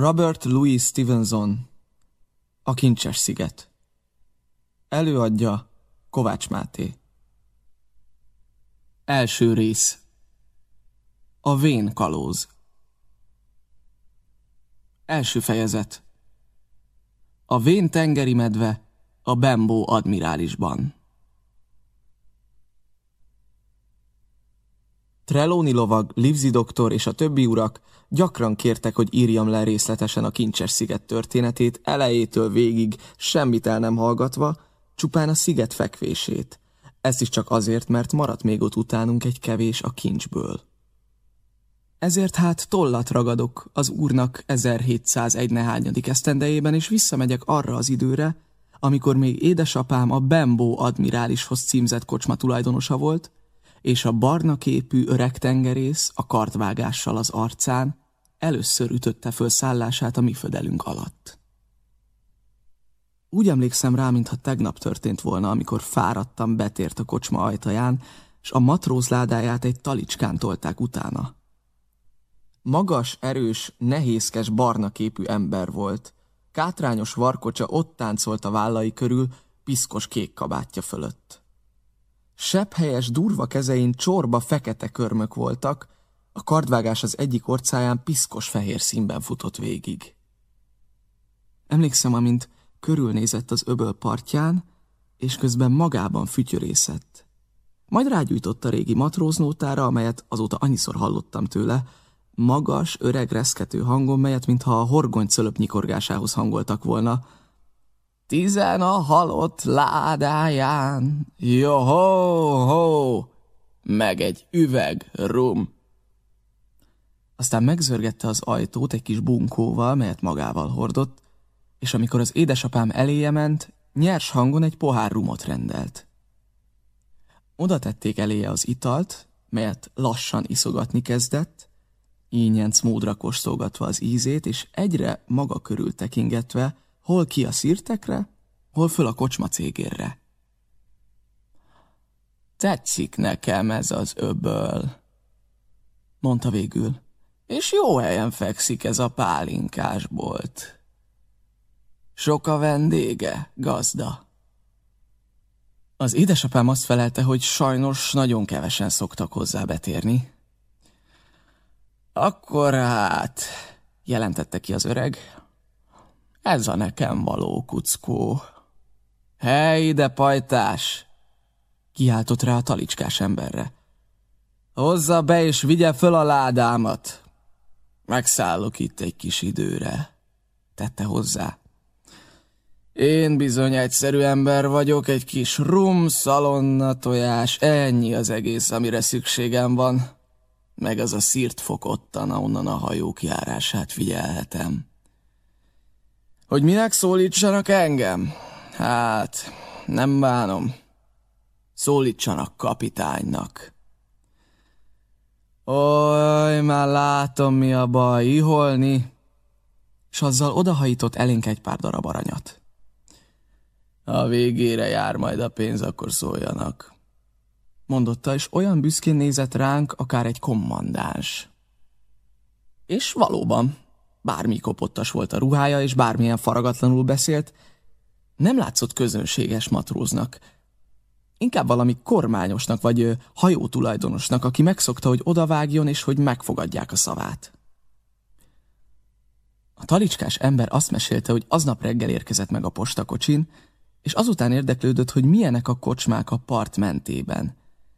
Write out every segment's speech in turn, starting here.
Robert Louis Stevenson A kincses sziget. Előadja Kovács Máté. Első rész. A vén kalóz. Első fejezet. A vén tengeri medve a Bembó admirálisban Trelóni lovag, Livzi doktor és a többi urak gyakran kértek, hogy írjam le részletesen a kincses sziget történetét, elejétől végig, semmit el nem hallgatva, csupán a sziget fekvését. Ez is csak azért, mert maradt még ott utánunk egy kevés a kincsből. Ezért hát tollat ragadok az úrnak 1701 nehányadik esztendejében, és visszamegyek arra az időre, amikor még édesapám a Bembo admirálishoz címzett kocsma tulajdonosa volt, és a barna képű öreg tengerész a kartvágással az arcán először ütötte föl szállását a mi födelünk alatt. Úgy emlékszem rá, mintha tegnap történt volna, amikor fáradtam, betért a kocsma ajtaján, és a matróz ládáját egy talicskán tolták utána. Magas, erős, nehézkes, barna képű ember volt. Kátrányos varkocsa ott táncolt a vállai körül, piszkos kék kabátja fölött. Sepphelyes, durva kezein csorba fekete körmök voltak, a kardvágás az egyik orcáján piszkos fehér színben futott végig. Emlékszem, amint körülnézett az öböl partján, és közben magában fütyörészett. Majd rágyújtott a régi matróznótára, amelyet azóta annyiszor hallottam tőle, magas, öreg, reszkető hangon, melyet mintha a horgony cölöp nyikorgásához hangoltak volna. Tizen a halott ládáján, jó-ho-ho, meg egy üveg rum. Aztán megzörgette az ajtót egy kis bunkóval, melyet magával hordott, és amikor az édesapám eléje ment, nyers hangon egy pohár rumot rendelt. Oda tették eléje az italt, melyet lassan iszogatni kezdett, ínyenc módra kóstolgatva az ízét, és egyre maga körül tekingetve, hol ki a szirtekre, hol föl a kocsma cégérre. Tetszik nekem ez az öböl, mondta végül, és jó helyen fekszik ez a pálinkásbolt. Sok a vendége, gazda? Az édesapám azt felelte, hogy sajnos nagyon kevesen szoktak hozzá betérni. Akkor hát, jelentette ki az öreg, ez a nekem való kuckó. Hely ide, pajtás! Kiáltott rá a talicskás emberre. Hozza be és vigye föl a ládámat. Megszállok itt egy kis időre, tette hozzá. Én bizony egyszerű ember vagyok, egy kis rum, szalonna, tojás, ennyi az egész, amire szükségem van. Meg az a szírt fokottan, ahonnan a hajók járását figyelhetem. Hogy minek szólítsanak engem? Hát, nem bánom. Szólítsanak kapitánynak. Oly, már látom, mi a baj, iholni. S azzal odahajított elénk egy pár darab aranyat. A végére jár majd a pénz, akkor szóljanak. Mondotta, és olyan büszkén nézett ránk, akár egy kommandáns. És valóban, bármi kopottas volt a ruhája, és bármilyen faragatlanul beszélt, nem látszott közönséges matróznak. Inkább valami kormányosnak, vagy hajótulajdonosnak, aki megszokta, hogy odavágjon, és hogy megfogadják a szavát. A talicskás ember azt mesélte, hogy aznap reggel érkezett meg a postakocsin, és azután érdeklődött, hogy milyenek a kocsmák a part mentében.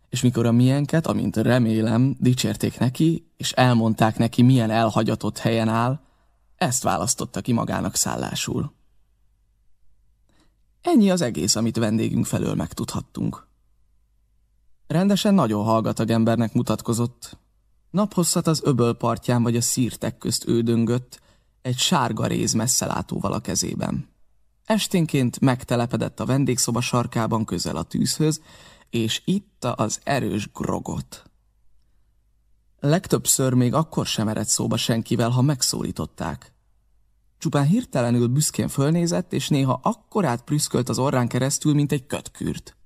És mikor a milyenket, amint remélem, dicsérték neki, és elmondták neki, milyen elhagyatott helyen áll, ezt választotta ki magának szállásul. Ennyi az egész, amit vendégünk felől megtudhattunk. Rendesen nagyon hallgatag embernek mutatkozott. Naphosszat az öböl partján vagy a szírtek közt ődöngött, egy sárga réz messzelátóval a kezében. Esténként megtelepedett a vendégszoba sarkában közel a tűzhöz, és itta az erős grogot. Legtöbbször még akkor sem eredt szóba senkivel, ha megszólították. Csupán hirtelenül büszkén fölnézett, és néha akkorát prüszkölt az orrán keresztül, mint egy kötkürt.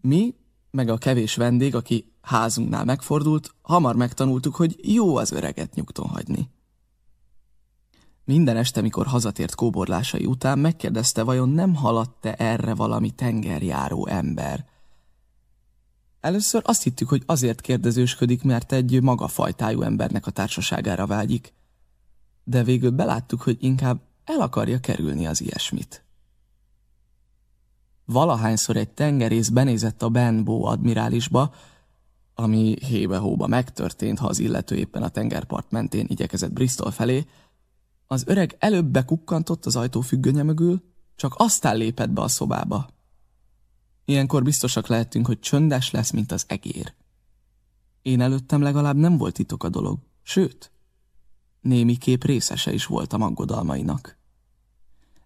Mi, meg a kevés vendég, aki házunknál megfordult, hamar megtanultuk, hogy jó az öreget nyugton hagyni. Minden este, mikor hazatért kóborlásai után, megkérdezte, vajon nem haladt-e erre valami tengerjáró ember. Először azt hittük, hogy azért kérdezősködik, mert egy maga fajtájú embernek a társaságára vágyik. De végül beláttuk, hogy inkább el akarja kerülni az ilyesmit. Valahányszor egy tengerész benézett a Benbow admirálisba, ami hébe-hóba megtörtént, ha az illető éppen a tengerpart mentén igyekezett Bristol felé, az öreg előbb bekukkantott az ajtó függönye mögül, csak aztán lépett be a szobába. Ilyenkor biztosak lehetünk, hogy csöndes lesz, mint az egér. Én előttem legalább nem volt titok a dolog, sőt, némi kép részese is voltam aggodalmainak.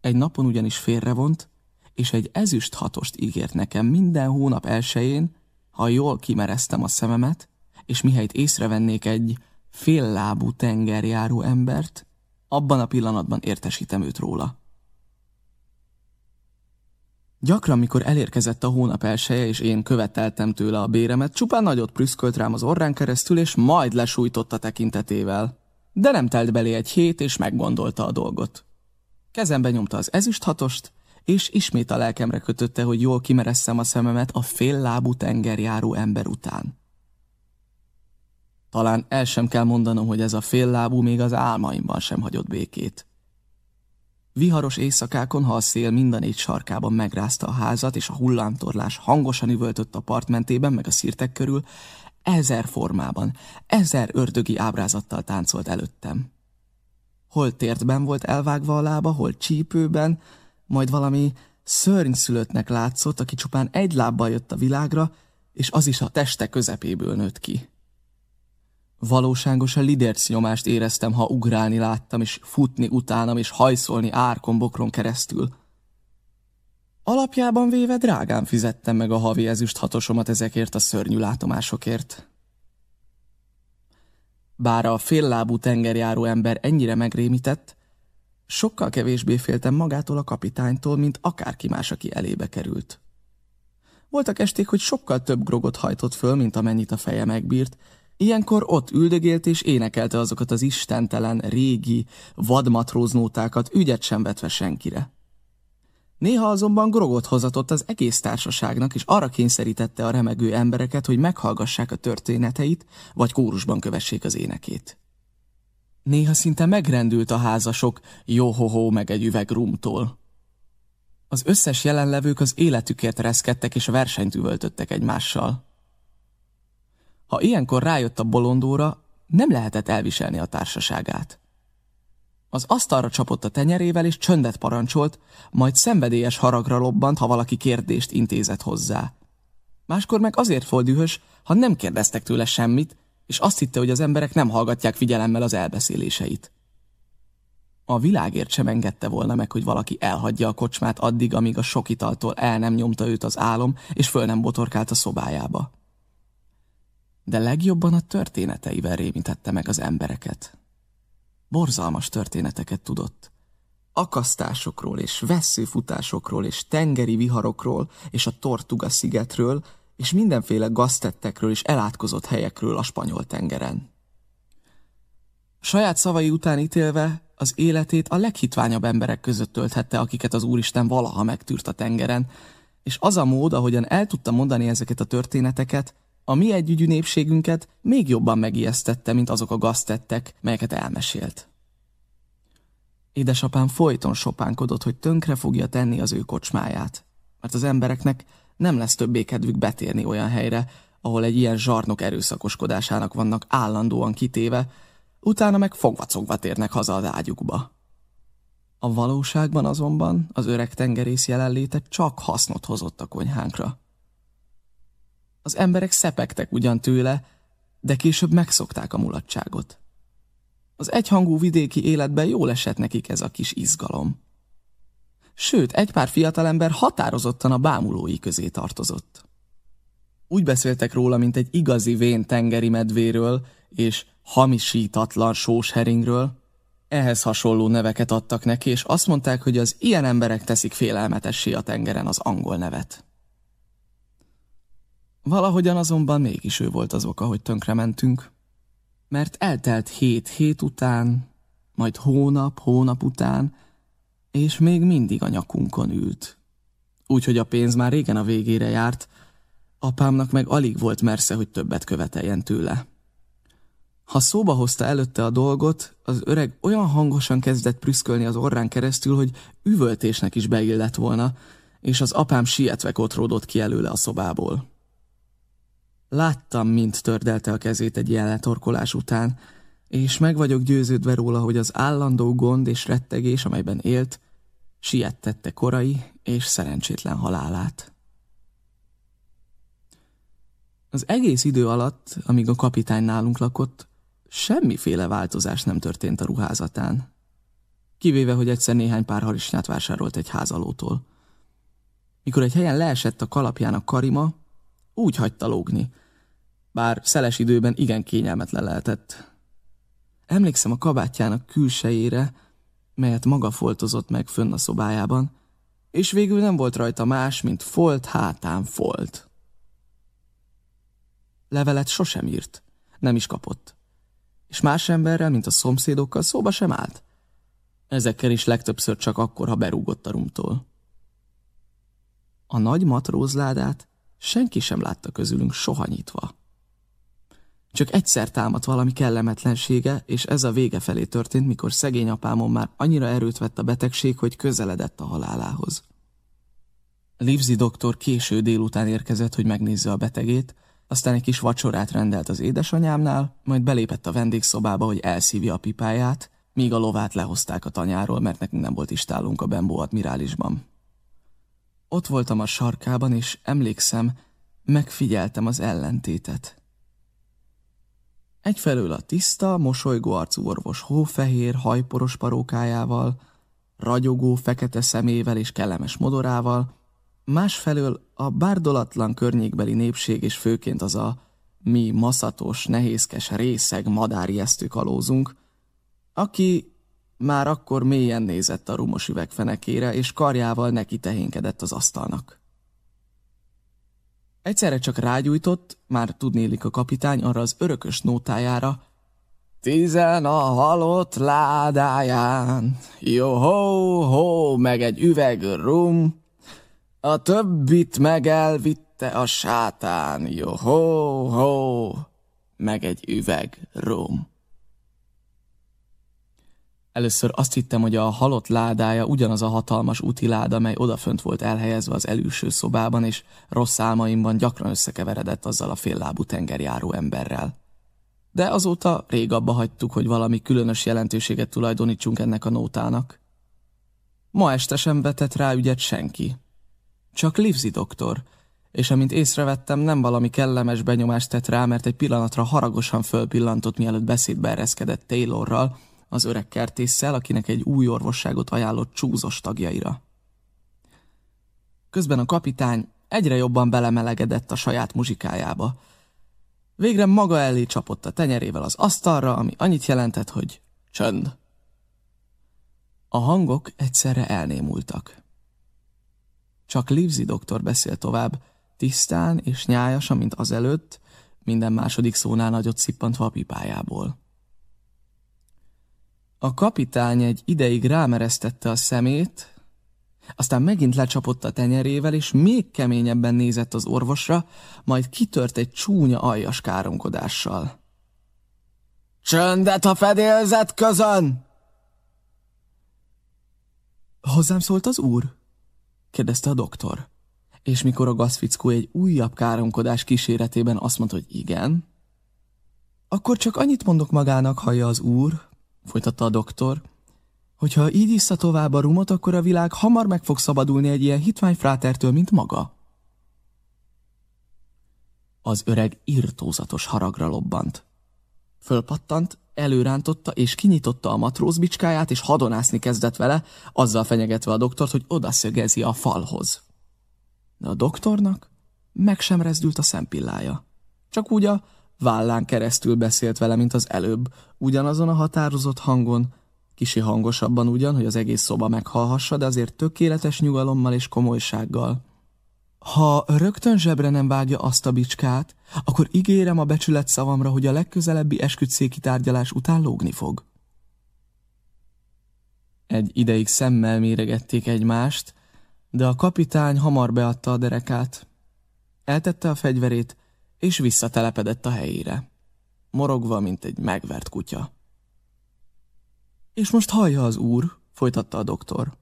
Egy napon ugyanis félrevont, és egy ezüst hatost ígért nekem minden hónap elsején, ha jól kimereztem a szememet, és mihelyt észrevennék egy féllábú tengerjáró embert, abban a pillanatban értesítem őt róla. Gyakran, mikor elérkezett a hónap elseje, és én követeltem tőle a béremet, csupán nagyot prüszkölt rám az orrán keresztül, és majd lesújtotta tekintetével. De nem telt belé egy hét, és meggondolta a dolgot. Kezembe nyomta az ezüst hatost, és ismét a lelkemre kötötte, hogy jól kimeresszem a szememet a féllábú tengerjáró ember után. Talán el sem kell mondanom, hogy ez a féllábú még az álmaimban sem hagyott békét. Viharos éjszakákon, ha a szél minden négy sarkában megrázta a házat, és a hullámtorlás hangosan üvöltött a partmentében, meg a szirtek körül, ezer formában, ezer ördögi ábrázattal táncolt előttem. Hol tértben volt elvágva a lába, hol csípőben, majd valami szörnyszülöttnek látszott, aki csupán egy lábbal jött a világra, és az is a teste közepéből nőtt ki. Valóságosan lidérc nyomást éreztem, ha ugrálni láttam, és futni utánam, és hajszolni árkombokron keresztül. Alapjában véve drágán fizettem meg a havi ezüst hatosomat ezekért a szörnyű látomásokért. Bár a féllábú tengerjáró ember ennyire megrémített, sokkal kevésbé féltem magától a kapitánytól, mint akárki más, aki elébe került. Voltak esték, hogy sokkal több grogot hajtott föl, mint amennyit a feje megbírt, Ilyenkor ott üldögélt és énekelte azokat az istentelen, régi, vadmatróznótákat, ügyet sem vetve senkire. Néha azonban grogot hozatott az egész társaságnak, és arra kényszerítette a remegő embereket, hogy meghallgassák a történeteit, vagy kórusban kövessék az énekét. Néha szinte megrendült a házasok, jó-ho-ho meg egy üveg rumtól. Az összes jelenlevők az életükért reszkedtek és versenyt üvöltöttek egymással. Ha ilyenkor rájött a bolondóra, nem lehetett elviselni a társaságát. Az asztalra csapott a tenyerével, és csöndet parancsolt, majd szenvedélyes haragra lobbant, ha valaki kérdést intézett hozzá. Máskor meg azért volt dühös, ha nem kérdeztek tőle semmit, és azt hitte, hogy az emberek nem hallgatják figyelemmel az elbeszéléseit. A világért sem engedte volna meg, hogy valaki elhagyja a kocsmát addig, amíg a sok italtól el nem nyomta őt az álom, és föl nem botorkált a szobájába de legjobban a történeteivel rémítette meg az embereket. Borzalmas történeteket tudott. Akasztásokról és veszőfutásokról és tengeri viharokról és a Tortuga szigetről és mindenféle gaztettekről és elátkozott helyekről a spanyol tengeren. Saját szavai után ítélve az életét a leghitványabb emberek között tölthette, akiket az Úristen valaha megtűrt a tengeren, és az a mód, ahogyan el tudta mondani ezeket a történeteket, a mi együgyű népségünket még jobban megijesztette, mint azok a gaztettek, melyeket elmesélt. Édesapám folyton sopánkodott, hogy tönkre fogja tenni az ő kocsmáját, mert az embereknek nem lesz többé kedvük betérni olyan helyre, ahol egy ilyen zsarnok erőszakoskodásának vannak állandóan kitéve, utána meg fogvacogva térnek haza az ágyukba. A valóságban azonban az öreg tengerész jelenléte csak hasznot hozott a konyhánkra. Az emberek szepegtek ugyan tőle, de később megszokták a mulatságot. Az egyhangú vidéki életben jól esett nekik ez a kis izgalom. Sőt, egy pár fiatalember határozottan a bámulói közé tartozott. Úgy beszéltek róla, mint egy igazi vén tengeri medvéről és hamisítatlan sósheringről. Ehhez hasonló neveket adtak neki, és azt mondták, hogy az ilyen emberek teszik félelmetessé a tengeren az angol nevet. Valahogyan azonban mégis ő volt az oka, hogy tönkrementünk. Mert eltelt hét hét után, majd hónap, hónap után, és még mindig a nyakunkon ült. Úgyhogy a pénz már régen a végére járt, apámnak meg alig volt mersze, hogy többet követeljen tőle. Ha szóba hozta előtte a dolgot, az öreg olyan hangosan kezdett prüszkölni az orrán keresztül, hogy üvöltésnek is beillett volna, és az apám sietve kotródott ki előle a szobából. Láttam, mint tördelte a kezét egy ilyen letorkolás után, és meg vagyok győződve róla, hogy az állandó gond és rettegés, amelyben élt, siettette korai és szerencsétlen halálát. Az egész idő alatt, amíg a kapitány nálunk lakott, semmiféle változás nem történt a ruházatán. Kivéve, hogy egyszer néhány pár harisnyát vásárolt egy házalótól. Mikor egy helyen leesett a kalapjának karima, úgy hagyta lógni, bár szeles időben igen kényelmetlen lehetett. Emlékszem a kabátjának külsejére, melyet maga foltozott meg fönn a szobájában, és végül nem volt rajta más, mint folt hátán folt. Levelet sosem írt, nem is kapott. És más emberrel, mint a szomszédokkal szóba sem állt. Ezekkel is legtöbbször csak akkor, ha berúgott a rumtól. A nagy matrózládát senki sem látta közülünk soha nyitva. Csak egyszer támadt valami kellemetlensége, és ez a vége felé történt, mikor szegény apámon már annyira erőt vett a betegség, hogy közeledett a halálához. Livzi doktor késő délután érkezett, hogy megnézze a betegét, aztán egy kis vacsorát rendelt az édesanyámnál, majd belépett a vendégszobába, hogy elszívja a pipáját, míg a lovát lehozták a tanyáról, mert nekünk nem volt istálunk a Bembo admirálisban. Ott voltam a sarkában, és emlékszem, megfigyeltem az ellentétet. Egyfelől a tiszta, mosolygó arcú orvos hófehér, hajporos parókájával, ragyogó, fekete szemével és kellemes modorával, másfelől a bárdolatlan környékbeli népség és főként az a mi maszatos, nehézkes, részeg, madárjesztő kalózunk, aki már akkor mélyen nézett a rumos üvegfenekére, és karjával neki tehénkedett az asztalnak. Egyszerre csak rágyújtott, már tudnélik a kapitány arra az örökös nótájára, Tizen a halott ládáján, jó-ho-ho, meg egy üveg rum, a többit meg elvitte a sátán, jó-ho-ho, meg egy üveg rum. Először azt hittem, hogy a halott ládája ugyanaz a hatalmas úti láda, mely odafönt volt elhelyezve az elülső szobában, és rossz álmaimban gyakran összekeveredett azzal a féllábú tengerjáró emberrel. De azóta rég abba hagytuk, hogy valami különös jelentőséget tulajdonítsunk ennek a nótának. Ma este sem vetett rá ügyet senki. Csak Livzi doktor, és amint észrevettem, nem valami kellemes benyomást tett rá, mert egy pillanatra haragosan fölpillantott, mielőtt beszédbe ereszkedett Taylorral, az öreg kertésszel, akinek egy új orvosságot ajánlott csúzos tagjaira. Közben a kapitány egyre jobban belemelegedett a saját muzsikájába. Végre maga elé csapott a tenyerével az asztalra, ami annyit jelentett, hogy csönd. A hangok egyszerre elnémultak. Csak Livzi doktor beszél tovább, tisztán és nyájasan, mint azelőtt, minden második szónál nagyot szippantva a pipájából. A kapitány egy ideig rámeresztette a szemét, aztán megint lecsapott a tenyerével, és még keményebben nézett az orvosra, majd kitört egy csúnya aljas káromkodással. Csöndet a fedélzet közön! Hozzám szólt az úr? kérdezte a doktor. És mikor a gazfickó egy újabb káromkodás kíséretében azt mondta, hogy igen, akkor csak annyit mondok magának, hallja az úr, folytatta a doktor, hogyha így iszza tovább a rumot, akkor a világ hamar meg fog szabadulni egy ilyen hitvány frátertől, mint maga. Az öreg irtózatos haragra lobbant. Fölpattant, előrántotta és kinyitotta a matróz bicskáját, és hadonászni kezdett vele, azzal fenyegetve a doktort, hogy odaszögezi a falhoz. De a doktornak meg sem rezdült a szempillája. Csak úgy a vállán keresztül beszélt vele, mint az előbb, ugyanazon a határozott hangon, kisi hangosabban ugyan, hogy az egész szoba meghallhassa, de azért tökéletes nyugalommal és komolysággal. Ha rögtön zsebre nem vágja azt a bicskát, akkor ígérem a becsület szavamra, hogy a legközelebbi esküdszéki tárgyalás után lógni fog. Egy ideig szemmel méregették egymást, de a kapitány hamar beadta a derekát. Eltette a fegyverét, és visszatelepedett a helyére, morogva, mint egy megvert kutya. És most hallja az úr, folytatta a doktor.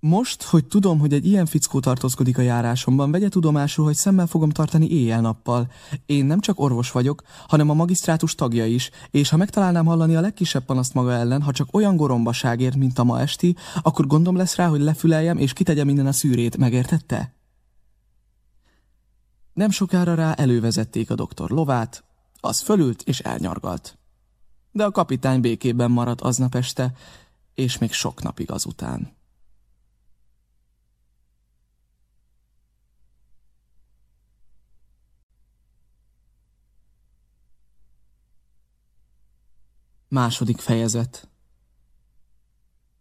Most, hogy tudom, hogy egy ilyen fickó tartózkodik a járásomban, vegye tudomásul, hogy szemmel fogom tartani éjjel-nappal. Én nem csak orvos vagyok, hanem a magisztrátus tagja is, és ha megtalálnám hallani a legkisebb panaszt maga ellen, ha csak olyan gorombaságért, mint a ma esti, akkor gondom lesz rá, hogy lefüleljem, és kitegye minden a szűrét, megértette? Nem sokára rá elővezették a doktor lovát, az fölült és elnyargalt. De a kapitány békében maradt aznap este, és még sok napig azután. Második fejezet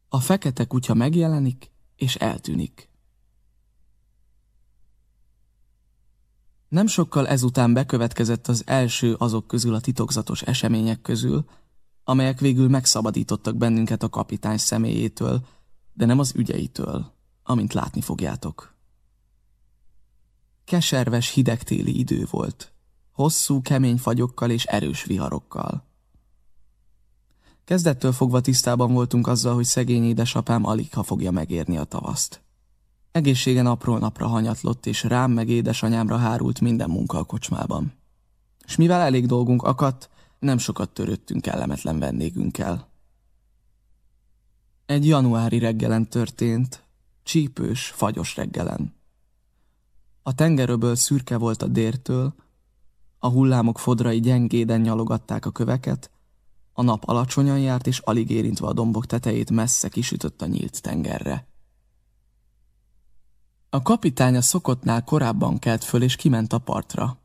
A fekete kutya megjelenik és eltűnik. Nem sokkal ezután bekövetkezett az első azok közül a titokzatos események közül, amelyek végül megszabadítottak bennünket a kapitány személyétől, de nem az ügyeitől, amint látni fogjátok. Keserves hidegtéli idő volt, hosszú, kemény fagyokkal és erős viharokkal. Kezdettől fogva tisztában voltunk azzal, hogy szegény édesapám alig ha fogja megérni a tavaszt. Egészségen apró napra hanyatlott, és rám meg édesanyámra hárult minden munka a kocsmában. És mivel elég dolgunk akadt, nem sokat törődtünk kellemetlen vendégünkkel. Egy januári reggelen történt, csípős, fagyos reggelen. A tengeröböl szürke volt a dértől, a hullámok fodrai gyengéden nyalogatták a köveket, a nap alacsonyan járt, és alig érintve a dombok tetejét messze kisütött a nyílt tengerre. A kapitány a szokottnál korábban kelt föl, és kiment a partra.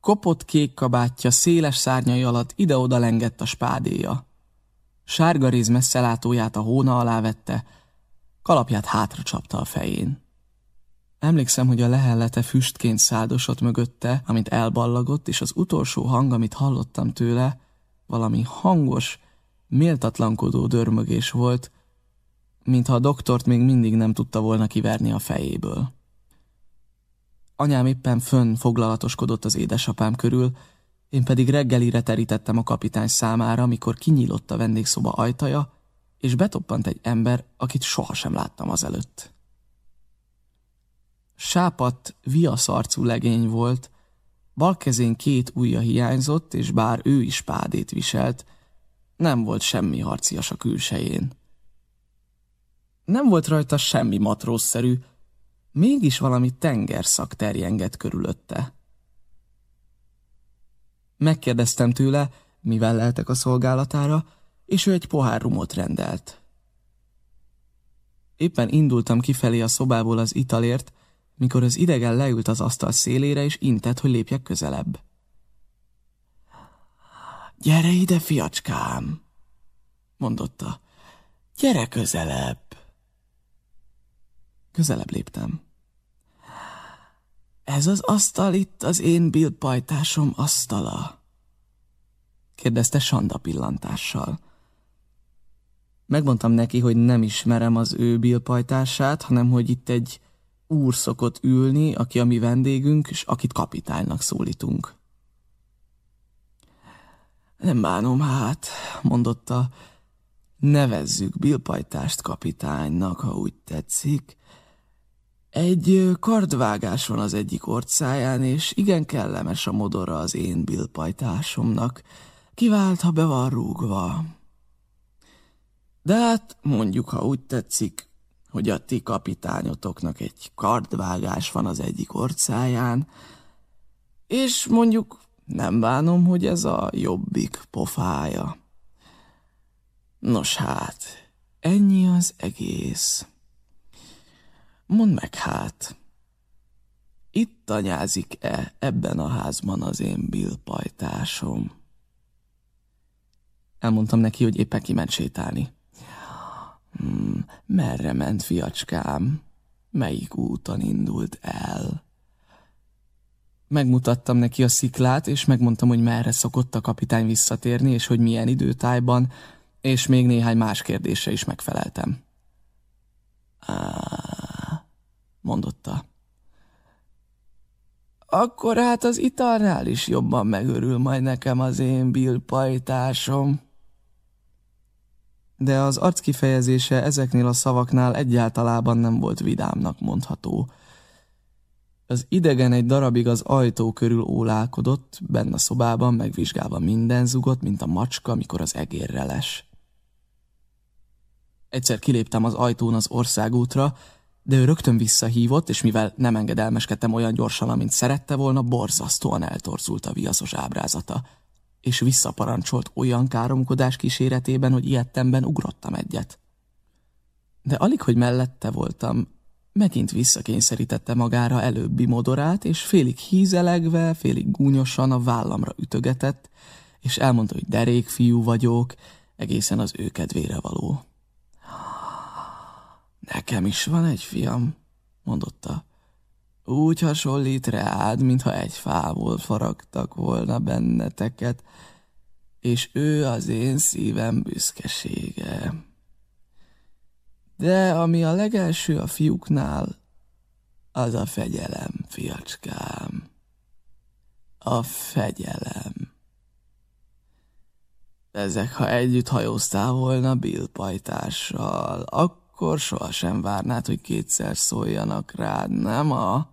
Kopott kék kabátja széles szárnyai alatt ide-oda lengett a spádéja. Sárga réz messzelátóját a hóna alá vette, kalapját hátra csapta a fején. Emlékszem, hogy a lehellete füstként száldosott mögötte, amit elballagott, és az utolsó hang, amit hallottam tőle, valami hangos, méltatlankodó dörmögés volt, mintha a doktort még mindig nem tudta volna kiverni a fejéből. Anyám éppen fönn foglalatoskodott az édesapám körül, én pedig reggelire terítettem a kapitány számára, amikor kinyílott a vendégszoba ajtaja, és betoppant egy ember, akit sohasem láttam azelőtt. Sápat, viaszarcú legény volt, Bal kezén két ujja hiányzott, és bár ő is pádét viselt, nem volt semmi harcias a külsején. Nem volt rajta semmi matrózszerű, mégis valami tengerszak terjengett körülötte. Megkérdeztem tőle, mivel leltek a szolgálatára, és ő egy pohár rumot rendelt. Éppen indultam kifelé a szobából az italért, mikor az idegen leült az asztal szélére, és intett, hogy lépjek közelebb. Gyere ide, fiacskám, mondotta. Gyere közelebb. Közelebb léptem. Ez az asztal itt az én bilpajtásom asztala? kérdezte Sanda pillantással. Megmondtam neki, hogy nem ismerem az ő bilpajtását, hanem hogy itt egy úr szokott ülni, aki a mi vendégünk, és akit kapitánynak szólítunk. Nem bánom hát, mondotta, nevezzük Bilpajtást kapitánynak, ha úgy tetszik. Egy kardvágás van az egyik orcáján, és igen kellemes a modora az én bilpajtásomnak. Kivált, ha be van rúgva. De hát mondjuk, ha úgy tetszik, hogy a ti kapitányotoknak egy kardvágás van az egyik orcáján, és mondjuk nem bánom, hogy ez a jobbik pofája. Nos hát, ennyi az egész. Mondd meg hát, itt anyázik-e ebben a házban az én bilpajtásom? Elmondtam neki, hogy éppen kiment sétálni. Hmm, merre ment, fiacskám? Melyik úton indult el? Megmutattam neki a sziklát, és megmondtam, hogy merre szokott a kapitány visszatérni, és hogy milyen időtájban, És még néhány más kérdése is megfeleltem. Mondotta. Akkor hát az italnál is jobban megörül majd nekem az én Bill pajtásom. De az arckifejezése ezeknél a szavaknál egyáltalában nem volt vidámnak mondható. Az idegen egy darabig az ajtó körül ólálkodott, benne a szobában megvizsgálva minden zugot, mint a macska, amikor az egérre les. Egyszer kiléptem az ajtón az országútra, de ő rögtön visszahívott, és mivel nem engedelmeskedtem olyan gyorsan, amint szerette volna, borzasztóan eltorzult a viaszos ábrázata, és visszaparancsolt olyan káromkodás kíséretében, hogy ilyettemben ugrottam egyet. De alig, hogy mellette voltam, megint visszakényszerítette magára előbbi modorát, és félig hízelegve, félig gúnyosan a vállamra ütögetett, és elmondta, hogy derék fiú vagyok, egészen az ő kedvére való. Nekem is van egy fiam, mondotta. Úgy hasonlít reád, mintha egy fából faragtak volna benneteket, és ő az én szívem büszkesége. De ami a legelső a fiúknál, az a fegyelem, fiacskám. A fegyelem. Ezek, ha együtt hajóztál volna Bill pajtással, akkor akkor sohasem várnád, hogy kétszer szóljanak rád, nem a?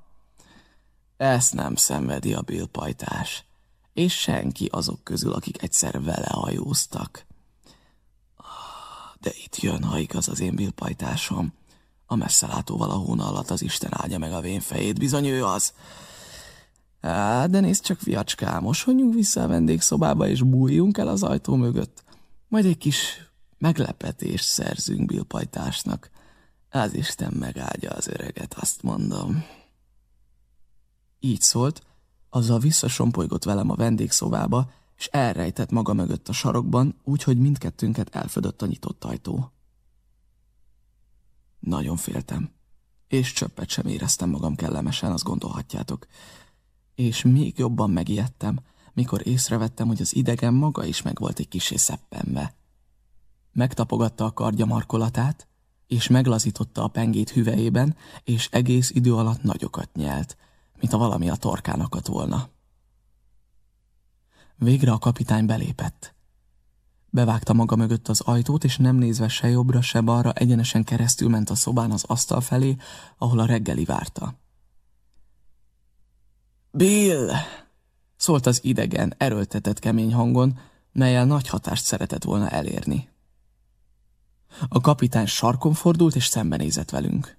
Ezt nem szenvedi a bilpajtás, és senki azok közül, akik egyszer vele hajóztak. De itt jön, ha igaz az én bilpajtásom. A messzelátóval a hóna alatt az Isten áldja meg a vén fejét, bizony ő az. Á, de nézd csak, fiacskám, mosonjunk vissza a vendégszobába, és bújjunk el az ajtó mögött. Majd egy kis Meglepetést szerzünk Bill pajtásnak. Az Isten megáldja az öreget, azt mondom. Így szólt, azzal visszasompolygott velem a vendégszobába, és elrejtett maga mögött a sarokban, úgyhogy mindkettőnket elfödött a nyitott ajtó. Nagyon féltem, és csöppet sem éreztem magam kellemesen, azt gondolhatjátok. És még jobban megijedtem, mikor észrevettem, hogy az idegen maga is meg volt egy kisé szeppenve. Megtapogatta a kardja markolatát, és meglazította a pengét hüvejében, és egész idő alatt nagyokat nyelt, mint a valami a torkán akadt volna. Végre a kapitány belépett. Bevágta maga mögött az ajtót, és nem nézve se jobbra, se balra, egyenesen keresztül ment a szobán az asztal felé, ahol a reggeli várta. Bill! szólt az idegen, erőltetett kemény hangon, melyel nagy hatást szeretett volna elérni. A kapitány sarkon fordult és szembenézett velünk.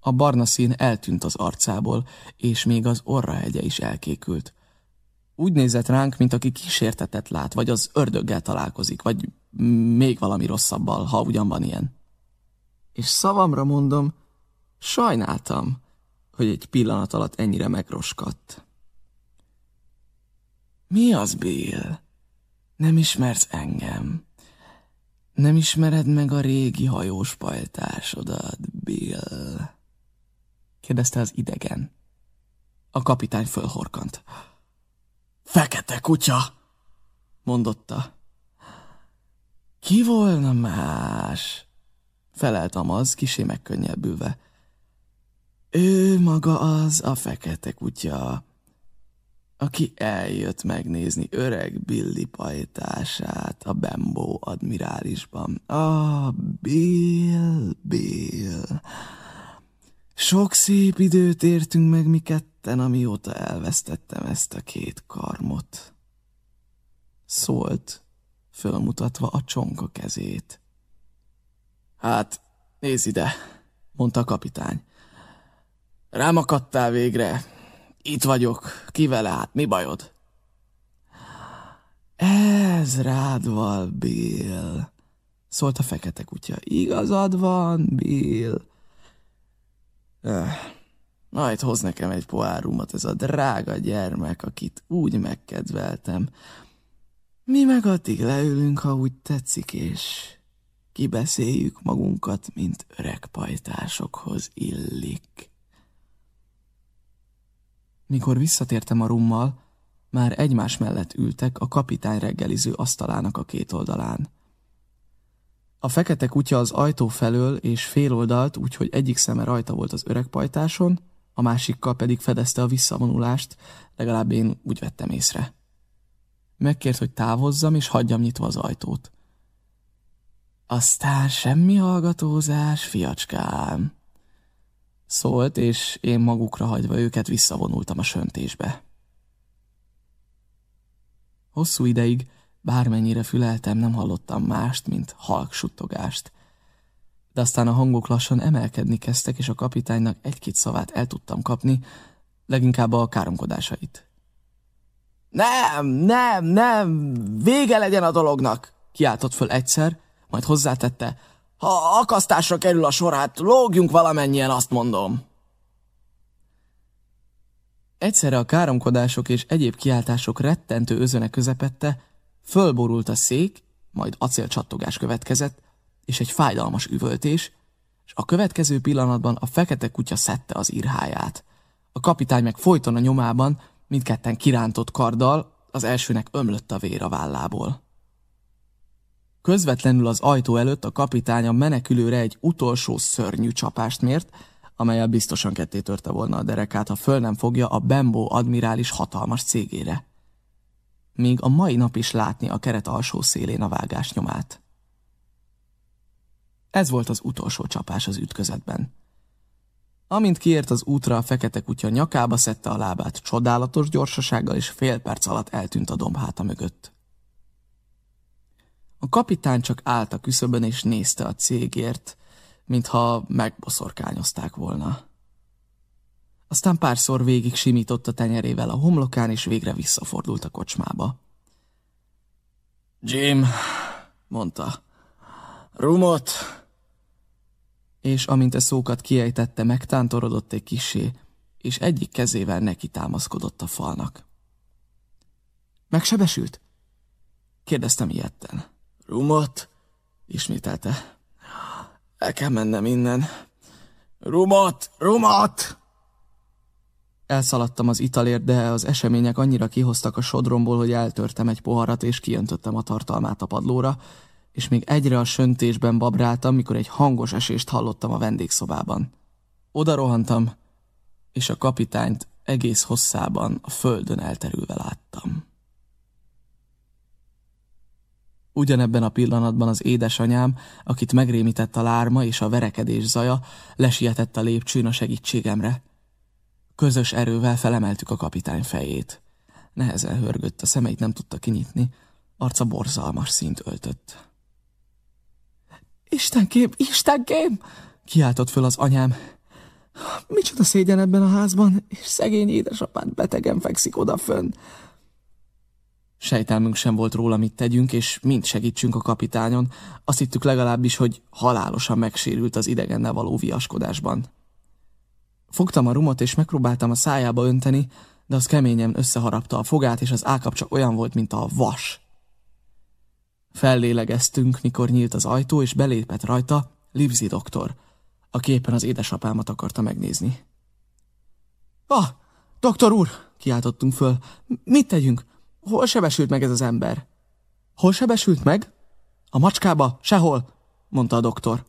A barna szín eltűnt az arcából, és még az orrahegye is elkékült. Úgy nézett ránk, mint aki kísértetet lát, vagy az ördöggel találkozik, vagy még valami rosszabbal, ha ugyan van ilyen. És szavamra mondom, sajnáltam, hogy egy pillanat alatt ennyire megroskadt. Mi az, Bill? Nem ismersz engem? Nem ismered meg a régi hajós pajtásodat, Bill? kérdezte az idegen. A kapitány fölhorkant. Fekete kutya, mondotta. Ki volna más? Felelt Amaz, kisé megkönnyebbülve. Ő maga az a fekete kutya, aki eljött megnézni öreg Billy pajtását a Bembo admirálisban. Ah, Bill, Bill. Sok szép időt értünk meg mi ketten, amióta elvesztettem ezt a két karmot. Szólt, fölmutatva a csonka kezét. Hát, nézd ide, mondta a kapitány. Rám akadtál végre, itt vagyok. Ki hát? Mi bajod? Ez rád van, Bill. Szólt a fekete kutya. Igazad van, Bill. Öh. Majd hoz nekem egy poárumot ez a drága gyermek, akit úgy megkedveltem. Mi meg addig leülünk, ha úgy tetszik, és kibeszéljük magunkat, mint öreg pajtásokhoz illik. Mikor visszatértem a rummal, már egymás mellett ültek a kapitány reggeliző asztalának a két oldalán. A fekete kutya az ajtó felől és féloldalt, úgyhogy egyik szeme rajta volt az öreg pajtáson, a másikkal pedig fedezte a visszavonulást, legalább én úgy vettem észre. Megkért, hogy távozzam, és hagyjam nyitva az ajtót. Aztán semmi hallgatózás, fiacskám. Szólt, és én magukra hagyva őket visszavonultam a söntésbe. Hosszú ideig, bármennyire füleltem, nem hallottam mást, mint halk suttogást. De aztán a hangok lassan emelkedni kezdtek, és a kapitánynak egy-két szavát el tudtam kapni, leginkább a káromkodásait. Nem, nem, nem, vége legyen a dolognak, kiáltott föl egyszer, majd hozzátette, ha akasztásra kerül a sor, hát lógjunk valamennyien, azt mondom. Egyszerre a káromkodások és egyéb kiáltások rettentő özöne közepette fölborult a szék, majd acélcsattogás következett, és egy fájdalmas üvöltés, és a következő pillanatban a fekete kutya szedte az írháját. A kapitány meg folyton a nyomában, mindketten kirántott karddal, az elsőnek ömlött a vér a vállából. Közvetlenül az ajtó előtt a kapitány a menekülőre egy utolsó szörnyű csapást mért, amelyel biztosan ketté törte volna a derekát, ha föl nem fogja a Bembo admirális hatalmas cégére. Még a mai nap is látni a keret alsó szélén a vágás nyomát. Ez volt az utolsó csapás az ütközetben. Amint kiért az útra, a fekete kutya nyakába szedte a lábát csodálatos gyorsasággal, és fél perc alatt eltűnt a dombháta mögött. A kapitány csak állt a küszöbön és nézte a cégért, mintha megboszorkányozták volna. Aztán párszor végig simított a tenyerével a homlokán, és végre visszafordult a kocsmába. Jim, mondta, rumot! És amint a szókat kiejtette, megtántorodott egy kisé, és egyik kezével neki támaszkodott a falnak. Megsebesült? Kérdeztem ilyetten. Rumot? Ismételte. El kell mennem innen. Rumot! Rumot! Elszaladtam az italért, de az események annyira kihoztak a sodromból, hogy eltörtem egy poharat, és kijöntöttem a tartalmát a padlóra, és még egyre a söntésben babráltam, mikor egy hangos esést hallottam a vendégszobában. Oda rohantam, és a kapitányt egész hosszában a földön elterülve láttam. Ugyanebben a pillanatban az édesanyám, akit megrémített a lárma és a verekedés zaja, lesietett a lépcsőn a segítségemre. Közös erővel felemeltük a kapitány fejét. Nehezen hörgött, a szemeit nem tudta kinyitni, arca borzalmas szint öltött. Istenkém, Istenkém! kiáltott föl az anyám. Micsoda szégyen ebben a házban, és szegény édesapád betegen fekszik odafönn. Sejtelmünk sem volt róla, mit tegyünk, és mind segítsünk a kapitányon. Azt hittük legalábbis, hogy halálosan megsérült az idegennel való viaskodásban. Fogtam a rumot, és megpróbáltam a szájába önteni, de az keményen összeharapta a fogát, és az állkapcsa olyan volt, mint a vas. Fellélegeztünk, mikor nyílt az ajtó, és belépett rajta Livzi doktor, aki éppen az édesapámat akarta megnézni. Ah, doktor úr! kiáltottunk föl. Mit tegyünk? Hol sebesült meg ez az ember? Hol sebesült meg? A macskába? Sehol, mondta a doktor.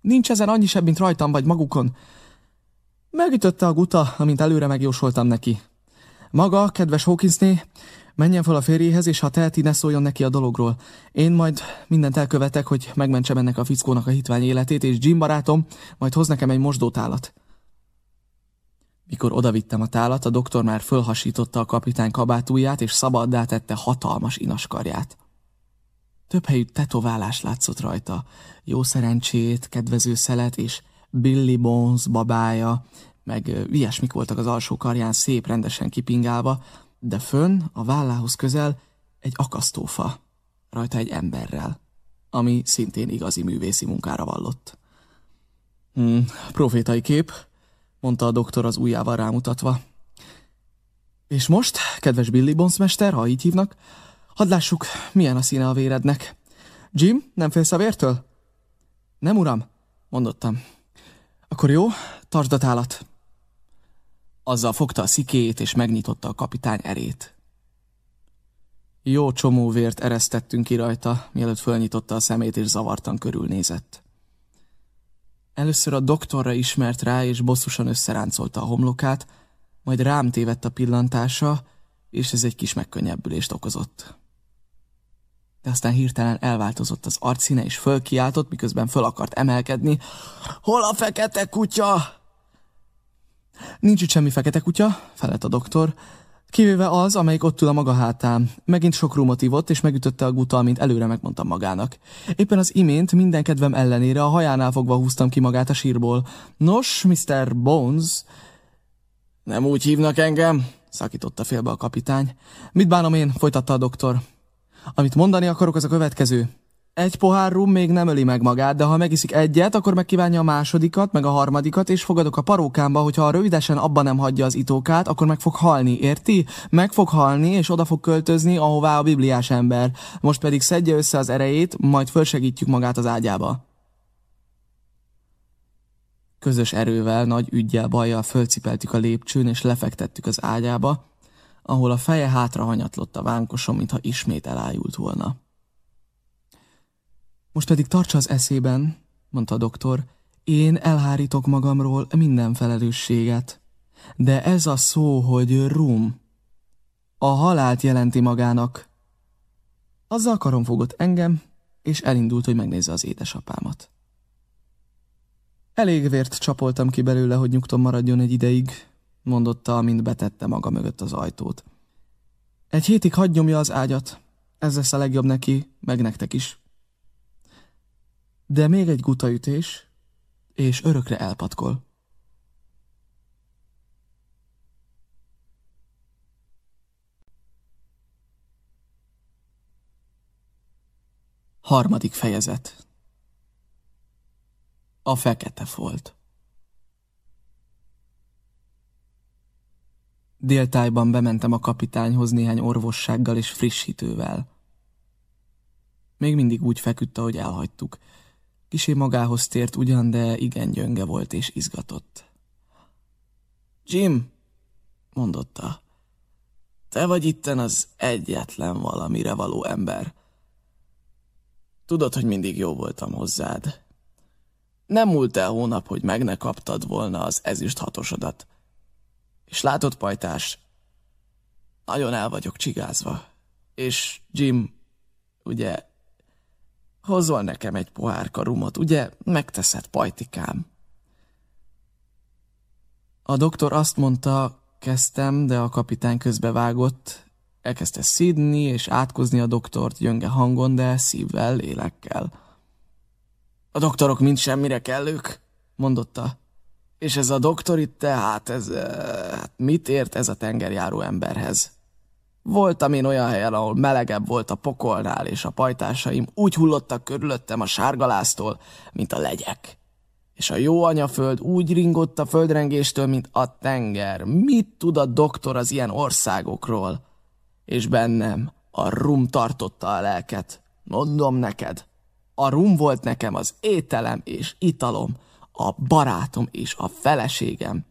Nincs ezen annyi sebb, mint rajtam vagy magukon. Megütötte a guta, amint előre megjósoltam neki. Maga, kedves Hawkinsné, menjen fel a férjéhez, és ha teheti, ne szóljon neki a dologról. Én majd mindent elkövetek, hogy megmentsem ennek a fickónak a hitvány életét, és Jim barátom majd hoz nekem egy mosdótálat. Mikor odavittem a tálat, a doktor már fölhasította a kapitány kabátúját, és szabaddá tette hatalmas inaskarját. Több helyű tetoválás látszott rajta. Jó szerencsét, kedvező szelet és Billy Bones babája, meg ilyesmik voltak az alsó karján szép rendesen kipingálva, de fönn, a vállához közel egy akasztófa, rajta egy emberrel, ami szintén igazi művészi munkára vallott. Hmm, profétai kép, mondta a doktor az ujjával rámutatva. És most, kedves Billy Bones mester, ha így hívnak, hadd lássuk, milyen a színe a vérednek. Jim, nem félsz a vértől? Nem, uram, mondottam. Akkor jó, tartsd a tálat. Azzal fogta a szikéjét, és megnyitotta a kapitány erét. Jó csomó vért eresztettünk ki rajta, mielőtt fölnyitotta a szemét és zavartan körülnézett. Először a doktorra ismert rá, és bosszusan összeráncolta a homlokát, majd rám tévedt a pillantása, és ez egy kis megkönnyebbülést okozott. De aztán hirtelen elváltozott az arcszíne, és fölkiáltott, miközben föl akart emelkedni. Hol a fekete kutya? Nincs itt semmi fekete kutya, felett a doktor, kivéve az, amelyik ott ül a maga hátán. Megint sok rumot ivott, és megütötte a guta, mint előre megmondtam magának. Éppen az imént minden kedvem ellenére a hajánál fogva húztam ki magát a sírból. Nos, Mr. Bones... Nem úgy hívnak engem, szakította félbe a kapitány. Mit bánom én, folytatta a doktor. Amit mondani akarok, az a következő. Egy pohár rum még nem öli meg magát, de ha megiszik egyet, akkor megkívánja a másodikat, meg a harmadikat, és fogadok a parókámba, hogyha rövidesen abba nem hagyja az itókát, akkor meg fog halni, érti? Meg fog halni, és oda fog költözni, ahová a bibliás ember. Most pedig szedje össze az erejét, majd fölsegítjük magát az ágyába. Közös erővel, nagy ügyjel, bajjal fölcipeltük a lépcsőn, és lefektettük az ágyába, ahol a feje hátra hanyatlott a vánkoson, mintha ismét elájult volna. Most pedig tartsa az eszében, mondta a doktor, én elhárítok magamról minden felelősséget. De ez a szó, hogy rum, a halált jelenti magának. Azzal karon fogott engem, és elindult, hogy megnézze az édesapámat. Elég vért csapoltam ki belőle, hogy nyugton maradjon egy ideig, mondotta, amint betette maga mögött az ajtót. Egy hétig hagy nyomja az ágyat, ez lesz a legjobb neki, meg nektek is. De még egy gutaütés, és örökre elpatkol. Harmadik fejezet A fekete folt Déltájban bementem a kapitányhoz néhány orvossággal és frissítővel. Még mindig úgy feküdt, ahogy elhagytuk. Kisé magához tért ugyan, de igen gyönge volt és izgatott. Jim, mondotta, te vagy itten az egyetlen valamire való ember. Tudod, hogy mindig jó voltam hozzád. Nem múlt el hónap, hogy meg ne kaptad volna az ezüst hatosodat. És látod, pajtás, nagyon el vagyok csigázva. És Jim, ugye, hozol nekem egy pohárka rumot, ugye, megteszed, pajtikám. A doktor azt mondta, kezdtem, de a kapitány közbevágott. Elkezdte szídni és átkozni a doktort gyönge hangon, de szívvel, lélekkel. A doktorok mind semmire kellők, mondotta. És ez a doktor itt tehát, ez, hát mit ért ez a tengerjáró emberhez? Voltam én olyan helyen, ahol melegebb volt a pokolnál, és a pajtásaim úgy hullottak körülöttem a sárgaláztól, mint a legyek. És a jó anyaföld úgy ringott a földrengéstől, mint a tenger. Mit tud a doktor az ilyen országokról? És bennem a rum tartotta a lelket. Mondom neked, a rum volt nekem az ételem és italom, a barátom és a feleségem,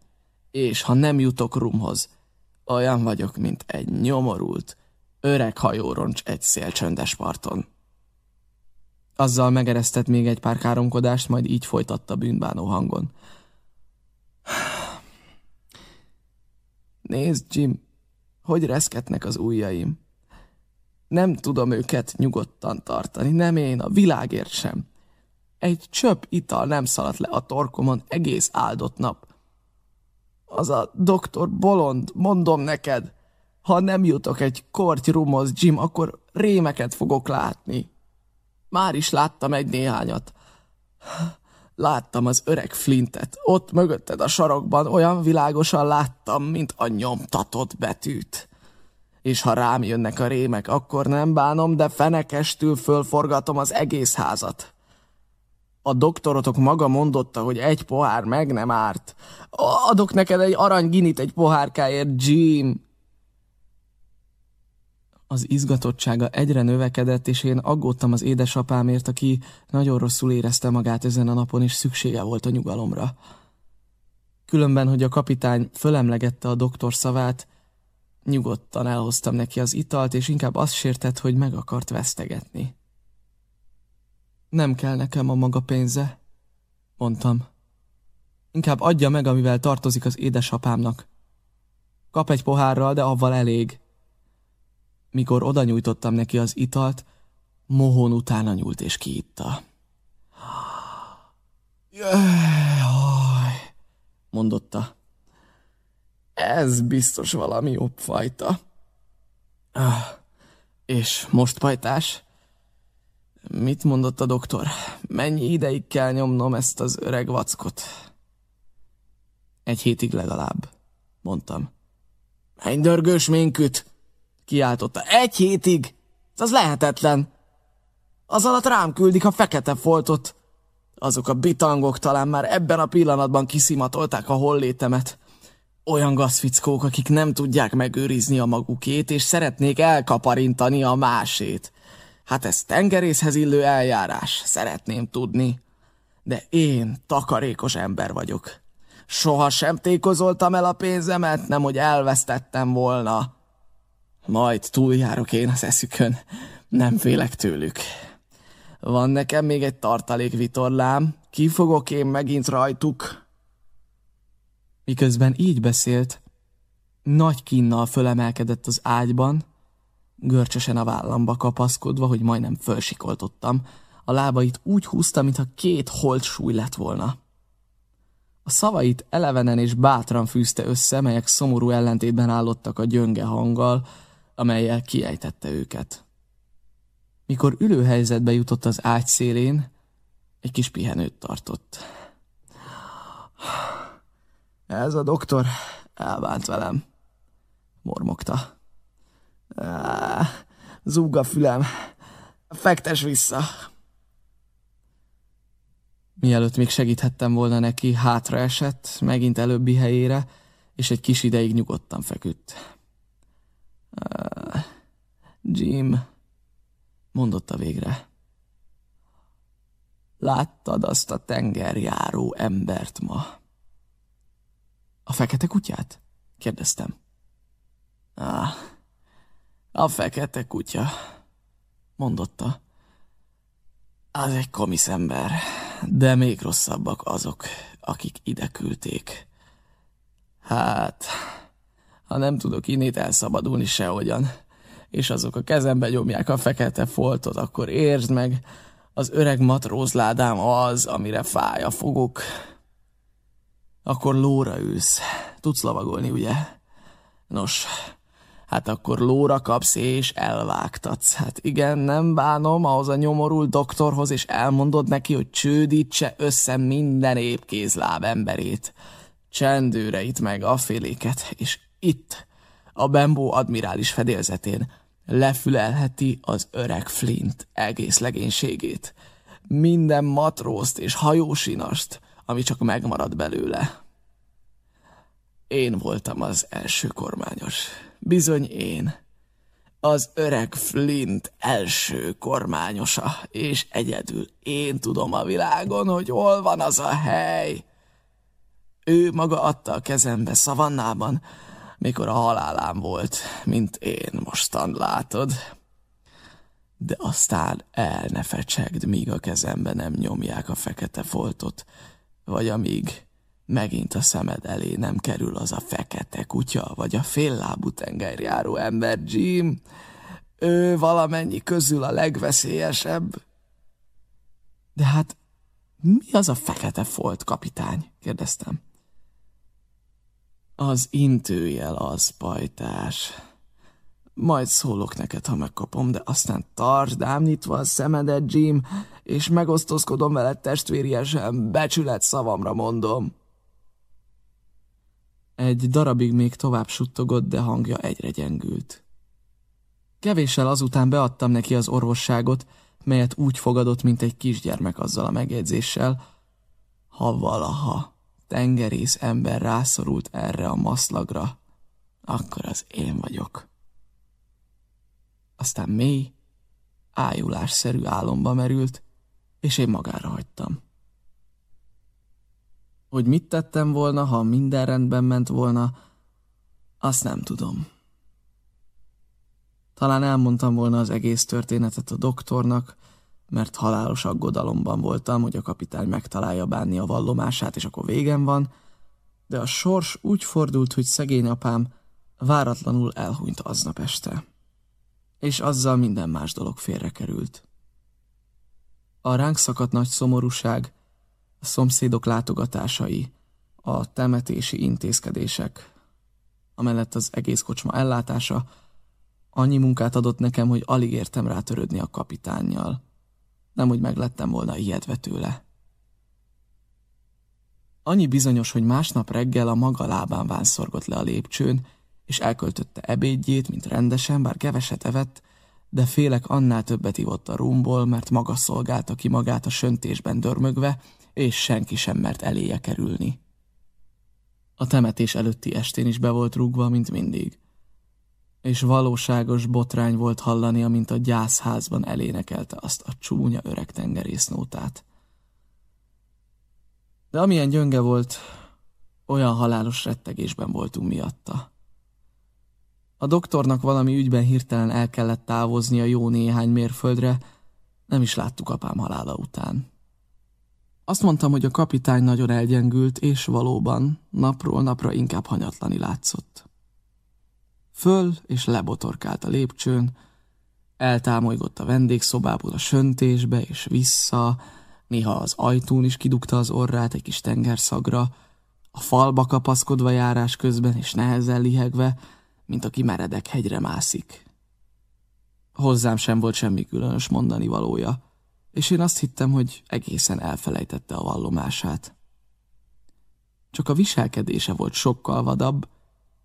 és ha nem jutok rumhoz, olyan vagyok, mint egy nyomorult, öreg hajóroncs egy szélcsöndes parton. Azzal megeresztett még egy pár káromkodást, majd így folytatta bűnbánó hangon. Nézd, Jim, hogy reszketnek az ujjaim. Nem tudom őket nyugodtan tartani, nem én, a világért sem. Egy csöpp ital nem szaladt le a torkomon egész áldott nap. Az a doktor bolond, mondom neked. Ha nem jutok egy korty rumhoz, Jim, akkor rémeket fogok látni. Már is láttam egy néhányat. Láttam az öreg Flintet. Ott mögötted a sarokban olyan világosan láttam, mint a nyomtatott betűt. És ha rám jönnek a rémek, akkor nem bánom, de fenekestül fölforgatom az egész házat. A doktorotok maga mondotta, hogy egy pohár meg nem árt. Adok neked egy aranyginit egy pohárkáért, Jim. Az izgatottsága egyre növekedett, és én aggódtam az édesapámért, aki nagyon rosszul érezte magát ezen a napon, és szüksége volt a nyugalomra. Különben, hogy a kapitány fölemlegette a doktor szavát, Nyugodtan elhoztam neki az italt, és inkább azt sértett, hogy meg akart vesztegetni. Nem kell nekem a maga pénze, mondtam. Inkább adja meg, amivel tartozik az édesapámnak. Kap egy pohárral, de avval elég. Mikor oda nyújtottam neki az italt, mohón utána nyúlt és kiitta. Jaj, mondotta. Ez biztos valami jobb fajta. Ah, és most pajtás? Mit mondott a doktor? Mennyi ideig kell nyomnom ezt az öreg vackot? Egy hétig legalább, mondtam. Menj dörgős minküt! Kiáltotta. Egy hétig? Az lehetetlen. Az alatt rám küldik a fekete foltot. Azok a bitangok talán már ebben a pillanatban kiszimatolták a hollétemet. Olyan gazfickók, akik nem tudják megőrizni a magukét, és szeretnék elkaparintani a másét. Hát ez tengerészhez illő eljárás, szeretném tudni. De én takarékos ember vagyok. Soha sem tékozoltam el a pénzemet, nem hogy elvesztettem volna. Majd túljárok én az eszükön, nem félek tőlük. Van nekem még egy tartalék vitorlám, ki fogok én megint rajtuk? Miközben így beszélt, nagy kinnal fölemelkedett az ágyban, görcsösen a vállamba kapaszkodva, hogy majdnem fölsikoltottam, a lábait úgy húzta, mintha két holt súly lett volna. A szavait elevenen és bátran fűzte össze, melyek szomorú ellentétben állottak a gyönge hanggal, amelyel kiejtette őket. Mikor ülőhelyzetbe jutott az ágy szélén, egy kis pihenőt tartott. Ez a doktor elbánt velem, mormogta. Zúg a fülem, fektes vissza. Mielőtt még segíthettem volna neki, hátra esett, megint előbbi helyére, és egy kis ideig nyugodtan feküdt. Jim, mondotta végre. Láttad azt a tengerjáró embert ma? A fekete kutyát? kérdeztem. Ah, a fekete kutya, mondotta. Az egy komisz ember, de még rosszabbak azok, akik ide küldték. Hát, ha nem tudok innét elszabadulni sehogyan, és azok a kezembe nyomják a fekete foltot, akkor értsd meg, az öreg matrózládám az, amire fáj a foguk. Akkor lóra ülsz. Tudsz lavagolni, ugye? Nos, hát akkor lóra kapsz és elvágtatsz. Hát igen, nem bánom ahhoz a nyomorult doktorhoz, és elmondod neki, hogy csődítse össze minden épkézláb emberét. Csendőreit meg a féléket, és itt, a Bembó admirális fedélzetén lefülelheti az öreg Flint egész legénységét. Minden matrózt és hajósinast, ami csak megmarad belőle. Én voltam az első kormányos. Bizony én. Az öreg Flint első kormányosa, és egyedül én tudom a világon, hogy hol van az a hely. Ő maga adta a kezembe szavannában, mikor a halálám volt, mint én mostan látod. De aztán el ne fecsegd, míg a kezembe nem nyomják a fekete foltot, vagy amíg megint a szemed elé nem kerül az a fekete kutya, vagy a féllábú tengerjáró ember, Jim. Ő valamennyi közül a legveszélyesebb. De hát mi az a fekete folt, kapitány? kérdeztem. Az intőjel az, pajtás. Majd szólok neked, ha megkapom, de aztán tartsd ám a szemedet, Jim, és megosztozkodom veled testvériesen, becsület szavamra mondom. Egy darabig még tovább suttogott, de hangja egyre gyengült. Kevéssel azután beadtam neki az orvosságot, melyet úgy fogadott, mint egy kisgyermek azzal a megjegyzéssel, ha valaha tengerész ember rászorult erre a maszlagra, akkor az én vagyok. Aztán mély, ájulásszerű álomba merült, és én magára hagytam. Hogy mit tettem volna, ha minden rendben ment volna, azt nem tudom. Talán elmondtam volna az egész történetet a doktornak, mert halálos aggodalomban voltam, hogy a kapitány megtalálja bánni a vallomását, és akkor végem van, de a sors úgy fordult, hogy szegény apám váratlanul elhunyt aznap este. És azzal minden más dolog félrekerült. A ránk szakadt nagy szomorúság, a szomszédok látogatásai, a temetési intézkedések, amellett az egész kocsma ellátása, annyi munkát adott nekem, hogy alig értem rá törődni a kapitánnyal. Nem, hogy meglettem volna ijedve tőle. Annyi bizonyos, hogy másnap reggel a maga lábán vánszorgott le a lépcsőn, és elköltötte ebédjét, mint rendesen, bár keveset evett, de félek annál többet ivott a rumból, mert maga szolgálta ki magát a söntésben dörmögve, és senki sem mert eléje kerülni. A temetés előtti estén is be volt rúgva, mint mindig. És valóságos botrány volt hallani, amint a gyászházban elénekelte azt a csúnya öreg tengerésznótát. De amilyen gyönge volt, olyan halálos rettegésben voltunk miatta. A doktornak valami ügyben hirtelen el kellett távozni a jó néhány mérföldre, nem is láttuk apám halála után. Azt mondtam, hogy a kapitány nagyon elgyengült, és valóban napról napra inkább hanyatlani látszott. Föl és lebotorkált a lépcsőn, eltámolygott a vendégszobából a söntésbe és vissza, néha az ajtón is kidugta az orrát egy kis tengerszagra, a falba kapaszkodva járás közben és nehezen lihegve, mint aki meredek hegyre mászik. Hozzám sem volt semmi különös mondani valója, és én azt hittem, hogy egészen elfelejtette a vallomását. Csak a viselkedése volt sokkal vadabb,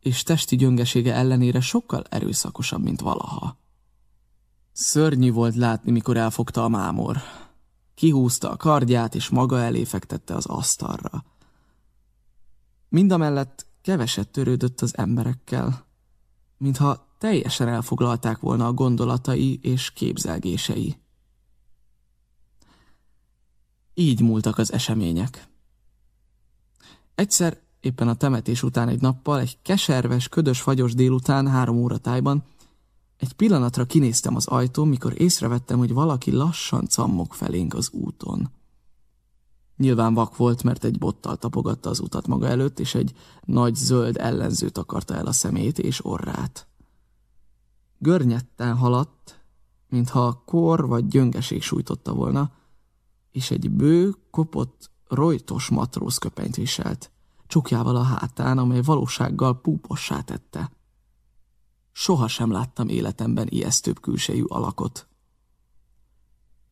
és testi gyöngesége ellenére sokkal erőszakosabb, mint valaha. Szörnyű volt látni, mikor elfogta a mámor. Kihúzta a kardját, és maga elé fektette az asztalra. Mindamellett keveset törődött az emberekkel, mintha teljesen elfoglalták volna a gondolatai és képzelgései. Így múltak az események. Egyszer, éppen a temetés után egy nappal, egy keserves, ködös fagyos délután három óra tájban, egy pillanatra kinéztem az ajtón, mikor észrevettem, hogy valaki lassan cammog felénk az úton. Nyilván vak volt, mert egy bottal tapogatta az utat maga előtt, és egy nagy zöld ellenzőt akarta el a szemét és orrát. Görnyetten haladt, mintha a kor vagy gyöngeség sújtotta volna, és egy bő, kopott, rojtos köpenyt viselt, csukjával a hátán, amely valósággal púpossá tette. Soha sem láttam életemben ijesztőbb külsejű alakot.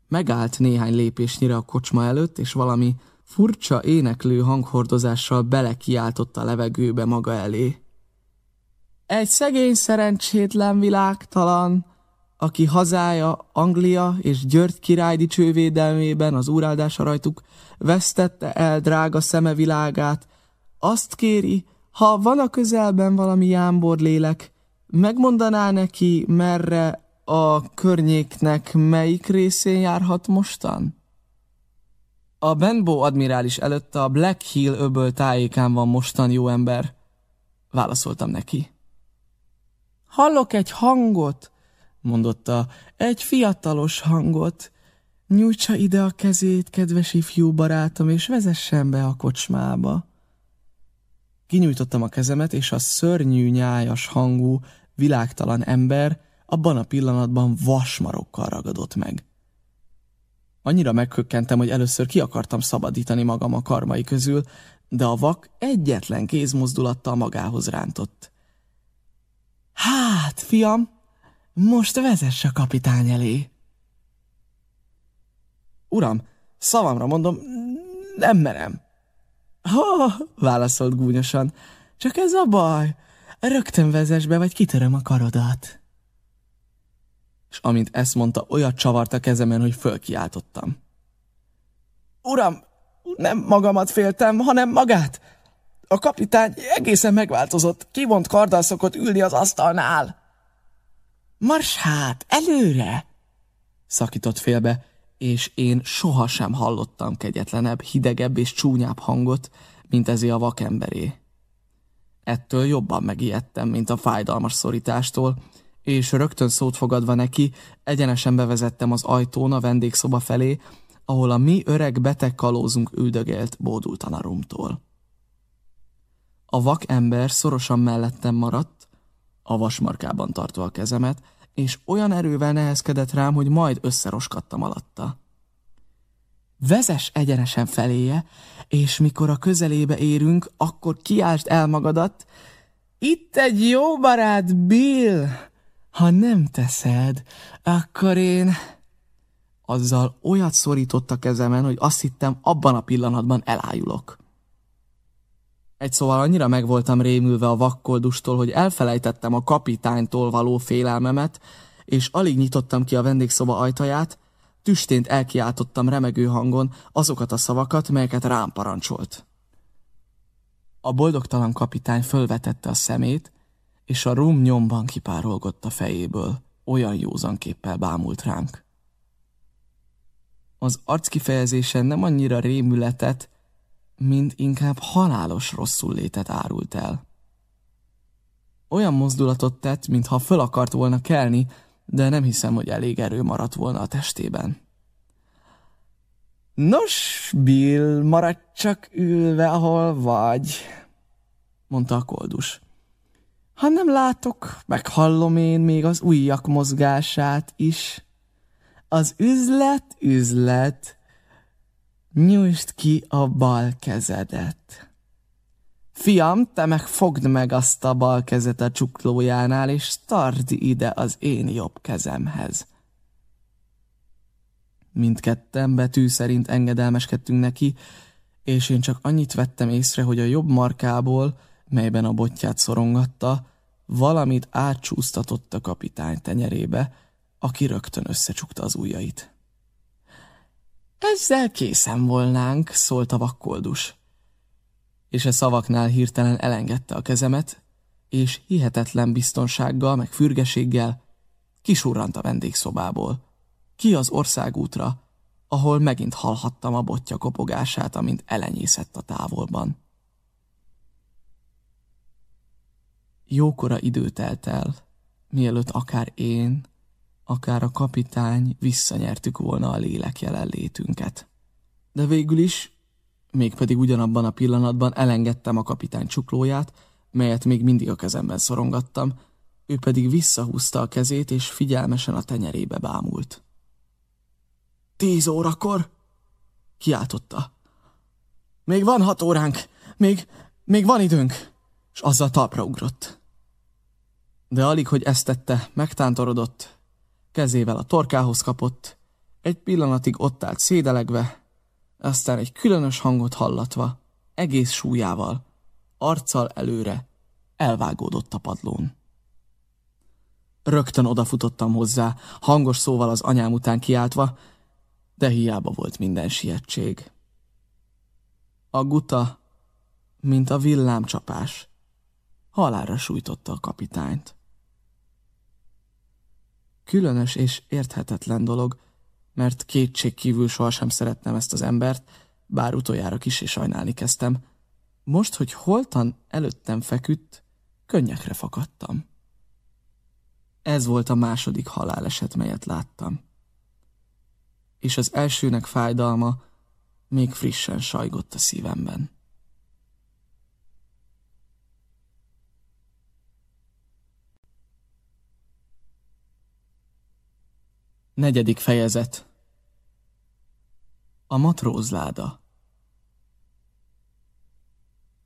Megállt néhány lépésnyire a kocsma előtt, és valami furcsa éneklő hanghordozással belekiáltotta a levegőbe maga elé. Egy szegény szerencsétlen világtalan, aki hazája Anglia és György király dicsővédelmében az úráldása rajtuk vesztette el drága szeme világát, azt kéri, ha van a közelben valami jámbor lélek, megmondaná neki, merre a környéknek melyik részén járhat mostan? A Benbow admirális előtt a Black Hill öböl tájékán van mostan jó ember. Válaszoltam neki. Hallok egy hangot, mondotta, egy fiatalos hangot. Nyújtsa ide a kezét, kedves ifjú barátom, és vezessen be a kocsmába. Kinyújtottam a kezemet, és a szörnyű, nyájas hangú, világtalan ember abban a pillanatban vasmarokkal ragadott meg. Annyira meghökkentem, hogy először ki akartam szabadítani magam a karmai közül, de a vak egyetlen kézmozdulattal magához rántott. Hát, fiam, most vezess a kapitány elé. Uram, szavamra mondom, nem merem. Ha, válaszolt gúnyosan, csak ez a baj. Rögtön vezess be, vagy kitöröm a karodat. És amint ezt mondta, olyat csavart a kezemen, hogy fölkiáltottam. Uram, nem magamat féltem, hanem magát. A kapitány egészen megváltozott, kivont karddal szokott ülni az asztalnál. Mars hát, előre! Szakított félbe, és én sohasem hallottam kegyetlenebb, hidegebb és csúnyább hangot, mint ezé a vakemberé. Ettől jobban megijedtem, mint a fájdalmas szorítástól, és rögtön szót fogadva neki, egyenesen bevezettem az ajtón a vendégszoba felé, ahol a mi öreg beteg kalózunk üldögélt bódultan a rumtól. A vak ember szorosan mellettem maradt, a vasmarkában tartva a kezemet, és olyan erővel nehezkedett rám, hogy majd összeroskadtam alatta. Vezes egyenesen feléje, és mikor a közelébe érünk, akkor kiáltsd el magadat, itt egy jó barát, Bill! Ha nem teszed, akkor én... Azzal olyat szorított a kezemen, hogy azt hittem, abban a pillanatban elájulok. Egy szóval annyira meg voltam rémülve a vakkoldustól, hogy elfelejtettem a kapitánytól való félelmemet, és alig nyitottam ki a vendégszoba ajtaját, tüstént elkiáltottam remegő hangon azokat a szavakat, melyeket rám parancsolt. A boldogtalan kapitány fölvetette a szemét, és a rum nyomban kipárolgott a fejéből, olyan józanképpel bámult ránk. Az arckifejezésen nem annyira rémületet, mint inkább halálos rosszul létet árult el. Olyan mozdulatot tett, mintha föl akart volna kelni, de nem hiszem, hogy elég erő maradt volna a testében. Nos, Bill, maradj csak ülve, ahol vagy, mondta a koldus. Ha nem látok, meghallom én még az ujjak mozgását is. Az üzlet, üzlet. Nyújtsd ki a bal kezedet. Fiam, te meg fogd meg azt a bal kezet a csuklójánál, és tard ide az én jobb kezemhez. Mindketten betű szerint engedelmeskedtünk neki, és én csak annyit vettem észre, hogy a jobb markából, melyben a botját szorongatta, valamit átcsúsztatott a kapitány tenyerébe, aki rögtön összecsukta az ujjait. Ezzel készen volnánk, szólt a vakkoldus. És a szavaknál hirtelen elengedte a kezemet, és hihetetlen biztonsággal, meg fürgeséggel kisurrant a vendégszobából, ki az országútra, ahol megint hallhattam a botja kopogását, amint elenyészett a távolban. Jókora idő telt el, mielőtt akár én, akár a kapitány visszanyertük volna a lélek jelenlétünket. De végül is, mégpedig ugyanabban a pillanatban elengedtem a kapitány csuklóját, melyet még mindig a kezemben szorongattam, ő pedig visszahúzta a kezét, és figyelmesen a tenyerébe bámult. Tíz órakor? Kiáltotta. Még van hat óránk, még, még van időnk, és azzal talpra ugrott. De alig, hogy ezt tette, megtántorodott, kezével a torkához kapott, egy pillanatig ott állt szédelegve, aztán egy különös hangot hallatva, egész súlyával, arccal előre, elvágódott a padlón. Rögtön odafutottam hozzá, hangos szóval az anyám után kiáltva, de hiába volt minden sietség. A guta, mint a villámcsapás, halára sújtotta a kapitányt. Különös és érthetetlen dolog, mert kétség kívül sohasem szerettem ezt az embert, bár utoljára kis és sajnálni kezdtem. Most, hogy holtan előttem feküdt, könnyekre fakadtam. Ez volt a második haláleset, melyet láttam és az elsőnek fájdalma még frissen sajgott a szívemben. Negyedik fejezet A matrózláda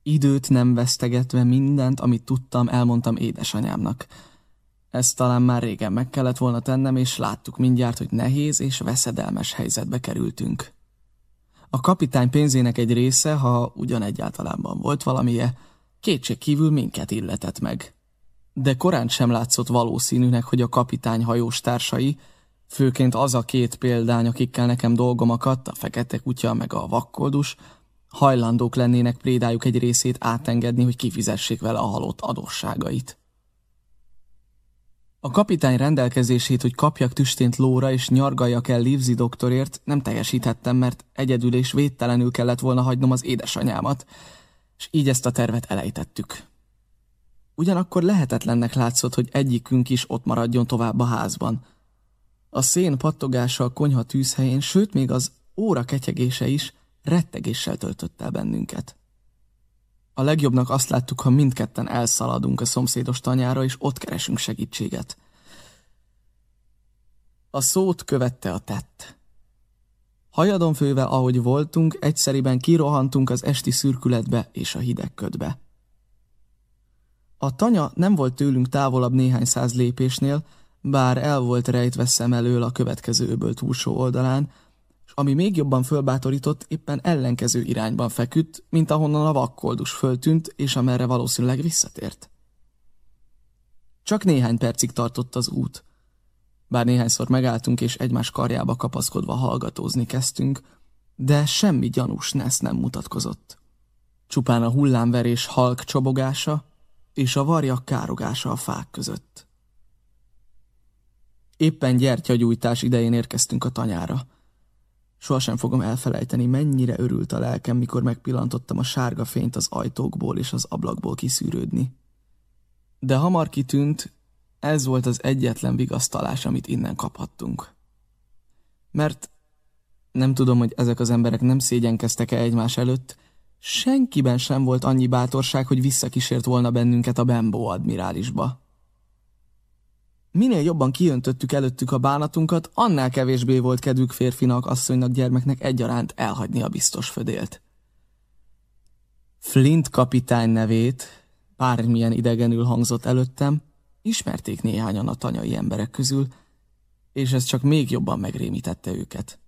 Időt nem vesztegetve mindent, amit tudtam, elmondtam édesanyámnak – ezt talán már régen meg kellett volna tennem, és láttuk mindjárt, hogy nehéz és veszedelmes helyzetbe kerültünk. A kapitány pénzének egy része, ha ugyan egyáltalánban volt valamije, kétség kívül minket illetett meg. De korán sem látszott valószínűnek, hogy a kapitány hajós társai, főként az a két példány, akikkel nekem dolgom akadt, a fekete kutya meg a vakkoldus, hajlandók lennének prédájuk egy részét átengedni, hogy kifizessék vele a halott adósságait. A kapitány rendelkezését, hogy kapjak tüstént lóra és nyargaljak el Livzi doktorért, nem teljesíthettem, mert egyedül és védtelenül kellett volna hagynom az édesanyámat, és így ezt a tervet elejtettük. Ugyanakkor lehetetlennek látszott, hogy egyikünk is ott maradjon tovább a házban. A szén pattogása a konyha tűzhelyén, sőt még az óra ketyegése is rettegéssel töltött el bennünket. A legjobbnak azt láttuk, ha mindketten elszaladunk a szomszédos tanyára, és ott keresünk segítséget. A szót követte a tett. Hajadon fővel, ahogy voltunk, egyszeriben kirohantunk az esti szürkületbe és a hideg ködbe. A tanya nem volt tőlünk távolabb néhány száz lépésnél, bár el volt rejtve szem elől a következő öböl túlsó oldalán, és ami még jobban fölbátorított, éppen ellenkező irányban feküdt, mint ahonnan a vakkoldus föltűnt, és amerre valószínűleg visszatért. Csak néhány percig tartott az út. Bár néhányszor megálltunk, és egymás karjába kapaszkodva hallgatózni kezdtünk, de semmi gyanús nesz nem mutatkozott. Csupán a hullámverés halk csobogása és a varjak károgása a fák között. Éppen gyertyagyújtás idején érkeztünk a tanyára. Sohasem fogom elfelejteni, mennyire örült a lelkem, mikor megpillantottam a sárga fényt az ajtókból és az ablakból kiszűrődni. De hamar kitűnt, ez volt az egyetlen vigasztalás, amit innen kaphattunk. Mert nem tudom, hogy ezek az emberek nem szégyenkeztek-e egymás előtt, senkiben sem volt annyi bátorság, hogy visszakísért volna bennünket a Bembo admirálisba. Minél jobban kiöntöttük előttük a bánatunkat, annál kevésbé volt kedvük férfinak, asszonynak, gyermeknek egyaránt elhagyni a biztos födélt. Flint kapitány nevét, bármilyen idegenül hangzott előttem, ismerték néhányan a tanyai emberek közül, és ez csak még jobban megrémítette őket.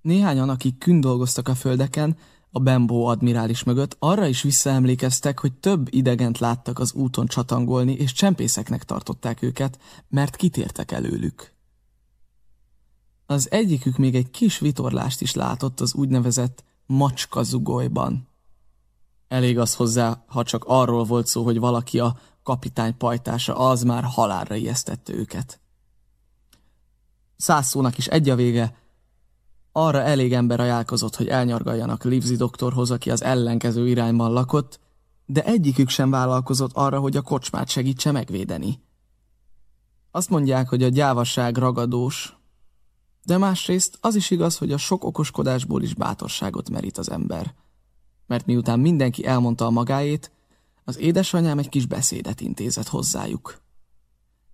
Néhányan, akik kün a földeken, a Bembo admirális mögött, arra is visszaemlékeztek, hogy több idegent láttak az úton csatangolni, és csempészeknek tartották őket, mert kitértek előlük. Az egyikük még egy kis vitorlást is látott az úgynevezett macska zugolyban. Elég az hozzá, ha csak arról volt szó, hogy valaki a kapitány pajtása, az már halálra ijesztette őket. Száz is egy a vége, arra elég ember ajánlkozott, hogy elnyargaljanak Livzi doktorhoz, aki az ellenkező irányban lakott, de egyikük sem vállalkozott arra, hogy a kocsmát segítse megvédeni. Azt mondják, hogy a gyávasság ragadós, de másrészt az is igaz, hogy a sok okoskodásból is bátorságot merít az ember. Mert miután mindenki elmondta a magáét, az édesanyám egy kis beszédet intézett hozzájuk.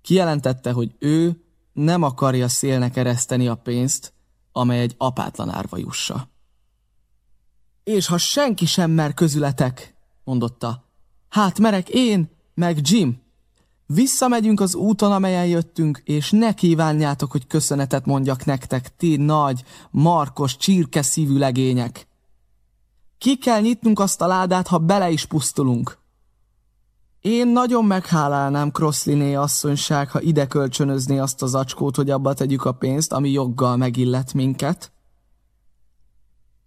Kijelentette, hogy ő nem akarja szélnek ereszteni a pénzt, amely egy apátlan árva jussa. És ha senki sem mer közületek, mondotta, hát merek én, meg Jim. Visszamegyünk az úton, amelyen jöttünk, és ne kívánjátok, hogy köszönetet mondjak nektek, ti nagy, markos, csirke szívű legények. Ki kell nyitnunk azt a ládát, ha bele is pusztulunk. Én nagyon meghálálnám Crossliné asszonyság, ha ide kölcsönözné azt az acskót, hogy abba tegyük a pénzt, ami joggal megillet minket.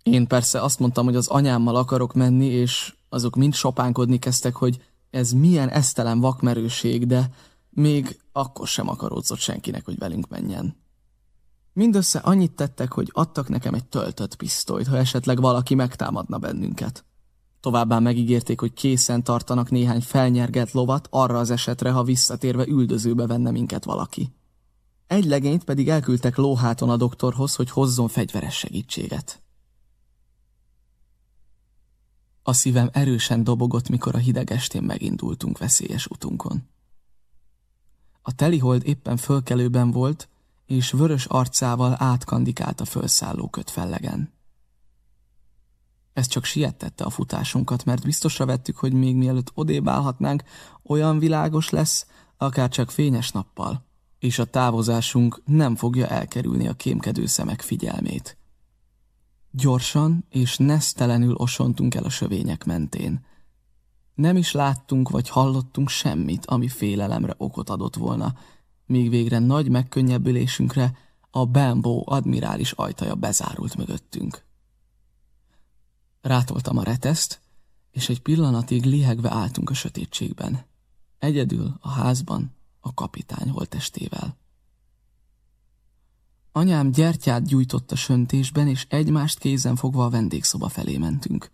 Én persze azt mondtam, hogy az anyámmal akarok menni, és azok mind sopánkodni kezdtek, hogy ez milyen esztelen vakmerőség, de még akkor sem akaródzott senkinek, hogy velünk menjen. Mindössze annyit tettek, hogy adtak nekem egy töltött pisztolyt, ha esetleg valaki megtámadna bennünket. Továbbá megígérték, hogy készen tartanak néhány felnyergelt lovat arra az esetre, ha visszatérve üldözőbe venne minket valaki. Egy legényt pedig elküldtek lóháton a doktorhoz, hogy hozzon fegyveres segítséget. A szívem erősen dobogott, mikor a hideg estén megindultunk veszélyes utunkon. A telihold éppen fölkelőben volt, és vörös arcával átkandikált a fölszálló kötfellegen. Ez csak sietette a futásunkat, mert biztosra vettük, hogy még mielőtt odébb állhatnánk, olyan világos lesz, akár csak fényes nappal, és a távozásunk nem fogja elkerülni a kémkedő szemek figyelmét. Gyorsan és nesztelenül osontunk el a sövények mentén. Nem is láttunk vagy hallottunk semmit, ami félelemre okot adott volna, míg végre nagy megkönnyebbülésünkre a Bambó admirális ajtaja bezárult mögöttünk. Rátoltam a reteszt, és egy pillanatig lihegve álltunk a sötétségben. Egyedül a házban a kapitány holtestével. Anyám gyertyát gyújtott a söntésben, és egymást kézen fogva a vendégszoba felé mentünk.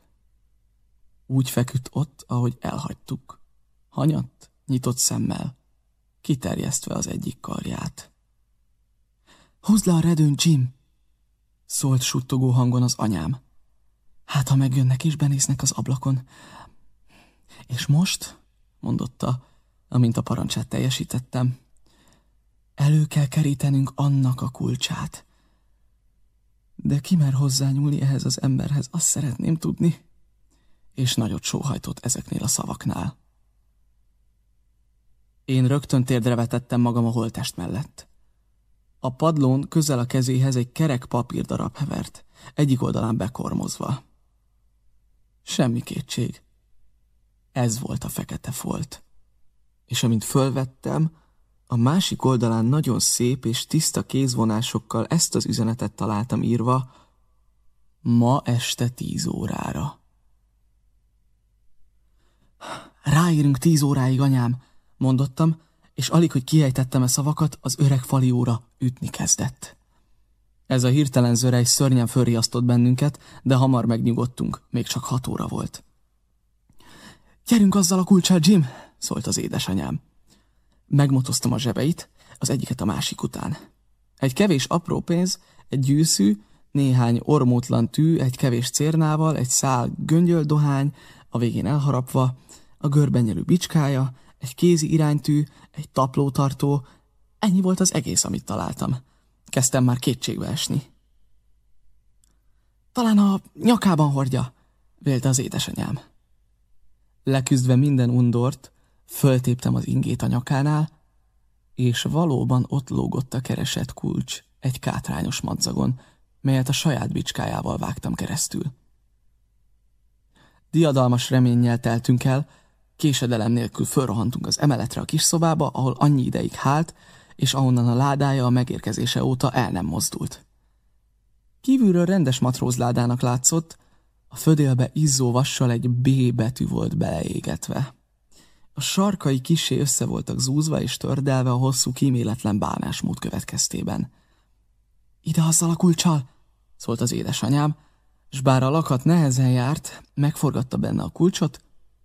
Úgy feküdt ott, ahogy elhagytuk. hanyatt, nyitott szemmel, kiterjesztve az egyik karját. Húzd le a redőn, Jim! szólt suttogó hangon az anyám. Hát, ha megjönnek és benéznek az ablakon. És most, mondotta, amint a parancsát teljesítettem, elő kell kerítenünk annak a kulcsát. De ki mer hozzányúlni ehhez az emberhez, azt szeretném tudni. És nagyot sóhajtott ezeknél a szavaknál. Én rögtön térdre vetettem magam a holtest mellett. A padlón közel a kezéhez egy kerek papírdarab hevert, egyik oldalán bekormozva. Semmi kétség. Ez volt a fekete folt. És amint fölvettem, a másik oldalán nagyon szép és tiszta kézvonásokkal ezt az üzenetet találtam írva, ma este tíz órára. Ráérünk tíz óráig, anyám, mondottam, és alig, hogy kiejtettem a szavakat, az öreg fali óra ütni kezdett. Ez a hirtelen zörej szörnyen fölriasztott bennünket, de hamar megnyugodtunk, még csak hat óra volt. Gyerünk azzal a kulcsal, Jim, szólt az édesanyám. Megmotoztam a zsebeit, az egyiket a másik után. Egy kevés apró pénz, egy gyűszű, néhány ormótlan tű, egy kevés cérnával, egy szál göngyöldohány, a végén elharapva, a görbenyelő bicskája, egy kézi iránytű, egy taplótartó, ennyi volt az egész, amit találtam. Kezdtem már kétségbe esni. Talán a nyakában hordja, vélte az édesanyám. Leküzdve minden undort, föltéptem az ingét a nyakánál, és valóban ott lógott a keresett kulcs egy kátrányos madzagon, melyet a saját bicskájával vágtam keresztül. Diadalmas reménnyel teltünk el, Késedelem nélkül fölrohantunk az emeletre a kis szobába, ahol annyi ideig hált, és ahonnan a ládája a megérkezése óta el nem mozdult. Kívülről rendes matrózládának látszott, a födélbe izzó vassal egy B betű volt beleégetve. A sarkai kisé össze voltak zúzva és tördelve a hosszú kíméletlen bánásmód következtében. Ide azzal a kulcsal, szólt az édesanyám, s bár a lakat nehezen járt, megforgatta benne a kulcsot,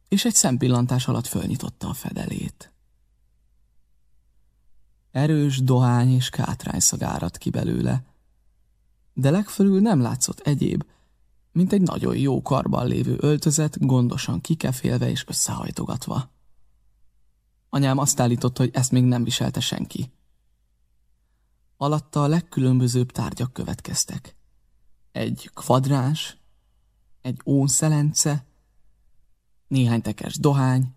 és egy szempillantás alatt fölnyitotta a fedelét. Erős dohány és kátrány szagárad ki belőle, de legfelül nem látszott egyéb, mint egy nagyon jó karban lévő öltözet, gondosan kikefélve és összehajtogatva. Anyám azt állította, hogy ezt még nem viselte senki. Alatta a legkülönbözőbb tárgyak következtek. Egy kvadráns, egy ónszelence, néhány tekes dohány,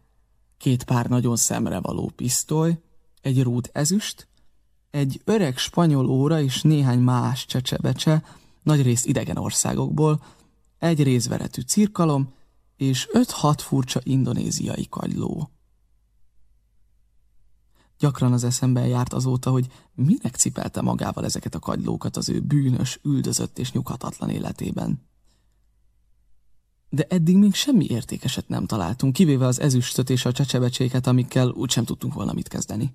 két pár nagyon szemre való pisztoly, egy rút ezüst, egy öreg spanyol óra és néhány más csecsebecse, nagyrészt idegen országokból, egy részveretű cirkalom és öt-hat furcsa indonéziai kagyló. Gyakran az eszembe járt azóta, hogy minek cipelte magával ezeket a kagylókat az ő bűnös, üldözött és nyughatatlan életében de eddig még semmi értékeset nem találtunk, kivéve az ezüstöt és a csecsebecséket, amikkel úgysem tudtunk volna mit kezdeni.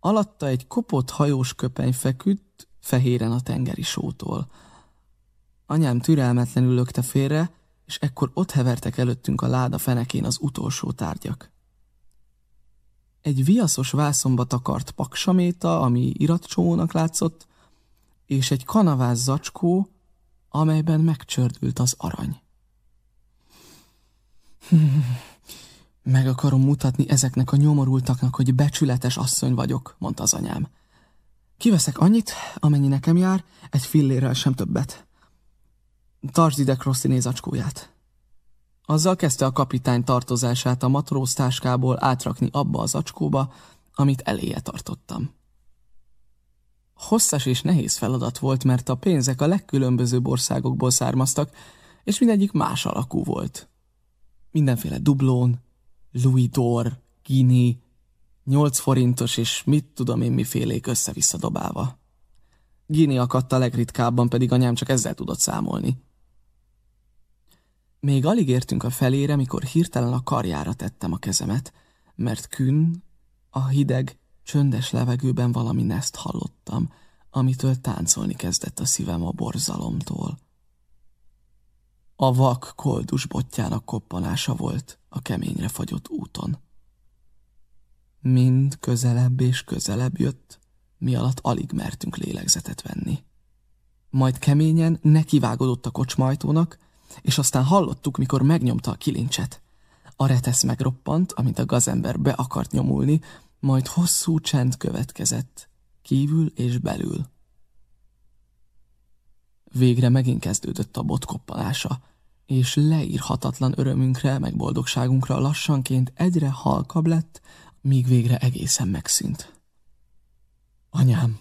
Alatta egy kopott hajós köpeny feküdt, fehéren a tengeri sótól. Anyám türelmetlenül lökte félre, és ekkor ott hevertek előttünk a láda fenekén az utolsó tárgyak. Egy viaszos vászomba takart paksaméta, ami iratcsónak látszott, és egy kanavász zacskó, amelyben megcsördült az arany. Meg akarom mutatni ezeknek a nyomorultaknak, hogy becsületes asszony vagyok, mondta az anyám. Kiveszek annyit, amennyi nekem jár, egy fillérrel sem többet. Tartsd ide Crossy zacskóját. Azzal kezdte a kapitány tartozását a matróz táskából átrakni abba az zacskóba, amit eléje tartottam. Hosszas és nehéz feladat volt, mert a pénzek a legkülönbözőbb országokból származtak, és mindegyik más alakú volt. Mindenféle dublón, Louis d'Or, Guinea, nyolc forintos és mit tudom én mifélék össze-vissza dobálva. Guinea akadt a legritkábban, pedig anyám csak ezzel tudott számolni. Még alig értünk a felére, mikor hirtelen a karjára tettem a kezemet, mert kün, a hideg, Csöndes levegőben valami neszt hallottam, amitől táncolni kezdett a szívem a borzalomtól. A vak koldus botjának koppanása volt a keményre fagyott úton. Mind közelebb és közelebb jött, mi alatt alig mertünk lélegzetet venni. Majd keményen nekivágodott a kocsmajtónak, és aztán hallottuk, mikor megnyomta a kilincset. A retesz megroppant, amint a gazember be akart nyomulni, majd hosszú csend következett, kívül és belül. Végre megint kezdődött a botkoppalása, és leírhatatlan örömünkre, meg boldogságunkra lassanként egyre halkabb lett, míg végre egészen megszűnt. Anyám,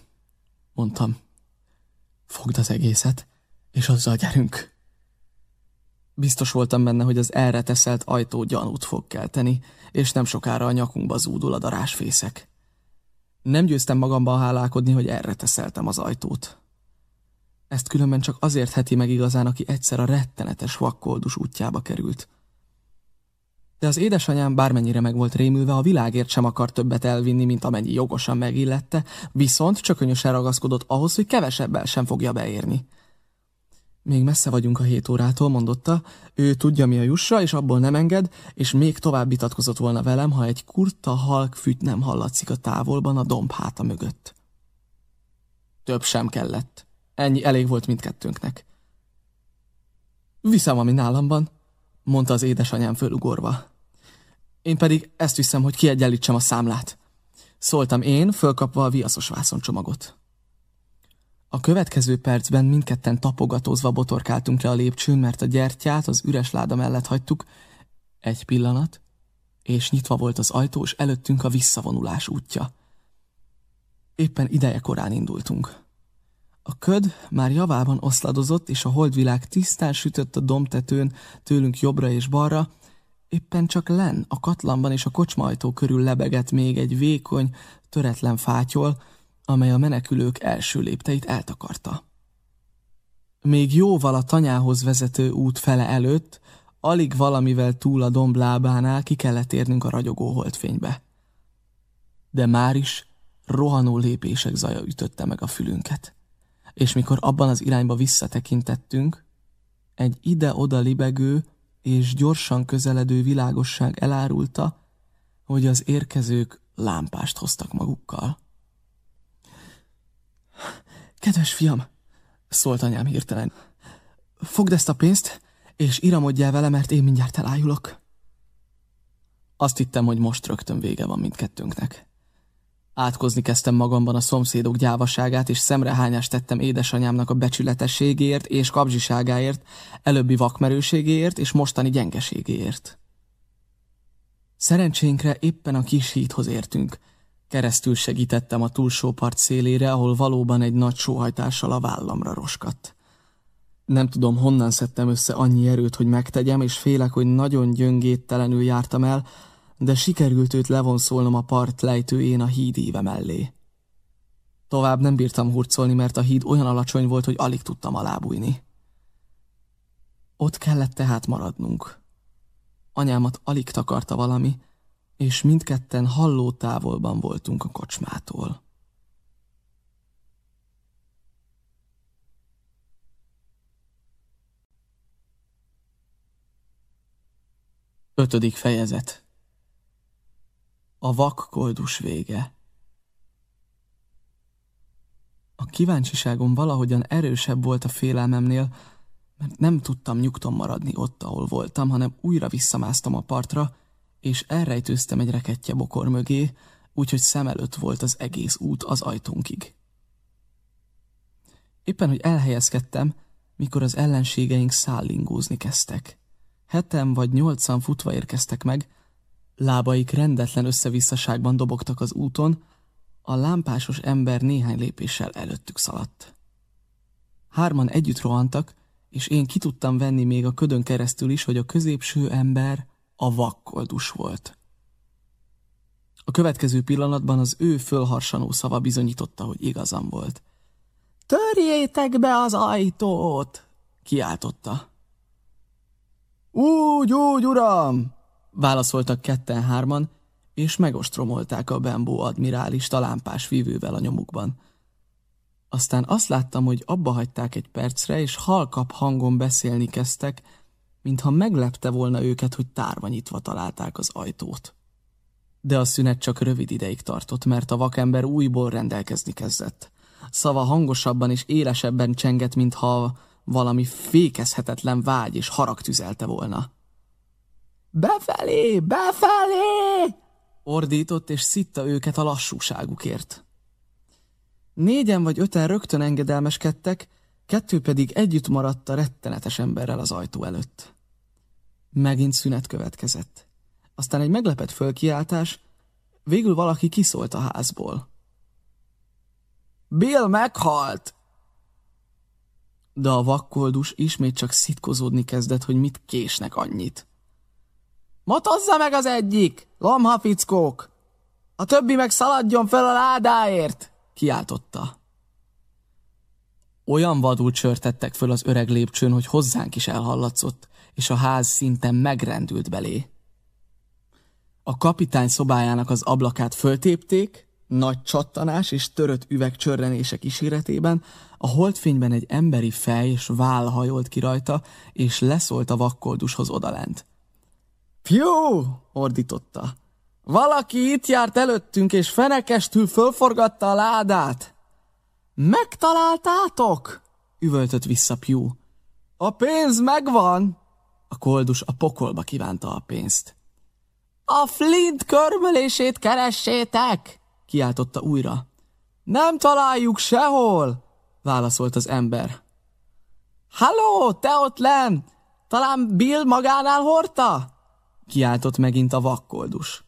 mondtam, fogd az egészet, és azzal gyerünk. Biztos voltam benne, hogy az erre teszelt ajtó gyanút fog kelteni, és nem sokára a nyakunkba zúdul a darásfészek. Nem győztem magamban hálálkodni, hogy erre teszeltem az ajtót. Ezt különben csak azért heti meg igazán, aki egyszer a rettenetes vakkoldus útjába került. De az édesanyám bármennyire meg volt rémülve, a világért sem akart többet elvinni, mint amennyi jogosan megillette, viszont csökönyösen ragaszkodott ahhoz, hogy kevesebbel sem fogja beérni. Még messze vagyunk a hét órától, mondotta, ő tudja mi a jussa, és abból nem enged, és még tovább vitatkozott volna velem, ha egy kurta halk füty nem hallatszik a távolban a domb háta mögött. Több sem kellett. Ennyi elég volt mindkettőnknek. Viszem, ami nálam van, mondta az édesanyám fölugorva. Én pedig ezt viszem, hogy kiegyenlítsem a számlát. Szóltam én, fölkapva a viaszos vászoncsomagot. A következő percben mindketten tapogatózva botorkáltunk le a lépcsőn, mert a gyertyát az üres láda mellett hagytuk. Egy pillanat, és nyitva volt az ajtó, és előttünk a visszavonulás útja. Éppen ideje korán indultunk. A köd már javában oszladozott, és a holdvilág tisztán sütött a domtetőn tőlünk jobbra és balra, éppen csak len, a katlanban és a kocsmajtó körül lebegett még egy vékony, töretlen fátyol, amely a menekülők első lépteit eltakarta. Még jóval a tanyához vezető út fele előtt, alig valamivel túl a domb lábánál ki kellett érnünk a ragyogó holdfénybe. De már is rohanó lépések zaja ütötte meg a fülünket és mikor abban az irányba visszatekintettünk, egy ide-oda libegő és gyorsan közeledő világosság elárulta, hogy az érkezők lámpást hoztak magukkal. Kedves fiam, szólt anyám hirtelen, fogd ezt a pénzt, és iramodjál vele, mert én mindjárt elájulok. Azt hittem, hogy most rögtön vége van mindkettőnknek. Átkozni kezdtem magamban a szomszédok gyávaságát, és szemrehányást tettem édesanyámnak a becsületességéért és kapzsiságáért, előbbi vakmerőségéért és mostani gyengeségéért. Szerencsénkre éppen a kis híthoz értünk. Keresztül segítettem a túlsó part szélére, ahol valóban egy nagy sóhajtással a vállamra roskadt. Nem tudom, honnan szedtem össze annyi erőt, hogy megtegyem, és félek, hogy nagyon gyöngéttelenül jártam el, de sikerült őt levonszolnom a part lejtőjén a híd éve mellé. Tovább nem bírtam hurcolni, mert a híd olyan alacsony volt, hogy alig tudtam alábújni. Ott kellett tehát maradnunk. Anyámat alig takarta valami, és mindketten halló távolban voltunk a kocsmától. Ötödik fejezet a vakkoldus vége. A kíváncsiságom valahogyan erősebb volt a félelmemnél, mert nem tudtam nyugton maradni ott, ahol voltam, hanem újra visszamásztam a partra, és elrejtőztem egy rekettye bokor mögé, úgyhogy szem előtt volt az egész út az ajtónkig. Éppen, hogy elhelyezkedtem, mikor az ellenségeink szállingózni kezdtek. Heten vagy nyolcan futva érkeztek meg, Lábaik rendetlen összevisszaságban dobogtak az úton, a lámpásos ember néhány lépéssel előttük szaladt. Hárman együtt rohantak, és én ki tudtam venni még a ködön keresztül is, hogy a középső ember a vakkoldus volt. A következő pillanatban az ő fölharsanó szava bizonyította, hogy igazam volt. Törjétek be az ajtót! kiáltotta. Úgy, úgy, uram! Válaszoltak ketten-hárman, és megostromolták a Bembó admirális talámpás vívővel a nyomukban. Aztán azt láttam, hogy abba hagyták egy percre, és halkap hangon beszélni kezdtek, mintha meglepte volna őket, hogy tárva nyitva találták az ajtót. De a szünet csak rövid ideig tartott, mert a vakember újból rendelkezni kezdett. Szava hangosabban és élesebben csengett, mintha valami fékezhetetlen vágy és harag tüzelte volna. Befelé! Befelé! Ordított és szitta őket a lassúságukért. Négyen vagy öten rögtön engedelmeskedtek, kettő pedig együtt maradt a rettenetes emberrel az ajtó előtt. Megint szünet következett. Aztán egy meglepett fölkiáltás, végül valaki kiszólt a házból. Bill meghalt! De a vakkoldus ismét csak szitkozódni kezdett, hogy mit késnek annyit. Motozza meg az egyik, lomhafickók! A többi meg szaladjon fel a ládáért! kiáltotta. Olyan vadul csörtettek föl az öreg lépcsőn, hogy hozzánk is elhallatszott, és a ház szinte megrendült belé. A kapitány szobájának az ablakát föltépték, nagy csattanás és törött üvegcsörrenések kíséretében, a holdfényben egy emberi fej és váll hajolt ki rajta, és leszólt a vakkoldushoz odalent. Piu! ordította. Valaki itt járt előttünk, és fenekestül fölforgatta a ládát. Megtaláltátok? üvöltött vissza Pew. A pénz megvan! A koldus a pokolba kívánta a pénzt. A Flint körmölését keressétek! kiáltotta újra. Nem találjuk sehol! válaszolt az ember. Halló, te ott len! Talán Bill magánál hordta? Kiáltott megint a vakkoldus.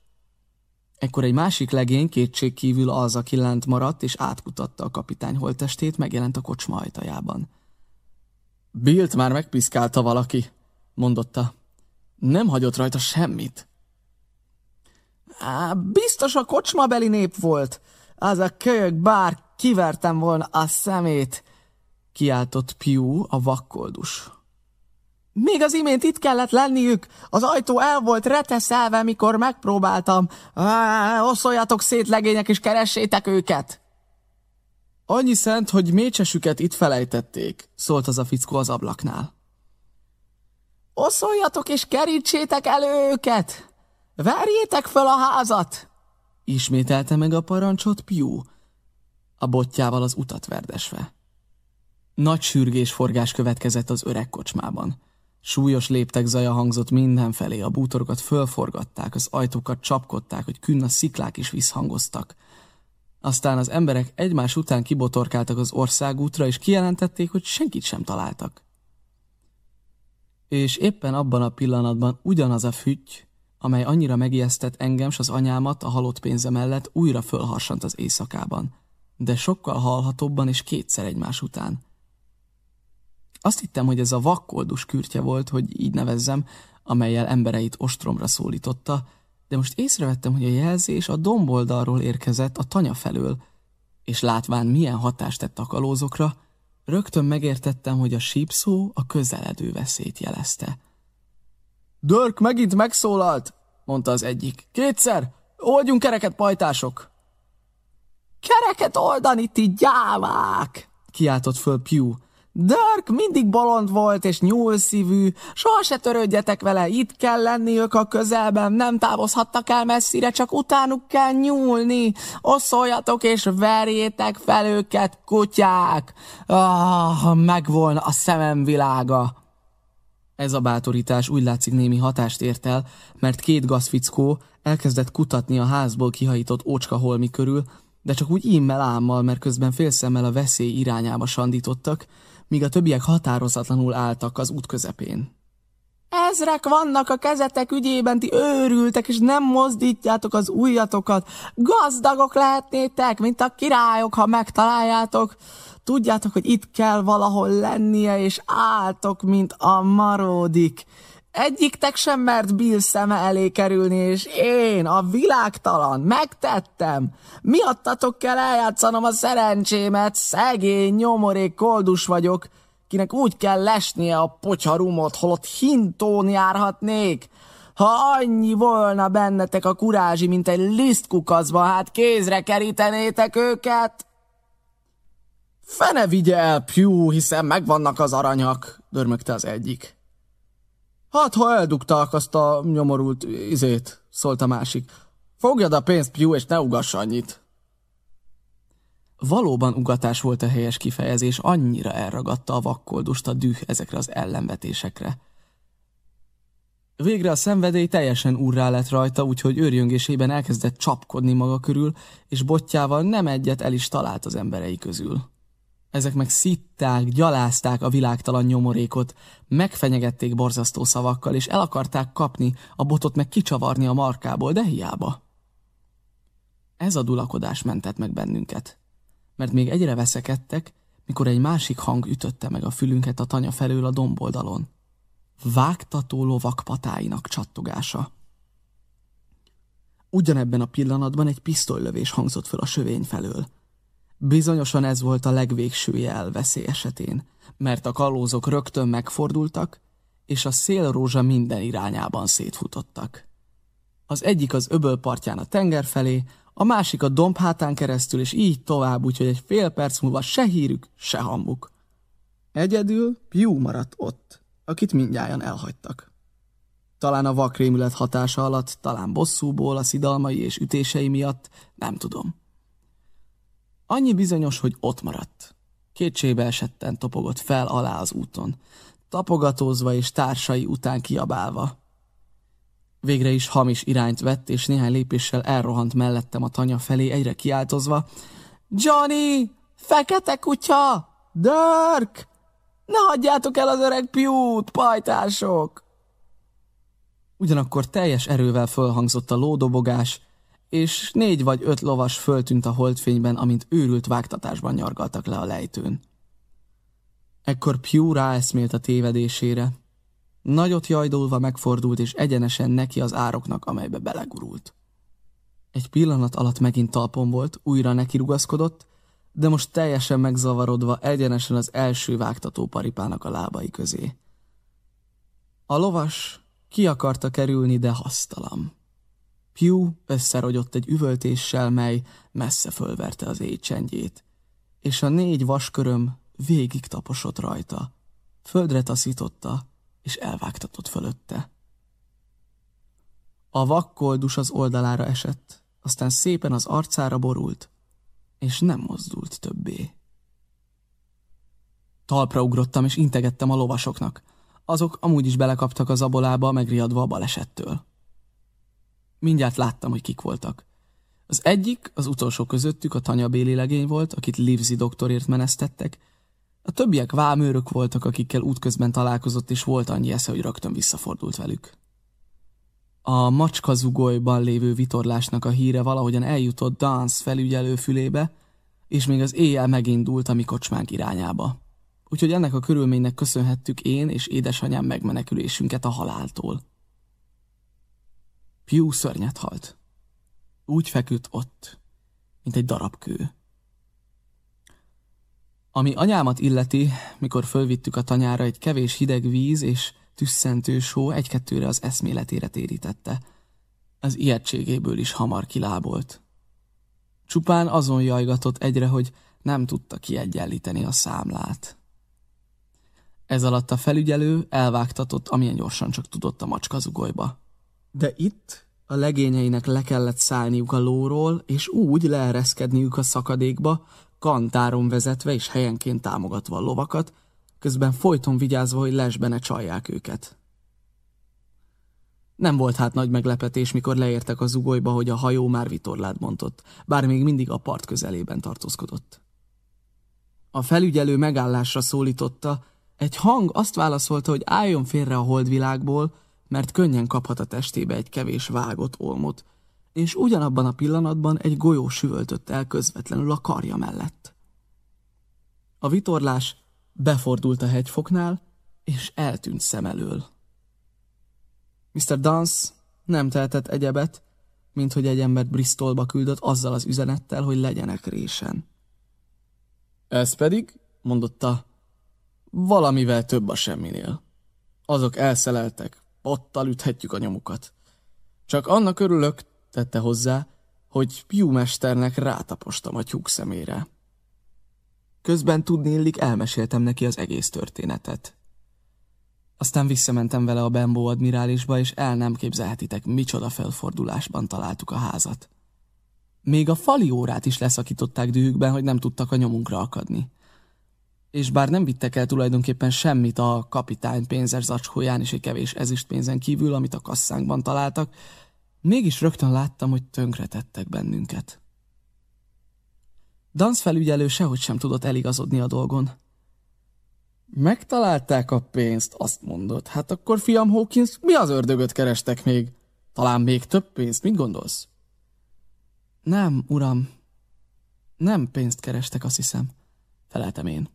Ekkor egy másik legény kétség kívül az, aki lent maradt, és átkutatta a kapitány holtestét, megjelent a kocsma ajtajában. Bilt már megpiszkálta valaki, mondotta. Nem hagyott rajta semmit. Á, biztos a kocsmabeli nép volt. Az a kölyök bár kivertem volna a szemét, kiáltott Piu, a vakkoldus. Még az imént itt kellett lenniük, az ajtó el volt reteszelve, mikor megpróbáltam. Á, oszoljatok szét legények, és keressétek őket! Annyi szent, hogy mécsesüket itt felejtették, szólt az a fickó az ablaknál. Oszoljatok és kerítsétek elő őket! Verjétek föl a házat! Ismételte meg a parancsot Piu, a botjával az utat verdesve. Nagy sürgés forgás következett az öreg kocsmában. Súlyos léptek zaja hangzott mindenfelé, a bútorokat fölforgatták, az ajtókat csapkodták, hogy künn a sziklák is visszhangoztak. Aztán az emberek egymás után kibotorkáltak az országútra, és kijelentették, hogy senkit sem találtak. És éppen abban a pillanatban ugyanaz a fütty, amely annyira megijesztett engem s az anyámat a halott pénze mellett újra fölharsant az éjszakában, de sokkal hallhatóbban és kétszer egymás után. Azt hittem, hogy ez a vakkoldus kürtje volt, hogy így nevezzem, amelyel embereit ostromra szólította, de most észrevettem, hogy a jelzés a domboldalról érkezett a tanya felől, és látván milyen hatást tett a kalózokra, rögtön megértettem, hogy a sípszó a közeledő veszélyt jelezte. Dörk megint megszólalt, mondta az egyik. Kétszer, oldjunk kereket, pajtások! Kereket oldani, ti gyávák! kiáltott föl Pew, Dirk mindig bolond volt és nyúlszívű, soha se törődjetek vele, itt kell lenniük a közelben, nem távozhattak el messzire, csak utánuk kell nyúlni. Oszoljatok és verjétek fel őket, kutyák! Ah, megvolna a szemem világa! Ez a bátorítás úgy látszik némi hatást ért el, mert két gazfickó elkezdett kutatni a házból kihajított ócska holmi körül, de csak úgy immel ámmal, mert közben félszemmel a veszély irányába sandítottak, míg a többiek határozatlanul álltak az út közepén. Ezrek vannak a kezetek ügyében, ti őrültek, és nem mozdítjátok az ujjatokat. Gazdagok lehetnétek, mint a királyok, ha megtaláljátok. Tudjátok, hogy itt kell valahol lennie, és álltok, mint a maródik. Egyiktek sem mert Bill szeme elé kerülni, és én, a világtalan, megtettem. Miattatok kell eljátszanom a szerencsémet, szegény, nyomorék koldus vagyok, kinek úgy kell lesnie a potyarumot, holott hintón járhatnék. Ha annyi volna bennetek a kurázsi, mint egy lisztkukaszba, hát kézre kerítenétek őket. Fene vigye el, Pew, hiszen megvannak az aranyak, dörmögte az egyik. Hát, ha eldugták azt a nyomorult izét, szólt a másik. Fogjad a pénzt, Pew, és ne ugass annyit. Valóban ugatás volt a helyes kifejezés, annyira elragadta a vakkoldust a düh ezekre az ellenvetésekre. Végre a szenvedély teljesen urrá lett rajta, úgyhogy őrjöngésében elkezdett csapkodni maga körül, és botjával nem egyet el is talált az emberei közül. Ezek meg szitták, gyalázták a világtalan nyomorékot, megfenyegették borzasztó szavakkal, és el akarták kapni, a botot meg kicsavarni a markából, de hiába. Ez a dulakodás mentett meg bennünket, mert még egyre veszekedtek, mikor egy másik hang ütötte meg a fülünket a tanya felől a domboldalon. Vágtató lovak patáinak csattogása. Ugyanebben a pillanatban egy pisztolylövés hangzott föl a sövény felől. Bizonyosan ez volt a legvégső jel veszély esetén, mert a kalózok rögtön megfordultak, és a szélrózsa minden irányában szétfutottak. Az egyik az öböl partján a tenger felé, a másik a domb hátán keresztül, és így tovább, úgyhogy egy fél perc múlva se hírük, se hambuk. Egyedül Piu maradt ott, akit mindjárt elhagytak. Talán a vakrémület hatása alatt, talán bosszúból, a szidalmai és ütései miatt, nem tudom. Annyi bizonyos, hogy ott maradt. Kétségbe esetten topogott fel alá az úton, tapogatózva és társai után kiabálva. Végre is hamis irányt vett, és néhány lépéssel elrohant mellettem a tanya felé, egyre kiáltozva. Johnny! Fekete kutya! Dirk! Ne hagyjátok el az öreg piút, pajtások! Ugyanakkor teljes erővel fölhangzott a lódobogás, és négy vagy öt lovas föltűnt a holdfényben, amint őrült vágtatásban nyargaltak le a lejtőn. Ekkor Pew ráeszmélt a tévedésére. Nagyot jajdulva megfordult, és egyenesen neki az ároknak, amelybe belegurult. Egy pillanat alatt megint talpon volt, újra neki rugaszkodott, de most teljesen megzavarodva egyenesen az első vágtató paripának a lábai közé. A lovas ki akarta kerülni, de hasztalam. Pew összerogyott egy üvöltéssel, mely messze fölverte az éjcsendjét, és a négy vasköröm végig taposott rajta, földre taszította, és elvágtatott fölötte. A vakkoldus az oldalára esett, aztán szépen az arcára borult, és nem mozdult többé. Talpra ugrottam, és integettem a lovasoknak. Azok amúgy is belekaptak az abolába, megriadva a balesettől. Mindjárt láttam, hogy kik voltak. Az egyik, az utolsó közöttük a tanyabéli legény volt, akit Livzi doktorért menesztettek. A többiek vámőrök voltak, akikkel útközben találkozott, és volt annyi esze, hogy rögtön visszafordult velük. A macska zugolyban lévő vitorlásnak a híre valahogyan eljutott Dance felügyelő fülébe, és még az éjjel megindult a mi kocsmánk irányába. Úgyhogy ennek a körülménynek köszönhettük én és édesanyám megmenekülésünket a haláltól. Pew szörnyet halt. Úgy feküdt ott, mint egy darab kő. Ami anyámat illeti, mikor fölvittük a tanyára, egy kevés hideg víz és tüsszentő só egy-kettőre az eszméletére térítette. Az ijegységéből is hamar kilábolt. Csupán azon jajgatott egyre, hogy nem tudta kiegyenlíteni a számlát. Ez alatt a felügyelő elvágtatott, amilyen gyorsan csak tudott a macskazugolyba. De itt a legényeinek le kellett szállniuk a lóról, és úgy leereszkedniük a szakadékba, kantáron vezetve és helyenként támogatva a lovakat, közben folyton vigyázva, hogy lesbe ne csalják őket. Nem volt hát nagy meglepetés, mikor leértek a zugolyba, hogy a hajó már vitorlát bontott, bár még mindig a part közelében tartózkodott. A felügyelő megállásra szólította, egy hang azt válaszolta, hogy álljon félre a holdvilágból, mert könnyen kaphat a testébe egy kevés vágott olmot, és ugyanabban a pillanatban egy golyó süvöltött el közvetlenül a karja mellett. A vitorlás befordult a hegyfoknál, és eltűnt szem elől. Mr. Dance nem tehetett egyebet, mint hogy egy embert Bristolba küldött azzal az üzenettel, hogy legyenek résen. Ez pedig, mondotta, valamivel több a semminél. Azok elszeleltek, Ottal üthetjük a nyomukat. Csak annak örülök, tette hozzá, hogy Piu mesternek rátapostam a tyúk szemére. Közben tudni illik, elmeséltem neki az egész történetet. Aztán visszamentem vele a Bembo admirálisba, és el nem képzelhetitek, micsoda felfordulásban találtuk a házat. Még a fali órát is leszakították dühükben, hogy nem tudtak a nyomunkra akadni. És bár nem vittek el tulajdonképpen semmit a kapitány pénzes zacskóján és egy kevés ezüstpénzen kívül, amit a kasszánkban találtak, mégis rögtön láttam, hogy tönkretettek bennünket. Dansz felügyelő sehogy sem tudott eligazodni a dolgon. Megtalálták a pénzt, azt mondod. Hát akkor, fiam Hawkins, mi az ördögöt kerestek még? Talán még több pénzt, mit gondolsz? Nem, uram. Nem pénzt kerestek, azt hiszem. Feleltem én.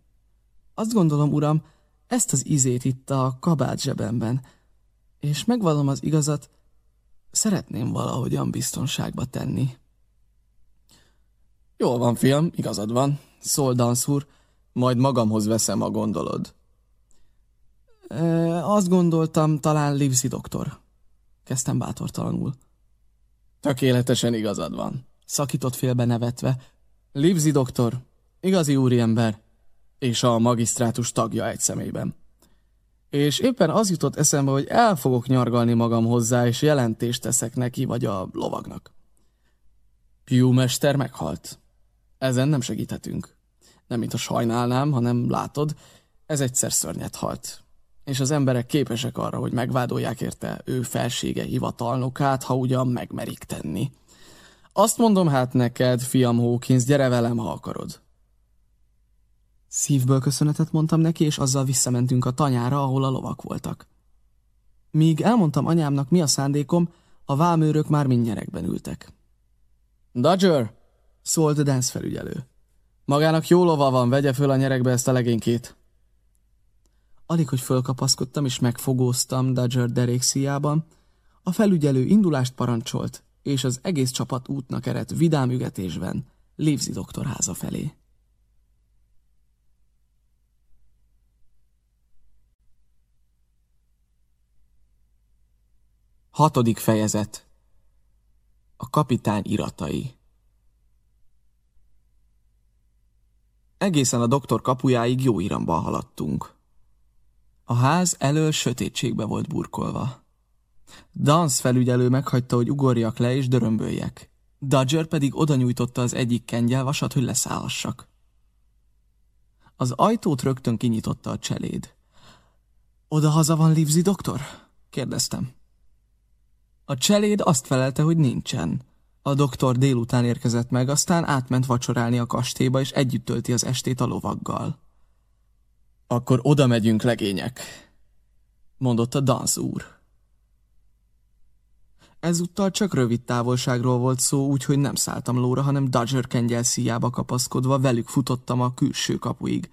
Azt gondolom, uram, ezt az izét itt a kabát zsebemben. És megvallom az igazat, szeretném valahogyan biztonságba tenni. Jól van, fiam, igazad van, szól Danszúr, majd magamhoz veszem, a gondolod. E, azt gondoltam, talán Livzi doktor. Kezdtem bátortalanul. Tökéletesen igazad van, szakított félbe nevetve. Livzi doktor, igazi úriember, és a magisztrátus tagja egy személyben. És éppen az jutott eszembe, hogy el fogok nyargalni magam hozzá, és jelentést teszek neki, vagy a lovagnak. Pew mester meghalt. Ezen nem segíthetünk. Nem, mint a sajnálnám, hanem látod, ez egyszer szörnyet halt. És az emberek képesek arra, hogy megvádolják érte ő felsége hivatalnokát, ha ugyan megmerik tenni. Azt mondom hát neked, fiam Hawkins, gyere velem, ha akarod. Szívből köszönetet mondtam neki, és azzal visszamentünk a tanyára, ahol a lovak voltak. Míg elmondtam anyámnak, mi a szándékom, a vámőrök már mind nyerekben ültek. Dodger! szólt Dance felügyelő. Magának jó lova van, vegye föl a nyerekbe ezt a legénykét. Alig, hogy fölkapaszkodtam és megfogóztam Dodger derékszíjában, a felügyelő indulást parancsolt, és az egész csapat útnak eredt vidám ügetésben Livzi doktorháza felé. Hatodik fejezet A kapitány iratai Egészen a doktor kapujáig jó iramban haladtunk. A ház elől sötétségbe volt burkolva. Dance felügyelő meghagyta, hogy ugorjak le és dörömböljek. Dodger pedig oda nyújtotta az egyik kengyel vasat, hogy leszállhassak. Az ajtót rögtön kinyitotta a cseléd. Oda-haza van Livzi doktor? kérdeztem. A cseléd azt felelte, hogy nincsen. A doktor délután érkezett meg, aztán átment vacsorálni a kastélyba, és együtt tölti az estét a lovaggal. Akkor oda megyünk, legények, mondotta Dansz úr. Ezúttal csak rövid távolságról volt szó, úgyhogy nem szálltam lóra, hanem Dodger kengyel szíjába kapaszkodva velük futottam a külső kapuig.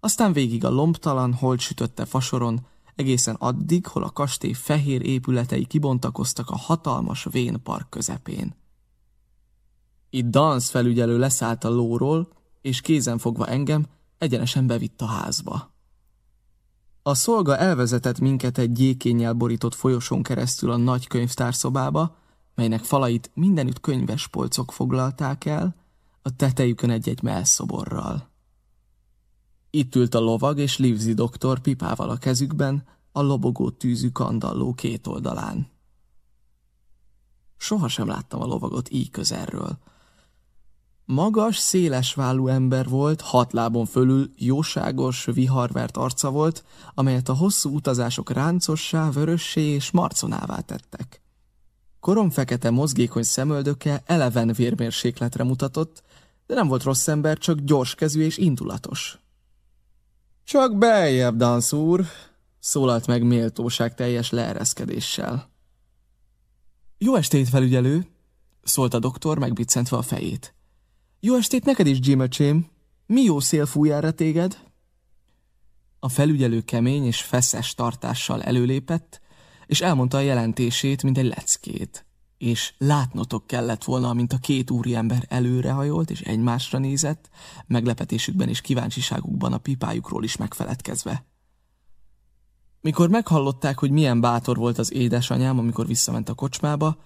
Aztán végig a lombtalan, holt sütötte fasoron, egészen addig, hol a kastély fehér épületei kibontakoztak a hatalmas vén park közepén. Itt Dans felügyelő leszállt a lóról, és kézen fogva engem egyenesen bevitt a házba. A szolga elvezetett minket egy gyékénnyel borított folyosón keresztül a nagy könyvtárszobába, melynek falait mindenütt könyves polcok foglalták el, a tetejükön egy-egy melszoborral. Itt ült a lovag és Livzi doktor pipával a kezükben, a lobogó tűzű kandalló két oldalán. Soha sem láttam a lovagot így közelről. Magas, széles vállú ember volt, hat lábon fölül jóságos, viharvert arca volt, amelyet a hosszú utazások ráncossá, vörössé és marconává tettek. Korom fekete mozgékony szemöldöke eleven vérmérsékletre mutatott, de nem volt rossz ember, csak gyorskezű és indulatos. Csak beljebb, Dansz úr, szólalt meg méltóság teljes leereszkedéssel. Jó estét, felügyelő, szólt a doktor, megbiccentve a fejét. Jó estét neked is, Jim. Mi jó szél fúj erre téged? A felügyelő kemény és feszes tartással előlépett, és elmondta a jelentését, mint egy leckét. És látnotok kellett volna, mint a két úriember előrehajolt és egymásra nézett, meglepetésükben és kíváncsiságukban a pipájukról is megfeledkezve. Mikor meghallották, hogy milyen bátor volt az édesanyám, amikor visszament a kocsmába,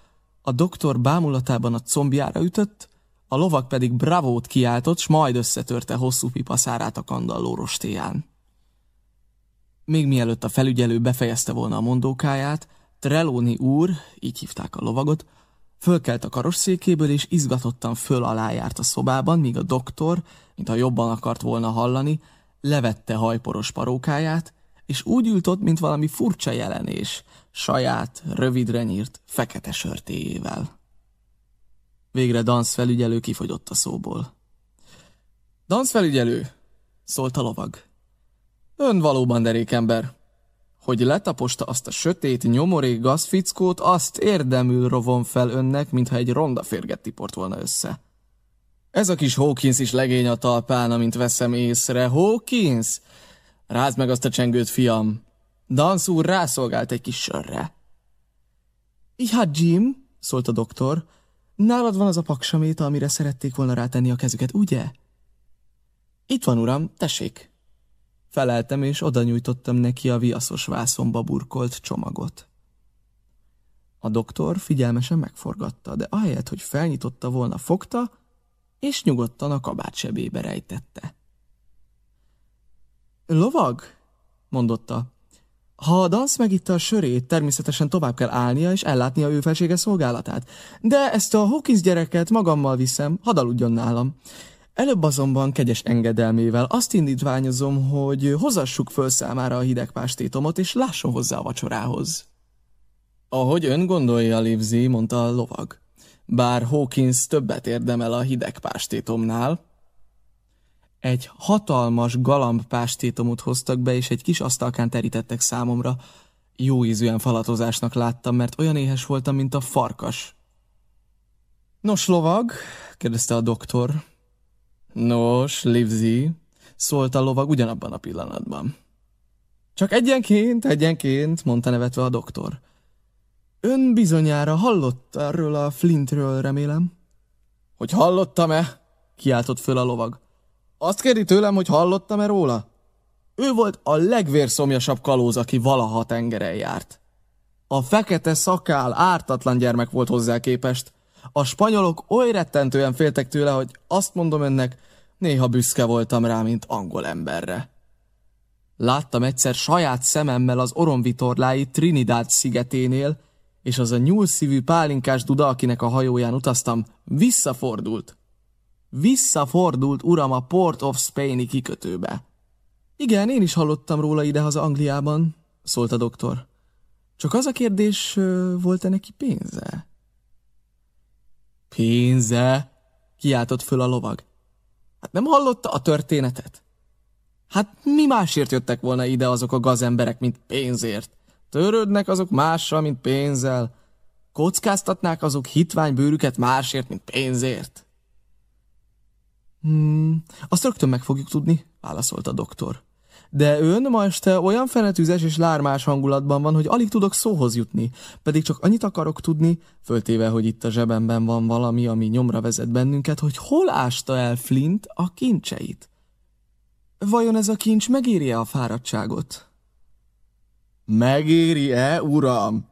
a doktor bámulatában a combjára ütött, a lovak pedig bravót kiáltott, s majd összetörte hosszú pipaszárát a kandalló rostéján. Még mielőtt a felügyelő befejezte volna a mondókáját, Trelóni úr, így hívták a lovagot, fölkelt a karosszékéből, és izgatottan föl alá járt a szobában, míg a doktor, mintha jobban akart volna hallani, levette hajporos parókáját, és úgy ült ott, mint valami furcsa jelenés, saját, rövidre nyírt, fekete sörtéjével. Végre Dansz felügyelő kifogyott a szóból. Dansz felügyelő, szólt a lovag. Ön valóban derékember. Hogy letaposta azt a sötét, nyomorék gazfickót, azt érdemül rovon fel önnek, mintha egy ronda férget tiport volna össze. Ez a kis Hawkins is legény a talpán, amint veszem észre. Hawkins! Rázd meg azt a csengőt, fiam. Dansz úr rászolgált egy kis sörre. Hát, Jim, szólt a doktor, nálad van az a paksaméta, amire szerették volna rátenni a kezüket, ugye? Itt van, uram, tessék. Feleltem, és oda nyújtottam neki a viaszos vászomba burkolt csomagot. A doktor figyelmesen megforgatta, de ahelyett, hogy felnyitotta volna, fogta, és nyugodtan a kabát sebébe rejtette. Lovag? mondotta. Ha a dansz megitta a sörét, természetesen tovább kell állnia és ellátnia ő felsége szolgálatát. De ezt a Hawkins gyereket magammal viszem, hadd aludjon nálam. Előbb azonban kegyes engedelmével azt indítványozom, hogy hozassuk föl számára a hideg pástétomot, és lásson hozzá a vacsorához. Ahogy ön gondolja, Livzi, mondta a lovag. Bár Hawkins többet érdemel a hideg pástétomnál. Egy hatalmas galamb pástétomot hoztak be, és egy kis asztalkán terítettek számomra. Jó ízűen falatozásnak láttam, mert olyan éhes voltam, mint a farkas. Nos, lovag, kérdezte a doktor, Nos, Livzi, szólt a lovag ugyanabban a pillanatban. Csak egyenként, egyenként, mondta nevetve a doktor. Ön bizonyára hallott erről a Flintről, remélem? Hogy hallottam-e? Kiáltott föl a lovag. Azt kérdi tőlem, hogy hallottam-e róla? Ő volt a legvérszomjasabb kalóz, aki valaha tengeren járt. A fekete szakál ártatlan gyermek volt hozzá képest, a spanyolok oly rettentően féltek tőle, hogy azt mondom önnek, néha büszke voltam rá, mint angol emberre. Láttam egyszer saját szememmel az oromvitorlái Trinidad szigeténél, és az a nyúlszívű pálinkás duda, akinek a hajóján utaztam, visszafordult. Visszafordult, uram, a Port of Spain-i kikötőbe. Igen, én is hallottam róla idehaza Angliában, szólt a doktor. Csak az a kérdés, volt-e neki pénze? Pénze? Kiáltott föl a lovag. Hát nem hallotta a történetet? Hát mi másért jöttek volna ide azok a gazemberek, mint pénzért? Törődnek azok mással, mint pénzzel? Kockáztatnák azok hitványbőrüket másért, mint pénzért? Hmm, azt rögtön meg fogjuk tudni, válaszolt a doktor. De ön ma este olyan fenetűzes és lármás hangulatban van, hogy alig tudok szóhoz jutni, pedig csak annyit akarok tudni, föltéve, hogy itt a zsebemben van valami, ami nyomra vezet bennünket, hogy hol ásta el Flint a kincseit. Vajon ez a kincs megéri-e a fáradtságot? Megéri-e, uram?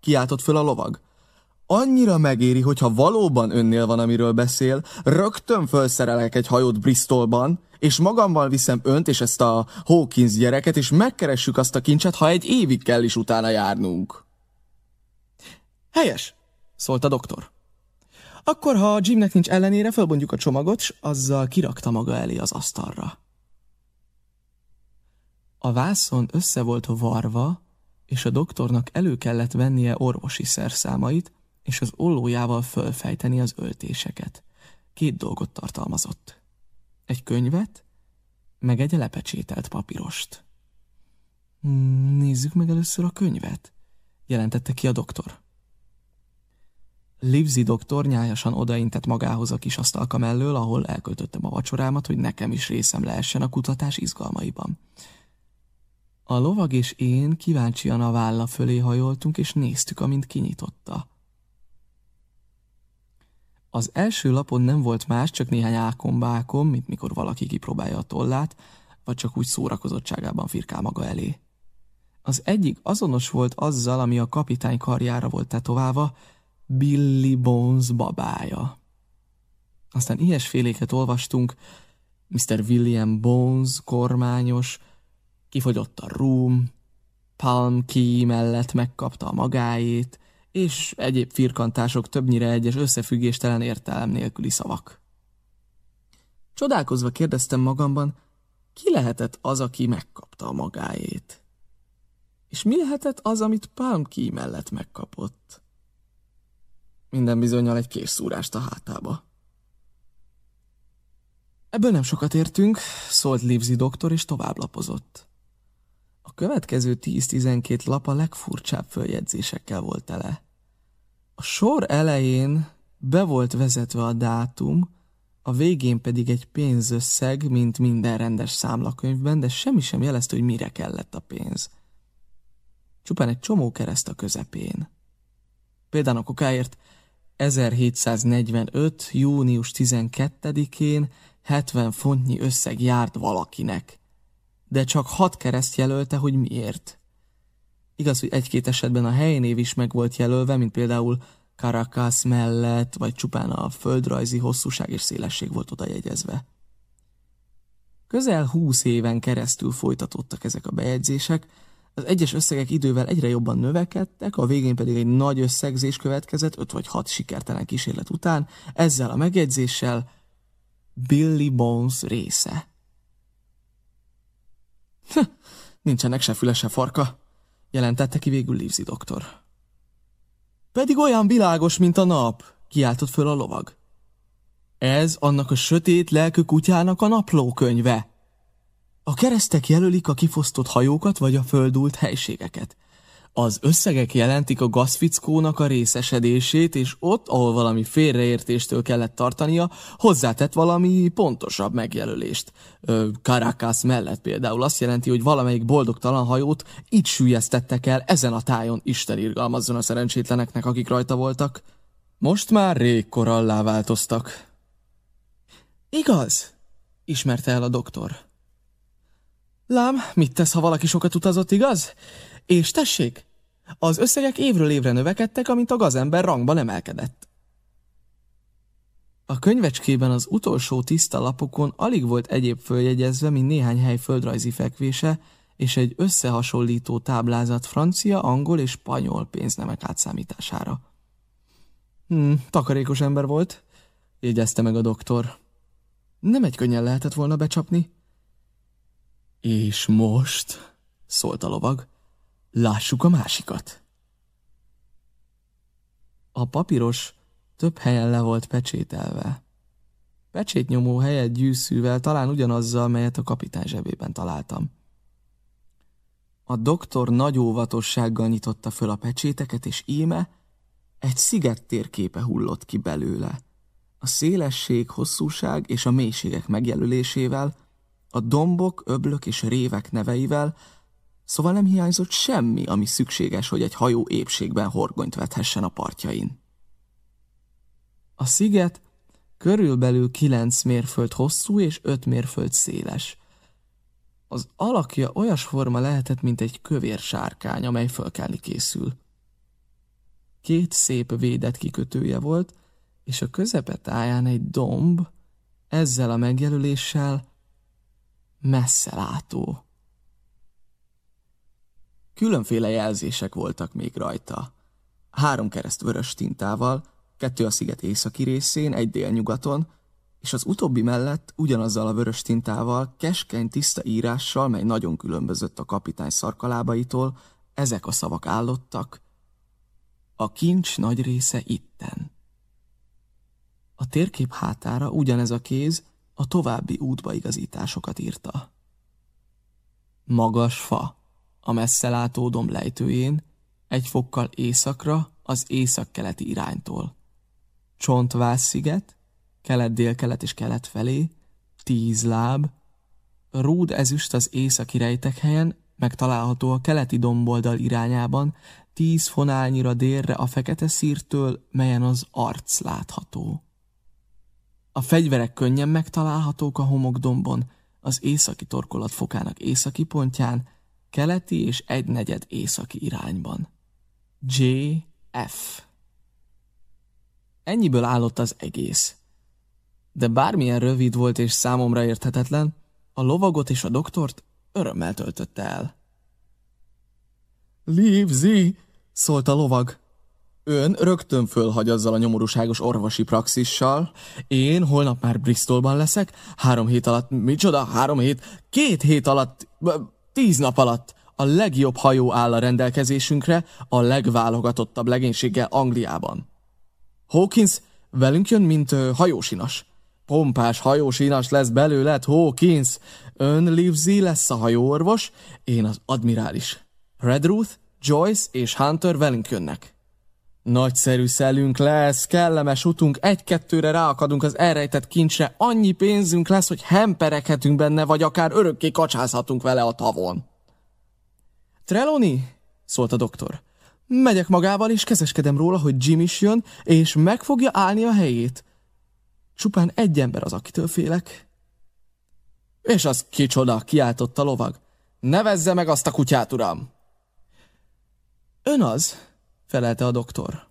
Kiáltott föl a lovag. Annyira megéri, hogyha valóban önnél van, amiről beszél, rögtön felszerelek egy hajót Bristolban, és magammal viszem önt és ezt a Hawkins gyereket, és megkeressük azt a kincset, ha egy évig kell is utána járnunk. Helyes, szólt a doktor. Akkor, ha Jimnek nincs ellenére, felbontjuk a csomagot, s azzal kirakta maga elé az asztalra. A vászon össze volt varva, és a doktornak elő kellett vennie orvosi szerszámait, és az ollójával fölfejteni az öltéseket. Két dolgot tartalmazott egy könyvet, meg egy lepecsételt papírost. Hmm, nézzük meg először a könyvet, jelentette ki a doktor. Livzi doktor nyájasan odaintett magához a kis asztalka mellől, ahol elköltöttem a vacsorámat, hogy nekem is részem lehessen a kutatás izgalmaiban. A lovag és én kíváncsian a válla fölé hajoltunk, és néztük, amint kinyitotta. Az első lapon nem volt más, csak néhány ákombákom, mint mikor valaki kipróbálja a tollát, vagy csak úgy szórakozottságában firkál maga elé. Az egyik azonos volt azzal, ami a kapitány karjára volt tetoválva, Billy Bones babája. Aztán ilyesféléket olvastunk, Mr. William Bones, kormányos, Kifogyott a room, Palm Key mellett megkapta a magáét, és egyéb firkantások többnyire egyes összefüggéstelen értelem nélküli szavak. Csodálkozva kérdeztem magamban, ki lehetett az, aki megkapta a magáét? És mi lehetett az, amit Palm Key mellett megkapott? Minden bizonyal egy készszúrást a hátába. Ebből nem sokat értünk, szólt Livzi doktor, és tovább lapozott. Következő 10-12 lap a legfurcsább följegyzésekkel volt tele. A sor elején be volt vezetve a dátum, a végén pedig egy pénzösszeg, mint minden rendes számlakönyvben, de semmi sem jelezte, hogy mire kellett a pénz. Csupán egy csomó kereszt a közepén. Például a kokáért 1745. június 12-én 70 fontnyi összeg járt valakinek, de csak hat kereszt jelölte, hogy miért. Igaz, hogy egy-két esetben a helynév is meg volt jelölve, mint például Caracas mellett, vagy csupán a földrajzi hosszúság és szélesség volt oda jegyezve. Közel húsz éven keresztül folytatódtak ezek a bejegyzések, az egyes összegek idővel egyre jobban növekedtek, a végén pedig egy nagy összegzés következett, öt vagy hat sikertelen kísérlet után, ezzel a megjegyzéssel Billy Bones része. Nincsenek se füle, se farka, jelentette ki végül Livzi doktor. Pedig olyan világos, mint a nap, kiáltott föl a lovag. Ez annak a sötét lelkű kutyának a naplókönyve. A keresztek jelölik a kifosztott hajókat vagy a földult helységeket. Az összegek jelentik a gazfickónak a részesedését, és ott, ahol valami félreértéstől kellett tartania, hozzátett valami pontosabb megjelölést. Caracas mellett például azt jelenti, hogy valamelyik boldogtalan hajót így sűjesztettek el ezen a tájon, Isten irgalmazzon a szerencsétleneknek, akik rajta voltak. Most már rég korallá változtak. Igaz? ismerte el a doktor. Lám, mit tesz, ha valaki sokat utazott, igaz? És tessék, az összegek évről évre növekedtek, amint a gazember rangban emelkedett. A könyvecskében az utolsó tiszta lapokon alig volt egyéb följegyezve, mint néhány hely földrajzi fekvése, és egy összehasonlító táblázat francia, angol és spanyol pénznemek átszámítására. Hmm, takarékos ember volt, jegyezte meg a doktor. Nem egy könnyen lehetett volna becsapni. És most, szólt a lovag, Lássuk a másikat. A papíros több helyen le volt pecsételve. Pecsétnyomó helyett gyűszűvel, talán ugyanazzal, melyet a kapitány zsebében találtam. A doktor nagy óvatossággal nyitotta föl a pecséteket, és íme egy sziget térképe hullott ki belőle. A szélesség, hosszúság és a mélységek megjelölésével, a dombok, öblök és révek neveivel, Szóval nem hiányzott semmi, ami szükséges, hogy egy hajó épségben horgonyt vethessen a partjain. A sziget körülbelül kilenc mérföld hosszú és öt mérföld széles. Az alakja olyas forma lehetett, mint egy kövér sárkány, amely fölkelni készül. Két szép védett kikötője volt, és a táján egy domb, ezzel a megjelöléssel messze látó. Különféle jelzések voltak még rajta. Három kereszt vörös tintával, kettő a sziget északi részén, egy délnyugaton, és az utóbbi mellett ugyanazzal a vörös tintával, keskeny tiszta írással, mely nagyon különbözött a kapitány szarkalábaitól, ezek a szavak állottak. A kincs nagy része itten. A térkép hátára ugyanez a kéz a további útbaigazításokat írta. Magas fa a messzelátó domb lejtőjén, egy fokkal északra az észak-keleti iránytól. Csontvász-sziget, kelet-dél-kelet és kelet felé, tíz láb, rúd ezüst az északi rejtek helyen, megtalálható a keleti domboldal irányában, tíz fonálnyira délre a fekete szírtől, melyen az arc látható. A fegyverek könnyen megtalálhatók a homokdombon, az északi torkolat fokának északi pontján, keleti és egynegyed északi irányban. J.F. Ennyiből állott az egész. De bármilyen rövid volt és számomra érthetetlen, a lovagot és a doktort örömmel töltötte el. Livzi, szólt a lovag. Ön rögtön fölhagy azzal a nyomorúságos orvosi praxissal. Én holnap már Bristolban leszek. Három hét alatt, micsoda? Három hét? Két hét alatt, tíz nap alatt a legjobb hajó áll a rendelkezésünkre a legválogatottabb legénységgel Angliában. Hawkins velünk jön, mint ö, hajósinas. Pompás hajósinas lesz belőled, Hawkins. Ön Livesey lesz a hajóorvos, én az admirális. Redruth, Joyce és Hunter velünk jönnek. Nagyszerű szelünk lesz, kellemes utunk, egy-kettőre ráakadunk az elrejtett kincsre, annyi pénzünk lesz, hogy hemperekhetünk benne, vagy akár örökké kacsázhatunk vele a tavon. Trelawney? szólt a doktor. Megyek magával, és kezeskedem róla, hogy Jim is jön, és meg fogja állni a helyét. Csupán egy ember az, akitől félek. És az kicsoda, kiáltott a lovag. Nevezze meg azt a kutyát, uram! Ön az, felelte a doktor.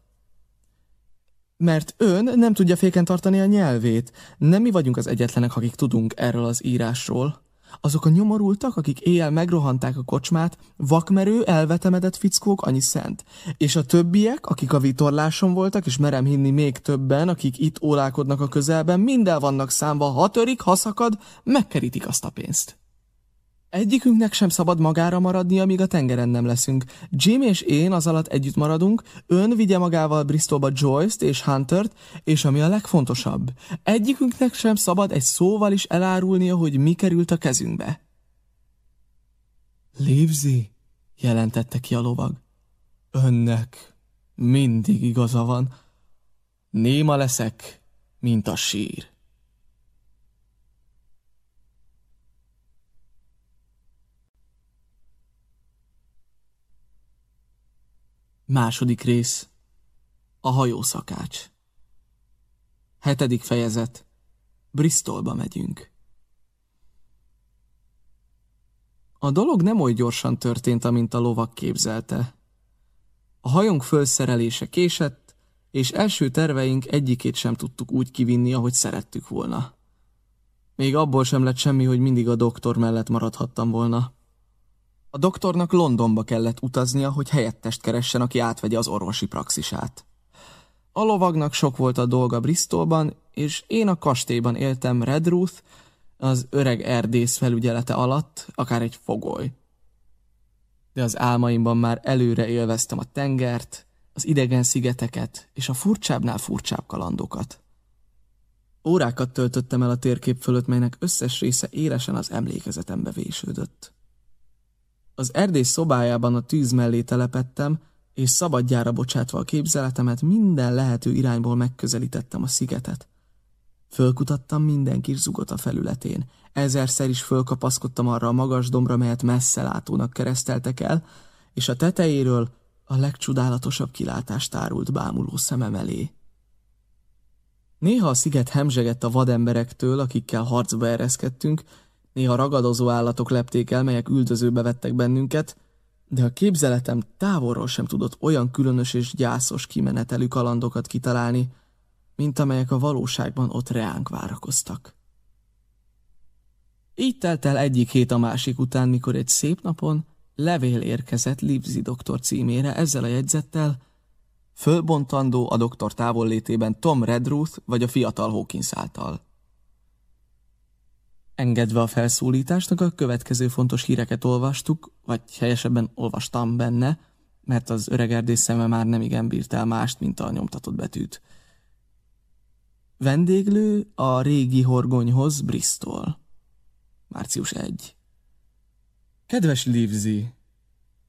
Mert ön nem tudja féken tartani a nyelvét. Nem mi vagyunk az egyetlenek, akik tudunk erről az írásról. Azok a nyomorultak, akik éjjel megrohanták a kocsmát, vakmerő, elvetemedett fickók, annyi szent. És a többiek, akik a vitorláson voltak, és merem hinni még többen, akik itt ólálkodnak a közelben, mind el vannak számva, ha törik, ha szakad, megkerítik azt a pénzt. Egyikünknek sem szabad magára maradni, amíg a tengeren nem leszünk. Jim és én az alatt együtt maradunk, ön vigye magával Bristolba Joyce-t és Huntert, és ami a legfontosabb, egyikünknek sem szabad egy szóval is elárulnia, hogy mi került a kezünkbe. Livesey, jelentette ki a lovag. Önnek mindig igaza van. Néma leszek, mint a sír. Második rész. A hajószakács. Hetedik fejezet. Bristolba megyünk. A dolog nem oly gyorsan történt, amint a lovak képzelte. A hajónk fölszerelése késett, és első terveink egyikét sem tudtuk úgy kivinni, ahogy szerettük volna. Még abból sem lett semmi, hogy mindig a doktor mellett maradhattam volna. A doktornak Londonba kellett utaznia, hogy helyettest keressen, aki átvegye az orvosi praxisát. A lovagnak sok volt a dolga Bristolban, és én a kastélyban éltem Redruth, az öreg erdész felügyelete alatt, akár egy fogoly. De az álmaimban már előre élveztem a tengert, az idegen szigeteket és a furcsábbnál furcsább kalandokat. Órákat töltöttem el a térkép fölött, melynek összes része élesen az emlékezetembe vésődött. Az erdés szobájában a tűz mellé telepettem, és szabadjára bocsátva a képzeletemet minden lehető irányból megközelítettem a szigetet. Fölkutattam minden kis zugot a felületén. Ezerszer is fölkapaszkodtam arra a magas dombra, melyet messze látónak kereszteltek el, és a tetejéről a legcsodálatosabb kilátást árult bámuló szemem elé. Néha a sziget hemzsegett a vademberektől, akikkel harcba ereszkedtünk, Néha ragadozó állatok lepték el, melyek üldözőbe vettek bennünket, de a képzeletem távolról sem tudott olyan különös és gyászos kimenetelű kalandokat kitalálni, mint amelyek a valóságban ott reánk várakoztak. Így telt el egyik hét a másik után, mikor egy szép napon levél érkezett Livzi doktor címére ezzel a jegyzettel, fölbontandó a doktor távollétében Tom Redruth vagy a fiatal Hawkins által. Engedve a felszólításnak a következő fontos híreket olvastuk, vagy helyesebben olvastam benne, mert az öreg erdész szeme már nem igen bírt el mást, mint a nyomtatott betűt. Vendéglő a régi horgonyhoz Bristol. Március 1. Kedves Livzi,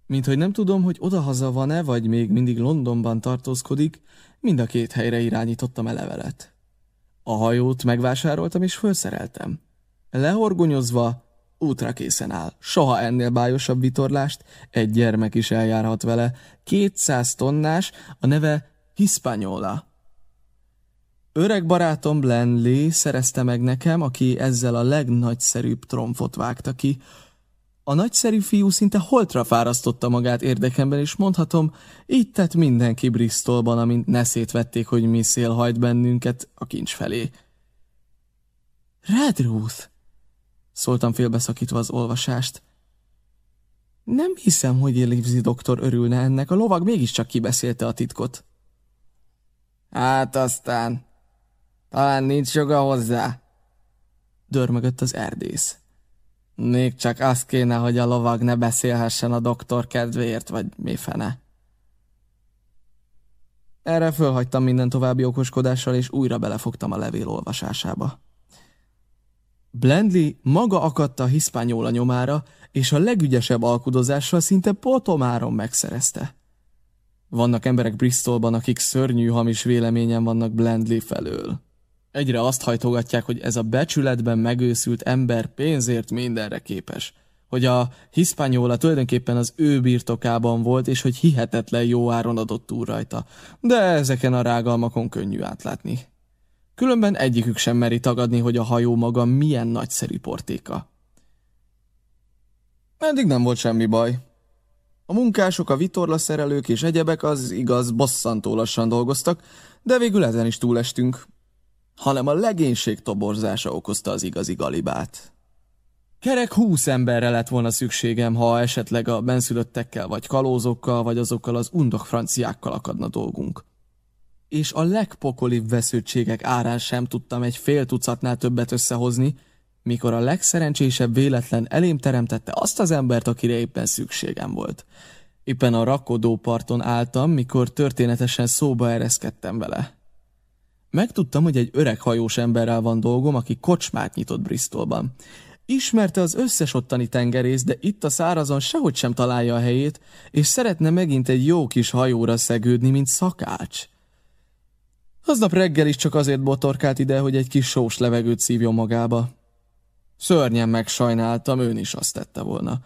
mint hogy nem tudom, hogy odahaza van-e, vagy még mindig Londonban tartózkodik, mind a két helyre irányítottam a levelet. A hajót megvásároltam és felszereltem. Lehorgonyozva, útra készen áll. Soha ennél bájosabb vitorlást, egy gyermek is eljárhat vele. 200 tonnás, a neve Hispaniola. Öreg barátom Blenley szerezte meg nekem, aki ezzel a legnagyszerűbb tromfot vágta ki. A nagyszerű fiú szinte holtra fárasztotta magát érdekemben, és mondhatom, így tett mindenki Bristolban, amint neszét vették, hogy mi szél hajt bennünket a kincs felé. Redruth! Szóltam félbeszakítva az olvasást. Nem hiszem, hogy Livzi doktor örülne ennek, a lovag mégiscsak kibeszélte a titkot. Hát aztán, talán nincs joga hozzá, dörmögött az erdész. Még csak azt kéne, hogy a lovag ne beszélhessen a doktor kedvéért, vagy mi fene. Erre fölhagytam minden további okoskodással, és újra belefogtam a levél olvasásába. Blendley maga akadt a hiszpányola nyomára, és a legügyesebb alkudozással szinte potomáron megszerezte. Vannak emberek Bristolban, akik szörnyű hamis véleményen vannak Blendley felől. Egyre azt hajtogatják, hogy ez a becsületben megőszült ember pénzért mindenre képes. Hogy a hiszpányola tulajdonképpen az ő birtokában volt, és hogy hihetetlen jó áron adott túl rajta. De ezeken a rágalmakon könnyű átlátni. Különben egyikük sem meri tagadni, hogy a hajó maga milyen nagyszerű portéka. Eddig nem volt semmi baj. A munkások, a vitorlaszerelők és egyebek az igaz bosszantó lassan dolgoztak, de végül ezen is túlestünk. Hanem a legénység toborzása okozta az igazi galibát. Kerek húsz emberre lett volna szükségem, ha esetleg a benszülöttekkel, vagy kalózokkal, vagy azokkal az undok franciákkal akadna dolgunk. És a legpokolibb vesződtségek árán sem tudtam egy fél tucatnál többet összehozni, mikor a legszerencsésebb véletlen elém teremtette azt az embert, akire éppen szükségem volt. Éppen a rakodó parton álltam, mikor történetesen szóba ereszkedtem vele. Megtudtam, hogy egy öreg hajós emberrel van dolgom, aki kocsmát nyitott Bristolban. Ismerte az összes ottani tengerész, de itt a szárazon sehogy sem találja a helyét, és szeretne megint egy jó kis hajóra szegődni, mint szakács. Aznap reggel is csak azért botorkált ide, hogy egy kis sós levegőt szívjon magába. Szörnyen megsajnáltam, ön is azt tette volna.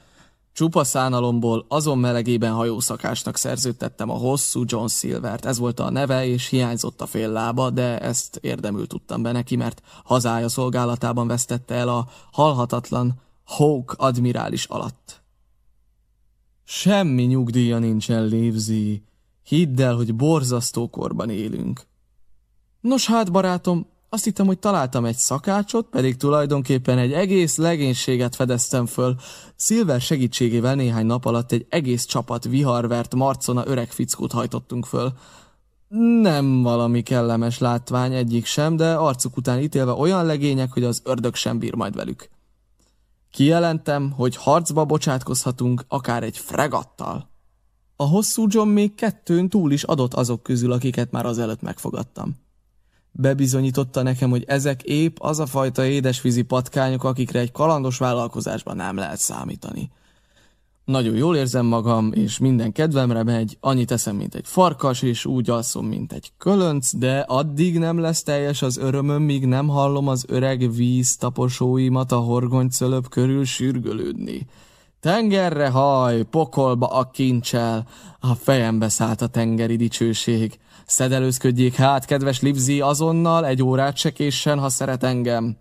Csupa szánalomból azon melegében hajószakásnak szerződtettem a hosszú John Silvert. Ez volt a neve, és hiányzott a fél lába, de ezt érdemül tudtam be neki, mert hazája szolgálatában vesztette el a halhatatlan Hawk admirális alatt. Semmi nyugdíja nincsen, Lévzi. Hidd el, hogy borzasztó korban élünk. Nos hát, barátom, azt hittem, hogy találtam egy szakácsot, pedig tulajdonképpen egy egész legénységet fedeztem föl. Silver segítségével néhány nap alatt egy egész csapat viharvert marcona öreg fickót hajtottunk föl. Nem valami kellemes látvány egyik sem, de arcuk után ítélve olyan legények, hogy az ördög sem bír majd velük. Kijelentem, hogy harcba bocsátkozhatunk akár egy fregattal. A hosszú John még kettőn túl is adott azok közül, akiket már azelőtt megfogadtam. Bebizonyította nekem, hogy ezek épp az a fajta édesvízi patkányok, akikre egy kalandos vállalkozásban nem lehet számítani. Nagyon jól érzem magam, és minden kedvemre megy, annyit eszem, mint egy farkas, és úgy alszom, mint egy kölönc, de addig nem lesz teljes az örömöm, míg nem hallom az öreg víz taposóimat a horgonycölöp körül sürgölődni. Tengerre haj, pokolba a kincsel, a fejembe szállt a tengeri dicsőség. Szedelőzködjék hát, kedves Livzi, azonnal egy órát se ha szeret engem.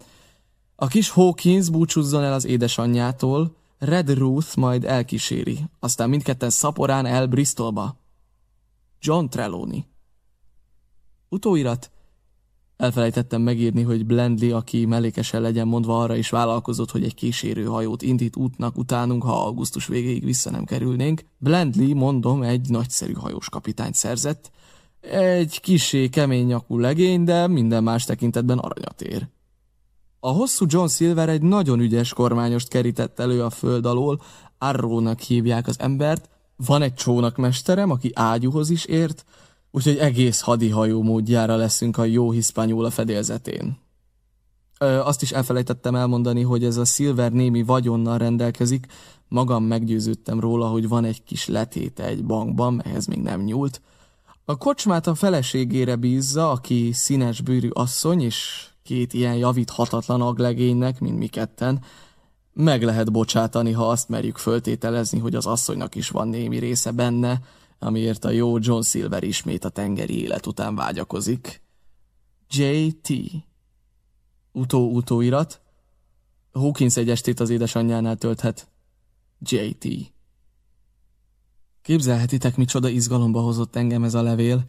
A kis Hawkins búcsúzzon el az édesanyjától, Red Ruth majd elkíséri, aztán mindketten szaporán el Bristolba. John Trelawney. Utóirat. Elfelejtettem megírni, hogy Blendley, aki mellékesen legyen mondva arra is vállalkozott, hogy egy kísérő hajót indít útnak utánunk, ha augusztus végéig vissza nem kerülnénk. Blendley, mondom, egy nagyszerű hajós kapitányt szerzett, egy kisé kemény nyakú legény, de minden más tekintetben aranyat ér. A hosszú John Silver egy nagyon ügyes kormányost kerített elő a föld alól, Arrónak hívják az embert, van egy csónakmesterem, aki ágyúhoz is ért, úgyhogy egész hadihajó módjára leszünk a jó hiszpányul a fedélzetén. Ö, azt is elfelejtettem elmondani, hogy ez a Silver némi vagyonnal rendelkezik, magam meggyőződtem róla, hogy van egy kis letéte egy bankban, ehhez még nem nyúlt, a kocsmát a feleségére bízza, aki színes bőrű asszony, és két ilyen javíthatatlan aglegénynek, mint mi ketten, meg lehet bocsátani, ha azt merjük föltételezni, hogy az asszonynak is van némi része benne, amiért a jó John Silver ismét a tengeri élet után vágyakozik. J.T. Utó-utóirat. Hawkins egy estét az édesanyjánál tölthet. J.T. Képzelhetitek, micsoda izgalomba hozott engem ez a levél.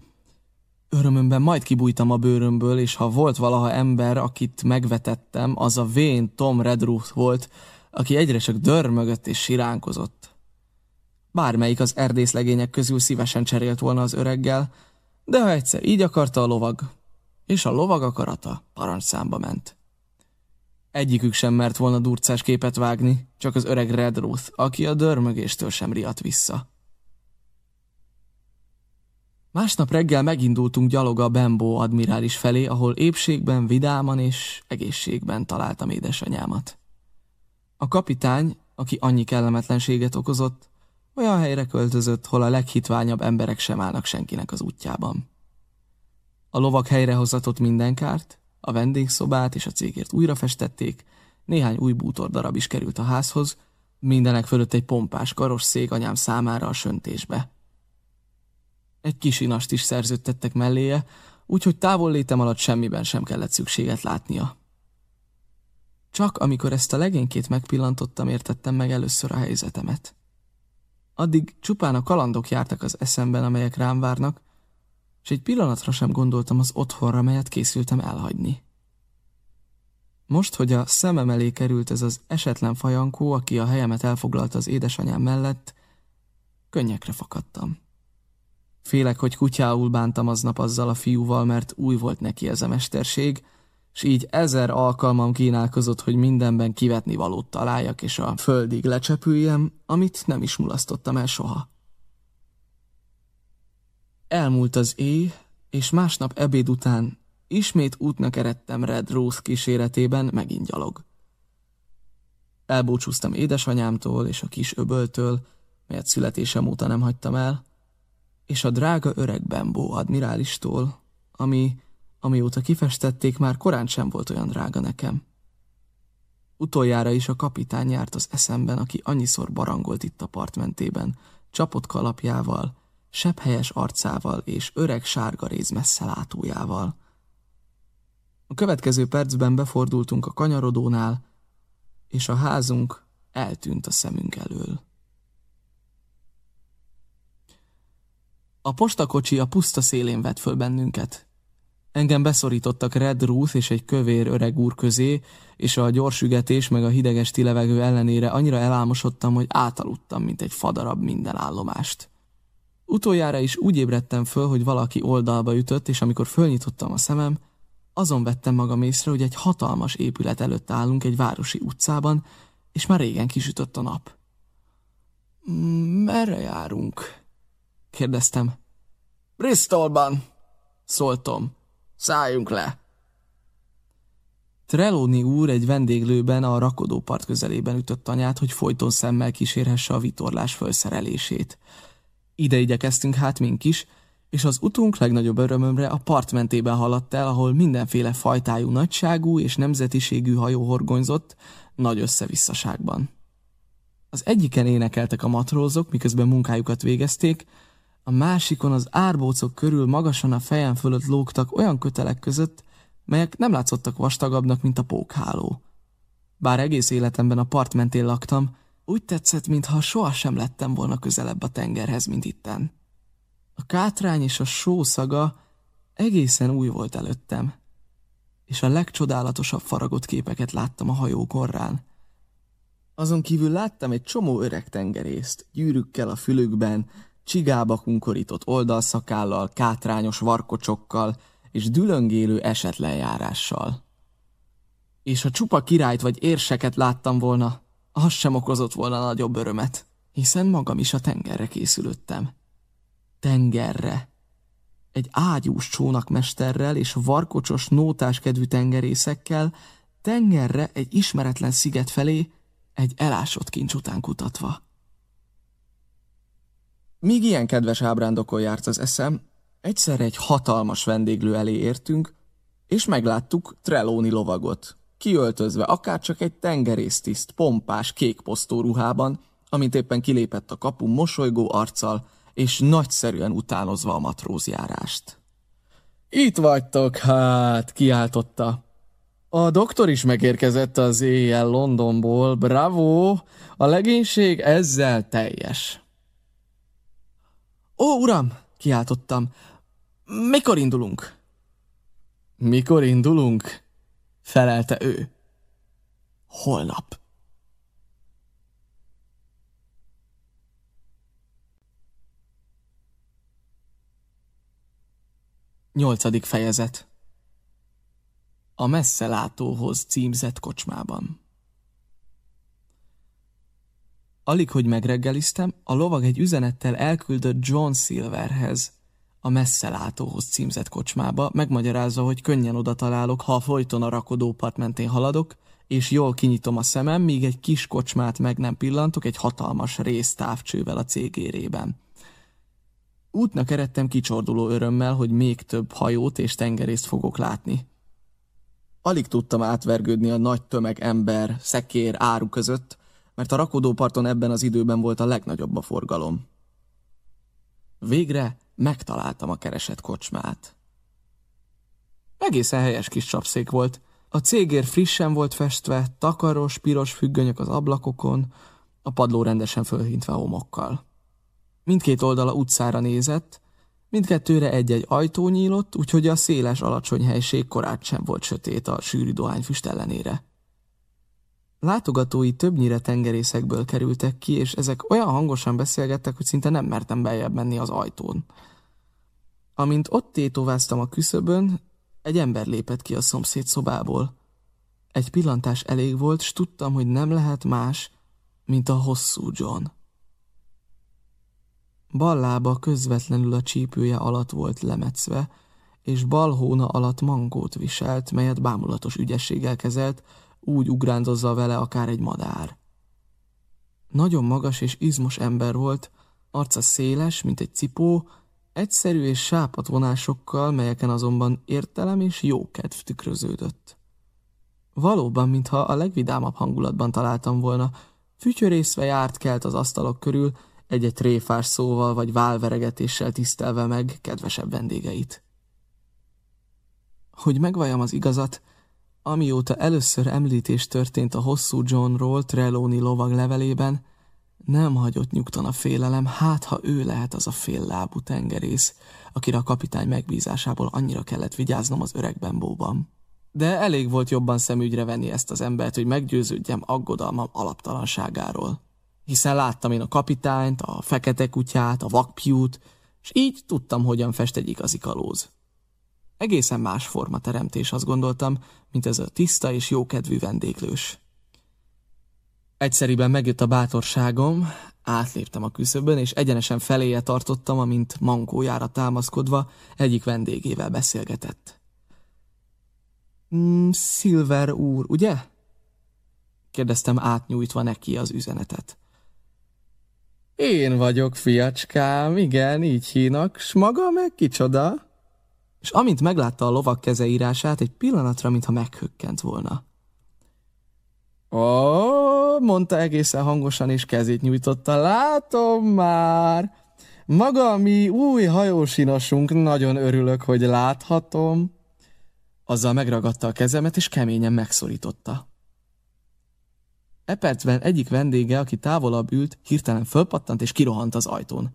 Örömömben majd kibújtam a bőrömből, és ha volt valaha ember, akit megvetettem, az a vén Tom Redruth volt, aki egyre csak dörmögött és siránkozott. Bármelyik az erdészlegények közül szívesen cserélt volna az öreggel, de ha egyszer így akarta a lovag, és a lovag akarata parancszámba ment. Egyikük sem mert volna durcás képet vágni, csak az öreg Redruth, aki a dörmögéstől sem riadt vissza. Másnap reggel megindultunk gyalog a Bembo admirális felé, ahol épségben, vidáman és egészségben találtam édesanyámat. A kapitány, aki annyi kellemetlenséget okozott, olyan helyre költözött, hol a leghitványabb emberek sem állnak senkinek az útjában. A lovak helyrehozatott minden kárt, a vendégszobát és a cégért újra festették, néhány új bútordarab is került a házhoz, mindenek fölött egy pompás karosszék anyám számára a söntésbe. Egy kis inast is szerződtettek melléje, úgyhogy távol létem alatt semmiben sem kellett szükséget látnia. Csak amikor ezt a legénykét megpillantottam, értettem meg először a helyzetemet. Addig csupán a kalandok jártak az eszemben, amelyek rám várnak, és egy pillanatra sem gondoltam az otthonra, melyet készültem elhagyni. Most, hogy a szemem elé került ez az esetlen fajankó, aki a helyemet elfoglalta az édesanyám mellett, könnyekre fakadtam. Félek, hogy kutyául bántam aznap azzal a fiúval, mert új volt neki ez a mesterség, és így ezer alkalmam kínálkozott, hogy mindenben kivetni valót találjak, és a földig lecsepüljem, amit nem is mulasztottam el soha. Elmúlt az éj, és másnap ebéd után ismét útnak eredtem Red Rose kíséretében, megint gyalog. Elbúcsúztam édesanyámtól és a kis öböltől, melyet születésem óta nem hagytam el, és a drága öreg Bembo admirálistól, ami, amióta kifestették, már korán sem volt olyan drága nekem. Utoljára is a kapitány járt az eszemben, aki annyiszor barangolt itt a partmentében, csapott kalapjával, sepphelyes arcával és öreg sárga réz messzelátójával. A következő percben befordultunk a kanyarodónál, és a házunk eltűnt a szemünk elől. A postakocsi a puszta szélén vett föl bennünket. Engem beszorítottak Red Ruth és egy kövér öreg úr közé, és a gyors ügetés meg a hidegesti levegő ellenére annyira elámosodtam, hogy átaludtam, mint egy fadarab minden állomást. Utoljára is úgy ébredtem föl, hogy valaki oldalba ütött, és amikor fölnyitottam a szemem, azon vettem magam észre, hogy egy hatalmas épület előtt állunk egy városi utcában, és már régen kisütött a nap. Merre járunk? Kérdeztem. Bristolban, szóltom. Szálljunk le. Trelóni úr egy vendéglőben a rakodópart közelében ütött anyát, hogy folyton szemmel kísérhesse a vitorlás felszerelését. Ide igyekeztünk hát mink is, és az utunk legnagyobb örömömre a part mentében haladt el, ahol mindenféle fajtájú nagyságú és nemzetiségű hajó horgonyzott, nagy összevisszaságban. Az egyiken énekeltek a matrózok, miközben munkájukat végezték, a másikon az árbócok körül magasan a fejem fölött lógtak olyan kötelek között, melyek nem látszottak vastagabbnak, mint a pókháló. Bár egész életemben a part mentén laktam, úgy tetszett, mintha sohasem lettem volna közelebb a tengerhez, mint itten. A kátrány és a só szaga egészen új volt előttem, és a legcsodálatosabb faragott képeket láttam a hajó korrán. Azon kívül láttam egy csomó öreg tengerészt, gyűrükkel a fülükben, csigába kunkorított oldalszakállal, kátrányos varkocsokkal és dülöngélő esetlenjárással. És ha csupa királyt vagy érseket láttam volna, az sem okozott volna nagyobb örömet, hiszen magam is a tengerre készülöttem. Tengerre. Egy ágyús csónakmesterrel és varkocsos nótás kedvű tengerészekkel, tengerre egy ismeretlen sziget felé, egy elásott kincs után kutatva. Míg ilyen kedves ábrándokon járt az eszem, egyszerre egy hatalmas vendéglő elé értünk, és megláttuk Trelóni lovagot, kiöltözve akár csak egy tengerésztiszt, pompás, kékposztó ruhában, amint éppen kilépett a kapu mosolygó arccal, és nagyszerűen utánozva a matrózjárást. Itt vagytok, hát, kiáltotta. A doktor is megérkezett az éjjel Londonból, bravo, a legénység ezzel teljes. Ó, uram! kiáltottam. Mikor indulunk? Mikor indulunk? felelte ő. Holnap. Nyolcadik fejezet A messzelátóhoz címzett kocsmában Alig, hogy megreggeliztem, a lovag egy üzenettel elküldött John Silverhez, a messzelátóhoz címzett kocsmába, megmagyarázza, hogy könnyen oda találok, ha folyton a rakodópart mentén haladok, és jól kinyitom a szemem, míg egy kis kocsmát meg nem pillantok egy hatalmas résztávcsővel a cégérében. Útnak eredtem kicsorduló örömmel, hogy még több hajót és tengerészt fogok látni. Alig tudtam átvergődni a nagy tömeg ember, szekér, áru között, mert a rakodóparton ebben az időben volt a legnagyobb a forgalom. Végre megtaláltam a keresett kocsmát. Egészen helyes kis csapszék volt. A cégér frissen volt festve, takaros, piros függönyök az ablakokon, a padló rendesen fölhintve homokkal. Mindkét oldala utcára nézett, mindkettőre egy-egy ajtó nyílott, úgyhogy a széles alacsony helység korát sem volt sötét a sűrű dohányfüst ellenére. Látogatói többnyire tengerészekből kerültek ki, és ezek olyan hangosan beszélgettek, hogy szinte nem mertem beljebb menni az ajtón. Amint ott tétováztam a küszöbön, egy ember lépett ki a szomszéd szobából. Egy pillantás elég volt, s tudtam, hogy nem lehet más, mint a hosszú John. Bal lába közvetlenül a csípője alatt volt lemetszve, és bal hóna alatt mangót viselt, melyet bámulatos ügyességgel kezelt, úgy ugrándozza vele akár egy madár. Nagyon magas és izmos ember volt, arca széles, mint egy cipó, egyszerű és sápat vonásokkal, melyeken azonban értelem és jókedv tükröződött. Valóban, mintha a legvidámabb hangulatban találtam volna, fütyörészve járt kelt az asztalok körül, egy-egy tréfás szóval vagy válveregetéssel tisztelve meg kedvesebb vendégeit. Hogy megvalljam az igazat, amióta először említés történt a hosszú Johnról Trelawney lovag levelében, nem hagyott nyugtan a félelem, hát ha ő lehet az a féllábú tengerész, akire a kapitány megbízásából annyira kellett vigyáznom az öreg bembóban. De elég volt jobban szemügyre venni ezt az embert, hogy meggyőződjem aggodalmam alaptalanságáról hiszen láttam én a kapitányt, a fekete kutyát, a vakpiút, és így tudtam, hogyan fest egy igazi kalóz. Egészen más forma teremtés, azt gondoltam, mint ez a tiszta és jókedvű vendéglős. Egyszeriben megjött a bátorságom, átléptem a küszöbön, és egyenesen feléje tartottam, amint mankójára támaszkodva egyik vendégével beszélgetett. Mm, Silver úr, ugye? kérdeztem átnyújtva neki az üzenetet. Én vagyok, fiacskám, igen, így hínak, s maga meg kicsoda? És amint meglátta a lovak kezeírását, egy pillanatra, mintha meghökkent volna. Ó, mondta egészen hangosan, és kezét nyújtotta. Látom már! Maga mi új hajósinosunk, nagyon örülök, hogy láthatom. Azzal megragadta a kezemet, és keményen megszorította. E percben egyik vendége, aki távolabb ült, hirtelen fölpattant és kirohant az ajtón.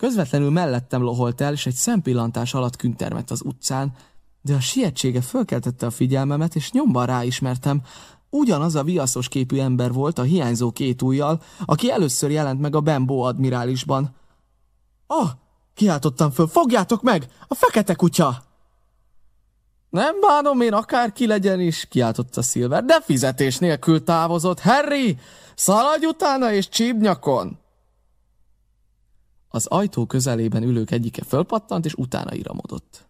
Közvetlenül mellettem loholt el, és egy szempillantás alatt küntermett az utcán, de a sietsége fölkeltette a figyelmemet, és nyomban ráismertem, ugyanaz a viaszos képű ember volt a hiányzó két ujjal, aki először jelent meg a Bembo admirálisban. Ah! Kiáltottam föl, fogjátok meg! A fekete kutya! Nem bánom én akárki legyen is, kiáltotta Silver, de fizetés nélkül távozott. Harry, szaladj utána és csíp nyakon! Az ajtó közelében ülők egyike fölpattant, és utána iramodott.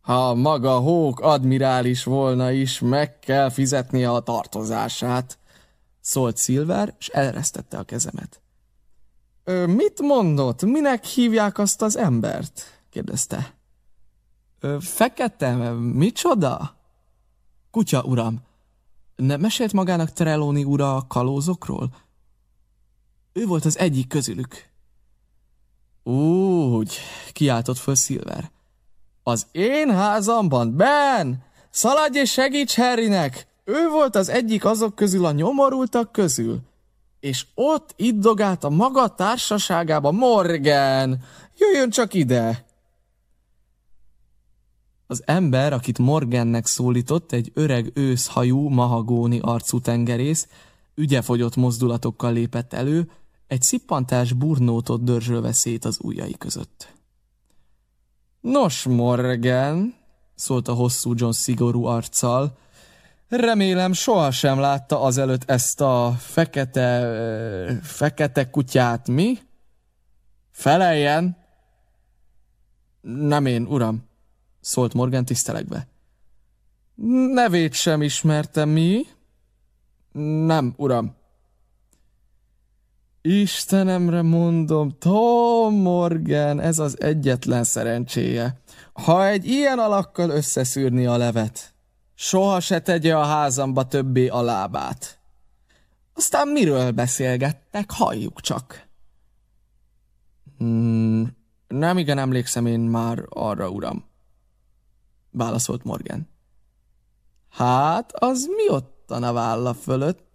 Ha maga Hók admirális volna is, meg kell fizetnie a tartozását, szólt Silver, és elresztette a kezemet. Ö, mit mondott? Minek hívják azt az embert? kérdezte. Ö, fekete, micsoda? Kutya, uram. Nem mesélt magának Trelawney ura a kalózokról? Ő volt az egyik közülük. Úgy, kiáltott föl Silver. Az én házamban, Ben! Szaladj és segíts Harrynek! Ő volt az egyik azok közül a nyomorultak közül. És ott itt dogált a maga társaságába Morgan! Jöjjön csak ide! Az ember, akit Morgannek szólított, egy öreg őszhajú, mahagóni arcú tengerész, ügyefogyott mozdulatokkal lépett elő, egy szippantás burnótot dörzsölve szét az ujjai között. Nos, Morgan, szólt a hosszú John szigorú arccal, remélem sohasem látta azelőtt ezt a fekete, fekete kutyát, mi? Feleljen! Nem én, uram, szólt Morgan tisztelegve. Nevét sem ismertem, mi? Nem, uram. Istenemre mondom, Tom Morgan, ez az egyetlen szerencséje. Ha egy ilyen alakkal összeszűrni a levet, soha se tegye a házamba többé a lábát. Aztán miről beszélgettek, halljuk csak. Hmm, nem igen emlékszem én már arra, uram, válaszolt Morgan. Hát, az mi ottan a válla fölött?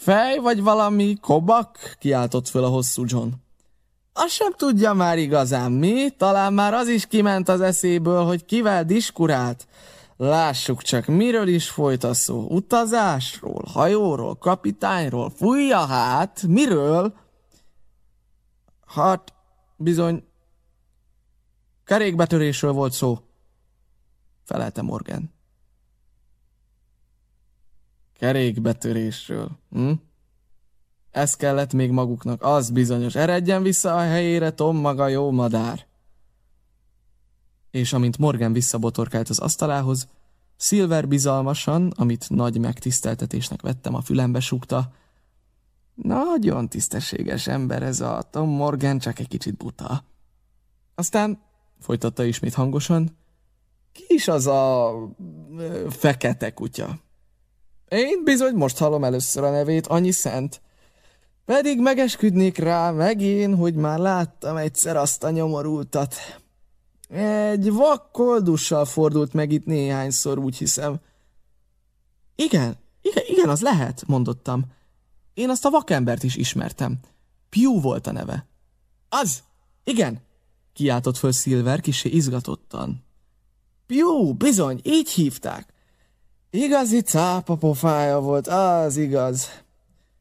Fej vagy valami kobak? kiáltott föl a hosszú John. Azt sem tudja már igazán mi, talán már az is kiment az eszéből, hogy kivel diskurált. Lássuk csak, miről is folyt a szó. Utazásról, hajóról, kapitányról, fújja hát, miről? Hát, bizony, kerékbetörésről volt szó, felelte Morgan. Kerékbetörésről, hm? Ez kellett még maguknak, az bizonyos. Eredjen vissza a helyére, Tom maga jó madár. És amint Morgan visszabotorkált az asztalához, Silver bizalmasan, amit nagy megtiszteltetésnek vettem, a fülembe súgta. Nagyon tisztességes ember ez a Tom Morgan, csak egy kicsit buta. Aztán folytatta ismét hangosan, ki is az a fekete kutya? Én bizony most hallom először a nevét, annyi szent. Pedig megesküdnék rá, meg hogy már láttam egyszer azt a nyomorultat. Egy vakkoldussal fordult meg itt néhányszor, úgy hiszem. Igen, igen, igen, az lehet, mondottam. Én azt a vakembert is ismertem. Pew volt a neve. Az, igen, kiáltott föl Silver kisé izgatottan. Pew, bizony, így hívták. Igazi cápa pofája volt, az igaz.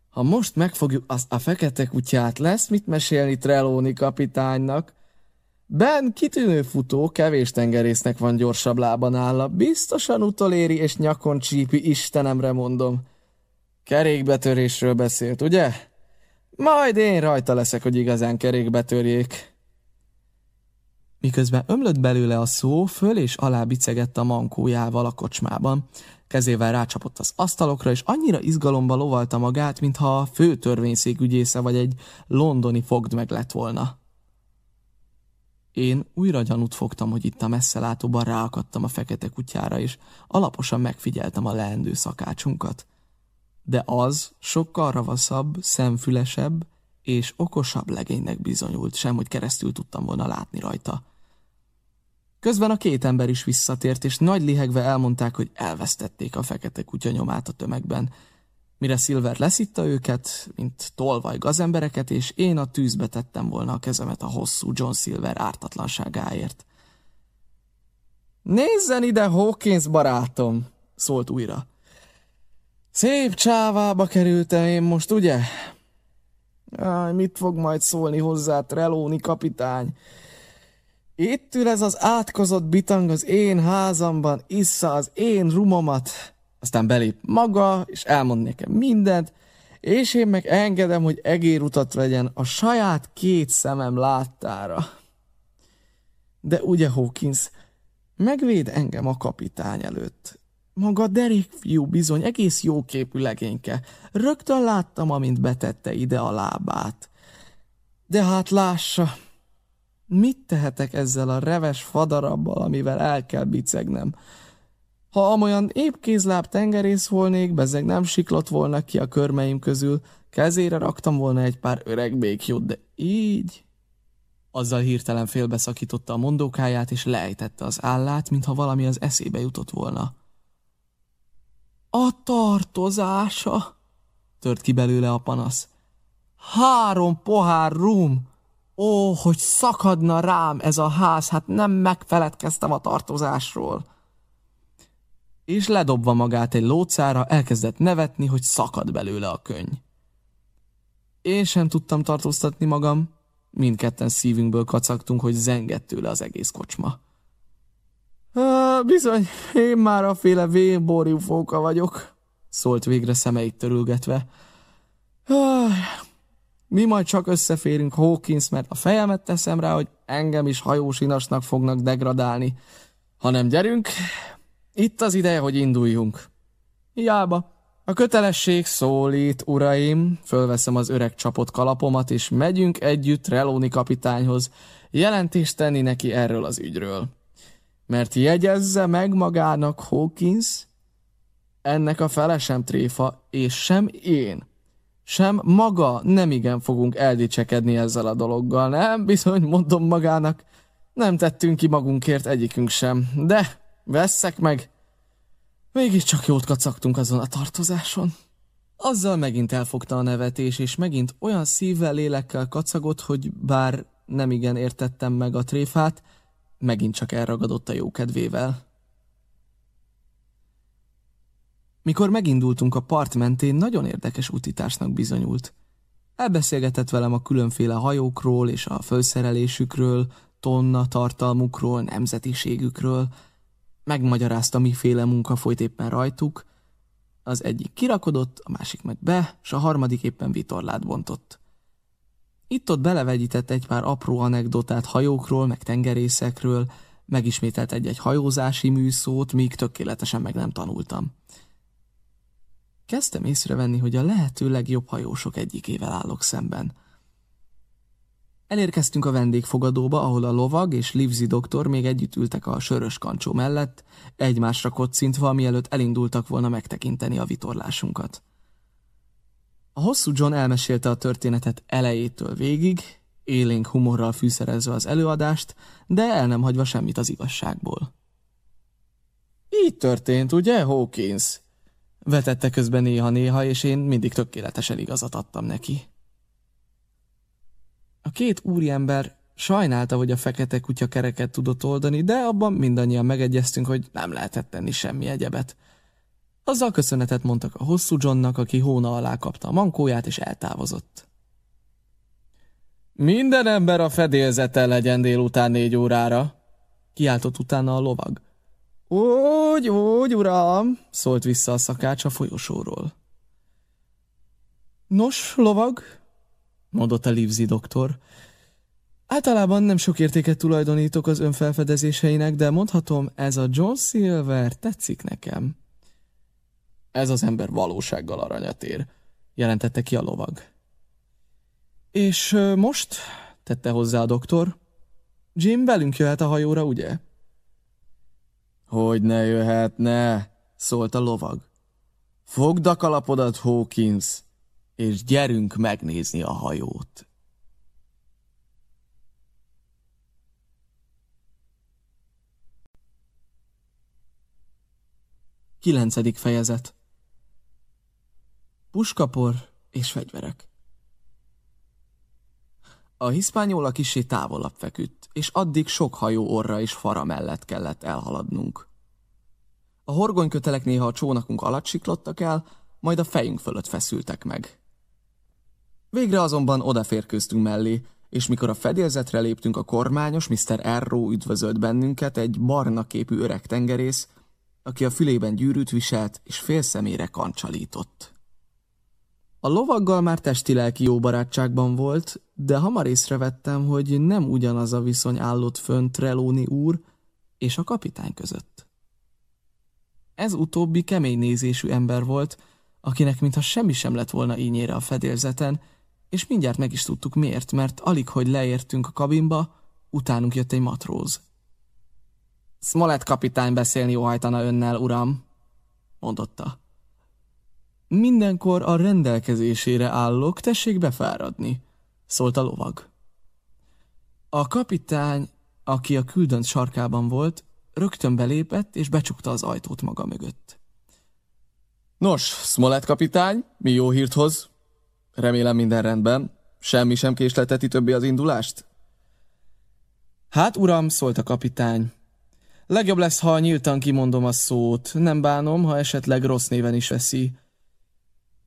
Ha most megfogjuk azt a fekete kutyát, lesz mit mesélni Trelóni kapitánynak. Ben kitűnő futó, kevés tengerésznek van gyorsabb lába nála, biztosan utoléri és nyakon csípi, Istenemre mondom. Kerékbetörésről beszélt, ugye? Majd én rajta leszek, hogy igazán kerékbetörjék. Miközben ömlött belőle a szó, föl és alá bicegett a mankójával a kocsmában. Kezével rácsapott az asztalokra, és annyira izgalomba lovalta magát, mintha a fő törvényszék ügyésze vagy egy londoni fogd meg lett volna. Én újra gyanút fogtam, hogy itt a messzelátóban ráakadtam a fekete kutyára, és alaposan megfigyeltem a leendő szakácsunkat. De az sokkal ravaszabb, szemfülesebb és okosabb legénynek bizonyult, sem hogy keresztül tudtam volna látni rajta. Közben a két ember is visszatért, és nagy lihegve elmondták, hogy elvesztették a fekete kutya nyomát a tömegben. Mire Silver leszitta őket, mint tolvaj gazembereket, és én a tűzbe tettem volna a kezemet a hosszú John Silver ártatlanságáért. Nézzen ide, Hawkins barátom, szólt újra. Szép csávába kerültem én most, ugye? Aj, mit fog majd szólni hozzá Trelóni kapitány? Itt ül ez az átkozott bitang az én házamban, issza az én rumomat. Aztán belép maga, és elmond nekem mindent, és én meg engedem, hogy egérutat vegyen a saját két szemem láttára. De ugye, Hawkins, megvéd engem a kapitány előtt. Maga Derek fiú bizony egész jóképű legényke. Rögtön láttam, amint betette ide a lábát. De hát lássa, Mit tehetek ezzel a reves fadarabbal, amivel el kell bicegnem? Ha amolyan épp kézláb tengerész volnék, bezeg nem siklott volna ki a körmeim közül, kezére raktam volna egy pár öreg békjót, de így... Azzal hirtelen félbeszakította a mondókáját, és lejtette az állát, mintha valami az eszébe jutott volna. A tartozása! tört ki belőle a panasz. Három pohár rum! Ó, hogy szakadna rám ez a ház, hát nem megfeledkeztem a tartozásról. És ledobva magát egy lócára, elkezdett nevetni, hogy szakad belőle a könyv. Én sem tudtam tartóztatni magam, mindketten szívünkből kacagtunk, hogy zengett tőle az egész kocsma. Ah, bizony, én már a féle vénborjú fóka vagyok, szólt végre szemeit törülgetve. Ah, mi majd csak összeférünk Hawkins, mert a fejemet teszem rá, hogy engem is hajósinasnak fognak degradálni. Hanem gyerünk, itt az ideje, hogy induljunk. Hiába. A kötelesség szólít, uraim, fölveszem az öreg csapott kalapomat, és megyünk együtt Relóni kapitányhoz jelentést tenni neki erről az ügyről. Mert jegyezze meg magának Hawkins, ennek a fele sem tréfa, és sem én, sem maga nem igen fogunk eldicsekedni ezzel a dologgal, nem? Bizony, mondom magának, nem tettünk ki magunkért egyikünk sem, de vesszek meg, Mégiscsak jót kacagtunk azon a tartozáson. Azzal megint elfogta a nevetés, és megint olyan szívvel, lélekkel kacagott, hogy bár nem igen értettem meg a tréfát, megint csak elragadott a jókedvével. Mikor megindultunk a part mentén, nagyon érdekes utitásnak bizonyult. Elbeszélgetett velem a különféle hajókról és a felszerelésükről, tonna tartalmukról, nemzetiségükről, megmagyarázta, miféle munka folyt éppen rajtuk. Az egyik kirakodott, a másik meg be, s a harmadik éppen vitorlát bontott. Itt-ott belevegyített egy pár apró anekdotát hajókról, meg tengerészekről, megismételt egy-egy hajózási műszót, míg tökéletesen meg nem tanultam. Kezdtem észrevenni, hogy a lehető legjobb hajósok egyikével állok szemben – Elérkeztünk a vendégfogadóba, ahol a lovag és Livzi doktor még együtt ültek a sörös kancsó mellett, egymásra kocintva, mielőtt elindultak volna megtekinteni a vitorlásunkat. A hosszú John elmesélte a történetet elejétől végig, élénk humorral fűszerezve az előadást, de el nem hagyva semmit az igazságból. Így történt, ugye, Hawkins? Vetette közben néha-néha, és én mindig tökéletesen igazat adtam neki. A két úriember sajnálta, hogy a fekete kutya kereket tudott oldani, de abban mindannyian megegyeztünk, hogy nem lehetett tenni semmi egyebet. Azzal köszönetet mondtak a hosszú Johnnak, aki hóna alá kapta a mankóját, és eltávozott. Minden ember a fedélzete legyen délután négy órára, kiáltott utána a lovag. Úgy, úgy, uram, szólt vissza a szakács a folyosóról. Nos, lovag, mondott a Livzi doktor. Általában nem sok értéket tulajdonítok az önfelfedezéseinek, de mondhatom, ez a John Silver tetszik nekem. Ez az ember valósággal aranyat ér, jelentette ki a lovag. És most, tette hozzá a doktor, Jim velünk jöhet a hajóra, ugye? Hogy ne jöhetne, szólt a lovag. Fogd a kalapodat, Hawkins! és gyerünk megnézni a hajót. Kilencedik fejezet Puskapor és fegyverek A hiszpányola kisé távolabb feküdt, és addig sok hajó orra és fara mellett kellett elhaladnunk. A horgonykötelek néha a csónakunk alatt siklottak el, majd a fejünk fölött feszültek meg. Végre azonban odaférkőztünk mellé, és mikor a fedélzetre léptünk, a kormányos Mr. Erró üdvözölt bennünket egy barna képű öreg tengerész, aki a fülében gyűrűt viselt, és fél szemére kancsalított. A lovaggal már testi-lelki jó barátságban volt, de hamar észrevettem, hogy nem ugyanaz a viszony állott fönn Trelóni úr és a kapitány között. Ez utóbbi kemény nézésű ember volt, akinek mintha semmi sem lett volna ínyére a fedélzeten, és mindjárt meg is tudtuk miért, mert alig, hogy leértünk a kabinba, utánunk jött egy matróz. Smollett kapitány beszélni óhajtana önnel, uram, mondotta. Mindenkor a rendelkezésére állok, tessék befáradni, szólt a lovag. A kapitány, aki a küldönt sarkában volt, rögtön belépett és becsukta az ajtót maga mögött. Nos, Smollett kapitány, mi jó hírt hoz? Remélem minden rendben. Semmi sem késleteti többé az indulást? Hát, uram, szólt a kapitány. Legjobb lesz, ha nyíltan kimondom a szót. Nem bánom, ha esetleg rossz néven is veszi.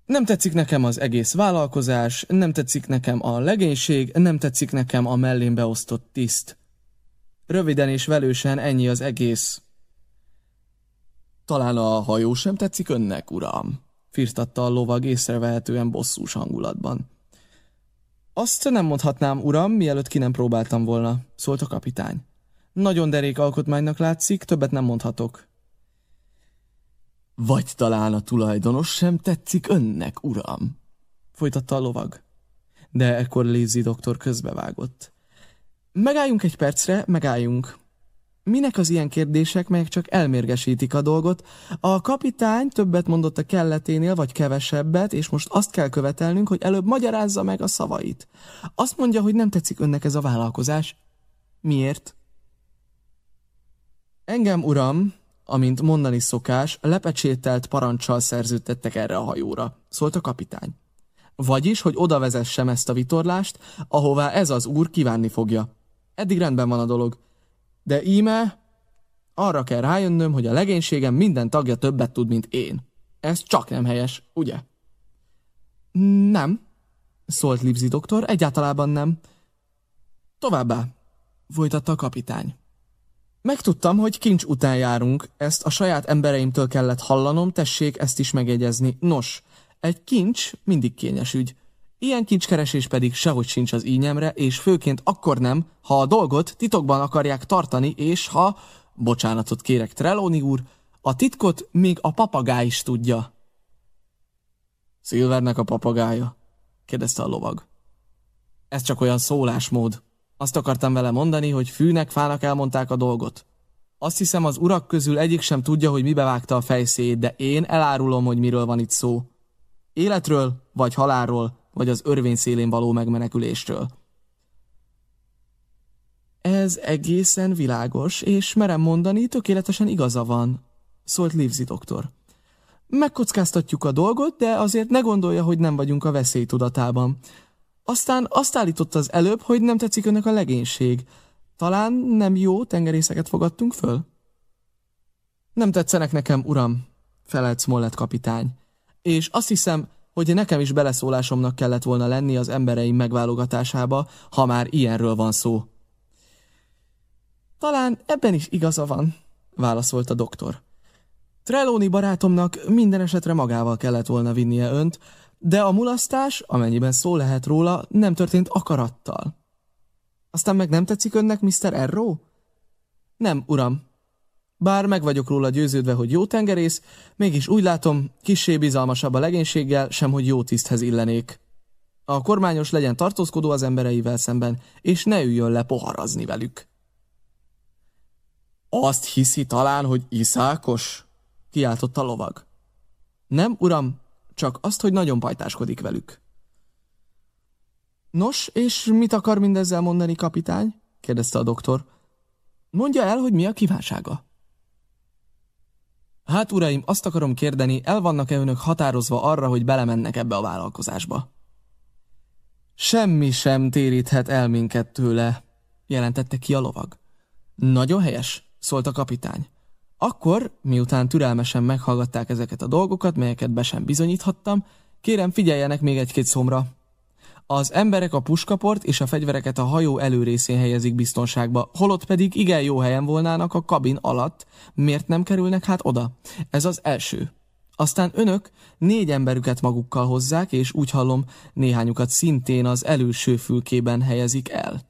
Nem tetszik nekem az egész vállalkozás, nem tetszik nekem a legénység, nem tetszik nekem a mellén beosztott tiszt. Röviden és velősen ennyi az egész. Talán a hajó sem tetszik önnek, uram? firtatta a lovag észrevehetően bosszús hangulatban. Azt nem mondhatnám, uram, mielőtt ki nem próbáltam volna, szólt a kapitány. Nagyon derék alkotmánynak látszik, többet nem mondhatok. Vagy talán a tulajdonos sem tetszik önnek, uram? Folytatta a lovag. De ekkor Lizzy doktor közbevágott. Megálljunk egy percre, megálljunk. Minek az ilyen kérdések, melyek csak elmérgesítik a dolgot? A kapitány többet mondott a kelleténél, vagy kevesebbet, és most azt kell követelnünk, hogy előbb magyarázza meg a szavait. Azt mondja, hogy nem tetszik önnek ez a vállalkozás. Miért? Engem, uram, amint mondani szokás, lepecsételt parancsal szerződtettek erre a hajóra, szólt a kapitány. Vagyis, hogy oda vezessem ezt a vitorlást, ahová ez az úr kívánni fogja. Eddig rendben van a dolog. De íme arra kell rájönnöm, hogy a legénységem minden tagja többet tud, mint én. Ez csak nem helyes, ugye? Nem, szólt Livzi doktor, egyáltalában nem. Továbbá, folytatta a kapitány. Megtudtam, hogy kincs után járunk, ezt a saját embereimtől kellett hallanom, tessék ezt is megjegyezni. Nos, egy kincs mindig kényes ügy. Ilyen kincskeresés pedig sehogy sincs az ínyemre, és főként akkor nem, ha a dolgot titokban akarják tartani, és ha, bocsánatot kérek Trelóni úr, a titkot még a papagáj is tudja. Szilvernek a papagája? kérdezte a lovag. Ez csak olyan szólásmód. Azt akartam vele mondani, hogy fűnek, fának elmondták a dolgot. Azt hiszem, az urak közül egyik sem tudja, hogy mibe vágta a fejszét, de én elárulom, hogy miről van itt szó. Életről, vagy halálról, vagy az örvény szélén való megmenekülésről. Ez egészen világos, és merem mondani, tökéletesen igaza van, szólt Livzi doktor. Megkockáztatjuk a dolgot, de azért ne gondolja, hogy nem vagyunk a veszély tudatában. Aztán azt állította az előbb, hogy nem tetszik önnek a legénység. Talán nem jó tengerészeket fogadtunk föl? Nem tetszenek nekem, uram, felelt Smollett kapitány. És azt hiszem, hogy nekem is beleszólásomnak kellett volna lenni az embereim megválogatásába, ha már ilyenről van szó. Talán ebben is igaza van, válaszolt a doktor. Trelóni barátomnak minden esetre magával kellett volna vinnie önt, de a mulasztás, amennyiben szó lehet róla, nem történt akarattal. Aztán meg nem tetszik önnek, Mr. Erro? Nem, uram. Bár meg vagyok róla győződve, hogy jó tengerész, mégis úgy látom, kissé bizalmasabb a legénységgel, sem hogy jó tiszthez illenék. A kormányos legyen tartózkodó az embereivel szemben, és ne üljön le poharazni velük. Azt hiszi talán, hogy iszákos? kiáltott a lovag. Nem, uram, csak azt, hogy nagyon pajtáskodik velük. Nos, és mit akar mindezzel mondani, kapitány? kérdezte a doktor. Mondja el, hogy mi a kívánsága. Hát, uraim, azt akarom kérdeni, el vannak-e önök határozva arra, hogy belemennek ebbe a vállalkozásba? Semmi sem téríthet el minket tőle, jelentette ki a lovag. Nagyon helyes, szólt a kapitány. Akkor, miután türelmesen meghallgatták ezeket a dolgokat, melyeket be sem bizonyíthattam, kérem figyeljenek még egy-két szomra. Az emberek a puskaport és a fegyvereket a hajó előrészén helyezik biztonságba, holott pedig igen jó helyen volnának a kabin alatt. Miért nem kerülnek hát oda? Ez az első. Aztán önök négy emberüket magukkal hozzák, és úgy hallom, néhányukat szintén az előső fülkében helyezik el.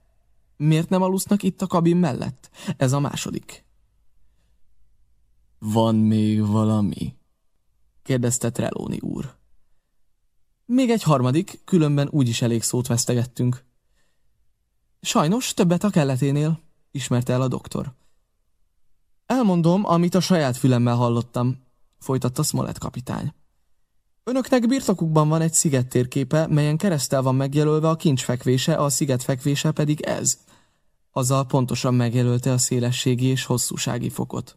Miért nem alusznak itt a kabin mellett? Ez a második. Van még valami? kérdezte Trelóni úr. Még egy harmadik, különben úgyis elég szót vesztegettünk. Sajnos többet a kelleténél, ismerte el a doktor. Elmondom, amit a saját fülemmel hallottam, folytatta Smollett kapitány. Önöknek birtokukban van egy sziget térképe, melyen keresztel van megjelölve a kincs fekvése, a sziget fekvése pedig ez. Azzal pontosan megjelölte a szélességi és hosszúsági fokot.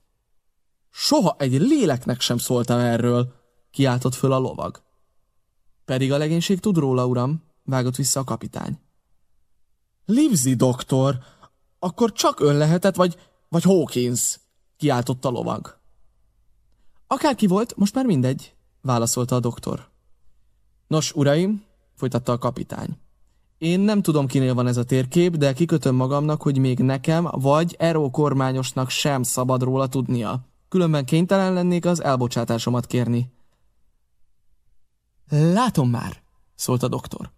Soha egy léleknek sem szóltam erről, kiáltott föl a lovag. Pedig a legénység tud róla, uram, vágott vissza a kapitány. Livzi doktor, akkor csak ön lehetett, vagy, vagy Hawkins, kiáltott a lovag. Akárki volt, most már mindegy, válaszolta a doktor. Nos, uraim, folytatta a kapitány. Én nem tudom, kinél van ez a térkép, de kikötöm magamnak, hogy még nekem, vagy Eró kormányosnak sem szabad róla tudnia. Különben kénytelen lennék az elbocsátásomat kérni. Látom már, szólt a doktor.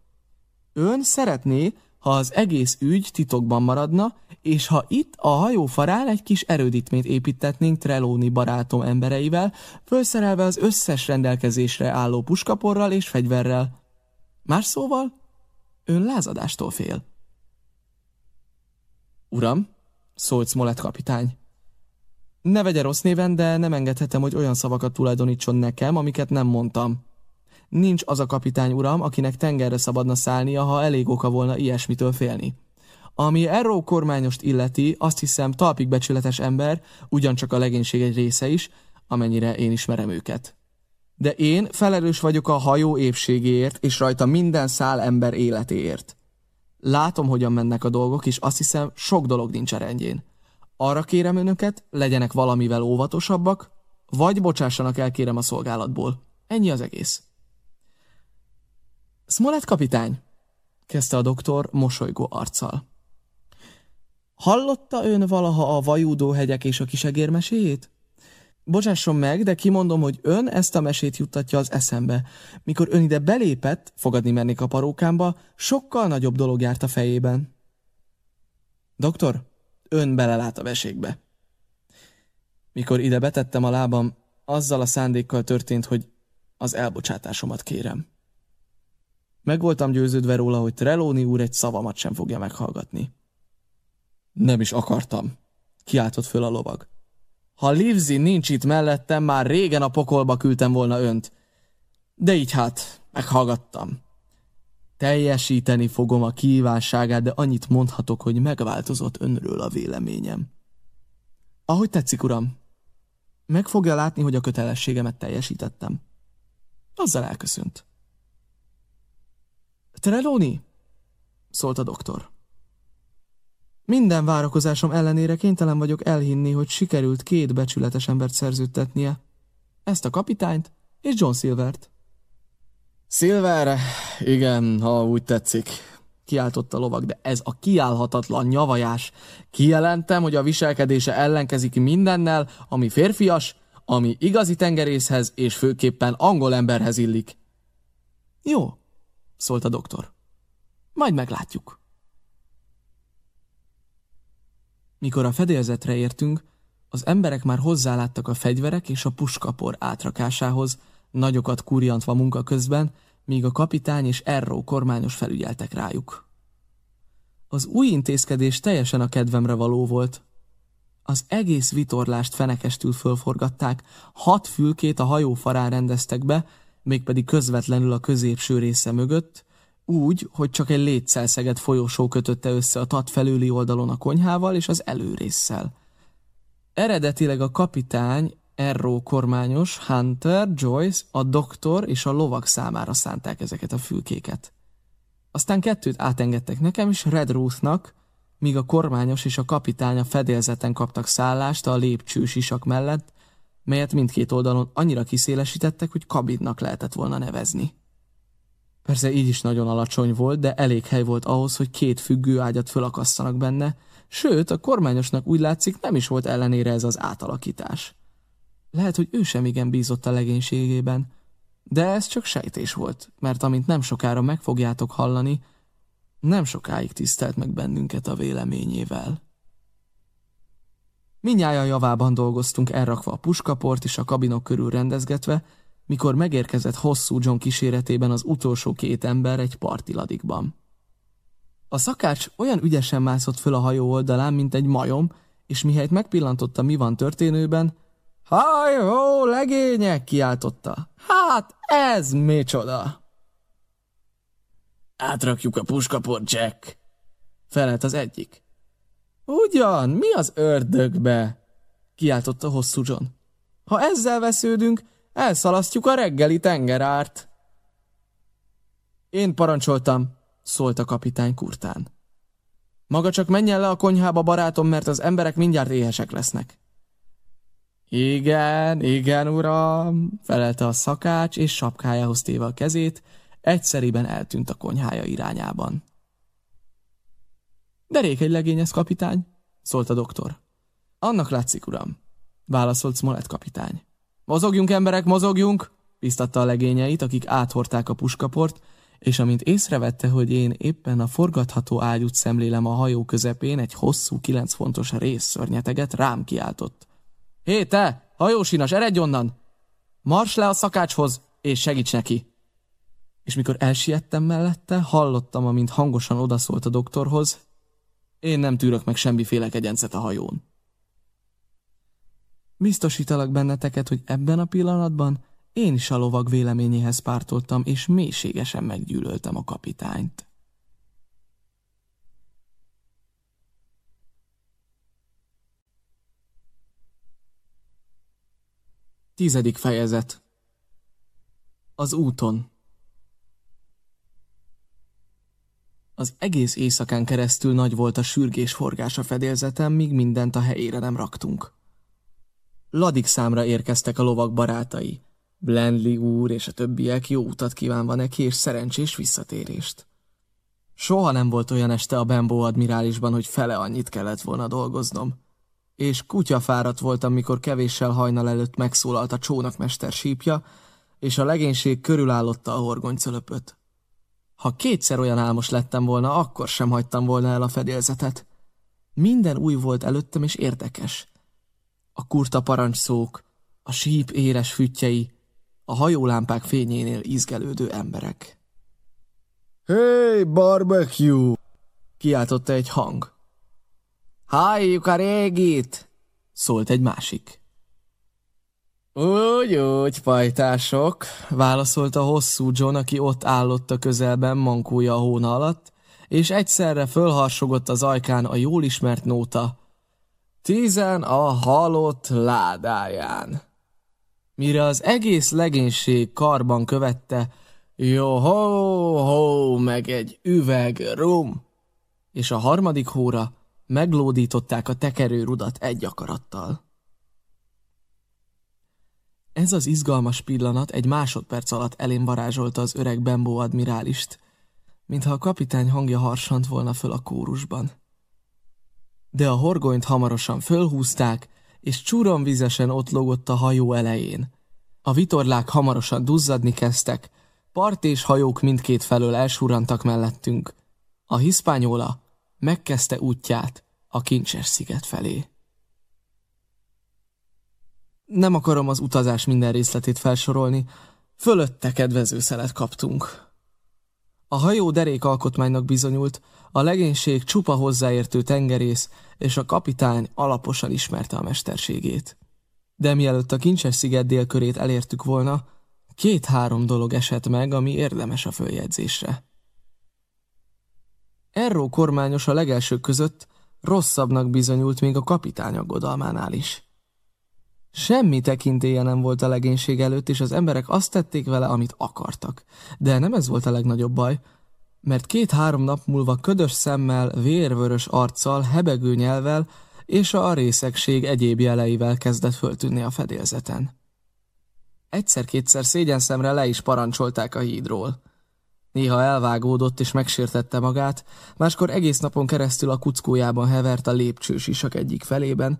Ön szeretné, ha az egész ügy titokban maradna, és ha itt a hajó farán egy kis erődítményt építetnénk Trelóni barátom embereivel, felszerelve az összes rendelkezésre álló puskaporral és fegyverrel. Más szóval, ön lázadástól fél. Uram, szólt Smollett kapitány. Ne vegye rossz néven, de nem engedhetem, hogy olyan szavakat tulajdonítson nekem, amiket nem mondtam. Nincs az a kapitány, uram, akinek tengerre szabadna szállnia, ha elég oka volna ilyesmitől félni. Ami Erró kormányost illeti, azt hiszem talpig becsületes ember, ugyancsak a legénység egy része is, amennyire én ismerem őket. De én felelős vagyok a hajó épségéért, és rajta minden szál ember életéért. Látom, hogyan mennek a dolgok, és azt hiszem, sok dolog nincs a rendjén. Arra kérem önöket, legyenek valamivel óvatosabbak, vagy bocsássanak el kérem a szolgálatból. Ennyi az egész. Smollett kapitány, kezdte a doktor mosolygó arccal. Hallotta ön valaha a vajúdó hegyek és a kisegér meséjét? Bocsásson meg, de kimondom, hogy ön ezt a mesét juttatja az eszembe. Mikor ön ide belépett, fogadni mennék a parókámba, sokkal nagyobb dolog járt a fejében. Doktor, ön belelát a vesékbe. Mikor ide betettem a lábam, azzal a szándékkal történt, hogy az elbocsátásomat kérem. Meg voltam győződve róla, hogy Trelóni úr egy szavamat sem fogja meghallgatni. Nem is akartam, kiáltott föl a lovag. Ha Livzi nincs itt mellettem, már régen a pokolba küldtem volna önt. De így hát, meghallgattam. Teljesíteni fogom a kívánságát, de annyit mondhatok, hogy megváltozott önről a véleményem. Ahogy tetszik, uram. Meg fogja látni, hogy a kötelességemet teljesítettem. Azzal elköszönt. Treloni? szólt a doktor. Minden várakozásom ellenére kénytelen vagyok elhinni, hogy sikerült két becsületes embert szerződtetnie. Ezt a kapitányt és John Silvert. Silver, igen, ha úgy tetszik, kiáltott a lovag, de ez a kiállhatatlan nyavajás. Kijelentem, hogy a viselkedése ellenkezik mindennel, ami férfias, ami igazi tengerészhez és főképpen angol emberhez illik. Jó, szólt a doktor. Majd meglátjuk. Mikor a fedélzetre értünk, az emberek már hozzáláttak a fegyverek és a puskapor átrakásához, nagyokat kurjantva munka közben, míg a kapitány és Erró kormányos felügyeltek rájuk. Az új intézkedés teljesen a kedvemre való volt. Az egész vitorlást fenekestül fölforgatták, hat fülkét a hajó farán rendeztek be, mégpedig közvetlenül a középső része mögött, úgy, hogy csak egy létszelszeget folyosó kötötte össze a tat felőli oldalon a konyhával és az előrésszel. Eredetileg a kapitány, Erró kormányos, Hunter, Joyce, a doktor és a lovak számára szánták ezeket a fülkéket. Aztán kettőt átengedtek nekem és Red Ruthnak, míg a kormányos és a kapitány a fedélzeten kaptak szállást a lépcsős isak mellett, melyet mindkét oldalon annyira kiszélesítettek, hogy kabinnak lehetett volna nevezni. Persze így is nagyon alacsony volt, de elég hely volt ahhoz, hogy két függő ágyat fölakasszanak benne, sőt, a kormányosnak úgy látszik nem is volt ellenére ez az átalakítás. Lehet, hogy ő sem igen bízott a legénységében, de ez csak sejtés volt, mert amint nem sokára meg fogjátok hallani, nem sokáig tisztelt meg bennünket a véleményével. Minnyáján javában dolgoztunk elrakva a puskaport és a kabinok körül rendezgetve, mikor megérkezett hosszú John kíséretében az utolsó két ember egy partiladikban. A szakács olyan ügyesen mászott föl a hajó oldalán, mint egy majom, és mihelyt megpillantotta, mi van történőben, Hajó, legények! kiáltotta. Hát, ez micsoda! Átrakjuk a puskaport, Jack! Felelt az egyik. Ugyan, mi az ördögbe? kiáltotta hosszú John. Ha ezzel vesződünk, Elszalasztjuk a reggeli tengerárt. Én parancsoltam, szólt a kapitány kurtán. Maga csak menjen le a konyhába, barátom, mert az emberek mindjárt éhesek lesznek. Igen, igen, uram, felelte a szakács, és sapkájához téve a kezét, egyszeriben eltűnt a konyhája irányában. Derék egy legényez, kapitány, szólt a doktor. Annak látszik, uram, válaszolt Smollett kapitány. Mozogjunk, emberek, mozogjunk! biztatta a legényeit, akik áthorták a puskaport, és amint észrevette, hogy én éppen a forgatható ágyút szemlélem a hajó közepén, egy hosszú, kilenc fontos részszörnyeteget rám kiáltott. Hé, te, hajósinas, eredj onnan! Mars le a szakácshoz, és segíts neki! És mikor elsiettem mellette, hallottam, amint hangosan odaszólt a doktorhoz, én nem tűrök meg semmiféle kegyencet a hajón. Biztosítalak benneteket, hogy ebben a pillanatban én is a lovag véleményéhez pártoltam, és mélységesen meggyűlöltem a kapitányt. Tizedik fejezet Az úton Az egész éjszakán keresztül nagy volt a sürgés forgás a fedélzeten, míg mindent a helyére nem raktunk. Ladik számra érkeztek a lovak barátai. Blendley úr és a többiek jó utat kívánva neki, és szerencsés visszatérést. Soha nem volt olyan este a Bembo admirálisban, hogy fele annyit kellett volna dolgoznom. És kutyafáradt voltam, mikor kevéssel hajnal előtt megszólalt a csónakmester sípja, és a legénység körülállotta a horgonycölöpöt. Ha kétszer olyan álmos lettem volna, akkor sem hagytam volna el a fedélzetet. Minden új volt előttem, és érdekes. A kurta parancsszók, a síp éles füttyei, a hajólámpák fényénél izgelődő emberek. Hey, barbecue! Kiáltotta egy hang. Halljuk a régit! Szólt egy másik. Úgy, úgy, pajtások, válaszolta hosszú John, aki ott állott a közelben mankója a hóna alatt, és egyszerre fölharsogott az ajkán a jól ismert nóta. Tizen a halott ládáján. Mire az egész legénység karban követte, jó ho, ho, meg egy üveg rum, és a harmadik hóra meglódították a tekerőrudat egy akarattal. Ez az izgalmas pillanat egy másodperc alatt elém varázsolta az öreg Bembo admirálist, mintha a kapitány hangja harsant volna föl a kórusban. De a horgonyt hamarosan fölhúzták, és csúronvizesen ott lógott a hajó elején. A vitorlák hamarosan duzzadni kezdtek, part és hajók mindkét felől elsurantak mellettünk. A hiszpányola megkezdte útját a Kincses sziget felé. Nem akarom az utazás minden részletét felsorolni, fölötte kedvező szelet kaptunk. A hajó derék alkotmánynak bizonyult, a legénység csupa hozzáértő tengerész, és a kapitány alaposan ismerte a mesterségét. De mielőtt a Kincses sziget délkörét elértük volna, két-három dolog esett meg, ami érdemes a följegyzésre. Erró kormányos a legelsők között rosszabbnak bizonyult még a kapitány aggodalmánál is. Semmi tekintélye nem volt a legénység előtt, és az emberek azt tették vele, amit akartak. De nem ez volt a legnagyobb baj, mert két-három nap múlva ködös szemmel, vérvörös arccal, hebegő nyelvel és a részegség egyéb jeleivel kezdett föltűnni a fedélzeten. Egyszer-kétszer szégyen szemre le is parancsolták a hídról. Néha elvágódott és megsértette magát, máskor egész napon keresztül a kuckójában hevert a lépcsős isak egyik felében,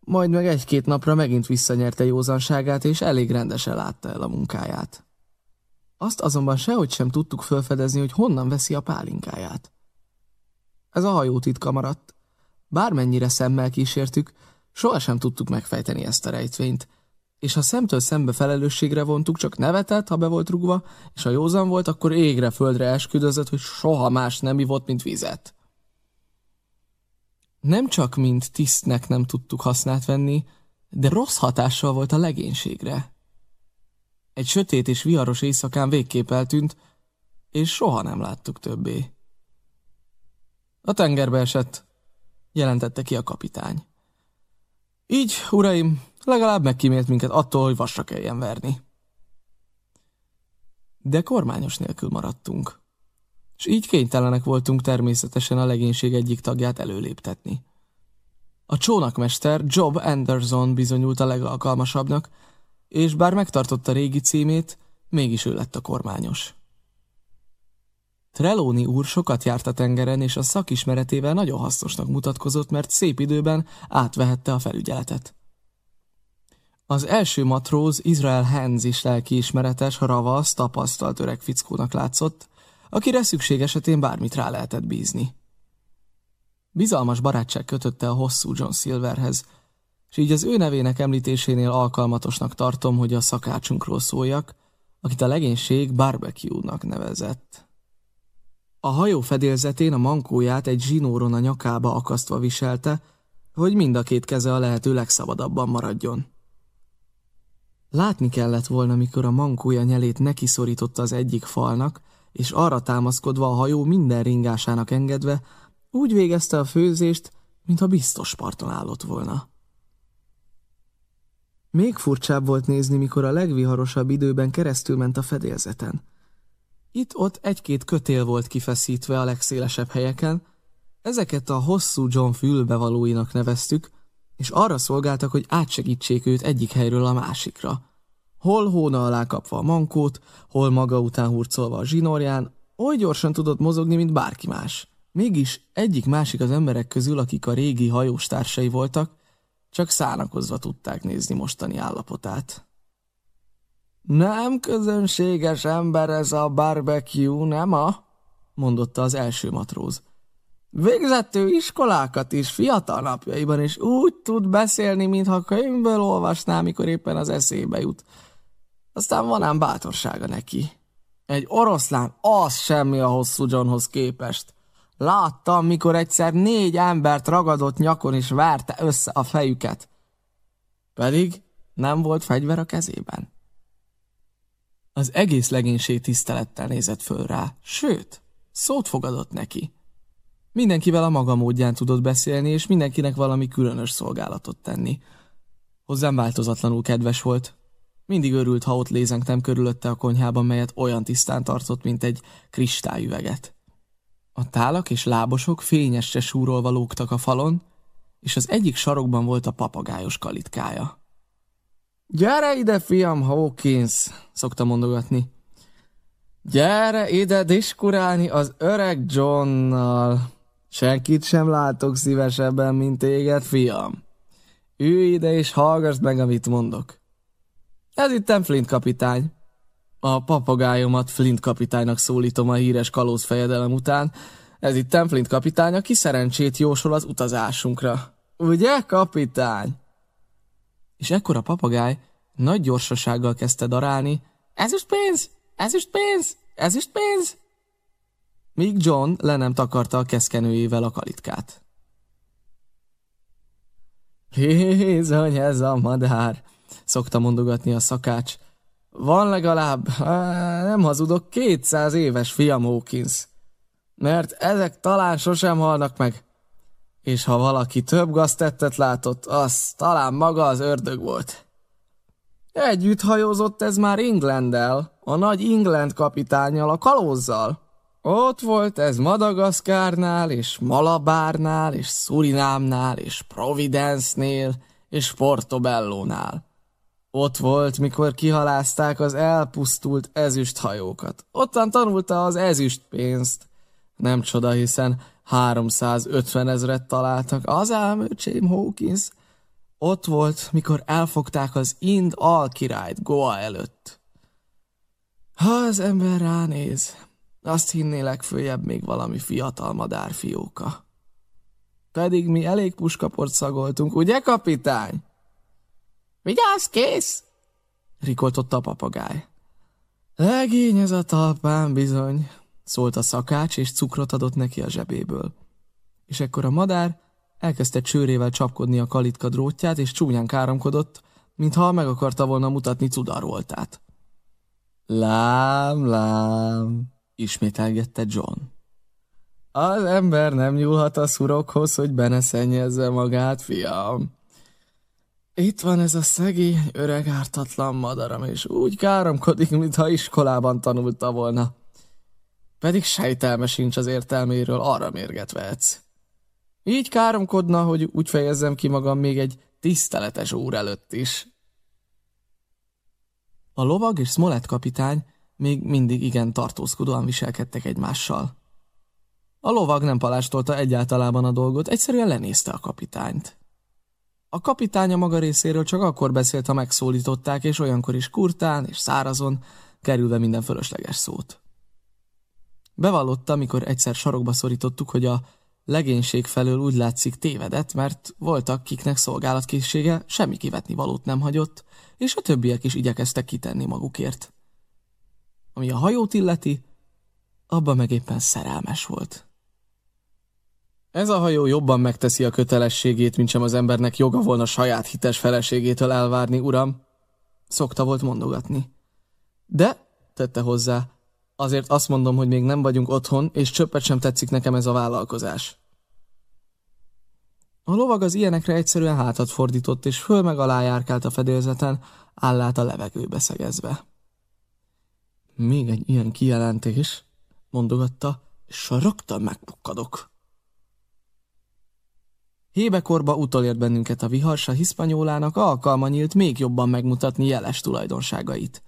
majd meg egy-két napra megint visszanyerte józanságát, és elég rendesen látta el a munkáját. Azt azonban sehogy sem tudtuk felfedezni, hogy honnan veszi a pálinkáját. Ez a hajó titka maradt. Bármennyire szemmel kísértük, sohasem tudtuk megfejteni ezt a rejtvényt, és ha szemtől szembe felelősségre vontuk, csak nevetett, ha be volt rugva, és ha józan volt, akkor égre földre esküdözött, hogy soha más nem ivott, mint vizet. Nem csak mint tisztnek nem tudtuk hasznát venni, de rossz hatással volt a legénységre. Egy sötét és viharos éjszakán végképp eltűnt, és soha nem láttuk többé. A tengerbe esett, jelentette ki a kapitány. Így, uraim, legalább megkímélt minket attól, hogy vasra kelljen verni. De kormányos nélkül maradtunk és így kénytelenek voltunk természetesen a legénység egyik tagját előléptetni. A csónakmester Job Anderson bizonyult a legalkalmasabbnak, és bár megtartotta régi címét, mégis ő lett a kormányos. Trelóni úr sokat járt a tengeren, és a szakismeretével nagyon hasznosnak mutatkozott, mert szép időben átvehette a felügyeletet. Az első matróz Israel Hans is lelkiismeretes, ravasz, tapasztalt öreg fickónak látszott, akire szükség esetén bármit rá lehetett bízni. Bizalmas barátság kötötte a hosszú John Silverhez, és így az ő nevének említésénél alkalmatosnak tartom, hogy a szakácsunkról szóljak, akit a legénység barbecue-nak nevezett. A hajó fedélzetén a mankóját egy zsinóron a nyakába akasztva viselte, hogy mind a két keze a lehető legszabadabban maradjon. Látni kellett volna, mikor a mankója nyelét nekiszorította az egyik falnak, és arra támaszkodva a hajó minden ringásának engedve, úgy végezte a főzést, mintha biztos parton állott volna. Még furcsább volt nézni, mikor a legviharosabb időben keresztül ment a fedélzeten. Itt-ott egy-két kötél volt kifeszítve a legszélesebb helyeken, ezeket a hosszú John fülbevalóinak neveztük, és arra szolgáltak, hogy átsegítsék őt egyik helyről a másikra. Hol hóna alá kapva a mankót, hol maga után hurcolva a zsinórján, oly gyorsan tudott mozogni, mint bárki más. Mégis egyik-másik az emberek közül, akik a régi hajós társai voltak, csak szánakozva tudták nézni mostani állapotát. Nem közönséges ember ez a barbecue, nem a? mondotta az első matróz. Végzett ő iskolákat is fiatal napjaiban, és úgy tud beszélni, mintha könyvből olvasná, mikor éppen az eszébe jut. Aztán van ám bátorsága neki. Egy oroszlán az semmi a hosszú Johnhoz képest. Láttam, mikor egyszer négy embert ragadott nyakon és verte össze a fejüket. Pedig nem volt fegyver a kezében. Az egész legénység tisztelettel nézett föl rá, sőt, szót fogadott neki. Mindenkivel a maga módján tudott beszélni, és mindenkinek valami különös szolgálatot tenni. Hozzám változatlanul kedves volt. Mindig örült, ha ott lézengtem körülötte a konyhában, melyet olyan tisztán tartott, mint egy kristályüveget. A tálak és lábosok fényesre súrolva lógtak a falon, és az egyik sarokban volt a papagájos kalitkája. Gyere ide, fiam, Hawkins, szokta mondogatni. Gyere ide diskurálni az öreg Johnnal. Senkit sem látok szívesebben, mint téged, fiam. Ülj ide és hallgass meg, amit mondok. Ez itt Flint kapitány. A papagájomat Flint kapitánynak szólítom a híres kalóz fejedelem után. Ez itt Flint kapitány, aki szerencsét jósol az utazásunkra. Ugye, kapitány? És ekkor a papagáj nagy gyorsasággal kezdte darálni. Ezüst pénz! Ezüst pénz! Ezüst pénz! Míg John le nem takarta a keszkenőjével a kalitkát. Bizony, ez a madár, szokta mondogatni a szakács. Van legalább, nem hazudok, kétszáz éves fiam Hawkins. Mert ezek talán sosem halnak meg. És ha valaki több gaztettet látott, az talán maga az ördög volt. Együtt hajózott ez már Englanddel, a nagy England kapitányjal, a kalózzal. Ott volt ez Madagaszkárnál, és Malabárnál, és Szurinámnál, és Providence-nél, és Portobellónál. Ott volt, mikor kihalázták az elpusztult ezüsthajókat. Ottan tanulta az ezüstpénzt. Nem csoda, hiszen 350 ezret találtak. Az ám, öcsém Hawkins. Ott volt, mikor elfogták az Ind alkirályt Goa előtt. Ha az ember ránéz, azt hinné legfőjebb még valami fiatal madárfióka. Pedig mi elég puskaport szagoltunk, ugye, kapitány? Vigyázz, kész! rikoltotta a papagáj. Legény ez a talpán bizony, szólt a szakács, és cukrot adott neki a zsebéből. És ekkor a madár elkezdte csőrével csapkodni a kalitka drótját, és csúnyán káromkodott, mintha meg akarta volna mutatni cudaroltát. Lám, lám, ismételgette John. Az ember nem nyúlhat a szurokhoz, hogy beneszennyezze magát, fiam. Itt van ez a szegény, öreg ártatlan madaram, és úgy káromkodik, mintha iskolában tanulta volna. Pedig sejtelme sincs az értelméről, arra mérget vehetsz. Így káromkodna, hogy úgy fejezzem ki magam még egy tiszteletes úr előtt is. A lovag és Smollett kapitány még mindig igen tartózkodóan viselkedtek egymással. A lovag nem palástolta egyáltalában a dolgot, egyszerűen lenézte a kapitányt. A kapitánya maga részéről csak akkor beszélt, ha megszólították, és olyankor is kurtán és szárazon, kerülve minden fölösleges szót. Bevallotta, amikor egyszer sarokba szorítottuk, hogy a legénység felől úgy látszik tévedett, mert voltak, kiknek szolgálatkészsége semmi kivetni valót nem hagyott, és a többiek is igyekeztek kitenni magukért. Ami a hajót illeti, abban meg éppen szerelmes volt. Ez a hajó jobban megteszi a kötelességét, mint sem az embernek joga volna saját hites feleségétől elvárni, uram, szokta volt mondogatni. De, tette hozzá, azért azt mondom, hogy még nem vagyunk otthon, és csöppet sem tetszik nekem ez a vállalkozás. A lovag az ilyenekre egyszerűen hátat fordított, és föl meg alá járkált a fedélzeten, állát a levegőbe szegezve. Még egy ilyen kijelentés, mondogatta, és rögtön megpukkadok. Hébekorba utolért bennünket a vihar, a hiszpanyólának alkalma nyílt még jobban megmutatni jeles tulajdonságait.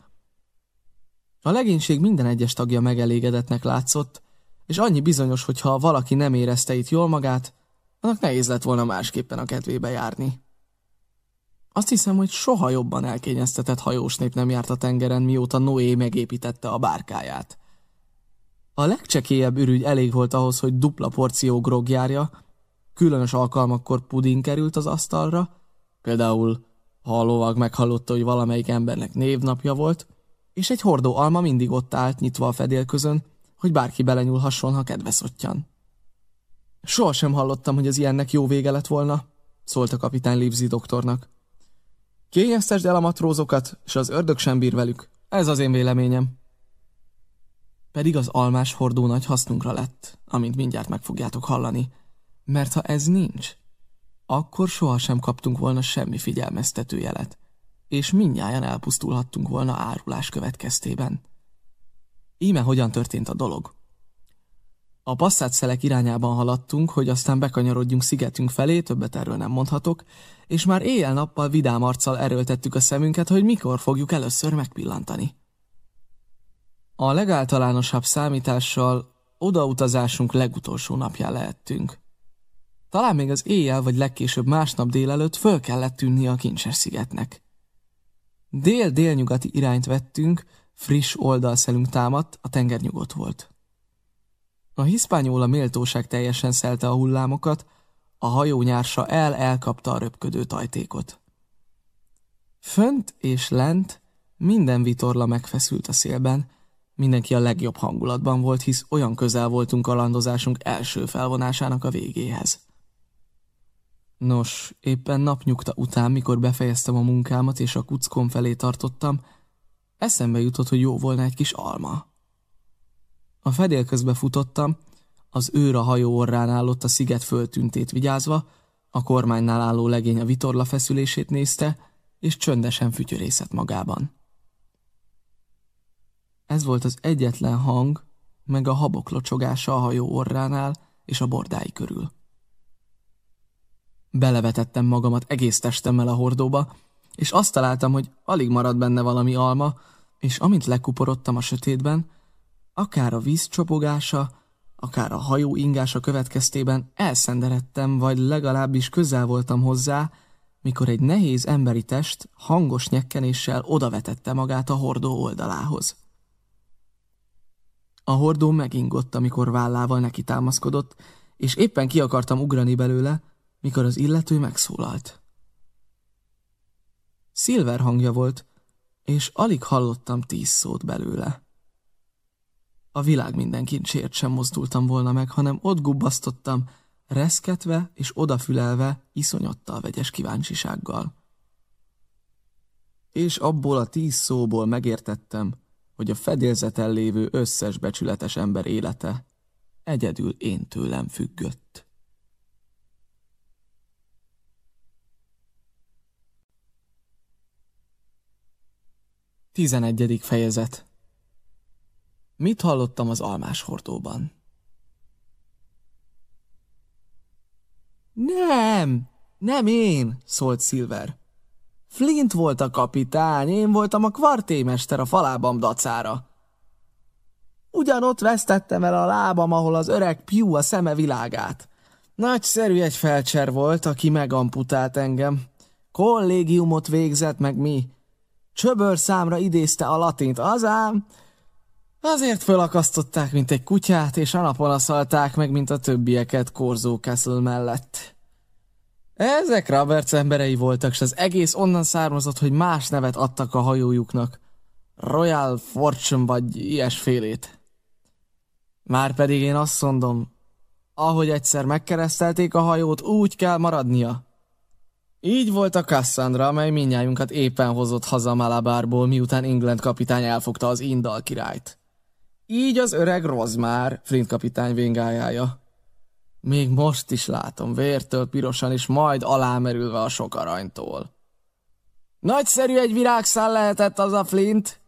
A legénység minden egyes tagja megelégedetnek látszott, és annyi bizonyos, hogy ha valaki nem érezte itt jól magát, annak nehéz lett volna másképpen a kedvébe járni. Azt hiszem, hogy soha jobban elkényeztetett hajós nép nem járt a tengeren, mióta Noé megépítette a bárkáját. A legcsekélyebb ürügy elég volt ahhoz, hogy dupla porció grog járja, különös alkalmakkor puding került az asztalra, például ha a lovag meghallotta, hogy valamelyik embernek névnapja volt, és egy hordó alma mindig ott állt nyitva a fedélközön, hogy bárki belenyúlhasson, ha kedve szottyan. Soha sem hallottam, hogy az ilyennek jó vége lett volna, szólt a kapitány Livzi doktornak. Kényeztesd el a matrózokat, és az ördög sem bír velük. Ez az én véleményem. Pedig az almás hordó nagy hasznunkra lett, amint mindjárt meg fogjátok hallani. Mert ha ez nincs, akkor sohasem kaptunk volna semmi figyelmeztető jelet, és mindnyájan elpusztulhattunk volna árulás következtében. Íme hogyan történt a dolog. A passzát szelek irányában haladtunk, hogy aztán bekanyarodjunk szigetünk felé, többet erről nem mondhatok, és már éjjel-nappal vidám arccal erőltettük a szemünket, hogy mikor fogjuk először megpillantani. A legáltalánosabb számítással odautazásunk legutolsó napján lehettünk. Talán még az éjjel vagy legkésőbb másnap délelőtt föl kellett tűnni a Kincses szigetnek. Dél-délnyugati irányt vettünk, friss oldalszelünk támadt, a tenger nyugodt volt. A hiszpányóla méltóság teljesen szelte a hullámokat, a hajó nyársa el-elkapta a röpködő tajtékot. Fönt és lent minden vitorla megfeszült a szélben, mindenki a legjobb hangulatban volt, hisz olyan közel voltunk a landozásunk első felvonásának a végéhez. Nos, éppen napnyugta után, mikor befejeztem a munkámat és a kuckon felé tartottam, eszembe jutott, hogy jó volna egy kis alma. A fedélközbe futottam, az őr a hajó orrán állott a sziget föltüntét vigyázva, a kormánynál álló legény a vitorla feszülését nézte, és csöndesen fütyörészett magában. Ez volt az egyetlen hang, meg a habok locsogása a hajó orránál és a bordái körül. Belevetettem magamat egész testemmel a hordóba, és azt találtam, hogy alig maradt benne valami alma, és amint lekuporodtam a sötétben, akár a víz csopogása, akár a hajó ingása következtében elszenderedtem, vagy legalábbis közel voltam hozzá, mikor egy nehéz emberi test hangos nyekkenéssel odavetette magát a hordó oldalához. A hordó megingott, amikor vállával neki támaszkodott, és éppen ki akartam ugrani belőle, mikor az illető megszólalt. Szilver hangja volt, és alig hallottam tíz szót belőle. A világ minden kincsért sem mozdultam volna meg, hanem ott gubbasztottam, reszketve és odafülelve iszonyottal vegyes kíváncsisággal. És abból a tíz szóból megértettem, hogy a fedélzeten lévő összes becsületes ember élete egyedül én tőlem függött. Tizenegyedik fejezet Mit hallottam az almás hordóban? Nem, nem én, szólt Silver. Flint volt a kapitány, én voltam a kvartémester a falában dacára. Ugyanott vesztettem el a lábam, ahol az öreg piú a szeme világát. Nagyszerű egy felcser volt, aki megamputált engem. Kollégiumot végzett meg mi. Csöbör számra idézte a latint az ám, Azért fölakasztották, mint egy kutyát, és a napon aszalták meg, mint a többieket Korzó Castle mellett. Ezek Roberts emberei voltak, és az egész onnan származott, hogy más nevet adtak a hajójuknak. Royal Fortune vagy ilyesfélét. Márpedig én azt mondom, ahogy egyszer megkeresztelték a hajót, úgy kell maradnia. Így volt a Cassandra, amely minnyájunkat éppen hozott haza Malabárból, miután England kapitány elfogta az Indal királyt. Így az öreg Rozmár, Flint kapitány véngájája. Még most is látom, vértől pirosan, és majd alámerülve a sok aranytól. Nagyszerű egy virágszál lehetett az a Flint!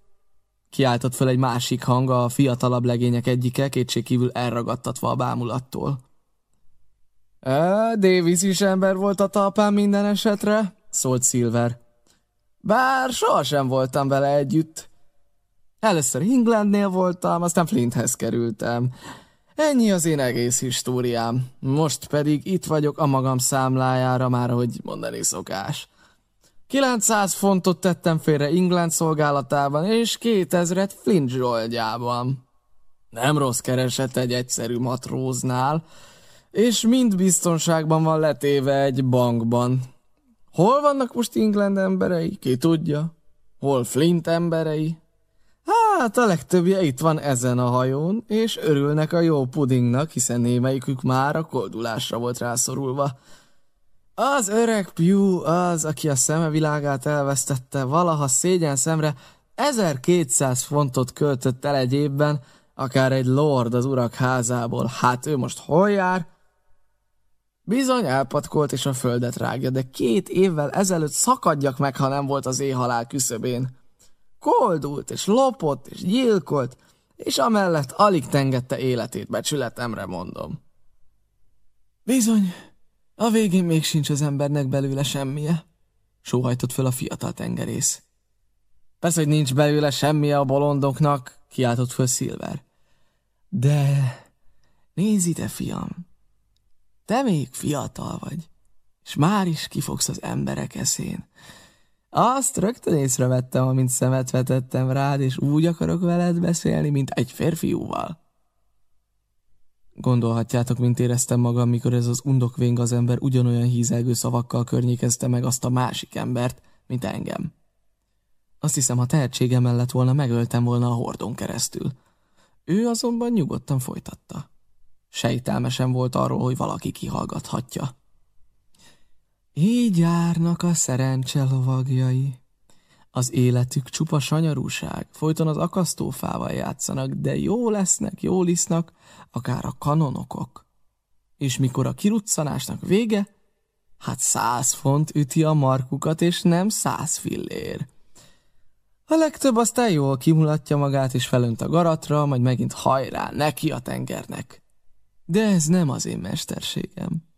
Kiáltott föl egy másik hang, a fiatalabb legények egyike, kétségkívül elragadtatva a bámulattól. E, Davis is ember volt a talpán minden esetre, szólt Silver. Bár sohasem voltam vele együtt. Először Englandnél voltam, aztán Flinthez kerültem. Ennyi az én egész históriám. Most pedig itt vagyok a magam számlájára, már ahogy mondani szokás. 900 fontot tettem félre England szolgálatában, és 2000-et Flint zsoldjában. Nem rossz kereset egy egyszerű matróznál, és mind biztonságban van letéve egy bankban. Hol vannak most England emberei? Ki tudja? Hol Flint emberei? Hát a legtöbbje itt van ezen a hajón, és örülnek a jó pudingnak, hiszen némelyikük már a koldulásra volt rászorulva. Az öreg Pew az, aki a szemevilágát elvesztette, valaha szégyen szemre 1200 fontot költött el egy évben, akár egy lord az urak házából. Hát ő most hol jár? Bizony elpatkolt és a földet rágja, de két évvel ezelőtt szakadjak meg, ha nem volt az éjhalál küszöbén. Koldult, és lopott, és gyilkolt, és amellett alig tengette életét, becsületemre mondom. Bizony, a végén még sincs az embernek belőle semmije, sóhajtott föl a fiatal tengerész. Persze, hogy nincs belőle semmije a bolondoknak, kiáltott föl Silver. De nézd ide, fiam, te még fiatal vagy, és már is kifogsz az emberek eszén. Azt rögtön észrevettem, amint szemet vetettem rád, és úgy akarok veled beszélni, mint egy férfiúval. Gondolhatjátok, mint éreztem magam, mikor ez az undokvéng az ember ugyanolyan hízelgő szavakkal környékezte meg azt a másik embert, mint engem. Azt hiszem, ha tehetségem mellett volna, megöltem volna a hordon keresztül. Ő azonban nyugodtan folytatta. Sejtelmesen volt arról, hogy valaki kihallgathatja. Így járnak a szerencse lovagjai. Az életük csupa sanyarúság, folyton az akasztófával játszanak, de jó lesznek, jól isznak, akár a kanonokok. És mikor a kiruccanásnak vége, hát száz font üti a markukat, és nem száz fillér. A legtöbb aztán jól kimulatja magát, és felönt a garatra, majd megint hajrá, neki a tengernek. De ez nem az én mesterségem.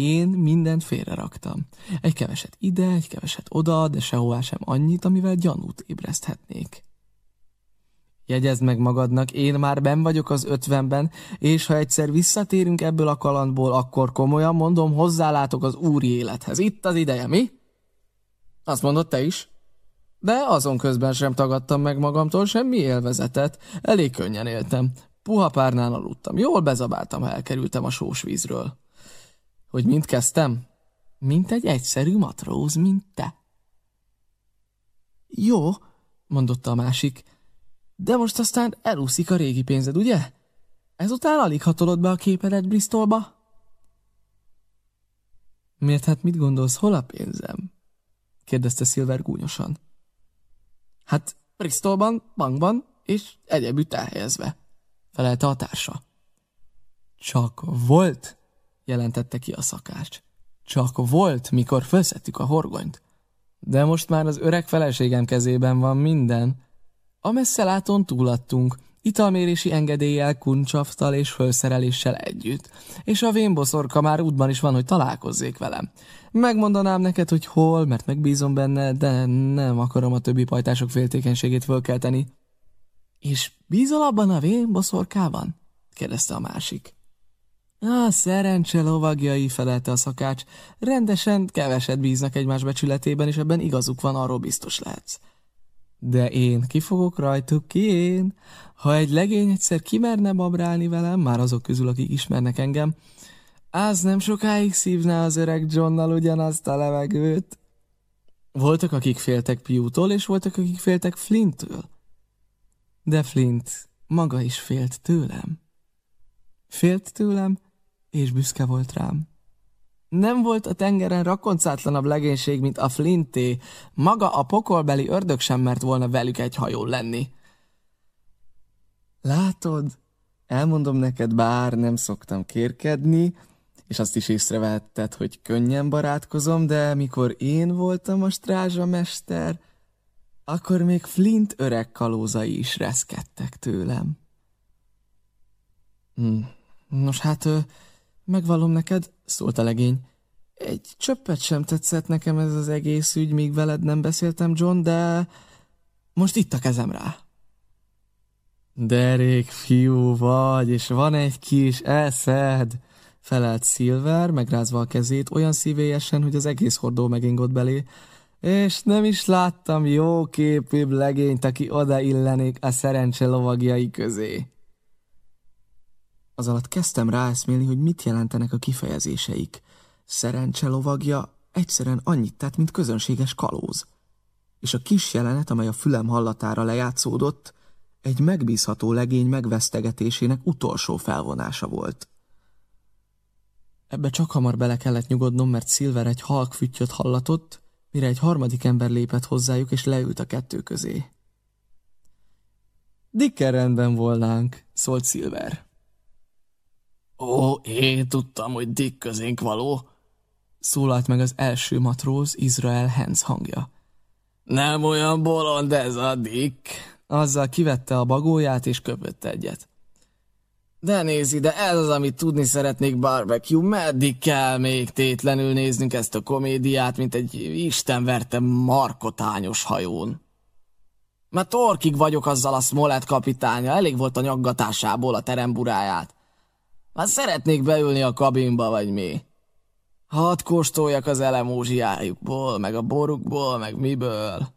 Én mindent félreraktam. Egy keveset ide, egy keveset oda, de sehová sem annyit, amivel gyanút ébreszthetnék. Jegyezd meg magadnak, én már ben vagyok az ötvenben, és ha egyszer visszatérünk ebből a kalandból, akkor komolyan mondom, hozzálátok az úri élethez. Itt az ideje, mi? Azt mondod te is? De azon közben sem tagadtam meg magamtól semmi élvezetet. Elég könnyen éltem. Puha párnán aludtam. Jól bezabáltam, ha elkerültem a sós vízről. Hogy mind kezdtem? Mint egy egyszerű matróz, mint te. Jó, mondotta a másik, de most aztán elúszik a régi pénzed, ugye? Ezután alig hatolod be a képedet Bristolba? Miért hát mit gondolsz, hol a pénzem? kérdezte Silver gúnyosan. Hát Bristolban, bankban és egyebütt elhelyezve, felelte a társa. Csak volt jelentette ki a szakács. Csak volt, mikor felszettük a horgonyt. De most már az öreg feleségem kezében van minden. A messzeláton túladtunk, italmérési engedéllyel, kuncsaftal és fölszereléssel együtt, és a vénboszorka már útban is van, hogy találkozzék velem. Megmondanám neked, hogy hol, mert megbízom benne, de nem akarom a többi pajtások féltékenységét fölkelteni. És bízol abban a vén boszorkában? kérdezte a másik. Á, szerencse lovagjai, felelte a szakács. Rendesen keveset bíznak egymás becsületében, és ebben igazuk van, arról biztos lehetsz. De én ki fogok rajtuk, ki én? Ha egy legény egyszer kimerne babrálni velem, már azok közül, akik ismernek engem, az nem sokáig szívná az öreg Johnnal ugyanazt a levegőt. Voltak, akik féltek Piútól, és voltak, akik féltek Flinttől. De Flint maga is félt tőlem. Félt tőlem, és büszke volt rám. Nem volt a tengeren rakoncátlanabb legénység, mint a Flinté. Maga a pokolbeli ördög sem mert volna velük egy hajón lenni. Látod, elmondom neked, bár nem szoktam kérkedni, és azt is észrevetted, hogy könnyen barátkozom, de mikor én voltam a strázsamester, akkor még Flint öreg kalózai is reszkedtek tőlem. Hm. Nos hát, megvalom neked, szólt a legény. Egy csöppet sem tetszett nekem ez az egész ügy, míg veled nem beszéltem, John, de most itt a kezem rá. Derék fiú vagy, és van egy kis eszed, felelt Silver, megrázva a kezét, olyan szívélyesen, hogy az egész hordó megingott belé, és nem is láttam jó képűbb legényt, aki odaillenék a szerencse lovagjai közé. Az alatt kezdtem ráeszmélni, hogy mit jelentenek a kifejezéseik. Szerencse lovagja egyszerűen annyit tett, mint közönséges kalóz. És a kis jelenet, amely a fülem hallatára lejátszódott, egy megbízható legény megvesztegetésének utolsó felvonása volt. Ebbe csak hamar bele kellett nyugodnom, mert Silver egy halk füttyöt hallatott, mire egy harmadik ember lépett hozzájuk, és leült a kettő közé. Dicker rendben volnánk, szólt Silver. Ó, én tudtam, hogy Dick közénk való, szólalt meg az első matróz Izrael Hens hangja. Nem olyan bolond ez a Dick. Azzal kivette a bagóját és köpött egyet. De nézi, de ez az, amit tudni szeretnék, barbecue. Meddig kell még tétlenül néznünk ezt a komédiát, mint egy Isten verte markotányos hajón? Mert torkig vagyok azzal a Smollett kapitánya, elég volt a nyaggatásából a teremburáját. Már szeretnék beülni a kabinba, vagy mi? Hadd kóstoljak az elemózsiájukból, meg a borukból, meg miből.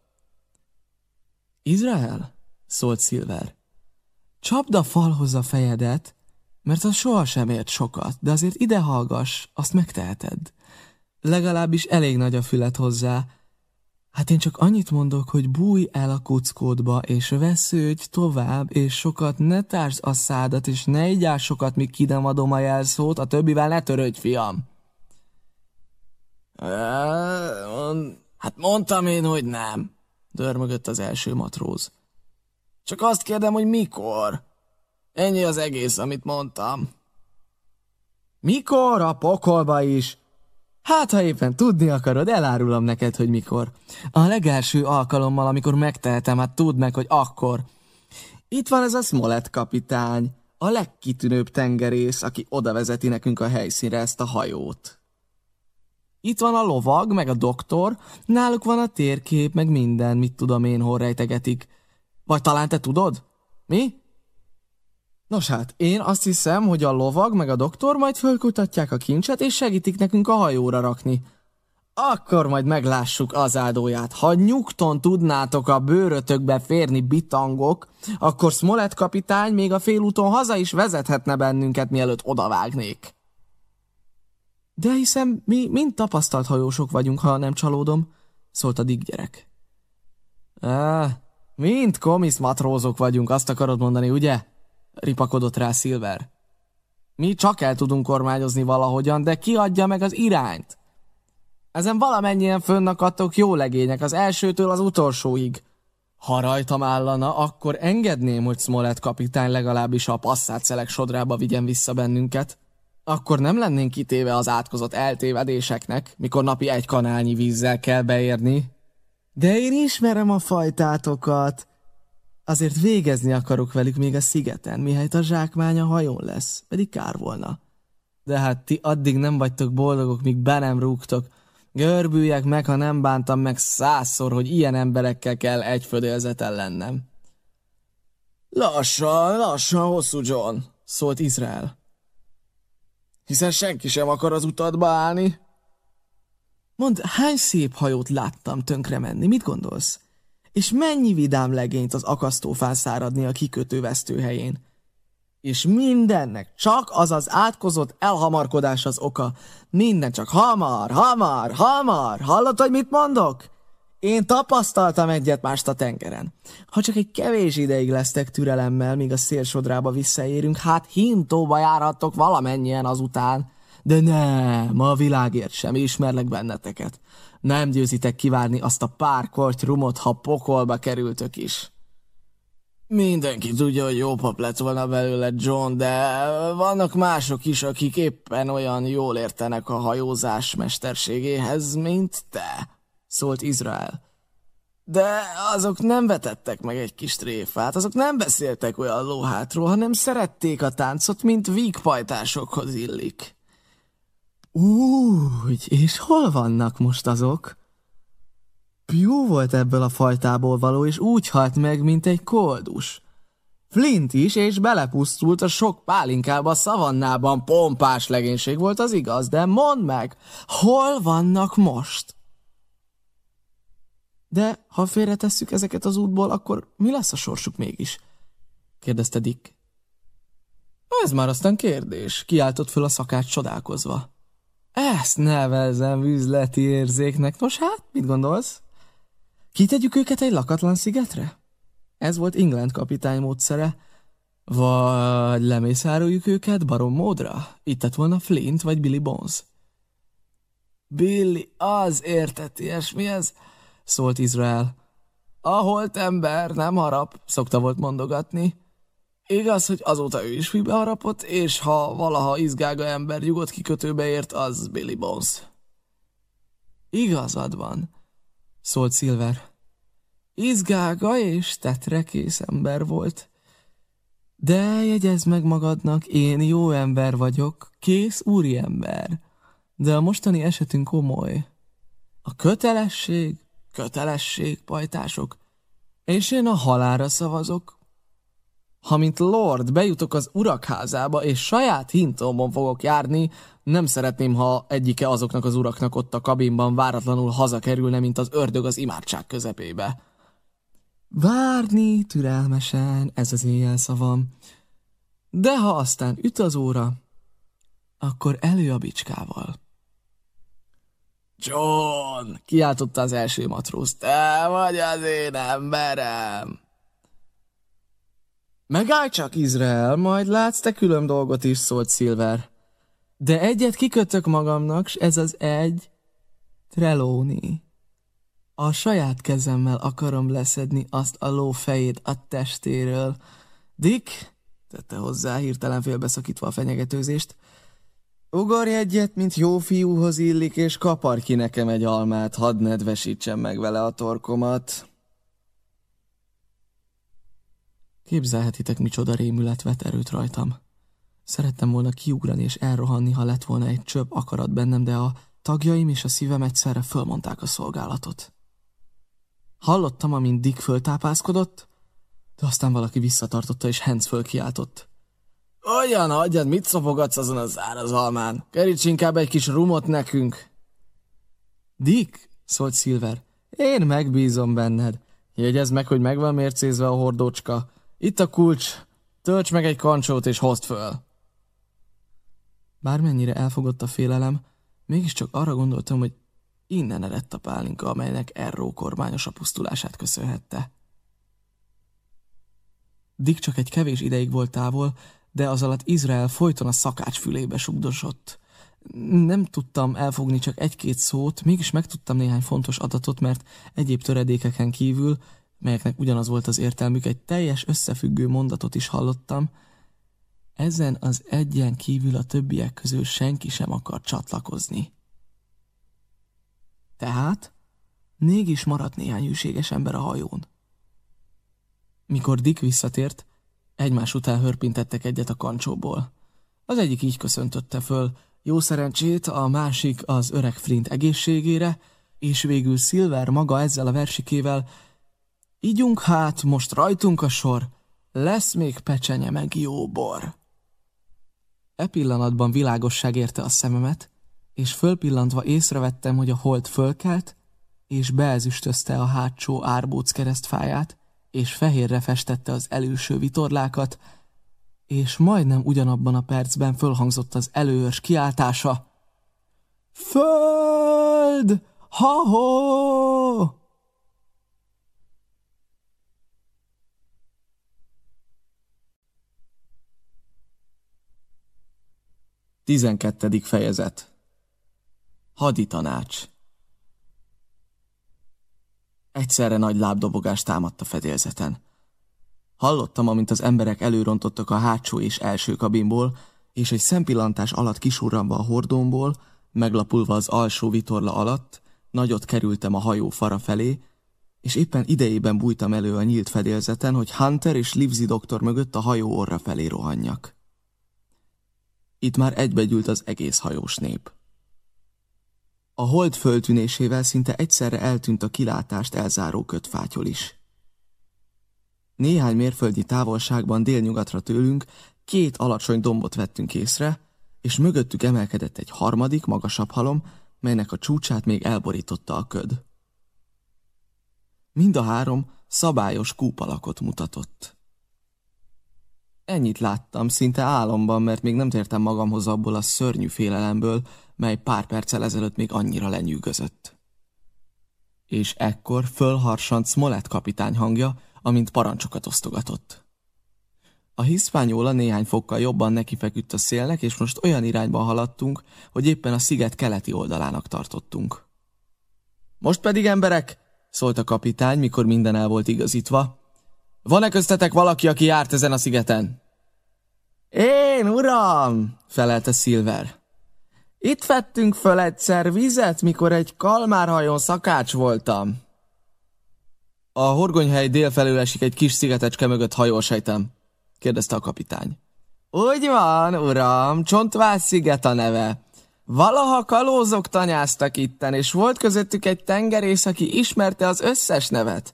Izrael? szólt Silver. Csapd a falhoz a fejedet, mert az sohasem ért sokat, de azért ide hallgass, azt megteheted. Legalábbis elég nagy a fület hozzá. Hát én csak annyit mondok, hogy bújj el a kuckódba, és vesződj tovább, és sokat ne társd a szádat, és ne igyál sokat, míg ki nem adom a jelszót, a többivel ne törődj, fiam. Hát mondtam én, hogy nem, dörmögött az első matróz. Csak azt kérdem, hogy mikor. Ennyi az egész, amit mondtam. Mikor? A pokolba is. Hát, ha éppen tudni akarod, elárulom neked, hogy mikor. A legelső alkalommal, amikor megtehetem, hát tudd meg, hogy akkor. Itt van ez a Smollett kapitány, a legkitűnőbb tengerész, aki oda vezeti nekünk a helyszínre ezt a hajót. Itt van a lovag, meg a doktor, náluk van a térkép, meg minden, mit tudom én, hol rejtegetik. Vagy talán te tudod? Mi? Nos hát, én azt hiszem, hogy a lovag meg a doktor majd fölkutatják a kincset, és segítik nekünk a hajóra rakni. Akkor majd meglássuk az áldóját. Ha nyugton tudnátok a bőrötökbe férni bitangok, akkor Smollett kapitány még a félúton haza is vezethetne bennünket, mielőtt odavágnék. De hiszem, mi mind tapasztalt hajósok vagyunk, ha nem csalódom, szólt a gyerek. Ah, Mind komisz matrózok vagyunk, azt akarod mondani, ugye? Ripakodott rá Silver. Mi csak el tudunk kormányozni valahogyan, de ki adja meg az irányt? Ezen valamennyien fönnakadtok jó legények, az elsőtől az utolsóig. Ha rajtam állana, akkor engedném, hogy Smollett kapitány legalábbis a passzát sodrába vigyen vissza bennünket. Akkor nem lennénk kitéve az átkozott eltévedéseknek, mikor napi egy kanálnyi vízzel kell beérni, de én ismerem a fajtátokat. Azért végezni akarok velük még a szigeten, mihelyt a zsákmány a hajón lesz, pedig kár volna. De hát ti addig nem vagytok boldogok, míg be nem rúgtok. Görbüljek meg, ha nem bántam meg százszor, hogy ilyen emberekkel kell egy födélzeten lennem. Lassan, lassan, hosszú John, szólt Izrael. Hiszen senki sem akar az utadba állni. Mondd, hány szép hajót láttam tönkre menni, mit gondolsz? És mennyi vidám legényt az akasztófán száradni a kikötő vesztőhelyén? És mindennek csak az az átkozott elhamarkodás az oka. Minden csak hamar, hamar, hamar. Hallod, hogy mit mondok? Én tapasztaltam egyet mást a tengeren. Ha csak egy kevés ideig lesztek türelemmel, míg a szélsodrába visszaérünk, hát hintóba járhattok valamennyien azután. De nem, a világért sem ismerlek benneteket. Nem győzitek kivárni azt a pár korty rumot, ha pokolba kerültök is. Mindenki tudja, hogy jó pap lett volna belőle John, de vannak mások is, akik éppen olyan jól értenek a hajózás mesterségéhez, mint te, szólt Izrael. De azok nem vetettek meg egy kis tréfát, azok nem beszéltek olyan lóhátról, hanem szerették a táncot, mint vígpajtásokhoz illik. Úgy, és hol vannak most azok? Piu volt ebből a fajtából való, és úgy halt meg, mint egy koldus. Flint is, és belepusztult a sok pálinkába a szavannában. Pompás legénység volt, az igaz, de mondd meg, hol vannak most? De ha félretesszük ezeket az útból, akkor mi lesz a sorsuk mégis? kérdezte Dick. Ez már aztán kérdés, kiáltott föl a szakács csodálkozva. Ezt nevezem üzleti érzéknek. Nos hát, mit gondolsz? Kitegyük őket egy lakatlan szigetre? Ez volt England kapitány módszere. Vagy lemészároljuk őket barom módra? Itt tett volna Flint vagy Billy Bones. Billy, az érteties, mi ez? szólt Izrael. A holt ember nem harap, szokta volt mondogatni. Igaz, hogy azóta ő is fűbe harapott, és ha valaha izgága ember nyugodt kikötőbe ért, az Billy Bones. Igazad van, szólt Silver. Izgága és tetrekész ember volt. De jegyezd meg magadnak, én jó ember vagyok, kész úriember. De a mostani esetünk komoly. A kötelesség, kötelesség, pajtások. És én a halára szavazok. Ha mint lord bejutok az urakházába, és saját hintomban fogok járni, nem szeretném, ha egyike azoknak az uraknak ott a kabinban váratlanul hazakerülne, mint az ördög az imádság közepébe. Várni türelmesen, ez az éjjel szavam. De ha aztán üt az óra, akkor elő a bicskával. John, kiáltotta az első matróz, te vagy az én emberem. Megállj csak, Izrael, majd látsz te külön dolgot is, szólt Silver. De egyet kikötök magamnak, s ez az egy Trelóni. A saját kezemmel akarom leszedni azt a ló fejét a testéről. Dick, tette hozzá, hirtelen félbeszakítva a fenyegetőzést, ugorj egyet, mint jó fiúhoz illik, és kapar ki nekem egy almát, hadd nedvesítsem meg vele a torkomat. Képzelhetitek, micsoda rémület vett erőt rajtam. Szerettem volna kiugrani és elrohanni, ha lett volna egy csöpp akarat bennem, de a tagjaim és a szívem egyszerre fölmondták a szolgálatot. Hallottam, amint Dick föltápászkodott, de aztán valaki visszatartotta, és Hens fölkiáltott. Olyan, hagyjad, mit szopogatsz azon a záraz almán? Keríts inkább egy kis rumot nekünk. Dick, szólt Silver, én megbízom benned. Jegyezd meg, hogy megvan mércézve a hordócska. Itt a kulcs. Tölts meg egy kancsót és hozd föl. Bármennyire elfogott a félelem, mégiscsak arra gondoltam, hogy Innen eredt a pálinka, amelynek Erró kormányos a pusztulását köszönhette. Dick csak egy kevés ideig volt távol, de az alatt Izrael folyton a szakács fülébe sugdosott. Nem tudtam elfogni csak egy-két szót, mégis megtudtam néhány fontos adatot, mert egyéb töredékeken kívül, melyeknek ugyanaz volt az értelmük, egy teljes összefüggő mondatot is hallottam. Ezen az egyen kívül a többiek közül senki sem akar csatlakozni. Tehát mégis maradt néhány hűséges ember a hajón. Mikor Dick visszatért, egymás után hörpintettek egyet a kancsóból. Az egyik így köszöntötte föl, jó szerencsét, a másik az öreg Flint egészségére, és végül Silver maga ezzel a versikével, ígyunk hát, most rajtunk a sor, lesz még pecsenye meg jó bor. E pillanatban világosság érte a szememet, és fölpillantva észrevettem, hogy a hold fölkelt, és beezüstözte a hátsó árbóc keresztfáját, és fehérre festette az előső vitorlákat, és majdnem ugyanabban a percben fölhangzott az előörs kiáltása. Föld! Ha-ho! Tizenkettedik fejezet Haditanács Egyszerre nagy lábdobogás támadt a fedélzeten. Hallottam, amint az emberek előrontottak a hátsó és első kabinból, és egy szempillantás alatt kisurranva a hordómból, meglapulva az alsó vitorla alatt, nagyot kerültem a hajó fara felé, és éppen idejében bújtam elő a nyílt fedélzeten, hogy Hunter és Livzi doktor mögött a hajó orra felé rohanjak. Itt már egybegyült az egész hajós nép. A hold föltűnésével szinte egyszerre eltűnt a kilátást elzáró kötfátyol is. Néhány mérföldi távolságban délnyugatra tőlünk két alacsony dombot vettünk észre, és mögöttük emelkedett egy harmadik, magasabb halom, melynek a csúcsát még elborította a köd. Mind a három szabályos kúpalakot mutatott. Ennyit láttam, szinte álomban, mert még nem tértem magamhoz abból a szörnyű félelemből, mely pár perccel ezelőtt még annyira lenyűgözött. És ekkor fölharsant Smollett kapitány hangja, amint parancsokat osztogatott. A hiszpányóla néhány fokkal jobban nekifeküdt a szélnek, és most olyan irányba haladtunk, hogy éppen a sziget keleti oldalának tartottunk. Most pedig, emberek, szólt a kapitány, mikor minden el volt igazítva, van-e köztetek valaki, aki járt ezen a szigeten? Én, uram, felelte Silver. Itt vettünk föl egyszer vizet, mikor egy kalmárhajón szakács voltam. A horgonyhely délfelől esik egy kis szigetecske mögött hajól sejtem, kérdezte a kapitány. Úgy van, uram, Csontvás sziget a neve. Valaha kalózok tanyáztak itten, és volt közöttük egy tengerész, aki ismerte az összes nevet.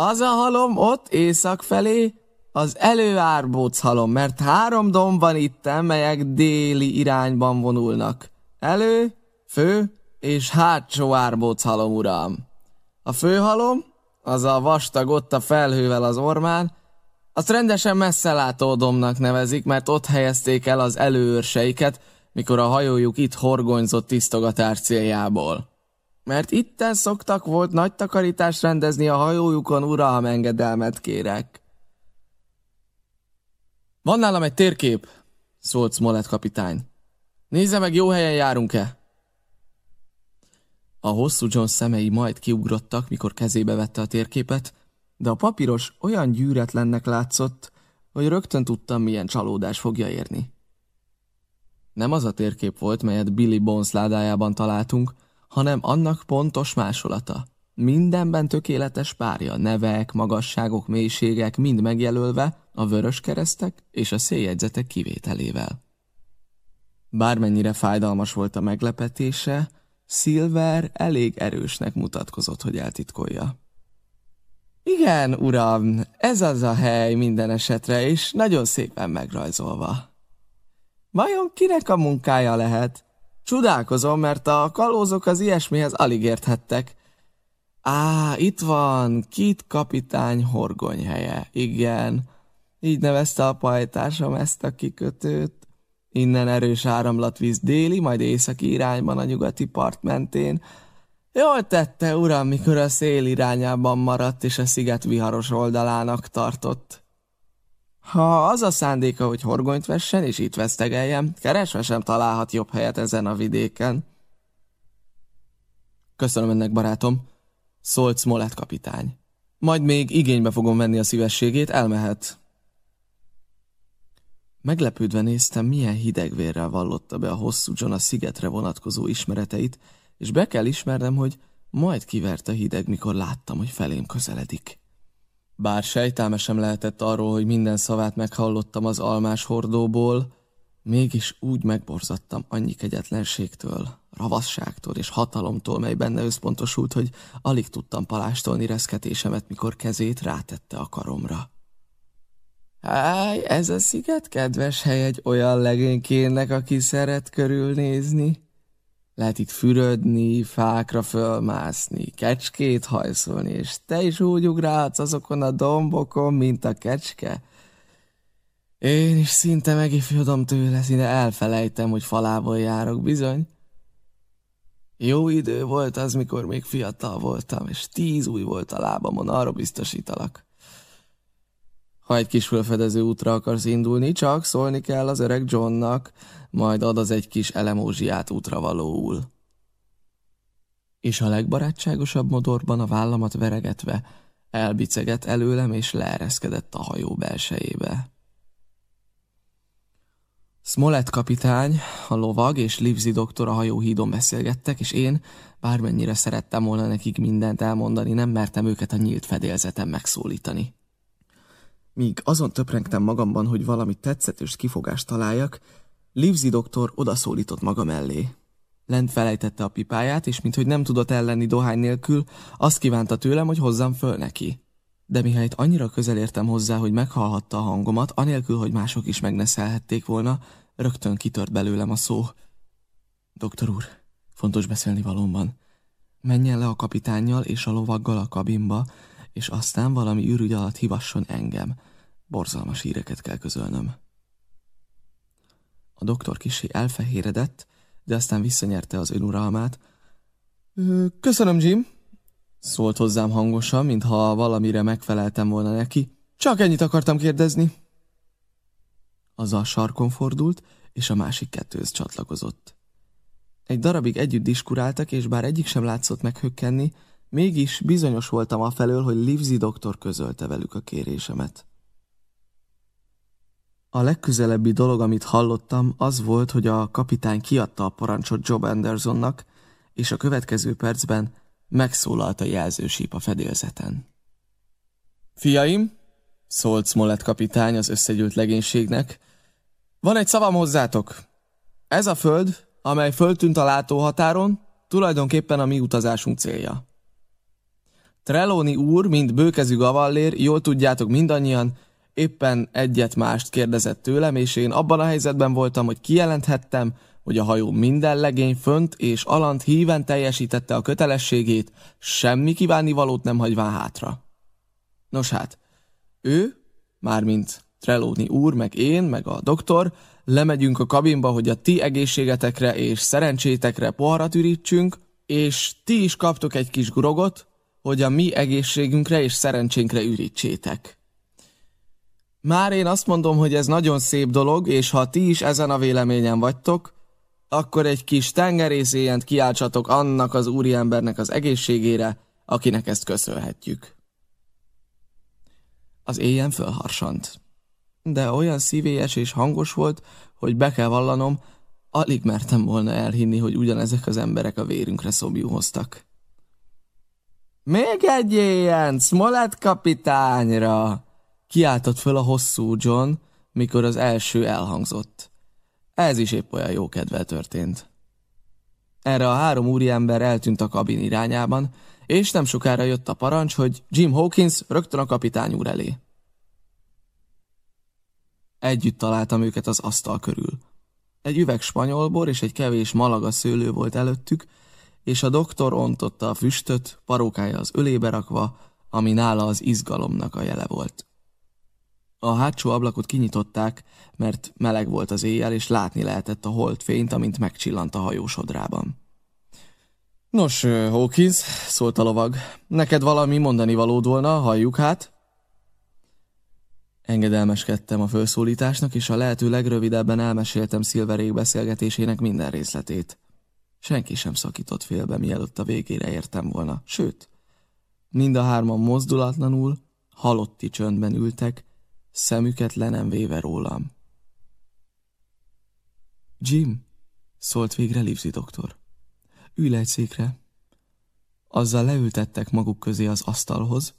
Az a halom ott észak felé, az előárbóc halom, mert három domb van itt, melyek déli irányban vonulnak. Elő, fő és hátsó árbóc halom, uram. A főhalom, az a vastag ott a felhővel az ormán, azt rendesen messzelátó domnak nevezik, mert ott helyezték el az előőrseiket, mikor a hajójuk itt horgonyzott tisztogatás céljából. Mert itten szoktak volt nagy takarítást rendezni a hajójukon, uram, engedelmet kérek. Van nálam egy térkép, szólt Smollett kapitány. Nézze meg, jó helyen járunk-e? A hosszú John szemei majd kiugrottak, mikor kezébe vette a térképet, de a papíros olyan gyűretlennek látszott, hogy rögtön tudtam, milyen csalódás fogja érni. Nem az a térkép volt, melyet Billy Bones ládájában találtunk, hanem annak pontos másolata. Mindenben tökéletes párja, nevek, magasságok, mélységek mind megjelölve, a vörös keresztek és a széljegyzetek kivételével. Bármennyire fájdalmas volt a meglepetése, Silver elég erősnek mutatkozott, hogy eltitkolja. Igen, uram, ez az a hely minden esetre, és nagyon szépen megrajzolva. Vajon kinek a munkája lehet? Csodálkozom, mert a kalózok az ilyesmihez alig érthettek. Á, itt van, Kit kapitány horgonyhelye. Igen, így nevezte a pajtásom ezt a kikötőt. Innen erős áramlatvíz déli, majd északi irányban a nyugati part mentén. Jól tette, uram, mikor a szél irányában maradt, és a sziget viharos oldalának tartott. Ha az a szándéka, hogy horgonyt vessen, és itt vesztegeljem, keresve sem találhat jobb helyet ezen a vidéken. Köszönöm ennek, barátom, szólt Smollett kapitány. Majd még igénybe fogom venni a szívességét, elmehet. Meglepődve néztem, milyen hidegvérrel vallotta be a hosszú John a szigetre vonatkozó ismereteit, és be kell ismernem, hogy majd kivert a hideg, mikor láttam, hogy felém közeledik. Bár sejtelmesem lehetett arról, hogy minden szavát meghallottam az almás hordóból, mégis úgy megborzattam annyi kegyetlenségtől, ravasságtól és hatalomtól, mely benne összpontosult, hogy alig tudtam palástolni reszketésemet, mikor kezét rátette a karomra. Háj, ez a sziget kedves hely egy olyan legénykének, aki szeret körülnézni. Lehet itt fürödni, fákra fölmászni, kecskét hajszolni, és te is úgy ugrálhatsz azokon a dombokon, mint a kecske. Én is szinte megifjodom tőle, szinte elfelejtem, hogy falából járok, bizony. Jó idő volt az, mikor még fiatal voltam, és tíz új volt a lábamon, arra biztosítalak. Ha egy kis fölfedező útra akarsz indulni, csak szólni kell az öreg Johnnak, majd ad az egy kis elemózsiát útra valóul. És a legbarátságosabb modorban a vállamat veregetve elbiceget előlem és leereszkedett a hajó belsejébe. Smollett kapitány, a lovag és Livzi doktor a hajóhídon beszélgettek, és én, bármennyire szerettem volna nekik mindent elmondani, nem mertem őket a nyílt fedélzeten megszólítani. Míg azon töprengtem magamban, hogy valami tetszetős kifogást találjak, Livzi doktor odaszólított maga mellé. Lent felejtette a pipáját, és minthogy nem tudott ellenni dohány nélkül, azt kívánta tőlem, hogy hozzam föl neki. De mihelyt annyira közel értem hozzá, hogy meghallhatta a hangomat, anélkül, hogy mások is megneszelhették volna, rögtön kitört belőlem a szó. Doktor úr, fontos beszélni valóban. Menjen le a kapitánnyal és a lovaggal a kabinba, és aztán valami űrügy alatt hívasson engem. Borzalmas híreket kell közölnöm. A doktor kisé elfehéredett, de aztán visszanyerte az önuralmát. Köszönöm, Jim, szólt hozzám hangosan, mintha valamire megfeleltem volna neki. Csak ennyit akartam kérdezni. Azzal sarkon fordult, és a másik kettőhöz csatlakozott. Egy darabig együtt diskuráltak, és bár egyik sem látszott meghökkenni, mégis bizonyos voltam afelől, hogy Livzi doktor közölte velük a kérésemet. A legközelebbi dolog, amit hallottam, az volt, hogy a kapitány kiadta a parancsot Job Andersonnak, és a következő percben megszólalt a jelzősíp a fedélzeten. Fiaim, szólt Smollett kapitány az összegyűlt legénységnek, van egy szavam hozzátok. Ez a föld, amely föltűnt a látóhatáron, tulajdonképpen a mi utazásunk célja. Trelóni úr, mint bőkezű gavallér, jól tudjátok mindannyian, éppen egyet-mást kérdezett tőlem, és én abban a helyzetben voltam, hogy kijelenthettem, hogy a hajó minden legény fönt és alant híven teljesítette a kötelességét, semmi kívánivalót nem hagyván hátra. Nos hát, ő, mármint Trelóni úr, meg én, meg a doktor, lemegyünk a kabinba, hogy a ti egészségetekre és szerencsétekre poharat ürítsünk, és ti is kaptok egy kis grogot, hogy a mi egészségünkre és szerencsénkre ürítsétek. Már én azt mondom, hogy ez nagyon szép dolog, és ha ti is ezen a véleményen vagytok, akkor egy kis tengerészéjent kiáltsatok annak az úriembernek az egészségére, akinek ezt köszönhetjük. Az éjjel fölharsant de olyan szívélyes és hangos volt, hogy be kell vallanom, alig mertem volna elhinni, hogy ugyanezek az emberek a vérünkre szobjúhoztak. Még egy ilyen, Smollett kapitányra! Kiáltott föl a hosszú John, mikor az első elhangzott. Ez is épp olyan jó kedvel történt. Erre a három úriember eltűnt a kabin irányában, és nem sokára jött a parancs, hogy Jim Hawkins rögtön a kapitány úr elé. Együtt találtam őket az asztal körül. Egy üveg spanyolbor és egy kevés malaga szőlő volt előttük, és a doktor ontotta a füstöt, parókája az ölébe rakva, ami nála az izgalomnak a jele volt. A hátsó ablakot kinyitották, mert meleg volt az éjjel, és látni lehetett a holdfényt, amint megcsillant a hajósodrában. Nos, Hawkins, szólt a lovag, neked valami mondani valód volna, halljuk hát? Engedelmeskedtem a felszólításnak, és a lehető legrövidebben elmeséltem Szilverék beszélgetésének minden részletét. Senki sem szakított félbe, mielőtt a végére értem volna. Sőt, mind a hárman mozdulatlanul, halotti csöndben ültek, szemüket le nem véve rólam. Jim, szólt végre Livzi doktor. Ülj egy székre. Azzal leültettek maguk közé az asztalhoz,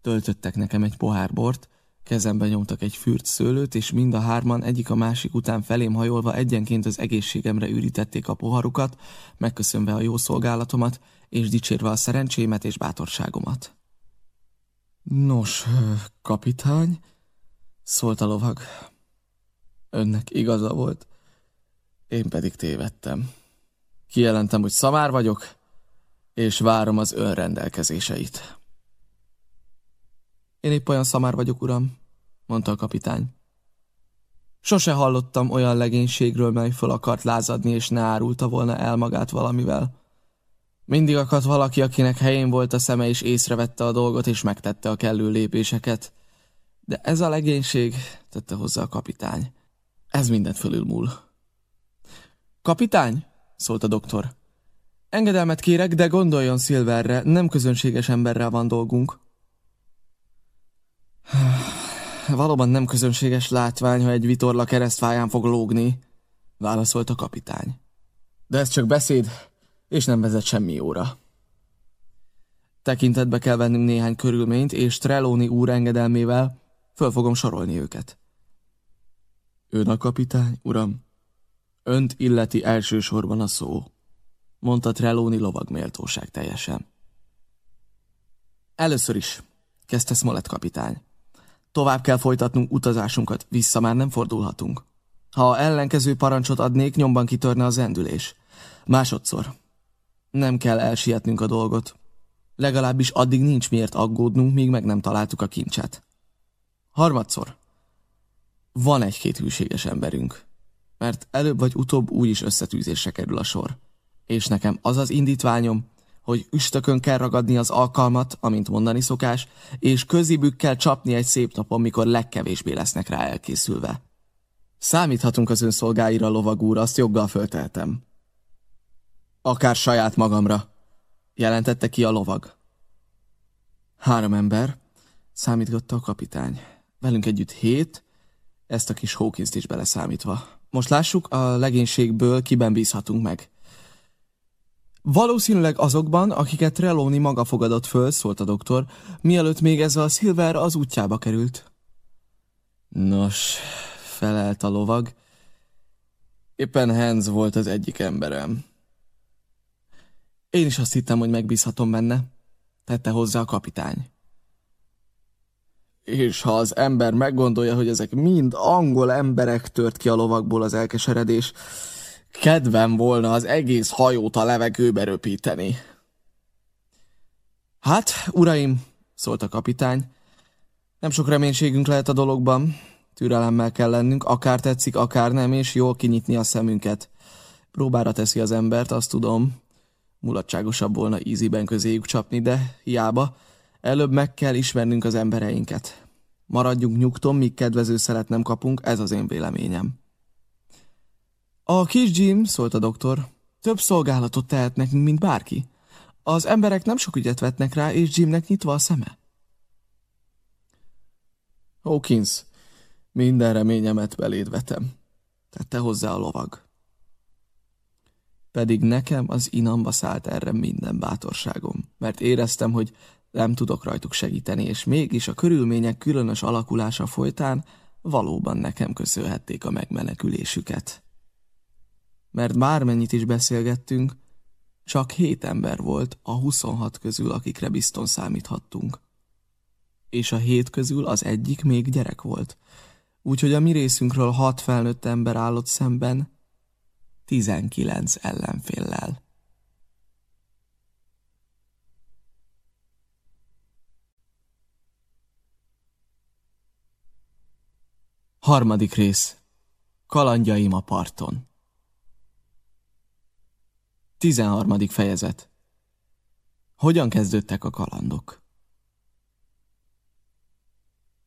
töltöttek nekem egy pohár bort, Kezembe nyomtak egy fürt szőlőt, és mind a hárman egyik a másik után felém hajolva egyenként az egészségemre ürítették a poharukat, megköszönve a jó szolgálatomat, és dicsérve a szerencsémet és bátorságomat. Nos, kapitány, Szólt a lovag. Önnek igaza volt, én pedig tévedtem. Kijelentem, hogy szamár vagyok, és várom az önrendelkezéseit. Én épp olyan szamár vagyok, uram, mondta a kapitány. Sose hallottam olyan legénységről, mely föl akart lázadni, és ne árulta volna el magát valamivel. Mindig akadt valaki, akinek helyén volt a szeme, és észrevette a dolgot, és megtette a kellő lépéseket. De ez a legénység, tette hozzá a kapitány. Ez mindent fölülmúl. Kapitány, szólt a doktor. Engedelmet kérek, de gondoljon Szilverre, nem közönséges emberrel van dolgunk. Valóban nem közönséges látvány, ha egy vitorla keresztfáján fog lógni, válaszolt a kapitány. De ez csak beszéd, és nem vezet semmi óra. Tekintetbe kell vennünk néhány körülményt, és Trelóni úr engedelmével föl fogom sorolni őket. Ön a kapitány, uram? Önt illeti elsősorban a szó, mondta Trelóni lovag méltóság teljesen. Először is, kezdte Smollett kapitány. Tovább kell folytatnunk utazásunkat, vissza már nem fordulhatunk. Ha ellenkező parancsot adnék, nyomban kitörne az endülés. Másodszor. Nem kell elsietnünk a dolgot. Legalábbis addig nincs miért aggódnunk, míg meg nem találtuk a kincset. Harmadszor. Van egy-két hűséges emberünk. Mert előbb vagy utóbb úgyis összetűzésre kerül a sor. És nekem az az indítványom, hogy üstökön kell ragadni az alkalmat, amint mondani szokás, és közibükkel csapni egy szép napon, mikor legkevésbé lesznek rá elkészülve. Számíthatunk az ön szolgáira, lovag úr, azt joggal fölteltem. Akár saját magamra, jelentette ki a lovag. Három ember, számítgatta a kapitány. Velünk együtt hét, ezt a kis hawkins is beleszámítva. Most lássuk, a legénységből kiben bízhatunk meg. Valószínűleg azokban, akiket Trelawney maga fogadott föl, szólt a doktor, mielőtt még ez a Silver az útjába került. Nos, felelt a lovag. Éppen Hans volt az egyik emberem. Én is azt hittem, hogy megbízhatom benne, tette hozzá a kapitány. És ha az ember meggondolja, hogy ezek mind angol emberek tört ki a lovakból az elkeseredés, Kedvem volna az egész hajót a levegőbe röpíteni. Hát, uraim, szólt a kapitány, nem sok reménységünk lehet a dologban. Türelemmel kell lennünk, akár tetszik, akár nem, és jól kinyitni a szemünket. Próbára teszi az embert, azt tudom. Mulatságosabb volna íziben közéjük csapni, de hiába. Előbb meg kell ismernünk az embereinket. Maradjunk nyugton, míg kedvező szelet nem kapunk, ez az én véleményem. A kis Jim, szólt a doktor, több szolgálatot tehet nekünk, mint bárki. Az emberek nem sok ügyet vetnek rá, és Jimnek nyitva a szeme. Hawkins, minden reményemet beléd vetem, tette hozzá a lovag. Pedig nekem az inamba szállt erre minden bátorságom, mert éreztem, hogy nem tudok rajtuk segíteni, és mégis a körülmények különös alakulása folytán valóban nekem köszönhették a megmenekülésüket mert bármennyit is beszélgettünk, csak hét ember volt a 26 közül, akikre bizton számíthattunk. És a hét közül az egyik még gyerek volt, úgyhogy a mi részünkről hat felnőtt ember állott szemben, 19 ellenféllel. Harmadik rész. Kalandjaim a parton. 13. fejezet Hogyan kezdődtek a kalandok?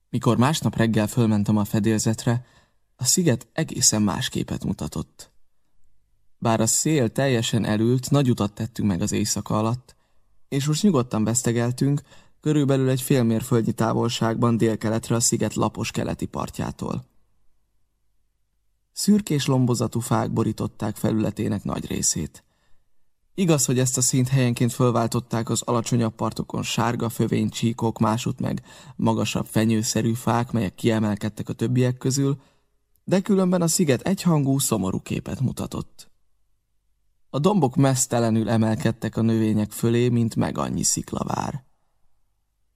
Mikor másnap reggel fölmentem a fedélzetre, a sziget egészen más képet mutatott. Bár a szél teljesen elült, nagy utat tettünk meg az éjszaka alatt, és most nyugodtan vesztegeltünk, körülbelül egy félmérföldnyi távolságban délkeletre a sziget lapos keleti partjától. Szürkés lombozatú fák borították felületének nagy részét. Igaz, hogy ezt a szint helyenként fölváltották az alacsonyabb partokon sárga fövénycsíkok, másút meg magasabb fenyőszerű fák, melyek kiemelkedtek a többiek közül, de különben a sziget egyhangú, szomorú képet mutatott. A dombok mesztelenül emelkedtek a növények fölé, mint meg annyi sziklavár.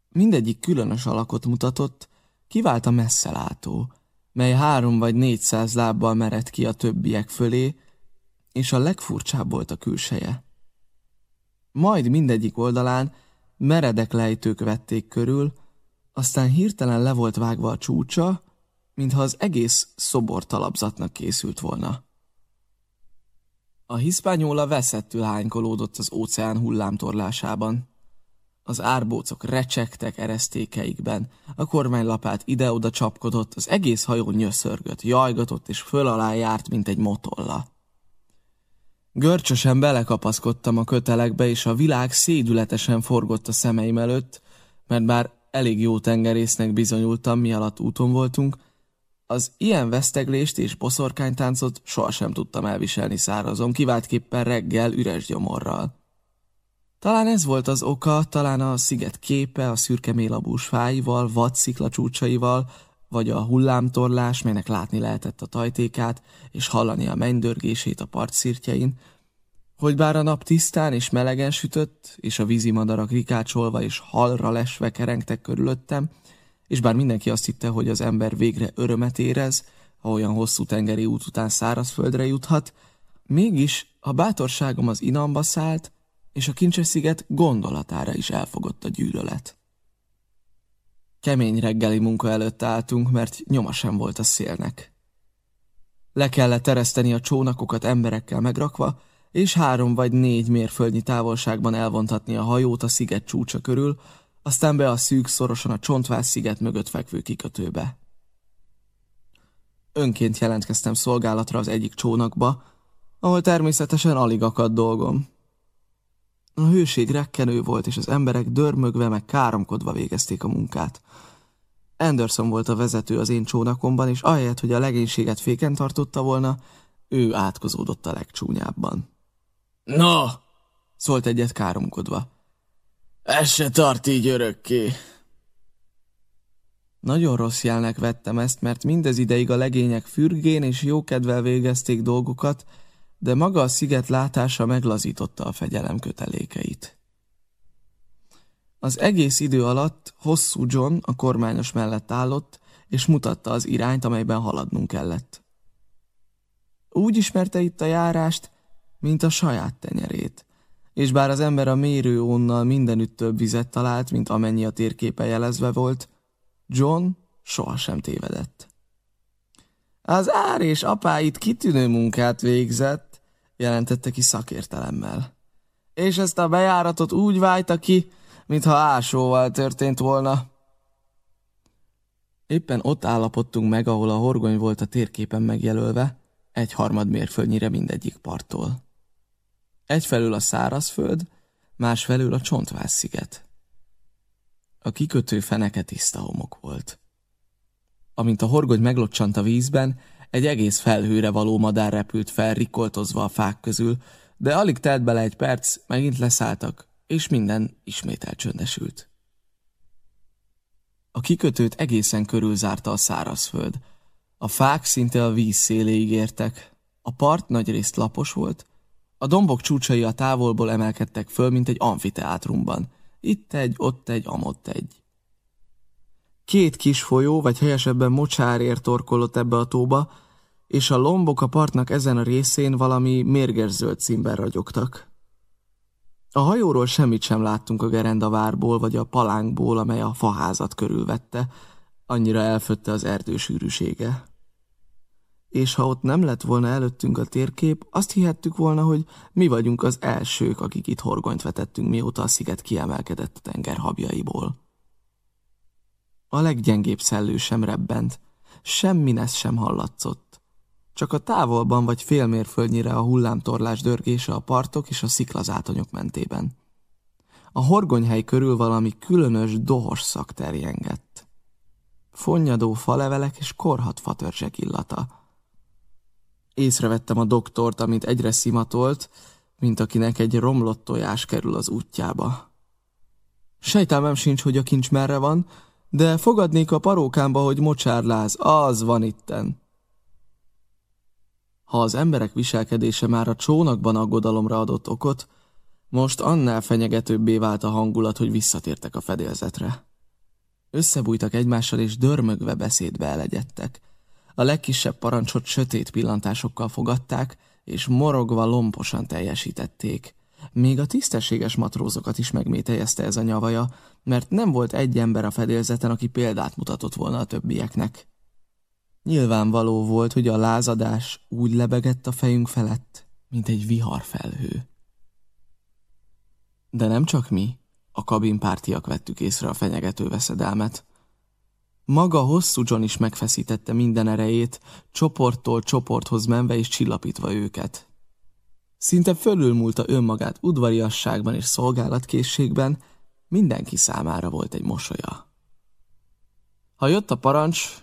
Mindegyik különös alakot mutatott, kivált a messzelátó, mely három vagy négyszáz lábbal mered ki a többiek fölé, és a legfurcsább volt a külseje. Majd mindegyik oldalán meredek lejtők vették körül, aztán hirtelen le volt vágva a csúcsa, mintha az egész szobor talapzatnak készült volna. A hiszpányóla veszettül hánykolódott az óceán hullámtorlásában. Az árbócok recsegtek eresztékeikben, a kormánylapát ide-oda csapkodott, az egész hajó nyöszörgött, jajgatott és föl alá járt, mint egy motolla. Görcsösen belekapaszkodtam a kötelekbe, és a világ szédületesen forgott a szemeim előtt, mert bár elég jó tengerésznek bizonyultam, mi alatt úton voltunk, az ilyen veszteglést és boszorkánytáncot sohasem tudtam elviselni szárazon, kiváltképpen reggel üres gyomorral. Talán ez volt az oka, talán a sziget képe, a szürke mélabús fáival, vadszikla csúcsaival, vagy a hullámtorlás, melynek látni lehetett a tajtékát, és hallani a mennydörgését a partszirtjein, hogy bár a nap tisztán és melegen sütött, és a vízimadarak rikácsolva és halra lesve kerengtek körülöttem, és bár mindenki azt hitte, hogy az ember végre örömet érez, ha olyan hosszú tengeri út után szárazföldre juthat, mégis a bátorságom az inamba szállt, és a kincses sziget gondolatára is elfogott a gyűlölet. Kemény reggeli munka előtt álltunk, mert nyoma sem volt a szélnek. Le kellett tereszteni a csónakokat emberekkel megrakva, és három vagy négy mérföldnyi távolságban elvontatni a hajót a sziget csúcsa körül, aztán be a szűk szorosan a Csontváz sziget mögött fekvő kikötőbe. Önként jelentkeztem szolgálatra az egyik csónakba, ahol természetesen alig akadt dolgom. A hőség rekkenő volt, és az emberek dörmögve meg káromkodva végezték a munkát. Anderson volt a vezető az én csónakomban, és ahelyett, hogy a legénységet féken tartotta volna, ő átkozódott a legcsúnyábban. No! szólt egyet káromkodva. Ez se tart így örökké. Nagyon rossz jelnek vettem ezt, mert mindez ideig a legények fürgén és jókedvel végezték dolgokat, de maga a sziget látása meglazította a fegyelem kötelékeit. Az egész idő alatt hosszú John a kormányos mellett állott, és mutatta az irányt, amelyben haladnunk kellett. Úgy ismerte itt a járást, mint a saját tenyerét, és bár az ember a mérőónnal mindenütt több vizet talált, mint amennyi a térképe jelezve volt, John sohasem tévedett. Az ár és apáit kitűnő munkát végzett, jelentette ki szakértelemmel. És ezt a bejáratot úgy vájta ki, mintha ásóval történt volna. Éppen ott állapodtunk meg, ahol a horgony volt a térképen megjelölve, egy harmad mérföldnyire mindegyik parttól. Egyfelől a szárazföld, másfelől a csontváz sziget. A kikötő feneke tiszta homok volt. Amint a horgony meglocsant a vízben, egy egész felhőre való madár repült fel, rikoltozva a fák közül, de alig telt bele egy perc, megint leszálltak, és minden ismét elcsöndesült. A kikötőt egészen körül zárta a szárazföld. A fák szinte a víz széléig értek. A part nagyrészt lapos volt, a dombok csúcsai a távolból emelkedtek föl, mint egy amfiteátrumban. Itt egy, ott egy, amott egy. Két kis folyó, vagy helyesebben mocsárért torkolott ebbe a tóba, és a lombok a partnak ezen a részén valami mérgerzöld színben ragyogtak. A hajóról semmit sem láttunk a gerendavárból, vagy a palánkból, amely a faházat körülvette, annyira elfötte az erdősűrűsége és ha ott nem lett volna előttünk a térkép, azt hihettük volna, hogy mi vagyunk az elsők, akik itt horgonyt vetettünk, mióta a sziget kiemelkedett a tenger habjaiból. A leggyengébb szellő sem rebbent, semmi nesz sem hallatszott. Csak a távolban vagy félmérföldnyire a hullámtorlás dörgése a partok és a sziklazátonyok mentében. A horgonyhely körül valami különös, dohos szak terjengett. Fonnyadó falevelek és korhat fatörzsek illata. Észrevettem a doktort, amit egyre szimatolt, mint akinek egy romlott tojás kerül az útjába. Sejtelmem sincs, hogy a kincs merre van, de fogadnék a parókámba, hogy mocsárláz, az van itten. Ha az emberek viselkedése már a csónakban aggodalomra adott okot, most annál fenyegetőbbé vált a hangulat, hogy visszatértek a fedélzetre. Összebújtak egymással, és dörmögve beszédbe elegyedtek. A legkisebb parancsot sötét pillantásokkal fogadták, és morogva lomposan teljesítették. Még a tisztességes matrózokat is megmételjezte ez a nyavaja, mert nem volt egy ember a fedélzeten, aki példát mutatott volna a többieknek. Nyilvánvaló volt, hogy a lázadás úgy lebegett a fejünk felett, mint egy viharfelhő. De nem csak mi, a kabinpártiak vettük észre a fenyegető veszedelmet. Maga hosszú John is megfeszítette minden erejét, csoporttól csoporthoz menve és csillapítva őket. Szinte fölülmúlta önmagát udvariasságban és szolgálatkészségben, mindenki számára volt egy mosolya. Ha jött a parancs,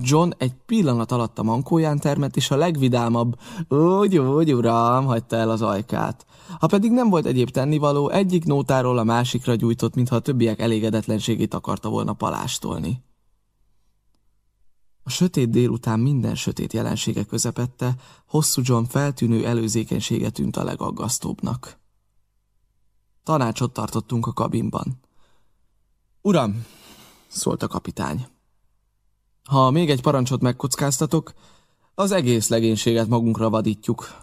John egy pillanat alatt a mankóján termett, és a legvidámabb, úgy, úgy, uram, hagyta el az ajkát. Ha pedig nem volt egyéb tennivaló, egyik nótáról a másikra gyújtott, mintha a többiek elégedetlenségét akarta volna palástolni. A sötét délután minden sötét jelensége közepette, hosszú John feltűnő előzékenysége tűnt a legaggasztóbbnak. Tanácsot tartottunk a kabinban. Uram, szólt a kapitány. Ha még egy parancsot megkockáztatok, az egész legénységet magunkra vadítjuk.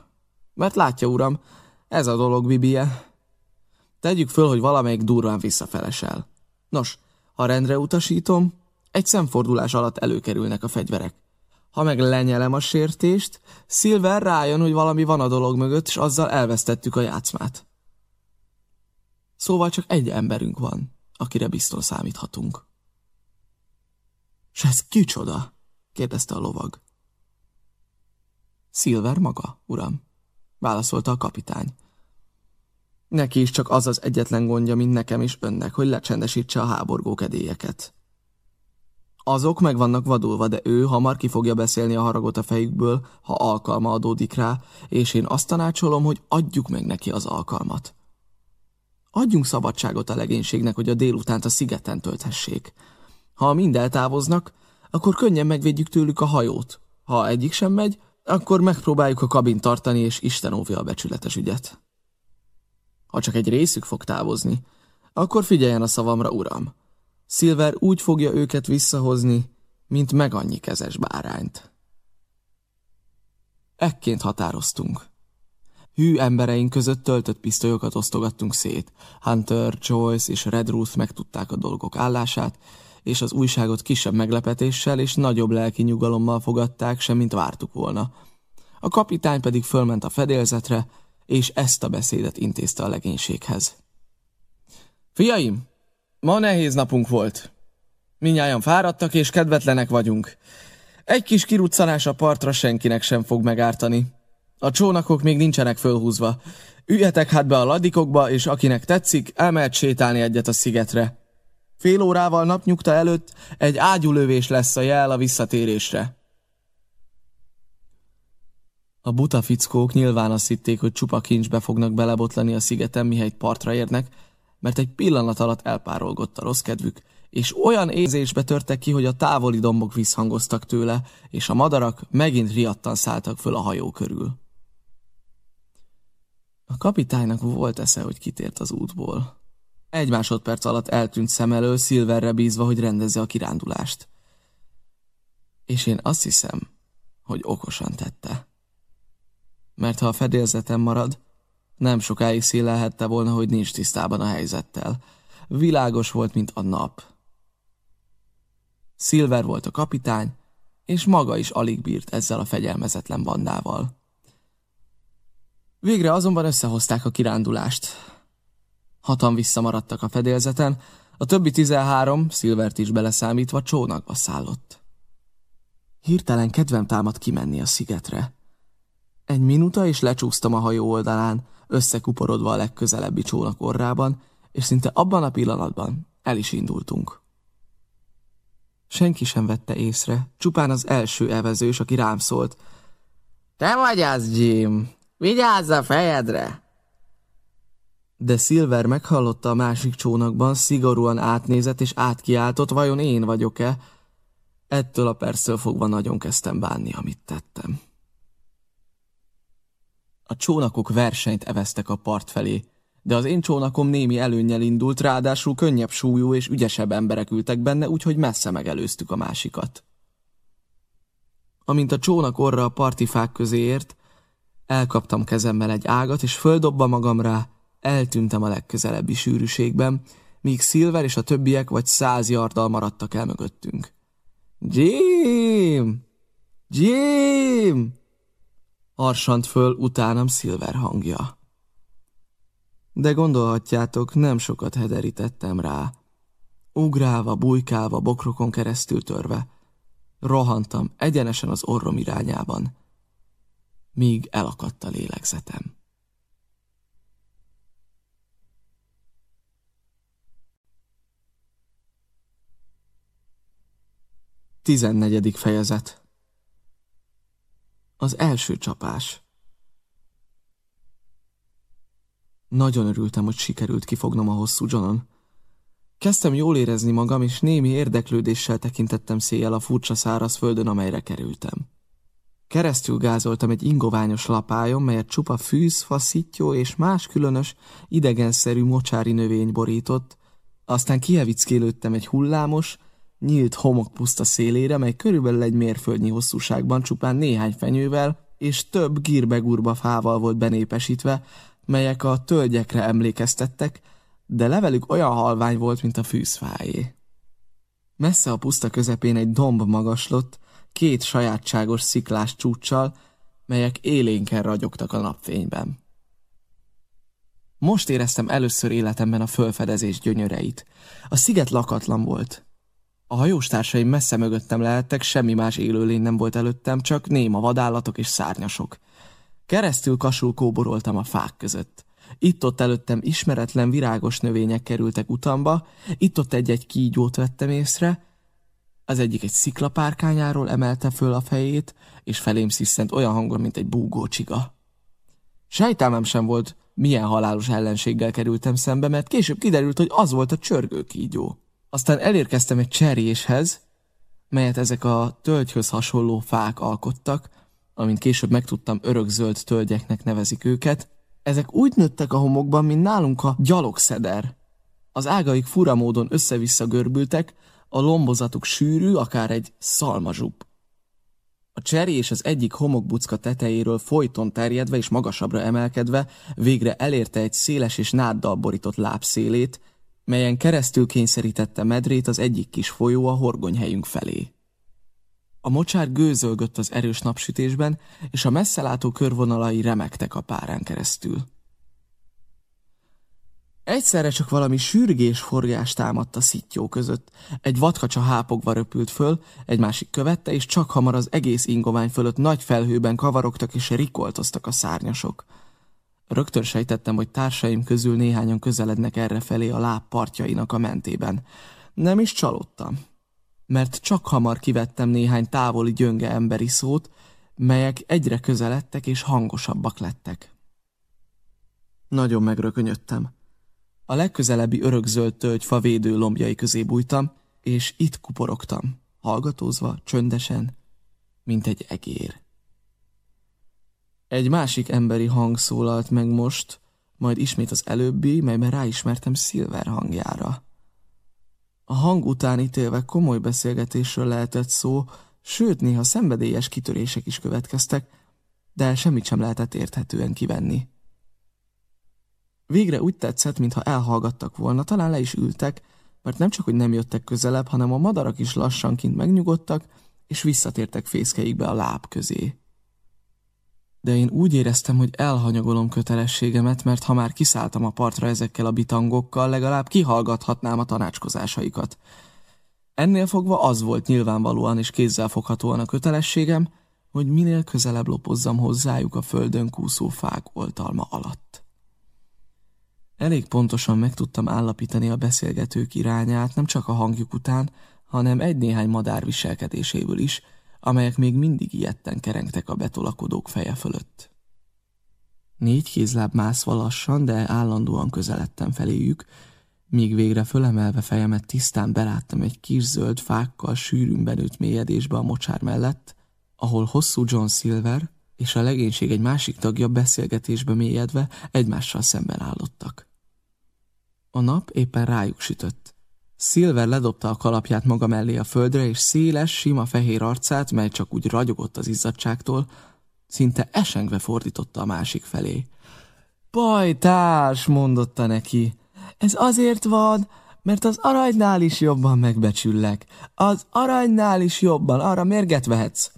Mert látja, uram, ez a dolog bibie. Tegyük föl, hogy valamelyik durván visszafelesel. Nos, ha rendre utasítom, egy szemfordulás alatt előkerülnek a fegyverek. Ha meg lenyelem a sértést, Silver rájön, hogy valami van a dolog mögött, és azzal elvesztettük a játszmát. Szóval csak egy emberünk van, akire biztos számíthatunk. S ez kicsoda? kérdezte a lovag. Silver maga, uram, válaszolta a kapitány. Neki is csak az az egyetlen gondja, mint nekem is önnek, hogy lecsendesítse a háborgó kedélyeket. Azok meg vannak vadulva, de ő hamar ki fogja beszélni a haragot a fejükből, ha alkalma adódik rá, és én azt tanácsolom, hogy adjuk meg neki az alkalmat. Adjunk szabadságot a legénységnek, hogy a délutánt a szigeten tölthessék. Ha mind eltávoznak, akkor könnyen megvédjük tőlük a hajót. Ha egyik sem megy, akkor megpróbáljuk a kabin tartani, és Isten óvja a becsületes ügyet. Ha csak egy részük fog távozni, akkor figyeljen a szavamra, uram. Silver úgy fogja őket visszahozni, mint meg annyi kezes bárányt. Ekként határoztunk. Hű embereink között töltött pisztolyokat osztogattunk szét. Hunter, Joyce és Red Ruth megtudták a dolgok állását, és az újságot kisebb meglepetéssel és nagyobb lelki nyugalommal fogadták, semmint vártuk volna. A kapitány pedig fölment a fedélzetre, és ezt a beszédet intézte a legénységhez. Fiaim, ma nehéz napunk volt. Minnyáján fáradtak és kedvetlenek vagyunk. Egy kis kiruccanás a partra senkinek sem fog megártani. A csónakok még nincsenek fölhúzva. Üljetek hát be a ladikokba, és akinek tetszik, elmehet sétálni egyet a szigetre. Fél órával napnyugta előtt egy ágyulövés lesz a jel a visszatérésre. A buta fickók nyilván azt hitték, hogy csupa kincsbe fognak belebotlani a szigeten, mihelyt partra érnek, mert egy pillanat alatt elpárolgott a rossz kedvük, és olyan érzésbe törtek ki, hogy a távoli dombok visszhangoztak tőle, és a madarak megint riadtan szálltak föl a hajó körül. A kapitánynak volt esze, hogy kitért az útból. Egy másodperc alatt eltűnt szem elől, Silverre bízva, hogy rendezze a kirándulást. És én azt hiszem, hogy okosan tette. Mert ha a fedélzetem marad, nem sokáig szélelhette volna, hogy nincs tisztában a helyzettel. Világos volt, mint a nap. Silver volt a kapitány, és maga is alig bírt ezzel a fegyelmezetlen bandával. Végre azonban összehozták a kirándulást. Hatan visszamaradtak a fedélzeten, a többi tizenhárom, Silvert is beleszámítva, csónakba szállott. Hirtelen kedvem támad kimenni a szigetre. Egy minuta, és lecsúsztam a hajó oldalán, összekuporodva a legközelebbi csónak orrában, és szinte abban a pillanatban el is indultunk. Senki sem vette észre, csupán az első evezős, aki rám szólt. Te vagy az, Jim! Vigyázz a fejedre! De Silver meghallotta a másik csónakban, szigorúan átnézett és átkiáltott, vajon én vagyok-e? Ettől a perctől fogva nagyon kezdtem bánni, amit tettem. A csónakok versenyt eveztek a part felé, de az én csónakom némi előnnyel indult, ráadásul könnyebb súlyú és ügyesebb emberek ültek benne, úgyhogy messze megelőztük a másikat. Amint a csónak orra a partifák közé ért, elkaptam kezemmel egy ágat, és földobva magam rá, eltűntem a legközelebbi sűrűségben, míg Silver és a többiek vagy száz yardal maradtak el mögöttünk. Jim! Jim! Arsant föl utánam Silver hangja. De gondolhatjátok, nem sokat hederítettem rá. Ugrálva, bujkálva, bokrokon keresztül törve, rohantam egyenesen az orrom irányában, míg elakadt a lélegzetem. Tizennegyedik fejezet Az első csapás Nagyon örültem, hogy sikerült kifognom a hosszú Johnon. Kezdtem jól érezni magam, és némi érdeklődéssel tekintettem széjjel a furcsa száraz földön, amelyre kerültem. Keresztül gázoltam egy ingoványos lapájon, melyet csupa fűz, faszítjó és más különös, idegenszerű mocsári növény borított, aztán kievickélődtem egy hullámos, nyílt homokpuszta szélére, mely körülbelül egy mérföldnyi hosszúságban csupán néhány fenyővel és több gírbegurba fával volt benépesítve, melyek a tölgyekre emlékeztettek, de levelük olyan halvány volt, mint a fűzfájé. Messze a puszta közepén egy domb magaslott, két sajátságos sziklás csúccsal, melyek élénken ragyogtak a napfényben. Most éreztem először életemben a fölfedezés gyönyöreit. A sziget lakatlan volt. A hajóstársaim messze mögöttem lehettek, semmi más élőlény nem volt előttem, csak néma vadállatok és szárnyasok. Keresztül kasul kóboroltam a fák között. Itt-ott előttem ismeretlen virágos növények kerültek utamba, itt-ott egy-egy kígyót vettem észre, az egyik egy sziklapárkányáról emelte föl a fejét, és felém sziszent olyan hangon, mint egy búgó csiga. Sejtelmem sem volt, milyen halálos ellenséggel kerültem szembe, mert később kiderült, hogy az volt a csörgő kígyó. Aztán elérkeztem egy cseréshez, melyet ezek a tölgyhöz hasonló fák alkottak, amint később megtudtam, örökzöld tölgyeknek nevezik őket, ezek úgy nőttek a homokban, mint nálunk a gyalogszeder. Az ágaik fura módon össze-vissza görbültek, a lombozatuk sűrű, akár egy szalmazsub. A cseri és az egyik homokbucka tetejéről folyton terjedve és magasabbra emelkedve végre elérte egy széles és náddal borított lábszélét, melyen keresztül kényszerítette medrét az egyik kis folyó a horgonyhelyünk felé. A mocsár gőzölgött az erős napsütésben, és a messzelátó körvonalai remektek a párán keresztül. Egyszerre csak valami sürgés forgás támadt a szittyó között. Egy vadkacsa hápogva röpült föl, egy másik követte, és csak hamar az egész ingovány fölött nagy felhőben kavarogtak és rikoltoztak a szárnyasok. Rögtön sejtettem, hogy társaim közül néhányan közelednek erre felé a láb partjainak a mentében. Nem is csalódtam mert csak hamar kivettem néhány távoli gyönge emberi szót, melyek egyre közeledtek és hangosabbak lettek. Nagyon megrökönyödtem. A legközelebbi örökzöld tölgy védő lombjai közé bújtam, és itt kuporogtam, hallgatózva, csöndesen, mint egy egér. Egy másik emberi hang szólalt meg most, majd ismét az előbbi, melyben ráismertem Silver hangjára. A hang után ítélve komoly beszélgetésről lehetett szó, sőt néha szenvedélyes kitörések is következtek, de semmit sem lehetett érthetően kivenni. Végre úgy tetszett, mintha elhallgattak volna, talán le is ültek, mert nem csak, hogy nem jöttek közelebb, hanem a madarak is lassanként megnyugodtak, és visszatértek fészkeikbe a láb közé de én úgy éreztem, hogy elhanyagolom kötelességemet, mert ha már kiszálltam a partra ezekkel a bitangokkal, legalább kihallgathatnám a tanácskozásaikat. Ennél fogva az volt nyilvánvalóan és kézzelfoghatóan a kötelességem, hogy minél közelebb lopozzam hozzájuk a földön kúszó fák oltalma alatt. Elég pontosan meg tudtam állapítani a beszélgetők irányát, nem csak a hangjuk után, hanem egy-néhány madár viselkedéséből is, amelyek még mindig ilyetten kerengtek a betolakodók feje fölött. Négy kézláb mászva lassan, de állandóan közeledtem feléjük, míg végre fölemelve fejemet tisztán beláttam egy kis zöld fákkal sűrűn benőtt mélyedésbe a mocsár mellett, ahol hosszú John Silver és a legénység egy másik tagja beszélgetésbe mélyedve egymással szemben állottak. A nap éppen rájuk sütött. Silver ledobta a kalapját maga mellé a földre, és széles, sima fehér arcát, mely csak úgy ragyogott az izzadságtól, szinte esengve fordította a másik felé. Pajtás, mondotta neki, ez azért van, mert az aranynál is jobban megbecsüllek. Az aranynál is jobban, arra mérget vehetsz.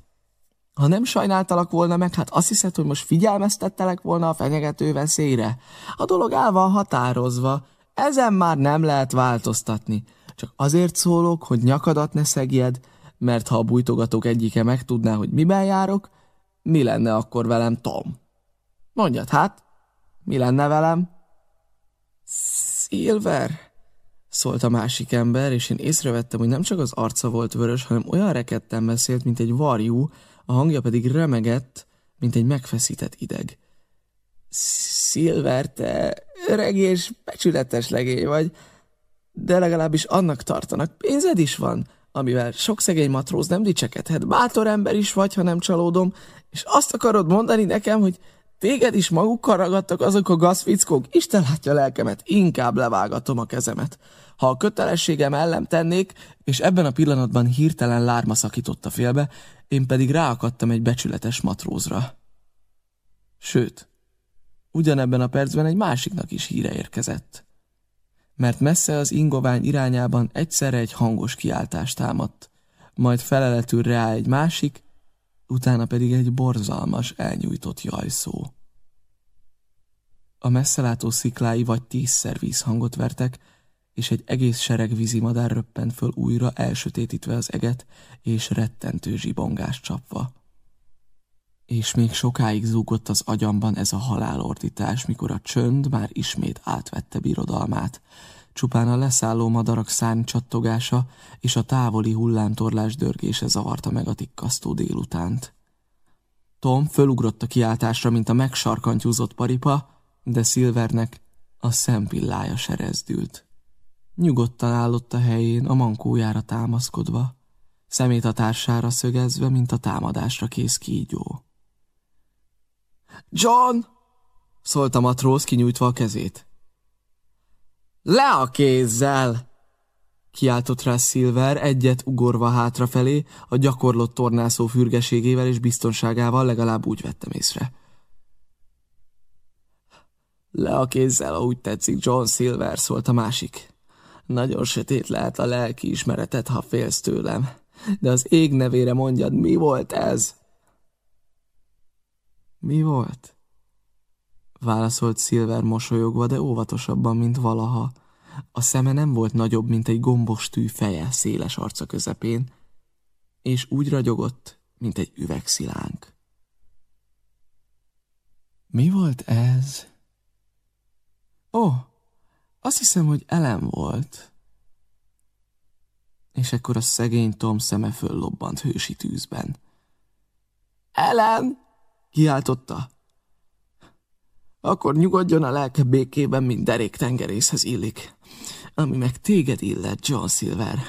Ha nem sajnáltalak volna meg, hát azt hiszed, hogy most figyelmeztettelek volna a fenyegető veszélyre. A dolog el van határozva, ezen már nem lehet változtatni. Csak azért szólok, hogy nyakadat ne szegjed, mert ha a bújtogatók egyike megtudná, hogy miben járok, mi lenne akkor velem, Tom? Mondjad, hát, mi lenne velem? Silver, szólt a másik ember, és én észrevettem, hogy nem csak az arca volt vörös, hanem olyan rekedten beszélt, mint egy varjú, a hangja pedig remegett, mint egy megfeszített ideg. Silver, te öreg és becsületes legény vagy, de legalábbis annak tartanak. Pénzed is van, amivel sok szegény matróz nem dicsekedhet. Bátor ember is vagy, ha nem csalódom, és azt akarod mondani nekem, hogy téged is magukkal ragadtak azok a gazfickók? Isten látja lelkemet, inkább levágatom a kezemet. Ha a kötelességem ellen tennék, és ebben a pillanatban hirtelen lárma szakította félbe, én pedig ráakadtam egy becsületes matrózra. Sőt, ugyanebben a percben egy másiknak is híre érkezett. Mert messze az ingovány irányában egyszerre egy hangos kiáltást támadt, majd feleletül rá egy másik, utána pedig egy borzalmas, elnyújtott jajszó. A messzelátó sziklái vagy tízszer vízhangot vertek, és egy egész sereg vízimadár röppent föl újra elsötétítve az eget, és rettentő zsibongást csapva. És még sokáig zúgott az agyamban ez a halálordítás, mikor a csönd már ismét átvette birodalmát. Csupán a leszálló madarak szárnycsattogása és a távoli hullámtorlás dörgése zavarta meg a tikkasztó délutánt. Tom fölugrott a kiáltásra, mint a megsarkantyúzott paripa, de Silvernek a szempillája serezdült. Nyugodtan állott a helyén, a mankójára támaszkodva, szemét a társára szögezve, mint a támadásra kész kígyó. John! szólt a matróz, kinyújtva a kezét. Le a kézzel! kiáltott rá Silver, egyet ugorva hátrafelé, a gyakorlott tornászó fürgeségével és biztonságával legalább úgy vettem észre. Le a kézzel, ahogy tetszik, John Silver, szólt a másik. Nagyon sötét lehet a lelki ismeretet, ha félsz tőlem. De az ég nevére mondjad, mi volt ez? Mi volt? Válaszolt Silver mosolyogva, de óvatosabban, mint valaha. A szeme nem volt nagyobb, mint egy gombos tű feje széles arca közepén, és úgy ragyogott, mint egy üvegszilánk. Mi volt ez? Ó, oh, azt hiszem, hogy elem volt. És ekkor a szegény Tom szeme föllobbant hősi tűzben. Ellen! Kiáltotta. Akkor nyugodjon a lelke békében, mint derék tengerészhez illik. Ami meg téged illet, John Silver.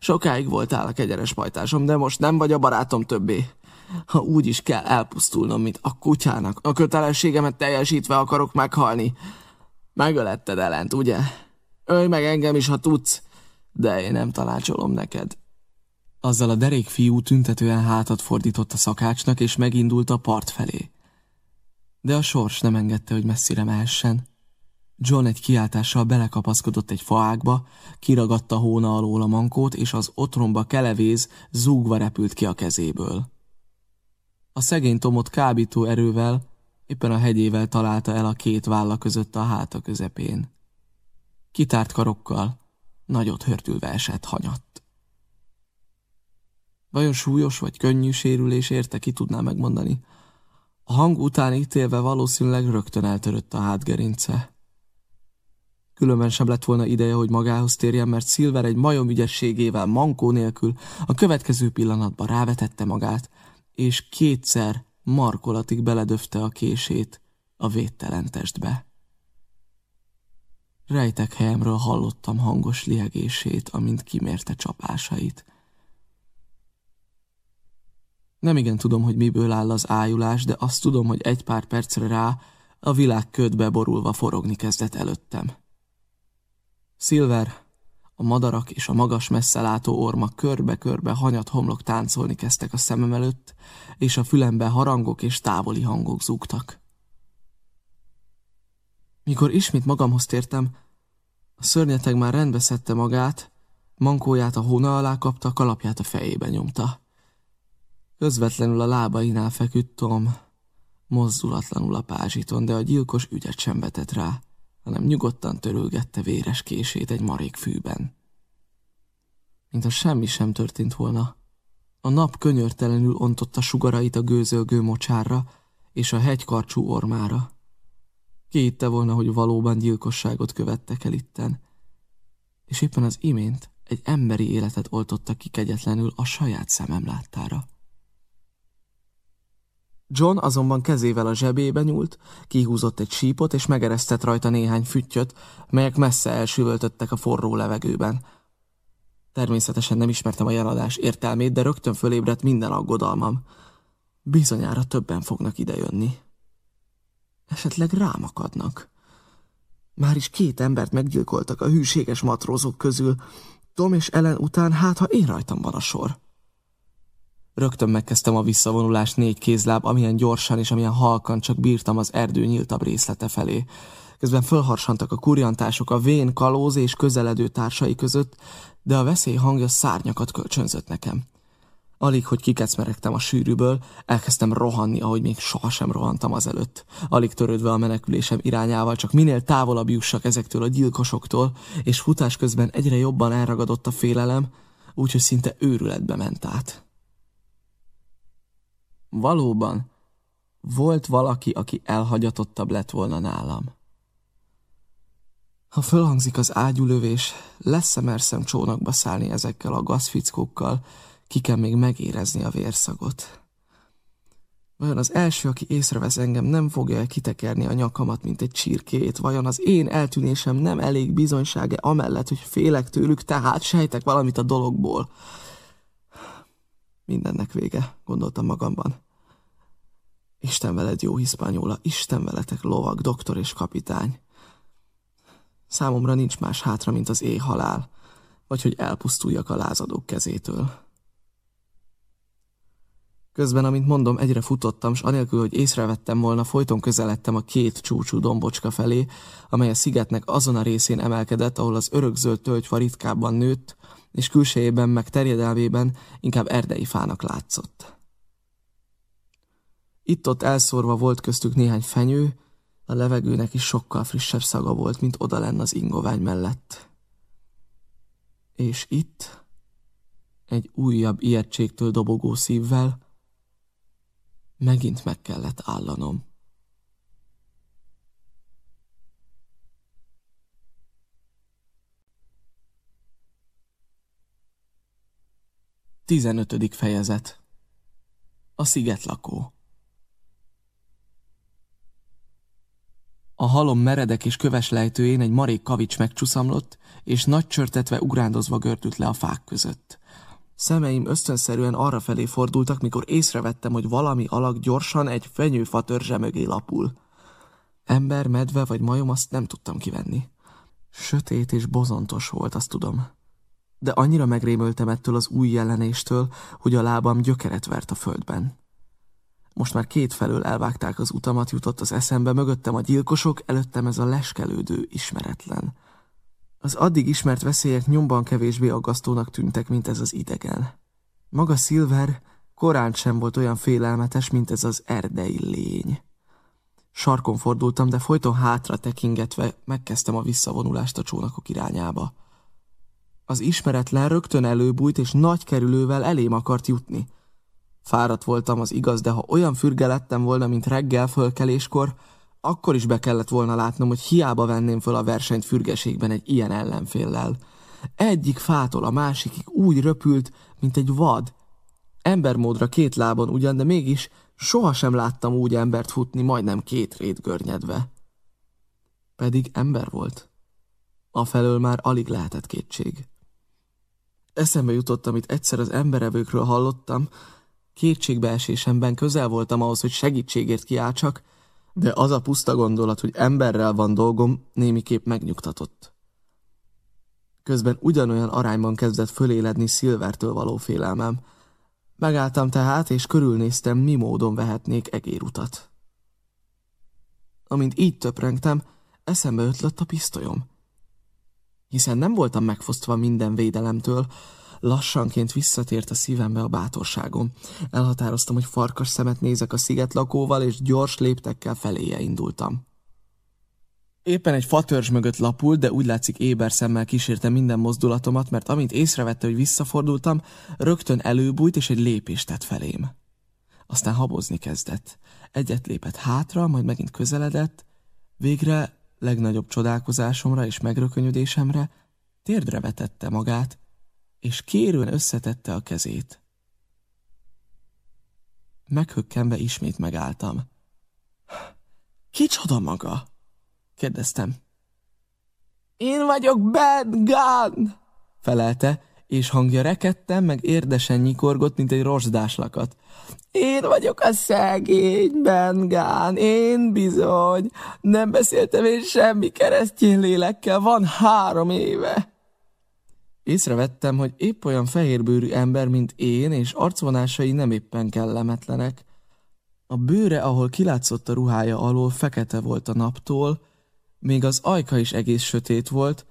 Sokáig voltál a kegyeres pajtásom, de most nem vagy a barátom többé. Ha úgy is kell elpusztulnom, mint a kutyának, a kötelességemet teljesítve akarok meghalni. Megöletted ellent, ugye? Ölj meg engem is, ha tudsz, de én nem tanácsolom neked. Azzal a derék fiú tüntetően hátat fordított a szakácsnak, és megindult a part felé. De a sors nem engedte, hogy messzire mehessen. John egy kiáltással belekapaszkodott egy faágba, kiragadta hóna alól a mankót, és az otromba kelevéz zúgva repült ki a kezéből. A szegény Tomot kábító erővel, éppen a hegyével találta el a két válla között a háta közepén. Kitárt karokkal, nagyot hörtülve esett hanyatt. Vajon súlyos vagy könnyű sérülés érte, ki tudná megmondani. A hang után ítélve valószínűleg rögtön eltörött a hátgerince. Különben sem lett volna ideje, hogy magához térjen, mert Silver egy majom ügyességével, mankó nélkül a következő pillanatban rávetette magát, és kétszer markolatig beledöfte a kését a védtelen testbe. Rejtek helyemről hallottam hangos liegését, amint kimérte csapásait. Nem igen tudom, hogy miből áll az ájulás, de azt tudom, hogy egy pár percre rá a világ ködbe borulva forogni kezdett előttem. Silver, a madarak és a magas messzelátó orma körbe-körbe hanyat homlok táncolni kezdtek a szemem előtt, és a fülembe harangok és távoli hangok zúgtak. Mikor ismét magamhoz tértem, a szörnyeteg már rendbe szedte magát, mankóját a hóna alá kapta, kalapját a fejébe nyomta. Közvetlenül a lábainál feküdt Tom, mozdulatlanul a pázsiton, de a gyilkos ügyet sem vetett rá, hanem nyugodtan törölgette véres kését egy marék fűben. Mint a semmi sem történt volna. A nap könyörtelenül ontotta sugarait a gőzölgő mocsárra és a hegykarcsú ormára. Ki volna, hogy valóban gyilkosságot követtek el itten, és éppen az imént egy emberi életet oltotta ki kegyetlenül a saját szemem láttára. John azonban kezével a zsebébe nyúlt, kihúzott egy sípot és megeresztett rajta néhány füttyöt, melyek messze elsüvöltöttek a forró levegőben. Természetesen nem ismertem a jeladás értelmét, de rögtön fölébredt minden aggodalmam. Bizonyára többen fognak idejönni. Esetleg rám akadnak. Már is két embert meggyilkoltak a hűséges matrózok közül. Tom és Ellen után hát, ha én rajtam van a sor. Rögtön megkezdtem a visszavonulást négy kézláb, amilyen gyorsan és amilyen halkan csak bírtam az erdő nyíltabb részlete felé. Közben fölharsantak a kurjantások a vén, kalóz és közeledő társai között, de a veszély hangja szárnyakat kölcsönzött nekem. Alig, hogy kikecmeregtem a sűrűből, elkezdtem rohanni, ahogy még sohasem rohantam azelőtt. Alig törődve a menekülésem irányával, csak minél távolabb jussak ezektől a gyilkosoktól, és futás közben egyre jobban elragadott a félelem, úgyhogy szinte őrületbe ment át. Valóban, volt valaki, aki elhagyatottabb lett volna nálam. Ha fölhangzik az ágyulövés, lesz-e merszem csónakba szállni ezekkel a gazfickókkal, ki kell még megérezni a vérszagot. Vajon az első, aki észrevesz engem, nem fogja kitekerni a nyakamat, mint egy csirkét? Vajon az én eltűnésem nem elég bizonysága amellett, hogy félek tőlük, tehát sejtek valamit a dologból? Mindennek vége, gondoltam magamban. Isten veled, jó hiszpányola, Isten veletek, lovag, doktor és kapitány. Számomra nincs más hátra, mint az éjhalál, vagy hogy elpusztuljak a lázadók kezétől. Közben, amint mondom, egyre futottam, s anélkül, hogy észrevettem volna, folyton közeledtem a két csúcsú dombocska felé, amely a szigetnek azon a részén emelkedett, ahol az örökzöld tölgyfa ritkábban nőtt, és külsejében meg terjedelmében inkább erdei fának látszott. Itt-ott elszórva volt köztük néhány fenyő, a levegőnek is sokkal frissebb szaga volt, mint oda lenne az ingovány mellett. És itt, egy újabb ijegységtől dobogó szívvel, megint meg kellett állanom. Tizenötödik fejezet A szigetlakó A halom meredek és köves lejtőjén egy marék kavics megcsuszamlott, és nagy csörtetve ugrándozva gördült le a fák között. Szemeim ösztönszerűen arra felé fordultak, mikor észrevettem, hogy valami alak gyorsan egy fenyőfa törzse mögé lapul. Ember, medve vagy majom, azt nem tudtam kivenni. Sötét és bozontos volt, azt tudom. De annyira megrémöltem ettől az új jelenéstől, hogy a lábam gyökeret vert a földben. Most már két felől elvágták az utamat, jutott az eszembe, mögöttem a gyilkosok, előttem ez a leskelődő ismeretlen. Az addig ismert veszélyek nyomban kevésbé aggasztónak tűntek, mint ez az idegen. Maga Silver korán sem volt olyan félelmetes, mint ez az erdei lény. Sarkon fordultam, de folyton hátra tekingetve megkezdtem a visszavonulást a csónakok irányába. Az ismeretlen rögtön előbújt, és nagy kerülővel elém akart jutni. Fáradt voltam, az igaz, de ha olyan fürge lettem volna, mint reggel fölkeléskor, akkor is be kellett volna látnom, hogy hiába venném föl a versenyt fürgeségben egy ilyen ellenféllel. Egyik fától a másikig úgy röpült, mint egy vad. Embermódra két lábon ugyan, de mégis sohasem láttam úgy embert futni, majdnem két rét görnyedve. Pedig ember volt. Afelől már alig lehetett kétség. Eszembe jutott, amit egyszer az emberevőkről hallottam, Kétségbeesésemben közel voltam ahhoz, hogy segítségért kiáltsak, de az a puszta gondolat, hogy emberrel van dolgom, némiképp megnyugtatott. Közben ugyanolyan arányban kezdett föléledni Silvertől való félelmem. Megálltam tehát, és körülnéztem, mi módon vehetnék egérutat. Amint így töprengtem, eszembe ötlött a pisztolyom. Hiszen nem voltam megfosztva minden védelemtől, lassanként visszatért a szívembe a bátorságom. Elhatároztam, hogy farkas szemet nézek a sziget lakóval, és gyors léptekkel feléje indultam. Éppen egy fatörzs mögött lapult, de úgy látszik éber szemmel kísérte minden mozdulatomat, mert amint észrevette, hogy visszafordultam, rögtön előbújt és egy lépést tett felém. Aztán habozni kezdett. Egyet lépett hátra, majd megint közeledett, végre legnagyobb csodálkozásomra és megrökönyödésemre térdre vetette magát, és kérően összetette a kezét. Meghökkenve ismét megálltam. Kicsoda maga? kérdeztem. Én vagyok Ben Gunn, felelte, és hangja rekedtem, meg érdesen nyikorgott, mint egy rozsdáslakat. Én vagyok a szegény Ben Gunn, én bizony. Nem beszéltem én semmi keresztjén lélekkel, van három éve. Észrevettem, hogy épp olyan fehérbőrű ember, mint én, és arcvonásai nem éppen kellemetlenek. A bőre, ahol kilátszott a ruhája alól, fekete volt a naptól, még az ajka is egész sötét volt,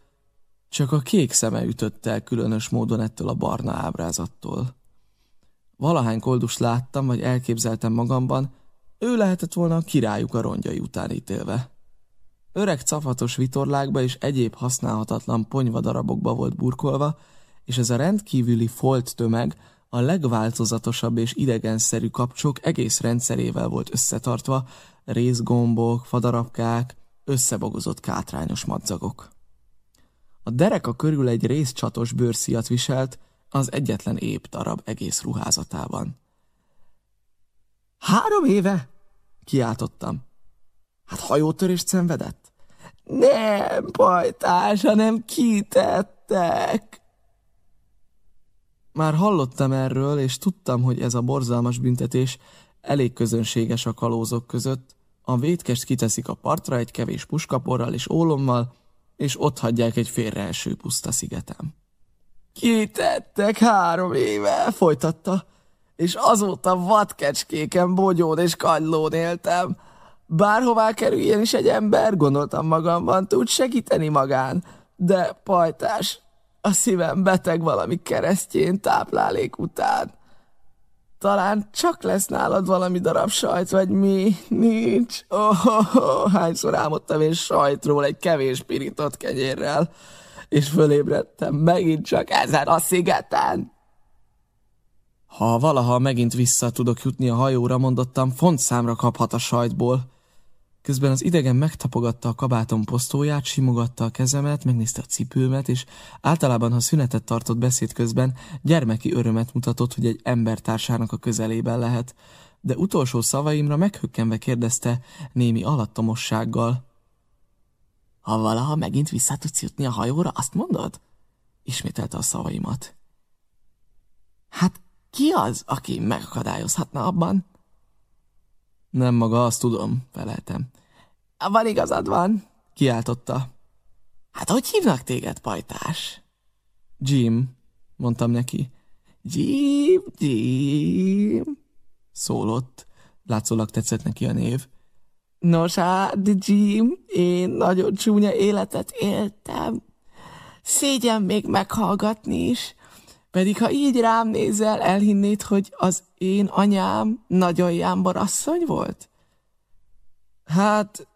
csak a kék szeme ütött el különös módon ettől a barna ábrázattól. Valahány koldust láttam, vagy elképzeltem magamban, ő lehetett volna a királyuk a rongyai után ítélve. Öreg cafatos vitorlákba és egyéb használhatatlan ponyvadarabokba volt burkolva, és ez a rendkívüli folt tömeg a legváltozatosabb és idegenszerű kapcsok egész rendszerével volt összetartva, részgombok, fadarabkák, összebogozott kátrányos madzagok. A dereka körül egy részcsatos bőrszíjat viselt, az egyetlen épp darab egész ruházatában. Három éve? Kiáltottam. Hát hajótörést szenvedett? Nem, pajtás, hanem kitettek. Már hallottam erről, és tudtam, hogy ez a borzalmas büntetés elég közönséges a kalózok között. A vétkest kiteszik a partra egy kevés puskaporral és ólommal, és ott hagyják egy félreeső puszta szigetem. Kitettek három éve, folytatta, és azóta vadkecskéken, bogyón és kagylón éltem. Bárhová kerüljen is egy ember, gondoltam magamban, tud segíteni magán. De pajtás, a szívem beteg valami keresztjén táplálék után. Talán csak lesz nálad valami darab sajt, vagy mi? Nincs. Oh, oh, oh. hányszor álmodtam én sajtról egy kevés pirított kenyérrel, és fölébredtem megint csak ezen a szigeten. Ha valaha megint vissza tudok jutni a hajóra, mondottam, fontszámra kaphat a sajtból. Közben az idegen megtapogatta a kabátom posztóját, simogatta a kezemet, megnézte a cipőmet, és általában, ha szünetet tartott beszéd közben, gyermeki örömet mutatott, hogy egy embertársának a közelében lehet. De utolsó szavaimra meghökkenve kérdezte némi alattomossággal. Ha valaha megint vissza tudsz jutni a hajóra, azt mondod? Ismételte a szavaimat. Hát ki az, aki megakadályozhatna abban? Nem maga, azt tudom, feleltem. Van igazad van, kiáltotta. Hát hogy hívnak téged, pajtás? Jim, mondtam neki. Jim, Jim, szólott. Látszólag tetszett neki a név. Nos hát, Jim, én nagyon csúnya életet éltem. Szégyen még meghallgatni is. Pedig ha így rám nézel, elhinnéd, hogy az én anyám nagyon jámbor asszony volt? Hát,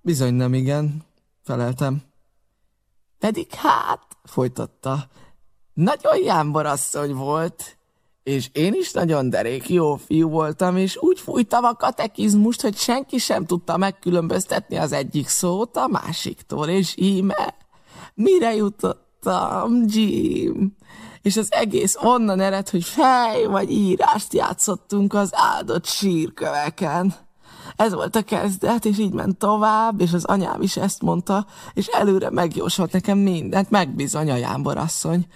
bizony nem igen, feleltem. Pedig hát, folytatta, nagyon jámbor asszony volt, és én is nagyon derék jó fiú voltam, és úgy fújtam a katekizmust, hogy senki sem tudta megkülönböztetni az egyik szót a másiktól, és íme, mire jutottam, Jim? és az egész onnan ered, hogy fej vagy írást játszottunk az áldott sírköveken. Ez volt a kezdet, és így ment tovább, és az anyám is ezt mondta, és előre megjósolt nekem mindent, megbizony a jámborasszony.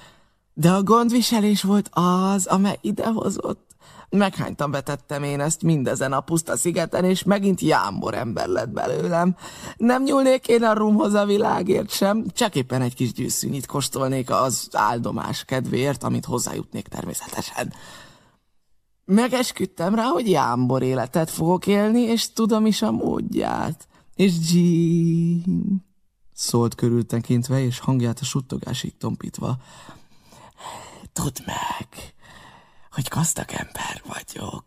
De a gondviselés volt az, amely idehozott, Meghánytam vetettem én ezt mindezen a puszta szigeten, és megint jámbor ember lett belőlem. Nem nyúlnék én a rumhoz a világért sem, csak éppen egy kis gyűszűnyit kóstolnék az áldomás kedvéért, amit hozzájutnék természetesen. Megesküdtem rá, hogy jámbor életet fogok élni, és tudom is a módját. És Jim... Szólt körültekintve, és hangját a suttogásig tompítva. Tudd meg, hogy gazdag ember vagyok.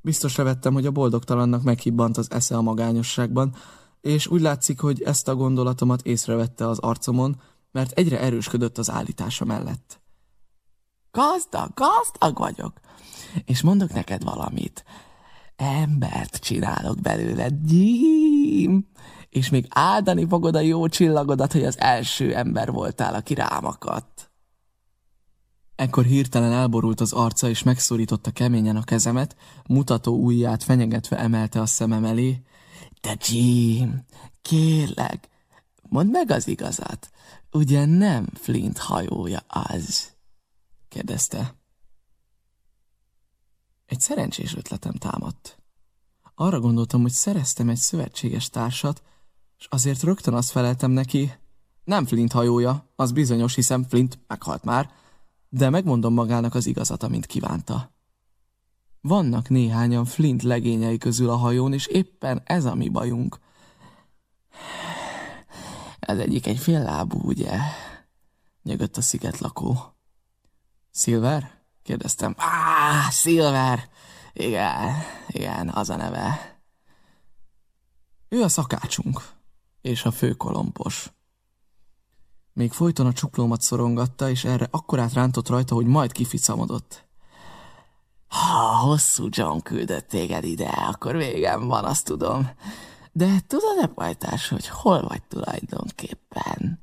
Biztosra vettem, hogy a boldogtalannak meghibbant az esze a magányosságban, és úgy látszik, hogy ezt a gondolatomat észrevette az arcomon, mert egyre erősködött az állítása mellett. Gazdag, gazdag vagyok, és mondok neked valamit. Embert csinálok belőled, Jim, és még áldani fogod a jó csillagodat, hogy az első ember voltál, aki rám akadt. Ekkor hirtelen elborult az arca, és megszorította keményen a kezemet, mutató ujját fenyegetve emelte a szemem elé. De Jim, kérlek, mondd meg az igazat, ugye nem Flint hajója az? Kérdezte. Egy szerencsés ötletem támadt. Arra gondoltam, hogy szereztem egy szövetséges társat, és azért rögtön azt feleltem neki, nem Flint hajója, az bizonyos, hiszen Flint meghalt már, de megmondom magának az igazat, amint kívánta. Vannak néhányan Flint legényei közül a hajón, és éppen ez a mi bajunk. Ez egyik egy fél lábú, ugye? Nyögött a szigetlakó. Silver? kérdeztem. Á, Silver! Igen, igen, az a neve. Ő a szakácsunk, és a főkolompos. Még folyton a csuklómat szorongatta, és erre akkorát rántott rajta, hogy majd kificamodott. Ha hosszú John küldött téged ide, akkor végem van, azt tudom. De tudod-e, pajtás, hogy hol vagy tulajdonképpen?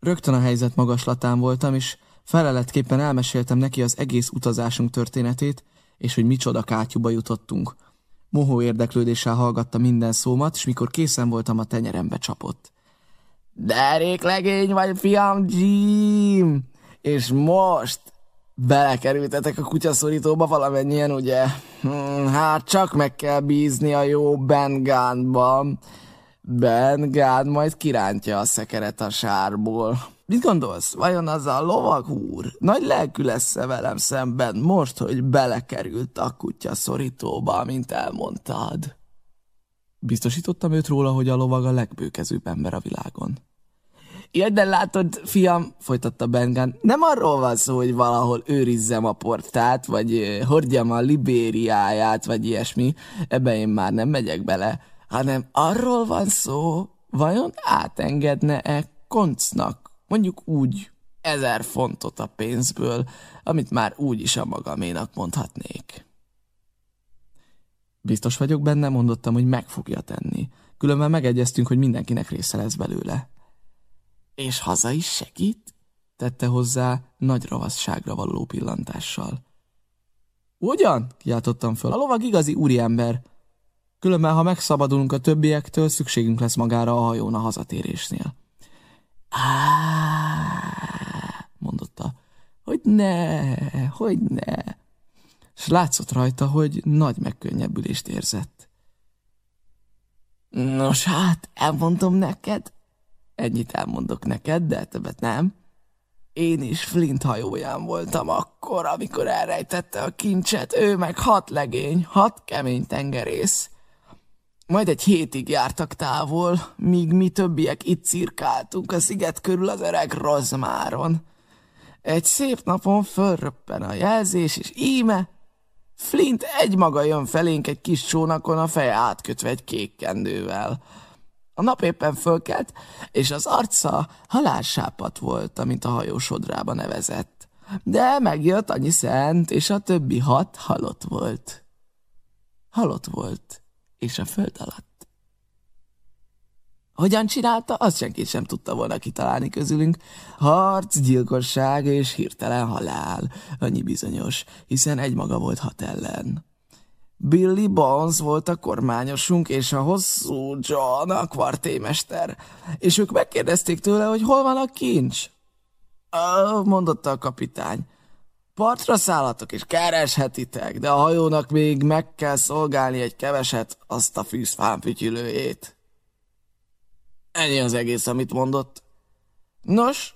Rögtön a helyzet magaslatán voltam, és Feleletképpen elmeséltem neki az egész utazásunk történetét, és hogy micsoda kátyúba jutottunk. Mohó érdeklődéssel hallgatta minden szómat, és mikor készen voltam, a tenyerembe csapott. Derék legény vagy, fiam, Jim! És most belekerültetek a kutyaszorítóba valamennyien, ugye? Hm, hát csak meg kell bízni a jó Ben Gunnban. Ben Gunn majd kirántja a szekeret a sárból. Mit gondolsz, vajon az a lovag úr nagy lelkű lesz-e velem szemben most, hogy belekerült a kutya szorítóba, mint elmondtad? Biztosítottam őt róla, hogy a lovag a legbőkezőbb ember a világon. Jaj, de látod, fiam, folytatta Bengan, nem arról van szó, hogy valahol őrizzem a portát, vagy hordjam a libériáját, vagy ilyesmi, ebbe én már nem megyek bele, hanem arról van szó, vajon átengedne-e koncnak mondjuk úgy ezer fontot a pénzből, amit már úgy is a magaménak mondhatnék. Biztos vagyok benne, mondottam, hogy meg fogja tenni. Különben megegyeztünk, hogy mindenkinek része lesz belőle. És haza is segít? tette hozzá nagy ravasságra való pillantással. Ugyan? kiáltottam föl. A lovag igazi úriember. Különben, ha megszabadulunk a többiektől, szükségünk lesz magára a hajón a hazatérésnél. Á, mondotta, hogy ne, hogy ne. És látszott rajta, hogy nagy megkönnyebbülést érzett. Nos hát, elmondom neked. Ennyit elmondok neked, de többet nem. Én is Flint hajóján voltam akkor, amikor elrejtette a kincset, ő meg hat legény, hat kemény tengerész. Majd egy hétig jártak távol, míg mi többiek itt cirkáltunk a sziget körül az öreg rozmáron. Egy szép napon fölröppen a jelzés, és íme, Flint egymaga jön felénk egy kis csónakon a feje átkötve egy kék kendővel. A nap éppen fölkelt, és az arca halálsápat volt, amit a hajó sodrába nevezett. De megjött annyi szent, és a többi hat halott volt. Halott volt és a föld alatt. Hogyan csinálta, azt senki sem tudta volna kitalálni közülünk. Harc, gyilkosság és hirtelen halál, annyi bizonyos, hiszen egymaga volt hat ellen. Billy Bones volt a kormányosunk, és a hosszú John a kvartémester, és ők megkérdezték tőle, hogy hol van a kincs. Mondotta a kapitány. Partra szállhatok és kereshetitek, de a hajónak még meg kell szolgálni egy keveset azt a fűzfán fütyülőjét. Ennyi az egész, amit mondott. Nos,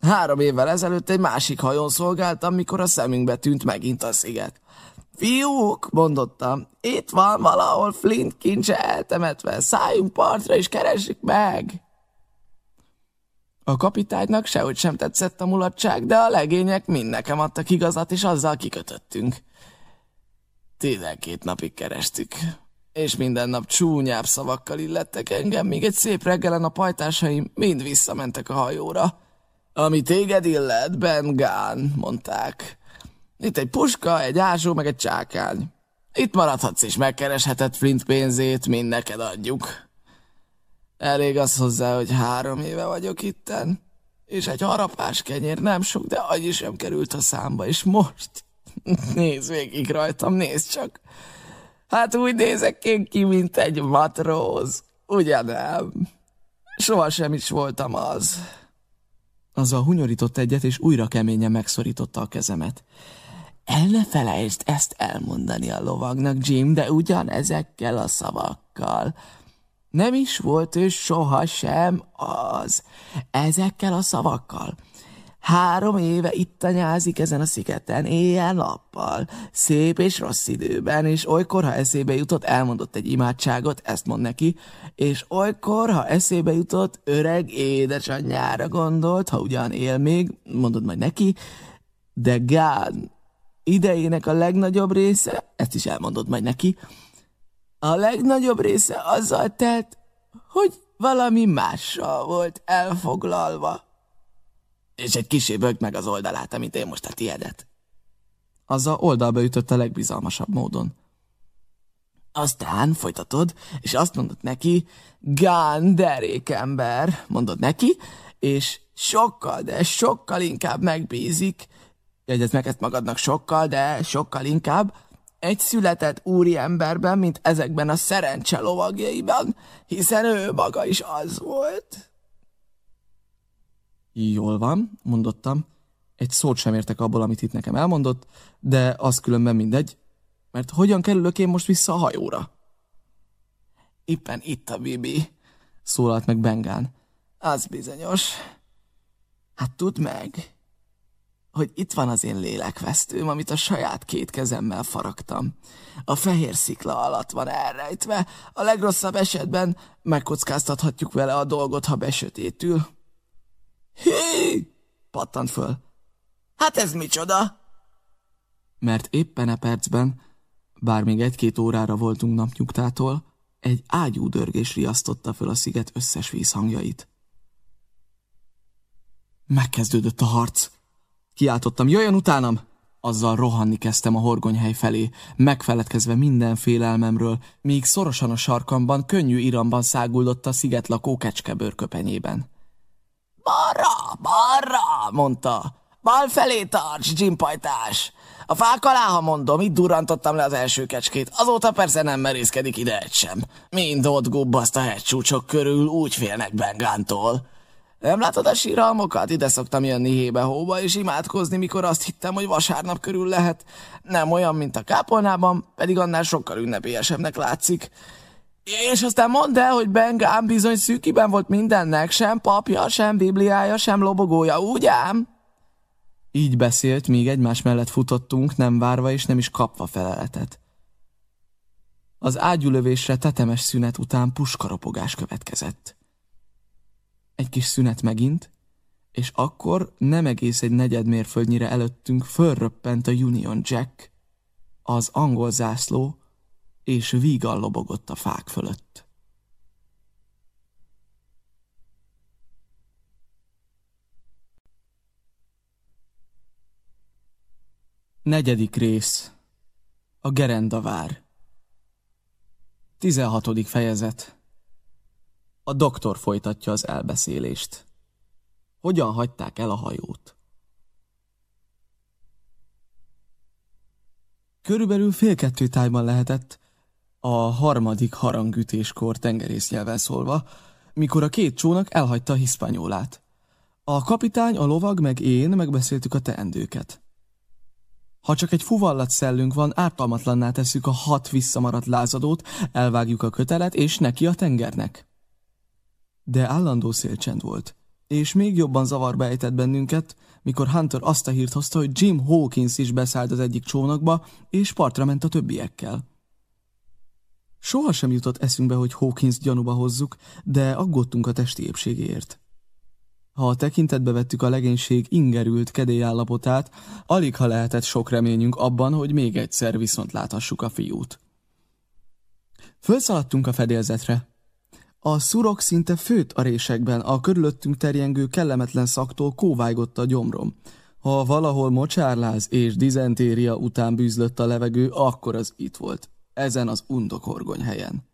három évvel ezelőtt egy másik hajón szolgáltam, mikor a szemünkbe tűnt megint a sziget. Fiúk, mondottam, itt van valahol Flint kincse eltemetve, szálljunk partra és keressük meg. A kapitánynak sehogy sem tetszett a mulatság, de a legények mind nekem adtak igazat, és azzal kikötöttünk. Tizenkét napig kerestük, és minden nap csúnyább szavakkal illettek engem, míg egy szép reggelen a pajtásaim mind visszamentek a hajóra. Ami téged illet, Ben Gán, mondták. Itt egy puska, egy ázsó, meg egy csákány. Itt maradhatsz és megkeresheted Flint pénzét, mind neked adjuk. Elég az hozzá, hogy három éve vagyok itten, és egy harapás kenyér nem sok, de annyi sem került a számba, és most... Nézd végig rajtam, nézd csak. Hát úgy nézek én ki, mint egy matróz. Ugye nem? Soha sem is voltam az. Azzal hunyorított egyet, és újra keményen megszorította a kezemet. El ne felejtsd ezt elmondani a lovagnak, Jim, de ugyan ezekkel a szavakkal. Nem is volt ő sohasem az. Ezekkel a szavakkal. Három éve itt tanyázik ezen a szigeten, éjjel-nappal, szép és rossz időben, és olykor, ha eszébe jutott, elmondott egy imádságot, ezt mond neki, és olykor, ha eszébe jutott, öreg édesanyjára gondolt, ha ugyan él még, mondod majd neki, de Gán idejének a legnagyobb része, ezt is elmondod majd neki, a legnagyobb része azzal telt, hogy valami mással volt elfoglalva. És egy kisé meg az oldalát, amit én most a tiedet. Azzal oldalba ütött a legbizalmasabb módon. Aztán folytatod, és azt mondod neki, Gán derékember, mondod neki, és sokkal, de sokkal inkább megbízik, jegyez meg ezt magadnak sokkal, de sokkal inkább, egy született úri emberben, mint ezekben a szerencse lovagjaiban, hiszen ő maga is az volt. Jól van, mondottam. Egy szót sem értek abból, amit itt nekem elmondott, de az különben mindegy, mert hogyan kerülök én most vissza a hajóra? Éppen itt a Bibi, szólalt meg Bengán. Az bizonyos. Hát tudd meg, hogy itt van az én lélekvesztőm, amit a saját két kezemmel faragtam. A fehér szikla alatt van elrejtve, a legrosszabb esetben megkockáztathatjuk vele a dolgot, ha besötétül. Hű! pattant föl. Hát ez micsoda? Mert éppen e percben, bár még egy-két órára voltunk napnyugtától, egy ágyúdörgés riasztotta föl a sziget összes vízhangjait. Megkezdődött a harc. Kiáltottam, jöjjön utánam! Azzal rohanni kezdtem a horgonyhely felé, megfeledkezve minden félelmemről, míg szorosan a sarkamban könnyű iramban száguldott a szigetlakó kecskebőrköpenyében. Balra, balra, mondta. Bal felé tarts, Pajtás. A fák alá, ha mondom, itt durrantottam le az első kecskét. Azóta persze nem merészkedik ide egy sem. Mind ott gubbaszt a hegycsúcsok körül, úgy félnek Bengántól. Nem látod a síralmokat? Ide szoktam jönni hébe-hóba és imádkozni, mikor azt hittem, hogy vasárnap körül lehet. Nem olyan, mint a kápolnában, pedig annál sokkal ünnepélyesebbnek látszik. És aztán mondd el, hogy Bengám bizony szűkiben volt mindennek, sem papja, sem bibliája, sem lobogója, úgy ám? Így beszélt, míg egymás mellett futottunk, nem várva és nem is kapva feleletet. Az ágyulövésre tetemes szünet után puskaropogás következett. Egy kis szünet megint, és akkor nem egész egy negyed mérföldnyire előttünk fölröppent a Union Jack, az angol zászló, és vígan lobogott a fák fölött. Negyedik rész A Gerendavár 16. fejezet a doktor folytatja az elbeszélést. Hogyan hagyták el a hajót? Körülbelül fél kettő tájban lehetett, a harmadik harangütéskor tengerésznyelven szólva, mikor a két csónak elhagyta a. A kapitány, a lovag, meg én megbeszéltük a teendőket. Ha csak egy fuvallat szellünk van, ártalmatlanná tesszük a hat visszamaradt lázadót, elvágjuk a kötelet, és neki a tengernek. De állandó szélcsend volt, és még jobban zavarba ejtett bennünket, mikor Hunter azt a hírt hozta, hogy Jim Hawkins is beszállt az egyik csónakba, és partra ment a többiekkel. Soha sem jutott eszünkbe, hogy Hawkins gyanúba hozzuk, de aggódtunk a testi épségéért. Ha a tekintetbe vettük a legénység ingerült kedélyállapotát, alig ha lehetett sok reményünk abban, hogy még egyszer viszont láthassuk a fiút. Fölszaladtunk a fedélzetre. A szurok szinte főt a résekben, a körülöttünk terjengő kellemetlen szaktól kóvájgott a gyomrom. Ha valahol mocsárláz és dizentéria után bűzlött a levegő, akkor az itt volt, ezen az undokorgony helyen.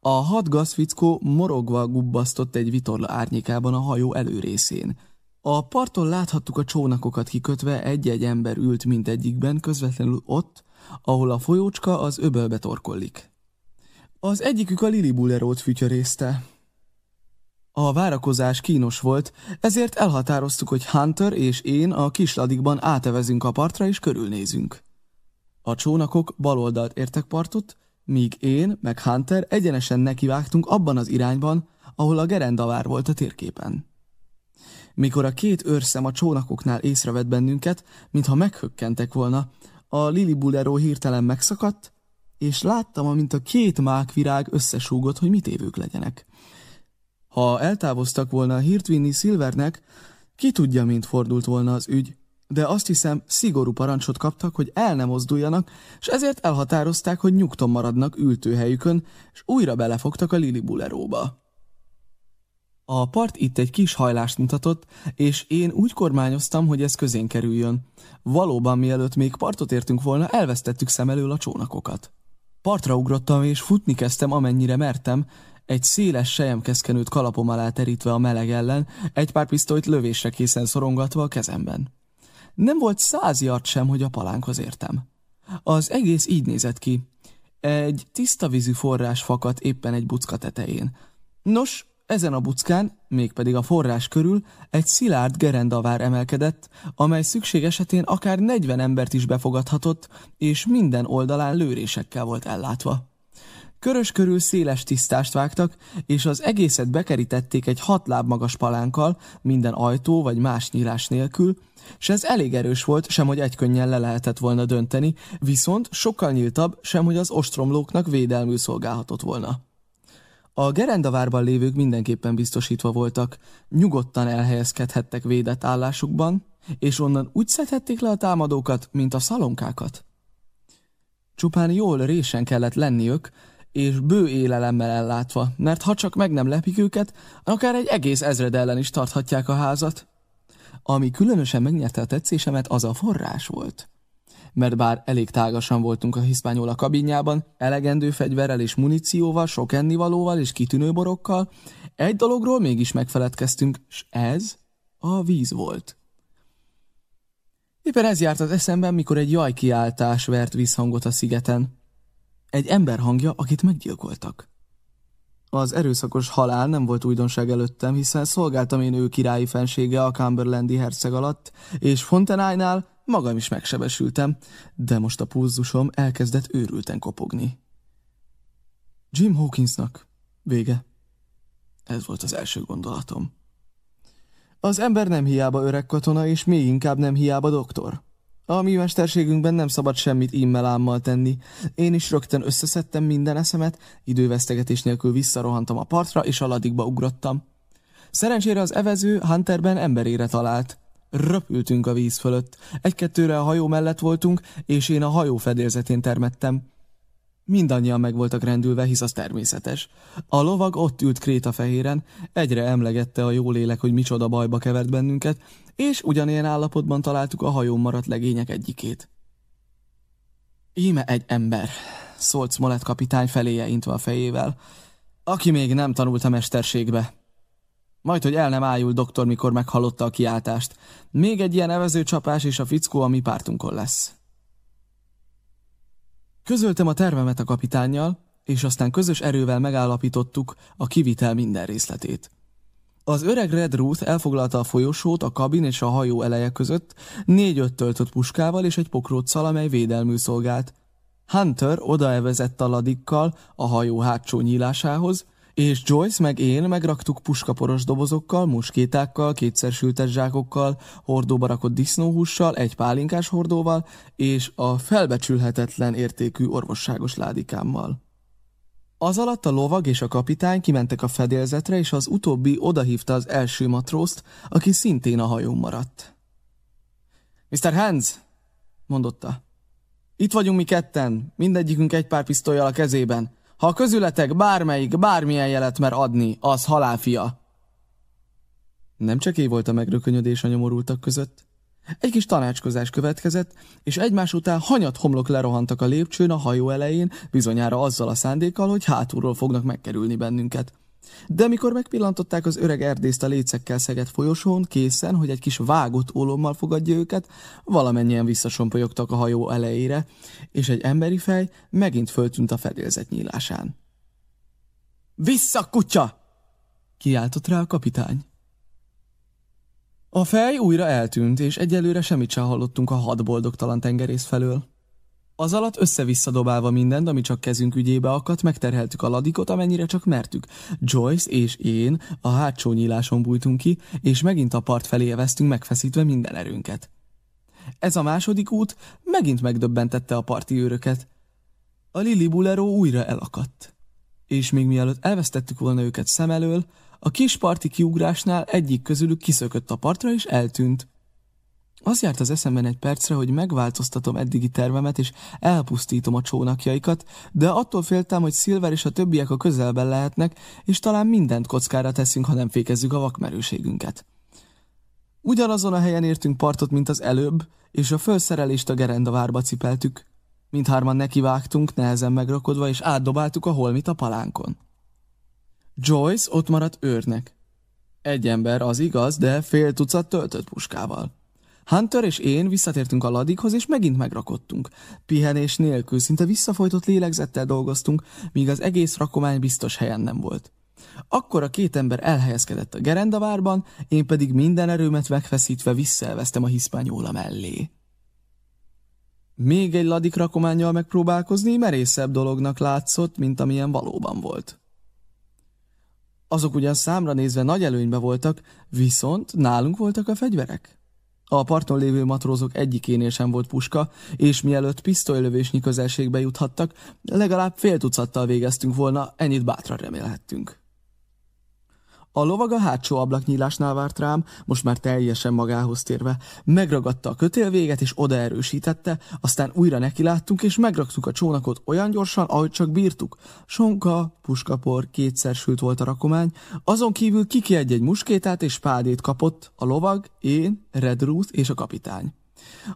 A hat gazfickó morogva gubbasztott egy vitorla árnyékában a hajó előrészén. A parton láthattuk a csónakokat kikötve, egy-egy ember ült mindegyikben, közvetlenül ott, ahol a folyócska az öbölbe torkollik. Az egyikük a Lili Bullerót fütyörészte. A várakozás kínos volt, ezért elhatároztuk, hogy Hunter és én a kisladikban átevezünk a partra és körülnézünk. A csónakok baloldalt értek partot, míg én, meg Hunter egyenesen nekivágtunk abban az irányban, ahol a gerendavár volt a térképen. Mikor a két őrszem a csónakoknál észrevett bennünket, mintha meghökkentek volna, a Lili Bulero hirtelen megszakadt, és láttam, amint a két mákvirág összesúgott, hogy mit évők legyenek. Ha eltávoztak volna a hírt vinni Silvernek, ki tudja, mint fordult volna az ügy, de azt hiszem szigorú parancsot kaptak, hogy el nem mozduljanak, és ezért elhatározták, hogy nyugton maradnak ültőhelyükön, és újra belefogtak a Lili Buleróba. A part itt egy kis hajlást mutatott, és én úgy kormányoztam, hogy ez közén kerüljön. Valóban mielőtt még partot értünk volna, elvesztettük szem elől a csónakokat. Partra ugrottam, és futni kezdtem, amennyire mertem, egy széles sejemkeszkenőt kalapom alá terítve a meleg ellen, egy pár pisztolyt lövésre készen szorongatva a kezemben. Nem volt száz yard sem, hogy a palánkhoz értem. Az egész így nézett ki. Egy tiszta vízű forrás fakadt éppen egy bucka tetején. Nos, ezen a buckán, mégpedig a forrás körül egy szilárd gerendavár emelkedett, amely szükség esetén akár 40 embert is befogadhatott, és minden oldalán lőrésekkel volt ellátva. Körös körül széles tisztást vágtak, és az egészet bekerítették egy hat láb magas palánkkal, minden ajtó vagy más nyílás nélkül, és ez elég erős volt, sem hogy egykönnyen le lehetett volna dönteni, viszont sokkal nyíltabb, sem hogy az ostromlóknak védelmű szolgálhatott volna. A gerendavárban lévők mindenképpen biztosítva voltak, nyugodtan elhelyezkedhettek védett állásukban, és onnan úgy szedhették le a támadókat, mint a szalonkákat. Csupán jól résen kellett lenniük, és bő élelemmel ellátva, mert ha csak meg nem lepik őket, akár egy egész ezred ellen is tarthatják a házat. Ami különösen megnyerte a tetszésemet, az a forrás volt. Mert bár elég tágasan voltunk a hiszpányola kabinjában, elegendő fegyverrel és munícióval, sok ennivalóval és kitűnő borokkal, egy dologról mégis megfeledkeztünk, és ez a víz volt. Éppen ez járt az eszemben, mikor egy jajkiáltás vert vízhangot a szigeten. Egy ember hangja, akit meggyilkoltak. Az erőszakos halál nem volt újdonság előttem, hiszen szolgáltam én ő királyi fensége a Cumberlandi herceg alatt, és Fontenay-nál magam is megsebesültem, de most a pulzusom elkezdett őrülten kopogni. Jim Hawkinsnak. Vége. Ez volt az első gondolatom. Az ember nem hiába öreg katona, és még inkább nem hiába doktor. A mi mesterségünkben nem szabad semmit immelámmal tenni. Én is rögtön összeszedtem minden eszemet, idővesztegetés nélkül visszarohantam a partra, és a ladikba ugrottam. Szerencsére az evező Hunterben emberére talált. Röpültünk a víz fölött. Egy-kettőre a hajó mellett voltunk, és én a hajó fedélzetén termettem. Mindannyian meg voltak rendülve, hisz az természetes. A lovag ott ült Kréta fehéren, egyre emlegette a jó lélek, hogy micsoda bajba kevert bennünket, és ugyanilyen állapotban találtuk a hajón maradt legények egyikét. Íme egy ember, szólt Smollett kapitány feléje intve a fejével, aki még nem tanult a mesterségbe. Majd, hogy el nem ájul doktor, mikor meghallotta a kiáltást. Még egy ilyen evező csapás, és a fickó a mi pártunkon lesz. Közöltem a tervemet a kapitánnyal, és aztán közös erővel megállapítottuk a kivitel minden részletét. Az öreg Red Ruth elfoglalta a folyosót a kabin és a hajó eleje között, négy-öt töltött puskával és egy pokróccal, amely védelmű szolgált. Hunter odaevezett a ladikkal a hajó hátsó nyílásához, és Joyce meg én megraktuk puskaporos dobozokkal, muskétákkal, kétszer sültes zsákokkal, hordóba rakott disznóhússal, egy pálinkás hordóval, és a felbecsülhetetlen értékű orvosságos ládikámmal. Az alatt a lovag és a kapitány kimentek a fedélzetre, és az utóbbi odahívta az első matrózt, aki szintén a hajón maradt. Mr. Hans, mondotta. Itt vagyunk mi ketten, mindegyikünk egy pár pisztolyjal a kezében. Ha közületek bármelyik, bármilyen jelet mer adni, az halálfia. Nem csak én volt a megrökönyödés a nyomorultak között. Egy kis tanácskozás következett, és egymás után hanyat homlok lerohantak a lépcsőn a hajó elején, bizonyára azzal a szándékkal, hogy hátulról fognak megkerülni bennünket. De mikor megpillantották az öreg erdészt a lécekkel szegett folyosón, készen, hogy egy kis vágott ólommal fogadja őket, valamennyien visszasompolyogtak a hajó elejére, és egy emberi fej megint föltűnt a fedélzet nyílásán. Vissza, kutya! kiáltott rá a kapitány. A fej újra eltűnt, és egyelőre semmit sem hallottunk a hat boldogtalan tengerész felől. Az alatt össze-vissza dobálva mindent, ami csak kezünk ügyébe akadt, megterheltük a ladikot, amennyire csak mertük. Joyce és én a hátsó nyíláson bújtunk ki, és megint a part felé eveztünk megfeszítve minden erőnket. Ez a második út megint megdöbbentette a parti őröket. A Lili Bulero újra elakadt. És még mielőtt elvesztettük volna őket szem elől, a kis parti kiugrásnál egyik közülük kiszökött a partra és eltűnt. Az járt az eszemben egy percre, hogy megváltoztatom eddigi tervemet, és elpusztítom a csónakjaikat, de attól féltem, hogy Silver és a többiek a közelben lehetnek, és talán mindent kockára teszünk, ha nem fékezzük a vakmerőségünket. Ugyanazon a helyen értünk partot, mint az előbb, és a felszerelést a gerendavárba cipeltük. Mindhárman nekivágtunk, nehezen megrakodva, és átdobáltuk a holmit a palánkon. Joyce ott maradt őrnek. Egy ember, az igaz, de fél tucat töltött puskával. Hunter és én visszatértünk a ladikhoz, és megint megrakodtunk. Pihenés nélkül, szinte visszafolytott lélegzettel dolgoztunk, míg az egész rakomány biztos helyen nem volt. Akkor a két ember elhelyezkedett a gerendavárban, én pedig minden erőmet megfeszítve visszaelveztem a hiszpányóla mellé. Még egy ladik rakományjal megpróbálkozni merészebb dolognak látszott, mint amilyen valóban volt. Azok ugyan számra nézve nagy előnybe voltak, viszont nálunk voltak a fegyverek. A parton lévő matrózok egyikénél sem volt puska, és mielőtt pisztolylövésnyi közelségbe juthattak, legalább fél tucattal végeztünk volna, ennyit bátran remélhettünk. A lovag a hátsó ablaknyílásnál várt rám, most már teljesen magához térve. Megragadta a kötélvéget és odaerősítette, aztán újra nekiláttunk és megraktuk a csónakot olyan gyorsan, ahogy csak bírtuk. Sonka, puskapor, kétszer sült volt a rakomány, azon kívül kiki egy-egy muskétát és pádét kapott, a lovag, én, Red Ruth és a kapitány.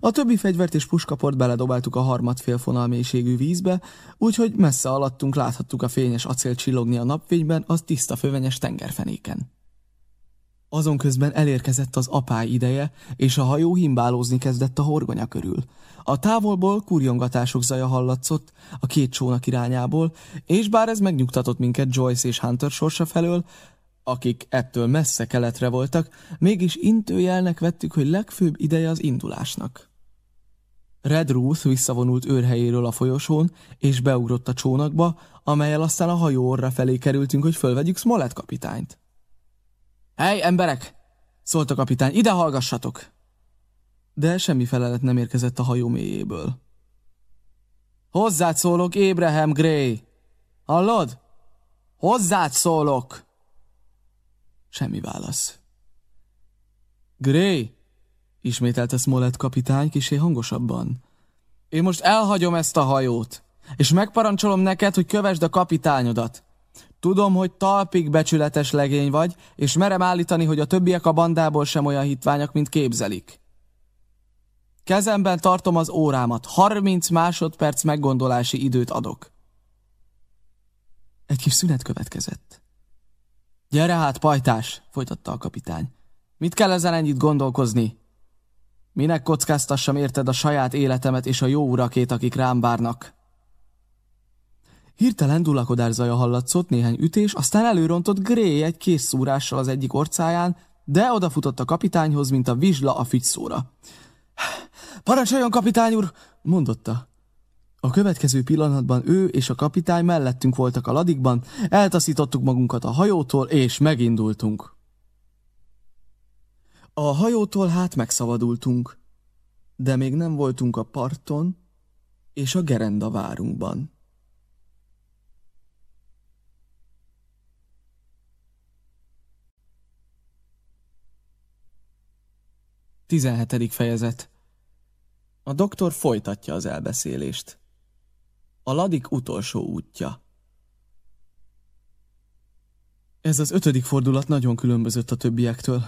A többi fegyvert és puskaport beledobáltuk a harmad félfonal mélységű vízbe, úgyhogy messze alattunk láthattuk a fényes acél csillogni a napfényben az tiszta fővenyes tengerfenéken. Azon közben elérkezett az apály ideje, és a hajó himbálózni kezdett a horgonya körül. A távolból kurjongatások zaja hallatszott a két csónak irányából, és bár ez megnyugtatott minket Joyce és Hunter sorsa felől, akik ettől messze keletre voltak, mégis intőjelnek vettük, hogy legfőbb ideje az indulásnak. Red Ruth visszavonult őrhelyéről a folyosón, és beugrott a csónakba, amelyel aztán a hajó orra felé kerültünk, hogy fölvegyük Smollett kapitányt. Hely, emberek! szólt a kapitány, ide hallgassatok! De semmi felelet nem érkezett a hajó mélyéből. Hozzád szólok, Abraham Gray! Hallod? Hozzád szólok! Semmi válasz. Gray, ismételte Smollett kapitány kisé hangosabban. Én most elhagyom ezt a hajót, és megparancsolom neked, hogy kövesd a kapitányodat. Tudom, hogy talpig becsületes legény vagy, és merem állítani, hogy a többiek a bandából sem olyan hitványak, mint képzelik. Kezemben tartom az órámat, 30 másodperc meggondolási időt adok. Egy kis szünet következett. Gyere hát, pajtás, folytatta a kapitány. Mit kell ezen ennyit gondolkozni? Minek kockáztassam érted a saját életemet és a jó urakét, akik rám várnak? Hirtelen dulakodás zaja hallatszott, néhány ütés, aztán előrontott Gray egy kész szúrással az egyik orcáján, de odafutott a kapitányhoz, mint a vizsla a figyszóra. Parancsoljon, kapitány úr! mondotta. A következő pillanatban ő és a kapitány mellettünk voltak a ladikban, eltaszítottuk magunkat a hajótól, és megindultunk. A hajótól hát megszabadultunk, de még nem voltunk a parton és a gerenda várunkban. 17. fejezet A doktor folytatja az elbeszélést. A ladik utolsó útja Ez az ötödik fordulat nagyon különbözött a többiektől.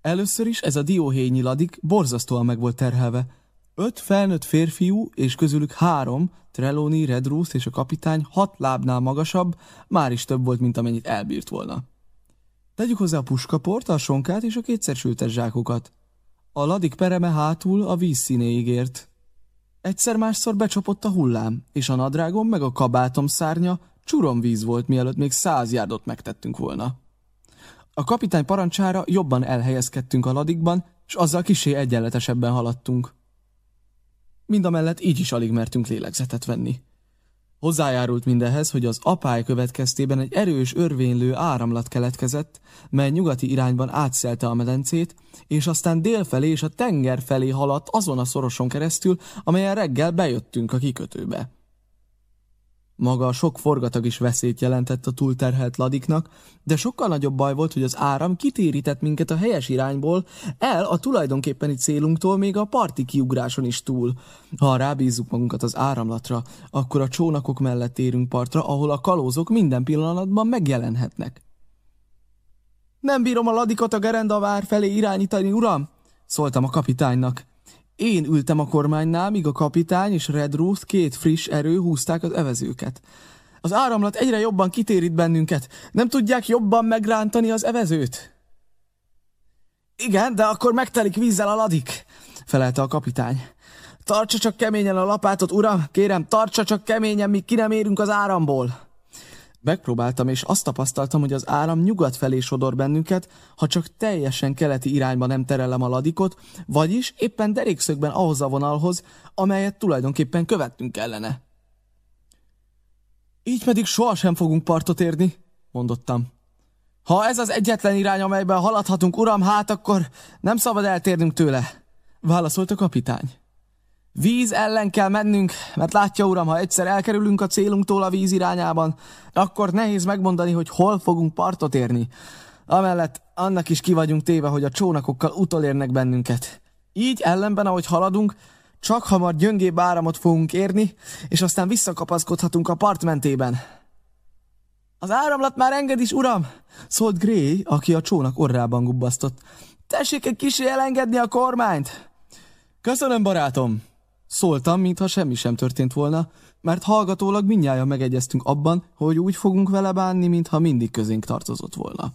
Először is ez a dióhényi ladik borzasztóan meg volt terhelve. Öt felnőtt férfiú, és közülük három, Trelawney, Redruth és a kapitány hat lábnál magasabb, már is több volt, mint amennyit elbírt volna. Tegyük hozzá a puskaport, a sonkát és a kétszer sültes zsákokat. A ladik pereme hátul a víz színéig ért. Egyszer-másszor becsapott a hullám, és a nadrágom meg a kabátom szárnya víz volt, mielőtt még száz járdot megtettünk volna. A kapitány parancsára jobban elhelyezkedtünk a ladikban, és azzal kisé egyenletesebben haladtunk. Mindamellett így is alig mertünk lélegzetet venni. Hozzájárult mindehez, hogy az apály következtében egy erős örvénylő áramlat keletkezett, mely nyugati irányban átszelte a medencét, és aztán délfelé és a tenger felé haladt azon a szoroson keresztül, amelyen reggel bejöttünk a kikötőbe. Maga a sok forgatag is veszélyt jelentett a túlterhelt ladiknak, de sokkal nagyobb baj volt, hogy az áram kitérített minket a helyes irányból, el a tulajdonképpeni célunktól még a parti kiugráson is túl. Ha rábízzuk magunkat az áramlatra, akkor a csónakok mellett érünk partra, ahol a kalózok minden pillanatban megjelenhetnek. Nem bírom a ladikot a gerendavár felé irányítani, uram! Szóltam a kapitánynak. Én ültem a kormánynál, míg a kapitány és Red Ruth két friss erő húzták az evezőket. Az áramlat egyre jobban kitérít bennünket. Nem tudják jobban megrántani az evezőt? Igen, de akkor megtelik vízzel a ladik, felelte a kapitány. Tartsa csak keményen a lapátot, uram, kérem, tartsa csak keményen, míg ki nem érünk az áramból. Megpróbáltam, és azt tapasztaltam, hogy az áram nyugat felé sodor bennünket, ha csak teljesen keleti irányba nem terelem a ladikot, vagyis éppen derékszögben ahhoz a vonalhoz, amelyet tulajdonképpen követnünk kellene. Így pedig sohasem fogunk partot érni, mondottam. Ha ez az egyetlen irány, amelyben haladhatunk, uram, hát akkor nem szabad eltérnünk tőle, válaszolt a kapitány. Víz ellen kell mennünk, mert látja, uram, ha egyszer elkerülünk a célunktól a víz irányában, akkor nehéz megmondani, hogy hol fogunk partot érni. Amellett annak is ki vagyunk téve, hogy a csónakokkal utolérnek bennünket. Így ellenben, ahogy haladunk, csak hamar gyöngébb áramot fogunk érni, és aztán visszakapaszkodhatunk a part mentében. Az áramlat már enged is, uram! szólt Gray, aki a csónak orrában gubbasztott. Tessék egy kicsi elengedni a kormányt! Köszönöm, barátom! Szóltam, mintha semmi sem történt volna, mert hallgatólag mindnyája megegyeztünk abban, hogy úgy fogunk vele bánni, mintha mindig közénk tartozott volna.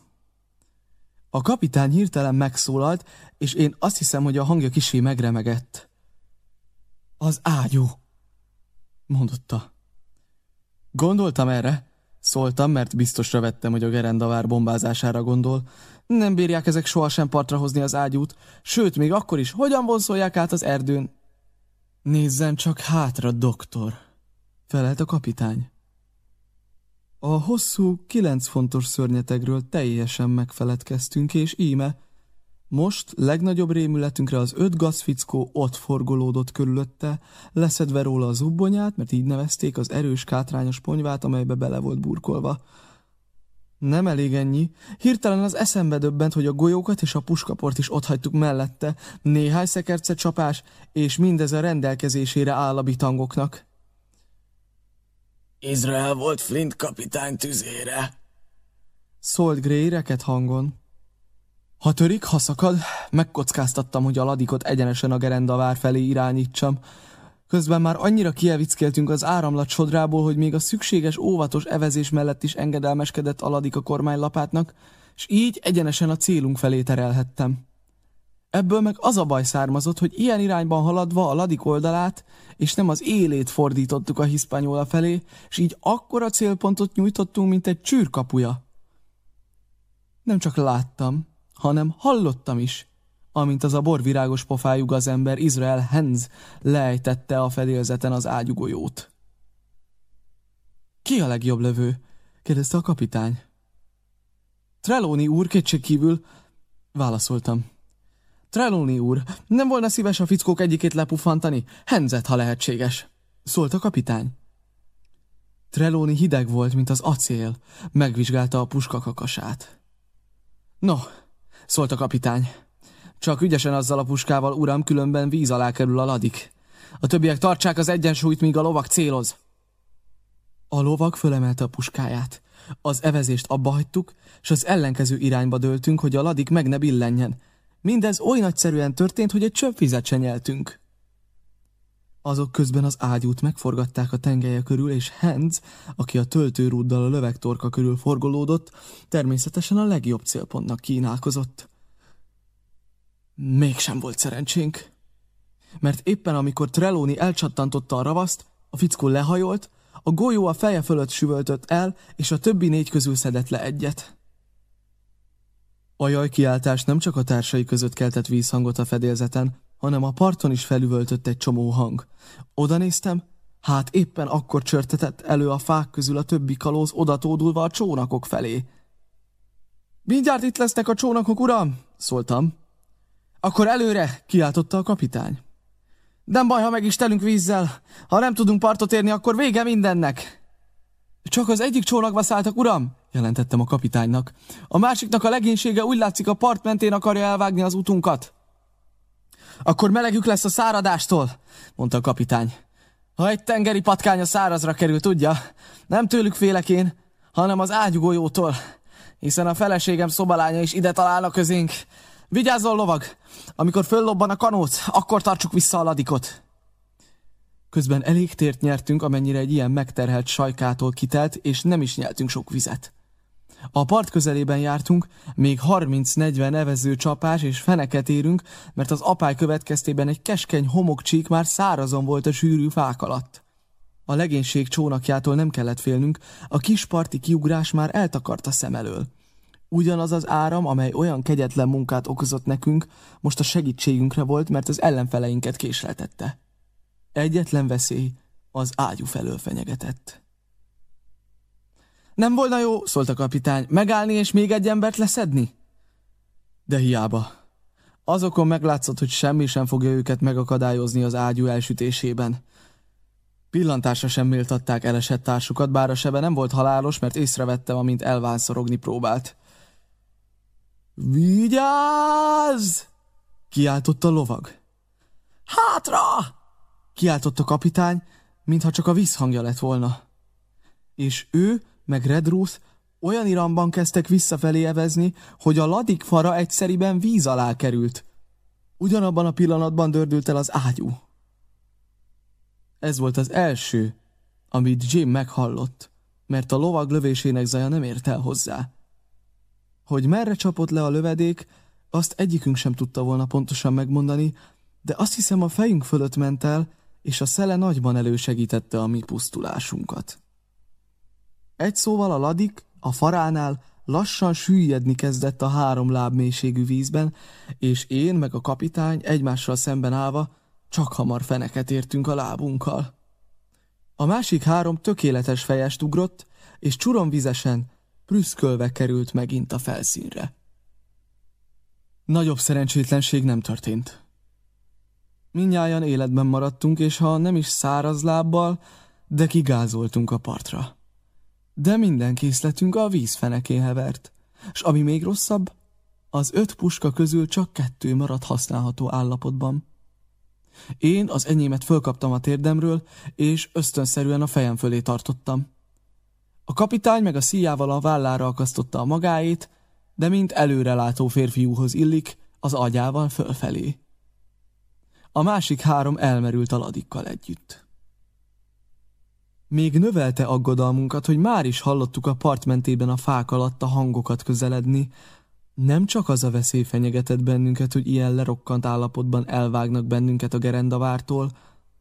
A kapitány hirtelen megszólalt, és én azt hiszem, hogy a hangja kisé megremegett. Az ágyú, mondotta. Gondoltam erre, szóltam, mert biztosra vettem, hogy a gerendavár bombázására gondol. Nem bírják ezek sohasem partra hozni az ágyút, sőt, még akkor is, hogyan vonszolják át az erdőn, Nézzen csak hátra, doktor, felelt a kapitány. A hosszú, kilenc fontos szörnyetegről teljesen megfeledkeztünk, és íme, most legnagyobb rémületünkre az öt gazfickó ott forgolódott körülötte, leszedve róla az ubbonyát, mert így nevezték az erős kátrányos ponyvát, amelybe bele volt burkolva. Nem elég ennyi. Hirtelen az eszembe döbbent, hogy a golyókat és a puskaport is hagytuk mellette. Néhány szekerce csapás, és mindez a rendelkezésére áll a bitangoknak. Izrael volt Flint kapitány tüzére. Szólt Gray reket hangon. Ha törik, ha szakad, megkockáztattam, hogy a ladikot egyenesen a gerendavár felé irányítsam. Közben már annyira kievickeltünk az áramlat sodrából, hogy még a szükséges óvatos evezés mellett is engedelmeskedett aladik a kormánylapátnak, és így egyenesen a célunk felé terelhettem. Ebből meg az a baj származott, hogy ilyen irányban haladva a ladik oldalát, és nem az élét fordítottuk a hiszpányola felé, és így akkora célpontot nyújtottunk, mint egy csűrkapuja. Nem csak láttam, hanem hallottam is, amint az a borvirágos pofájú gazember Izrael Henz lejtette a fedélzeten az ágyugolyót. Ki a legjobb lövő? kérdezte a kapitány. Trelóni úr kétségkívül válaszoltam. Trelóni úr, nem volna szíves a fickók egyikét lepufantani? Henzet, ha lehetséges. Szólt a kapitány. Trelóni hideg volt, mint az acél. Megvizsgálta a puska kakasát. No, szólt a kapitány. Csak ügyesen azzal a puskával, uram, különben víz alá kerül a ladik. A többiek tartsák az egyensúlyt, míg a lovak céloz. A lovak fölemelte a puskáját. Az evezést abba hagytuk, és az ellenkező irányba döltünk, hogy a ladik meg ne billenjen. Mindez oly nagyszerűen történt, hogy egy csöpp vizet se. Azok közben az ágyút megforgatták a tengelye körül, és Hans, aki a töltőrúddal a lövegtorka körül forgolódott, természetesen a legjobb célpontnak kínálkozott. Mégsem volt szerencsénk. Mert éppen amikor Trelóni elcsattantotta a ravaszt, a fickó lehajolt, a golyó a feje fölött süvöltött el, és a többi négy közül szedett le egyet. A jajkiáltás nem csak a társai között keltett vízhangot a fedélzeten, hanem a parton is felüvöltött egy csomó hang. Oda néztem, hát éppen akkor csörtetett elő a fák közül a többi kalóz odatódulva a csónakok felé. Mindjárt itt lesznek a csónakok, uram! szóltam. Akkor előre, kiáltotta a kapitány. Nem baj, ha meg is telünk vízzel. Ha nem tudunk partot érni, akkor vége mindennek. Csak az egyik csónakba szálltak, uram, jelentettem a kapitánynak. A másiknak a legénysége úgy látszik a part mentén akarja elvágni az utunkat. Akkor melegük lesz a száradástól, mondta a kapitány. Ha egy tengeri patkány a szárazra kerül, tudja, nem tőlük félek én, hanem az ágyugójótól, hiszen a feleségem szobalánya is ide találna közénk. Vigyázzon, lovag! Amikor föllobban a kanóc, akkor tartsuk vissza a ladikot. Közben elég tért nyertünk, amennyire egy ilyen megterhelt sajkától kitelt, és nem is nyeltünk sok vizet. A part közelében jártunk, még 30-40 evező csapás és feneket érünk, mert az apály következtében egy keskeny homokcsík már szárazon volt a sűrű fák alatt. A legénység csónakjától nem kellett félnünk, a kis parti kiugrás már eltakart a szem elől. Ugyanaz az áram, amely olyan kegyetlen munkát okozott nekünk, most a segítségünkre volt, mert az ellenfeleinket késleltette. Egyetlen veszély az ágyú felől fenyegetett. Nem volna jó, szólt a kapitány, megállni és még egy embert leszedni? De hiába. Azokon meglátszott, hogy semmi sem fogja őket megakadályozni az ágyú elsütésében. Pillantásra sem méltatták elesett társukat, bár a sebe nem volt halálos, mert észrevettem, amint elvánszorogni próbált. Vigyázz! kiáltott a lovag. Hátra! kiáltott a kapitány, mintha csak a vízhangja lett volna. És ő meg Redruth olyan iramban kezdtek visszafelé evezni, hogy a ladik fara egyszeriben víz alá került. Ugyanabban a pillanatban dördült el az ágyú. Ez volt az első, amit Jim meghallott, mert a lovag lövésének zaja nem ért el hozzá. Hogy merre csapott le a lövedék, azt egyikünk sem tudta volna pontosan megmondani, de azt hiszem a fejünk fölött ment el, és a szele nagyban elősegítette a mi pusztulásunkat. Egy szóval a ladik a faránál lassan süllyedni kezdett a három láb mélységű vízben, és én meg a kapitány egymással szemben állva csak hamar feneket értünk a lábunkkal. A másik három tökéletes fejest ugrott, és csuromvizesen, prüszkölve került megint a felszínre. Nagyobb szerencsétlenség nem történt. Minnyáján életben maradtunk, és ha nem is száraz lábbal, de kigázoltunk a partra de minden készletünk a vízfenekén hevert, s ami még rosszabb, az öt puska közül csak kettő maradt használható állapotban. Én az enyémet fölkaptam a térdemről, és ösztönszerűen a fejem fölé tartottam. A kapitány meg a szíjával a vállára akasztotta a magáét, de mint előrelátó férfiúhoz illik, az agyával fölfelé. A másik három elmerült a ladikkal együtt. Még növelte aggodalmunkat, hogy már is hallottuk a part mentében a fák alatt a hangokat közeledni, Nem csak az a veszély fenyegetett bennünket, hogy ilyen lerokkant állapotban elvágnak bennünket a gerendavártól,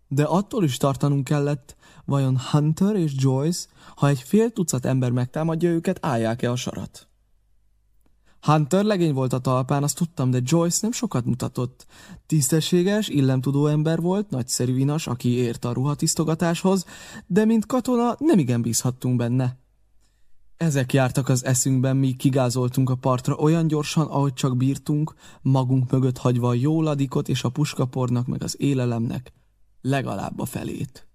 de attól is tartanunk kellett, vajon Hunter és Joyce, ha egy fél tucat ember megtámadja őket, állják-e a sarat. Hunter legény volt a talpán, azt tudtam, de Joyce nem sokat mutatott. Tisztességes, illemtudó ember volt, nagyszerű inas, aki ért a ruhatisztogatáshoz, de mint katona nem igen bízhattunk benne. Ezek jártak az eszünkben, míg kigázoltunk a partra olyan gyorsan, ahogy csak bírtunk, magunk mögött hagyva a jó ladikot és a puskapornak meg az élelemnek legalább a felét.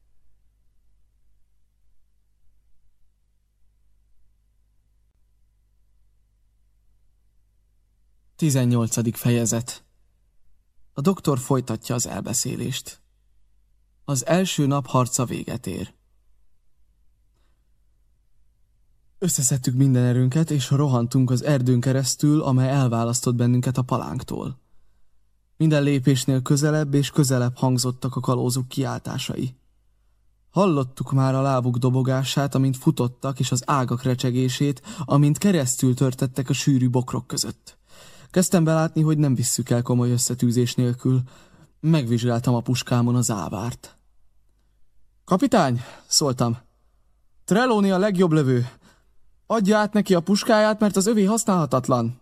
18. fejezet A doktor folytatja az elbeszélést. Az első nap harca véget ér. Összeszedtük minden erőnket, és rohantunk az erdőn keresztül, amely elválasztott bennünket a palánktól. Minden lépésnél közelebb és közelebb hangzottak a kalózuk kiáltásai. Hallottuk már a lábuk dobogását, amint futottak, és az ágak recsegését, amint keresztül törtettek a sűrű bokrok között. Kezdtem belátni, hogy nem visszük el komoly összetűzés nélkül. Megvizsgáltam a puskámon az ávárt. Kapitány, szóltam. Trelóni a legjobb lövő. Adja át neki a puskáját, mert az övé használhatatlan.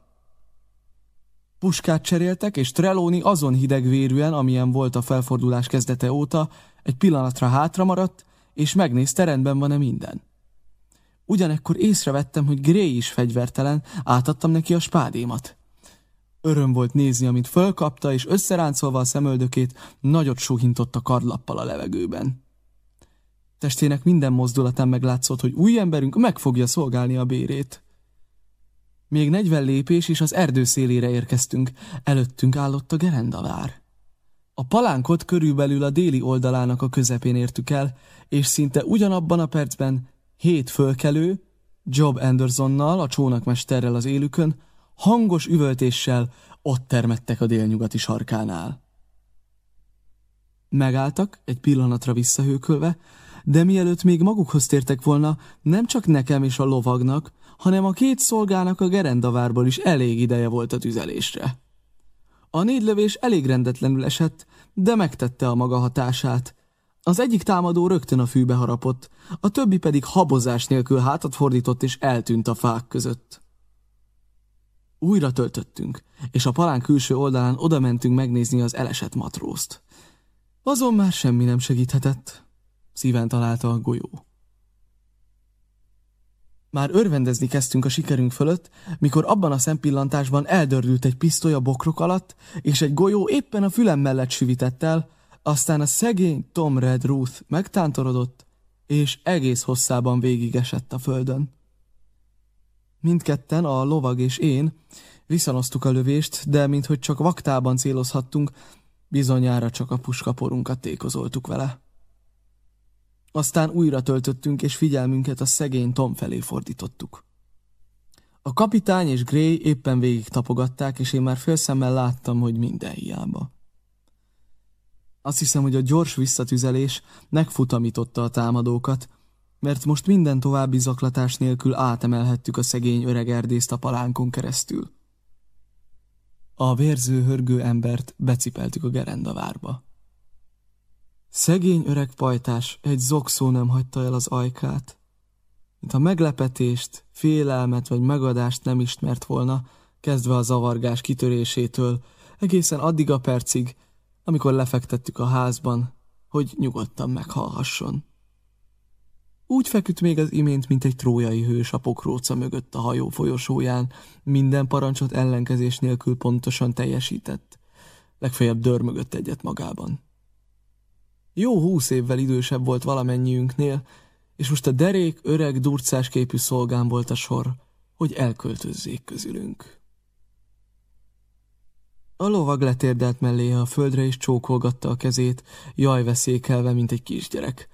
Puskát cseréltek, és Trelóni azon hidegvérűen, amilyen volt a felfordulás kezdete óta, egy pillanatra hátra maradt, és megnézte, rendben van-e minden. Ugyanekkor észrevettem, hogy Gray is fegyvertelen, átadtam neki a spádémat. Öröm volt nézni, amit fölkapta, és összeráncolva a szemöldökét, nagyot suhintott a kardlappal a levegőben. Testének minden mozdulatán meglátszott, hogy új emberünk meg fogja szolgálni a bérét. Még negyven lépés, és az erdő szélére érkeztünk. Előttünk állott a gerendavár. A palánkot körülbelül a déli oldalának a közepén értük el, és szinte ugyanabban a percben hét fölkelő, Job Andersonnal, a csónakmesterrel az élükön, hangos üvöltéssel ott termettek a délnyugati sarkánál. Megálltak, egy pillanatra visszahőkölve, de mielőtt még magukhoz tértek volna, nem csak nekem és a lovagnak, hanem a két szolgának a gerendavárból is elég ideje volt a tüzelésre. A négy lövés elég rendetlenül esett, de megtette a maga hatását. Az egyik támadó rögtön a fűbe harapott, a többi pedig habozás nélkül hátat fordított és eltűnt a fák között. Újra töltöttünk, és a palán külső oldalán oda mentünk megnézni az elesett matrózt. Azon már semmi nem segíthetett. Szíven találta a golyó. Már örvendezni kezdtünk a sikerünk fölött, mikor abban a szempillantásban eldördült egy pisztoly a bokrok alatt, és egy golyó éppen a fülem mellett süvitett el, aztán a szegény Tom Red Ruth megtántorodott, és egész hosszában végigesett a földön. Mindketten, a lovag és én, visszanoztuk a lövést, de minthogy csak vaktában célozhattunk, bizonyára csak a puskaporunkat tékozoltuk vele. Aztán újra töltöttünk, és figyelmünket a szegény Tom felé fordítottuk. A kapitány és Gray éppen végig tapogatták, és én már félszemmel láttam, hogy minden hiába. Azt hiszem, hogy a gyors visszatüzelés megfutamította a támadókat, mert most minden további zaklatás nélkül átemelhettük a szegény öreg erdészt a palánkon keresztül. A vérző hörgő embert becipeltük a gerendavárba. Szegény öreg pajtás egy zokszó nem hagyta el az ajkát. Mint a meglepetést, félelmet vagy megadást nem ismert volna, kezdve a zavargás kitörésétől, egészen addig a percig, amikor lefektettük a házban, hogy nyugodtan meghallhasson. Úgy feküdt még az imént, mint egy trójai hős a pokróca mögött a hajó folyosóján, minden parancsot ellenkezés nélkül pontosan teljesített. Legfeljebb dörmögött egyet magában. Jó húsz évvel idősebb volt valamennyiünknél, és most a derék, öreg, durcás képű szolgán volt a sor, hogy elköltözzék közülünk. A lovag letérdelt mellé a földre, és csókolgatta a kezét, jaj veszékelve, mint egy kisgyerek.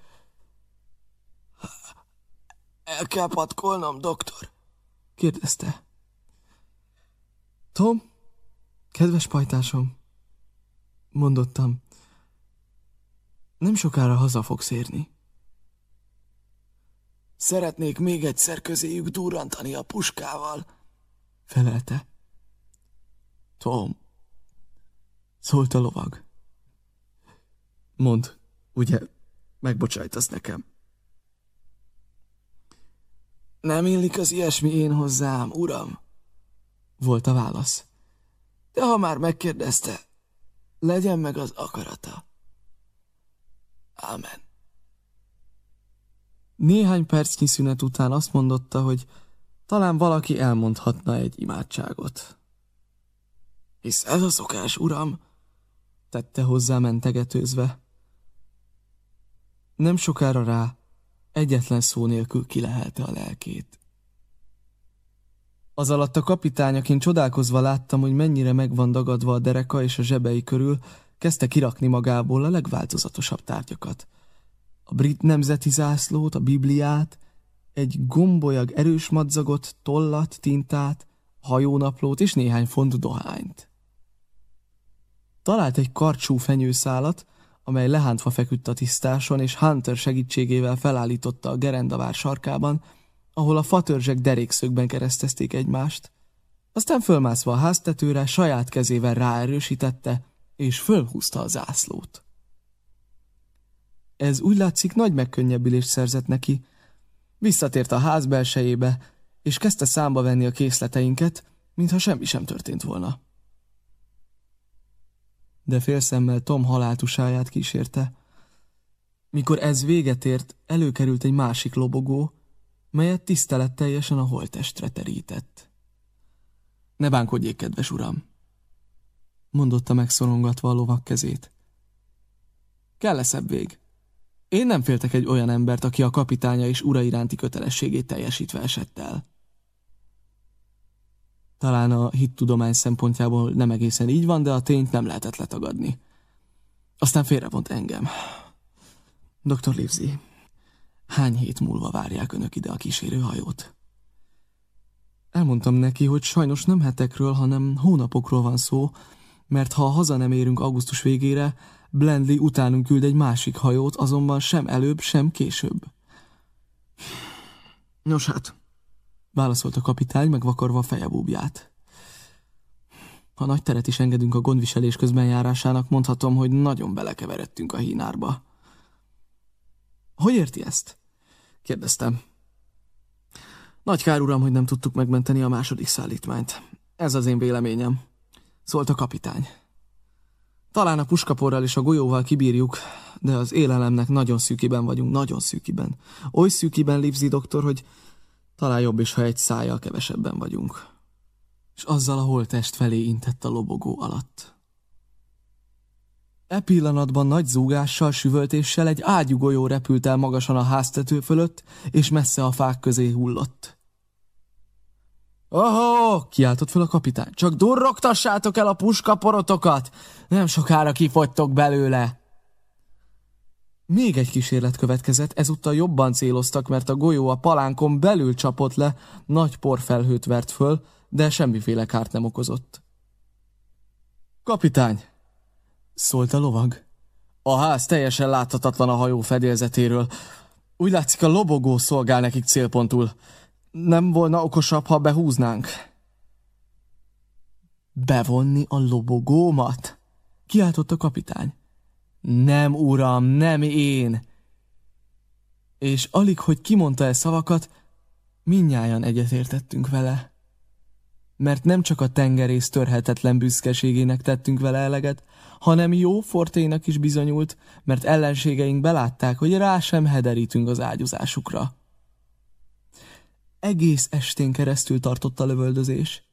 El kell patkolnom, doktor? kérdezte. Tom, kedves pajtásom, mondottam, nem sokára haza fogsz érni. Szeretnék még egyszer közéjük durrantani a puskával, felelte. Tom, szólt a lovag. Mond, ugye, megbocsájtasz nekem. Nem illik az ilyesmi én hozzám, uram, volt a válasz. De ha már megkérdezte, legyen meg az akarata. Ámen. Néhány percnyi szünet után azt mondotta, hogy talán valaki elmondhatna egy imádságot. Hisz ez a szokás, uram, tette hozzá mentegetőzve. Nem sokára rá egyetlen szó nélkül kilehelte a lelkét. Az alatt a kapitányaként csodálkozva láttam, hogy mennyire meg van dagadva a dereka és a zsebei körül, kezdte kirakni magából a legváltozatosabb tárgyakat. A brit nemzeti zászlót, a bibliát, egy gombolyag erős madzagot, tollat, tintát, hajónaplót és néhány font dohányt. Talált egy karcsú fenyőszálat, amely lehántva feküdt a tisztáson, és Hunter segítségével felállította a gerendavár sarkában, ahol a fatörzsek derékszögben keresztezték egymást. Aztán fölmászva a háztetőre saját kezével ráerősítette, és fölhúzta a zászlót. Ez úgy látszik nagy megkönnyebbülést szerzett neki. Visszatért a ház belsejébe, és kezdte számba venni a készleteinket, mintha semmi sem történt volna. De félszemmel Tom haláltusáját kísérte. Mikor ez véget ért, előkerült egy másik lobogó, melyet tiszteletteljesen a holtestre terített. Ne bánkodjék, kedves uram! mondotta megszorongatva a lovak kezét. Kell-e szebb vég? Én nem féltek egy olyan embert, aki a kapitánya és ura iránti kötelességét teljesítve esett el. Talán a hittudomány szempontjából nem egészen így van, de a tényt nem lehetett letagadni. Aztán félrevont engem. Dr. Livesey, hány hét múlva várják önök ide a kísérőhajót? Elmondtam neki, hogy sajnos nem hetekről, hanem hónapokról van szó, mert ha haza nem érünk augusztus végére, Blendley utánunk küld egy másik hajót, azonban sem előbb, sem később. Nos hát, válaszolt a kapitány, megvakarva a fejebúbját. Ha nagy teret is engedünk a gondviselés közben járásának, mondhatom, hogy nagyon belekeveredtünk a hínárba. Hogy érti ezt? kérdeztem. Nagy kár, uram, hogy nem tudtuk megmenteni a második szállítmányt. Ez az én véleményem szólt a kapitány. Talán a puskaporral és a golyóval kibírjuk, de az élelemnek nagyon szűkiben vagyunk, nagyon szűkiben. Oly szűkiben, Livzi doktor, hogy talán jobb is, ha egy szájjal kevesebben vagyunk. És azzal a holtest felé intett a lobogó alatt. E pillanatban nagy zúgással, süvöltéssel egy ágyugolyó repült el magasan a háztető fölött, és messze a fák közé hullott. Oh, kiáltott fel a kapitány. Csak durrogtassátok el a puskaporotokat! Nem sokára kifogytok belőle! Még egy kísérlet következett, ezúttal jobban céloztak, mert a golyó a palánkon belül csapott le, nagy porfelhőt vert föl, de semmiféle kárt nem okozott. Kapitány! szólt a lovag. A ház teljesen láthatatlan a hajó fedélzetéről. Úgy látszik, a lobogó szolgál nekik célpontul. Nem volna okosabb, ha behúznánk? Bevonni a lobogómat? Kiáltott a kapitány. Nem, uram, nem én. És alig, hogy kimondta e szavakat, minnyáján egyetértettünk vele. Mert nem csak a tengerész törhetetlen büszkeségének tettünk vele eleget, hanem jó forténak is bizonyult, mert ellenségeink belátták, hogy rá sem hederítünk az ágyuzásukra. Egész estén keresztül tartott a lövöldözés.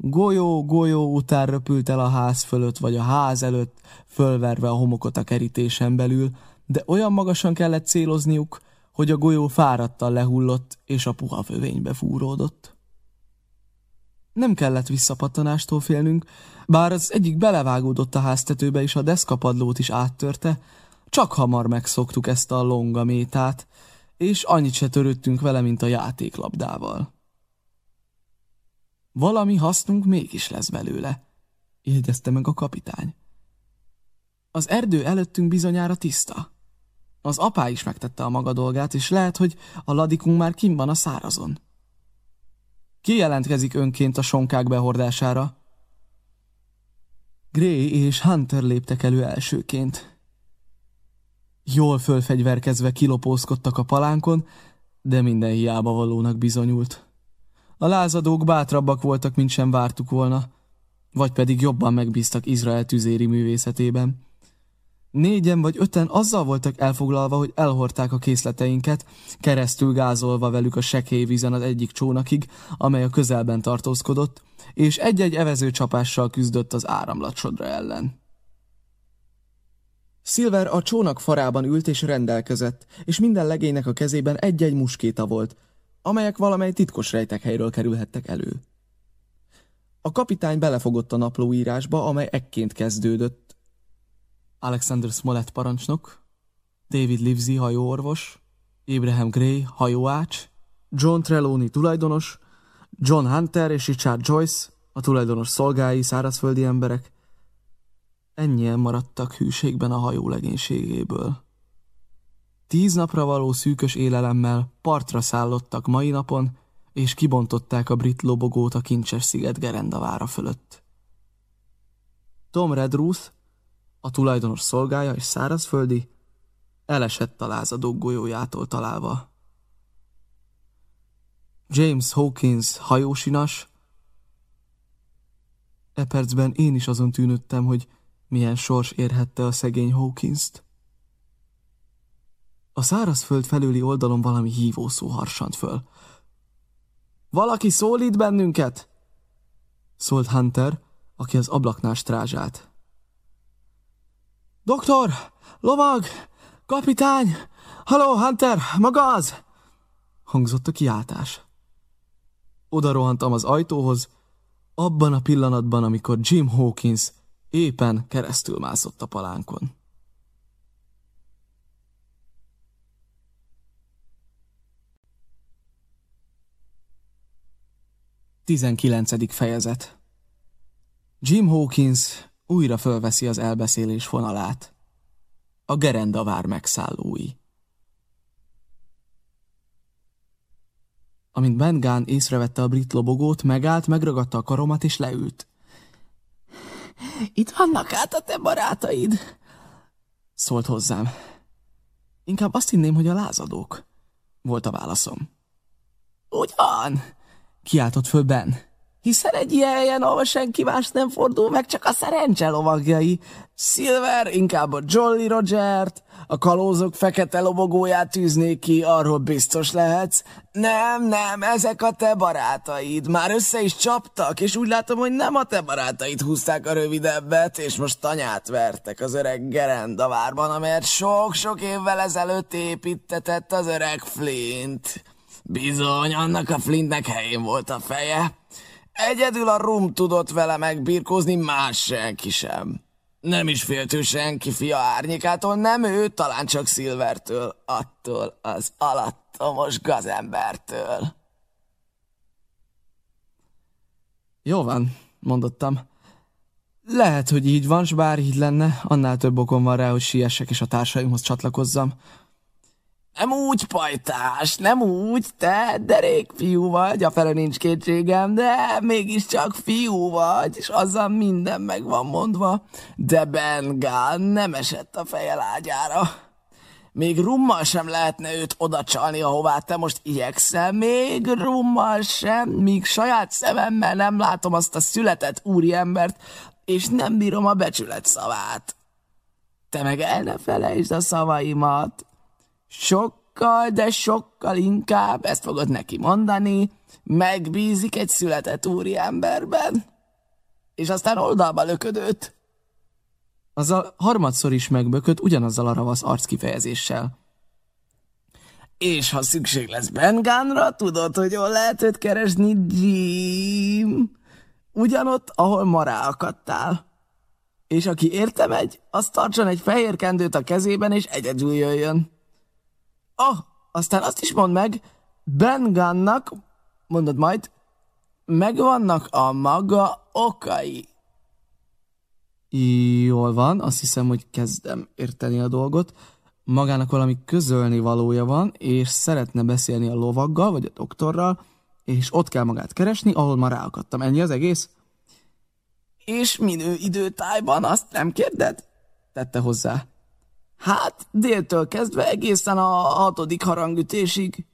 Golyó, golyó után röpült el a ház fölött, vagy a ház előtt, fölverve a homokot a kerítésen belül, de olyan magasan kellett célozniuk, hogy a golyó fáradtan lehullott, és a puha fövénybe fúródott. Nem kellett visszapattanástól félnünk, bár az egyik belevágódott a háztetőbe, és a deszkapadlót is áttörte, csak hamar megszoktuk ezt a longamétát, és annyit se törődtünk vele, mint a játéklabdával. Valami hasznunk mégis lesz belőle, jegyezte meg a kapitány. Az erdő előttünk bizonyára tiszta. Az apá is megtette a maga dolgát, és lehet, hogy a ladikunk már kim van a szárazon. Ki jelentkezik önként a sonkák behordására? Gray és Hunter léptek elő elsőként. Jól fölfegyverkezve kilopózkodtak a palánkon, de minden hiába valónak bizonyult. A lázadók bátrabbak voltak, mint sem vártuk volna, vagy pedig jobban megbíztak Izrael tüzéri művészetében. Négyen vagy öten azzal voltak elfoglalva, hogy elhordták a készleteinket, keresztül gázolva velük a sekély vízen az egyik csónakig, amely a közelben tartózkodott, és egy-egy evező csapással küzdött az áramlatsodra ellen. Silver a csónak farában ült és rendelkezett, és minden legénynek a kezében egy-egy muskéta volt, amelyek valamely titkos rejtekhelyről kerülhettek elő. A kapitány belefogott a naplóírásba, amely ekként kezdődött. Alexander Smollett parancsnok, David Livesey hajóorvos, Abraham Gray hajóács, John Trelawney tulajdonos, John Hunter és Richard Joyce, a tulajdonos szolgái, szárazföldi emberek, ennyien maradtak hűségben a hajó legénységéből. Tíz napra való szűkös élelemmel partra szállottak mai napon, és kibontották a brit lobogót a kincses sziget gerendavára fölött. Tom Redruth, a tulajdonos szolgája és szárazföldi, elesett a lázadók golyójától találva. James Hawkins hajósinas. E percben én is azon tűnöttem, hogy milyen sors érhette a szegény Hawkins-t. A szárazföld felőli oldalon valami hívószó harsant föl. Valaki szólít bennünket? Szólt Hunter, aki az ablaknál strázsált. Doktor! Lovag! Kapitány! Haló, Hunter! Maga az! Hangzott a kiáltás. Oda rohantam az ajtóhoz, abban a pillanatban, amikor Jim Hawkins éppen keresztül mászott a palánkon. Tizenkilencedik fejezet Jim Hawkins újra fölveszi az elbeszélés fonalát. A gerendavár megszállói. Amint Ben Gunn észrevette a brit lobogót, megállt, megragadta a karomat és leült. Itt vannak át a te barátaid, szólt hozzám. Inkább azt hinném, hogy a lázadók, volt a válaszom. Úgy van, kiáltott föl Ben hiszen egy ilyen helyen, ahol senki más nem fordul meg, csak a szerencse lovagjai. Silver inkább a Jolly Rogert, a kalózok fekete lobogóját tűznék ki, arról biztos lehetsz. Nem, nem, ezek a te barátaid. Már össze is csaptak, és úgy látom, hogy nem a te barátaid húzták a rövidebbet, és most tanyát vertek az öreg gerendavárban, amelyet sok-sok évvel ezelőtt építetett az öreg Flint. Bizony, annak a Flintnek helyén volt a feje. Egyedül a rum tudott vele megbirkózni, más senki sem. Nem is félt ő senki fia árnyékától, nem ő, talán csak Silvertől, attól az alattomos gazembertől. Jó van, mondottam. Lehet, hogy így van, s bár így lenne, annál több okom van rá, hogy siessek és a társaimhoz csatlakozzam. Nem úgy, pajtás, nem úgy, te derék fiú vagy, a fele nincs kétségem, de mégiscsak fiú vagy, és azzal minden meg van mondva. De Bengál nem esett a feje lágyára. Még rummal sem lehetne őt oda csalni, ahová te most igyekszel. Még rummal sem, míg saját szememmel nem látom azt a született úriembert, és nem bírom a becsület szavát. Te meg el ne felejtsd a szavaimat. Sokkal, de sokkal inkább, ezt fogod neki mondani, megbízik egy született úriemberben. És aztán oldalba löködött. Azzal harmadszor is megbökött ugyanazzal a ravasz arckifejezéssel. És ha szükség lesz Bengánra, tudod, hogy hol lehet őt keresni, Jim? Ugyanott, ahol ma ráakadtál. És aki érte megy, az tartson egy fehér kendőt a kezében, és egyedül jöjjön. Ah, aztán azt is mondd meg, Ben Gunnnak, mondod majd, megvannak a maga okai. Jól van, azt hiszem, hogy kezdem érteni a dolgot. Magának valami közölni valója van, és szeretne beszélni a lovaggal, vagy a doktorral, és ott kell magát keresni, ahol már ráakadtam. Ennyi az egész? És minő időtájban, azt nem kérded? Tette hozzá. Hát, déltől kezdve egészen a hatodik harangütésig.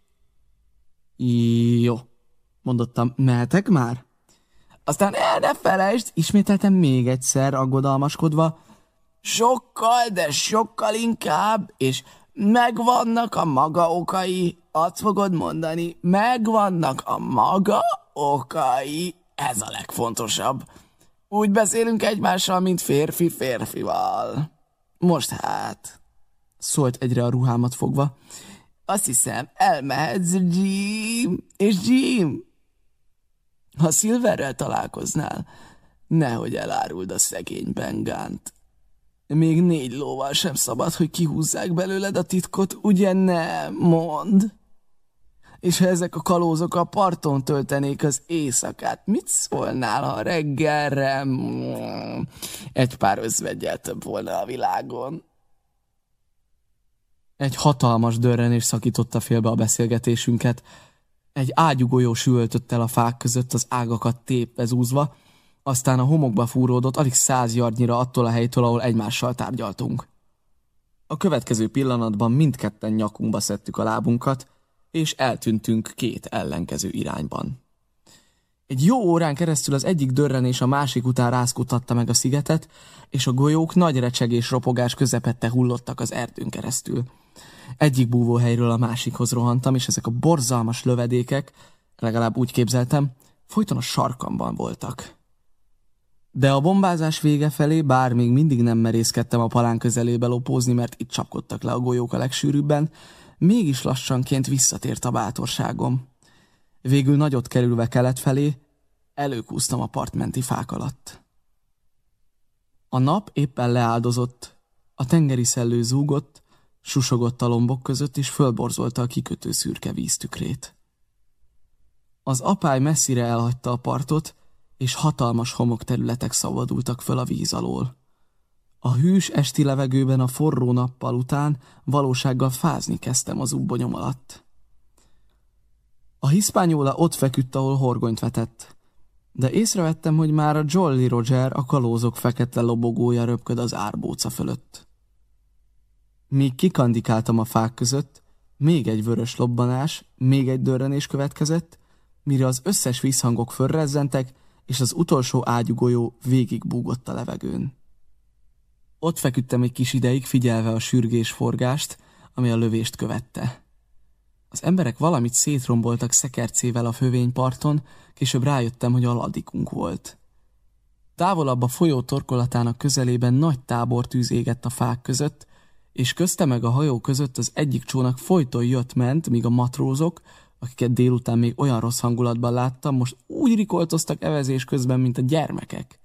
Jó, mondottam, mehetek már? Aztán el ne felejtsd, ismételtem még egyszer aggodalmaskodva, sokkal, de sokkal inkább, és megvannak a maga okai, azt fogod mondani, megvannak a maga okai, ez a legfontosabb. Úgy beszélünk egymással, mint férfi férfival. Most hát, szólt egyre a ruhámat fogva, azt hiszem, elmehetsz, Jim, és Jim, ha Silverrel találkoznál, nehogy eláruld a szegény Bengánt. Még négy lóval sem szabad, hogy kihúzzák belőled a titkot, ugye nem, mond. És ha ezek a kalózok a parton töltenék az éjszakát, mit szólnál, ha reggelre mm, egy pár özvegyel több volna a világon? Egy hatalmas dörrenés szakította félbe a beszélgetésünket. Egy ágyugolyó sültött el a fák között az ágakat tépve zúzva, aztán a homokba fúródott alig száz yardnyira attól a helytől, ahol egymással tárgyaltunk. A következő pillanatban mindketten nyakunkba szedtük a lábunkat, és eltűntünk két ellenkező irányban. Egy jó órán keresztül az egyik dörrenés a másik után rázkutatta meg a szigetet, és a golyók nagy recsegés ropogás közepette hullottak az erdőn keresztül. Egyik búvóhelyről a másikhoz rohantam, és ezek a borzalmas lövedékek, legalább úgy képzeltem, folyton a sarkamban voltak. De a bombázás vége felé, bár még mindig nem merészkedtem a palán közelébe lopózni, mert itt csapkodtak le a golyók a legsűrűbben, mégis lassanként visszatért a bátorságom. Végül nagyot kerülve kelet felé, előkúztam a partmenti fák alatt. A nap éppen leáldozott, a tengeri szellő zúgott, susogott a lombok között, és fölborzolta a kikötő szürke víztükrét. Az apály messzire elhagyta a partot, és hatalmas homokterületek szabadultak föl a víz alól. A hűs esti levegőben a forró nappal után valósággal fázni kezdtem az ubbonyom alatt. A hiszpányóla ott feküdt, ahol horgonyt vetett, de észrevettem, hogy már a Jolly Roger a kalózok fekete lobogója röpköd az árbóca fölött. Míg kikandikáltam a fák között, még egy vörös lobbanás, még egy dörrenés következett, mire az összes vízhangok fölrezzentek, és az utolsó ágyugolyó végig búgott a levegőn. Ott feküdtem egy kis ideig, figyelve a sürgés forgást, ami a lövést követte. Az emberek valamit szétromboltak szekercével a fövényparton, később rájöttem, hogy a volt. Távolabb a folyó torkolatának közelében nagy tábortűz égett a fák között, és közte meg a hajó között az egyik csónak folyton jött-ment, míg a matrózok, akiket délután még olyan rossz hangulatban láttam, most úgy rikoltoztak evezés közben, mint a gyermekek.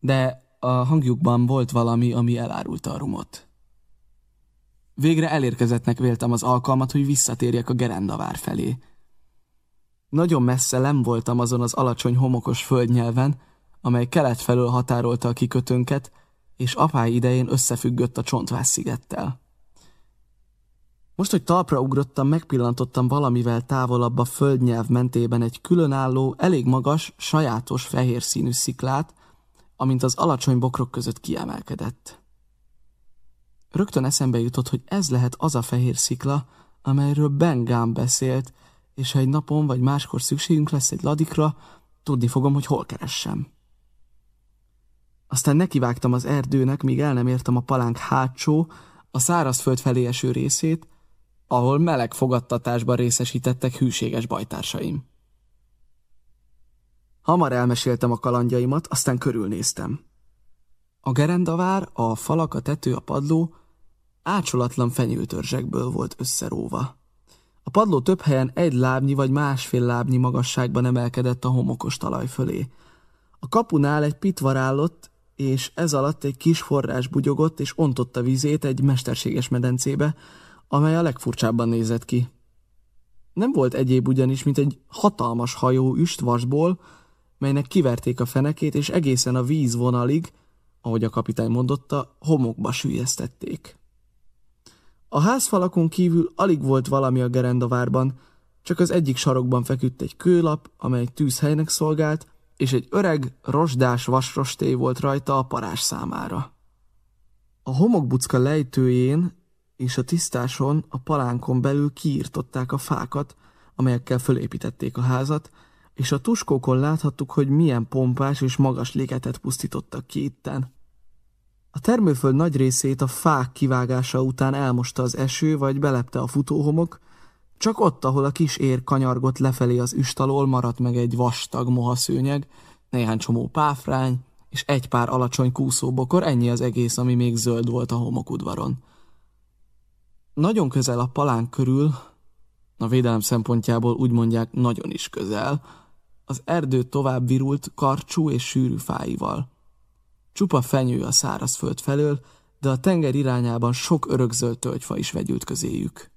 De a hangjukban volt valami, ami elárulta a rumot. Végre elérkezettnek véltem az alkalmat, hogy visszatérjek a gerendavár felé. Nagyon messze nem voltam azon az alacsony homokos földnyelven, amely kelet felől határolta a kikötőnket, és apály idején összefüggött a Csontvász szigettel. Most, hogy talpra ugrottam, megpillantottam valamivel távolabb a földnyelv mentében egy különálló, elég magas, sajátos fehér színű sziklát, amint az alacsony bokrok között kiemelkedett. Rögtön eszembe jutott, hogy ez lehet az a fehér szikla, amelyről Bengám beszélt, és ha egy napon vagy máskor szükségünk lesz egy ladikra, tudni fogom, hogy hol keressem. Aztán nekivágtam az erdőnek, míg el nem értem a palánk hátsó, a szárazföld felé eső részét, ahol meleg fogadtatásban részesítettek hűséges bajtársaim. Hamar elmeséltem a kalandjaimat, aztán körülnéztem. A gerendavár, a falak, a tető, a padló ácsolatlan fenyőtörzsekből volt összeróva. A padló több helyen egy lábnyi vagy másfél lábnyi magasságban emelkedett a homokos talaj fölé. A kapunál egy pitvar állott, és ez alatt egy kis forrás bugyogott és ontotta vizét egy mesterséges medencébe, amely a legfurcsábban nézett ki. Nem volt egyéb ugyanis, mint egy hatalmas hajó üstvasból, melynek kiverték a fenekét, és egészen a vízvonalig, ahogy a kapitány mondotta, homokba sűjesztették. A házfalakon kívül alig volt valami a gerendavárban, csak az egyik sarokban feküdt egy kőlap, amely tűzhelynek szolgált, és egy öreg, rozsdás vasrostély volt rajta a parás számára. A homokbucka lejtőjén és a tisztáson a palánkon belül kiírtották a fákat, amelyekkel fölépítették a házat, és a tuskókon láthattuk, hogy milyen pompás és magas légetet pusztítottak ki itten. A termőföld nagy részét a fák kivágása után elmosta az eső, vagy belepte a futóhomok, csak ott, ahol a kis ér kanyargott lefelé az üst alól, maradt meg egy vastag mohaszőnyeg, néhány csomó páfrány, és egy pár alacsony kúszóbokor, ennyi az egész, ami még zöld volt a homokudvaron. Nagyon közel a palánk körül, a védelem szempontjából úgy mondják nagyon is közel, az erdő tovább virult karcsú és sűrű fáival. Csupa fenyő a szárazföld felől, de a tenger irányában sok örökzöld tölgyfa is vegyült közéjük.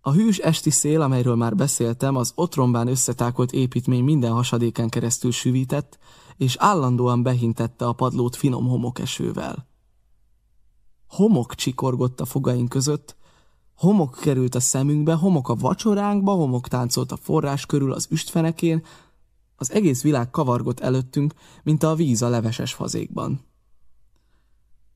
A hűs esti szél, amelyről már beszéltem, az otrombán összetákolt építmény minden hasadéken keresztül süvített, és állandóan behintette a padlót finom homokesővel. Homok csikorgott a fogaink között, homok került a szemünkbe, homok a vacsoránkba, homok táncolt a forrás körül az üstfenekén, az egész világ kavargott előttünk, mint a víz a leveses fazékban.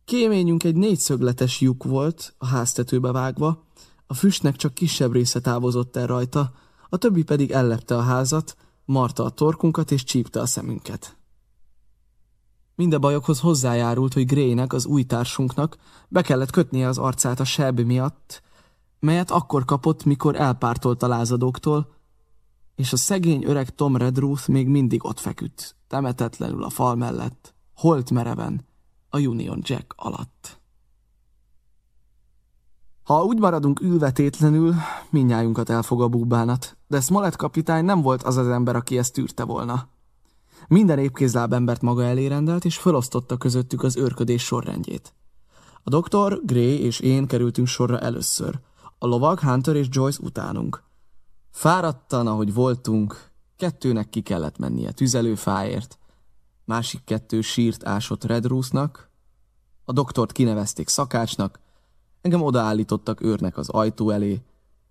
Kéményünk egy négyszögletes lyuk volt, a háztetőbe vágva, a füstnek csak kisebb része távozott el rajta, a többi pedig ellepte a házat, marta a torkunkat és csípte a szemünket. Mind a bajokhoz hozzájárult, hogy Graynek, az új társunknak be kellett kötnie az arcát a seb miatt, melyet akkor kapott, mikor elpártolt a lázadóktól, és a szegény öreg Tom Redruth még mindig ott feküdt, temetetlenül a fal mellett, holt mereven, a Union Jack alatt. Ha úgy maradunk ülvetétlenül, minnyájunkat elfog a búbánat, de Smollett kapitány nem volt az az ember, aki ezt tűrte volna. Minden épkézláb embert maga elé rendelt, és felosztotta közöttük az őrködés sorrendjét. A doktor, Gray és én kerültünk sorra először, a lovag Hunter és Joyce utánunk. Fáradtan, ahogy voltunk, kettőnek ki kellett mennie tüzelőfáért, másik kettő sírt ásott Redruthnak, a doktort kinevezték szakácsnak, Engem odaállítottak őrnek az ajtó elé.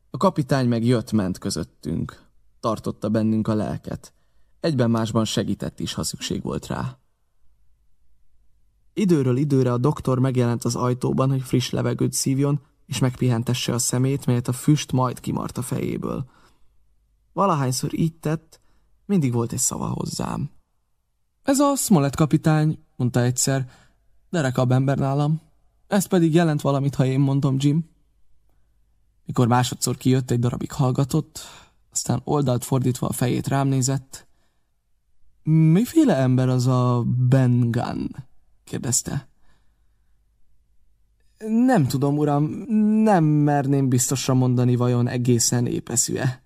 A kapitány meg jött-ment közöttünk. Tartotta bennünk a lelket. Egyben másban segített is, ha szükség volt rá. Időről időre a doktor megjelent az ajtóban, hogy friss levegőt szívjon, és megpihentesse a szemét, melyet a füst majd kimart a fejéből. Valahányszor így tett, mindig volt egy szava hozzám. Ez a Smollett kapitány, mondta egyszer, de rekabb ember nálam. Ez pedig jelent valamit, ha én mondom, Jim. Mikor másodszor kijött, egy darabig hallgatott, aztán oldalt fordítva a fejét rám nézett. Miféle ember az a Ben Gunn? kérdezte. Nem tudom, uram, nem merném biztosra mondani, vajon egészen épeszű-e.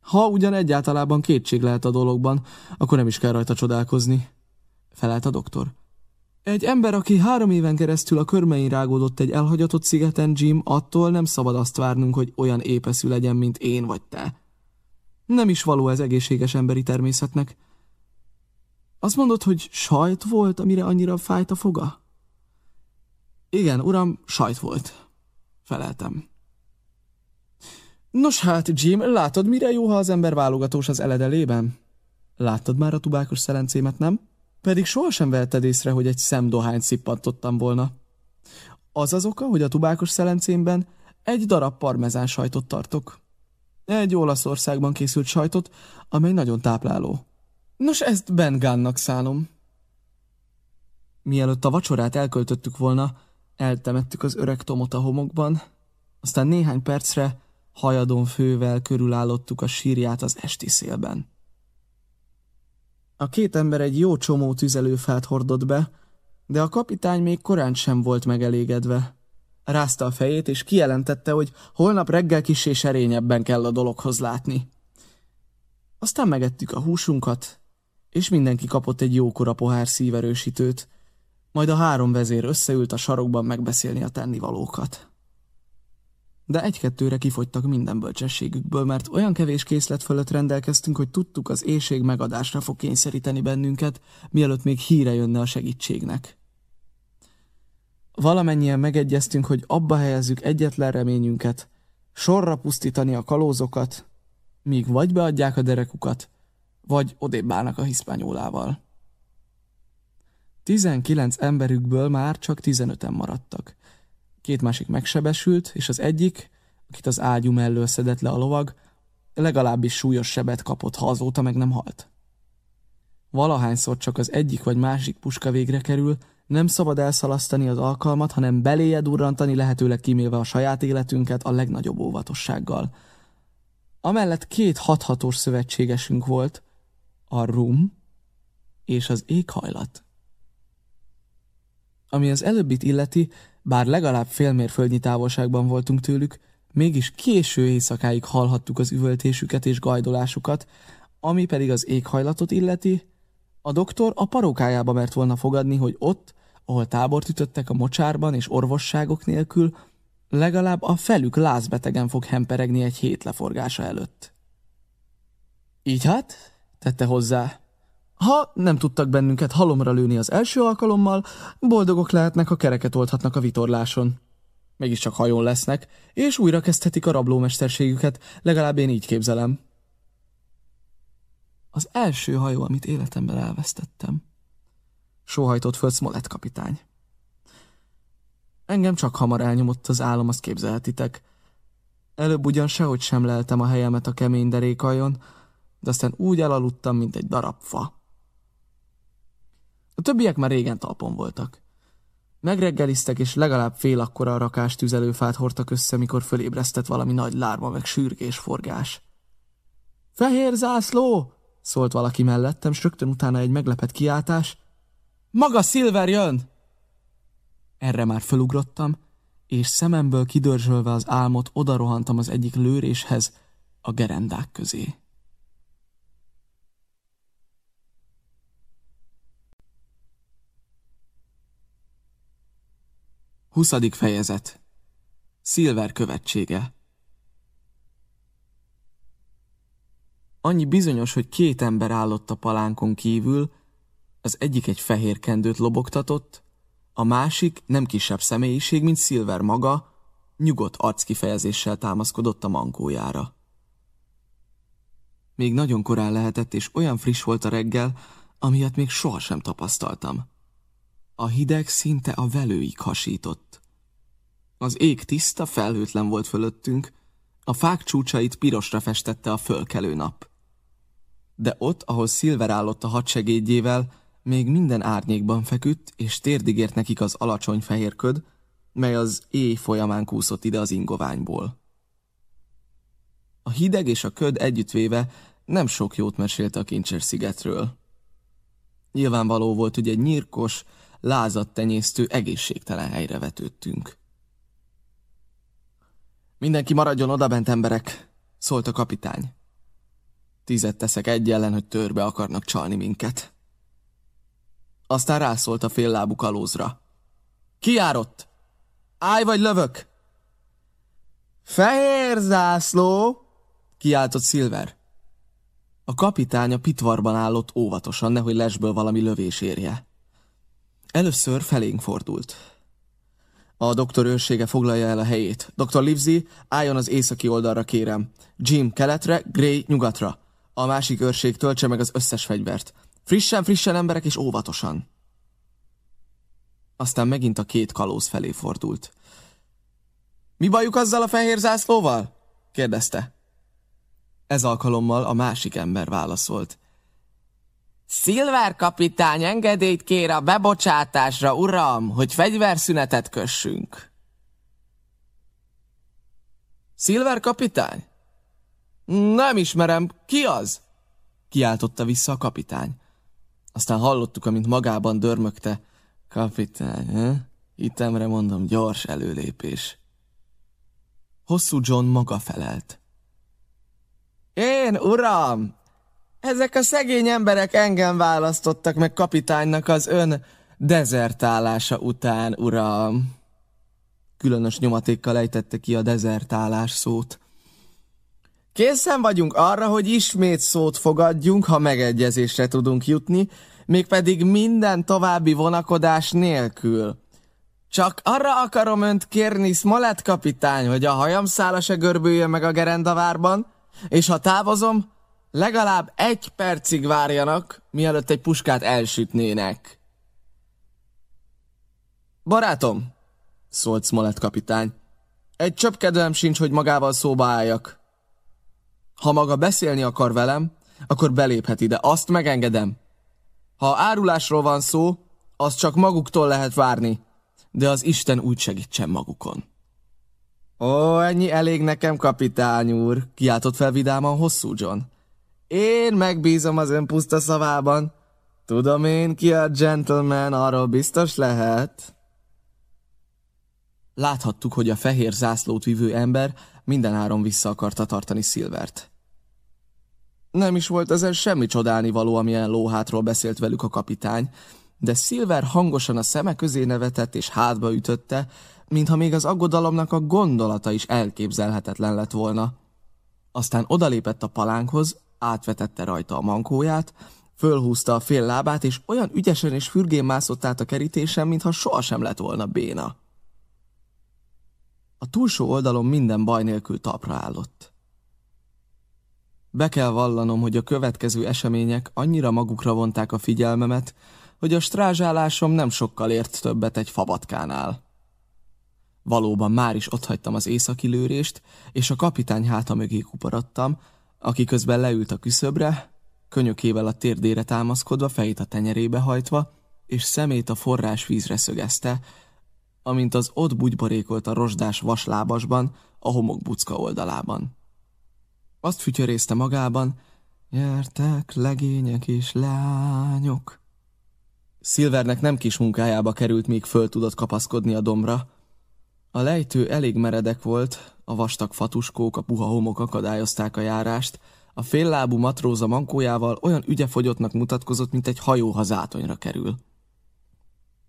Ha ugyan egyáltalában kétség lehet a dologban, akkor nem is kell rajta csodálkozni, felelt a doktor. Egy ember, aki három éven keresztül a körmein rágódott egy elhagyatott szigeten, Jim, attól nem szabad azt várnunk, hogy olyan épeszű legyen, mint én vagy te. Nem is való ez egészséges emberi természetnek. Azt mondod, hogy sajt volt, amire annyira fájt a foga? Igen, uram, sajt volt. Feleltem. Nos hát, Jim, látod, mire jó, ha az ember válogatós az eledelében? Láttad már a tubákos szelencémet, nem? Pedig sohasem vetted észre, hogy egy szemdohányt szippantottam volna. Az az oka, hogy a tubákos szelencémben egy darab parmezán sajtot tartok. Egy Olaszországban készült sajtot, amely nagyon tápláló. Nos, ezt Ben Gunnnak szánom. Mielőtt a vacsorát elköltöttük volna, eltemettük az öreg Tomot a homokban, aztán néhány percre hajadon fővel körülállottuk a sírját az esti szélben. A két ember egy jó csomó tüzelőfát hordott be, de a kapitány még korán sem volt megelégedve. Rázta a fejét, és kijelentette, hogy holnap reggel kisé serényebben kell a dologhoz látni. Aztán megettük a húsunkat, és mindenki kapott egy jókora pohár szíverősítőt, majd a három vezér összeült a sarokban megbeszélni a tennivalókat. De egy-kettőre kifogytak minden bölcsességükből, mert olyan kevés készlet fölött rendelkeztünk, hogy tudtuk az éjség megadásra fog kényszeríteni bennünket, mielőtt még híre jönne a segítségnek. Valamennyien megegyeztünk, hogy abba helyezzük egyetlen reményünket, sorra pusztítani a kalózokat, míg vagy beadják a derekukat, vagy odébb a hiszpányolával. 19 emberükből már csak 15-en maradtak. Két másik megsebesült, és az egyik, akit az ágyú mellől szedett le a lovag, legalábbis súlyos sebet kapott, ha azóta meg nem halt. Valahányszor csak az egyik vagy másik puska végre kerül, nem szabad elszalasztani az alkalmat, hanem beléje durrantani, lehetőleg kímélve a saját életünket a legnagyobb óvatossággal. Amellett két hathatós szövetségesünk volt, a rum és az éghajlat. Ami az előbbit illeti, bár legalább félmérföldnyi távolságban voltunk tőlük, mégis késő éjszakáig hallhattuk az üvöltésüket és gajdolásukat, ami pedig az éghajlatot illeti, a doktor a parókájába mert volna fogadni, hogy ott, ahol tábort ütöttek a mocsárban és orvosságok nélkül, legalább a felük lázbetegen fog hemperegni egy hét leforgása előtt. Így hát, tette hozzá, ha nem tudtak bennünket halomra lőni az első alkalommal, boldogok lehetnek, ha kereket oldhatnak a vitorláson. Mégiscsak hajón lesznek, és újra kezdhetik a rablómesterségüket, legalább én így képzelem. Az első hajó, amit életemben elvesztettem. Sóhajtott föl Smollett kapitány. Engem csak hamar elnyomott az álom, azt képzelhetitek. Előbb ugyan sehogy sem leltem a helyemet a kemény derékajon, de aztán úgy elaludtam, mint egy darab fa. A többiek már régen talpon voltak. Megreggeliztek, és legalább fél akkora rakás tüzelőfát hordtak össze, mikor fölébresztett valami nagy lárma meg sürgés forgás. Fehér zászló! szólt valaki mellettem, s rögtön utána egy meglepett kiáltás. Maga Silver jön! Erre már fölugrottam, és szememből kidörzsölve az álmot odarohantam az egyik lőréshez, a gerendák közé. Huszadik fejezet Silver követsége Annyi bizonyos, hogy két ember állott a palánkon kívül, az egyik egy fehér kendőt lobogtatott, a másik, nem kisebb személyiség, mint Silver maga, nyugodt arckifejezéssel támaszkodott a mankójára. Még nagyon korán lehetett, és olyan friss volt a reggel, amilyet még sohasem tapasztaltam. A hideg szinte a velőig hasított. Az ég tiszta, felhőtlen volt fölöttünk, a fák csúcsait pirosra festette a fölkelő nap. De ott, ahol Silver állott a hadsegédjével, még minden árnyékban feküdt, és térdigért nekik az alacsony fehér köd, mely az éj folyamán kúszott ide az ingoványból. A hideg és a köd együttvéve nem sok jót mesélte a Kincser szigetről. Nyilvánvaló volt, hogy egy nyírkos, lázat tenyésztő, egészségtelen helyre vetődtünk. Mindenki maradjon odabent, emberek, szólt a kapitány. Tízet teszek egy ellen, hogy törbe akarnak csalni minket. Aztán rászólt a fél lábú kalózra. Ki jár ott? Állj vagy lövök! Fehér zászló! kiáltott Silver. A kapitány a pitvarban állott óvatosan, nehogy lesből valami lövés érje. Először felénk fordult. A doktor őrsége foglalja el a helyét. Dr. Livesey, álljon az északi oldalra, kérem. Jim, keletre, Gray, nyugatra. A másik őrség töltse meg az összes fegyvert. Frissen, frissen emberek, és óvatosan. Aztán megint a két kalóz felé fordult. Mi bajuk azzal a fehér zászlóval? kérdezte. Ez alkalommal a másik ember válaszolt. Szilvár kapitány engedélyt kér a bebocsátásra, uram, hogy fegyverszünetet kössünk. Szilvár kapitány? Nem ismerem, ki az? Kiáltotta vissza a kapitány. Aztán hallottuk, amint magában dörmögte. Kapitány, he? Itemre mondom, gyors előlépés. Hosszú John maga felelt. Én, uram, ezek a szegény emberek engem választottak meg kapitánynak az ön dezertálása után, uram. Különös nyomatékkal ejtette ki a dezertálás szót. Készen vagyunk arra, hogy ismét szót fogadjunk, ha megegyezésre tudunk jutni, mégpedig minden további vonakodás nélkül. Csak arra akarom önt kérni, Smollett kapitány, hogy a hajam szála se görbüljön meg a gerendavárban, és ha távozom, legalább egy percig várjanak, mielőtt egy puskát elsütnének. Barátom, szólt Smollett kapitány, egy csöpp kedvem sincs, hogy magával szóba álljak. Ha maga beszélni akar velem, akkor beléphet ide, azt megengedem. Ha árulásról van szó, az csak maguktól lehet várni, de az Isten úgy segítsen magukon. Ó, ennyi elég nekem, kapitány úr, kiáltott fel vidáman hosszú John. Én megbízom az ön puszta szavában. Tudom én, ki a gentleman, arról biztos lehet. Láthattuk, hogy a fehér zászlót vívő ember minden áron vissza akarta tartani Silvert. Nem is volt ezen semmi csodálni való, amilyen lóhátról beszélt velük a kapitány, de Silver hangosan a szeme közé nevetett és hátba ütötte, mintha még az aggodalomnak a gondolata is elképzelhetetlen lett volna. Aztán odalépett a palánkhoz, átvetette rajta a mankóját, fölhúzta a fél lábát, és olyan ügyesen és fürgén mászott át a kerítésen, mintha sohasem lett volna béna. A túlsó oldalon minden baj nélkül talpra állott. Be kell vallanom, hogy a következő események annyira magukra vonták a figyelmemet, hogy a strázsálásom nem sokkal ért többet egy fabatkánál. Valóban már is otthagytam az északi lőrést, és a kapitány háta mögé kuporodtam, aki közben leült a küszöbre, könyökével a térdére támaszkodva, fejét a tenyerébe hajtva, és szemét a forrás vízre szögezte, amint az ott bugyborékolt a rozsdás vaslábasban, a homokbucka oldalában. Azt fütyörészte magában, Gyertek, legények és lányok. Szilvernek nem kis munkájába került, míg föl tudott kapaszkodni a dombra. A lejtő elég meredek volt, a vastag fatuskók, a puha homok akadályozták a járást, a féllábú matróza mankójával olyan ügyefogyottnak mutatkozott, mint egy hajó, ha zátonyra kerül.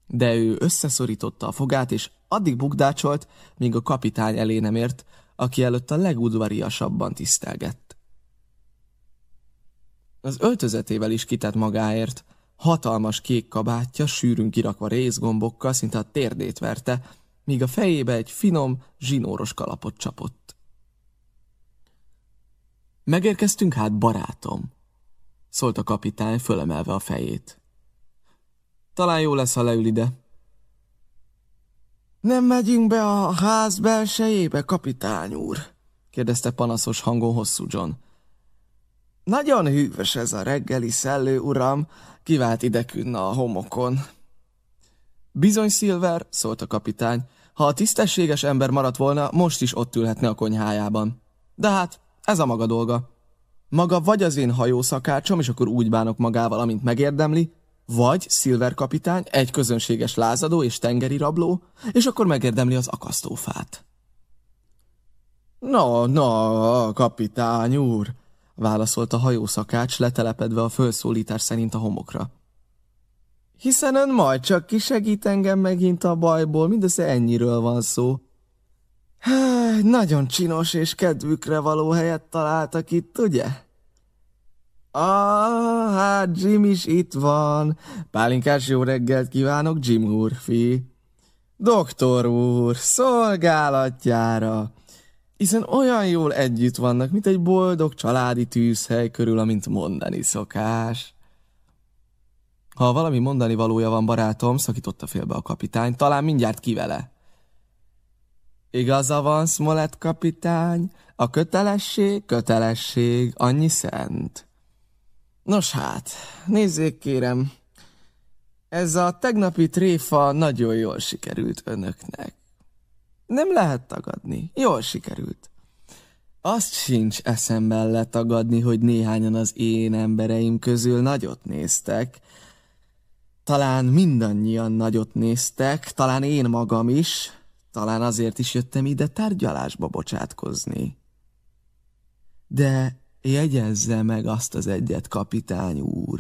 De ő összeszorította a fogát, és addig bukdácsolt, míg a kapitány elé nem ért, aki előtt a legudvariasabban tisztelgett. Az öltözetével is kitett magáért, hatalmas kék kabátja, sűrűn kirakva részgombokkal, szinte a térdét verte, míg a fejébe egy finom, zsinóros kalapot csapott. Megérkeztünk hát, barátom, szólt a kapitány, fölemelve a fejét. Talán jó lesz, ha leül ide. Nem megyünk be a ház belsejébe, kapitány úr? kérdezte panaszos hangon hosszú John. Nagyon hűvös ez a reggeli szellő, uram, kivált idekünna a homokon. Bizony, Silver, szólt a kapitány, ha a tisztességes ember maradt volna, most is ott ülhetne a konyhájában. De hát, ez a maga dolga. Maga vagy az én hajószakácsom, és akkor úgy bánok magával, amint megérdemli, vagy Silver kapitány, egy közönséges lázadó és tengeri rabló, és akkor megérdemli az akasztófát. No, no, kapitány úr, válaszolt a hajószakács, letelepedve a fölszólítás szerint a homokra. Hiszen ön majd csak kisegít engem megint a bajból, mindössze ennyiről van szó. Há, nagyon csinos és kedvükre való helyet találtak itt, ugye? Ah, hát Jim is itt van. Pálinkás jó reggelt kívánok, Jim úrfi. Doktor úr, szolgálatjára. Hiszen olyan jól együtt vannak, mint egy boldog családi tűzhely körül, amint mondani szokás. Ha valami mondani valója van, barátom, szakította félbe a kapitány, talán mindjárt kivele. Igaza van, Smollett kapitány, a kötelesség, kötelesség, annyi szent. Nos hát, nézzék kérem, ez a tegnapi tréfa nagyon jól sikerült önöknek. Nem lehet tagadni, jól sikerült. Azt sincs eszemben letagadni, hogy néhányan az én embereim közül nagyot néztek, talán mindannyian nagyot néztek, talán én magam is, talán azért is jöttem ide tárgyalásba bocsátkozni. De jegyezze meg azt az egyet, kapitány úr,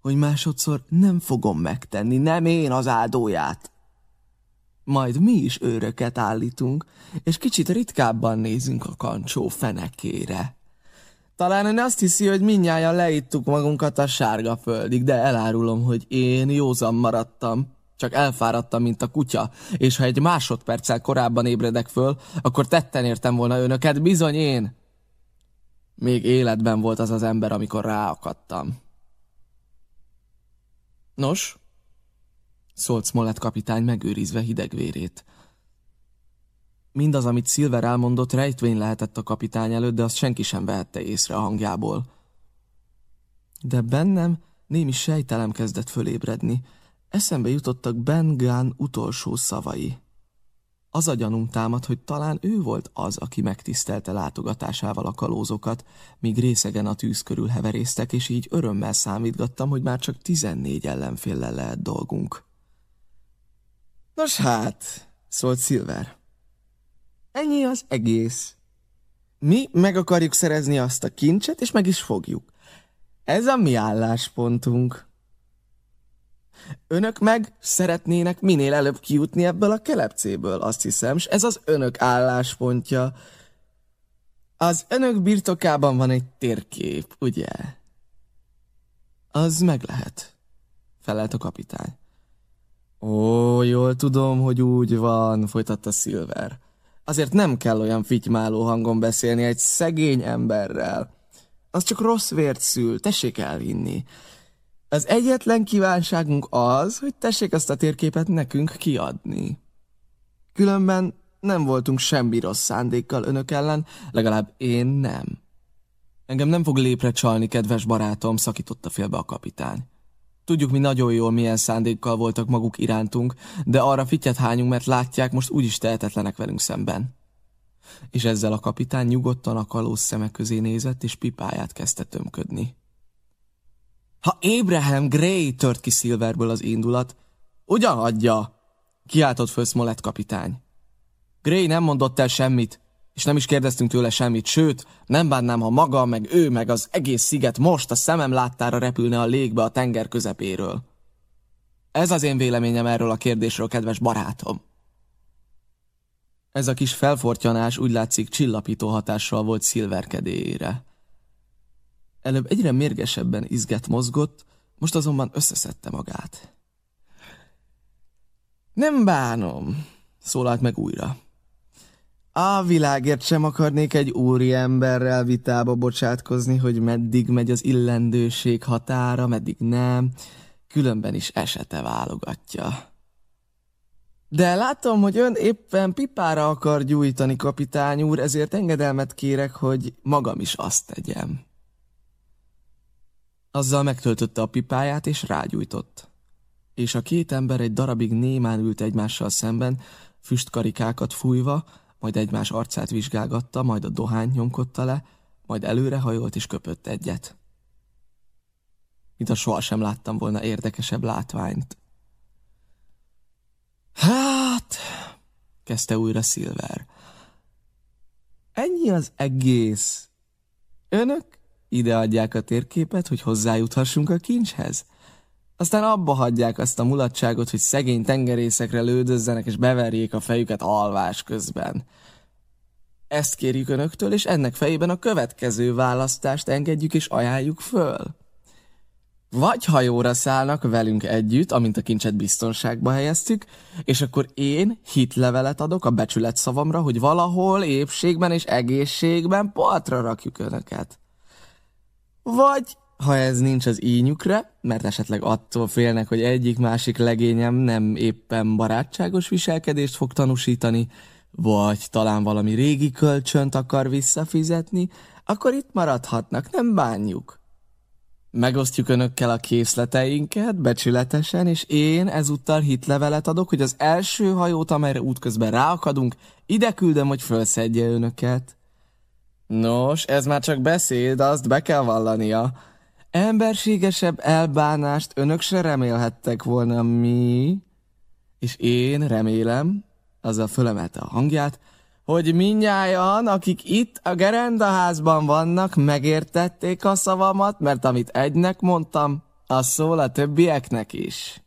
hogy másodszor nem fogom megtenni, nem én az áldóját. Majd mi is őröket állítunk, és kicsit ritkábban nézünk a kancsó fenekére. Talán ön azt hiszi, hogy minnyáján leittuk magunkat a sárga földig, de elárulom, hogy én józan maradtam. Csak elfáradtam, mint a kutya, és ha egy másodperccel korábban ébredek föl, akkor tetten értem volna önöket, bizony én. Még életben volt az az ember, amikor ráakadtam. Nos, szólt Smollett kapitány megőrizve hidegvérét. Mindaz, amit Silver elmondott, rejtvény lehetett a kapitány előtt, de azt senki sem vehette észre a hangjából. De bennem némi sejtelem kezdett fölébredni. Eszembe jutottak Ben Gunn utolsó szavai. Az a gyanunk támad, hogy talán ő volt az, aki megtisztelte látogatásával a kalózokat, míg részegen a tűz körül heverésztek, és így örömmel számítgattam, hogy már csak tizennégy ellenféllel lehet dolgunk. Nos hát, szólt Silver. Ennyi az egész. Mi meg akarjuk szerezni azt a kincset, és meg is fogjuk. Ez a mi álláspontunk. Önök meg szeretnének minél előbb kijutni ebből a kelepcéből, azt hiszem, és ez az önök álláspontja. Az önök birtokában van egy térkép, ugye? Az meg lehet, felelt a kapitány. Ó, jól tudom, hogy úgy van, folytatta Silver. Azért nem kell olyan fitymáló hangon beszélni egy szegény emberrel. Az csak rossz vért szül, tessék elvinni. Az egyetlen kívánságunk az, hogy tessék azt a térképet nekünk kiadni. Különben nem voltunk semmi rossz szándékkal önök ellen, legalább én nem. Engem nem fog lépre csalni, kedves barátom, szakította félbe a kapitány. Tudjuk mi nagyon jól, milyen szándékkal voltak maguk irántunk, de arra fityet hányunk, mert látják, most úgyis tehetetlenek velünk szemben. És ezzel a kapitány nyugodtan a kalóz szemek közé nézett, és pipáját kezdte tömködni. Ha Abraham Gray tört ki Silverből az indulat, ugyan hagyja, kiáltott föl Smollett kapitány. Gray nem mondott el semmit, és nem is kérdeztünk tőle semmit, sőt, nem bánnám, ha maga, meg ő, meg az egész sziget most a szemem láttára repülne a légbe a tenger közepéről. Ez az én véleményem erről a kérdésről, kedves barátom. Ez a kis felfortyanás úgy látszik csillapító hatással volt szilverkedélyére. Előbb egyre mérgesebben izget mozgott, most azonban összeszedte magát. Nem bánom, szólalt meg újra. A világért sem akarnék egy úri emberrel vitába bocsátkozni, hogy meddig megy az illendőség határa, meddig nem, különben is esete válogatja. De látom, hogy ön éppen pipára akar gyújtani, kapitány úr, ezért engedelmet kérek, hogy magam is azt tegyem. Azzal megtöltötte a pipáját, és rágyújtott. És a két ember egy darabig némán ült egymással szemben, füstkarikákat fújva, majd egymás arcát vizsgálgatta, majd a dohányt nyomkodta le, majd előrehajolt és köpött egyet. Mint a sohasem láttam volna érdekesebb látványt. Hát, kezdte újra Silver. Ennyi az egész. Önök ide adják a térképet, hogy hozzájuthassunk a kincshez? Aztán abba hagyják azt a mulatságot, hogy szegény tengerészekre lődözzenek és beverjék a fejüket alvás közben. Ezt kérjük önöktől, és ennek fejében a következő választást engedjük és ajánljuk föl. Vagy hajóra szállnak velünk együtt, amint a kincset biztonságba helyeztük, és akkor én hitlevelet adok a becsület szavamra, hogy valahol épségben és egészségben partra rakjuk önöket. Vagy ha ez nincs az ínyükre, mert esetleg attól félnek, hogy egyik-másik legényem nem éppen barátságos viselkedést fog tanúsítani, vagy talán valami régi kölcsönt akar visszafizetni, akkor itt maradhatnak, nem bánjuk. Megosztjuk önökkel a készleteinket becsületesen, és én ezúttal hitlevelet adok, hogy az első hajót, amelyre útközben ráakadunk, ide küldöm, hogy fölszedje önöket. Nos, ez már csak beszéd, azt be kell vallania. Emberségesebb elbánást önök se remélhettek volna mi, és én remélem, azzal fölemelte a hangját, hogy minnyáján, akik itt a gerendaházban vannak, megértették a szavamat, mert amit egynek mondtam, az szól a többieknek is.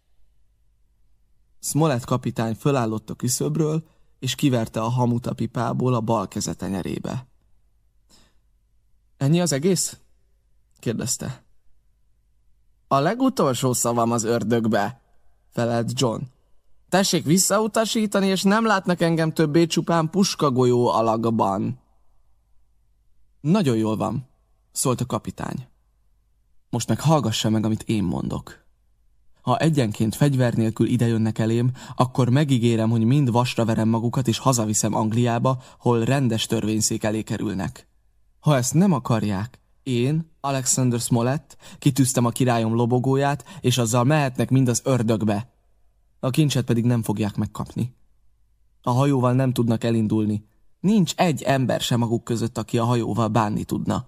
Smollett kapitány fölállott a küszöbről, és kiverte a hamut a pipából a bal keze tenyerébe. Ennyi az egész? kérdezte. A legutolsó szavam az ördögbe, felelt John. Tessék visszautasítani, és nem látnak engem többé csupán puskagolyó alakban. Nagyon jól van, Szólt a kapitány. Most meg hallgassa meg, amit én mondok. Ha egyenként fegyver nélkül idejönnek elém, akkor megígérem, hogy mind vasra verem magukat, és hazaviszem Angliába, hol rendes törvényszék elé kerülnek. Ha ezt nem akarják, én, Alexander Smollett, kitűztem a királyom lobogóját, és azzal mehetnek mind az ördögbe. A kincset pedig nem fogják megkapni. A hajóval nem tudnak elindulni. Nincs egy ember sem maguk között, aki a hajóval bánni tudna.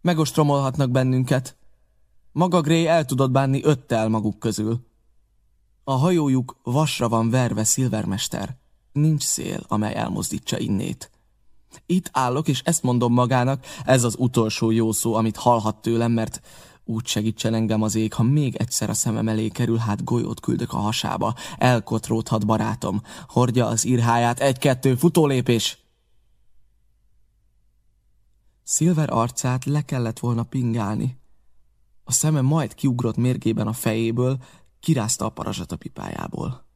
Megostromolhatnak bennünket. Maga Gray el tudott bánni öttel maguk közül. A hajójuk vasra van verve, szilvermester. Nincs szél, amely elmozdítsa innét. Itt állok, és ezt mondom magának, ez az utolsó jó szó, amit hallhat tőlem, mert úgy segítsen engem az ég, ha még egyszer a szemem elé kerül, hát golyót küldök a hasába. Elkotródhat barátom. Hordja az irháját, egy-kettő, futólépés! Silver arcát le kellett volna pingálni. A szeme majd kiugrott mérgében a fejéből, kirázta a parazsat a pipájából.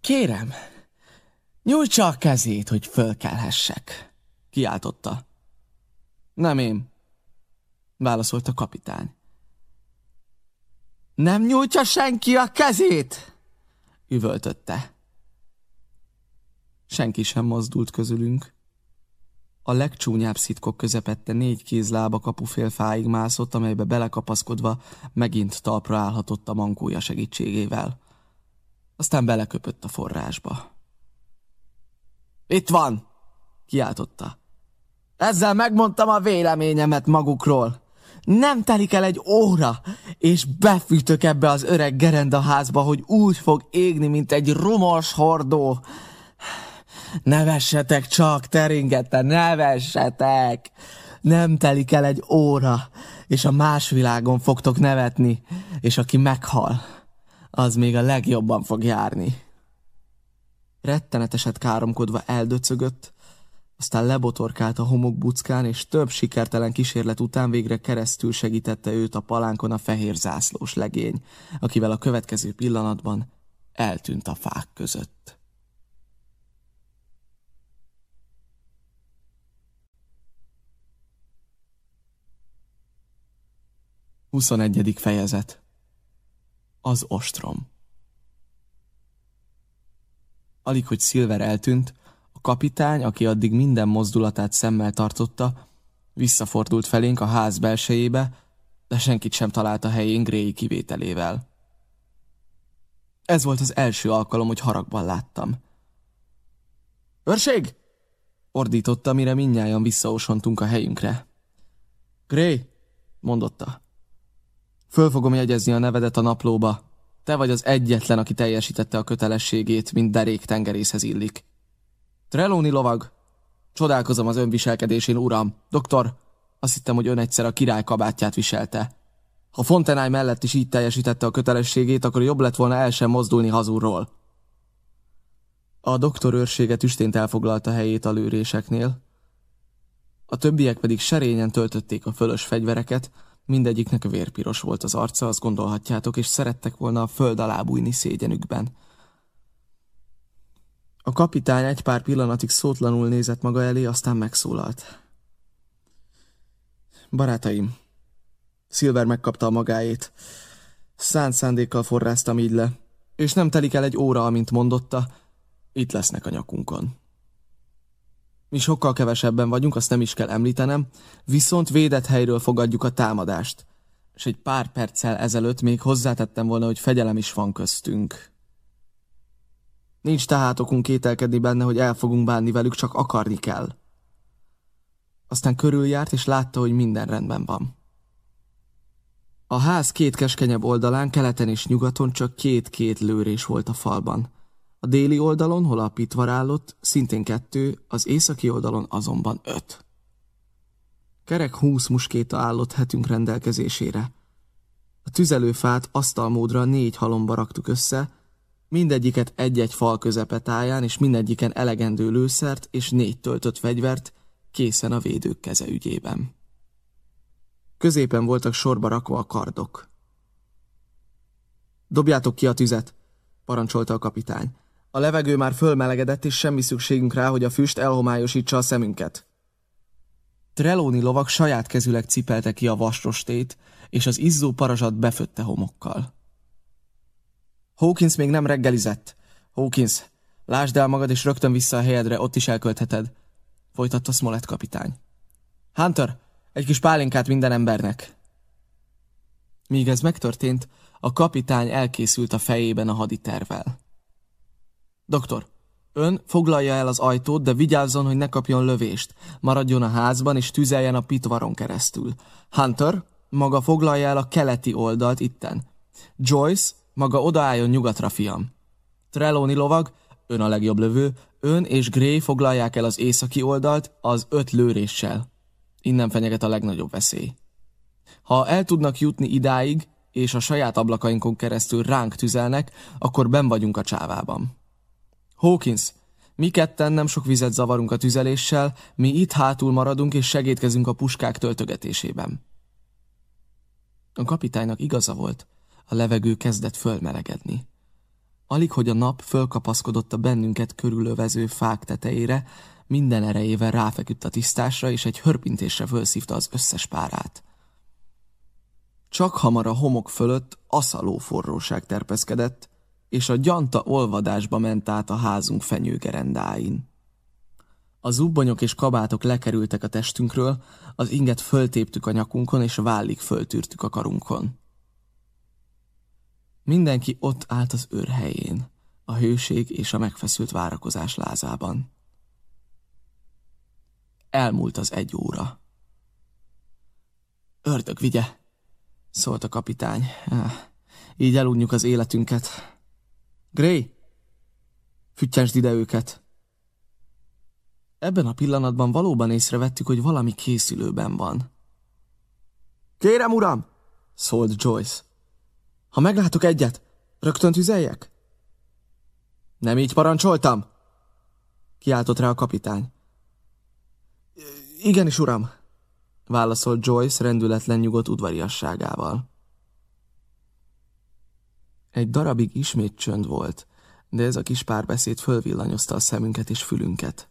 Kérem, nyújtsa a kezét, hogy fölkelhessek, kiáltotta. Nem én, válaszolt a kapitány. Nem nyújtja senki a kezét, üvöltötte. Senki sem mozdult közülünk. A legcsúnyább szitkok közepette négy kézlába kapufélfáig mászott, amelybe belekapaszkodva megint talpra állhatott a mankója segítségével. Aztán beleköpött a forrásba. Itt van! kiáltotta. Ezzel megmondtam a véleményemet magukról. Nem telik el egy óra, és befűtök ebbe az öreg gerendaházba, hogy úgy fog égni, mint egy rumos hordó. Nevessetek csak, teringette, nevessetek! Nem telik el egy óra, és a más világon fogtok nevetni, és aki meghal, az még a legjobban fog járni. Retteneteset káromkodva eldöcögött, aztán lebotorkált a homokbuckán, és több sikertelen kísérlet után végre keresztül segítette őt a palánkon a fehér zászlós legény, akivel a következő pillanatban eltűnt a fák között. 21. fejezet Az ostrom Alig, hogy Silver eltűnt, a kapitány, aki addig minden mozdulatát szemmel tartotta, visszafordult felénk a ház belsejébe, de senkit sem talált a helyén Gray kivételével. Ez volt az első alkalom, hogy haragban láttam. Őrség! ordította, mire minnyáján visszaosontunk a helyünkre. Gray, mondotta. Föl fogom jegyezni a nevedet a naplóba. Te vagy az egyetlen, aki teljesítette a kötelességét, mint derék tengerészhez illik. Trelóni lovag. Csodálkozom az önviselkedésén, uram. Doktor, azt hittem, hogy ön egyszer a király kabátját viselte. Ha Fontenay mellett is így teljesítette a kötelességét, akkor jobb lett volna el sem mozdulni hazúról. A doktor őrsége tüstént elfoglalta helyét a lőréseknél. A többiek pedig serényen töltötték a fölös fegyvereket, Mindegyiknek vérpiros volt az arca, azt gondolhatjátok, és szerettek volna a föld alá bújni szégyenükben. A kapitány egy pár pillanatig szótlanul nézett maga elé, aztán megszólalt. Barátaim, Silver megkapta a magáét. Szánt szándékkal forráztam így le, és nem telik el egy óra, amint mondotta, itt lesznek a nyakunkon. Mi sokkal kevesebben vagyunk, azt nem is kell említenem, viszont védett helyről fogadjuk a támadást. És egy pár perccel ezelőtt még hozzátettem volna, hogy fegyelem is van köztünk. Nincs tehát okunk kételkedni benne, hogy el fogunk bánni velük, csak akarni kell. Aztán körüljárt, és látta, hogy minden rendben van. A ház két keskenyebb oldalán, keleten és nyugaton csak két-két lőrés volt a falban. A déli oldalon, hol a pitvar állott, szintén kettő, az északi oldalon azonban öt. Kerek húsz muskéta állott hetünk rendelkezésére. A tüzelőfát asztalmódra négy halomba raktuk össze, mindegyiket egy-egy fal közepetáján, és mindegyiken elegendő lőszert és négy töltött fegyvert, készen a védők keze ügyében. Középen voltak sorba rakva a kardok. Dobjátok ki a tüzet, parancsolta a kapitány. A levegő már fölmelegedett, és semmi szükségünk rá, hogy a füst elhomályosítsa a szemünket. Trelóni lovak saját kezüleg cipelte ki a vasrostét, és az izzó parazsat befötte homokkal. Hawkins még nem reggelizett. Hawkins, lásd el magad, és rögtön vissza a helyedre, ott is elköltheted. Folytatta Smollett kapitány. Hunter, egy kis pálinkát minden embernek. Míg ez megtörtént, a kapitány elkészült a fejében a haditervel. Doktor, ön foglalja el az ajtót, de vigyázzon, hogy ne kapjon lövést. Maradjon a házban, és tüzeljen a pitvaron keresztül. Hunter, maga foglalja el a keleti oldalt itten. Joyce, maga odaálljon nyugatra, fiam. Trelawney lovag, ön a legjobb lövő, ön és Gray foglalják el az északi oldalt az öt lőréssel. Innen fenyeget a legnagyobb veszély. Ha el tudnak jutni idáig, és a saját ablakainkon keresztül ránk tüzelnek, akkor ben vagyunk a csávában. Hawkins, mi ketten nem sok vizet zavarunk a tüzeléssel, mi itt hátul maradunk és segítkezünk a puskák töltögetésében. A kapitánynak igaza volt, a levegő kezdett fölmelegedni. Alig, hogy a nap fölkapaszkodott a bennünket körülövező fák tetejére, minden erejével ráfeküdt a tisztásra, és egy hörpintésre fölszívta az összes párát. Csak hamar a homok fölött aszaló forróság terpeszkedett, és a gyanta olvadásba ment át a házunk fenyőgerendáin. A zubbonyok és kabátok lekerültek a testünkről, az inget föltéptük a nyakunkon, és vállig föltűrtük a karunkon. Mindenki ott állt az őrhelyén, a hőség és a megfeszült várakozás lázában. Elmúlt az egy óra. Ördög vigye, szólt a kapitány. Így elunjuk az életünket. Gray, füttyensd ide őket. Ebben a pillanatban valóban észrevettük, hogy valami készülőben van. Kérem, uram! szólt Joyce. Ha meglátok egyet, rögtön tüzeljek? Nem így parancsoltam? Kiáltott rá a kapitány. Igenis, uram, válaszolt Joyce rendületlen nyugodt udvariasságával. Egy darabig ismét csönd volt, de ez a kis párbeszéd fölvillanyozta a szemünket és fülünket.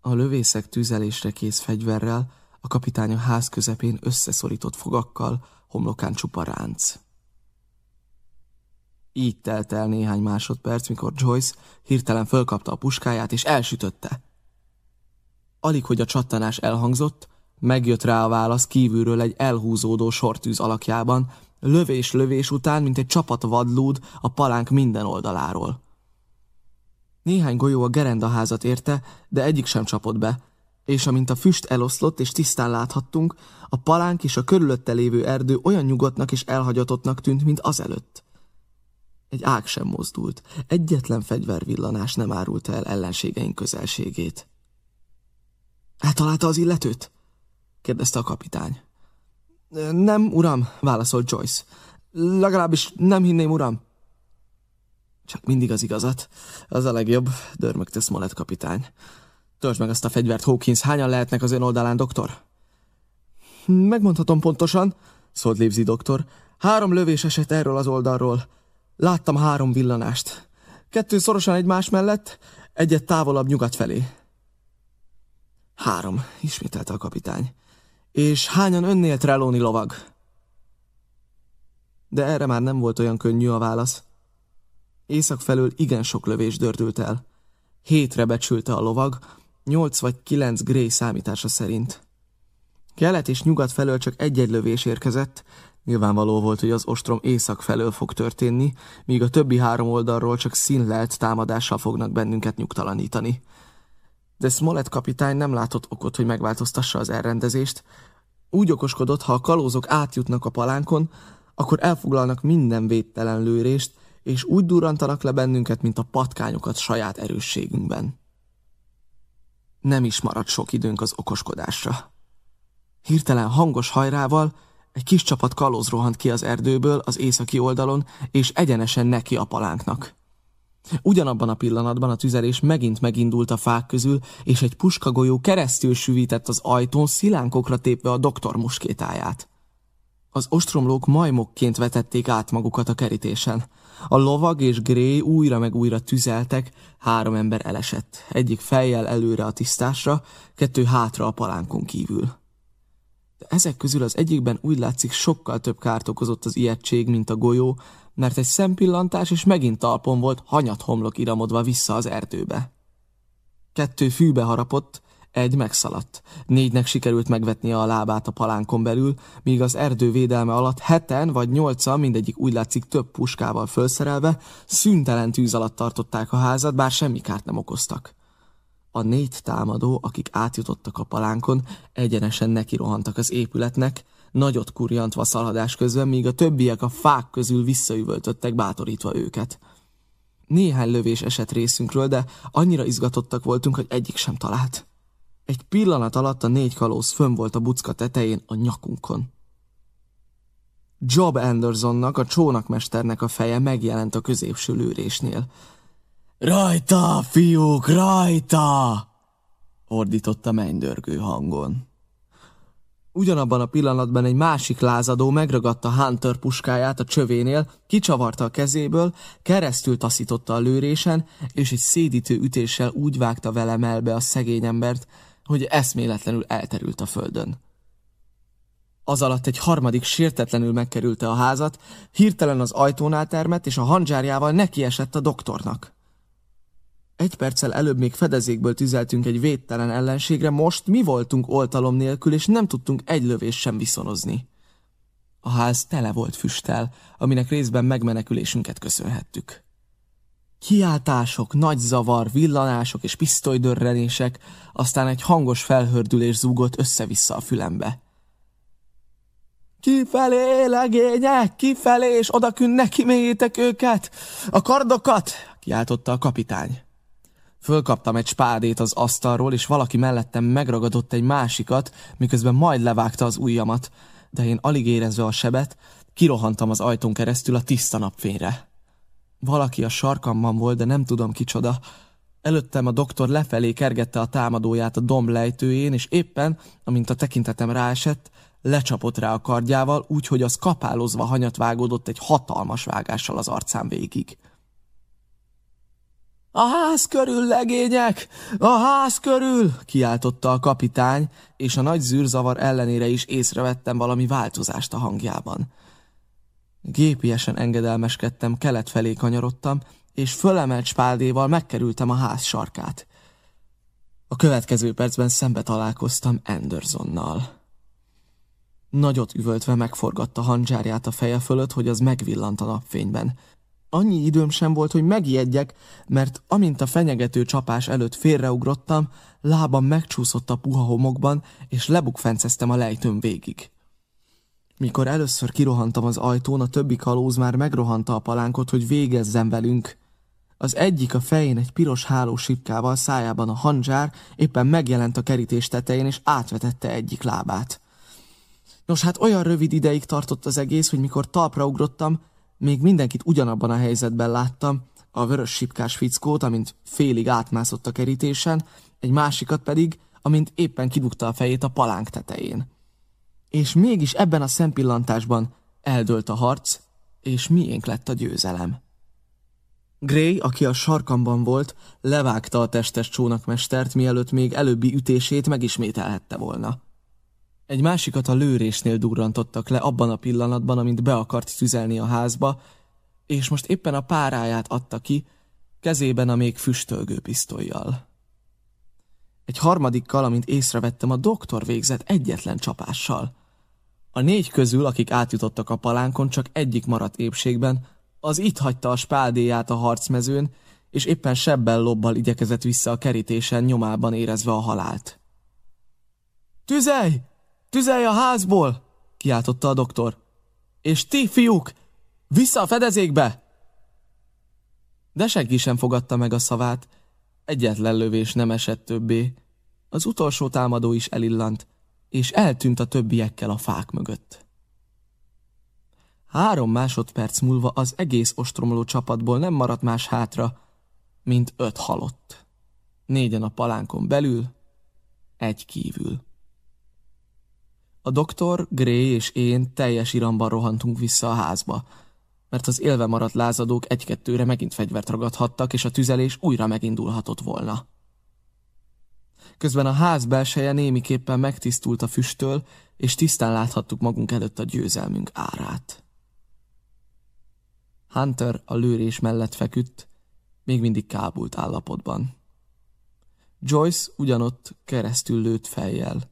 A lövészek tüzelésre kész fegyverrel, a kapitány a ház közepén összeszorított fogakkal, homlokán csupa ránc. Így telt el néhány másodperc, mikor Joyce hirtelen fölkapta a puskáját és elsütötte. Alig, hogy a csattanás elhangzott, megjött rá a válasz kívülről egy elhúzódó sortűz alakjában, lövés-lövés után, mint egy csapat vadlúd a palánk minden oldaláról. Néhány golyó a gerendaházat érte, de egyik sem csapott be, és amint a füst eloszlott és tisztán láthattunk, a palánk és a körülötte lévő erdő olyan nyugodtnak és elhagyatottnak tűnt, mint azelőtt. Egy ág sem mozdult, egyetlen fegyvervillanás nem árulta el ellenségeink közelségét. Eltalálta az illetőt? kérdezte a kapitány. Nem, uram, válaszolt Joyce. Legalábbis nem hinném, uram. Csak mindig az igazat. Az a legjobb, dörmögte Smollett kapitány. Törzs meg azt a fegyvert, Hawkins. Hányan lehetnek az ön oldalán, doktor? Megmondhatom pontosan, szólt Livzi doktor. Három lövés esett erről az oldalról. Láttam három villanást. Kettő szorosan egymás mellett, egyet távolabb nyugat felé. Három, ismételte a kapitány. És hányan önnél Trelóni lovag? De erre már nem volt olyan könnyű a válasz. Észak felől igen sok lövés dördült el. Hétre becsülte a lovag, nyolc vagy kilenc Gray számítása szerint. Kelet és nyugat felől csak egy-egy lövés érkezett, Nyilvánvaló volt, hogy az ostrom észak felől fog történni, míg a többi három oldalról csak színlelt támadással fognak bennünket nyugtalanítani. De Smollett kapitány nem látott okot, hogy megváltoztassa az elrendezést. Úgy okoskodott, ha a kalózok átjutnak a palánkon, akkor elfoglalnak minden védtelen lőrést, és úgy durrantanak le bennünket, mint a patkányokat saját erősségünkben. Nem is maradt sok időnk az okoskodásra. Hirtelen hangos hajrával egy kis csapat kalóz rohant ki az erdőből az északi oldalon, és egyenesen neki a palánknak. Ugyanabban a pillanatban a tüzelés megint megindult a fák közül, és egy puskagolyó keresztül süvített az ajtón, szilánkokra tépve a doktor muskétáját. Az ostromlók majmokként vetették át magukat a kerítésen. A lovag és Gré újra meg újra tüzeltek, három ember elesett. Egyik fejjel előre a tisztásra, kettő hátra a palánkon kívül. De ezek közül az egyikben úgy látszik sokkal több kárt okozott az ijegység, mint a golyó, mert egy szempillantás és megint talpon volt, hanyat homlok iramodva vissza az erdőbe. Kettő fűbe harapott, egy megszaladt. Négynek sikerült megvetnie a lábát a palánkon belül, míg az erdő védelme alatt heten vagy nyolcan, mindegyik úgy látszik több puskával felszerelve, szüntelen tűz alatt tartották a házat, bár semmi kárt nem okoztak. A négy támadó, akik átjutottak a palánkon, egyenesen nekirohantak az épületnek, nagyot kurjantva szaladás közben, míg a többiek a fák közül visszaüvöltöttek bátorítva őket. Néhány lövés esett részünkről, de annyira izgatottak voltunk, hogy egyik sem talált. Egy pillanat alatt a négy kalóz fönn volt a bucka tetején a nyakunkon. Job Andersonnak, a csónakmesternek a feje megjelent a középső lőrésnél. Rajta, fiúk, rajta! ordította mennydörgő hangon. Ugyanabban a pillanatban egy másik lázadó megragadta Hunter puskáját a csövénél, kicsavarta a kezéből, keresztül taszította a lőrésen, és egy szédítő ütéssel úgy vágta vele melbe a szegény embert, hogy eszméletlenül elterült a földön. Az alatt egy harmadik sértetlenül megkerülte a házat, hirtelen az ajtónál termett, és a handzsárjával nekiesett a doktornak. Egy perccel előbb még fedezékből tüzeltünk egy védtelen ellenségre, most mi voltunk oltalom nélkül, és nem tudtunk egy lövés sem viszonozni. A ház tele volt füsttel, aminek részben megmenekülésünket köszönhettük. Kiáltások, nagy zavar, villanások és pisztolydörrenések, aztán egy hangos felhördülés zúgott össze-vissza a fülembe. Kifelé, legények, kifelé, és odakün neki őket, a kardokat, kiáltotta a kapitány. Fölkaptam egy spádét az asztalról, és valaki mellettem megragadott egy másikat, miközben majd levágta az ujjamat, de én alig érezve a sebet, kirohantam az ajtón keresztül a tiszta napfényre. Valaki a sarkamban volt, de nem tudom kicsoda. Előttem a doktor lefelé kergette a támadóját a domb lejtőjén, és éppen, amint a tekintetem ráesett, lecsapott rá a kardjával, úgyhogy az kapálozva hanyat vágódott egy hatalmas vágással az arcán végig. A ház körül, legények! A ház körül! kiáltotta a kapitány, és a nagy zűrzavar ellenére is észrevettem valami változást a hangjában. Gépiesen engedelmeskedtem, kelet felé kanyarodtam, és fölemelt spáldéval megkerültem a ház sarkát. A következő percben szembe találkoztam Andersonnal. Nagyot üvöltve megforgatta handzsárját a feje fölött, hogy az megvillant a napfényben. Annyi időm sem volt, hogy megijedjek, mert amint a fenyegető csapás előtt félreugrottam, lábam megcsúszott a puha homokban, és lebukfenceztem a lejtőn végig. Mikor először kirohantam az ajtón, a többi kalóz már megrohanta a palánkot, hogy végezzen velünk. Az egyik a fején egy piros hálós sipkával, szájában a handzsár, éppen megjelent a kerítés tetején, és átvetette egyik lábát. Nos, hát olyan rövid ideig tartott az egész, hogy mikor talpra ugrottam, még mindenkit ugyanabban a helyzetben láttam, a vörös sipkás fickót, amint félig átmászott a kerítésen, egy másikat pedig, amint éppen kidugta a fejét a palánk tetején. És mégis ebben a szempillantásban eldőlt a harc, és miénk lett a győzelem. Gray, aki a sarkamban volt, levágta a testes csónakmestert, mielőtt még előbbi ütését megismételhette volna. Egy másikat a lőrésnél durrantottak le abban a pillanatban, amint be akart tüzelni a házba, és most éppen a páráját adta ki, kezében a még füstölgő pisztolyjal. Egy harmadikkal, amint észrevettem, a doktor végzett egyetlen csapással. A négy közül, akik átjutottak a palánkon, csak egyik maradt épségben, az itt hagyta a spádéját a harcmezőn, és éppen sebbel lobbal igyekezett vissza a kerítésen, nyomában érezve a halált. Tüzelj! Tüzelj a házból! kiáltotta a doktor. És ti, fiúk, vissza a fedezékbe! De senki sem fogadta meg a szavát, egyetlen lövés nem esett többé. Az utolsó támadó is elillant, és eltűnt a többiekkel a fák mögött. Három másodperc múlva az egész ostromló csapatból nem maradt más hátra, mint öt halott. Négyen a palánkon belül, egy kívül. A doktor, Gray és én teljes iramban rohantunk vissza a házba, mert az élve maradt lázadók egy-kettőre megint fegyvert ragadhattak, és a tüzelés újra megindulhatott volna. Közben a ház belseje némiképpen megtisztult a füsttől, és tisztán láthattuk magunk előtt a győzelmünk árát. Hunter a lőrés mellett feküdt, még mindig kábult állapotban. Joyce ugyanott keresztül lőtt fejjel.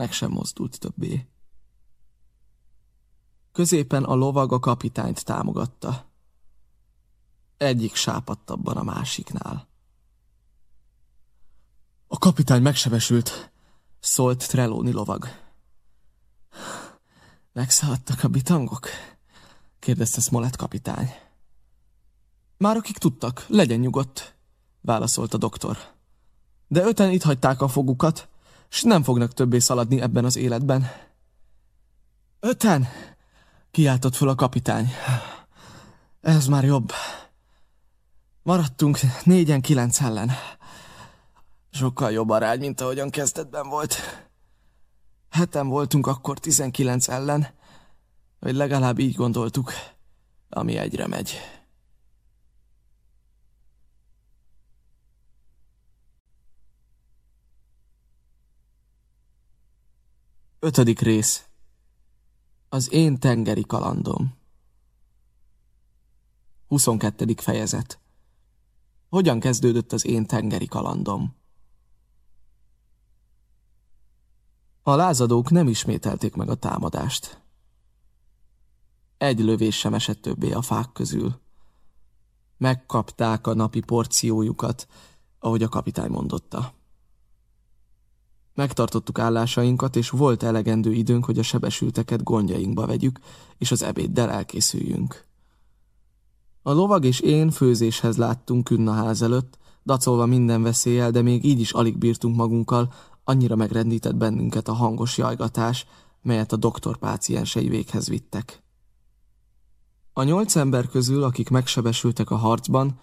Meg sem mozdult többé. Középen a lovag a kapitányt támogatta. Egyik sápadtabban a másiknál. A kapitány megsebesült, szólt Trelóni lovag. Megszaladtak a bitangok? kérdezte Smollett kapitány. Már akik tudtak, legyen nyugodt, válaszolt a doktor. De öten itt hagyták a fogukat, s nem fognak többé szaladni ebben az életben. Öten! Kiáltott föl a kapitány. Ez már jobb. Maradtunk négyen kilenc ellen. Sokkal jobb arány, mint ahogyan kezdetben volt. Heten voltunk akkor tizenkilenc ellen, vagy legalább így gondoltuk, ami egyre megy. Ötödik rész Az én tengeri kalandom 22. fejezet Hogyan kezdődött az én tengeri kalandom? A lázadók nem ismételték meg a támadást. Egy lövés sem esett többé a fák közül. Megkapták a napi porciójukat, ahogy a kapitány mondotta. Megtartottuk állásainkat, és volt elegendő időnk, hogy a sebesülteket gondjainkba vegyük, és az ebéddel elkészüljünk. A lovag és én főzéshez láttunk künn a ház előtt, dacolva minden veszélyel, de még így is alig bírtunk magunkkal, annyira megrendített bennünket a hangos jajgatás, melyet a doktor páciensei véghez vittek. A nyolc ember közül, akik megsebesültek a harcban,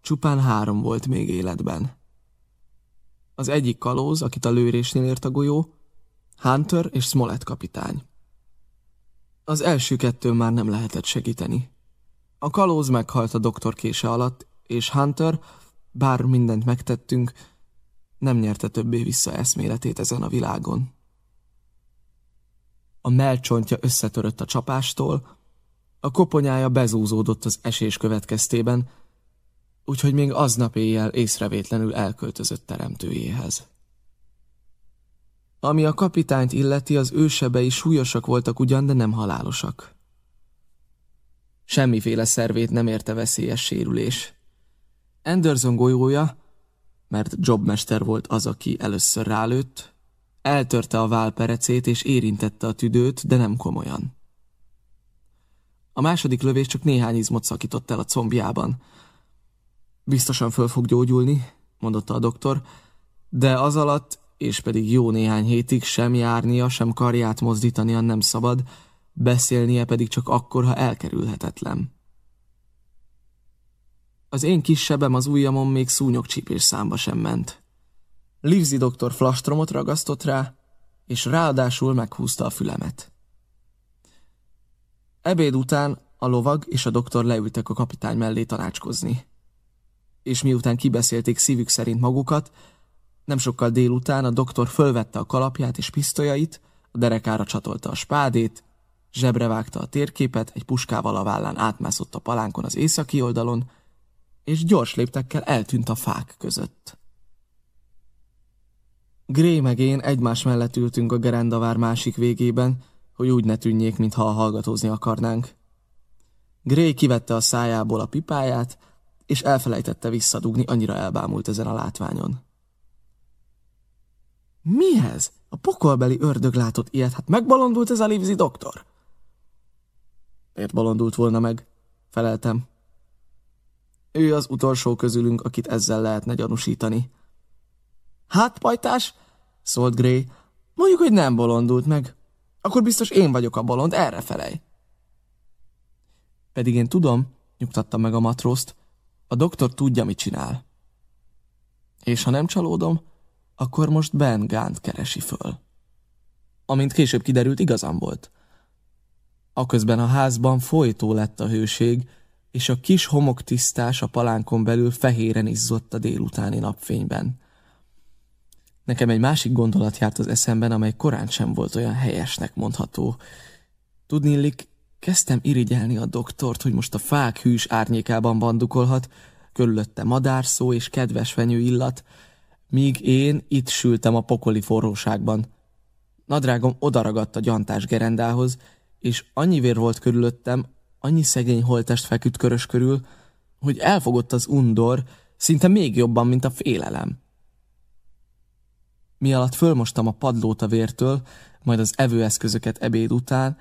csupán három volt még életben. Az egyik kalóz, akit a lőrésnél ért a golyó, Hunter és Smollett kapitány. Az első kettő már nem lehetett segíteni. A kalóz meghalt a doktor kése alatt, és Hunter, bár mindent megtettünk, nem nyerte többé vissza eszméletét ezen a világon. A melcsontja összetörött a csapástól, a koponyája bezúzódott az esés következtében, úgyhogy még aznap éjjel észrevétlenül elköltözött teremtőjéhez. Ami a kapitányt illeti, az ősebei súlyosak voltak ugyan, de nem halálosak. Semmiféle szervét nem érte veszélyes sérülés. Anderson golyója, mert jobmester volt az, aki először rálőtt, eltörte a válperecét és érintette a tüdőt, de nem komolyan. A második lövés csak néhány izmot szakított el a combjában. Biztosan föl fog gyógyulni, mondotta a doktor, de az alatt, és pedig jó néhány hétig sem járnia, sem karját mozdítania nem szabad, beszélnie pedig csak akkor, ha elkerülhetetlen. Az én kis sebem az ujjamon még szúnyogcsípés számba sem ment. Livzi doktor flastromot ragasztott rá, és ráadásul meghúzta a fülemet. Ebéd után a lovag és a doktor leültek a kapitány mellé tanácskozni. És miután kibeszélték szívük szerint magukat, nem sokkal délután a doktor fölvette a kalapját és pisztolyait, a derekára csatolta a spádét, zsebre vágta a térképet, egy puskával a vállán átmászott a palánkon az északi oldalon, és gyors léptekkel eltűnt a fák között. Gré meg én egymás mellett ültünk a gerendavár másik végében, hogy úgy ne tűnjék, mintha hallgatózni akarnánk. Gray kivette a szájából a pipáját, és elfelejtette visszadugni, annyira elbámult ezen a látványon. Mi ez? A pokolbeli ördög látott ilyet, hát megbalondult ez a Livzi doktor? Miért balondult volna meg? Feleltem. Ő az utolsó közülünk, akit ezzel lehetne gyanúsítani. Hát, pajtás, szólt Gray, mondjuk, hogy nem bolondult meg. Akkor biztos én vagyok a bolond, erre felej. Pedig én tudom, nyugtattam meg a matrózt, a doktor tudja, mit csinál. És ha nem csalódom, akkor most Ben Gánt keresi föl. Amint később kiderült, igazam volt. Aközben a házban folytó lett a hőség, és a kis homoktisztás a palánkon belül fehéren izzott a délutáni napfényben. Nekem egy másik gondolat járt az eszemben, amely korán sem volt olyan helyesnek mondható. Tudnillik, kezdtem irigyelni a doktort, hogy most a fák hűs árnyékában bandukolhat, körülötte madárszó és kedves fenyő illat, míg én itt sültem a pokoli forróságban. Nadrágom odaragadt a gyantás gerendához, és annyi vér volt körülöttem, annyi szegény holtest feküdt körös körül, hogy elfogott az undor, szinte még jobban, mint a félelem. Mi alatt fölmostam a padlót a vértől, majd az evőeszközöket ebéd után,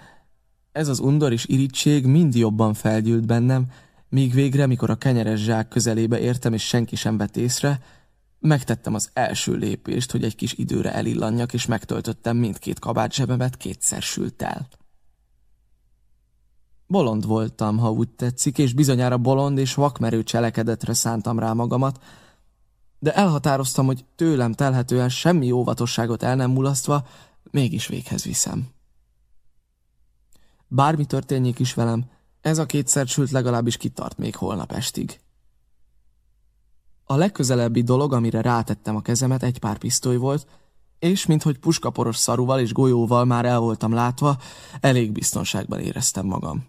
ez az undor és irítség mind jobban felgyűlt bennem, míg végre, mikor a kenyeres zsák közelébe értem, és senki sem vett észre, megtettem az első lépést, hogy egy kis időre elillanjak, és megtöltöttem mindkét kabát zsebemet, kétszer sült el. Bolond voltam, ha úgy tetszik, és bizonyára bolond és vakmerő cselekedetre szántam rá magamat, de elhatároztam, hogy tőlem telhetően semmi óvatosságot el nem mulasztva, mégis véghez viszem. Bármi történjék is velem, ez a kétszer sült legalábbis kitart még holnap estig. A legközelebbi dolog, amire rátettem a kezemet, egy pár pisztoly volt, és minthogy puskaporos szaruval és golyóval már el voltam látva, elég biztonságban éreztem magam.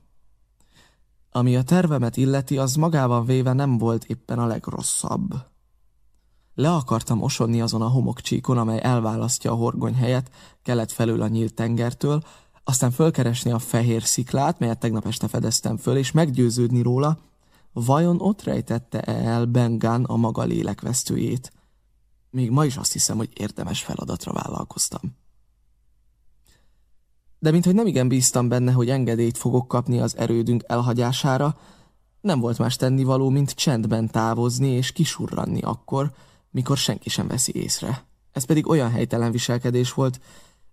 Ami a tervemet illeti, az magában véve nem volt éppen a legrosszabb. Le akartam osodni azon a homokcsíkon, amely elválasztja a horgony helyet kelet felől a nyílt tengertől, aztán fölkeresni a fehér sziklát, melyet tegnap este fedeztem föl, és meggyőződni róla, vajon ott rejtette -e el Bengán a maga lélekvesztőjét. Még ma is azt hiszem, hogy érdemes feladatra vállalkoztam. De minthogy nem igen bíztam benne, hogy engedélyt fogok kapni az erődünk elhagyására, nem volt más tennivaló, mint csendben távozni és kisurranni akkor, mikor senki sem veszi észre. Ez pedig olyan helytelen viselkedés volt,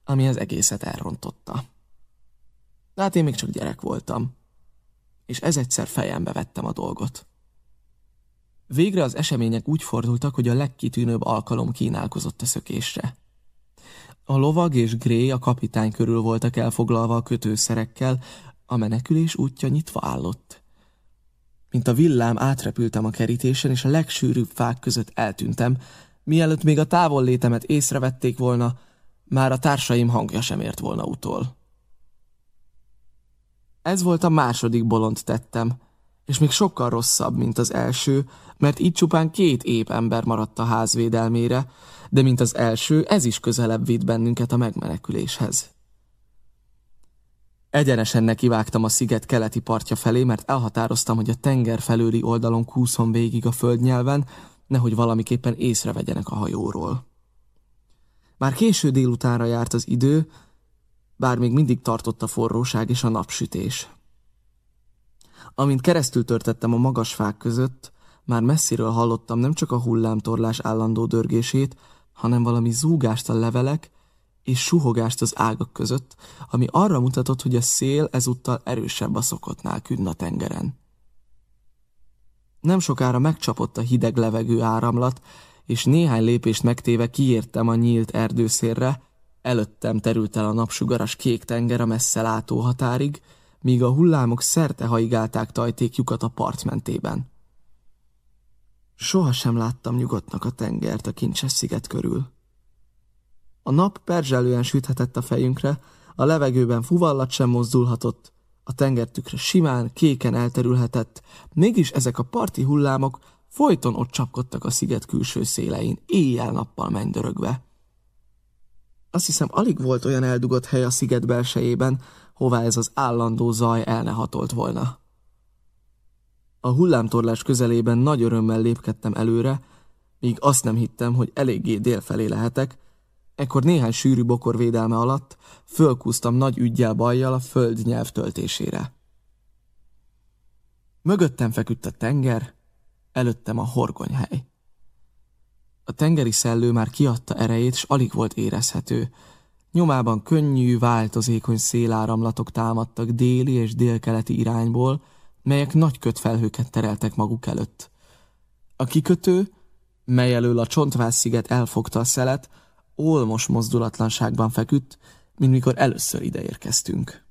ami az egészet elrontotta. De hát én még csak gyerek voltam, és ez egyszer fejembe vettem a dolgot. Végre az események úgy fordultak, hogy a legkitűnőbb alkalom kínálkozott a szökésre. A lovag és Gré a kapitány körül voltak elfoglalva a kötőszerekkel, a menekülés útja nyitva állott. Mint a villám átrepültem a kerítésen, és a legsűrűbb fák között eltűntem, mielőtt még a távollétemet észrevették volna, már a társaim hangja sem ért volna utol. Ez volt a második bolond tettem, és még sokkal rosszabb, mint az első, mert így csupán két ép ember maradt a ház védelmére, de mint az első, ez is közelebb vitt bennünket a megmeneküléshez. Egyenesen nekivágtam a sziget keleti partja felé, mert elhatároztam, hogy a tenger felőli oldalon kúszom végig a földnyelven, nehogy valamiképpen észrevegyenek a hajóról. Már késő délutánra járt az idő, bár még mindig tartott a forróság és a napsütés. Amint keresztül törtettem a magas fák között, már messziről hallottam nem csak a hullámtorlás állandó dörgését, hanem valami zúgást a levelek és suhogást az ágak között, ami arra mutatott, hogy a szél ezúttal erősebb a szokottnál küdna tengeren. Nem sokára megcsapott a hideg levegő áramlat, és néhány lépést megtéve kiértem a nyílt erdőszérre, előttem terült el a napsugaras kék tenger a messze látó határig, míg a hullámok szerte haigálták tajtékjukat a part mentében. Soha sem láttam nyugodtnak a tengert a kincses sziget körül. A nap perzselően süthetett a fejünkre, a levegőben fuvallat sem mozdulhatott, a tengertükre simán, kéken elterülhetett, mégis ezek a parti hullámok folyton ott csapkodtak a sziget külső szélein, éjjel-nappal mennydörögve. Azt hiszem, alig volt olyan eldugott hely a sziget belsejében, hová ez az állandó zaj el ne hatolt volna. A hullámtorlás közelében nagy örömmel lépkedtem előre, míg azt nem hittem, hogy eléggé délfelé lehetek, ekkor néhány sűrű bokor védelme alatt fölkúztam nagy ügyjel bajjal a föld nyelv töltésére. Mögöttem feküdt a tenger, előttem a horgonyhely. A tengeri szellő már kiadta erejét, s alig volt érezhető. Nyomában könnyű, változékony széláramlatok támadtak déli és délkeleti irányból, melyek nagy kötfelhőket tereltek maguk előtt. A kikötő, mely elől a csontvász sziget elfogta a szelet, olmos mozdulatlanságban feküdt, mint mikor először ide érkeztünk.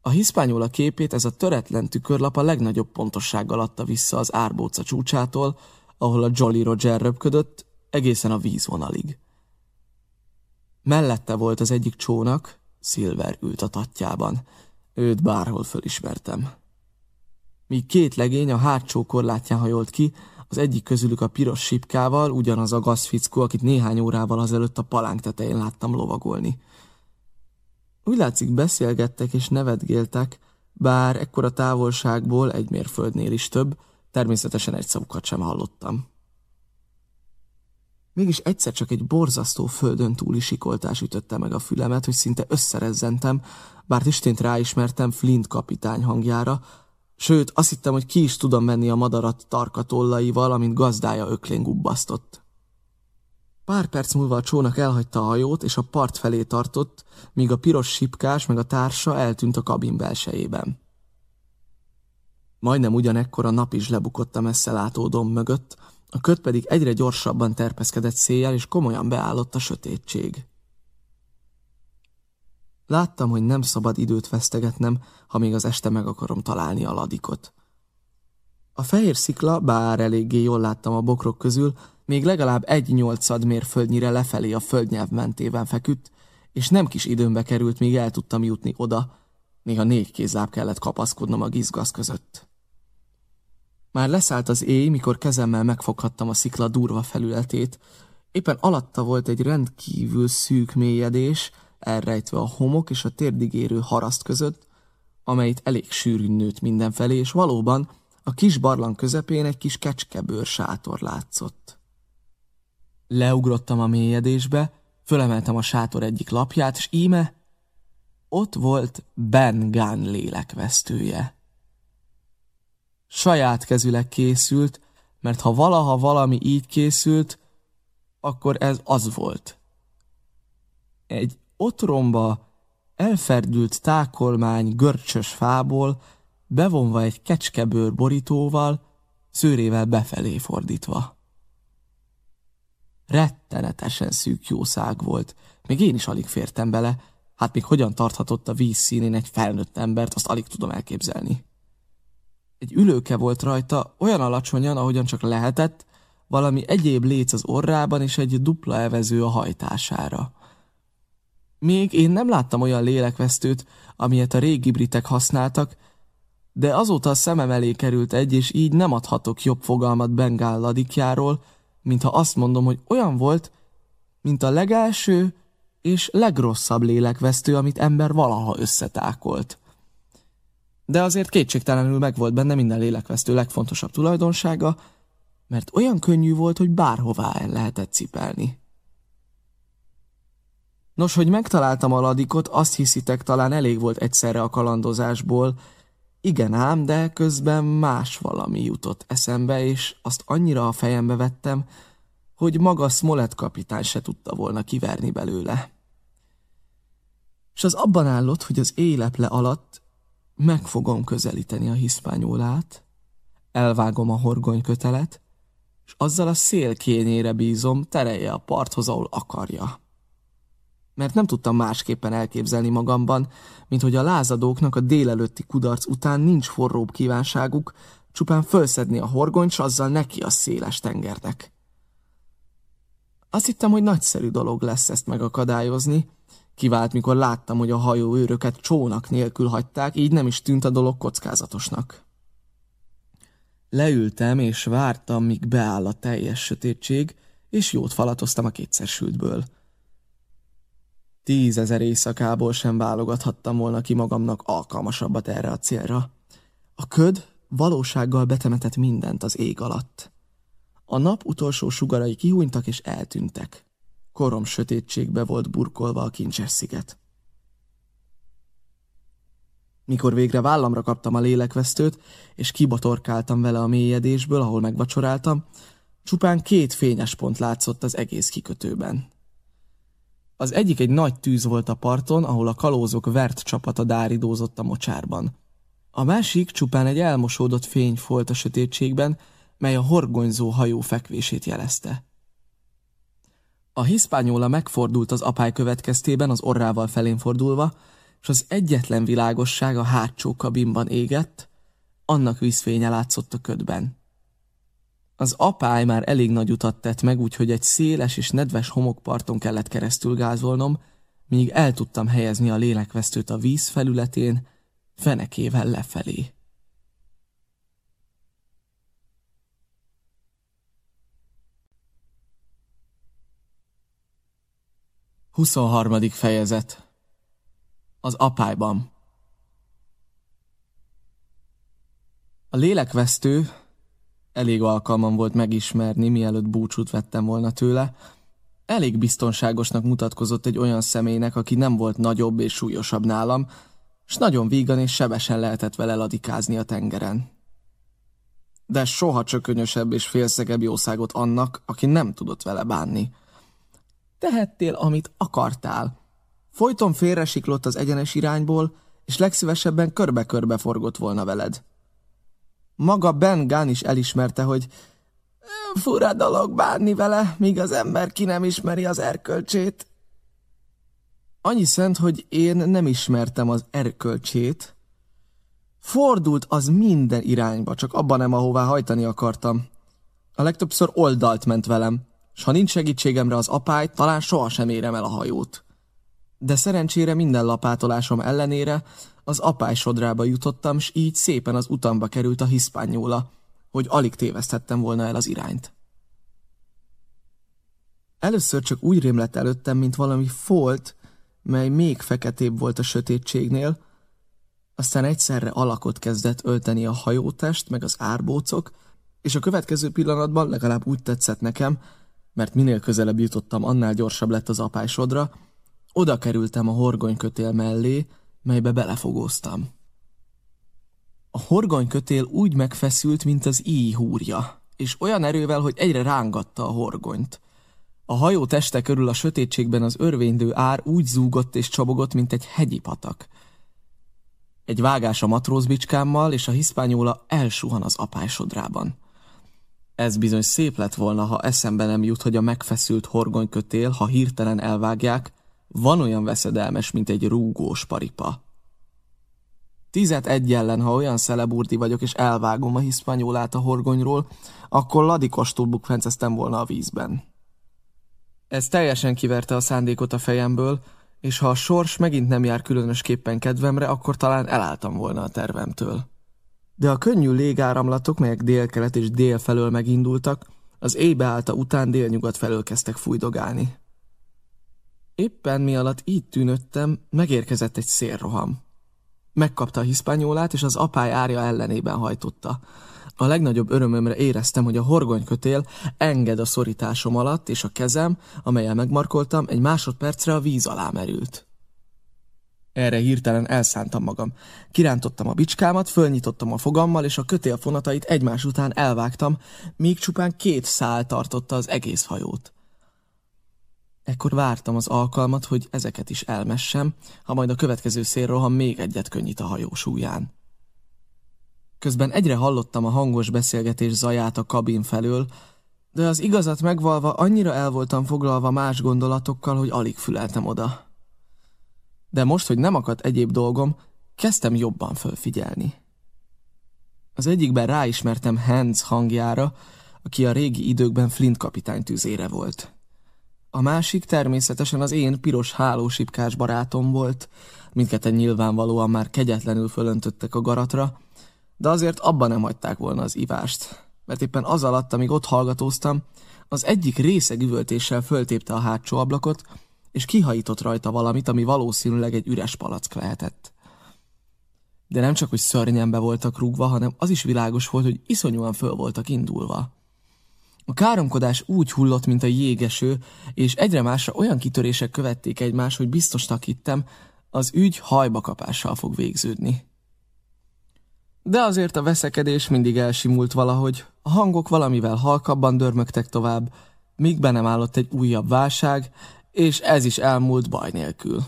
A hiszpányola képét ez a töretlen tükörlap a legnagyobb pontossággal adta vissza az árbóca csúcsától, ahol a Jolly Roger röpködött, egészen a vízvonalig. Mellette volt az egyik csónak, Silver ült a tatjában. Őt bárhol fölismertem. Míg két legény a hátsó korlátján hajolt ki, az egyik közülük a piros sipkával, ugyanaz a gazfickó, akit néhány órával azelőtt a palánk tetején láttam lovagolni. Úgy látszik beszélgettek és nevetgéltek, bár ekkora távolságból egy mérföldnél is több, természetesen egy szavukat sem hallottam. Mégis egyszer csak egy borzasztó földön túli sikoltás ütötte meg a fülemet, hogy szinte összerezzentem, bár istént ráismertem Flint kapitány hangjára, sőt, azt hittem, hogy ki is tudom menni a madarat tarkatollaival, amint gazdája öklén gubbasztott. Pár perc múlva a csónak elhagyta a hajót, és a part felé tartott, míg a piros sipkás meg a társa eltűnt a kabin belsejében. Majdnem ugyanekkor a nap is lebukott a messzelátó domb mögött, a köt pedig egyre gyorsabban terpeszkedett széjjel, és komolyan beállott a sötétség. Láttam, hogy nem szabad időt vesztegetnem, ha még az este meg akarom találni a ladikot. A fehér szikla, bár eléggé jól láttam a bokrok közül, még legalább egy nyolcad mérföldnyire lefelé a földnyelv mentében feküdt, és nem kis időmbe került, míg el tudtam jutni oda, néha négy kézláb kellett kapaszkodnom a gizgasz között. Már leszállt az éj, mikor kezemmel megfoghattam a szikla durva felületét. Éppen alatta volt egy rendkívül szűk mélyedés, elrejtve a homok és a térdigérő haraszt között, amelyet elég sűrűn nőtt mindenfelé, és valóban a kis barlang közepén egy kis kecskebőr sátor látszott. Leugrottam a mélyedésbe, fölemeltem a sátor egyik lapját, és íme ott volt Ben Gunn lélekvesztője saját kezüleg készült, mert ha valaha valami így készült, akkor ez az volt. Egy otromba, elferdült tákolmány görcsös fából, bevonva egy kecskebőr borítóval, szőrével befelé fordítva. Rettenetesen szűk jószág volt, még én is alig fértem bele, hát még hogyan tarthatott a víz színén egy felnőtt embert, azt alig tudom elképzelni. Egy ülőke volt rajta, olyan alacsonyan, ahogyan csak lehetett, valami egyéb léc az orrában, és egy dupla evező a hajtására. Még én nem láttam olyan lélekvesztőt, amilyet a régi britek használtak, de azóta a szemem elé került egy, és így nem adhatok jobb fogalmat Bengál ladikjáról, mintha azt mondom, hogy olyan volt, mint a legelső és legrosszabb lélekvesztő, amit ember valaha összetákolt. De azért kétségtelenül megvolt benne minden lélekvesztő legfontosabb tulajdonsága, mert olyan könnyű volt, hogy bárhová el lehetett cipelni. Nos, hogy megtaláltam a ladikot, azt hiszitek, talán elég volt egyszerre a kalandozásból. Igen ám, de közben más valami jutott eszembe, és azt annyira a fejembe vettem, hogy maga Smollett kapitány se tudta volna kiverni belőle. És az abban állott, hogy az éleple alatt meg fogom közelíteni a hiszpányolát, elvágom a horgonykötelet, és azzal a szélkényére bízom, terelje a parthoz, ahol akarja. Mert nem tudtam másképpen elképzelni magamban, mint hogy a lázadóknak a délelőtti kudarc után nincs forróbb kívánságuk, csupán fölszedni a horgonyt, s azzal neki a széles tengernek. Azt hittem, hogy nagyszerű dolog lesz ezt megakadályozni, Kivált, mikor láttam, hogy a hajó őröket csónak nélkül hagyták, így nem is tűnt a dolog kockázatosnak. Leültem és vártam, míg beáll a teljes sötétség, és jót falatoztam a kétszer sültből. Tízezer éjszakából sem válogathattam volna ki magamnak alkalmasabbat erre a célra. A köd valósággal betemetett mindent az ég alatt. A nap utolsó sugarai kihúnytak és eltűntek. Korom sötétségbe volt burkolva a kincses. Mikor végre vállamra kaptam a lélekvesztőt, és kibotorkáltam vele a mélyedésből, ahol megvacsoráltam, csupán két fényes pont látszott az egész kikötőben. Az egyik egy nagy tűz volt a parton, ahol a kalózok vert csapata dáridózott a mocsárban. A másik csupán egy elmosódott fény volt a sötétségben, mely a horgonyzó hajó fekvését jelezte. A hiszpányóla megfordult az apály következtében az orrával felén fordulva, és az egyetlen világosság a hátsó kabinban égett, annak vízfénye látszott a ködben. Az apály már elég nagy utat tett meg, úgyhogy egy széles és nedves homokparton kellett keresztül gázolnom, míg el tudtam helyezni a lélekvesztőt a víz felületén, fenekével lefelé. 23. fejezet Az apályban A lélekvesztő elég alkalmam volt megismerni, mielőtt búcsút vettem volna tőle. Elég biztonságosnak mutatkozott egy olyan személynek, aki nem volt nagyobb és súlyosabb nálam, és nagyon vígan és sebesen lehetett vele ladikázni a tengeren. De soha csökönyösebb és félszegebb jószágot annak, aki nem tudott vele bánni – Tehettél, amit akartál. Folyton félresiklott az egyenes irányból, és legszívesebben körbe-körbe forgott volna veled. Maga Ben Gunn is elismerte, hogy fura dolog bánni vele, míg az ember ki nem ismeri az erkölcsét. Annyi szent, hogy én nem ismertem az erkölcsét. Fordult az minden irányba, csak abban nem, ahová hajtani akartam. A legtöbbször oldalt ment velem s ha nincs segítségemre az apály, talán sohasem érem el a hajót. De szerencsére minden lapátolásom ellenére az apály sodrába jutottam, s így szépen az utamba került a hiszpányóla, hogy alig tévesztettem volna el az irányt. Először csak úgy rémlett előttem, mint valami folt, mely még feketébb volt a sötétségnél, aztán egyszerre alakot kezdett ölteni a hajótest, meg az árbócok, és a következő pillanatban legalább úgy tetszett nekem, mert minél közelebb jutottam, annál gyorsabb lett az apálysodra, oda kerültem a horgonykötél mellé, melybe belefogóztam. A horgonykötél úgy megfeszült, mint az íj húrja, és olyan erővel, hogy egyre rángatta a horgonyt. A hajó teste körül a sötétségben az örvénydő ár úgy zúgott és csobogott, mint egy hegyi patak. Egy vágás a matrózbicskámmal, és a hiszpányóla elsuhan az apálysodrában. Ez bizony szép lett volna, ha eszembe nem jut, hogy a megfeszült horgonykötél, ha hirtelen elvágják, van olyan veszedelmes, mint egy rúgós paripa. Tizet egy ellen, ha olyan szeleburdi vagyok, és elvágom a hiszpanyólát a horgonyról, akkor ladikostul bukfenceztem volna a vízben. Ez teljesen kiverte a szándékot a fejemből, és ha a sors megint nem jár különösképpen kedvemre, akkor talán elálltam volna a tervemtől de a könnyű légáramlatok, melyek délkelet és dél felől megindultak, az éjbeállta után délnyugat felől kezdtek fújdogálni. Éppen mi alatt így tűnöttem, megérkezett egy szélroham. Megkapta a hiszpányólát, és az apály árja ellenében hajtotta. A legnagyobb örömömre éreztem, hogy a horgonykötél enged a szorításom alatt, és a kezem, amelyel megmarkoltam, egy másodpercre a víz alá merült. Erre hirtelen elszántam magam. Kirántottam a bicskámat, fölnyitottam a fogammal, és a kötél fonatait egymás után elvágtam, míg csupán két szál tartotta az egész hajót. Ekkor vártam az alkalmat, hogy ezeket is elmessem, ha majd a következő szélroham még egyet könnyít a hajó súlyán. Közben egyre hallottam a hangos beszélgetés zaját a kabin felől, de az igazat megvalva annyira el voltam foglalva más gondolatokkal, hogy alig füleltem oda de most, hogy nem akadt egyéb dolgom, kezdtem jobban fölfigyelni. Az egyikben ráismertem Hans hangjára, aki a régi időkben Flint kapitány tüzére volt. A másik természetesen az én piros hálósipkás barátom volt, mindketten nyilvánvalóan már kegyetlenül fölöntöttek a garatra, de azért abban nem hagyták volna az ivást, mert éppen az alatt, amíg ott hallgatóztam, az egyik részeg üvöltéssel föltépte a hátsó ablakot, és kihajított rajta valamit, ami valószínűleg egy üres palack lehetett. De nem csak, hogy szörnyen be voltak rúgva, hanem az is világos volt, hogy iszonyúan föl voltak indulva. A káromkodás úgy hullott, mint a jégeső, és egyre másra olyan kitörések követték egymást, hogy biztosnak hittem, az ügy hajbakapással fog végződni. De azért a veszekedés mindig elsimult valahogy, a hangok valamivel halkabban dörmögtek tovább, míg be nem állott egy újabb válság, és ez is elmúlt baj nélkül.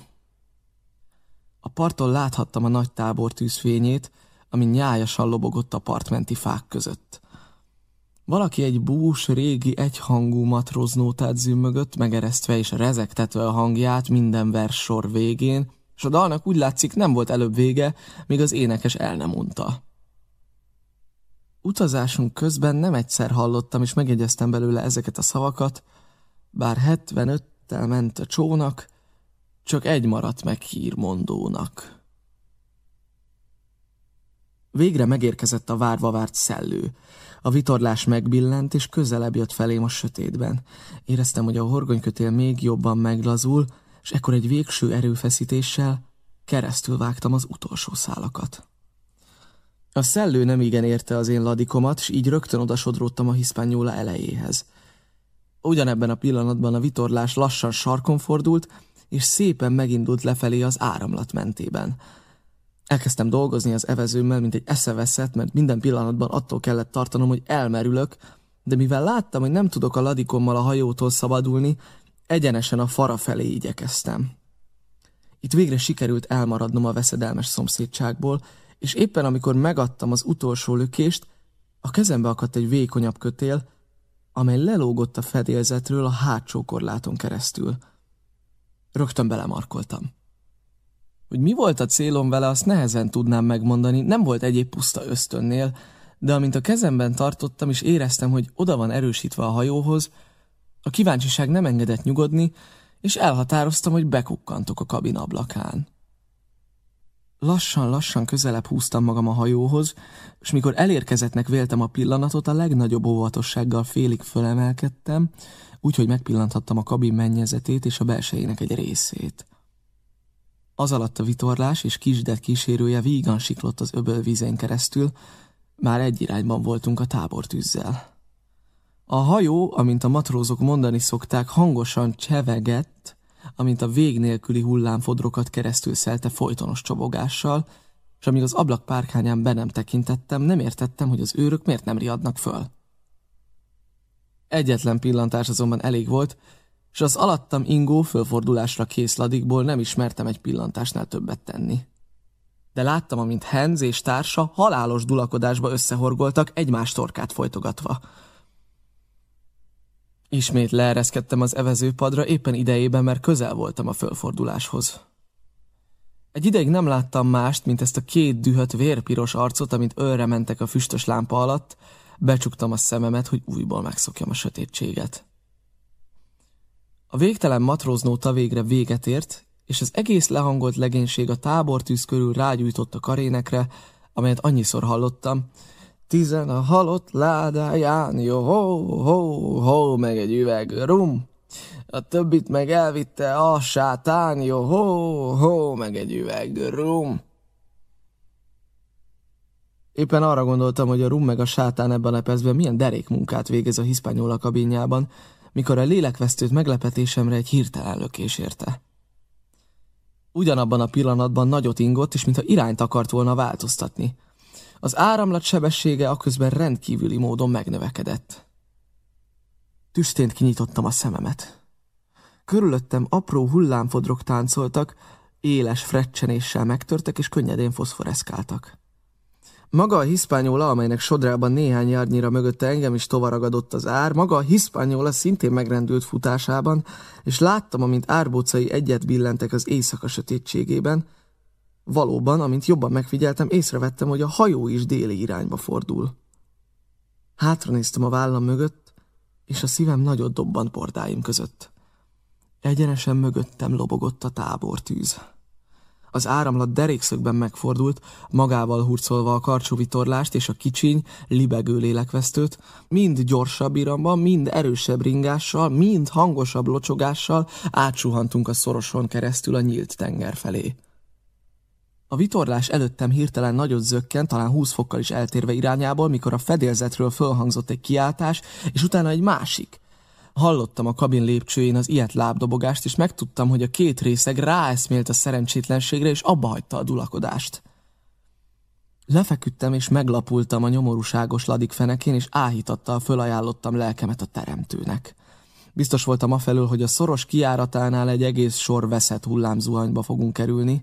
A parton láthattam a nagy tábor tűzfényét, ami nyájasan lobogott a partmenti fák között. Valaki egy bús, régi, egyhangú matróznótát zümmögött, megeresztve és rezektetve a hangját minden vers sor végén, és a dalnak úgy látszik nem volt előbb vége, míg az énekes el nem mondta. Utazásunk közben nem egyszer hallottam, és megjegyeztem belőle ezeket a szavakat, bár 75-tel ment a csónak, csak egy maradt meg hírmondónak. Végre megérkezett a várva várt szellő. A vitorlás megbillent, és közelebb jött felém a sötétben. Éreztem, hogy a horgonykötél még jobban meglazul, és ekkor egy végső erőfeszítéssel keresztül vágtam az utolsó szálakat. A szellő nem igen érte az én ladikomat, és így rögtön odasodródtam a hiszpányóla elejéhez. Ugyanebben a pillanatban a vitorlás lassan sarkon fordult, és szépen megindult lefelé az áramlat mentében. Elkezdtem dolgozni az evezőmmel, mint egy eszeveszett, mert minden pillanatban attól kellett tartanom, hogy elmerülök, de mivel láttam, hogy nem tudok a ladikommal a hajótól szabadulni, egyenesen a fara felé igyekeztem. Itt végre sikerült elmaradnom a veszedelmes szomszédságból, és éppen amikor megadtam az utolsó lökést, a kezembe akadt egy vékonyabb kötél, amely lelógott a fedélzetről a hátsó korláton keresztül. Rögtön belemarkoltam. Hogy mi volt a célom vele, azt nehezen tudnám megmondani, nem volt egyéb puszta ösztönnél, de amint a kezemben tartottam, és éreztem, hogy oda van erősítve a hajóhoz, a kíváncsiság nem engedett nyugodni, és elhatároztam, hogy bekukkantok a kabin ablakán. Lassan-lassan közelebb húztam magam a hajóhoz, és mikor elérkezettnek véltem a pillanatot, a legnagyobb óvatossággal félig fölemelkedtem, úgyhogy megpillanthattam a kabin mennyezetét és a belsejének egy részét. Az alatt a vitorlás és kisdet kísérője vígan siklott az öböl vízén keresztül, már egy irányban voltunk a tábortűzzel. A hajó, amint a matrózok mondani szokták, hangosan csevegett, amint a vég nélküli hullámfodrokat keresztül szelte folytonos csobogással, és amíg az ablak párkányán be nem tekintettem, nem értettem, hogy az őrök miért nem riadnak föl. Egyetlen pillantás azonban elég volt, és az alattam ingó fölfordulásra kész ladikból nem ismertem egy pillantásnál többet tenni. De láttam, amint Henz és társa halálos dulakodásba összehorgoltak, egymás torkát folytogatva. Ismét leereszkedtem az evezőpadra éppen idejében, mert közel voltam a fölforduláshoz. Egy ideig nem láttam mást, mint ezt a két dühött vérpiros arcot, amint ölre mentek a füstös lámpa alatt, becsuktam a szememet, hogy újból megszokjam a sötétséget. A végtelen matróznóta végre véget ért, és az egész lehangolt legénység a tábortűz körül rágyújtott a karénekre, amelyet annyiszor hallottam, Tizen a halott ládáján, jó, ho, ho, ho, meg egy üveg rum. A többit meg elvitte a sátán, jó, ho, ho, meg egy üveg rum. Éppen arra gondoltam, hogy a rum meg a sátán ebben a lepezben milyen derék munkát végez a hiszpányola kabinjában, mikor a lélekvesztőt meglepetésemre egy hirtelen lökés érte. Ugyanabban a pillanatban nagyot ingott, és mintha irányt akart volna változtatni. Az áramlat sebessége aközben rendkívüli módon megnövekedett. Tüstént kinyitottam a szememet. Körülöttem apró hullámfodrok táncoltak, éles frecsenéssel megtörtek és könnyedén foszforeszkáltak. Maga a hiszpányóla, amelynek sodrában néhány járnyira mögötte engem is tovaragadott az ár, maga a hiszpányóla szintén megrendült futásában, és láttam, amint árbócai egyet billentek az éjszaka sötétségében, Valóban, amint jobban megfigyeltem, észrevettem, hogy a hajó is déli irányba fordul. Hátra néztem a vállam mögött, és a szívem nagyot dobbant bordáim között. Egyenesen mögöttem lobogott a tábortűz. Az áramlat derékszögben megfordult, magával hurcolva a karcsú vitorlást és a kicsiny, libegő lélekvesztőt, mind gyorsabb iramban, mind erősebb ringással, mind hangosabb locsogással átsuhantunk a szoroson keresztül a nyílt tenger felé. A vitorlás előttem hirtelen nagyot zökkent, talán 20 fokkal is eltérve irányából, mikor a fedélzetről fölhangzott egy kiáltás, és utána egy másik. Hallottam a kabin lépcsőjén az ilyet lábdobogást, és megtudtam, hogy a két részeg ráeszmélt a szerencsétlenségre, és abba hagyta a dulakodást. Lefeküdtem, és meglapultam a nyomorúságos ladik fenekén, és áhítattal fölajánlottam lelkemet a teremtőnek. Biztos voltam afelől, hogy a szoros kiáratánál egy egész sor veszett hullámzuhanyba fogunk kerülni,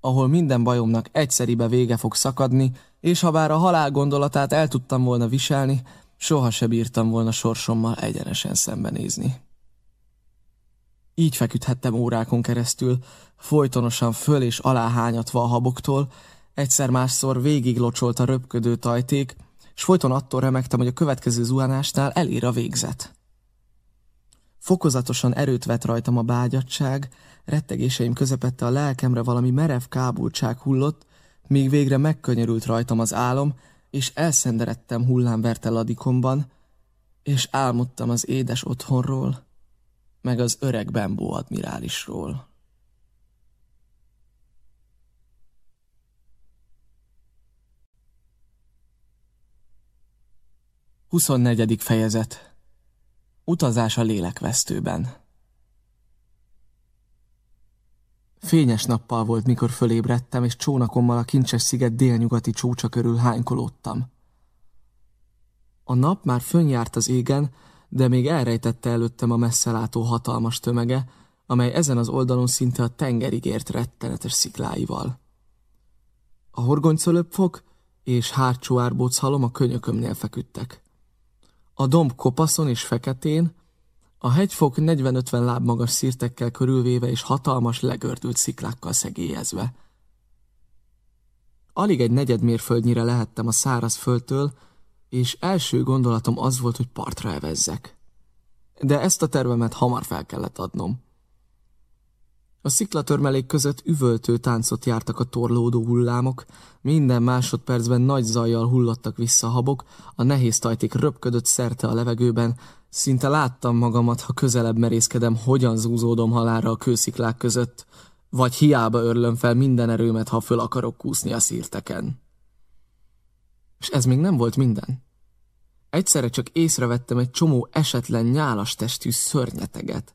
ahol minden bajomnak egyszeribe vége fog szakadni, és ha bár a halál gondolatát el tudtam volna viselni, Soha se bírtam volna sorsommal egyenesen szembenézni. Így feküdhettem órákon keresztül, folytonosan föl és alá hányatva a haboktól, egyszer-másszor végig locsolt a röpködő tajték, és folyton attól remektem, hogy a következő zuhanásnál elér a végzet. Fokozatosan erőt vett rajtam a bágyadság, rettegéseim közepette a lelkemre valami merev kábultság hullott, míg végre megkönyörült rajtam az álom, és elszenderedtem hullámverte ladikomban, és álmodtam az édes otthonról, meg az öreg Bembó admirálisról. 24. fejezet Utazás a lélekvesztőben Fényes nappal volt, mikor fölébredtem, és csónakommal a kincses sziget délnyugati csúcsa körül hánykolódtam. A nap már fönnjárt az égen, de még elrejtette előttem a messzelátó hatalmas tömege, amely ezen az oldalon szinte a tengerig ért rettenetes szikláival. A horgonycölöpfok és hárcsó árbóc halom a könyökömnél feküdtek. A domb kopaszon és feketén, a hegyfok 40-50 láb magas szirtekkel körülvéve és hatalmas legördült sziklákkal szegélyezve. Alig egy negyed mérföldnyire lehettem a száraz földtől, és első gondolatom az volt, hogy partra evezzek. De ezt a tervemet hamar fel kellett adnom. A sziklatörmelék között üvöltő táncot jártak a torlódó hullámok, minden másodpercben nagy zajjal hullottak vissza habok, a nehéz tajték röpködött szerte a levegőben, szinte láttam magamat, ha közelebb merészkedem, hogyan zúzódom halára a kősziklák között, vagy hiába örlöm fel minden erőmet, ha föl akarok kúszni a szírteken. És ez még nem volt minden. Egyszerre csak észrevettem egy csomó esetlen nyálas testű szörnyeteget,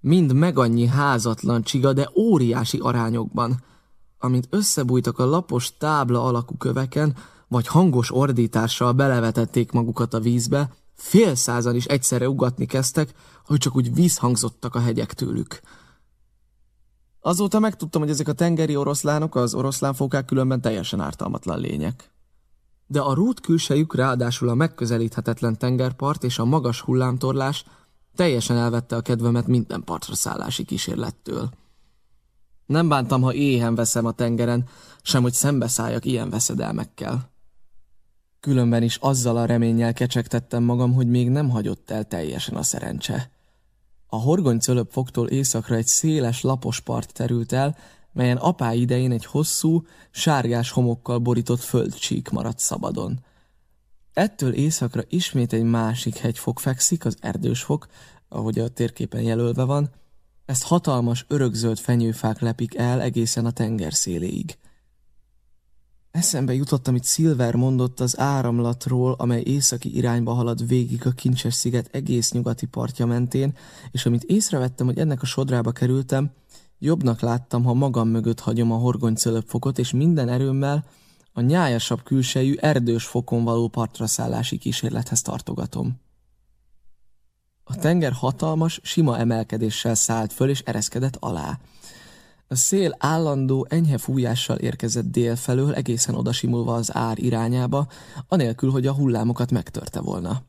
mind megannyi házatlan csiga, de óriási arányokban, amint összebújtak a lapos tábla alakú köveken, vagy hangos ordítással belevetették magukat a vízbe, fél százan is egyszerre ugatni kezdtek, hogy csak úgy vízhangzottak a hegyek tőlük. Azóta megtudtam, hogy ezek a tengeri oroszlánok, az oroszlánfókák különben teljesen ártalmatlan lények. De a rút külsejük ráadásul a megközelíthetetlen tengerpart és a magas hullámtorlás Teljesen elvette a kedvemet minden partra szállási kísérlettől. Nem bántam, ha éhen veszem a tengeren, sem hogy szembeszálljak ilyen veszedelmekkel. Különben is azzal a reménnyel kecsegtettem magam, hogy még nem hagyott el teljesen a szerencse. A horgony foktól északra egy széles, lapos part terült el, melyen apá idején egy hosszú, sárgás homokkal borított földcsík maradt szabadon. Ettől északra ismét egy másik hegyfok fekszik, az erdősfok, ahogy a térképen jelölve van. Ezt hatalmas, örökzöld fenyőfák lepik el egészen a tenger széléig. Eszembe jutott, amit Silver mondott az áramlatról, amely északi irányba halad végig a Kincses sziget egész nyugati partja mentén, és amit észrevettem, hogy ennek a sodrába kerültem, jobbnak láttam, ha magam mögött hagyom a horgonycölöpfokot, és minden erőmmel a nyájasabb külsejű erdős fokon való partra szállási kísérlethez tartogatom. A tenger hatalmas, sima emelkedéssel szállt föl és ereszkedett alá. A szél állandó, enyhe fújással érkezett dél felől, egészen odasimulva az ár irányába, anélkül, hogy a hullámokat megtörte volna.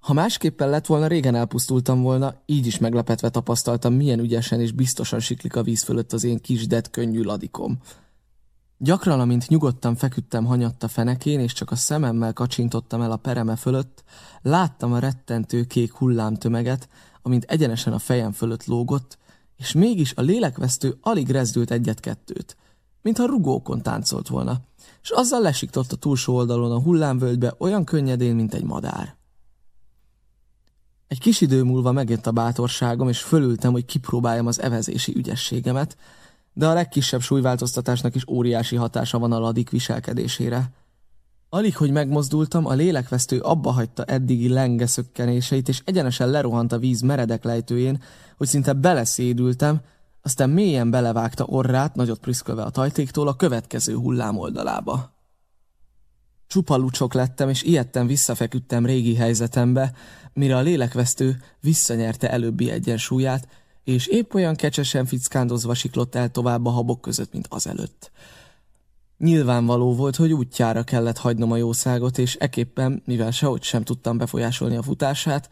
Ha másképpen lett volna, régen elpusztultam volna, így is meglepetve tapasztaltam, milyen ügyesen és biztosan siklik a víz fölött az én kis, det könnyű ladikom. Gyakran, amint nyugodtan feküdtem hanyatta fenekén, és csak a szememmel kacsintottam el a pereme fölött, láttam a rettentő kék hullámtömeget, amint egyenesen a fejem fölött lógott, és mégis a lélekvesztő alig rezdült egyet-kettőt, mintha rugókon táncolt volna, és azzal lesiktott a túlsó oldalon a hullámvölgybe olyan könnyedén, mint egy madár. Egy kis idő múlva megjött a bátorságom, és fölültem, hogy kipróbáljam az evezési ügyességemet, de a legkisebb súlyváltoztatásnak is óriási hatása van a ladik viselkedésére. Alig, hogy megmozdultam, a lélekvesztő abba hagyta eddigi lenge szökkenéseit, és egyenesen lerohant a víz meredek lejtőjén, hogy szinte beleszédültem, aztán mélyen belevágta orrát, nagyot prüszkölve a tajtéktól, a következő hullám oldalába. Csupa lucsok lettem, és ilyetten visszafeküdtem régi helyzetembe, mire a lélekvesztő visszanyerte előbbi egyensúlyát, és épp olyan kecsesen fickándozva siklott el tovább a habok között, mint azelőtt. Nyilvánvaló volt, hogy útjára kellett hagynom a jószágot, és eképpen, mivel sehogy sem tudtam befolyásolni a futását,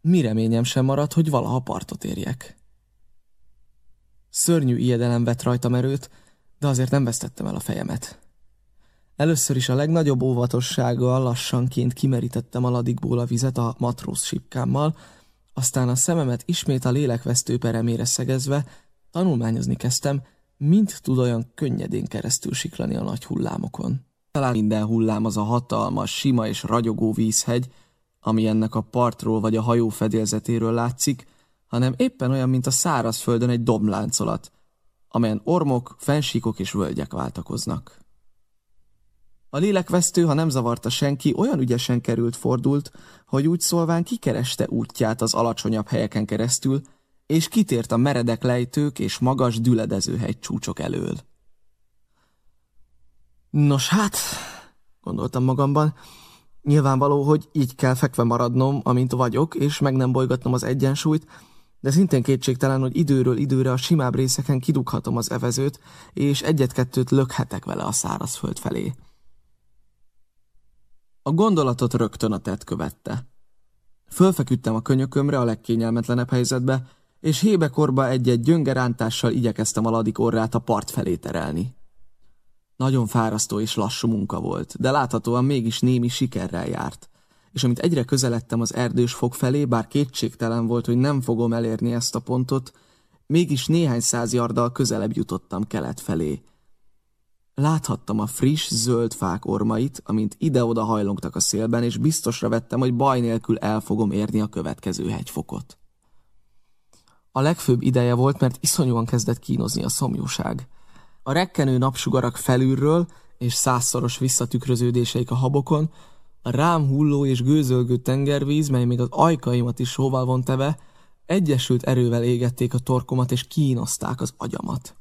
mi reményem sem maradt, hogy valaha partot érjek. Szörnyű ijedelem vett rajtam erőt, de azért nem vesztettem el a fejemet. Először is a legnagyobb óvatossággal lassanként kimerítettem a ladikból a vizet a matróz sipkámmal, aztán a szememet ismét a lélekvesztő peremére szegezve tanulmányozni kezdtem, mint tud olyan könnyedén keresztül siklani a nagy hullámokon. Talán minden hullám az a hatalmas, sima és ragyogó vízhegy, ami ennek a partról vagy a hajó fedélzetéről látszik, hanem éppen olyan, mint a szárazföldön egy domláncolat, amelyen ormok, fensíkok és völgyek váltakoznak. A lélekvesztő, ha nem zavarta senki, olyan ügyesen került fordult, hogy úgy szólván kikereste útját az alacsonyabb helyeken keresztül, és kitért a meredek lejtők és magas düledező hegycsúcsok elől. Nos hát, gondoltam magamban, nyilvánvaló, hogy így kell fekve maradnom, amint vagyok, és meg nem bolygatnom az egyensúlyt, de szintén kétségtelen, hogy időről időre a simább részeken kidughatom az evezőt, és egyet-kettőt lökhetek vele a szárazföld felé. A gondolatot rögtön a tett követte. Fölfeküdtem a könyökömre a legkényelmetlenebb helyzetbe, és hébekorba egy-egy gyöngerántással igyekeztem a ladik orrát a part felé terelni. Nagyon fárasztó és lassú munka volt, de láthatóan mégis némi sikerrel járt, és amit egyre közeledtem az erdős fog felé, bár kétségtelen volt, hogy nem fogom elérni ezt a pontot, mégis néhány száz yarddal közelebb jutottam kelet felé, Láthattam a friss, zöld fák ormait, amint ide-oda hajlongtak a szélben, és biztosra vettem, hogy baj nélkül el fogom érni a következő hegyfokot. A legfőbb ideje volt, mert iszonyúan kezdett kínozni a szomjúság. A rekkenő napsugarak felülről és százszoros visszatükröződéseik a habokon, a rám hulló és gőzölgő tengervíz, mely még az ajkaimat is sóval vonteve, egyesült erővel égették a torkomat és kínozták az agyamat.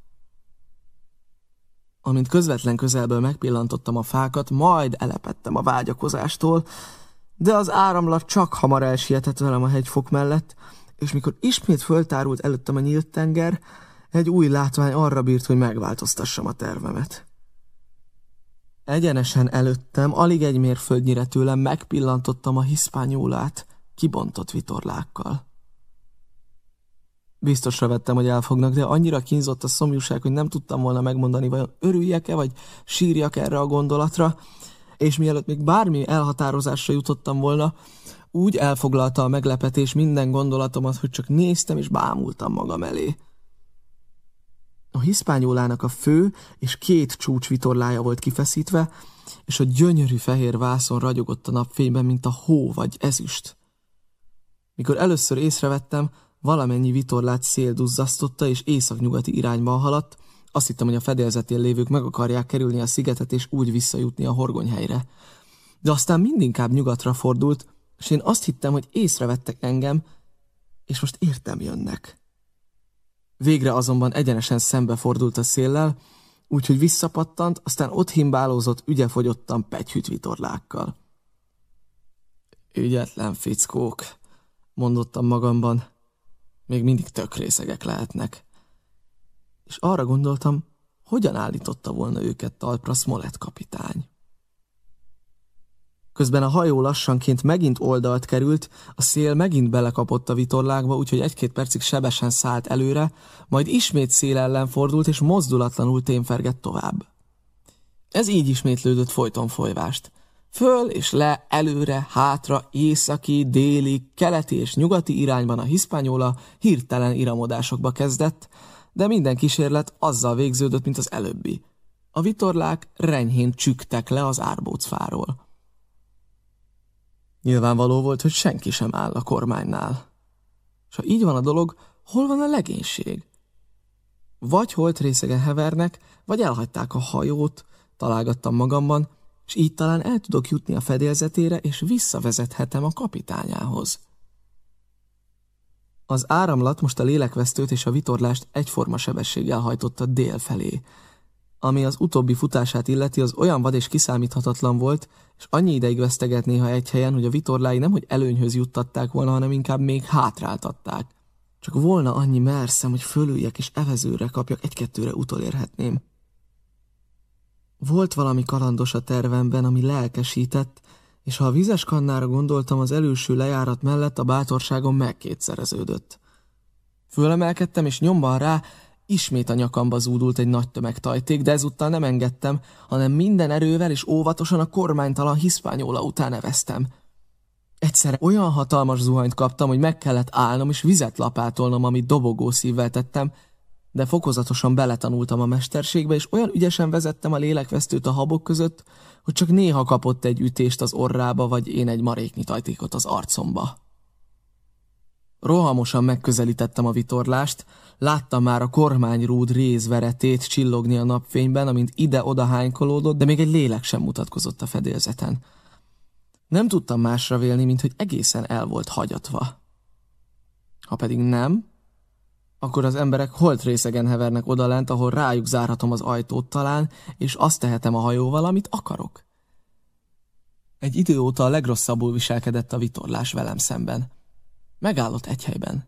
Amint közvetlen közelből megpillantottam a fákat, majd elepettem a vágyakozástól, de az áramlat csak hamar elsietett velem a hegyfok mellett, és mikor ismét föltárult előttem a nyílt tenger, egy új látvány arra bírt, hogy megváltoztassam a tervemet. Egyenesen előttem, alig egy mérföldnyire tőlem megpillantottam a hiszpányólát, kibontott vitorlákkal. Biztosra vettem, hogy elfognak, de annyira kínzott a szomjúság, hogy nem tudtam volna megmondani, vajon örüljek-e, vagy sírjak erre a gondolatra, és mielőtt még bármi elhatározásra jutottam volna, úgy elfoglalta a meglepetés minden gondolatomat, hogy csak néztem és bámultam magam elé. A hiszpányólának a fő és két csúcsvitorlája volt kifeszítve, és a gyönyörű fehér vászon ragyogott a napfényben, mint a hó vagy ezüst. Mikor először észrevettem, Valamennyi vitorlát szél duzzasztotta, és északnyugati irányban haladt, azt hittem, hogy a fedélzetén lévők meg akarják kerülni a szigetet, és úgy visszajutni a horgonyhelyre. De aztán mindinkább nyugatra fordult, és én azt hittem, hogy észrevettek engem, és most értem jönnek. Végre azonban egyenesen szembefordult a széllel, úgyhogy visszapattant, aztán ott himbálózott ügyefogyottan pegyhűt vitorlákkal. Ügyetlen fickók, mondottam magamban még mindig tök részegek lehetnek. És arra gondoltam, hogyan állította volna őket talpra Smollett kapitány. Közben a hajó lassanként megint oldalt került, a szél megint belekapott a vitorlákba, úgyhogy egy-két percig sebesen szállt előre, majd ismét szél ellen fordult, és mozdulatlanul témfergett tovább. Ez így ismétlődött folyton folyvást. Föl és le, előre, hátra, északi, déli, keleti és nyugati irányban a hiszpányola hirtelen iramodásokba kezdett, de minden kísérlet azzal végződött, mint az előbbi. A vitorlák renyhén csüktek le az árbócfáról. Nyilvánvaló volt, hogy senki sem áll a kormánynál. És ha így van a dolog, hol van a legénység? Vagy holt részegen hevernek, vagy elhagyták a hajót, találgattam magamban, és így talán el tudok jutni a fedélzetére, és visszavezethetem a kapitányához. Az áramlat most a lélekvesztőt és a vitorlást egyforma sebességgel hajtotta dél felé. Ami az utóbbi futását illeti, az olyan vad és kiszámíthatatlan volt, és annyi ideig veszteget néha egy helyen, hogy a vitorlái nemhogy előnyhöz juttatták volna, hanem inkább még hátráltatták. Csak volna annyi merszem, hogy fölüljek és evezőre kapjak, egy-kettőre utolérhetném. Volt valami kalandos a tervemben, ami lelkesített, és ha a vizes kannára gondoltam az előső lejárat mellett, a bátorságom megkétszereződött. Fölemelkedtem, és nyomban rá ismét a nyakamba zúdult egy nagy tömegtajték, de ezúttal nem engedtem, hanem minden erővel és óvatosan a kormánytalan hiszpányóla után neveztem. Egyszerre olyan hatalmas zuhanyt kaptam, hogy meg kellett állnom és vizet lapátolnom, amit dobogó szívvel tettem, de fokozatosan beletanultam a mesterségbe, és olyan ügyesen vezettem a lélekvesztőt a habok között, hogy csak néha kapott egy ütést az orrába, vagy én egy maréknyi tajtékot az arcomba. Rohamosan megközelítettem a vitorlást, láttam már a kormányrúd rézveretét csillogni a napfényben, amint ide-oda hánykolódott, de még egy lélek sem mutatkozott a fedélzeten. Nem tudtam másra vélni, mint hogy egészen el volt hagyatva. Ha pedig nem, akkor az emberek holt részegen hevernek odalent, ahol rájuk zárhatom az ajtót talán, és azt tehetem a hajóval, amit akarok. Egy idő óta a legrosszabbul viselkedett a vitorlás velem szemben. Megállott egy helyben.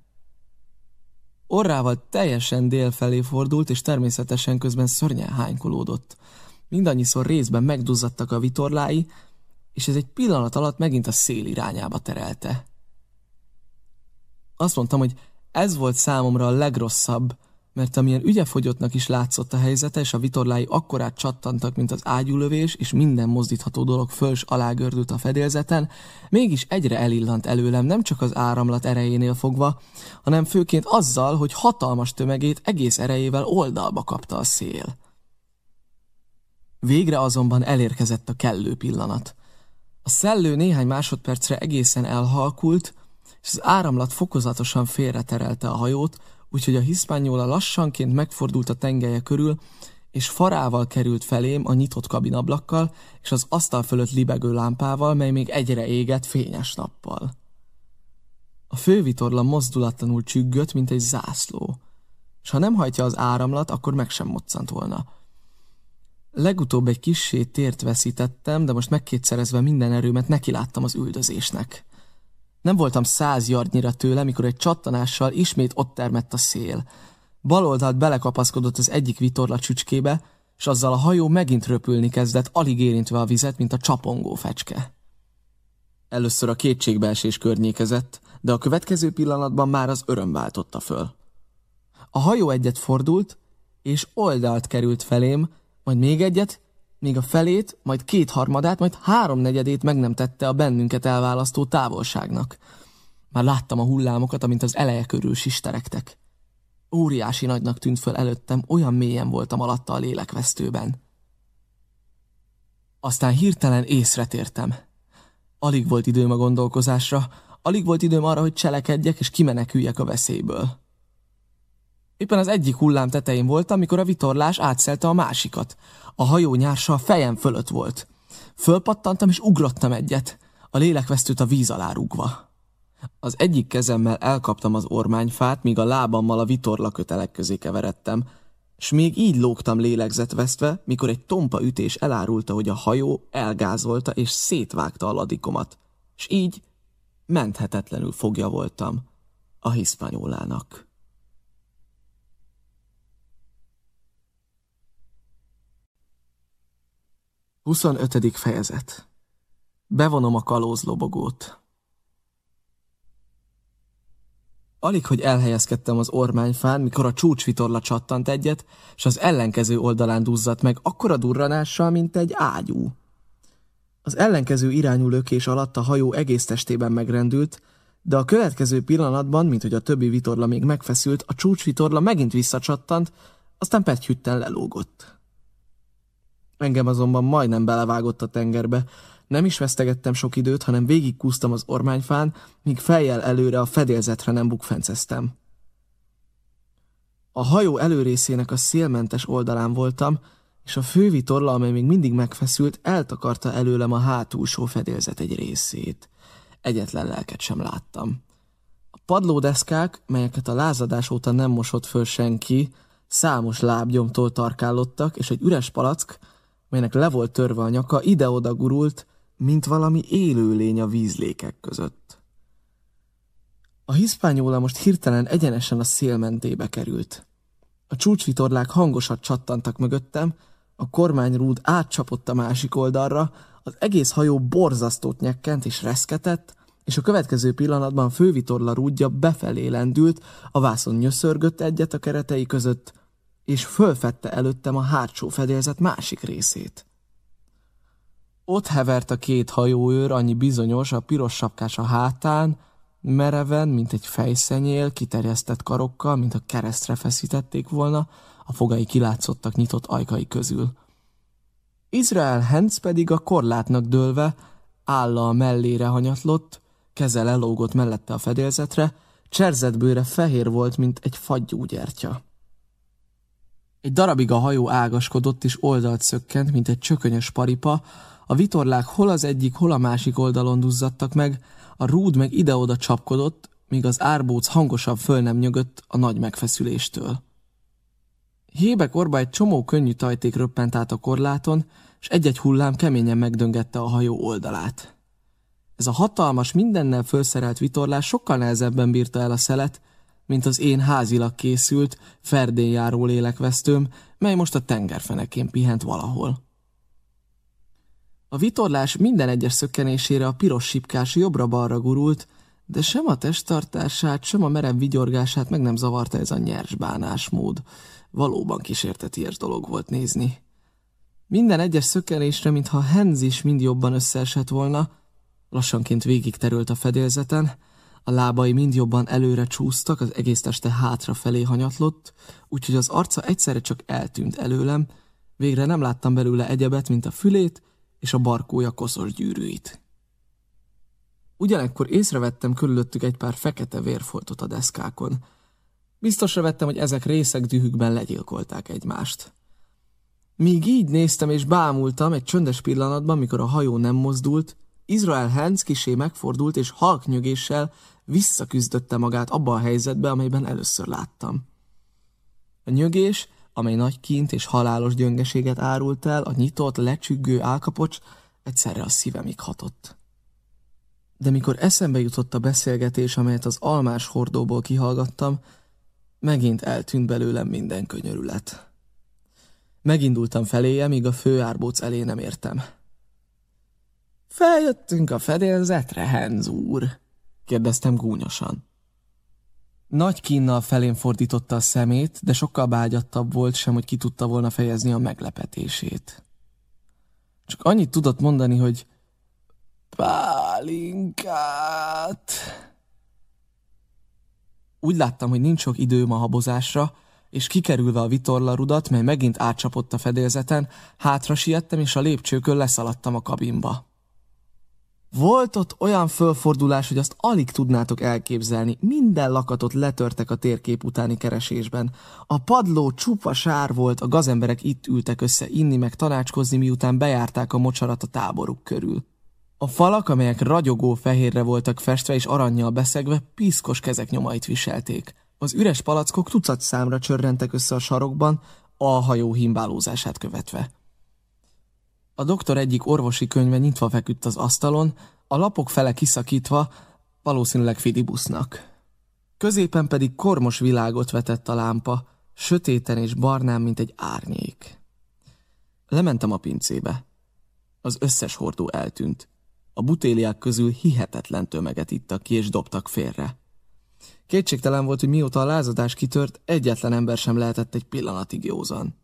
Orrával teljesen dél felé fordult, és természetesen közben szörnyen hánykolódott. Mindannyiszor részben megduzzadtak a vitorlái, és ez egy pillanat alatt megint a szél irányába terelte. Azt mondtam, hogy ez volt számomra a legrosszabb, mert amilyen ügyefogyottnak is látszott a helyzete, és a vitorlái akkorát csattantak, mint az ágyúlövés, és minden mozdítható dolog föls alá gördült a fedélzeten, mégis egyre elillant előlem nem csak az áramlat erejénél fogva, hanem főként azzal, hogy hatalmas tömegét egész erejével oldalba kapta a szél. Végre azonban elérkezett a kellő pillanat. A szellő néhány másodpercre egészen elhalkult, és az áramlat fokozatosan félreterelte a hajót, úgyhogy a hiszpányola lassanként megfordult a tengelye körül, és farával került felém a nyitott kabinablakkal és az asztal fölött libegő lámpával, mely még egyre égett fényes nappal. A fővitorla mozdulatlanul csüggött, mint egy zászló, és ha nem hajtja az áramlat, akkor meg sem moccant volna. Legutóbb egy kissé tért veszítettem, de most megkétszerezve minden erőmet nekiláttam az üldözésnek. Nem voltam száz yardnyira tőle, mikor egy csattanással ismét ott termett a szél. Baloldalt belekapaszkodott az egyik vitorla csücskébe, és azzal a hajó megint röpülni kezdett, alig érintve a vizet, mint a csapongó fecske. Először a kétségbeesés környékezett, de a következő pillanatban már az öröm váltotta föl. A hajó egyet fordult, és oldalt került felém, majd még egyet, még a felét, majd kétharmadát, majd háromnegyedét meg nem tette a bennünket elválasztó távolságnak. Már láttam a hullámokat, amint az eleje körül sisterektek. Óriási nagynak tűnt föl előttem, olyan mélyen voltam alatta a lélekvesztőben. Aztán hirtelen észre tértem. Alig volt időm a gondolkozásra, alig volt időm arra, hogy cselekedjek és kimeneküljek a veszélyből. Éppen az egyik hullám tetején voltam, amikor a vitorlás átszelte a másikat. A hajó nyársa a fejem fölött volt. Fölpattantam és ugrottam egyet, a lélekvesztőt a víz alá rúgva. Az egyik kezemmel elkaptam az ormányfát, míg a lábammal a vitorla kötelek közé keveredtem, s még így lógtam lélegzetvesztve, mikor egy tompa ütés elárulta, hogy a hajó elgázolta és szétvágta a ladikomat, s így menthetetlenül fogja voltam a hiszpanyólának. 25. fejezet Bevonom a kalózlobogót. Alig, hogy elhelyezkedtem az ormányfán, mikor a csúcsvitorla csattant egyet, és az ellenkező oldalán duzzadt meg akkora durranással, mint egy ágyú. Az ellenkező irányú lökés alatt a hajó egész testében megrendült, de a következő pillanatban, mint hogy a többi vitorla még megfeszült, a csúcsvitorla megint visszacsattant, aztán pethütten lelógott. Engem azonban majdnem belevágott a tengerbe. Nem is vesztegettem sok időt, hanem végigkúztam az ormányfán, míg fejjel előre a fedélzetre nem bukfenceztem. A hajó előrészének a szélmentes oldalán voltam, és a fővitorla, amely még mindig megfeszült, eltakarta előlem a hátulsó fedélzet egy részét. Egyetlen lelket sem láttam. A padlódeszkák, melyeket a lázadás óta nem mosott föl senki, számos lábgyomtól tarkálottak, és egy üres palack, melynek le volt törve a nyaka, ide-oda gurult, mint valami élőlény a vízlékek között. A hiszpányóla most hirtelen egyenesen a szél mentébe került. A csúcsvitorlák hangosat csattantak mögöttem, A kormányrúd átcsapott a másik oldalra, az egész hajó borzasztót nyekkent és reszketett, és a következő pillanatban fővitorla rúdja befelé lendült, a vászon nyöszörgött egyet a keretei között, és fölfette előttem a hátsó fedélzet másik részét. Ott hevert a két hajóőr, annyi bizonyos, a piros sapkás a hátán, mereven, mint egy fejszenyél, kiterjesztett karokkal, mint a keresztre feszítették volna, a fogai kilátszottak nyitott ajkai közül. Izrael Hens pedig a korlátnak dőlve, álla a mellére hanyatlott, kezel elógott mellette a fedélzetre, cserzetbőre fehér volt, mint egy fagyúgyertya. Egy darabig a hajó ágaskodott és oldalt szökkent, mint egy csökönyös paripa, a vitorlák hol az egyik, hol a másik oldalon duzzadtak meg, a rúd meg ide-oda csapkodott, míg az árbóc hangosabb föl nem nyögött a nagy megfeszüléstől. Hébe korba egy csomó könnyű tajték röppent át a korláton, és egy-egy hullám keményen megdöngette a hajó oldalát. Ez a hatalmas, mindennel felszerelt vitorlás sokkal nehezebben bírta el a szelet, mint az én házilag készült, ferdén járó lélekvesztőm, mely most a tengerfenekén pihent valahol. A vitorlás minden egyes szökkenésére a piros sipkás jobbra-balra gurult, de sem a testtartását, sem a merev vigyorgását meg nem zavarta ez a nyers bánásmód. Valóban kísérteties dolog volt nézni. Minden egyes szökkenésre, mintha Henz is mind jobban összeesett volna, lassanként végig terült a fedélzeten, a lábai mind jobban előre csúsztak, az egész teste hátra felé hanyatlott, úgyhogy az arca egyszerre csak eltűnt előlem, végre nem láttam belőle egyebet, mint a fülét és a barkója koszos gyűrűit. Ugyanekkor észrevettem körülöttük egy pár fekete vérfoltot a deszkákon. Biztosra vettem, hogy ezek részek dühükben legyilkolták egymást. Míg így néztem és bámultam egy csöndes pillanatban, mikor a hajó nem mozdult, Izrael Hans kisé megfordult és halknyögéssel visszaküzdötte magát abba a helyzetbe, amelyben először láttam. A nyögés, amely nagy kint és halálos gyöngeséget árult el, a nyitott, lecsüggő álkapocs egyszerre a szívemig hatott. De mikor eszembe jutott a beszélgetés, amelyet az almás hordóból kihallgattam, megint eltűnt belőlem minden könyörület. Megindultam feléje, míg a főárbóc elé nem értem. Feljöttünk a fedélzetre, Henz úr? kérdeztem gúnyosan. Nagy kínnal felén fordította a szemét, de sokkal bágyattabb volt sem, hogy ki tudta volna fejezni a meglepetését. Csak annyit tudott mondani, hogy pálinkát. Úgy láttam, hogy nincs sok időm a habozásra, és kikerülve a vitorlarudat, mely megint átcsapott a fedélzeten, hátra siettem, és a lépcsőkön leszaladtam a kabinba. Volt ott olyan fölfordulás, hogy azt alig tudnátok elképzelni. Minden lakatot letörtek a térkép utáni keresésben. A padló csupa sár volt, a gazemberek itt ültek össze inni meg tanácskozni, miután bejárták a mocsarat a táboruk körül. A falak, amelyek ragyogó fehérre voltak festve és aranyjal beszegve, piszkos kezek nyomait viselték. Az üres palackok tucat számra csörrentek össze a sarokban, a hajó himbálózását követve. A doktor egyik orvosi könyve nyitva feküdt az asztalon, a lapok fele kiszakítva, valószínűleg Fidibusznak. Középen pedig kormos világot vetett a lámpa, sötéten és barnán, mint egy árnyék. Lementem a pincébe. Az összes hordó eltűnt. A butéliák közül hihetetlen tömeget ittak ki és dobtak félre. Kétségtelen volt, hogy mióta a lázadás kitört, egyetlen ember sem lehetett egy pillanatig józan.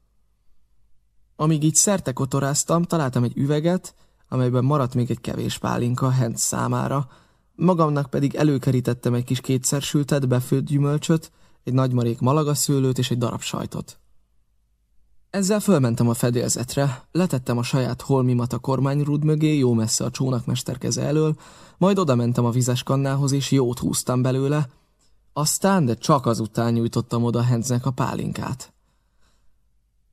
Amíg így szerte kotoráztam, találtam egy üveget, amelyben maradt még egy kevés pálinka Hent számára, magamnak pedig előkerítettem egy kis kétszer sültet, befőtt gyümölcsöt, egy nagymarék malagaszőlőt és egy darab sajtot. Ezzel fölmentem a fedélzetre, letettem a saját holmimat a kormányrúd mögé, jó messze a csónakmester keze elől, majd oda mentem a vizes kannához, és jót húztam belőle, aztán, de csak azután nyújtottam oda Henznek a pálinkát.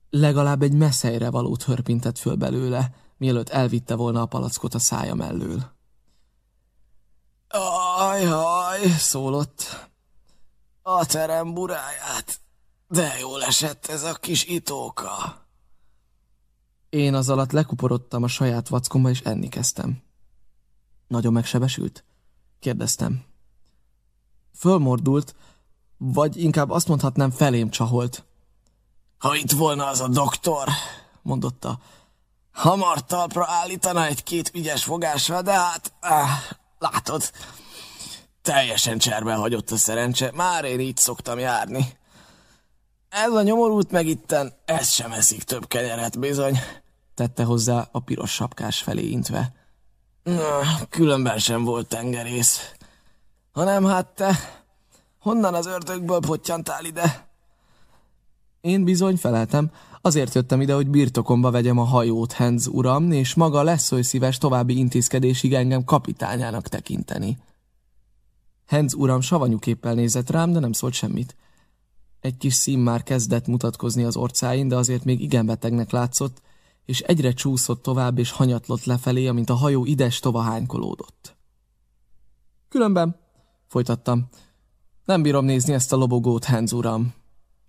Legalább egy messzelyre valót hörpintett föl belőle, mielőtt elvitte volna a palackot a szája mellől. Ajaj, szólott. A terem buráját. De jól esett ez a kis itóka. Én az alatt lekuporodtam a saját vackomba, és enni kezdtem. Nagyon megsebesült? Kérdeztem. Fölmordult, vagy inkább azt mondhatnám felém csaholt. Ha itt volna az a doktor, mondotta. Hamar talpra állítana egy-két ügyes fogással, de hát, áh, látod, teljesen cserbe hagyott a szerencse, már én így szoktam járni. Ez a nyomorult megitten, ez sem eszik több kenyeret bizony, tette hozzá a piros sapkás felé intve. Különben sem volt tengerész. Hanem hát te, honnan az ördögből pottyantál ide? Én bizony feleltem, azért jöttem ide, hogy birtokomba vegyem a hajót, Henz uram, és maga lesz oly szíves további intézkedésig engem kapitányának tekinteni. Henz uram savanyúképpel nézett rám, de nem szólt semmit. Egy kis szín már kezdett mutatkozni az orcáin, de azért még igen betegnek látszott, és egyre csúszott tovább és hanyatlott lefelé, amint a hajó ides tova hánykolódott. Különben, folytattam, nem bírom nézni ezt a lobogót, Henz uram.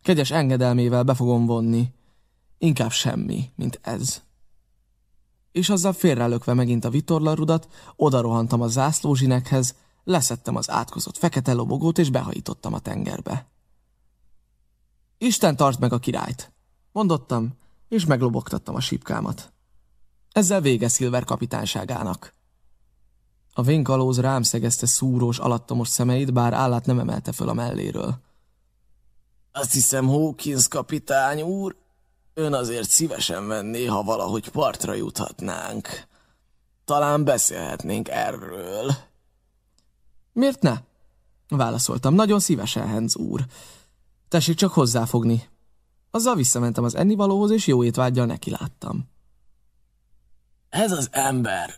Kegyes engedelmével be fogom vonni. Inkább semmi, mint ez. És azzal félrelökve megint a vitorlarudat, odarohantam a zászlózsinekhez, leszettem az átkozott fekete lobogót, és behajítottam a tengerbe. Isten tart meg a királyt, mondottam, és meglobogtattam a sípkámat. Ezzel vége Szilver kapitányságának. A vénkalóz rám szegezte szúrós, alattomos szemeit, bár állát nem emelte föl a melléről. Azt hiszem, Hawkins kapitány úr, ön azért szívesen venné, ha valahogy partra juthatnánk. Talán beszélhetnénk erről. Miért ne? Válaszoltam, nagyon szívesen, Henz úr. Tessék csak hozzáfogni. Azzal visszamentem az ennivalóhoz, és jó étvágyjal neki láttam. Ez az ember,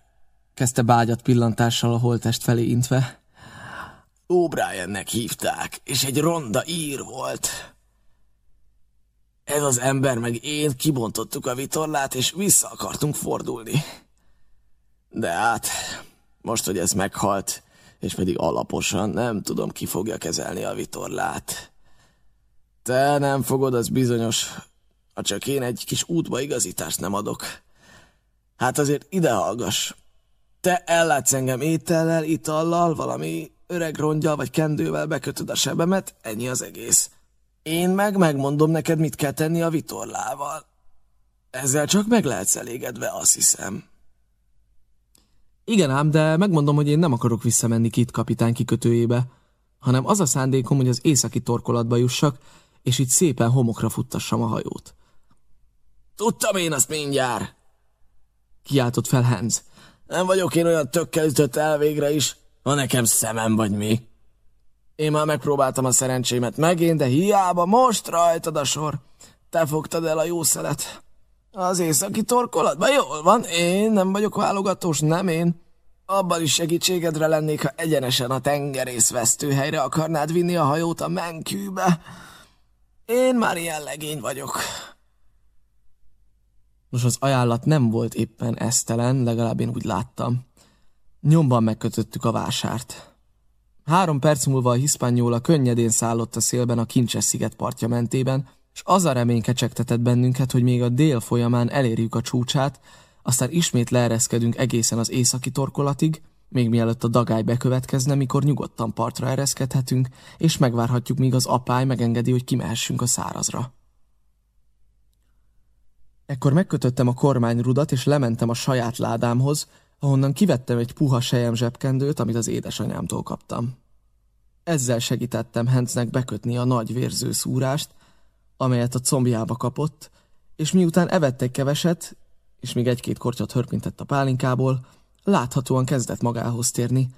kezdte bágyat pillantással a holtest felé intve. O'Briennek hívták, és egy ronda ír volt. Ez az ember meg én kibontottuk a vitorlát, és vissza akartunk fordulni. De hát, most, hogy ez meghalt, és pedig alaposan, nem tudom, ki fogja kezelni a vitorlát. Te nem fogod, az bizonyos, ha csak én egy kis útba igazítást nem adok. Hát azért ide hallgass. Te ellátsz engem étellel, itallal, valami öreg rongyal vagy kendővel bekötöd a sebemet, ennyi az egész. Én meg megmondom neked, mit kell tenni a vitorlával. Ezzel csak meg lehetsz elégedve, azt hiszem. Igen ám, de megmondom, hogy én nem akarok visszamenni Kit kapitány kikötőjébe, hanem az a szándékom, hogy az északi torkolatba jussak, és itt szépen homokra futtassam a hajót. Tudtam én azt mindjárt! Kiáltott fel Hans. Nem vagyok én olyan tökkel ütött el végre is, ha nekem szemem vagy mi. Én már megpróbáltam a szerencsémet megint, de hiába most rajtad a sor. Te fogtad el a jó szelet. Az északi torkolatban jól van, én nem vagyok válogatós, nem én. Abban is segítségedre lennék, ha egyenesen a tengerész vesztőhelyre akarnád vinni a hajót a menkűbe. Én már ilyen legény vagyok. Nos, az ajánlat nem volt éppen esztelen, legalább én úgy láttam. Nyomban megkötöttük a vásárt. Három perc múlva a hiszpányóla könnyedén szállott a szélben a Kincses sziget partja mentében, és az a remény kecsegtetett bennünket, hogy még a dél folyamán elérjük a csúcsát, aztán ismét leereszkedünk egészen az északi torkolatig, még mielőtt a dagály bekövetkezne, mikor nyugodtan partra ereszkedhetünk, és megvárhatjuk, míg az apály megengedi, hogy kimehessünk a szárazra. Ekkor megkötöttem a kormányrudat, és lementem a saját ládámhoz, ahonnan kivettem egy puha sejem zsebkendőt, amit az édesanyámtól kaptam. Ezzel segítettem Henznek bekötni a nagy vérző szúrást, amelyet a combjába kapott, és miután evett egy keveset, és még egy-két kortyot hörpintett a pálinkából, láthatóan kezdett magához térni.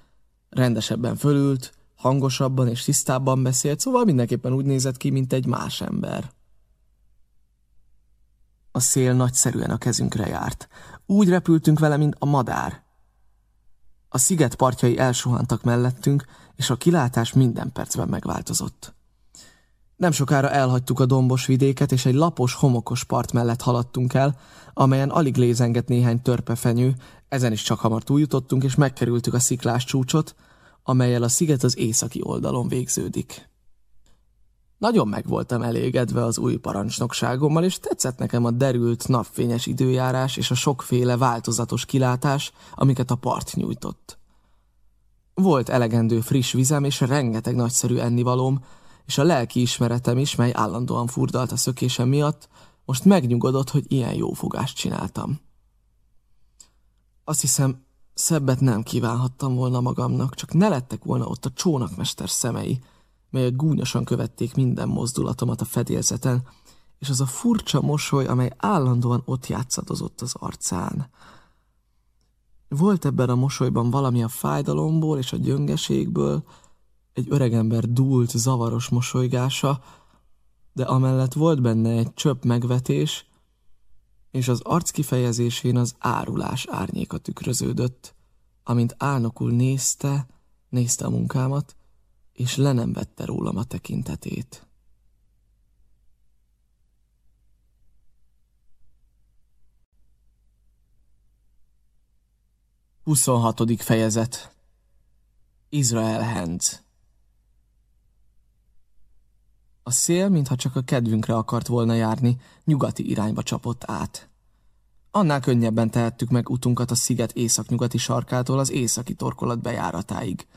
Rendesebben fölült, hangosabban és tisztábban beszélt, szóval mindenképpen úgy nézett ki, mint egy más ember. A szél nagyszerűen a kezünkre járt. Úgy repültünk vele, mint a madár. A sziget partjai elsuhantak mellettünk, és a kilátás minden percben megváltozott. Nem sokára elhagytuk a dombos vidéket, és egy lapos, homokos part mellett haladtunk el, amelyen alig lézengett néhány törpefenyő, ezen is csak hamar túljutottunk, és megkerültük a sziklás csúcsot, amelyel a sziget az északi oldalon végződik. Nagyon meg voltam elégedve az új parancsnokságommal, és tetszett nekem a derült, napfényes időjárás és a sokféle változatos kilátás, amiket a part nyújtott. Volt elegendő friss vizem és rengeteg nagyszerű ennivalóm, és a lelki ismeretem is, mely állandóan furdalt a szökésem miatt, Most megnyugodott, hogy ilyen jó fogást csináltam. Azt hiszem, szebbet nem kívánhattam volna magamnak, csak ne lettek volna ott a csónakmester szemei, melyek gúnyosan követték minden mozdulatomat a fedélzeten, és az a furcsa mosoly, amely állandóan ott játszadozott az arcán. Volt ebben a mosolyban valami a fájdalomból és a gyöngeségből, egy öregember dúlt, zavaros mosolygása, de amellett volt benne egy csöpp megvetés, és az arc kifejezésén az árulás árnyéka tükröződött, amint álnokul nézte, nézte a munkámat, és le nem vette rólam a tekintetét. 26. fejezet Israel Hands A szél, mintha csak a kedvünkre akart volna járni, nyugati irányba csapott át. Annál könnyebben tehettük meg utunkat a sziget északnyugati sarkától az északi torkolat bejáratáig.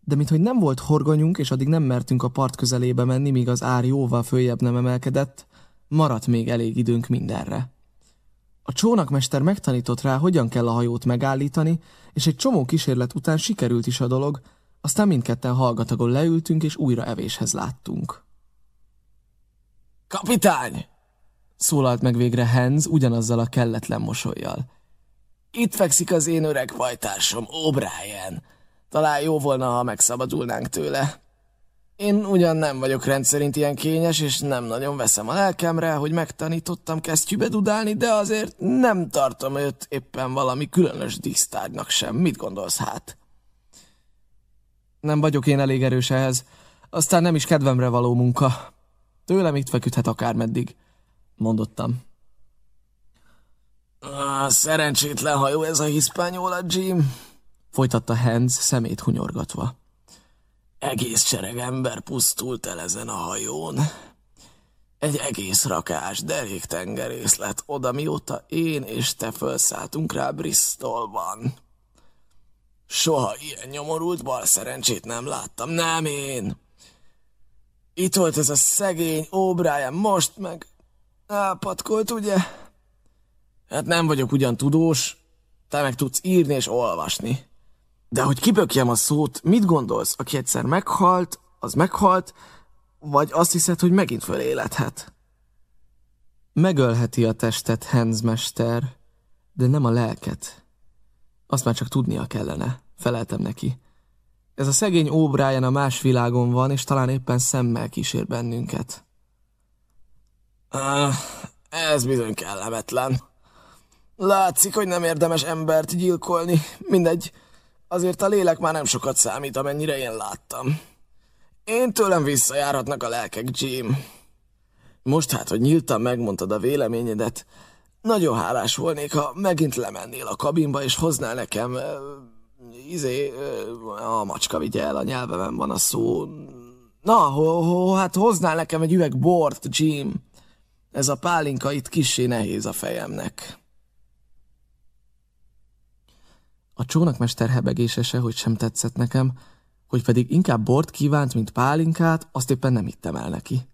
De minthogy nem volt horgonyunk, és addig nem mertünk a part közelébe menni, míg az ár jóval följebb nem emelkedett, maradt még elég időnk mindenre. A csónakmester megtanított rá, hogyan kell a hajót megállítani, és egy csomó kísérlet után sikerült is a dolog, aztán mindketten hallgatagon leültünk, és újra evéshez láttunk. Kapitány! szólalt meg végre Hans ugyanazzal a kelletlen mosolyjal. Itt fekszik az én öreg pajtásom, O'Brien. Talán jó volna, ha megszabadulnánk tőle. Én ugyan nem vagyok rendszerint ilyen kényes, és nem nagyon veszem a lelkemre, hogy megtanítottam kesztyűbe dudálni, de azért nem tartom őt éppen valami különös dísztárgynak sem. Mit gondolsz hát? Nem vagyok én elég erős ehhez. Aztán nem is kedvemre való munka. Tőlem itt feküdhet akármeddig, mondottam. Ah, szerencsétlen hajó ez a hiszpányola, Jim, folytatta Hans szemét hunyorgatva. Egész sereg ember pusztult el ezen a hajón. Egy egész rakás derék tengerész lett oda, mióta én és te felszálltunk rá Bristolban. Soha ilyen nyomorult bal szerencsét nem láttam, nem én. Itt volt ez a szegény O'Brien, most meg elpatkolt, ugye? Hát nem vagyok ugyan tudós, te meg tudsz írni és olvasni. De hogy kibökjem a szót, mit gondolsz, aki egyszer meghalt, az meghalt, vagy azt hiszed, hogy megint föléledhet? Megölheti a testet, Henzmester, de nem a lelket. Azt már csak tudnia kellene, feleltem neki. Ez a szegény óbráján a más világon van, és talán éppen szemmel kísér bennünket. Ah, ez bizony kellemetlen. Látszik, hogy nem érdemes embert gyilkolni. Mindegy, Azért a lélek már nem sokat számít, amennyire én láttam. Én tőlem visszajárhatnak a lelkek, Jim. Most hát, hogy nyíltan megmondtad a véleményedet, nagyon hálás volnék, ha megint lemennél a kabinba, és hoznál nekem... Uh, izé... Uh, a macska vigye el, a nyelvemen van a szó... Na, ho, ho, hát hoznál nekem egy üveg bort, Jim. Ez a pálinka itt kissé nehéz a fejemnek. A csónakmester hebegése sehogy sem tetszett nekem, hogy pedig inkább bort kívánt, mint pálinkát, azt éppen nem hittem el neki.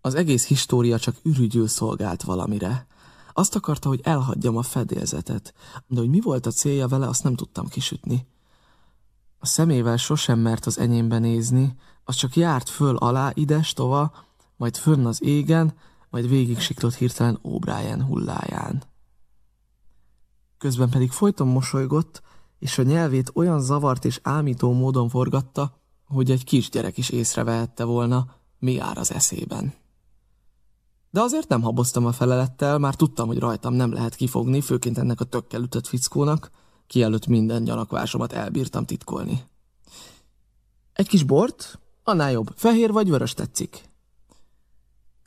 Az egész história csak ürügyül szolgált valamire. Azt akarta, hogy elhagyjam a fedélzetet, de hogy mi volt a célja vele, azt nem tudtam kisütni. A szemével sosem mert az enyémbe nézni, az csak járt föl alá, ides, tova, majd fönn az égen, majd végig siklott hirtelen O'Brien hulláján közben pedig folyton mosolygott, és a nyelvét olyan zavart és ámító módon forgatta, hogy egy kisgyerek is észrevehette volna, mi jár az eszében. De azért nem haboztam a felelettel, már tudtam, hogy rajtam nem lehet kifogni, főként ennek a tökkel ütött fickónak, ki előtt minden gyanakvásomat elbírtam titkolni. Egy kis bort? Annál jobb. Fehér vagy vörös tetszik?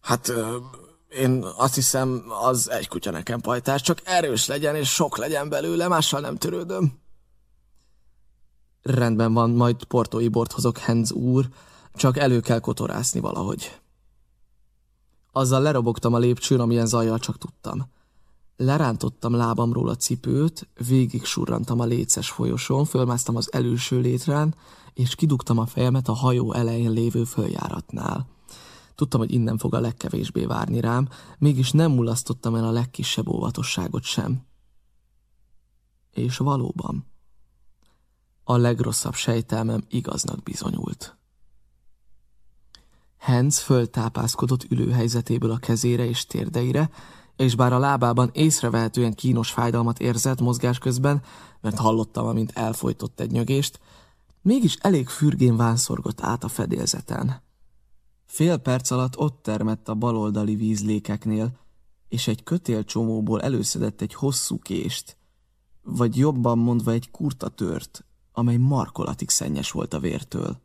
Hát én azt hiszem, az egy kutya nekem pajtás, csak erős legyen és sok legyen belőle, mással nem törődöm. Rendben van, majd portói bort hozok, Henz úr, csak elő kell kotorászni valahogy. Azzal lerobogtam a lépcsőn, amilyen zajjal csak tudtam. Lerántottam lábamról a cipőt, végig surrantam a léces folyosón, fölmásztam az előső létrán, és kidugtam a fejemet a hajó elején lévő följáratnál. Tudtam, hogy innen fog a legkevésbé várni rám, mégis nem mulasztottam el a legkisebb óvatosságot sem. És valóban, a legrosszabb sejtelmem igaznak bizonyult. Hans föltápászkodott ülőhelyzetéből a kezére és térdeire, és bár a lábában észrevehetően kínos fájdalmat érzett mozgás közben, mert hallottam, amint elfolytott egy nyögést, mégis elég fürgén vánszorgott át a fedélzeten. Fél perc alatt ott termett a baloldali vízlékeknél, és egy kötélcsomóból előszedett egy hosszú kést, vagy jobban mondva egy kurta tört, amely markolatig szennyes volt a vértől.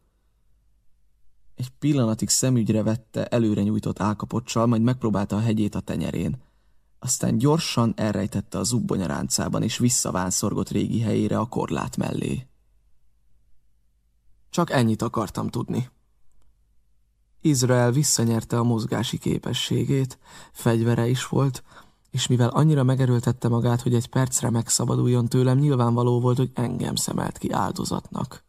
Egy pillanatig szemügyre vette előre nyújtott álkapocsal, majd megpróbálta a hegyét a tenyerén. Aztán gyorsan elrejtette a zubbanyaráncában, és visszavánszorgott régi helyére a korlát mellé. Csak ennyit akartam tudni. Izrael visszanyerte a mozgási képességét, fegyvere is volt, és mivel annyira megerőltette magát, hogy egy percre megszabaduljon tőlem, nyilvánvaló volt, hogy engem szemelt ki áldozatnak.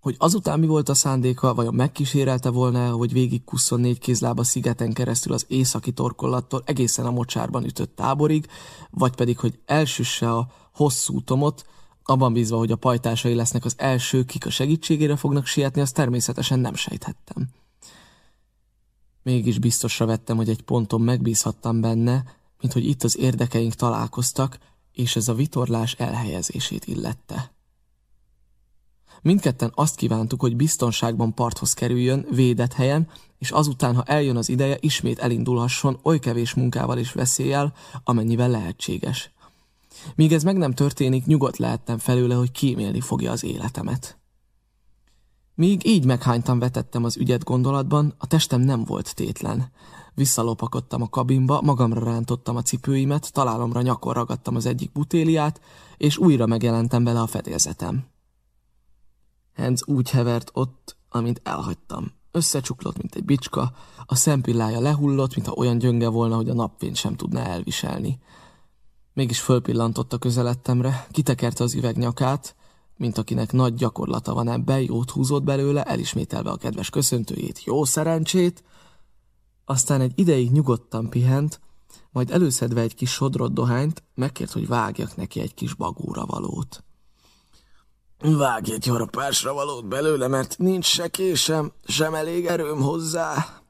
Hogy azután mi volt a szándéka, vajon megkísérelte volna, hogy végig 24 kézlába szigeten keresztül az északi torkollattól egészen a mocsárban ütött táborig, vagy pedig, hogy elsüsse a hosszú tomot, abban bízva, hogy a pajtásai lesznek az első, kik a segítségére fognak sietni, azt természetesen nem sejthettem. Mégis biztosra vettem, hogy egy ponton megbízhattam benne, mint hogy itt az érdekeink találkoztak, és ez a vitorlás elhelyezését illette. Mindketten azt kívántuk, hogy biztonságban parthoz kerüljön, védett helyen, és azután, ha eljön az ideje, ismét elindulhasson oly kevés munkával és veszéllyel, amennyivel lehetséges. Míg ez meg nem történik, nyugodt lehettem felőle, hogy kímélni fogja az életemet. Míg így meghánytam vetettem az ügyet gondolatban, a testem nem volt tétlen. Visszalopakodtam a kabinba, magamra rántottam a cipőimet, találomra nyakon ragadtam az egyik butéliát, és újra megjelentem bele a fedélzetem. Hans úgy hevert ott, amint elhagytam. Összecsuklott, mint egy bicska, a szempillája lehullott, mintha olyan gyönge volna, hogy a napfényt sem tudná elviselni. Mégis fölpillantott a közelettemre, kitekerte az üvegnyakát, mint akinek nagy gyakorlata van ebben, jót húzott belőle, elismételve a kedves köszöntőjét, jó szerencsét, aztán egy ideig nyugodtan pihent, majd előszedve egy kis sodrott dohányt, megkért, hogy vágjak neki egy kis bagóra valót. Vágj egy harapásra valót belőle, mert nincs se késem, sem elég erőm hozzá.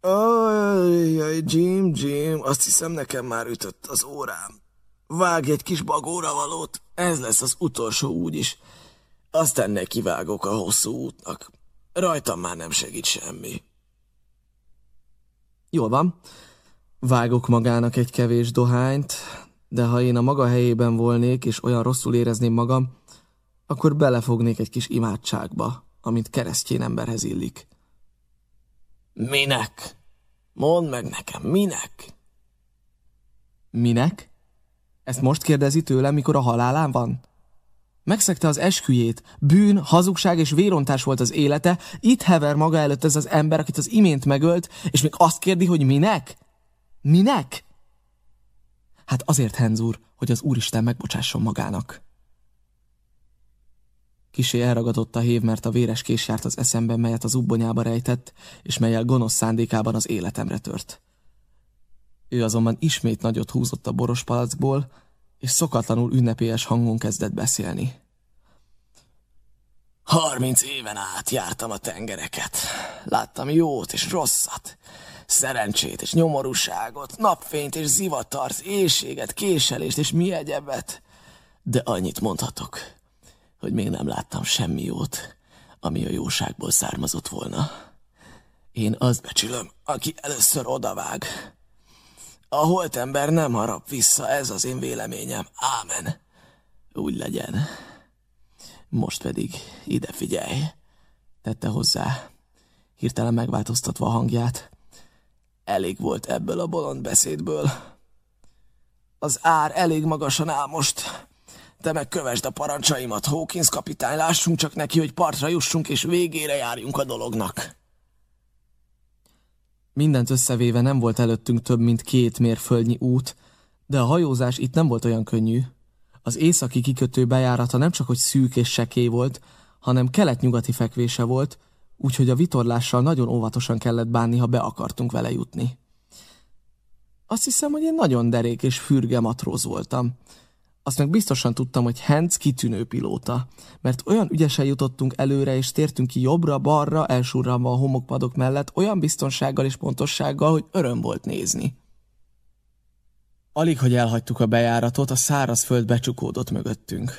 Ajjaj, Jim, Jim, azt hiszem nekem már ütött az órám. Vágj egy kis bagóra valót, ez lesz az utolsó úgyis. Aztán nekivágok a hosszú útnak. Rajtam már nem segít semmi. Jól van. Vágok magának egy kevés dohányt, de ha én a maga helyében volnék, és olyan rosszul érezném magam, akkor belefognék egy kis imádságba, amint keresztjén emberhez illik. Minek? Mondd meg nekem, minek? Minek? Ezt most kérdezi tőlem, mikor a halálán van? Megszegte az esküjét, bűn, hazugság és vérontás volt az élete, itt hever maga előtt ez az ember, akit az imént megölt, és még azt kérdi, hogy minek? Minek? Hát azért, Henzúr, hogy az Úristen megbocsásson magának. Kisé elragadott a hév, mert a véres kés járt az eszemben, melyet az ubbonyába rejtett, és melyel gonosz szándékában az életemre tört. Ő azonban ismét nagyot húzott a boros palackból, és szokatlanul ünnepélyes hangon kezdett beszélni. Harminc éven át jártam a tengereket. Láttam jót és rosszat, szerencsét és nyomorúságot, napfényt és zivatart, éjséget, késelést és mi egyebet. De annyit mondhatok, hogy még nem láttam semmi jót, ami a jóságból származott volna. Én azt becsülöm, aki először odavág. A holt ember nem harap vissza, ez az én véleményem. Ámen. Úgy legyen. Most pedig ide figyelj, tette hozzá, hirtelen megváltoztatva a hangját. Elég volt ebből a bolond beszédből. Az ár elég magasan áll most. Te meg kövesd a parancsaimat, Hawkins kapitány, lássunk csak neki, hogy partra jussunk, és végére járjunk a dolognak. Mindent összevéve nem volt előttünk több, mint két mérföldnyi út, de a hajózás itt nem volt olyan könnyű. Az északi kikötő bejárata nem csak hogy szűk és sekély volt, hanem kelet-nyugati fekvése volt, úgyhogy a vitorlással nagyon óvatosan kellett bánni, ha be akartunk vele jutni. Azt hiszem, hogy én nagyon derék és fürge matróz voltam. Azt meg biztosan tudtam, hogy Hans kitűnő pilóta, mert olyan ügyesen jutottunk előre, és tértünk ki jobbra-balra, elsurranva a homokpadok mellett, olyan biztonsággal és pontossággal, hogy öröm volt nézni. Alig, hogy elhagytuk a bejáratot, a száraz föld becsukódott mögöttünk.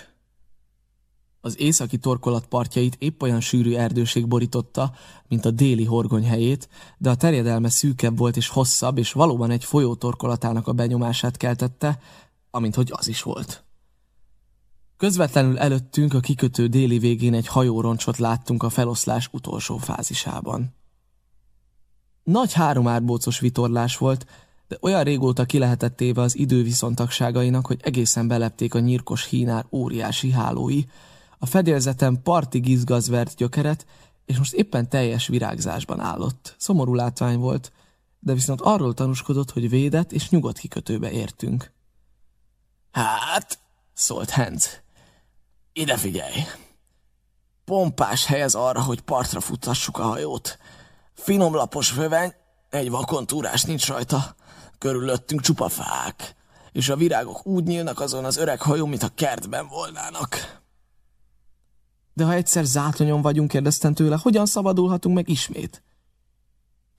Az északi torkolat partjait épp olyan sűrű erdőség borította, mint a déli horgony helyét, de a terjedelme szűkebb volt és hosszabb, és valóban egy folyó torkolatának a benyomását keltette, amint hogy az is volt. Közvetlenül előttünk a kikötő déli végén egy hajóroncsot láttunk a feloszlás utolsó fázisában. Nagy háromárbócos vitorlás volt, de olyan régóta ki lehetett téve az idő viszontagságainak, hogy egészen belepték a nyírkos hínár óriási hálói, a fedélzeten parti gizgazvert gyökeret, és most éppen teljes virágzásban állott. Szomorú látvány volt, de viszont arról tanúskodott, hogy védett és nyugodt kikötőbe értünk. Hát, szólt Hans, ide figyelj! Pompás hely ez arra, hogy partra futtassuk a hajót. Finomlapos föveny, egy vakontúrás nincs rajta. Körülöttünk csupa fák, és a virágok úgy nyílnak azon az öreg hajó, mint a kertben volnának. De ha egyszer zátonyon vagyunk, kérdeztem tőle, hogyan szabadulhatunk meg ismét?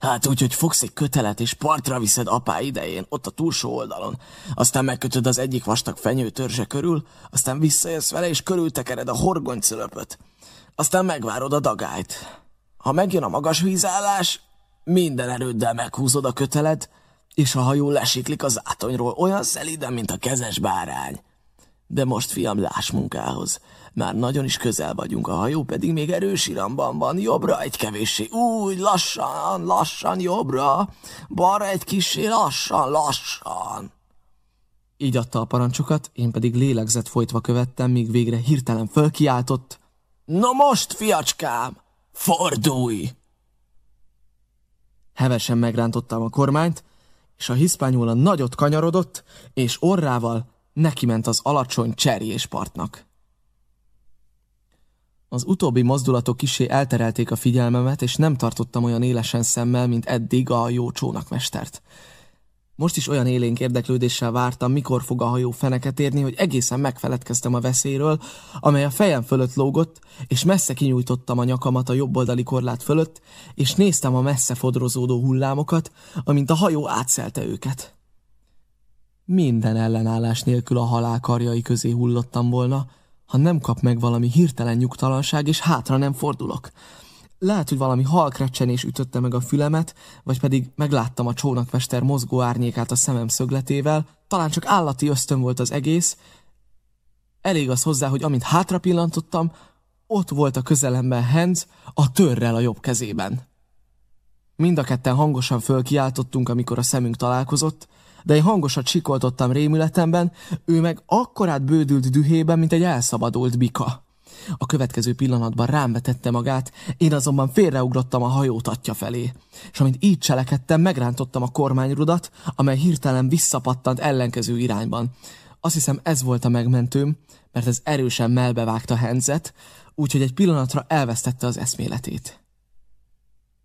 Hát úgy, hogy fogsz egy kötelet, és partra viszed apá idején, ott a túlsó oldalon. Aztán megkötöd az egyik vastag fenyő törzse körül, aztán visszajössz vele, és körültekered a horgonycölöpöt. Aztán megvárod a dagályt. Ha megjön a magas vízállás, minden erőddel meghúzod a kötelet, és a hajó lesiklik az átonyról olyan szeliden, mint a kezes bárány. De most, fiam, láss munkához. Már nagyon is közel vagyunk, a hajó pedig még erős iramban van. Jobbra egy kevéssé, úgy, lassan, lassan, jobbra. Balra egy kissé, lassan, lassan. Így adta a parancsokat, én pedig lélegzett folytva követtem, míg végre hirtelen fölkiáltott. No most, fiacskám, fordulj! Hevesen megrántottam a kormányt, és a hiszpányóla nagyot kanyarodott, és orrával neki ment az alacsony cserjéspartnak. Az utóbbi mozdulatok kisé elterelték a figyelmemet, és nem tartottam olyan élesen szemmel, mint eddig a jó csónakmestert. Most is olyan élénk érdeklődéssel vártam, mikor fog a hajó feneket érni, hogy egészen megfeledkeztem a veszélyről, amely a fejem fölött lógott, és messze kinyújtottam a nyakamat a jobboldali korlát fölött, és néztem a messze fodrozódó hullámokat, amint a hajó átszelte őket. Minden ellenállás nélkül a halál karjai közé hullottam volna, ha nem kap meg valami hirtelen nyugtalanság, és hátra nem fordulok. Lehet, hogy valami halkrecsenés ütötte meg a fülemet, vagy pedig megláttam a csónakmester mozgó árnyékát a szemem szögletével, talán csak állati ösztön volt az egész. Elég az hozzá, hogy amint hátra pillantottam, ott volt a közelemben Hans, a törrel a jobb kezében. Mind a ketten hangosan fölkiáltottunk, amikor a szemünk találkozott, de én hangosat sikoltottam rémületemben, ő meg akkorát bődült dühében, mint egy elszabadult bika. A következő pillanatban rám vetette magát, én azonban félreugrottam a hajótatja felé, és amint így cselekedtem, megrántottam a kormányrudat, amely hirtelen visszapattant ellenkező irányban. Azt hiszem ez volt a megmentőm, mert ez erősen melbevágta Henzet, úgyhogy egy pillanatra elvesztette az eszméletét.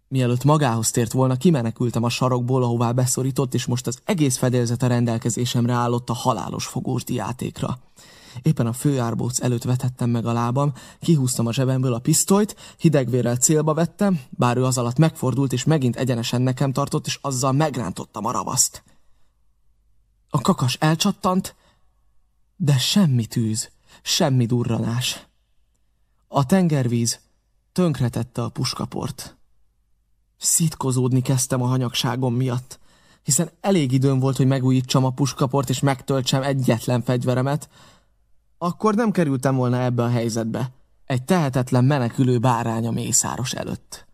Mielőtt magához tért volna, kimenekültem a sarokból, ahová beszorított, és most az egész fedélzet a rendelkezésemre állott a halálos fogós diátékra. Éppen a főárbóc előtt vetettem meg a lábam, kihúztam a zsebemből a pisztolyt, hidegvérrel célba vettem, bár ő az alatt megfordult, és megint egyenesen nekem tartott, és azzal megrántottam a ravaszt. A kakas elcsattant, de semmi tűz, semmi durranás. A tengervíz tönkretette a puskaport. Szitkozódni kezdtem a hanyagságom miatt, hiszen elég időm volt, hogy megújítsam a puskaport és megtöltsem egyetlen fegyveremet, akkor nem kerültem volna ebbe a helyzetbe, egy tehetetlen menekülő bárány a mészáros előtt.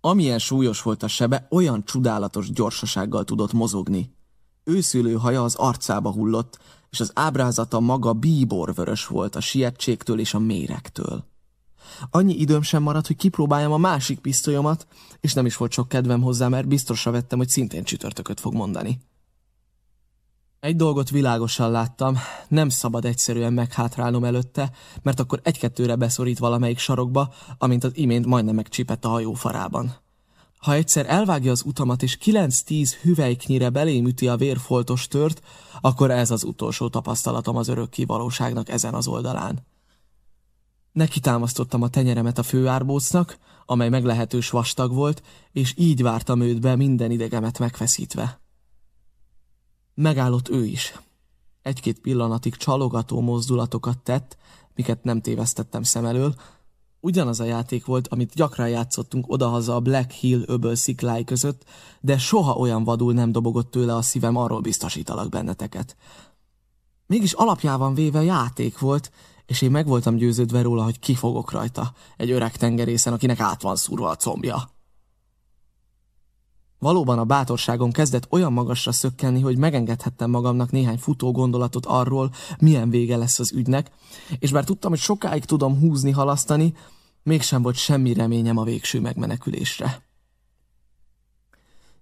Amilyen súlyos volt a sebe, olyan csodálatos gyorsasággal tudott mozogni. Őszülő haja az arcába hullott, és az ábrázata maga bíborvörös volt a sietségtől és a méregtől. Annyi időm sem maradt, hogy kipróbáljam a másik pisztolyomat, és nem is volt sok kedvem hozzá, mert biztosra vettem, hogy szintén csütörtököt fog mondani. Egy dolgot világosan láttam, nem szabad egyszerűen meghátrálnom előtte, mert akkor egy-kettőre beszorít valamelyik sarokba, amint az imént majdnem megcsipett a hajó. Ha egyszer elvágja az utamat és 9-10 hüvelyknyire belém üti a vérfoltos tört, akkor ez az utolsó tapasztalatom az örökké valóságnak ezen az oldalán. Neki támasztottam a tenyeremet a főárbócnak, amely meglehetős vastag volt, és így vártam őt be minden idegemet megfeszítve. Megállott ő is. Egy-két pillanatig csalogató mozdulatokat tett, miket nem tévesztettem szem elől. Ugyanaz a játék volt, amit gyakran játszottunk odahaza a Black Hill öböl sziklái között, de soha olyan vadul nem dobogott tőle a szívem, arról biztosítalak benneteket. Mégis alapjában véve játék volt, és én meg voltam győződve róla, hogy kifogok rajta, egy öreg tengerészen, akinek át van szúrva a combja. Valóban a bátorságom kezdett olyan magasra szökkenni, hogy megengedhettem magamnak néhány futó gondolatot arról, milyen vége lesz az ügynek, és bár tudtam, hogy sokáig tudom húzni, halasztani, mégsem volt semmi reményem a végső megmenekülésre.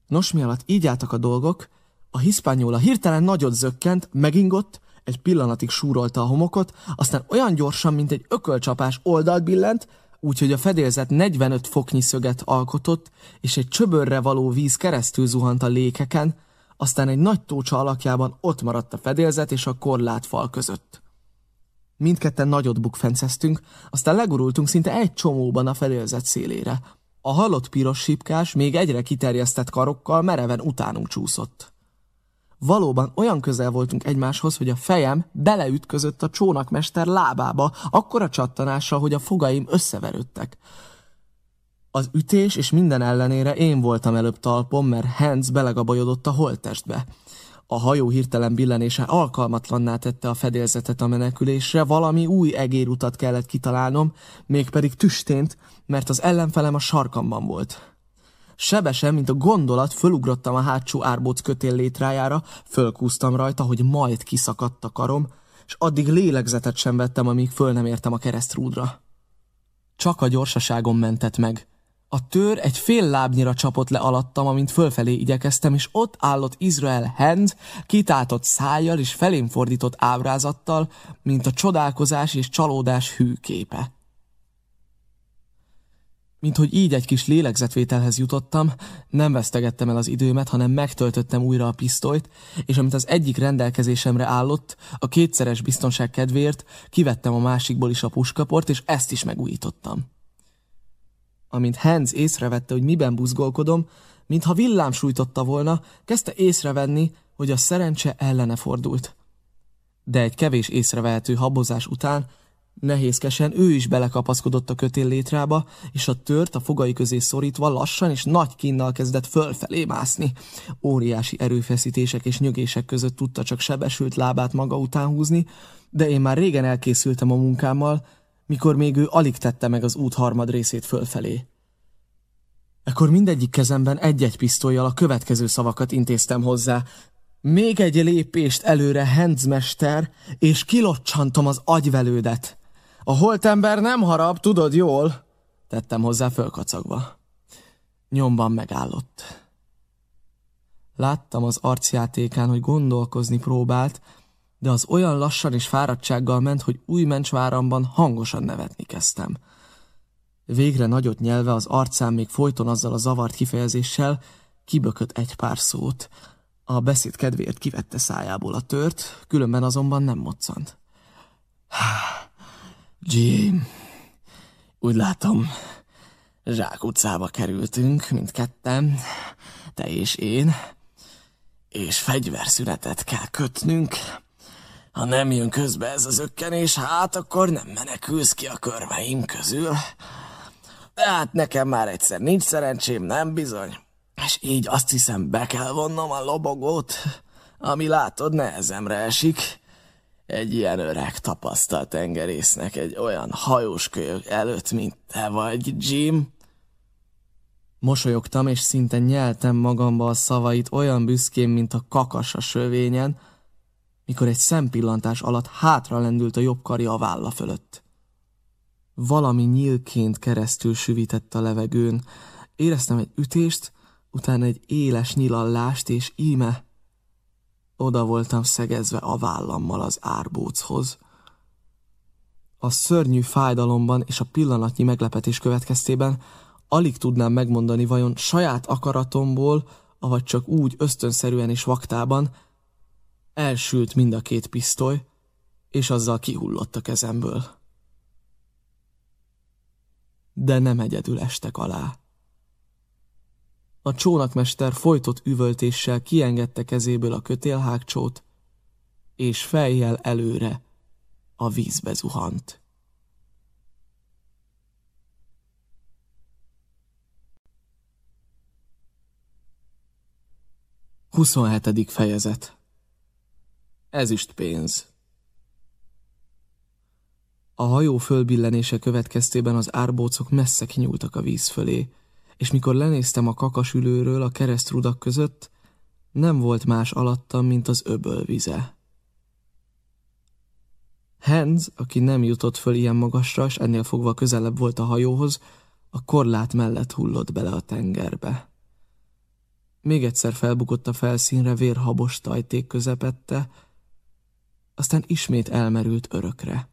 Nos, mi alatt így álltak a dolgok, a hiszpányóla hirtelen nagyot zökkent, megingott, egy pillanatig súrolta a homokot, aztán olyan gyorsan, mint egy ökölcsapás oldalt billent, úgyhogy a fedélzet 45 foknyi szöget alkotott, és egy csöbörre való víz keresztül zuhant a lékeken, aztán egy nagy tócsa alakjában ott maradt a fedélzet és a korlátfal között. Mindketten nagyot bukfenceztünk, aztán legurultunk szinte egy csomóban a fedélzet szélére. A halott piros sipkás még egyre kiterjesztett karokkal mereven utánunk csúszott. Valóban olyan közel voltunk egymáshoz, hogy a fejem beleütközött a csónakmester lábába, akkora csattanással, hogy a fogaim összeverődtek. Az ütés és minden ellenére én voltam előbb talpon, mert Hans belegabajodott a holttestbe. A hajó hirtelen billenése alkalmatlanná tette a fedélzetet a menekülésre, valami új egérutat kellett kitalálnom, mégpedig tüstént, mert az ellenfelem a sarkamban volt. Sebesen, mint a gondolat, fölugrottam a hátsó árbóc kötél létrájára, fölkúztam rajta, hogy majd kiszakadt a karom, és addig lélegzetet sem vettem, amíg föl nem értem a keresztrúdra. Csak a gyorsaságom mentett meg. A tör egy fél lábnyira csapott le alattam, amint fölfelé igyekeztem, és ott állott Izrael Hand, kitátott szájjal és felém fordított ábrázattal, mint a csodálkozás és csalódás hű képe. Mint hogy így egy kis lélegzetvételhez jutottam, nem vesztegettem el az időmet, hanem megtöltöttem újra a pisztolyt, és amit az egyik rendelkezésemre állott, a kétszeres biztonság kedvéért kivettem a másikból is a puskaport, és ezt is megújítottam. Amint Hans észrevette, hogy miben buzgolkodom, mintha villám sújtotta volna, kezdte észrevenni, hogy a szerencse ellene fordult. De egy kevés észrevehető habozás után Nehézkesen ő is belekapaszkodott a kötél létrába, és a tört a fogai közé szorítva lassan és nagy kínnal kezdett fölfelé mászni. Óriási erőfeszítések és nyögések között tudta csak sebesült lábát maga után húzni, de én már régen elkészültem a munkámmal, mikor még ő alig tette meg az út harmad részét fölfelé. Ekkor mindegyik kezemben egy-egy pisztolyjal a következő szavakat intéztem hozzá. Még egy lépést előre, Henzmester, és kilocsantom az agyvelődet. A holtember nem harap, tudod jól, tettem hozzá fölkacagva. Nyomban megállott. Láttam az arcjátékán, hogy gondolkozni próbált, de az olyan lassan és fáradtsággal ment, hogy új mencsváramban hangosan nevetni kezdtem. Végre nagyot nyelve az arcán még folyton azzal a zavart kifejezéssel, kibökött egy pár szót. A beszéd kedvéért kivette szájából a tört, különben azonban nem moccant. Jim, úgy látom, Zsák utcába kerültünk, mindketten, te és én, és fegyverszünetet kell kötnünk. Ha nem jön közbe ez az ökkenés, hát akkor nem menekülsz ki a körmeim közül. De hát nekem már egyszer nincs szerencsém, nem bizony. És így azt hiszem, be kell vonnom a lobogót, ami látod nehezemre esik egy ilyen öreg tapasztalt tengerésznek egy olyan hajós kölyök előtt, mint te vagy, Jim? Mosolyogtam, és szinte nyeltem magamba a szavait olyan büszkén, mint a kakas a sövényen, mikor egy szempillantás alatt hátra lendült a jobb karja a válla fölött. Valami nyílként keresztül süvített a levegőn. Éreztem egy ütést, utána egy éles nyilallást, és íme Oda voltam szegezve a vállammal az árbóchoz. A szörnyű fájdalomban és a pillanatnyi meglepetés következtében alig tudnám megmondani, vajon saját akaratomból, avagy csak úgy ösztönszerűen és vaktában, elsült mind a két pisztoly, és azzal kihullott a kezemből. De nem egyedül estek alá. A csónakmester folytott üvöltéssel kiengedte kezéből a kötélhágcsót, és fejjel előre a vízbe zuhant. 27. fejezet Ezüst pénz A hajó fölbillenése következtében az árbócok messze kinyúltak a víz fölé, és mikor lenéztem a kakasülőről a keresztrudak között, nem volt más alattam, mint az öböl vize. Hans, aki nem jutott föl ilyen magasra, és ennél fogva közelebb volt a hajóhoz, a korlát mellett hullott bele a tengerbe. Még egyszer felbukott a felszínre vérhabos tajték közepette, aztán ismét elmerült örökre.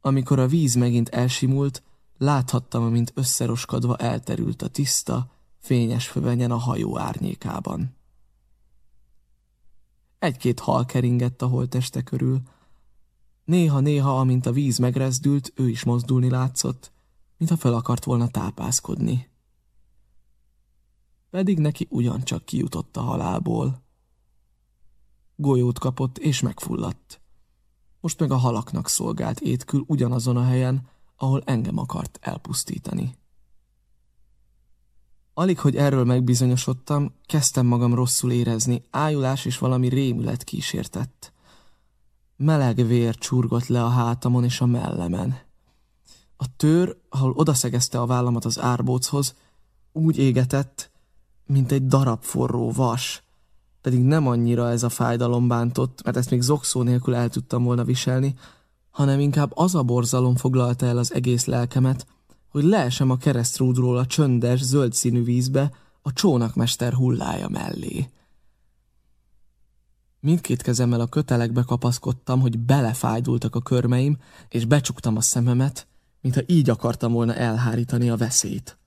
Amikor a víz megint elsimult, láthattam, amint összeroskadva elterült a tiszta, fényes fövenyen a hajó árnyékában. Egy-két hal keringett a holteste körül. Néha-néha, amint a víz megrezdült, ő is mozdulni látszott, mintha fel akart volna tápászkodni pedig neki ugyancsak kijutott a halálból. Golyót kapott és megfulladt. Most meg a halaknak szolgált étkül ugyanazon a helyen, ahol engem akart elpusztítani. Alig, hogy erről megbizonyosodtam, kezdtem magam rosszul érezni, ájulás és valami rémület kísértett. Meleg vér csurgott le a hátamon és a mellemen. A tőr, ahol odaszegezte a vállamat az árbóchoz, úgy égetett, mint egy darab forró vas. Pedig nem annyira ez a fájdalom bántott, mert ezt még zokszó nélkül el tudtam volna viselni, hanem inkább az a borzalom foglalta el az egész lelkemet, hogy leesem a keresztrúdról a csöndes, zöld színű vízbe a csónakmester hullája mellé. Mindkét kezemmel a kötelekbe kapaszkodtam, hogy belefájdultak a körmeim, és becsuktam a szememet, mintha így akartam volna elhárítani a veszélyt.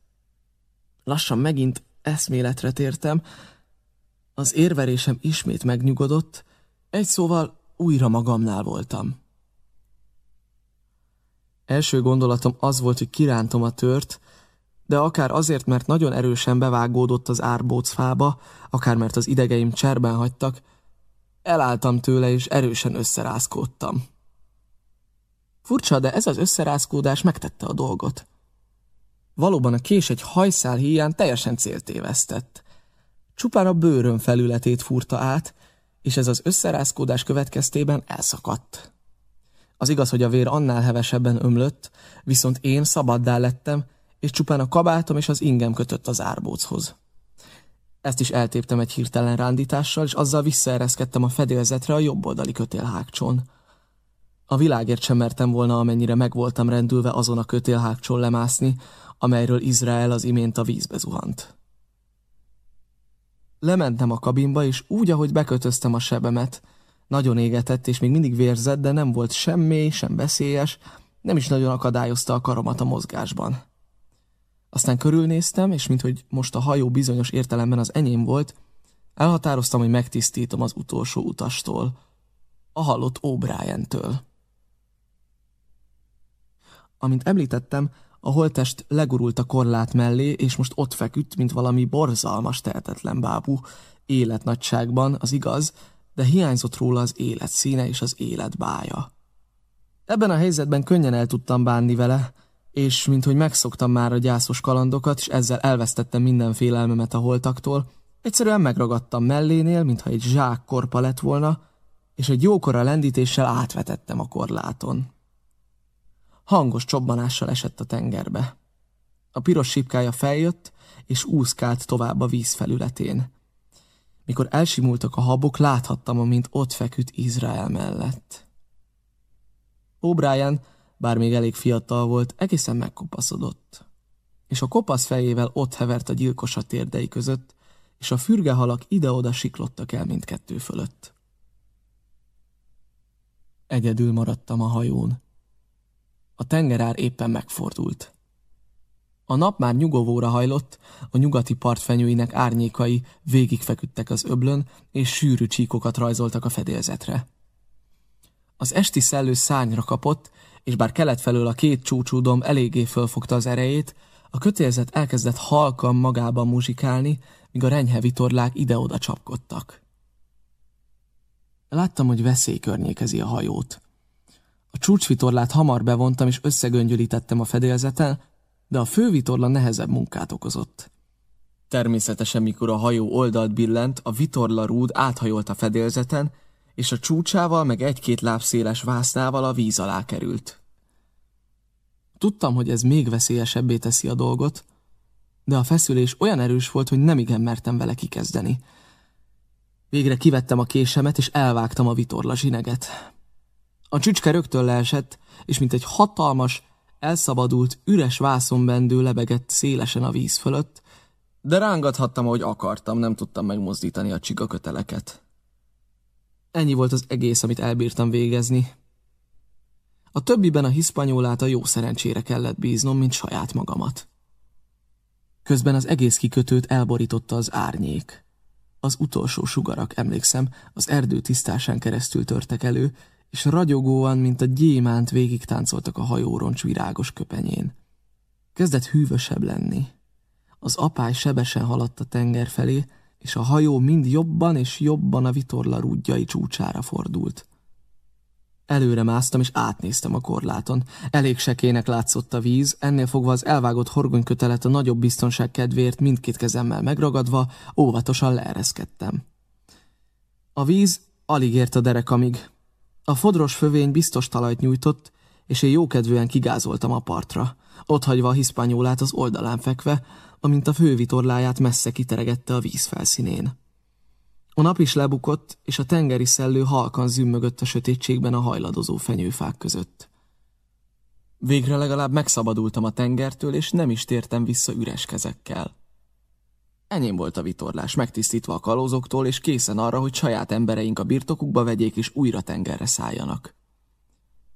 Lassan megint eszméletre tértem, az érverésem ismét megnyugodott, egy szóval újra magamnál voltam. Első gondolatom az volt, hogy kirántom a tört, de akár azért, mert nagyon erősen bevágódott az árbócfába, akár mert az idegeim cserben hagytak, elálltam tőle és erősen összerázkódtam. Furcsa, de ez az összerázkódás megtette a dolgot. Valóban a kés egy hajszál híján teljesen céltévesztett. Csupán a bőrön felületét furta át, és ez az összerázkódás következtében elszakadt. Az igaz, hogy a vér annál hevesebben ömlött, viszont én szabaddá lettem, és csupán a kabátom és az ingem kötött az árbóchoz. Ezt is eltéptem egy hirtelen rándítással, és azzal visszaereszkedtem a fedélzetre a jobb oldali kötélhágcson. A világért sem mertem volna, amennyire meg voltam rendülve azon a kötélhágcson lemászni, amelyről Izrael az imént a vízbe zuhant. Lementem a kabinba, és úgy, ahogy bekötöztem a sebemet, nagyon égetett, és még mindig vérzett, de nem volt sem mély, sem veszélyes, nem is nagyon akadályozta a karomat a mozgásban. Aztán körülnéztem, és minthogy most a hajó bizonyos értelemben az enyém volt, elhatároztam, hogy megtisztítom az utolsó utastól, a halott O'Brien-től. Amint említettem, a holtest legurult a korlát mellé, és most ott feküdt, mint valami borzalmas, tehetetlen bábú, életnagyságban, az igaz, de hiányzott róla az élet színe és az élet bája. Ebben a helyzetben könnyen el tudtam bánni vele, és minthogy megszoktam már a gyászos kalandokat, és ezzel elvesztettem minden félelmemet a holtaktól, egyszerűen megragadtam mellénél, mintha egy zsák korpa lett volna, és egy jókora lendítéssel átvetettem a korláton hangos csobbanással esett a tengerbe. A piros sipkája feljött, és úszkált tovább a víz felületén. Mikor elsimultak a habok, láthattam, amint ott feküdt Izrael mellett. O'Brien, bár még elég fiatal volt, egészen megkopaszodott. És a kopasz fejével ott hevert a gyilkos a térdei között, és a fürgehalak ide-oda siklottak el mindkettő fölött. Egyedül maradtam a hajón. A tengerár éppen megfordult. A nap már nyugovóra hajlott, a nyugati partfenyőinek árnyékai végigfeküdtek az öblön, és sűrű csíkokat rajzoltak a fedélzetre. Az esti szellő szányra kapott, és bár kelet felől a két csúcsúdom eléggé fölfogta az erejét, a kötélzet elkezdett halkan magában muzsikálni, míg a renyhe vitorlák ide-oda csapkodtak. Láttam, hogy veszély környékezi a hajót. A csúcsvitorlát hamar bevontam, és összegöngyölítettem a fedélzeten, de a fővitorla nehezebb munkát okozott. Természetesen, mikor a hajó oldalt billent, a vitorla rúd áthajolt a fedélzeten, és a csúcsával meg egy-két lábszéles vásznával a víz alá került. Tudtam, hogy ez még veszélyesebbé teszi a dolgot, de a feszülés olyan erős volt, hogy nem igen mertem vele kikezdeni. Végre kivettem a késemet, és elvágtam a vitorla zsineget. A csücske rögtön leesett, és mint egy hatalmas, elszabadult, üres vászonbendő lebegett szélesen a víz fölött, de rángathattam, ahogy akartam, nem tudtam megmozdítani a csigaköteleket. Ennyi volt az egész, amit elbírtam végezni. A többiben a hiszpanyolát a jó szerencsére kellett bíznom, mint saját magamat. Közben az egész kikötőt elborította az árnyék. Az utolsó sugarak, emlékszem, az erdő tisztásán keresztül törtek elő, és ragyogóan, mint a gyémánt végig táncoltak a hajóroncs virágos köpenyén. Kezdett hűvösebb lenni. Az apály sebesen haladt a tenger felé, és a hajó mind jobban és jobban a vitorla rúdjai csúcsára fordult. Előre másztam, és átnéztem a korláton. Elég sekének látszott a víz, ennél fogva az elvágott horgonykötelet a nagyobb biztonság kedvéért mindkét kezemmel megragadva, óvatosan leereszkedtem. A víz alig ért a derekamig. A fodros fövény biztos talajt nyújtott, és én jókedvűen kigázoltam a partra, otthagyva a hiszpányólát az oldalán fekve, amint a fővitorláját messze kiteregette a víz felszínén. A nap is lebukott, és a tengeri szellő halkan zümmögött a sötétségben a hajladozó fenyőfák között. Végre legalább megszabadultam a tengertől, és nem is tértem vissza üres kezekkel. Enyém volt a vitorlás, megtisztítva a kalózoktól, és készen arra, hogy saját embereink a birtokukba vegyék, és újra tengerre szálljanak.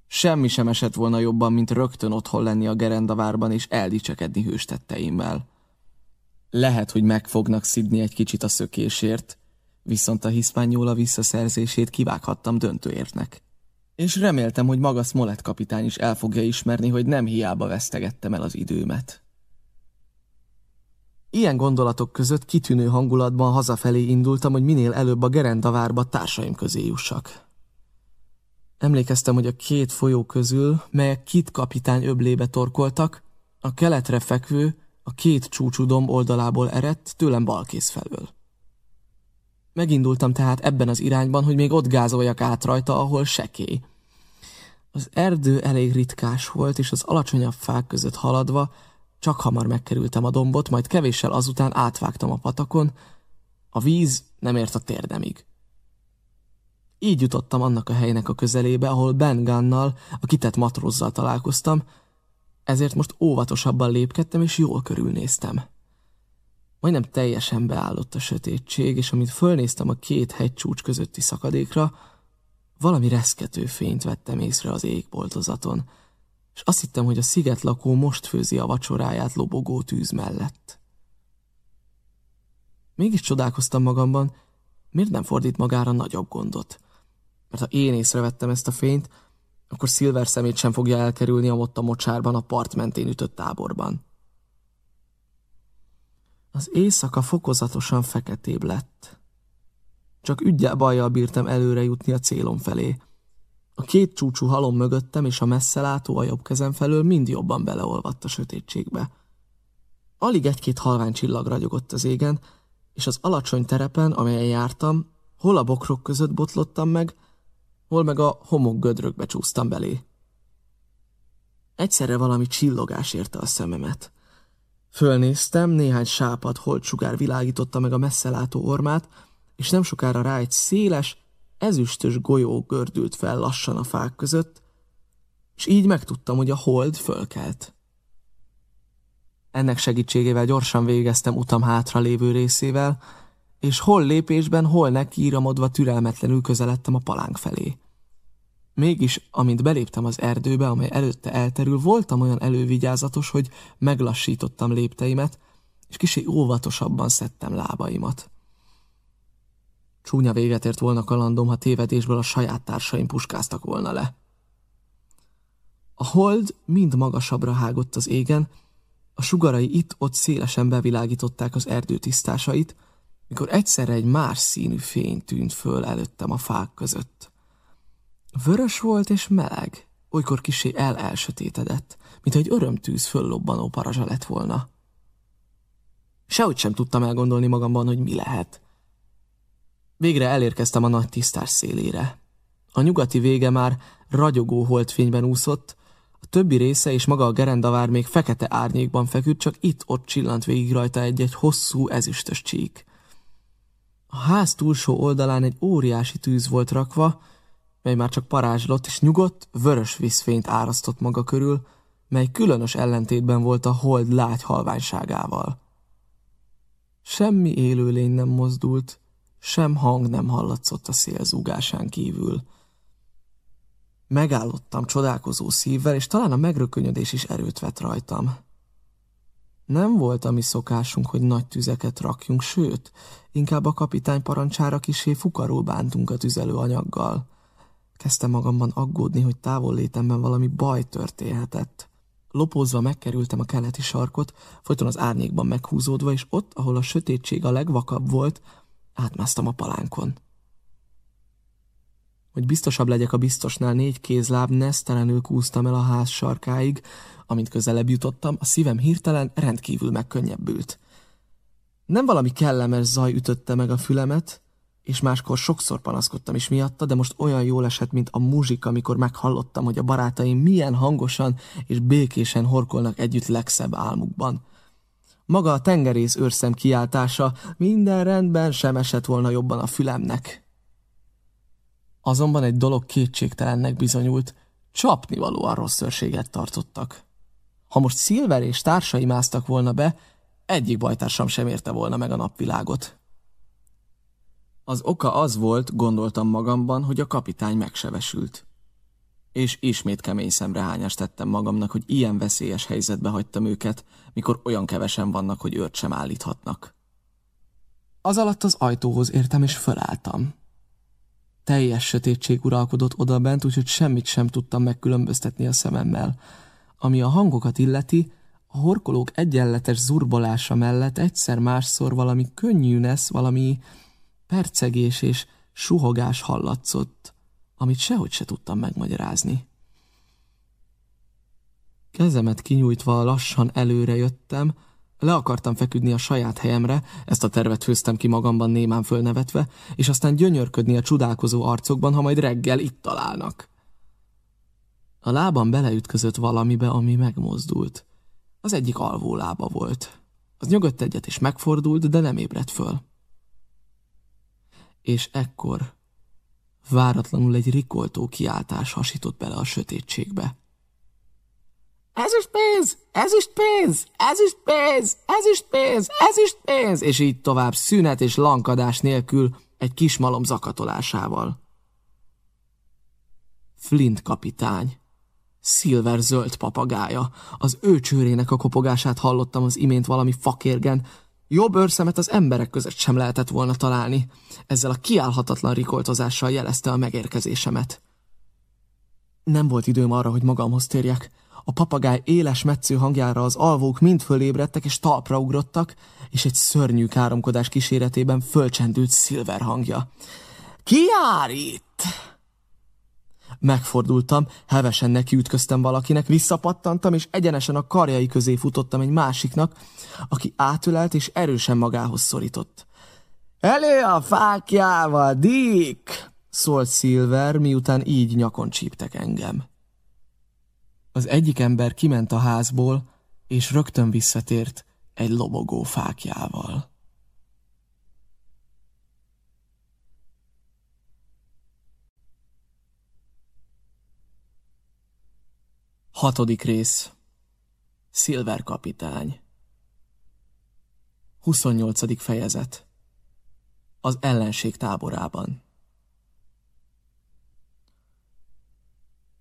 Semmi sem esett volna jobban, mint rögtön otthon lenni a gerendavárban, és eldicsekedni hőstetteimmel. Lehet, hogy meg fognak szidni egy kicsit a szökésért, viszont a hiszpányóla visszaszerzését kivághattam döntőértnek. És reméltem, hogy maga Smollett kapitány is el fogja ismerni, hogy nem hiába vesztegettem el az időmet. Ilyen gondolatok között kitűnő hangulatban hazafelé indultam, hogy minél előbb a gerendavárba társaim közé jussak. Emlékeztem, hogy a két folyó közül, melyek Kit kapitány öblébe torkoltak, a keletre fekvő, a két csúcsú domb oldalából eredt, tőlem balkész felől. Megindultam tehát ebben az irányban, hogy még ott gázoljak át rajta, ahol sekély. Az erdő elég ritkás volt, és az alacsonyabb fák között haladva csak hamar megkerültem a dombot, majd kevéssel azután átvágtam a patakon, a víz nem ért a térdemig. Így jutottam annak a helynek a közelébe, ahol Ben Gunnal, a kitett matrózzal találkoztam, ezért most óvatosabban lépkedtem, és jól körülnéztem. Majdnem teljesen beállott a sötétség, és amint fölnéztem a két hegycsúcs közötti szakadékra, valami reszkető fényt vettem észre az égboltozaton, és azt hittem, hogy a szigetlakó most főzi a vacsoráját lobogó tűz mellett. Mégis csodálkoztam magamban, miért nem fordít magára nagyobb gondot? Mert ha én észrevettem ezt a fényt, akkor Silver szemét sem fogja elkerülni a ott a mocsárban a part mentén ütött táborban. Az éjszaka fokozatosan feketébb lett. Csak ügyel bajjal bírtam előre jutni a célom felé. A két csúcsú halom mögöttem és a messzelátó a jobb kezem felől mind jobban beleolvadt a sötétségbe. Alig egy-két halvány csillag ragyogott az égen, és az alacsony terepen, amelyen jártam, hol a bokrok között botlottam meg, hol meg a homok gödrökbe csúsztam belé. Egyszerre valami csillogás érte a szememet. Fölnéztem, néhány sápad holtsugár világította meg a messzelátó ormát, és nem sokára rá egy széles, ezüstös golyó gördült fel lassan a fák között, és így megtudtam, hogy a hold fölkelt. Ennek segítségével gyorsan végeztem utam hátra lévő részével, és hol lépésben, hol nekiíramodva türelmetlenül közeledtem a palánk felé. Mégis, amint beléptem az erdőbe, amely előtte elterül, voltam olyan elővigyázatos, hogy meglassítottam lépteimet, és kisé óvatosabban szedtem lábaimat. Csúnya véget ért volna kalandom, ha tévedésből a saját társaim puskáztak volna le. A hold mind magasabbra hágott az égen, a sugarai itt-ott szélesen bevilágították az erdő tisztásait, mikor egyszerre egy más színű fény tűnt föl előttem a fák között. Vörös volt és meleg, olykor kisé el-elsötétedett, mint egy örömtűz föllobbanó parazsa lett volna. Sehogy sem tudtam elgondolni magamban, hogy mi lehet. Végre elérkeztem a nagy tisztás szélére. A nyugati vége már ragyogó holdfényben úszott, a többi része és maga a gerendavár még fekete árnyékban feküdt, csak itt-ott csillant végig rajta egy-egy hosszú ezüstös csík. A ház túlsó oldalán egy óriási tűz volt rakva, mely már csak parázslott, és nyugodt, vörös vízfényt árasztott maga körül, mely különös ellentétben volt a hold lágy halványságával. Semmi élőlény nem mozdult, sem hang nem hallatszott a szél zúgásán kívül. Megállottam csodálkozó szívvel, és talán a megrökönyödés is erőt vett rajtam. Nem volt a mi szokásunk, hogy nagy tüzeket rakjunk, sőt, inkább a kapitány parancsára kisé fukarul bántunk a tüzelőanyaggal. Kezdtem magamban aggódni, hogy távol létemben valami baj történhetett. Lopózva megkerültem a keleti sarkot, folyton az árnyékban meghúzódva, és ott, ahol a sötétség a legvakabb volt, átmásztam a palánkon. Hogy biztosabb legyek a biztosnál, négy kézláb nesztelenül kúztam el a ház sarkáig, amint közelebb jutottam, a szívem hirtelen rendkívül megkönnyebbült. Nem valami kellemes zaj ütötte meg a fülemet, és máskor sokszor panaszkodtam is miatta, de most olyan jól esett, mint a muzsika, amikor meghallottam, hogy a barátaim milyen hangosan és békésen horkolnak együtt legszebb álmukban. Maga a tengerész őrszem kiáltása minden rendben sem esett volna jobban a fülemnek. Azonban egy dolog kétségtelennek bizonyult, csapnivalóan rossz szörséget tartottak. Ha most Szilver és társai másztak volna be, egyik bajtársam sem érte volna meg a napvilágot. Az oka az volt, gondoltam magamban, hogy a kapitány megsebesült. És ismét kemény szemrehányást tettem magamnak, hogy ilyen veszélyes helyzetbe hagytam őket, mikor olyan kevesen vannak, hogy őt sem állíthatnak. Az alatt az ajtóhoz értem, és fölálltam. Teljes sötétség uralkodott odabent, úgyhogy semmit sem tudtam megkülönböztetni a szememmel. Ami a hangokat illeti, a horkolók egyenletes zurbolása mellett egyszer másszor valami könnyűnesz, valami percegés és suhogás hallatszott, amit sehogy se tudtam megmagyarázni. Kezemet kinyújtva lassan előre jöttem, le akartam feküdni a saját helyemre, ezt a tervet főztem ki magamban némán fölnevetve, és aztán gyönyörködni a csodálkozó arcokban, ha majd reggel itt találnak. A lábam beleütközött valamibe, ami megmozdult. Az egyik alvó lába volt. Az nyögött egyet és megfordult, de nem ébredt föl és ekkor váratlanul egy rikoltó kiáltás hasított bele a sötétségbe. Ez is pénz! Ez is pénz! Ez is pénz! Ez is pénz! Ez is pénz! És így tovább szünet és lankadás nélkül egy kis malom zakatolásával. Flint kapitány. Szilver zöld papagája. Az ő csőrének a kopogását hallottam az imént valami fakérgen, Jobb őrszemet az emberek között sem lehetett volna találni. Ezzel a kiállhatatlan rikoltozással jelezte a megérkezésemet. Nem volt időm arra, hogy magamhoz térjek. A papagáj éles metsző hangjára az alvók mind fölébredtek és talpra ugrottak, és egy szörnyű káromkodás kíséretében fölcsendült szilver hangja. Ki jár itt? Megfordultam, hevesen nekiütköztem valakinek, visszapattantam, és egyenesen a karjai közé futottam egy másiknak, aki átölelt és erősen magához szorított. Elő a fákjával, Dick! szólt Silver, miután így nyakon csíptek engem. Az egyik ember kiment a házból, és rögtön visszatért egy lobogó fákjával. Hatodik rész Silver kapitány 28. fejezet az ellenség táborában.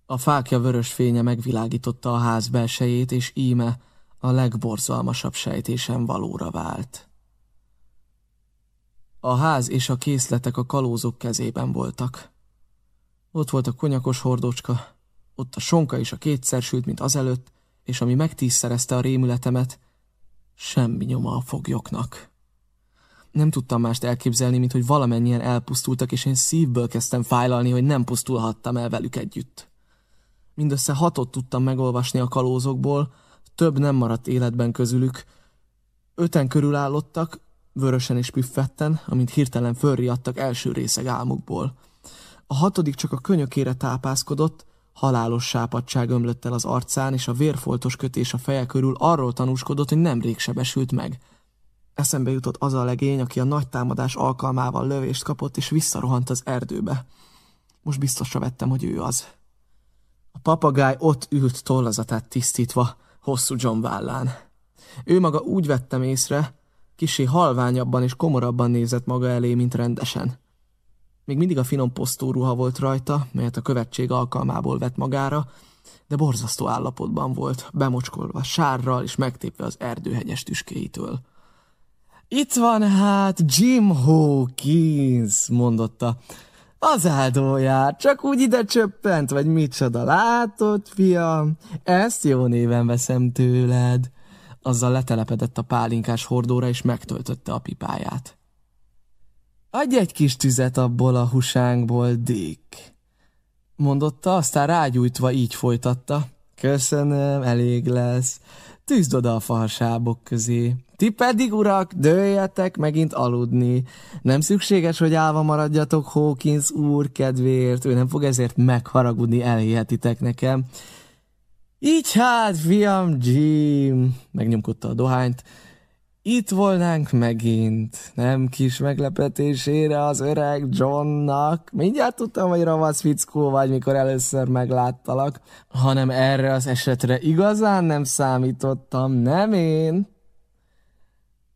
A fákja vörös fénye megvilágította a ház belsejét, és íme a legborzalmasabb sejtésen valóra vált. A ház és a készletek a kalózok kezében voltak. Ott volt a konyakos hordócska, ott a sonka is a kétszer sült, mint azelőtt, és ami megtízszerezte a rémületemet, semmi nyoma a foglyoknak. Nem tudtam mást elképzelni, mint hogy valamennyien elpusztultak, és én szívből kezdtem fájlalni, hogy nem pusztulhattam el velük együtt. Mindössze hatot tudtam megolvasni a kalózokból, több nem maradt életben közülük. Öten körülállottak, vörösen és püffetten, amint hirtelen fölriadtak első részeg álmukból. A hatodik csak a könyökére tápászkodott, halálos sápadság ömlött el az arcán, és a vérfoltos kötés a feje körül arról tanúskodott, hogy nemrég sebesült meg. Eszembe jutott az a legény, aki a nagy támadás alkalmával lövést kapott, és visszarohant az erdőbe. Most biztosra vettem, hogy ő az. A papagáj ott ült tollazatát tisztítva, hosszú John vállán. Ő maga úgy vettem észre, kisé halványabban és komorabban nézett maga elé, mint rendesen. Még mindig a finom posztóruha volt rajta, melyet a követség alkalmából vett magára, de borzasztó állapotban volt, bemocskolva sárral és megtépve az erdőhegyes tüskéitől. Itt van hát Jim Hawkins, mondotta. Az áldóját, csak úgy ide csöppent, vagy micsoda, látod, fiam? Ezt jó néven veszem tőled. Azzal letelepedett a pálinkás hordóra, és megtöltötte a pipáját. Adj egy kis tüzet abból a husánkból, Dick. Mondotta, aztán rágyújtva így folytatta. Köszönöm, elég lesz. Tűzd oda a fahasábok közé. Ti pedig, urak, dőljetek megint aludni. Nem szükséges, hogy állva maradjatok Hawkins úr kedvéért, ő nem fog ezért megharagudni, elhihetitek nekem. Így hát, fiam Jim, megnyomkodta a dohányt, itt volnánk megint, nem kis meglepetésére az öreg Johnnak. Mindjárt tudtam, hogy ravasz fickó vagy, mikor először megláttalak, hanem erre az esetre igazán nem számítottam, nem én.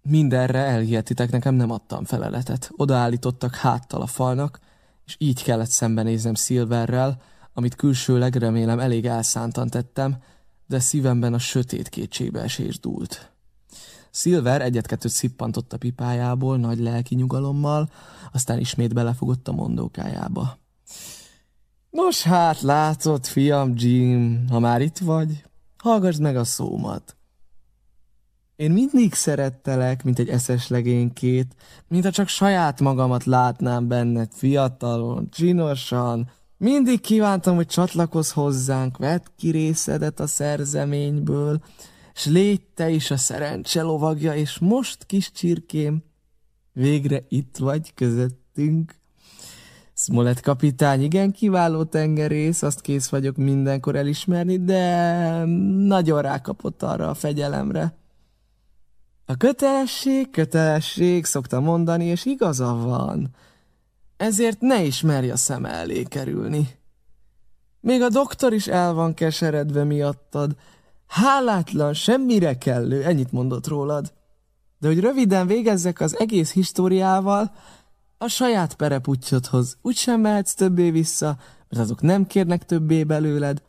Mindenre elhihetitek, nekem nem adtam feleletet. Odaállítottak háttal a falnak, és így kellett szembenéznem Silverrel, amit külsőleg remélem elég elszántan tettem, de szívemben a sötét kétségbeesés dúlt. Silver egyet-kettőt szippantott a pipájából nagy lelki nyugalommal, aztán ismét belefogott a mondókájába. Nos hát, látod, fiam Jim, ha már itt vagy, hallgass meg a szómat. Én mindig szerettelek, mint egy eszes legénykét, mint ha csak saját magamat látnám benned fiatalon, csinosan. Mindig kívántam, hogy csatlakozz hozzánk, vedd ki részedet a szerzeményből, s légy te is a szerencse lovagja, és most, kis csirkém, végre itt vagy közöttünk. Smollett kapitány, igen kiváló tengerész, azt kész vagyok mindenkor elismerni, de nagyon rákapott arra a fegyelemre. A kötelesség, kötelesség, szokta mondani, és igaza van. Ezért ne ismerj a szem elé kerülni. Még a doktor is el van keseredve miattad, Hálátlan, semmire kellő, ennyit mondott rólad. De hogy röviden végezzek az egész históriával, a saját pereputyodhoz úgysem mehetsz többé vissza, mert azok nem kérnek többé belőled,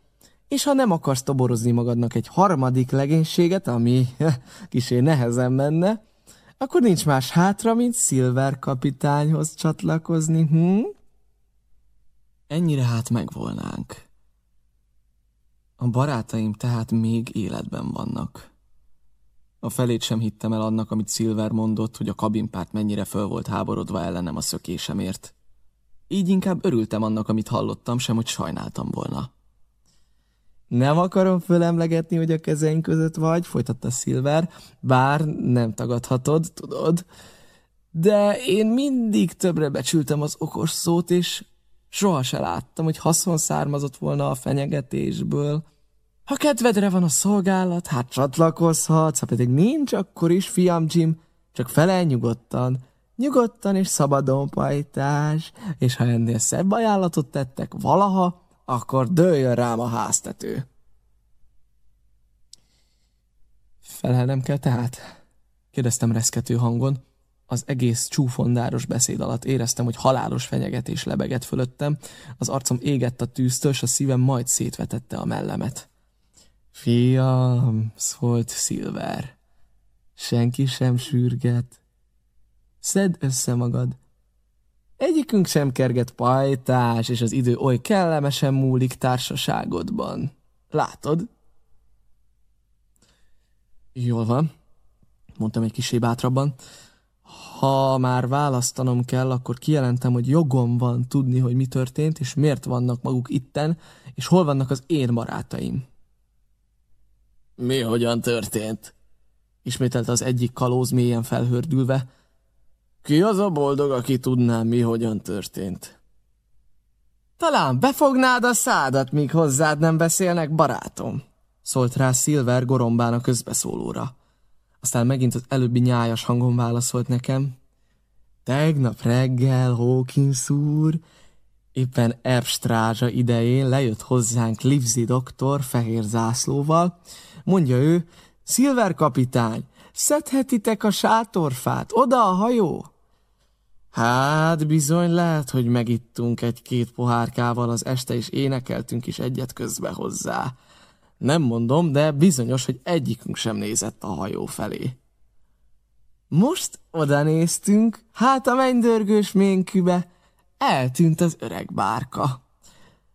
és ha nem akarsz toborozni magadnak egy harmadik legénységet, ami kisé nehezen menne, akkor nincs más hátra, mint Silver kapitányhoz csatlakozni, hm? Ennyire hát megvolnánk. A barátaim tehát még életben vannak. A felét sem hittem el annak, amit Silver mondott, hogy a kabinpárt mennyire föl volt háborodva ellenem a szökésemért. Így inkább örültem annak, amit hallottam, sem, hogy sajnáltam volna. Nem akarom fölemlegetni, hogy a kezeink között vagy, folytatta Silver, bár nem tagadhatod, tudod. De én mindig többre becsültem az okos szót, és Soha se láttam, hogy haszon származott volna a fenyegetésből. Ha kedvedre van a szolgálat, hát csatlakozhatsz, ha pedig nincs, akkor is, fiam Jim, csak felel nyugodtan. Nyugodtan és szabadon pajtás, és ha ennél szebb ajánlatot tettek valaha, akkor dőljön rám a háztető. Felelnem kell tehát? kérdeztem reszkető hangon, Az egész csúfondáros beszéd alatt éreztem, hogy halálos fenyegetés lebeget fölöttem, az arcom égett a tűztől, a szívem majd szétvetette a mellemet. Fiam, szólt Szilver, senki sem sürget. Szedd össze magad. Egyikünk sem kerget pajtás, és az idő oly kellemesen múlik társaságodban. Látod? Jól van, mondtam egy kicsi bátrabban. Ha már választanom kell, akkor kijelentem, hogy jogom van tudni, hogy mi történt, és miért vannak maguk itten, és hol vannak az én barátaim. Mi hogyan történt? Ismételte az egyik kalóz mélyen felhördülve. Ki az a boldog, aki tudná, mi hogyan történt? Talán befognád a szádat, míg hozzád nem beszélnek, barátom, szólt rá Silver gorombán a közbeszólóra. Aztán megint az előbbi nyájas hangon válaszolt nekem. Tegnap reggel Hawkins úr éppen Erbstrázsa idején lejött hozzánk Livzi doktor fehér zászlóval. Mondja ő, Silver kapitány, szedhetitek a sátorfát, oda a hajó? Hát bizony lehet, hogy megittunk egy-két pohárkával az este, és énekeltünk is egyet közbe hozzá. Nem mondom, de bizonyos, hogy egyikünk sem nézett a hajó felé. Most oda néztünk, hát a mennydörgős ménkübe eltűnt az öreg bárka.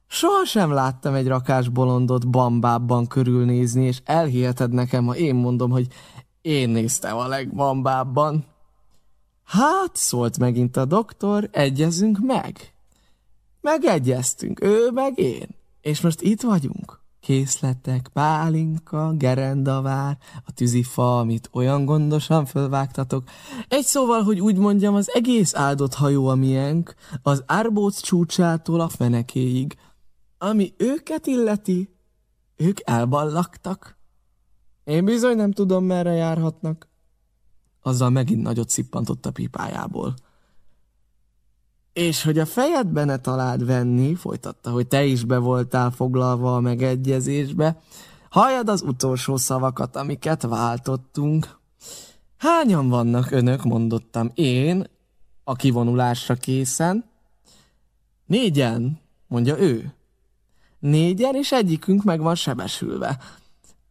Soha sem láttam egy rakás bolondot bambábban körülnézni, és elhiheted nekem, ha én mondom, hogy én néztem a legbambábban. Hát, szólt megint a doktor, egyezünk meg. Megegyeztünk, ő meg én, és most itt vagyunk készletek, pálinka, gerendavár, a tűzifa, amit olyan gondosan fölvágtatok. Egy szóval, hogy úgy mondjam, az egész áldott hajó a miénk, az árbóc csúcsától a fenekéig. Ami őket illeti, ők elballaktak. Én bizony nem tudom, merre járhatnak. Azzal megint nagyot szippantott a pipájából. És hogy a fejedbe ne találd venni, folytatta, hogy te is be voltál foglalva a megegyezésbe, halljad az utolsó szavakat, amiket váltottunk. Hányan vannak önök, mondottam én, a kivonulásra készen? Négyen, mondja ő. Négyen, és egyikünk meg van sebesülve.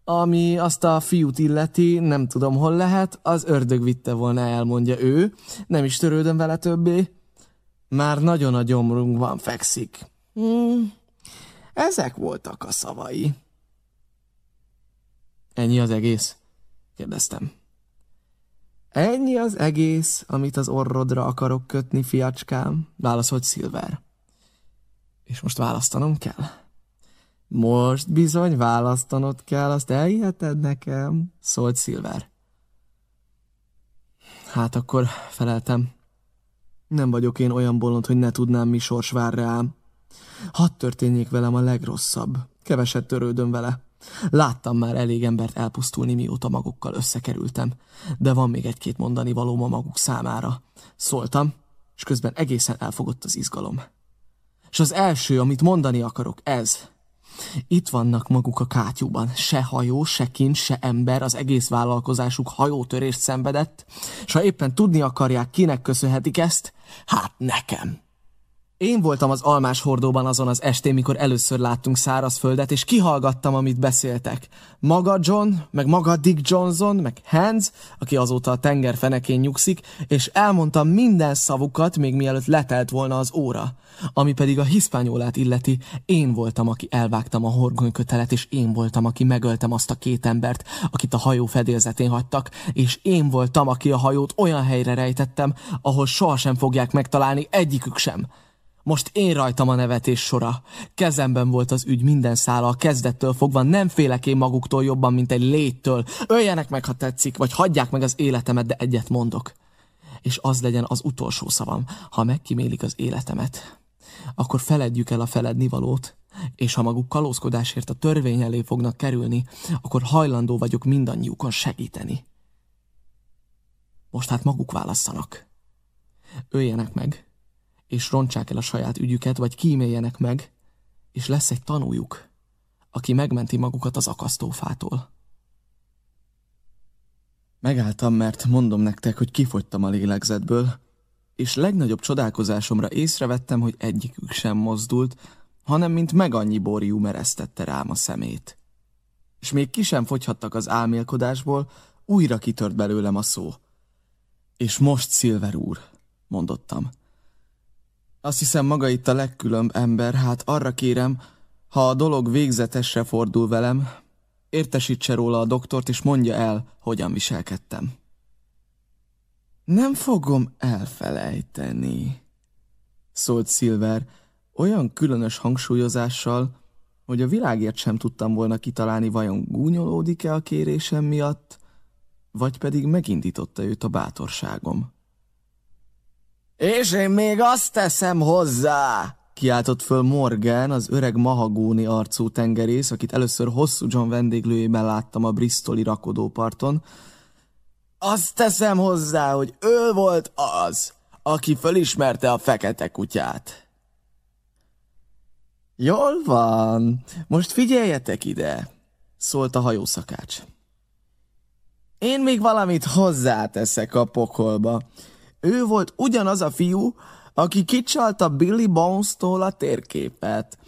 Ami azt a fiút illeti, nem tudom hol lehet, az ördög vitte volna el, mondja ő. Nem is törődöm vele többé. Már nagyon a gyomrunkban fekszik. Hmm, ezek voltak a szavai. Ennyi az egész? kérdeztem. Ennyi az egész, amit az orrodra akarok kötni, fiacskám, válaszolt Szilver. És most választanom kell? Most bizony választanod kell, azt elhiheted nekem, szólt Szilver. Hát akkor feleltem. Nem vagyok én olyan bolond, hogy ne tudnám, mi sors vár rám. Hadd történjék velem a legrosszabb. Keveset törődöm vele. Láttam már elég embert elpusztulni, mióta magukkal összekerültem. De van még egy-két mondani valóm a maguk számára. Szóltam, és közben egészen elfogott az izgalom. És az első, amit mondani akarok, ez. Itt vannak maguk a kátyúban. Se hajó, se kincs, se ember, az egész vállalkozásuk hajótörést szenvedett, és ha éppen tudni akarják, kinek köszönhetik ezt, hát nekem. Én voltam az almás hordóban azon az estén, mikor először láttunk szárazföldet, és kihallgattam, amit beszéltek. Maga John, meg maga Dick Johnson, meg Hans, aki azóta a tenger fenekén nyugszik, és elmondtam minden szavukat, még mielőtt letelt volna az óra. Ami pedig a hiszpányolát illeti, én voltam, aki elvágtam a horgonykötelet, és én voltam, aki megöltem azt a két embert, akit a hajó fedélzetén hagytak, és én voltam, aki a hajót olyan helyre rejtettem, ahol sohasem fogják megtalálni egyikük sem. Most én rajtam a nevetés sora. Kezemben volt az ügy minden szála, a kezdettől fogva nem félek én maguktól jobban, mint egy léttől. Öljenek meg, ha tetszik, vagy hagyják meg az életemet, de egyet mondok. És az legyen az utolsó szavam, ha megkimélik az életemet. Akkor feledjük el a felednivalót, és ha maguk kalózkodásért a törvény elé fognak kerülni, akkor hajlandó vagyok mindannyiukon segíteni. Most hát maguk válasszanak. Öljenek meg, és rontsák el a saját ügyüket, vagy kíméljenek meg, és lesz egy tanújuk, aki megmenti magukat az akasztófától. Megálltam, mert mondom nektek, hogy kifogytam a lélegzetből, és legnagyobb csodálkozásomra észrevettem, hogy egyikük sem mozdult, hanem mint meg annyi borjú meresztette rám a szemét. És még ki sem fogyhattak az álmélkodásból, újra kitört belőlem a szó. És most, Szilver úr, mondottam. Azt hiszem maga itt a legkülönb ember, hát arra kérem, ha a dolog végzetesre fordul velem, értesítse róla a doktort, és mondja el, hogyan viselkedtem. Nem fogom elfelejteni, szólt Silver, olyan különös hangsúlyozással, hogy a világért sem tudtam volna kitalálni, vajon gúnyolódik-e a kérésem miatt, vagy pedig megindította őt a bátorságom. És én még azt teszem hozzá, kiáltott föl Morgan, az öreg mahagóni arcú tengerész, akit először hosszú John vendéglőjében láttam a Bristoli rakodóparton. Azt teszem hozzá, hogy ő volt az, aki fölismerte a fekete kutyát. Jól van, most figyeljetek ide, szólt a hajószakács. Én még valamit hozzáteszek a pokolba. Ő volt ugyanaz a fiú, aki kicsalta Billy Bones-tól a térképet.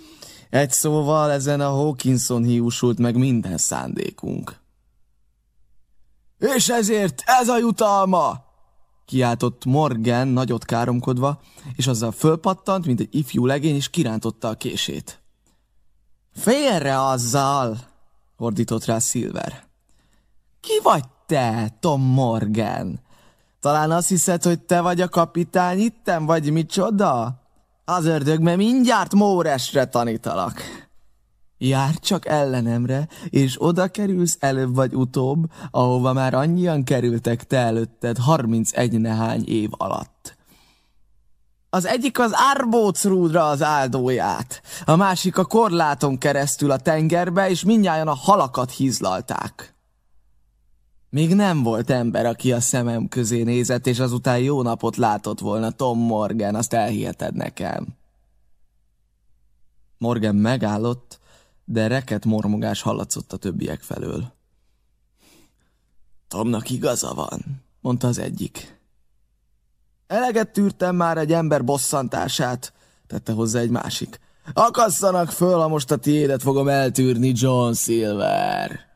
Egy szóval ezen a Hawkinson hiúsult meg minden szándékunk. És ezért ez a jutalma! Kiáltott Morgan nagyot káromkodva, és azzal fölpattant, mint egy ifjú legény, és kirántotta a kését. Félre azzal! ordított rá Silver. Ki vagy te, Tom Morgan? Talán azt hiszed, hogy te vagy a kapitány itten, vagy micsoda? Az ördög, mert mindjárt Móresre tanítalak. Jár csak ellenemre, és oda kerülsz előbb vagy utóbb, ahova már annyian kerültek te előtted 31 nehány év alatt. Az egyik az Árbócrúdra az áldóját, a másik a korláton keresztül a tengerbe, és mindjárt a halakat hízlalták. Még nem volt ember, aki a szemem közé nézett, és azután jó napot látott volna Tom Morgan, azt elhiheted nekem. Morgan megállott, de reket mormogás hallatszott a többiek felől. Tomnak igaza van, mondta az egyik. Eleget tűrtem már egy ember bosszantását, tette hozzá egy másik. Akasszanak föl, ha most a tiédet fogom eltűrni, John Silver.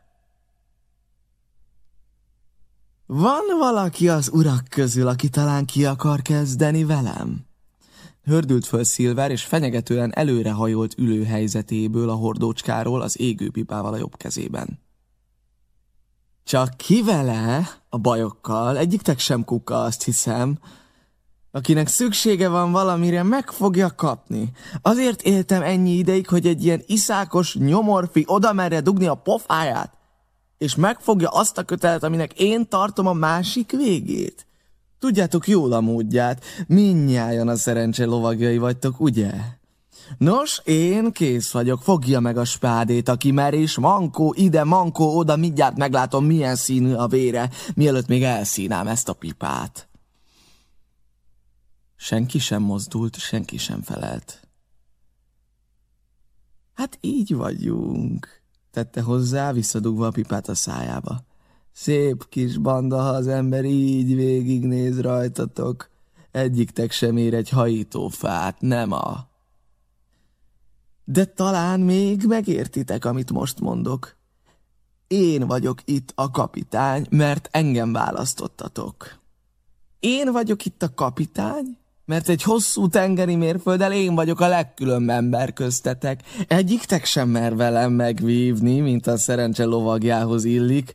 Van valaki az urak közül, aki talán ki akar kezdeni velem? Hördült föl Szilver, és fenyegetően előrehajolt ülőhelyzetéből a hordócskáról az égőpipával a jobb kezében. Csak ki vele, a bajokkal, egyiktek sem kuka, azt hiszem, akinek szüksége van valamire, meg fogja kapni. Azért éltem ennyi ideig, hogy egy ilyen iszákos nyomorfi oda merre dugni a pofáját és megfogja azt a kötelet, aminek én tartom a másik végét. Tudjátok jól a módját, minnyáján a szerencse lovagjai vagytok, ugye? Nos, én kész vagyok, fogja meg a spádét, aki mer, és mankó ide, mankó oda, mindjárt meglátom, milyen színű a vére, mielőtt még elszínám ezt a pipát. Senki sem mozdult, senki sem felelt. Hát így vagyunk, tette hozzá, visszadugva a pipát a szájába. Szép kis banda, ha az ember így végignéz rajtatok. Egyiktek sem ér egy hajítófát, nem a... De talán még megértitek, amit most mondok. Én vagyok itt a kapitány, mert engem választottatok. Én vagyok itt a kapitány, mert egy hosszú tengeri mérfölddel én vagyok a legkülönbb ember köztetek. Egyiktek sem mer velem megvívni, mint a szerencse lovagjához illik.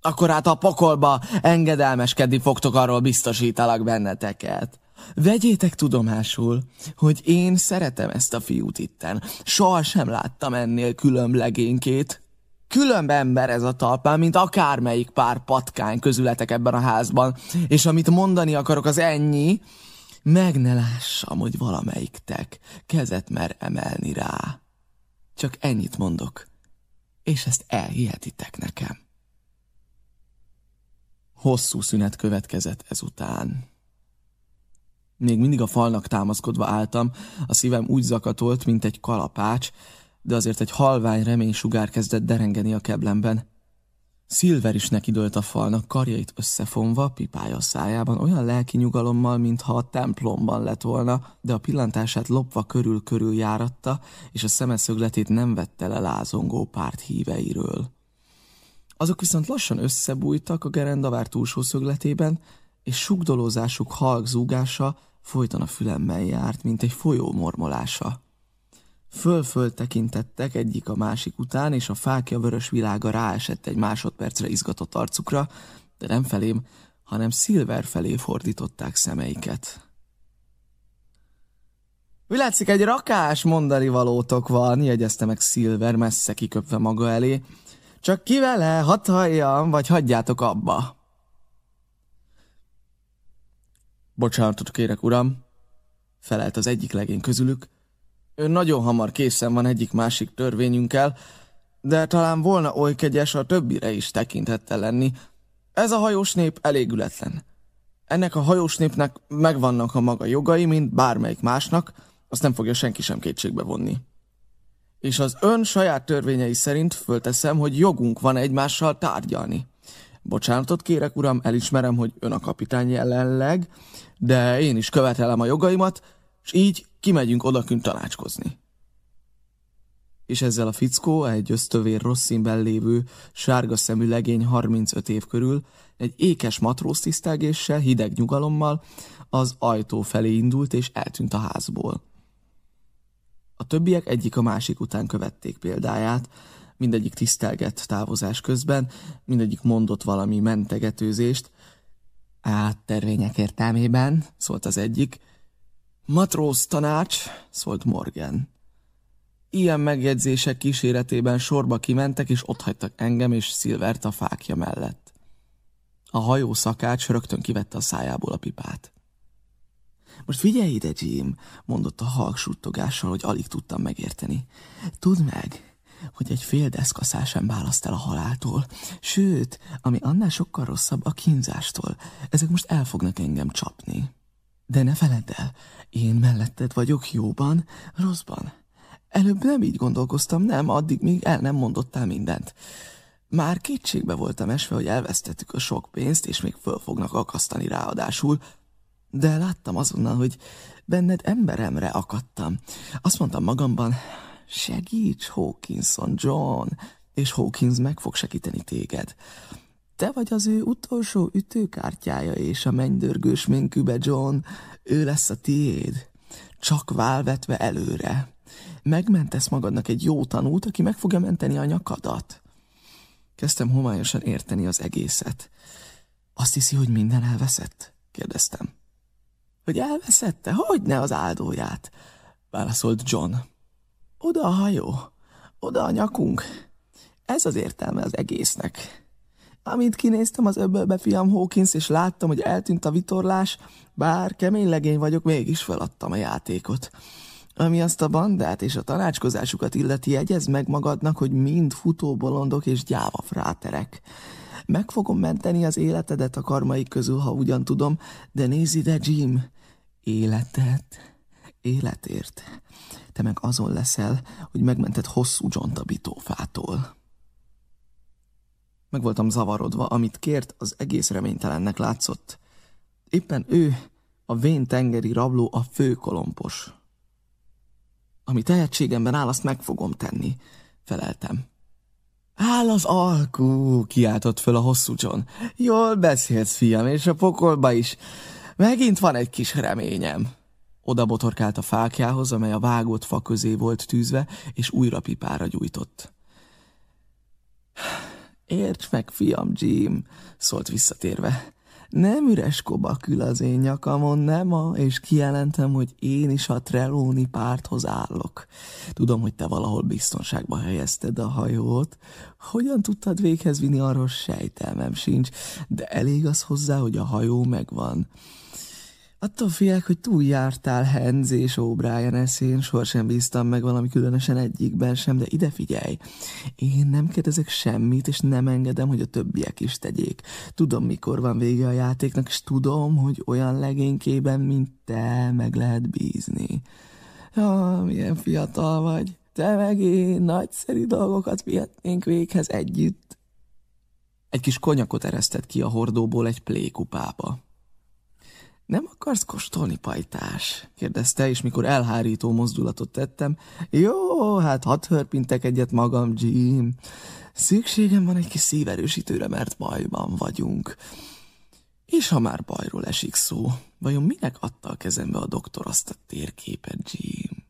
Akkor hát a pokolba engedelmeskedni fogtok, arról biztosítalak benneteket. Vegyétek tudomásul, hogy én szeretem ezt a fiút itten. Soha sem láttam ennél különb legénykét. Különb ember ez a talpán, mint akármelyik pár patkány közületek ebben a házban. És amit mondani akarok, az ennyi, meg ne lássam, hogy valamelyiktek kezet mer emelni rá. Csak ennyit mondok, és ezt elhihetitek nekem. Hosszú szünet következett ezután. Még mindig a falnak támaszkodva álltam, a szívem úgy zakatolt, mint egy kalapács, de azért egy halvány reménysugár kezdett derengeni a keblemben. Szilver is nekidőlt a falnak, karjait összefonva, pipája a szájában, olyan lelki nyugalommal, mintha a templomban lett volna, de a pillantását lopva körül-körül járatta, és a szemeszögletét nem vette le lázongó párt híveiről. Azok viszont lassan összebújtak a gerendavár túlsó szögletében, és sugdolózásuk halk zúgása folyton a fülemmel járt, mint egy folyó mormolása. Föl-föl tekintettek egyik a másik után, és a fákja vörös világa ráesett egy másodpercre izgatott arcukra, de nem felém, hanem Szilver felé fordították szemeiket. Úgy látszik, egy rakás mondani valótok van, jegyezte meg Szilver messze kiköpve maga elé. Csak ki vele, hadd halljam, vagy hagyjátok abba. Bocsánatot kérek, uram, felelt az egyik legény közülük, ő nagyon hamar készen van egyik-másik törvényünkkel, de talán volna oly kegyes a többire is tekintette lenni. Ez a hajós nép elég ületlen. Ennek a hajós népnek megvannak a maga jogai, mint bármelyik másnak, azt nem fogja senki sem kétségbe vonni. És az ön saját törvényei szerint fölteszem, hogy jogunk van egymással tárgyalni. Bocsánatot kérek, uram, elismerem, hogy ön a kapitány jelenleg, de én is követelem a jogaimat, és így kimegyünk odakünt tanácskozni. És ezzel a fickó, egy ösztövér rossz színben lévő, sárga szemű legény 35 év körül, egy ékes matróz tisztelgéssel, hideg nyugalommal az ajtó felé indult és eltűnt a házból. A többiek egyik a másik után követték példáját, mindegyik tisztelgett távozás közben, mindegyik mondott valami mentegetőzést. Át tervények értelmében, szólt az egyik, Matróz tanács, szólt Morgan. Ilyen megjegyzések kíséretében sorba kimentek, és otthagytak engem és Szilvert a fákja mellett. A hajó szakács rögtön kivette a szájából a pipát. Most figyelj ide, Jim, a halk suttogással, hogy alig tudtam megérteni. Tudd meg, hogy egy fél deszkaszál sem választ el a haláltól. Sőt, ami annál sokkal rosszabb, a kínzástól. Ezek most el fognak engem csapni. De ne feledd el, én melletted vagyok jóban, rosszban. Előbb nem így gondolkoztam, nem, addig még el nem mondottál mindent. Már kétségbe voltam esve, hogy elvesztettük a sok pénzt, és még föl fognak akasztani ráadásul, de láttam azonnal, hogy benned emberemre akadtam. Azt mondtam magamban, segíts, Hawkinson, John, és Hawkins meg fog segíteni téged. Te vagy az ő utolsó ütőkártyája és a mennydörgős minkübe, John. Ő lesz a tiéd. Csak válvetve előre. Megmentesz magadnak egy jó tanút, aki meg fogja menteni a nyakadat. Kezdtem homályosan érteni az egészet. Azt hiszi, hogy minden elveszett? kérdeztem. Hogy elveszette? Hogy ne az áldóját? Válaszolt John. Oda a hajó, oda a nyakunk. Ez az értelme az egésznek. Amint kinéztem az öbölbe, fiam Hawkins, és láttam, hogy eltűnt a vitorlás, bár kemény legény vagyok, mégis feladtam a játékot. Ami azt a bandát és a tanácskozásukat illeti, jegyez meg magadnak, hogy mind futóbolondok és gyáva fráterek. Meg fogom menteni az életedet a karmaik közül, ha ugyan tudom, de nézd ide, Jim, életet, életért. Te meg azon leszel, hogy megmented hosszú John a bitófától. Meg voltam zavarodva, amit kért, az egész reménytelennek látszott. Éppen ő, a vén tengeri rabló, a főkolompos. Ami tehetségemben áll, azt meg fogom tenni, feleltem. Áll az alkú, kiáltott föl a hosszú John. Jól beszélsz, fiam, és a pokolba is. Megint van egy kis reményem. Oda botorkált a fákjához, amely a vágott fa közé volt tűzve, és újra pipára gyújtott. Érts meg, fiam, Jim, szólt visszatérve. Nem üres kobakül az én nyakamon, nem a, és kijelentem, hogy én is a Trelóni párthoz állok. Tudom, hogy te valahol biztonságba helyezted a hajót. Hogyan tudtad véghez vinni, arról sejtelmem sincs, de elég az hozzá, hogy a hajó megvan. Attól félek, hogy túljártál Henz és O'Brien eszén, sohasem bíztam meg valami különösen egyikben sem, de ide figyelj! Én nem kérdezek semmit, és nem engedem, hogy a többiek is tegyék. Tudom, mikor van vége a játéknak, és tudom, hogy olyan legénykében, mint te, meg lehet bízni. Ja, milyen fiatal vagy. Te meg én nagyszerű dolgokat vihetnénk véghez együtt. Egy kis konyakot eresztett ki a hordóból egy plékupába. Nem akarsz kóstolni, pajtás? kérdezte, és mikor elhárító mozdulatot tettem, jó, hát hadd hörpintek egyet magam, Jim. Szükségem van egy kis szíverősítőre, mert bajban vagyunk. És ha már bajról esik szó, vajon minek adta a kezembe a doktor azt a térképet, Jim?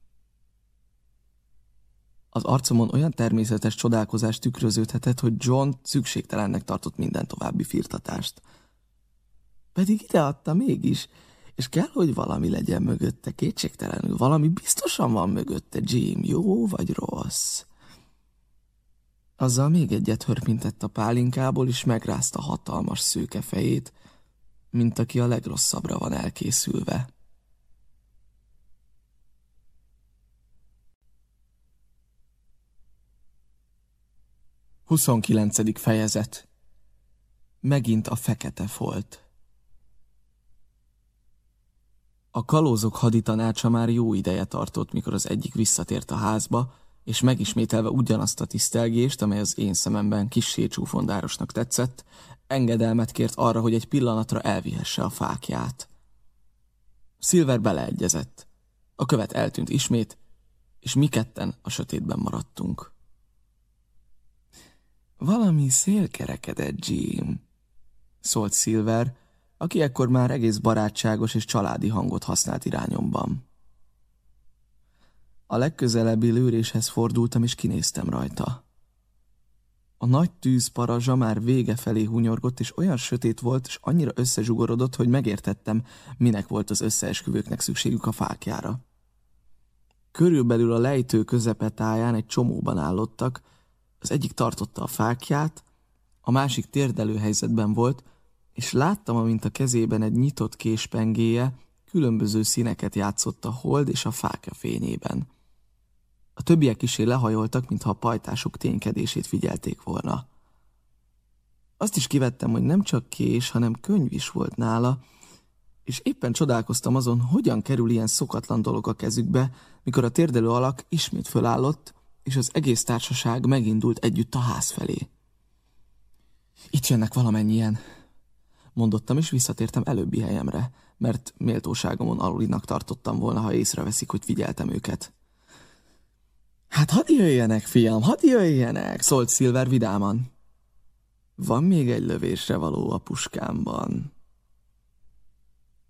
Az arcomon olyan természetes csodálkozás tükröződhetett, hogy John szükségtelennek tartott minden további firtatást. Pedig ide adta mégis, és kell, hogy valami legyen mögötte, kétségtelenül. Valami biztosan van mögötte, Jim, jó vagy rossz. Azzal még egyet hörpintett a pálinkából, és megrázta hatalmas szőke fejét, mint aki a legrosszabbra van elkészülve. Huszonkilencedik fejezet Megint a fekete folt. A kalózok haditanácsa már jó ideje tartott, mikor az egyik visszatért a házba, és megismételve ugyanazt a tisztelgést, amely az én szememben kissé csúfondárosnak tetszett, engedelmet kért arra, hogy egy pillanatra elvihesse a fákját. Silver beleegyezett. A követ eltűnt ismét, és mi ketten a sötétben maradtunk. Valami szélkerekedett, Jim, szólt Silver, aki ekkor már egész barátságos és családi hangot használt irányomban. A legközelebbi lőréshez fordultam, és kinéztem rajta. A nagy tűzparazsa már vége felé hunyorgott, és olyan sötét volt, és annyira összezsugorodott, hogy megértettem, minek volt az összeesküvőknek szükségük a fákjára. Körülbelül a lejtő közepetáján egy csomóban állottak, az egyik tartotta a fákját, a másik térdelő helyzetben volt, és láttam, amint a kezében egy nyitott késpengéje különböző színeket játszott a hold és a fákja fényében. A többiek isé lehajoltak, mintha a pajtások ténykedését figyelték volna. Azt is kivettem, hogy nem csak kés, hanem könyv is volt nála, és éppen csodálkoztam azon, hogyan kerül ilyen szokatlan dolog a kezükbe, mikor a térdelő alak ismét fölállott, és az egész társaság megindult együtt a ház felé. Itt jönnek valamennyien, mondottam, és visszatértem előbbi helyemre, mert méltóságomon alulinak tartottam volna, ha észreveszik, hogy figyeltem őket. Hát hadd jöjjenek, fiam, hadd jöjjenek, szólt Silver vidáman. Van még egy lövésre való a puskámban.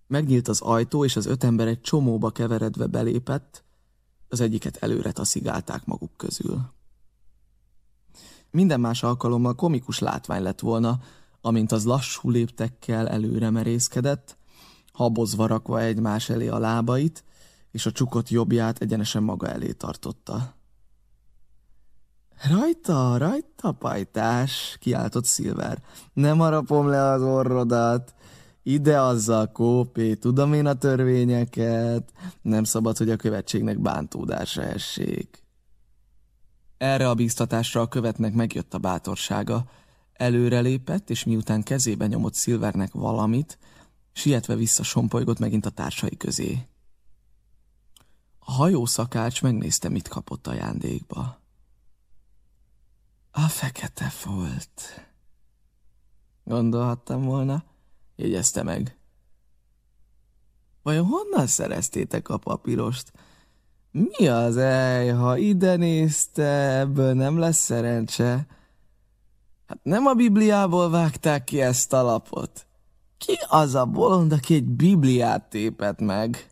Megnyílt az ajtó, és az öt ember egy csomóba keveredve belépett, az egyiket előre taszigálták maguk közül. Minden más alkalommal komikus látvány lett volna, amint az lassú léptekkel előre merészkedett, habozva rakva egymás elé a lábait, és a csukott jobbját egyenesen maga elé tartotta. Rajta, rajta, pajtás, kiáltott Szilver. Nem harapom le az orrodat. Ide azzal, kópé, tudom én a törvényeket. Nem szabad, hogy a követségnek bántódásra essék. Erre a bíztatásra a követnek megjött a bátorsága. Előrelépett, és miután kezébe nyomott Szilvernek valamit, sietve vissza sompolygott megint a társai közé. A hajószakács megnézte, mit kapott ajándékba. A fekete folt. Gondolhattam volna, jegyezte meg. Vajon honnan szereztétek a papírost? Mi az ej, ha ide nézte, ebből nem lesz szerencse? Hát nem a Bibliából vágták ki ezt a lapot. Ki az a bolond, aki egy Bibliát tépett meg?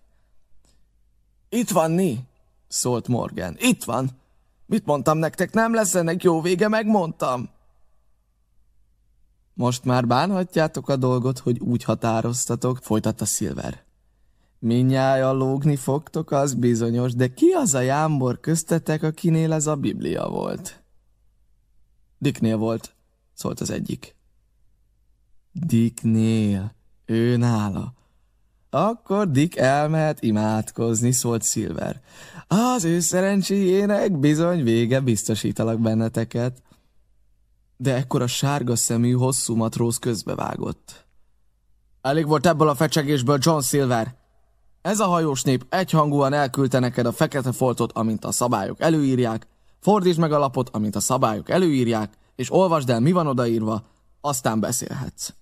Itt van, Ni, szólt Morgan. Itt van. Mit mondtam nektek, nem lesz ennek jó vége, megmondtam. Most már bánhatjátok a dolgot, hogy úgy határoztatok, folytatta Silver. Minnyája lógni fogtok, az bizonyos, de ki az a jámbor köztetek, akinél ez a Biblia volt? Dicknél volt, szólt az egyik. Dicknél, ő nála. Akkor Dick elmehet imádkozni, szólt Silver. Az ő szerencséjének bizony vége biztosítalak benneteket. De ekkor a sárga szemű, hosszú matróz közbevágott. Elég volt ebből a fecsegésből, John Silver. Ez a hajós nép egyhangúan elküldte neked a fekete foltot, amint a szabályok előírják, fordítsd meg a lapot, amint a szabályok előírják, és olvasd el, mi van odaírva, aztán beszélhetsz.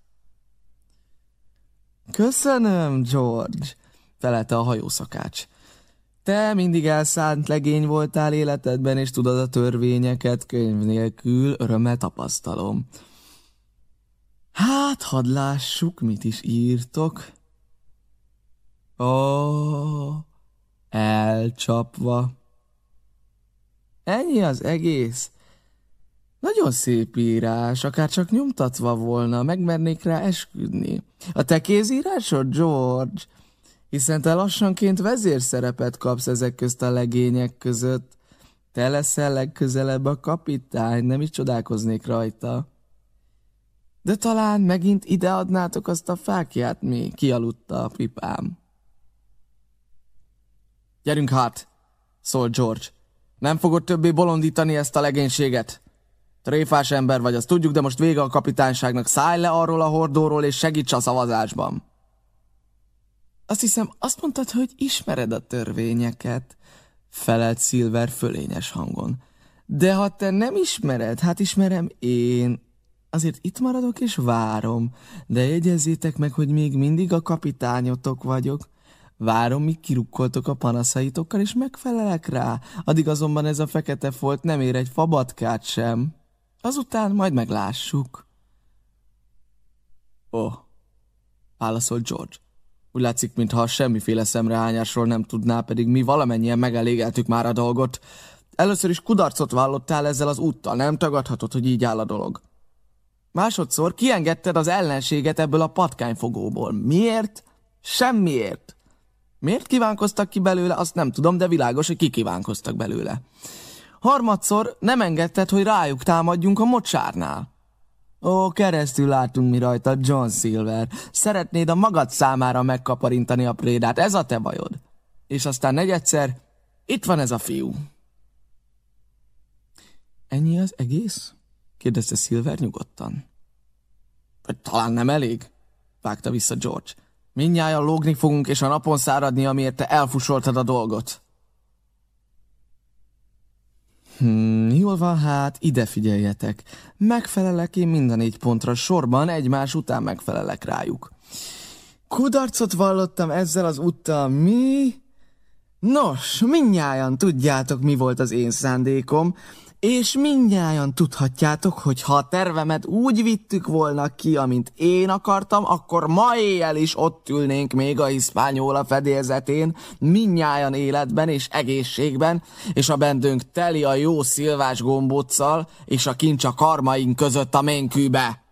Köszönöm, George, felelte a hajószakács. Te mindig elszánt legény voltál életedben, és tudod a törvényeket könyv nélkül, örömmel tapasztalom. Hát, hadd lássuk, mit is írtok. Ó, elcsapva. Ennyi az egész. Nagyon szép írás, akár csak nyomtatva volna, megmernék rá esküdni. A te kézírásod, George? Hiszen te lassanként vezérszerepet kapsz ezek közt a legények között. Te leszel legközelebb a kapitány, nem is csodálkoznék rajta. De talán megint ide adnátok azt a fákját mi, kialudta a pipám. Gyerünk hát, szólt George. Nem fogod többé bolondítani ezt a legénységet. Tréfás ember vagy, azt tudjuk, de most vége a kapitányságnak. Szállj le arról a hordóról, és segíts a szavazásban. Azt hiszem, azt mondtad, hogy ismered a törvényeket, felelt Silver fölényes hangon. De ha te nem ismered, hát ismerem én. Azért itt maradok és várom, de jegyezzétek meg, hogy még mindig a kapitányotok vagyok. Várom, míg kirukkoltok a panaszaitokkal, és megfelelek rá. Addig azonban ez a fekete folt nem ér egy fabatkát sem. Azután majd meglássuk. Ó, oh, válaszolt George. Úgy látszik, mintha semmiféle szemrehányásról nem tudná, pedig mi valamennyien megelégeltük már a dolgot. Először is kudarcot vallottál ezzel az úttal, nem tagadhatod, hogy így áll a dolog. Másodszor kiengedted az ellenséget ebből a patkányfogóból. Miért? Semmiért. Miért kívánkoztak ki belőle, azt nem tudom, de világos, hogy ki kívánkoztak belőle. Harmadszor nem engedted, hogy rájuk támadjunk a mocsárnál. Ó, keresztül látunk mi rajta, John Silver. Szeretnéd a magad számára megkaparintani a prédát, ez a te bajod. És aztán negyedszer, itt van ez a fiú. Ennyi az egész? kérdezte Silver nyugodtan. Talán nem elég, vágta vissza George. Mindnyájan lógni fogunk, és a napon száradni, amiért te elfusoltad a dolgot. Hmm, jól van hát, ide figyeljetek. Megfelelek én minden négy pontra sorban, egymás után megfelelek rájuk. Kudarcot vallottam ezzel az úttal, mi? Nos, mindnyájan tudjátok, mi volt az én szándékom, és mindnyájan tudhatjátok, hogy ha a tervemet úgy vittük volna ki, amint én akartam, akkor ma éjjel is ott ülnénk még a hiszpányóla fedélzetén, mindnyájan életben és egészségben, és a bendőnk teli a jó szilvás gombóccal, és a kincs a karmaink között a ménkűbe.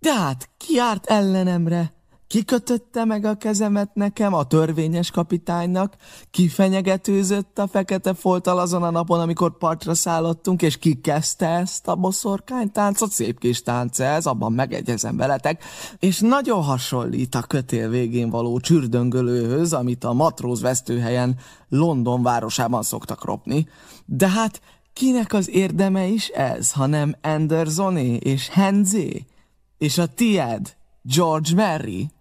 De hát ki járt ellenemre? Kikötötte meg a kezemet nekem, a törvényes kapitánynak, kifenyegetőzött a fekete foltal azon a napon, amikor partra szállottunk, és kezdte ezt a boszorkánytáncot, szép kis tánc ez, abban megegyezem veletek, és nagyon hasonlít a kötél végén való csürdöngölőhöz, amit a matróz vesztőhelyen London városában szoktak ropni. De hát kinek az érdeme is ez, hanem Andersoné és Henzé? És a tied, George Mary?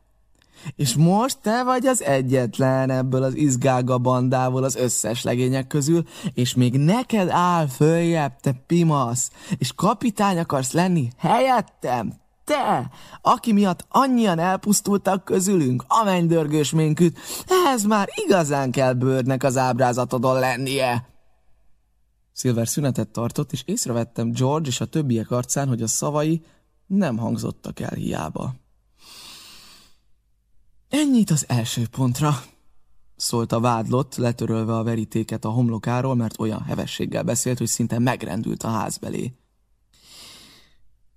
És most te vagy az egyetlen ebből az izgága bandából az összes legények közül, és még neked áll följebb, te pimasz, és kapitány akarsz lenni helyettem? Te, aki miatt annyian elpusztultak közülünk, a mennydörgős ménküt, ez már igazán kell bőrnek az ábrázatodon lennie. Silver szünetet tartott, és észrevettem George és a többiek arcán, hogy a szavai nem hangzottak el hiába. Ennyit az első pontra, szólt a vádlott, letörölve a verítéket a homlokáról, mert olyan hevességgel beszélt, hogy szinte megrendült a ház belé.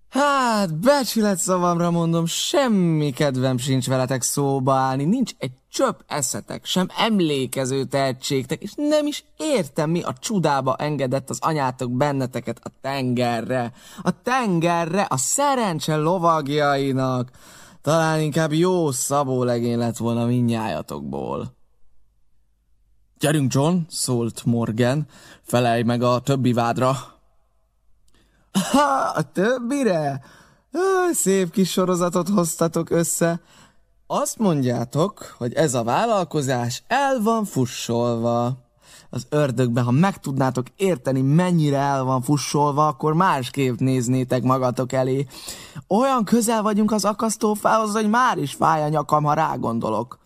Hát, becsület szavamra mondom, semmi kedvem sincs veletek szóba állni, nincs egy csöpp eszetek, sem emlékező tehetségtek, és nem is értem, mi a csudába engedett az anyátok benneteket a tengerre. A tengerre, a szerencse lovagjainak. Talán inkább jó szabó legény lett volna minnyájatokból. Gyerünk, John, szólt Morgan, felelj meg a többi vádra. Ha, a többire? Szép kis sorozatot hoztatok össze. Azt mondjátok, hogy ez a vállalkozás el van fussolva. Az ördögbe, ha meg tudnátok érteni, mennyire el van fussolva, akkor másképp néznétek magatok elé. Olyan közel vagyunk az akasztófához, hogy már is fáj a nyakam, ha rágondolok.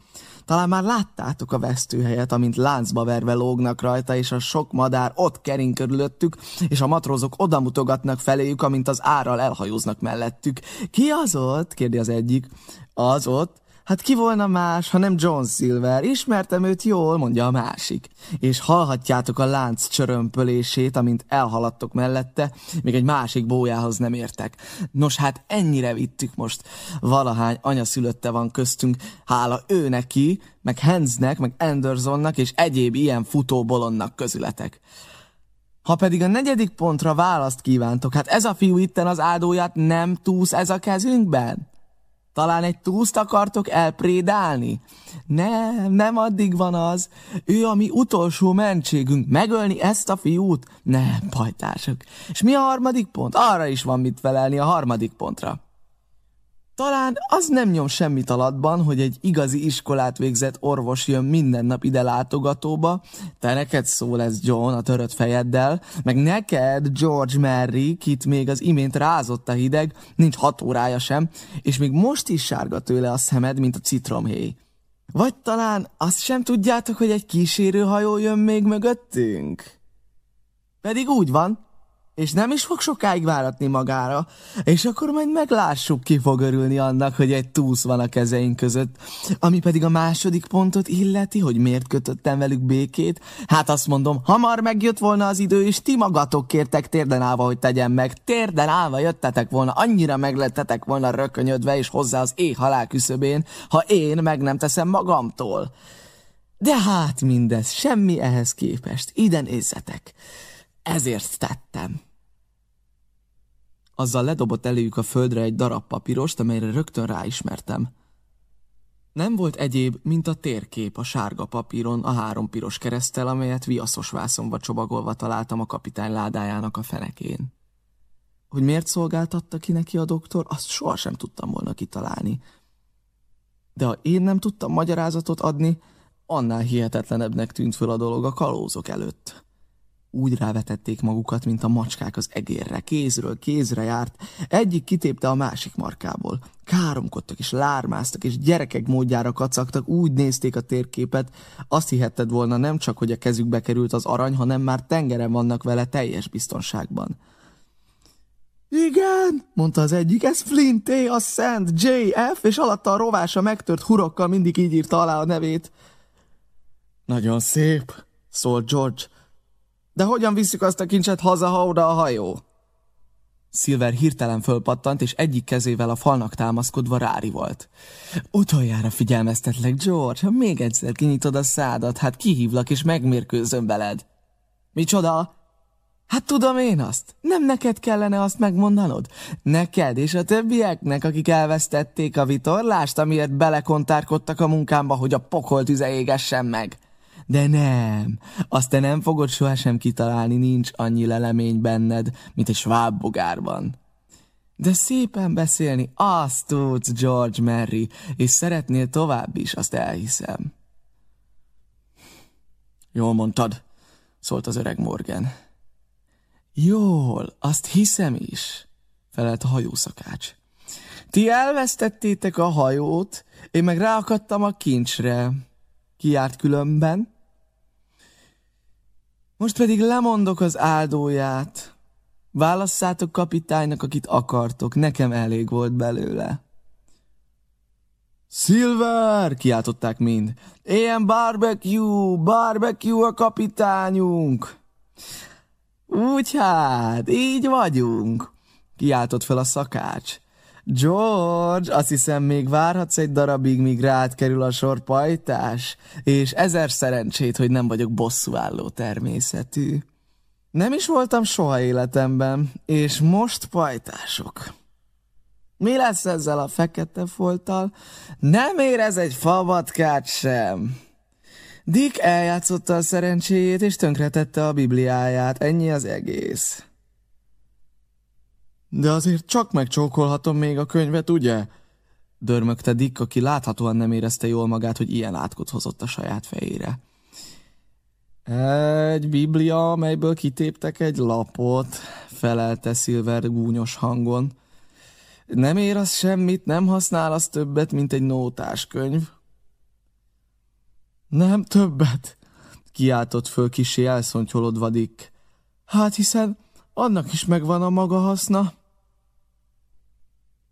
Talán már láttátok a vesztőhelyet, amint láncba verve lógnak rajta, és a sok madár ott kering körülöttük, és a matrózok odamutogatnak feléjük, amint az árral elhajóznak mellettük. Ki az ott? kérdi az egyik. Az ott, Hát ki volna más, hanem John Silver? Ismertem őt jól, mondja a másik. És hallhatjátok a lánc csörömpölését, amint elhaladtok mellette, még egy másik bójához nem értek. Nos, hát ennyire vittük most. Valahány anya szülötte van köztünk, hála ő neki, meg Hensnek, meg Andersonnak és egyéb ilyen futóbolonnak közületek. Ha pedig a negyedik pontra választ kívántok, hát ez a fiú itten az áldóját nem túsz ez a kezünkben? Talán egy túszt akartok elprédálni? Nem, nem addig van az. Ő a mi utolsó mentségünk. Megölni ezt a fiút? Nem, pajtások. És mi a harmadik pont? Arra is van mit felelni a harmadik pontra. Talán az nem nyom semmit alatban, hogy egy igazi iskolát végzett orvos jön minden nap ide látogatóba, te neked szó lesz John a törött fejeddel, meg neked George Mary, kit még az imént rázott a hideg, nincs hat órája sem, és még most is sárga tőle a szemed, mint a citromhéj. Vagy talán azt sem tudjátok, hogy egy kísérőhajó jön még mögöttünk? Pedig úgy van, és nem is fog sokáig váratni magára, és akkor majd meglássuk, ki fog örülni annak, hogy egy túsz van a kezeink között. Ami pedig a második pontot illeti, hogy miért kötöttem velük békét, hát azt mondom, hamar megjött volna az idő, és ti magatok kértek térden állva, hogy tegyem meg. Térden állva jöttetek volna, annyira meglettetek volna rökönyödve, és hozzá az éh halál küszöbén, ha én meg nem teszem magamtól. De hát mindez, semmi ehhez képest. Ide nézzetek. Ezért tettem. Azzal ledobott előjük a földre egy darab papírost, amelyre rögtön ráismertem. Nem volt egyéb, mint a térkép a sárga papíron a három piros keresztel, amelyet viaszos vászonba csobagolva találtam a kapitány ládájának a fenekén. Hogy miért szolgáltatta ki neki a doktor, azt sohasem tudtam volna kitalálni. De ha én nem tudtam magyarázatot adni, annál hihetetlenebbnek tűnt föl a dolog a kalózok előtt. Úgy rávetették magukat, mint a macskák az egérre, kézről kézre járt, egyik kitépte a másik markából. Káromkodtak és lármáztak, és gyerekek módjára kacagtak, úgy nézték a térképet, azt hihetted volna nem csak, hogy a kezükbe került az arany, hanem már tengeren vannak vele teljes biztonságban. Igen, mondta az egyik, ez Flinté, a Szent, J.F., és alatta a rovása megtört hurokkal mindig így írta alá a nevét. Nagyon szép, szólt George. De hogyan visszük azt a kincset haza, ha oda a hajó? Silver hirtelen fölpattant, és egyik kezével a falnak támaszkodva rári volt. Utoljára figyelmeztetlek, George, ha még egyszer kinyitod a szádat, hát kihívlak és megmérkőzöm veled. Micsoda? Hát tudom én azt. Nem neked kellene azt megmondanod? Neked és a többieknek, akik elvesztették a vitorlást, amiért belekontárkodtak a munkámba, hogy a pokol tüze égessen meg. De nem, azt te nem fogod sohasem kitalálni, nincs annyi lelemény benned, mint egy sváb bogárban. De szépen beszélni, azt tudsz, George Mary, és szeretnél tovább is, azt elhiszem. Jól mondtad, szólt az öreg Morgan. Jól, azt hiszem is, felelt a hajószakács. Ti elvesztettétek a hajót, én meg ráakadtam a kincsre. Ki járt különben? Most pedig lemondok az áldóját. Válasszátok kapitánynak, akit akartok, nekem elég volt belőle. Silver! kiáltották mind. Ilyen barbecue, barbecue a kapitányunk! Úgy hát, így vagyunk, kiáltott fel a szakács. George, azt hiszem még várhatsz egy darabig, míg rád kerül a sor pajtás, és ezer szerencsét, hogy nem vagyok bosszúálló természetű. Nem is voltam soha életemben, és most pajtások. Mi lesz ezzel a fekete folttal? Nem érez egy favatkát sem. Dick eljátszotta a szerencséjét, és tönkretette a Bibliáját. Ennyi az egész. De azért csak megcsókolhatom még a könyvet, ugye? Dörmögte Dick, aki láthatóan nem érezte jól magát, hogy ilyen átkot hozott a saját fejére. Egy biblia, amelyből kitéptek egy lapot, felelte Silver gúnyos hangon. Nem ér az semmit, nem használ az többet, mint egy nótáskönyv. Nem többet, kiáltott föl kisé elszontyolodva Dick. Hát hiszen annak is megvan a maga haszna.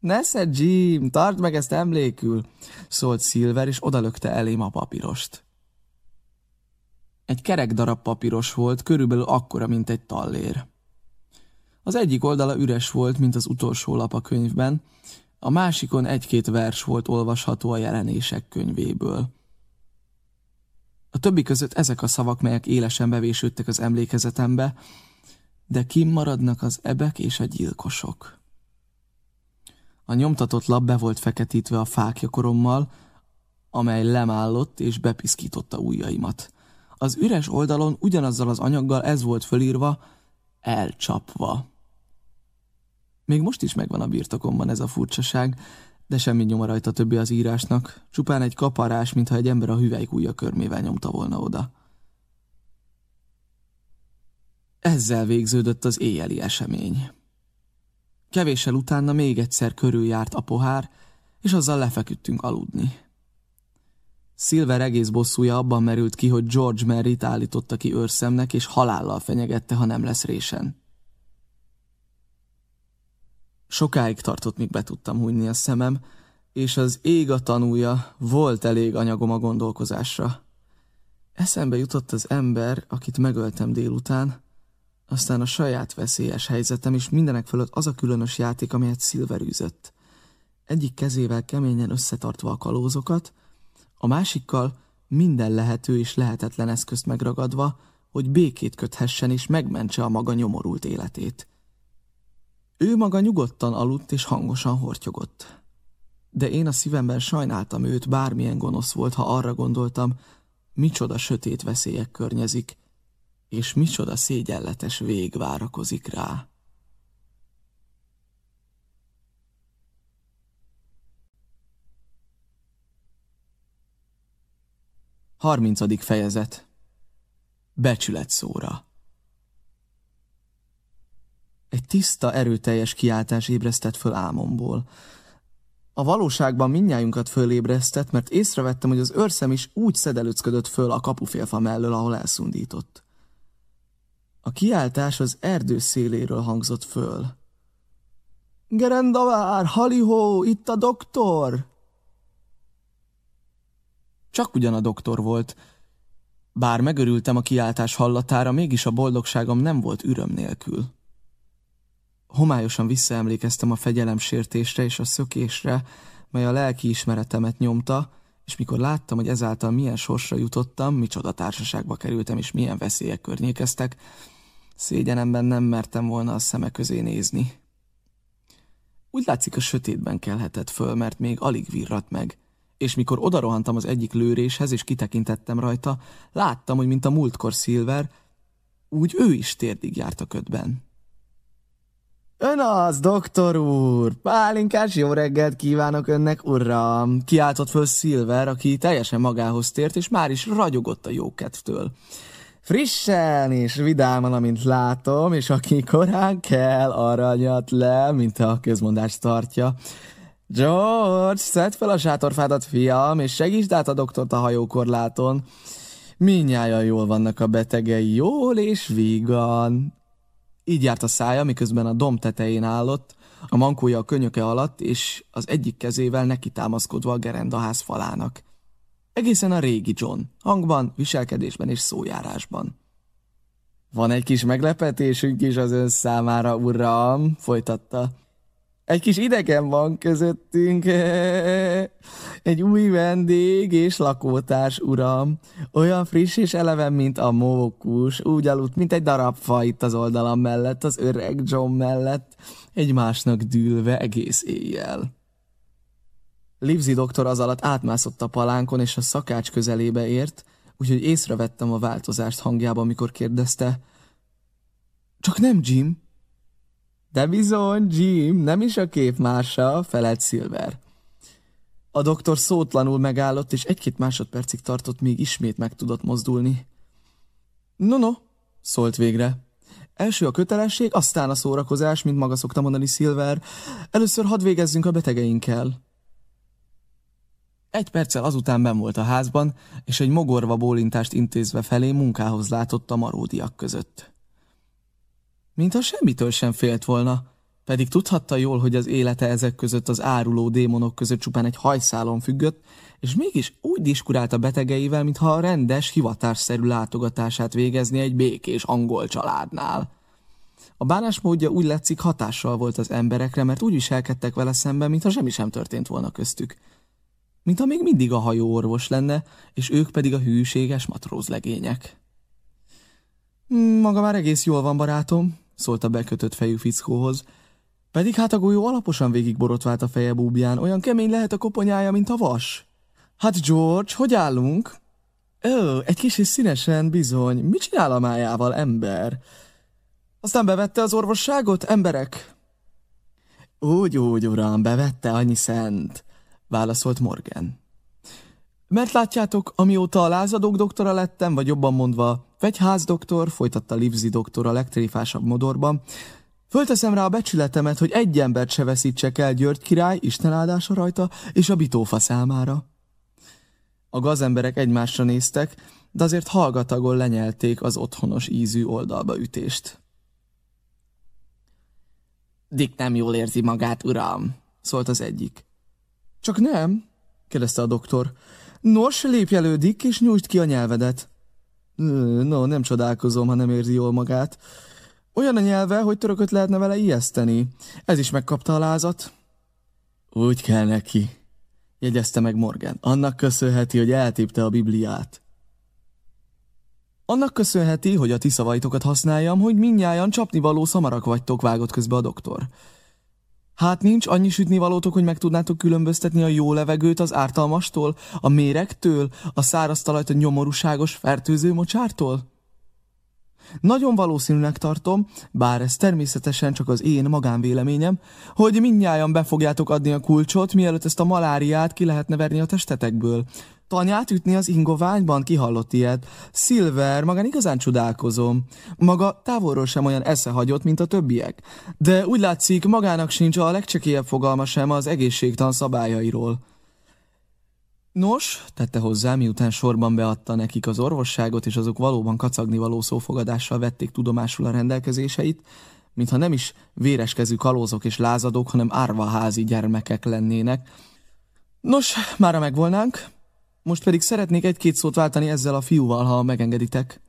Nesze, Jim, tartsd meg ezt emlékül, szólt Silver, és odalökte elém a papírost. Egy kerek darab papíros volt, körülbelül akkora, mint egy tallér. Az egyik oldala üres volt, mint az utolsó lap a könyvben, a másikon egy-két vers volt olvasható a jelenések könyvéből. A többi között ezek a szavak, melyek élesen bevésődtek az emlékezetembe, de kim maradnak az ebek és a gyilkosok. A nyomtatott lap be volt feketítve a fákjakorommal, amely lemállott és bepiszkította ujjaimat. Az üres oldalon ugyanazzal az anyaggal ez volt fölírva, elcsapva. Még most is megvan a birtokomban ez a furcsaság, de semmi nyoma rajta többi az írásnak, csupán egy kaparás, mintha egy ember a hüvelykújja körmével nyomta volna oda. Ezzel végződött az éjjeli esemény. Kevéssel utána még egyszer körüljárt a pohár, és azzal lefeküdtünk aludni. Silver egész bosszúja abban merült ki, hogy George Merritt állította ki őrszemnek, és halállal fenyegette, ha nem lesz résen. Sokáig tartott, míg be tudtam hújni a szemem, és az ég a tanúja, volt elég anyagom a gondolkozásra. Eszembe jutott az ember, akit megöltem délután, aztán a saját veszélyes helyzetem, és mindenek fölött az a különös játék, amelyet Silver űzött. Egyik kezével keményen összetartva a kalózokat, a másikkal minden lehető és lehetetlen eszközt megragadva, hogy békét köthessen és megmentse a maga nyomorult életét. Ő maga nyugodtan aludt és hangosan hortyogott. De én a szívemben sajnáltam őt, bármilyen gonosz volt, ha arra gondoltam, micsoda sötét veszélyek környezik, és micsoda szégyenletes vég várakozik rá. Harmincadik fejezet Becsület szóra Egy tiszta, erőteljes kiáltás ébresztett föl álmomból. A valóságban mindnyájunkat fölébresztett, mert észrevettem, hogy az őrszem is úgy szedelőcködött föl a kapufélfa mellől, ahol elszundított. A kiáltás az erdő széléről hangzott föl. Gerendavár, halihó, itt a doktor! Csak ugyan a doktor volt. Bár megörültem a kiáltás hallatára, mégis a boldogságom nem volt üröm nélkül. Homályosan visszaemlékeztem a fegyelemsértésre és a szökésre, mely a lelki ismeretemet nyomta, és mikor láttam, hogy ezáltal milyen sorsra jutottam, micsoda társaságba kerültem, és milyen veszélyek környékeztek, szégyenemben nem mertem volna a szeme közé nézni. Úgy látszik, a sötétben kelhetett föl, mert még alig virrat meg, és mikor odarohantam az egyik lőréshez, és kitekintettem rajta, láttam, hogy mint a múltkor Silver, úgy ő is térdig járt a ködben. Ön az, doktor úr! Pálinkás jó reggelt kívánok önnek, uram! Kiáltott föl Silver, aki teljesen magához tért, és már is ragyogott a jókedvtől. Frissen és vidáman, amint látom, és aki korán kell, aranyat le, mint a közmondást tartja. George, szedd fel a sátorfádat, fiam, és segítsd át a doktort a hajókorláton. Minnyáján jól vannak a betegei, jól és vígan. Így járt a szája, miközben a dom tetején állott, a mankója a könyöke alatt, és az egyik kezével neki támaszkodva a gerendaház falának. Egészen a régi John, hangban, viselkedésben és szójárásban. Van egy kis meglepetésünk is az ön számára, uram, folytatta. Egy kis idegen van közöttünk. Egy új vendég és lakótárs, uram. Olyan friss és eleven, mint a mókus. Úgy aludt, mint egy darab fa itt az oldalam mellett, az öreg John mellett, egymásnak dűlve egész éjjel. Livzi doktor az alatt átmászott a palánkon, és a szakács közelébe ért, úgyhogy észrevettem a változást hangjában, amikor kérdezte. Csak nem, Jim? De bizony, Jim, nem is a kép mása, felelt Silver. A doktor szótlanul megállott, és egy-két másodpercig tartott, míg ismét meg tudott mozdulni. No-no, szólt végre. Első a kötelesség, aztán a szórakozás, mint maga szokta mondani Silver. Először hadd végezzünk a betegeinkkel. Egy perccel azután ben volt a házban, és egy mogorva bólintást intézve felé munkához látott a maródiak között. Mintha semmitől sem félt volna, pedig tudhatta jól, hogy az élete ezek között az áruló démonok között csupán egy hajszálon függött, és mégis úgy diskurált a betegeivel, mintha a rendes, hivatásszerű látogatását végezni egy békés angol családnál. A bánásmódja úgy látszik hatással volt az emberekre, mert úgy viselkedtek vele szemben, mintha semmi sem történt volna köztük. Mintha még mindig a hajó orvos lenne, és ők pedig a hűséges matrózlegények. Maga már egész jól van, barátom, szólt a bekötött fejű fickóhoz, pedig hát a golyó alaposan végigborotvált a feje búbján, olyan kemény lehet a koponyája, mint a vas. Hát George, hogy állunk? Ó, egy kis és színesen, bizony. Mit csinál a májával, ember? Aztán bevette az orvosságot, emberek? Úgy, úgy, uram, bevette annyi szent, válaszolt Morgan. Mert látjátok, amióta a lázadók doktora lettem, vagy jobban mondva, vegyházdoktor, folytatta Livzi doktor a legtréfásabb modorban, Fölteszem rá a becsületemet, hogy egy embert se veszítsek el György király, Isten áldása rajta, és a bitófa számára. A gazemberek egymásra néztek, de azért hallgatagon lenyelték az otthonos ízű oldalba ütést. Dick nem jól érzi magát, uram, szólt az egyik. Csak nem? kérdezte a doktor. Nos, lépj elő, Dick, és nyújtsd ki a nyelvedet. No, nem csodálkozom, ha nem érzi jól magát. Olyan a nyelve, hogy törököt lehetne vele ijeszteni. Ez is megkapta a lázat. Úgy kell neki, jegyezte meg Morgan. Annak köszönheti, hogy eltépte a Bibliát. Annak köszönheti, hogy a ti szavaitokat használjam, hogy minnyáján csapnivaló szamarak vagytok, vágott közbe a doktor. Hát nincs annyi sütnivalótok, hogy meg tudnátok különböztetni a jó levegőt az ártalmastól, a méregtől, a száraz talajt a nyomorúságos, fertőző mocsártól? Nagyon valószínűnek tartom, bár ez természetesen csak az én magánvéleményem, hogy mindnyájan be fogjátok adni a kulcsot, mielőtt ezt a maláriát ki lehetne verni a testetekből. Tanyát ütni az ingoványban? Kihallott ilyet. Silver, magán igazán csodálkozom. Maga távolról sem olyan eszehagyott, mint a többiek. De úgy látszik, magának sincs a legcsekélyebb fogalma sem az egészségtan szabályairól. Nos, tette hozzá, miután sorban beadta nekik az orvosságot, és azok valóban kacagni való szófogadással vették tudomásul a rendelkezéseit, mintha nem is véreskezű kalózok és lázadók, hanem árvaházi gyermekek lennének. Nos, mára megvolnánk, most pedig szeretnék egy-két szót váltani ezzel a fiúval, ha megengeditek.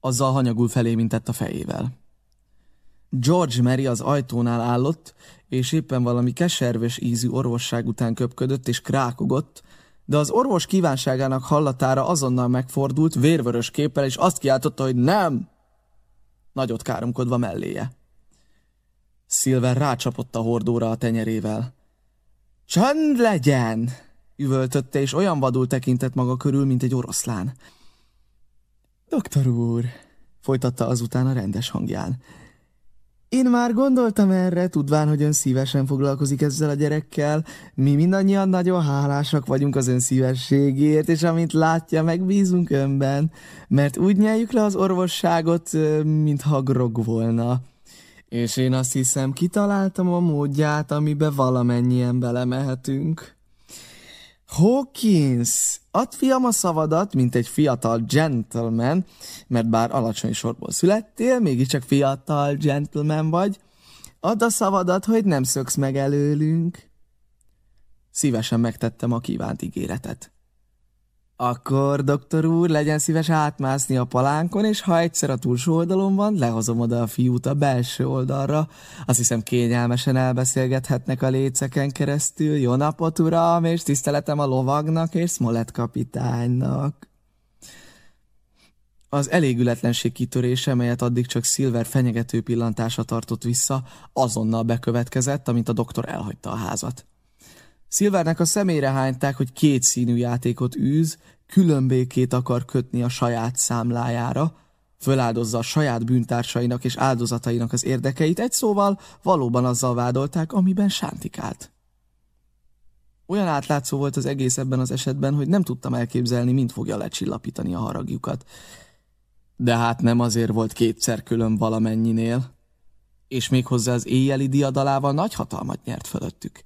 Azzal hanyagul felé mintett a fejével. George Mary az ajtónál állott, és éppen valami keserves ízű orvosság után köpködött és krákogott, de az orvos kívánságának hallatára azonnal megfordult, vérvörös képpel, és azt kiáltotta, hogy nem! Nagyot káromkodva melléje. Silver rácsapott a hordóra a tenyerével. Csend legyen! Üvöltötte, és olyan vadul tekintett maga körül, mint egy oroszlán. Doktor úr, folytatta azután a rendes hangján, én már gondoltam erre, tudván, hogy ön szívesen foglalkozik ezzel a gyerekkel. Mi mindannyian nagyon hálásak vagyunk az ön szívességért, és amint látja, megbízunk önben, mert úgy nyeljük le az orvosságot, mintha grog volna. És én azt hiszem, kitaláltam a módját, amibe valamennyien belemehetünk. Hawkins, add fiam a szavadat, mint egy fiatal gentleman, mert bár alacsony sorból születtél, mégiscsak fiatal gentleman vagy. Add a szavadat, hogy nem szöksz meg előlünk. Szívesen megtettem a kívánt ígéretet. Akkor, doktor úr, legyen szíves átmászni a palánkon, és ha egyszer a túlsó oldalon van, lehozom oda a fiút a belső oldalra. Azt hiszem kényelmesen elbeszélgethetnek a léceken keresztül. Jó napot, uram, és tiszteletem a lovagnak és Smollett kapitánynak. Az elégületlenség kitörése, melyet addig csak Silver fenyegető pillantása tartott vissza, azonnal bekövetkezett, amint a doktor elhagyta a házat. Silvernek a szemére hányták, hogy két színű játékot űz, különbékét akar kötni a saját számlájára, föláldozza a saját bűntársainak és áldozatainak az érdekeit, egy szóval valóban azzal vádolták, amiben sántikált. Olyan átlátszó volt az egész ebben az esetben, hogy nem tudtam elképzelni, mint fogja lecsillapítani a haragjukat. De hát nem azért volt kétszer külön valamennyinél. És méghozzá az éjjeli diadalával nagy hatalmat nyert fölöttük.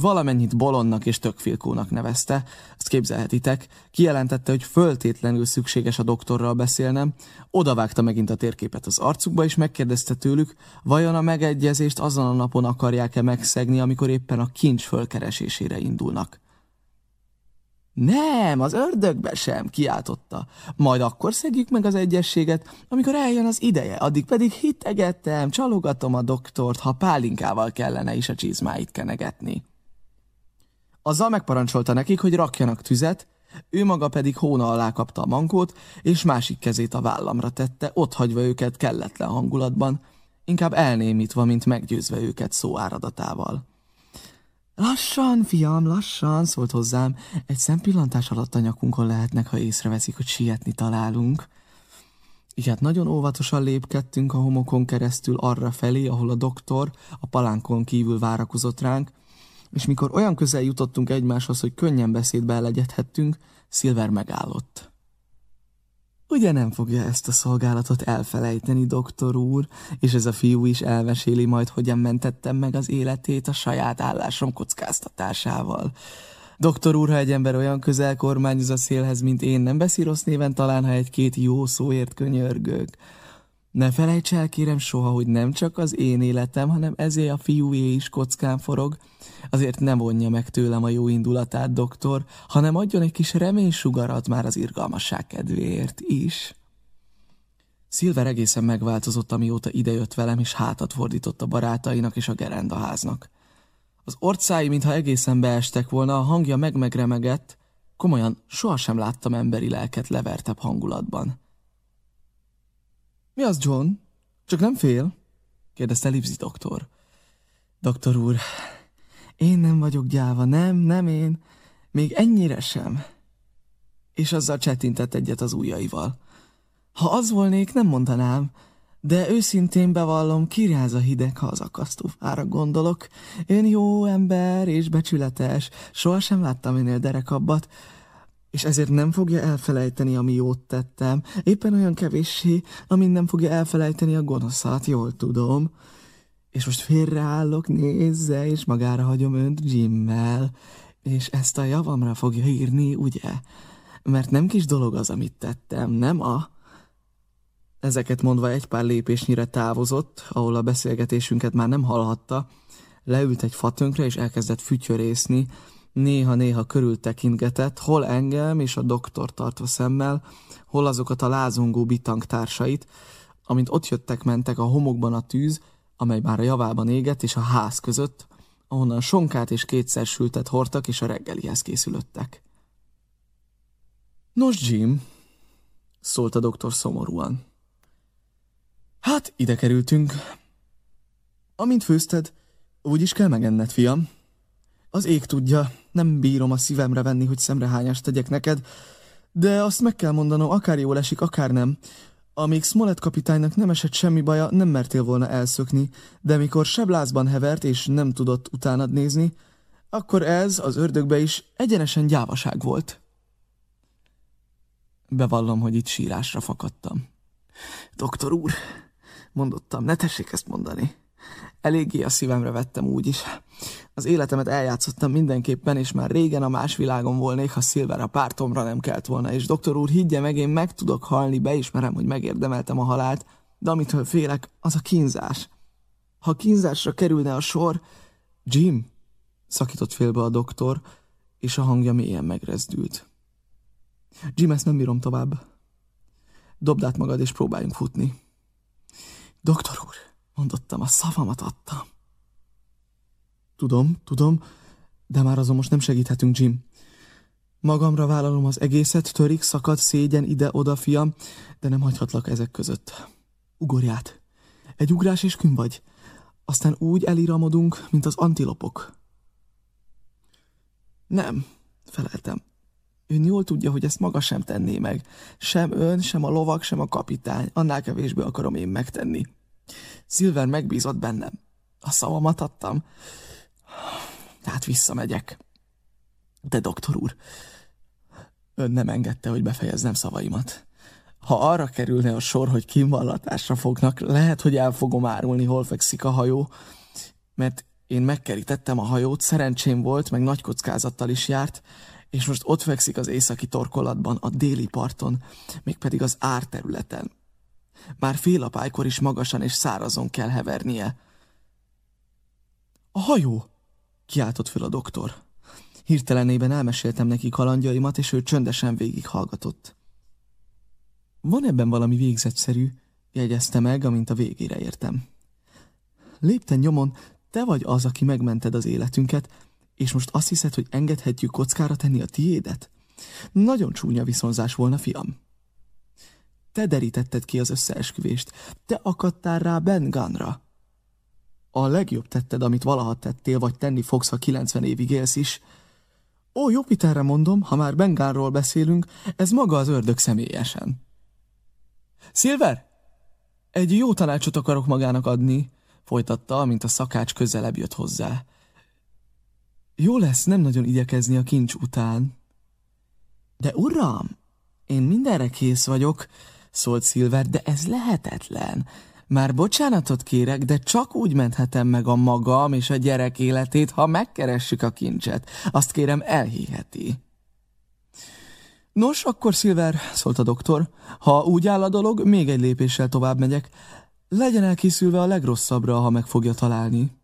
Valamennyit bolonnak és tökfilkónak nevezte, azt képzelhetitek, kijelentette, hogy föltétlenül szükséges a doktorral beszélnem, odavágta megint a térképet az arcukba, és megkérdezte tőlük, vajon a megegyezést azon a napon akarják-e megszegni, amikor éppen a kincs fölkeresésére indulnak. Nem, az ördögbe sem, kiáltotta. Majd akkor szegjük meg az egyességet, amikor eljön az ideje, addig pedig hitegettem, csalogatom a doktort, ha pálinkával kellene is a csizmáit kenegetni. Azzal megparancsolta nekik, hogy rakjanak tüzet, ő maga pedig hóna alá kapta a mankót, és másik kezét a vállamra tette, ott hagyva őket kelletlen hangulatban, inkább elnémítva, mint meggyőzve őket szó áradatával. Lassan, fiam, lassan, szólt hozzám, egy szempillantás alatt a nyakunkon lehetnek, ha észreveszik, hogy sietni találunk. Így hát nagyon óvatosan lépkedtünk a homokon keresztül arra felé, ahol a doktor a palánkon kívül várakozott ránk, és mikor olyan közel jutottunk egymáshoz, hogy könnyen beszédbe elegyedhettünk, Silver megállott. Ugye nem fogja ezt a szolgálatot elfelejteni, doktor úr, és ez a fiú is elmeséli majd, hogyan mentettem meg az életét a saját állásom kockáztatásával. Doktor úr, ha egy ember olyan közel kormányoz a szélhez, mint én, nem beszél néven talán, ha egy-két jó szóért könyörgök. Ne felejts el, kérem soha, hogy nem csak az én életem, hanem ezé a fiúé is kockán forog. Azért nem vonja meg tőlem a jó indulatát, doktor, hanem adjon egy kis reménysugarat már az irgalmasság kedvéért is. Silver egészen megváltozott, amióta idejött velem, és hátat fordított a barátainak és a gerendaháznak. Az orcái, mintha egészen beestek volna, a hangja megmegremegett, komolyan sohasem láttam emberi lelket levertebb hangulatban. Mi az, John? Csak nem fél? kérdezte Livzi doktor. Doktor úr, én nem vagyok gyáva, nem, nem én. Még ennyire sem. És azzal csetintett egyet az ujjaival. Ha az volnék, nem mondanám, de őszintén bevallom, kiráz a hideg, ha az akasztófára gondolok. Ön jó ember és becsületes, sohasem láttam ennél derekabbat, és ezért nem fogja elfelejteni, ami jót tettem, éppen olyan kevéssé, amin nem fogja elfelejteni a gonoszat, jól tudom. És most félreállok, nézze, és magára hagyom önt Jimmel, és ezt a javamra fogja írni, ugye? Mert nem kis dolog az, amit tettem, nem a... Ezeket mondva egy pár lépésnyire távozott, ahol a beszélgetésünket már nem hallhatta, leült egy fatönkre, és elkezdett fütyörészni, néha-néha körültekintgetett, hol engem és a doktor tartva szemmel, hol azokat a lázongó bitang társait, amint ott jöttek-mentek a homokban a tűz, amely már a javában égett, és a ház között, ahonnan sonkát és kétszer sültet hordtak, és a reggelihez készülöttek. Nos, Jim, szólt a doktor szomorúan. Hát, ide kerültünk. Amint főzted, úgy is kell megenned, fiam. Az ég tudja, nem bírom a szívemre venni, hogy szemrehányást tegyek neked, de azt meg kell mondanom, akár jól esik, akár nem. Amíg Smollett kapitánynak nem esett semmi baja, nem mertél volna elszökni, de mikor seblázban hevert és nem tudott utánad nézni, akkor ez az ördögbe is egyenesen gyávaság volt. Bevallom, hogy itt sírásra fakadtam. Doktor úr, mondottam, ne tessék ezt mondani. Eléggé a szívemre vettem úgy is. Az életemet eljátszottam mindenképpen, és már régen a más világon volnék, ha Silver a pártomra nem kelt volna, és doktor úr, higgye meg, én meg tudok halni, beismerem, hogy megérdemeltem a halált, de amitől félek, az a kínzás. Ha kínzásra kerülne a sor... Jim! Szakított félbe a doktor, és a hangja mélyen megrezdült. Jim, ezt nem bírom tovább. Dobd át magad, és próbáljunk futni. Doktor úr, mondottam, a szavamat adtam. Tudom, tudom, de már azon most nem segíthetünk, Jim. Magamra vállalom az egészet, törik, szakad, szégyen, ide-oda, fiam, de nem hagyhatlak ezek között. Ugorj át. Egy ugrás és küm vagy. Aztán úgy eliramodunk, mint az antilopok. Nem, feleltem. Ön jól tudja, hogy ezt maga sem tenné meg. Sem ön, sem a lovak, sem a kapitány. Annál kevésbé akarom én megtenni. Silver megbízott bennem. A szavamat adtam. Tehát visszamegyek. De doktor úr, ön nem engedte, hogy befejezzem szavaimat. Ha arra kerülne a sor, hogy kivallatásra fognak, lehet, hogy el fogom árulni, hol fekszik a hajó, mert én megkerítettem a hajót, szerencsém volt, meg nagy kockázattal is járt, és most ott fekszik az északi torkolatban, a déli parton, mégpedig az árterületen. Már fél apálykor is magasan és szárazon kell hevernie. A hajó! kiáltott föl a doktor. Hirtelenében elmeséltem neki kalandjaimat, és ő csöndesen végighallgatott. Van ebben valami végzetszerű, jegyezte meg, amint a végére értem. Lépten nyomon, te vagy az, aki megmented az életünket, és most azt hiszed, hogy engedhetjük kockára tenni a tiédet? Nagyon csúnya viszonzás volna, fiam. Te derítetted ki az összeesküvést. Te akadtál rá Ben Gunra. A legjobb tetted, amit valaha tettél, vagy tenni fogsz, ha 90 évig élsz is. Ó, Jupiterre mondom, ha már Bengánról beszélünk, ez maga az ördög személyesen. Silver, egy jó tanácsot akarok magának adni, folytatta, amint a szakács közelebb jött hozzá. Jó lesz nem nagyon igyekezni a kincs után. De uram, én mindenre kész vagyok, szólt Silver, de ez lehetetlen. Már bocsánatot kérek, de csak úgy menthetem meg a magam és a gyerek életét, ha megkeressük a kincset. Azt kérem, elhiheti. Nos, akkor Silver, szólt a doktor, ha úgy áll a dolog, még egy lépéssel tovább megyek. Legyen elkészülve a legrosszabbra, ha meg fogja találni.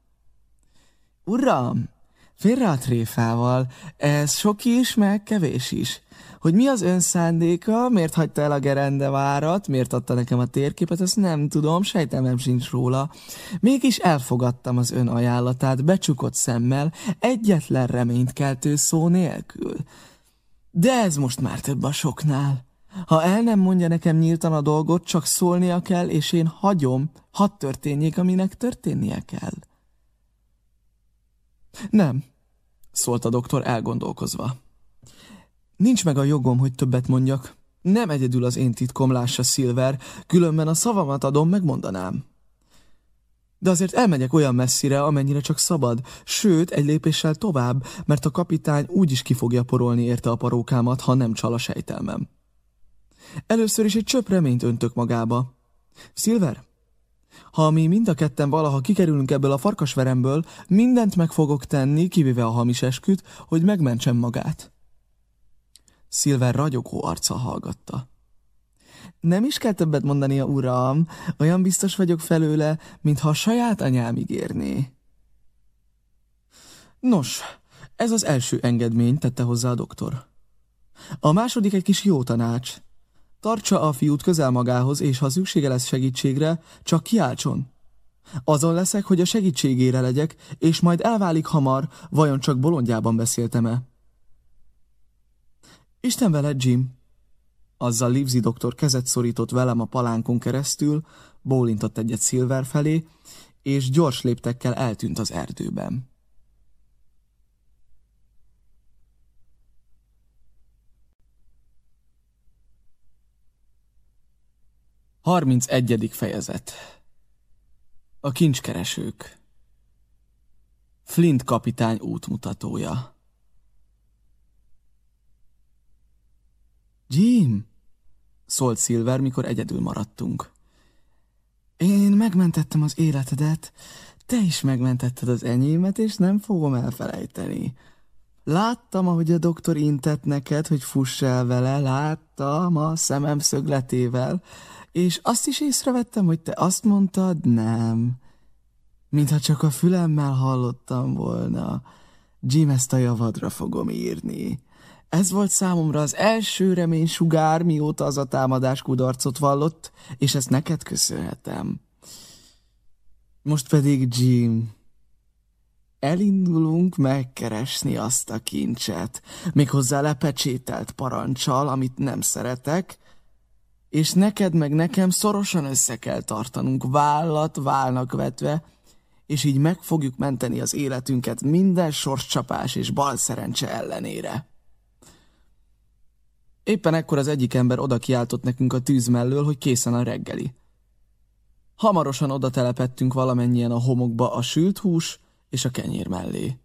Uram, félre a tréfával, ez sok is, meg kevés is. Hogy mi az ön szándéka, miért hagyta el a gerendevárat, miért adta nekem a térképet, ezt nem tudom, sejtemem sincs róla. Mégis elfogadtam az ön ajánlatát, becsukott szemmel, egyetlen reményt keltő szó nélkül. De ez most már több a soknál. Ha el nem mondja nekem nyíltan a dolgot, csak szólnia kell, és én hagyom, hadd történjék, aminek történnie kell. Nem, szólt a doktor elgondolkozva. Nincs meg a jogom, hogy többet mondjak. Nem egyedül az én titkom, lássa Silver, különben a szavamat adom, megmondanám. De azért elmegyek olyan messzire, amennyire csak szabad, sőt, egy lépéssel tovább, mert a kapitány úgy is ki fogja porolni érte a parókámat, ha nem csal a sejtelmem. Először is egy csöpp reményt öntök magába. Silver, ha mi mind a ketten valaha kikerülünk ebből a farkasveremből, mindent meg fogok tenni, kivéve a hamis esküt, hogy megmentsem magát. Silver ragyogó arca hallgatta. Nem is kell többet mondania, uram, olyan biztos vagyok felőle, mintha a saját anyám ígérné. Nos, ez az első engedmény, tette hozzá a doktor. A második egy kis jó tanács. Tartsa a fiút közel magához, és ha szüksége lesz segítségre, csak kiáltson. Azon leszek, hogy a segítségére legyek, és majd elválik hamar, vajon csak bolondjában beszéltem-e. Isten veled, Jim! Azzal Livzi doktor kezet szorított velem a palánkon keresztül, bólintott egyet Silver felé, és gyors léptekkel eltűnt az erdőben. Harminc egyedik fejezet A kincskeresők Flint kapitány útmutatója Jim! szólt Silver, mikor egyedül maradtunk. Én megmentettem az életedet, te is megmentetted az enyémet, és nem fogom elfelejteni. Láttam, ahogy a doktor intett neked, hogy fuss el vele, láttam a szemem szögletével, és azt is észrevettem, hogy te azt mondtad, nem. Mintha csak a fülemmel hallottam volna. Jim, ezt a javadra fogom írni. Ez volt számomra az első remény sugár, mióta az a támadás kudarcot vallott, és ezt neked köszönhetem. Most pedig, Jim, elindulunk megkeresni azt a kincset, méghozzá lepecsételt parancsal, amit nem szeretek, és neked meg nekem szorosan össze kell tartanunk, vállat válnak vetve, és így meg fogjuk menteni az életünket minden sorscsapás és bal szerencse ellenére. Éppen ekkor az egyik ember oda kiáltott nekünk a tűz mellől, hogy készen a reggeli. Hamarosan oda telepettünk valamennyien a homokba a sült hús és a kenyér mellé.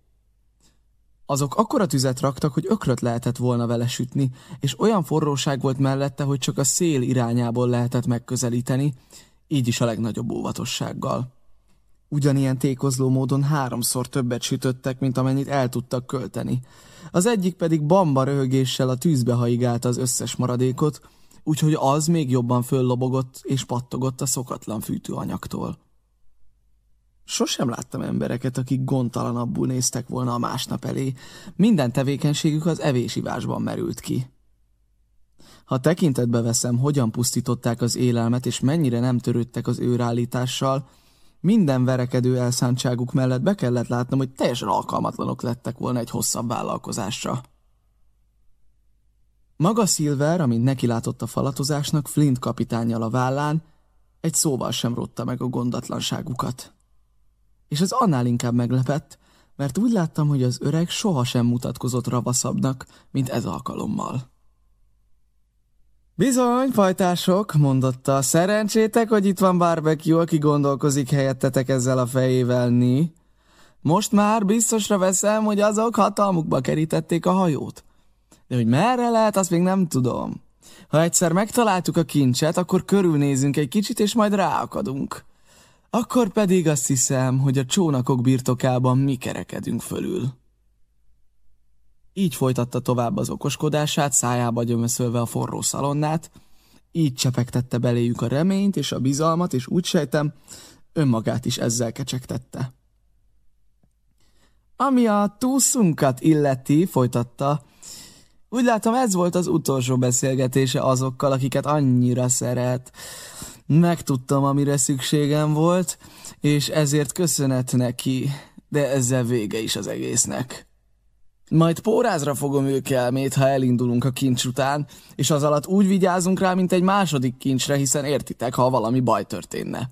Azok akkora tüzet raktak, hogy ökröt lehetett volna vele sütni, és olyan forróság volt mellette, hogy csak a szél irányából lehetett megközelíteni, így is a legnagyobb óvatossággal. Ugyanilyen tékozló módon háromszor többet sütöttek, mint amennyit el tudtak költeni. Az egyik pedig bamba röhögéssel a tűzbe haigálta az összes maradékot, úgyhogy az még jobban föllobogott és pattogott a szokatlan fűtőanyagtól. Sosem láttam embereket, akik gondtalanabbul néztek volna a másnap elé. Minden tevékenységük az evésivásban merült ki. Ha tekintetbe veszem, hogyan pusztították az élelmet, és mennyire nem törődtek az őrállítással, minden verekedő elszántságuk mellett be kellett látnom, hogy teljesen alkalmatlanok lettek volna egy hosszabb vállalkozásra. Maga Silver, amint nekilátott a falatozásnak, Flint kapitányjal a vállán, egy szóval sem rotta meg a gondatlanságukat. És ez annál inkább meglepett, mert úgy láttam, hogy az öreg sohasem mutatkozott ravaszabbnak, mint ez alkalommal. Bizony, fajtások, mondotta, szerencsétek, hogy itt van barbecue, aki gondolkozik helyettetek ezzel a fejével, ni. Most már biztosra veszem, hogy azok hatalmukba kerítették a hajót. De hogy merre lehet, azt még nem tudom. Ha egyszer megtaláltuk a kincset, akkor körülnézünk egy kicsit, és majd ráakadunk. Akkor pedig azt hiszem, hogy a csónakok birtokában mi kerekedünk fölül. Így folytatta tovább az okoskodását, szájába gyömöszölve a forró szalonnát, így csepegtette beléjük a reményt és a bizalmat, és úgy sejtem, önmagát is ezzel kecsegtette. Ami a túszunkat illeti, folytatta, úgy látom ez volt az utolsó beszélgetése azokkal, akiket annyira szeret. Megtudtam, amire szükségem volt, és ezért köszönet neki, de ezzel vége is az egésznek. Majd pórázra fogom ők elmét, ha elindulunk a kincs után, és az alatt úgy vigyázunk rá, mint egy második kincsre, hiszen értitek, ha valami baj történne.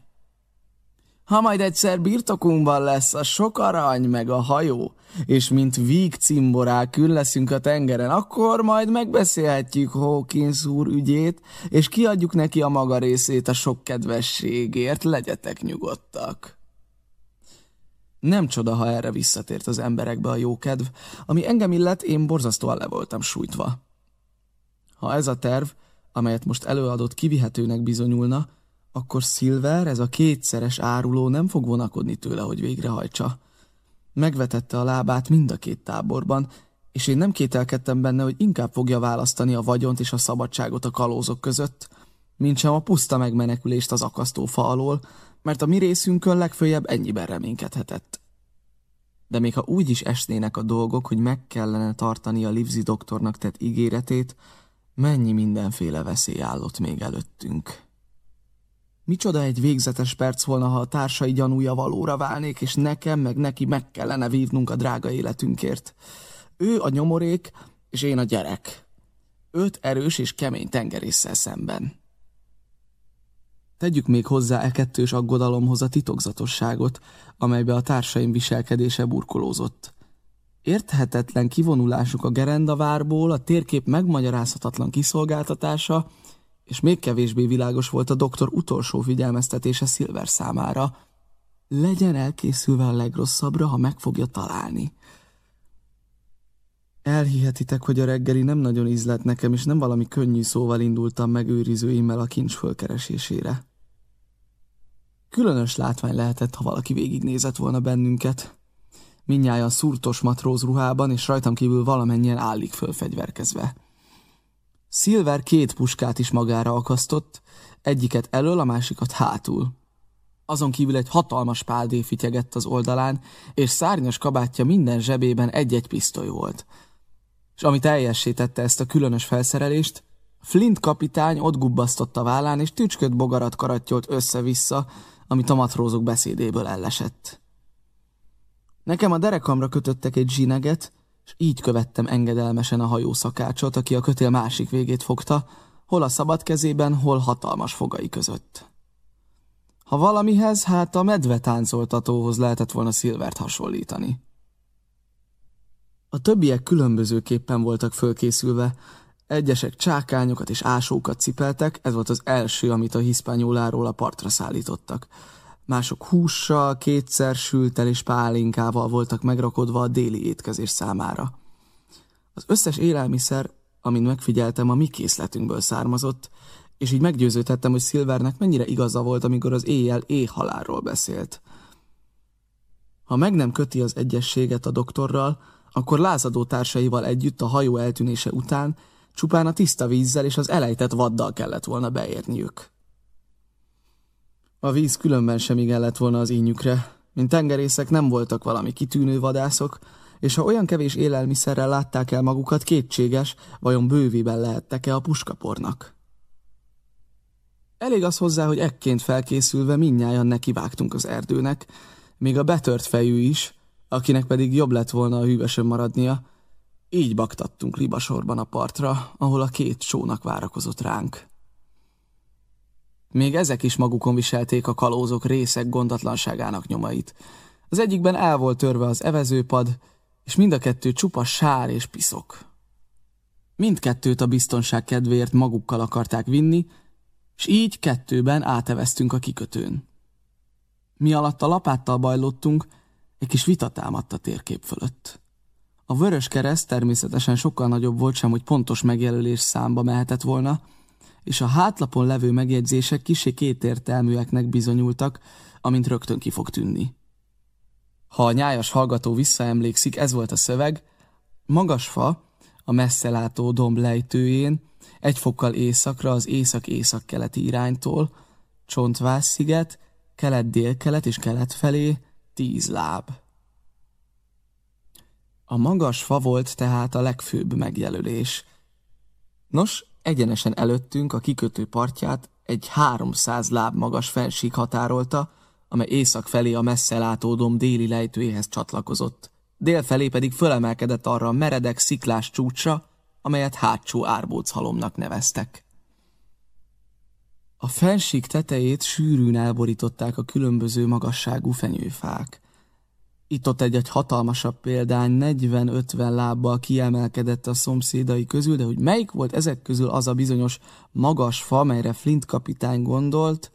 Ha majd egyszer birtokunkban lesz a sok arany meg a hajó, és mint víg cimborák leszünk a tengeren, akkor majd megbeszélhetjük Hawkins úr ügyét, és kiadjuk neki a maga részét a sok kedvességért, legyetek nyugodtak. Nem csoda, ha erre visszatért az emberekbe a jókedv, ami engem illet, én borzasztóan le voltam sújtva. Ha ez a terv, amelyet most előadott kivihetőnek bizonyulna, akkor Silver, ez a kétszeres áruló nem fog vonakodni tőle, hogy végrehajtsa. Megvetette a lábát mind a két táborban, és én nem kételkedtem benne, hogy inkább fogja választani a vagyont és a szabadságot a kalózok között, mint sem a puszta megmenekülést az akasztófa alól, mert a mi részünkön legfőjebb ennyiben reménykedhetett. De még ha úgy is esnének a dolgok, hogy meg kellene tartani a Livzi doktornak tett ígéretét, mennyi mindenféle veszély állott még előttünk. Micsoda egy végzetes perc volna, ha a társai gyanúja valóra válnék, és nekem meg neki meg kellene vívnunk a drága életünkért. Ő a nyomorék, és én a gyerek. Öt erős és kemény tengerésszel szemben. Tegyük még hozzá e kettős aggodalomhoz a titokzatosságot, amelybe a társaim viselkedése burkolózott. Érthetetlen kivonulásuk a gerendavárból, a térkép megmagyarázhatatlan kiszolgáltatása, és még kevésbé világos volt a doktor utolsó figyelmeztetése Silver számára. Legyen elkészülve a legrosszabbra, ha meg fogja találni. Elhihetitek, hogy a reggeli nem nagyon ízlett nekem, és nem valami könnyű szóval indultam megőrizőimmel a kincs fölkeresésére. Különös látvány lehetett, ha valaki végignézett volna bennünket. Mindnyájan szurtos matróz ruhában, és rajtam kívül valamennyien állik fölfegyverkezve. Silver két puskát is magára akasztott, egyiket elől, a másikat hátul. Azon kívül egy hatalmas páldé fityegett az oldalán, és szárnyas kabátja minden zsebében egy-egy pisztoly volt. És ami teljesítette ezt a különös felszerelést, Flint kapitány ott gubbasztott a vállán, és tücsköt bogarat karatjolt össze-vissza, amit a matrózok beszédéből ellesett. Nekem a derekamra kötöttek egy zsineget, és így követtem engedelmesen a hajószakácsot, aki a kötél másik végét fogta, hol a szabad kezében, hol hatalmas fogai között. Ha valamihez, hát a medve táncoltatóhoz lehetett volna Szilvert hasonlítani. A többiek különbözőképpen voltak fölkészülve, egyesek csákányokat és ásókat cipeltek, ez volt az első, amit a hiszpányóláról a partra szállítottak. Mások hússal, kétszer sültel és pálinkával voltak megrakodva a déli étkezés számára. Az összes élelmiszer, amin megfigyeltem, a mi készletünkből származott, és így meggyőződhettem, hogy Silvernek mennyire igaza volt, amikor az éjjel éhhalálról beszélt. Ha meg nem köti az egyességet a doktorral, akkor lázadó társaival együtt a hajó eltűnése után csupán a tiszta vízzel és az elejtett vaddal kellett volna beérniük. A víz különben sem igen lett volna az ínyükre, mint tengerészek nem voltak valami kitűnő vadászok, és ha olyan kevés élelmiszerrel látták el magukat, kétséges, vajon bőviben lehettek-e a puskapornak. Elég az hozzá, hogy ekként felkészülve minnyáján nekivágtunk az erdőnek, még a betört fejű is, akinek pedig jobb lett volna a hűvösön maradnia, így baktattunk libasorban a partra, ahol a két csónak várakozott ránk. Még ezek is magukon viselték a kalózok részek gondatlanságának nyomait. Az egyikben el volt törve az evezőpad, és mind a kettő csupa sár és piszok. Mindkettőt a biztonság kedvéért magukkal akarták vinni, és így kettőben áteveztünk a kikötőn. Mi alatt a lapáttal bajlottunk, egy kis vita támadt a térkép fölött. A vörös kereszt természetesen sokkal nagyobb volt sem, hogy pontos megjelölés számba mehetett volna, és a hátlapon levő megjegyzések kisé kétértelműeknek bizonyultak, amint rögtön ki fog tűnni. Ha a nyájas hallgató visszaemlékszik, ez volt a szöveg, magas fa, a messzelátó domb lejtőjén, egy fokkal északra az észak-észak-keleti iránytól, Csontvász-sziget, kelet-dél-kelet és kelet felé tíz láb. A magas fa volt tehát a legfőbb megjelölés. Nos, egyenesen előttünk a kikötő partját egy 300 láb magas fensík határolta, amely észak felé a messze látódom déli lejtőjéhez csatlakozott. Dél felé pedig fölemelkedett arra a meredek sziklás csúcsra, amelyet hátsó árbóchalomnak neveztek. A fensík tetejét sűrűn elborították a különböző magasságú fenyőfák. Itt-ott egy-egy hatalmasabb példány 40-50 lábbal kiemelkedett a szomszédai közül, de hogy melyik volt ezek közül az a bizonyos magas fa, melyre Flint kapitány gondolt,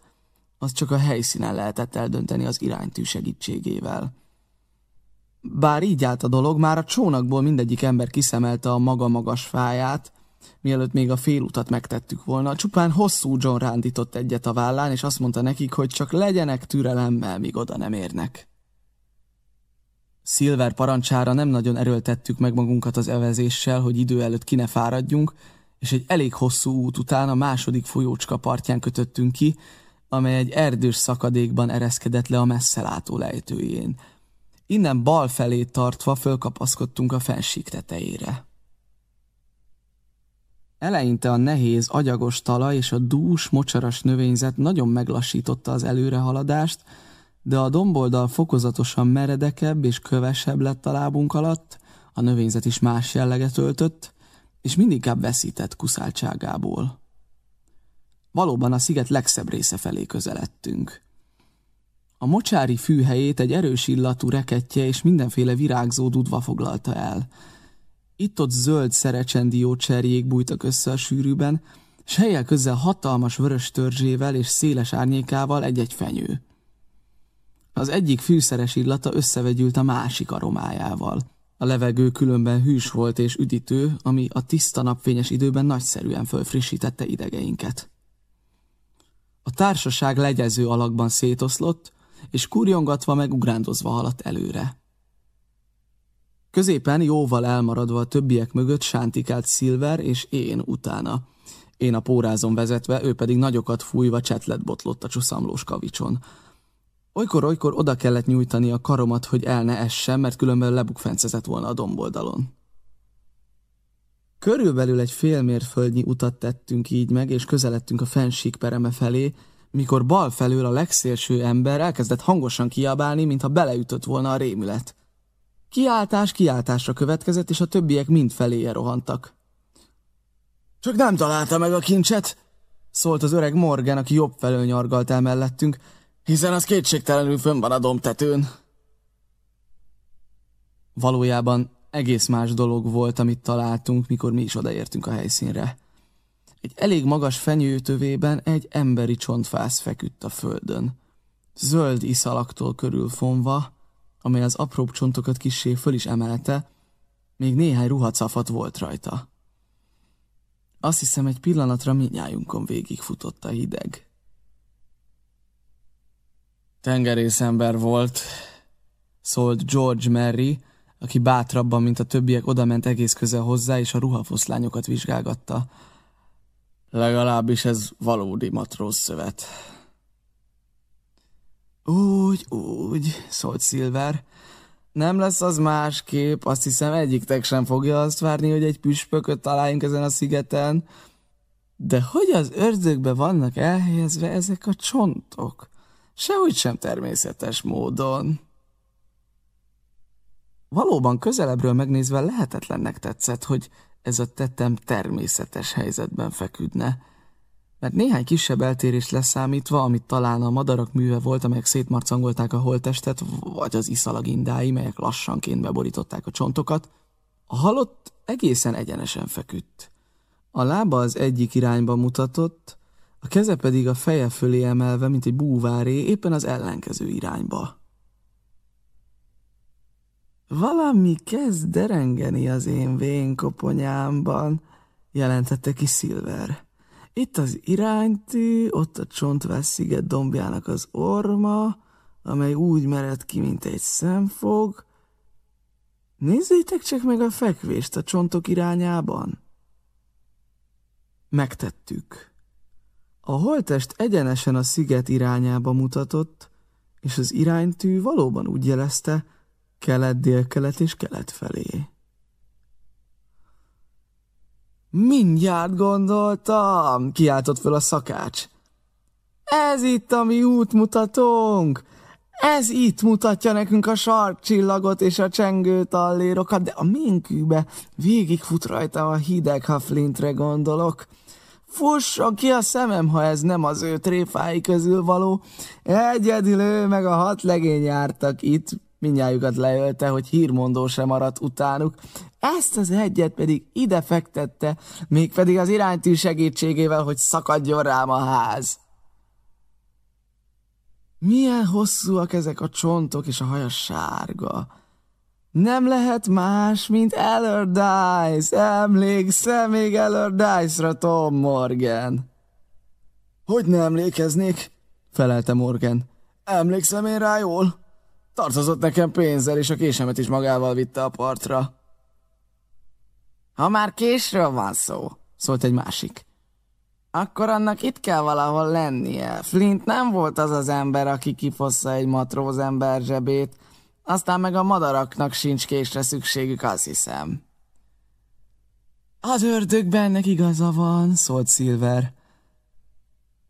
az csak a helyszínen lehetett eldönteni az iránytű segítségével. Bár így állt a dolog, már a csónakból mindegyik ember kiszemelte a maga magas fáját, mielőtt még a félutat megtettük volna, csupán hosszú John rándított egyet a vállán, és azt mondta nekik, hogy csak legyenek türelemmel, míg oda nem érnek. Silver parancsára nem nagyon erőltettük meg magunkat az evezéssel, hogy idő előtt ki ne fáradjunk, és egy elég hosszú út után a második folyócska partján kötöttünk ki, amely egy erdős szakadékban ereszkedett le a messzelátó lejtőjén. Innen bal felé tartva fölkapaszkodtunk a fensík tetejére. Eleinte a nehéz, agyagos talaj és a dús, mocsaras növényzet nagyon meglassította az előrehaladást, de a domboldal fokozatosan meredekebb és kövesebb lett a lábunk alatt, a növényzet is más jelleget öltött, és mindinkább veszített kuszáltságából. Valóban a sziget legszebb része felé közeledtünk. A mocsári fűhelyét egy erős illatú rekettje és mindenféle virágzó dudva foglalta el. Itt-ott zöld szerecsendió cserjék bújtak össze a sűrűben, s helyel közel hatalmas vörös törzsével és széles árnyékával egy-egy fenyő. Az egyik fűszeres illata összevegyült a másik aromájával. A levegő különben hűs volt és üdítő, ami a tiszta napfényes időben nagyszerűen fölfrissítette idegeinket. A társaság legyező alakban szétoszlott, és kurjongatva meg ugrándozva haladt előre. Középen jóval elmaradva a többiek mögött sántikált Silver és én utána. Én a pórázon vezetve, ő pedig nagyokat fújva csetlet botlott a csuszamlós kavicson. Olykor-olykor oda kellett nyújtani a karomat, hogy el ne essen, mert különben lebukfencezett volna a domboldalon. Körülbelül egy félmérföldnyi utat tettünk így meg, és közeledtünk a fensík pereme felé, mikor bal felől a legszélső ember elkezdett hangosan kiabálni, mintha beleütött volna a rémület. Kiáltás kiáltásra következett, és a többiek mind feléje rohantak. Csak nem találta meg a kincset, szólt az öreg Morgan, aki jobb felől nyargalt el mellettünk, hiszen az kétségtelenül fönn van a domtetőn. Valójában egész más dolog volt, amit találtunk, mikor mi is odaértünk a helyszínre. Egy elég magas fenyőtövében egy emberi csontfász feküdt a földön. zöld iszalaktól körülfonva, amely az apróbb csontokat kissé föl is emelte, még néhány ruhacafat volt rajta. Azt hiszem, egy pillanatra minnyájunkon végigfutott a hideg. Tengerészember volt, szólt George Merry, aki bátrabban, mint a többiek odament egész közel hozzá, és a ruhafoszlányokat vizsgálgatta. Legalábbis ez valódi matróz szövet. Úgy, úgy, szólt Silver. Nem lesz az másképp, azt hiszem egyiktek sem fogja azt várni, hogy egy püspököt találjunk ezen a szigeten. De hogy az ördögbe vannak elhelyezve ezek a csontok? Sehogy sem természetes módon. Valóban közelebbről megnézve lehetetlennek tetszett, hogy ez a tettem természetes helyzetben feküdne. Mert néhány kisebb eltérést leszámítva, amit talán a madarak műve volt, amelyek szétmarcangolták a holtestet, vagy az iszalagindái, melyek lassanként beborították a csontokat, a halott egészen egyenesen feküdt. A lába az egyik irányba mutatott, a keze pedig a feje fölé emelve, mint egy búváré, éppen az ellenkező irányba. Valami kezd derengeni az én vénkoponyámban, jelentette ki Silver. Itt az iránytű, ott a csontvász sziget dombjának az orma, amely úgy mered ki, mint egy szemfog. Nézzétek csak meg a fekvést a csontok irányában. Megtettük. A holtest egyenesen a sziget irányába mutatott, és az iránytű valóban úgy jelezte, kelet, délkelet és kelet felé. Mindjárt gondoltam, kiáltott föl a szakács. Ez itt a mi útmutatónk! Ez itt mutatja nekünk a sarkcsillagot és a csengő tallérokat, de a minkűbe végigfut rajta a hideg, ha Flintre gondolok. Fusson ki a szemem, ha ez nem az ő tréfái közül való. Egyedül ő meg a hat legény jártak itt, minnyájukat leölte, hogy hírmondó sem maradt utánuk. Ezt az egyet pedig ide fektette, mégpedig az iránytű segítségével, hogy szakadjon rám a ház. Milyen hosszúak ezek a csontok, és a haja sárga. Nem lehet más, mint Allardyce. Emlékszem még Allardyce-ra, Tom Morgan. Hogy nem emlékeznék? felelte Morgan. Emlékszem én rá jól. Tartozott nekem pénzzel, és a késemet is magával vitte a partra. Ha már késről van szó, szólt egy másik, akkor annak itt kell valahol lennie. Flint nem volt az az ember, aki kifossza egy matróz ember zsebét, aztán meg a madaraknak sincs késre szükségük, azt hiszem. Az ördögbennek igaza van, szólt Silver.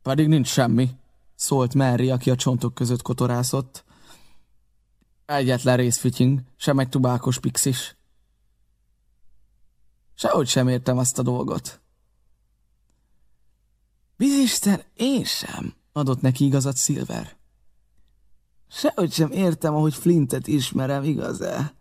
Pedig nincs semmi, szólt Mary, aki a csontok között kotorászott. Egyetlen részfütyünk, sem egy tubákos pixis. Sehogy sem értem azt a dolgot. Bizisten, én sem, adott neki igazat Silver. Sehogy sem értem, ahogy Flintet ismerem, igaz-e?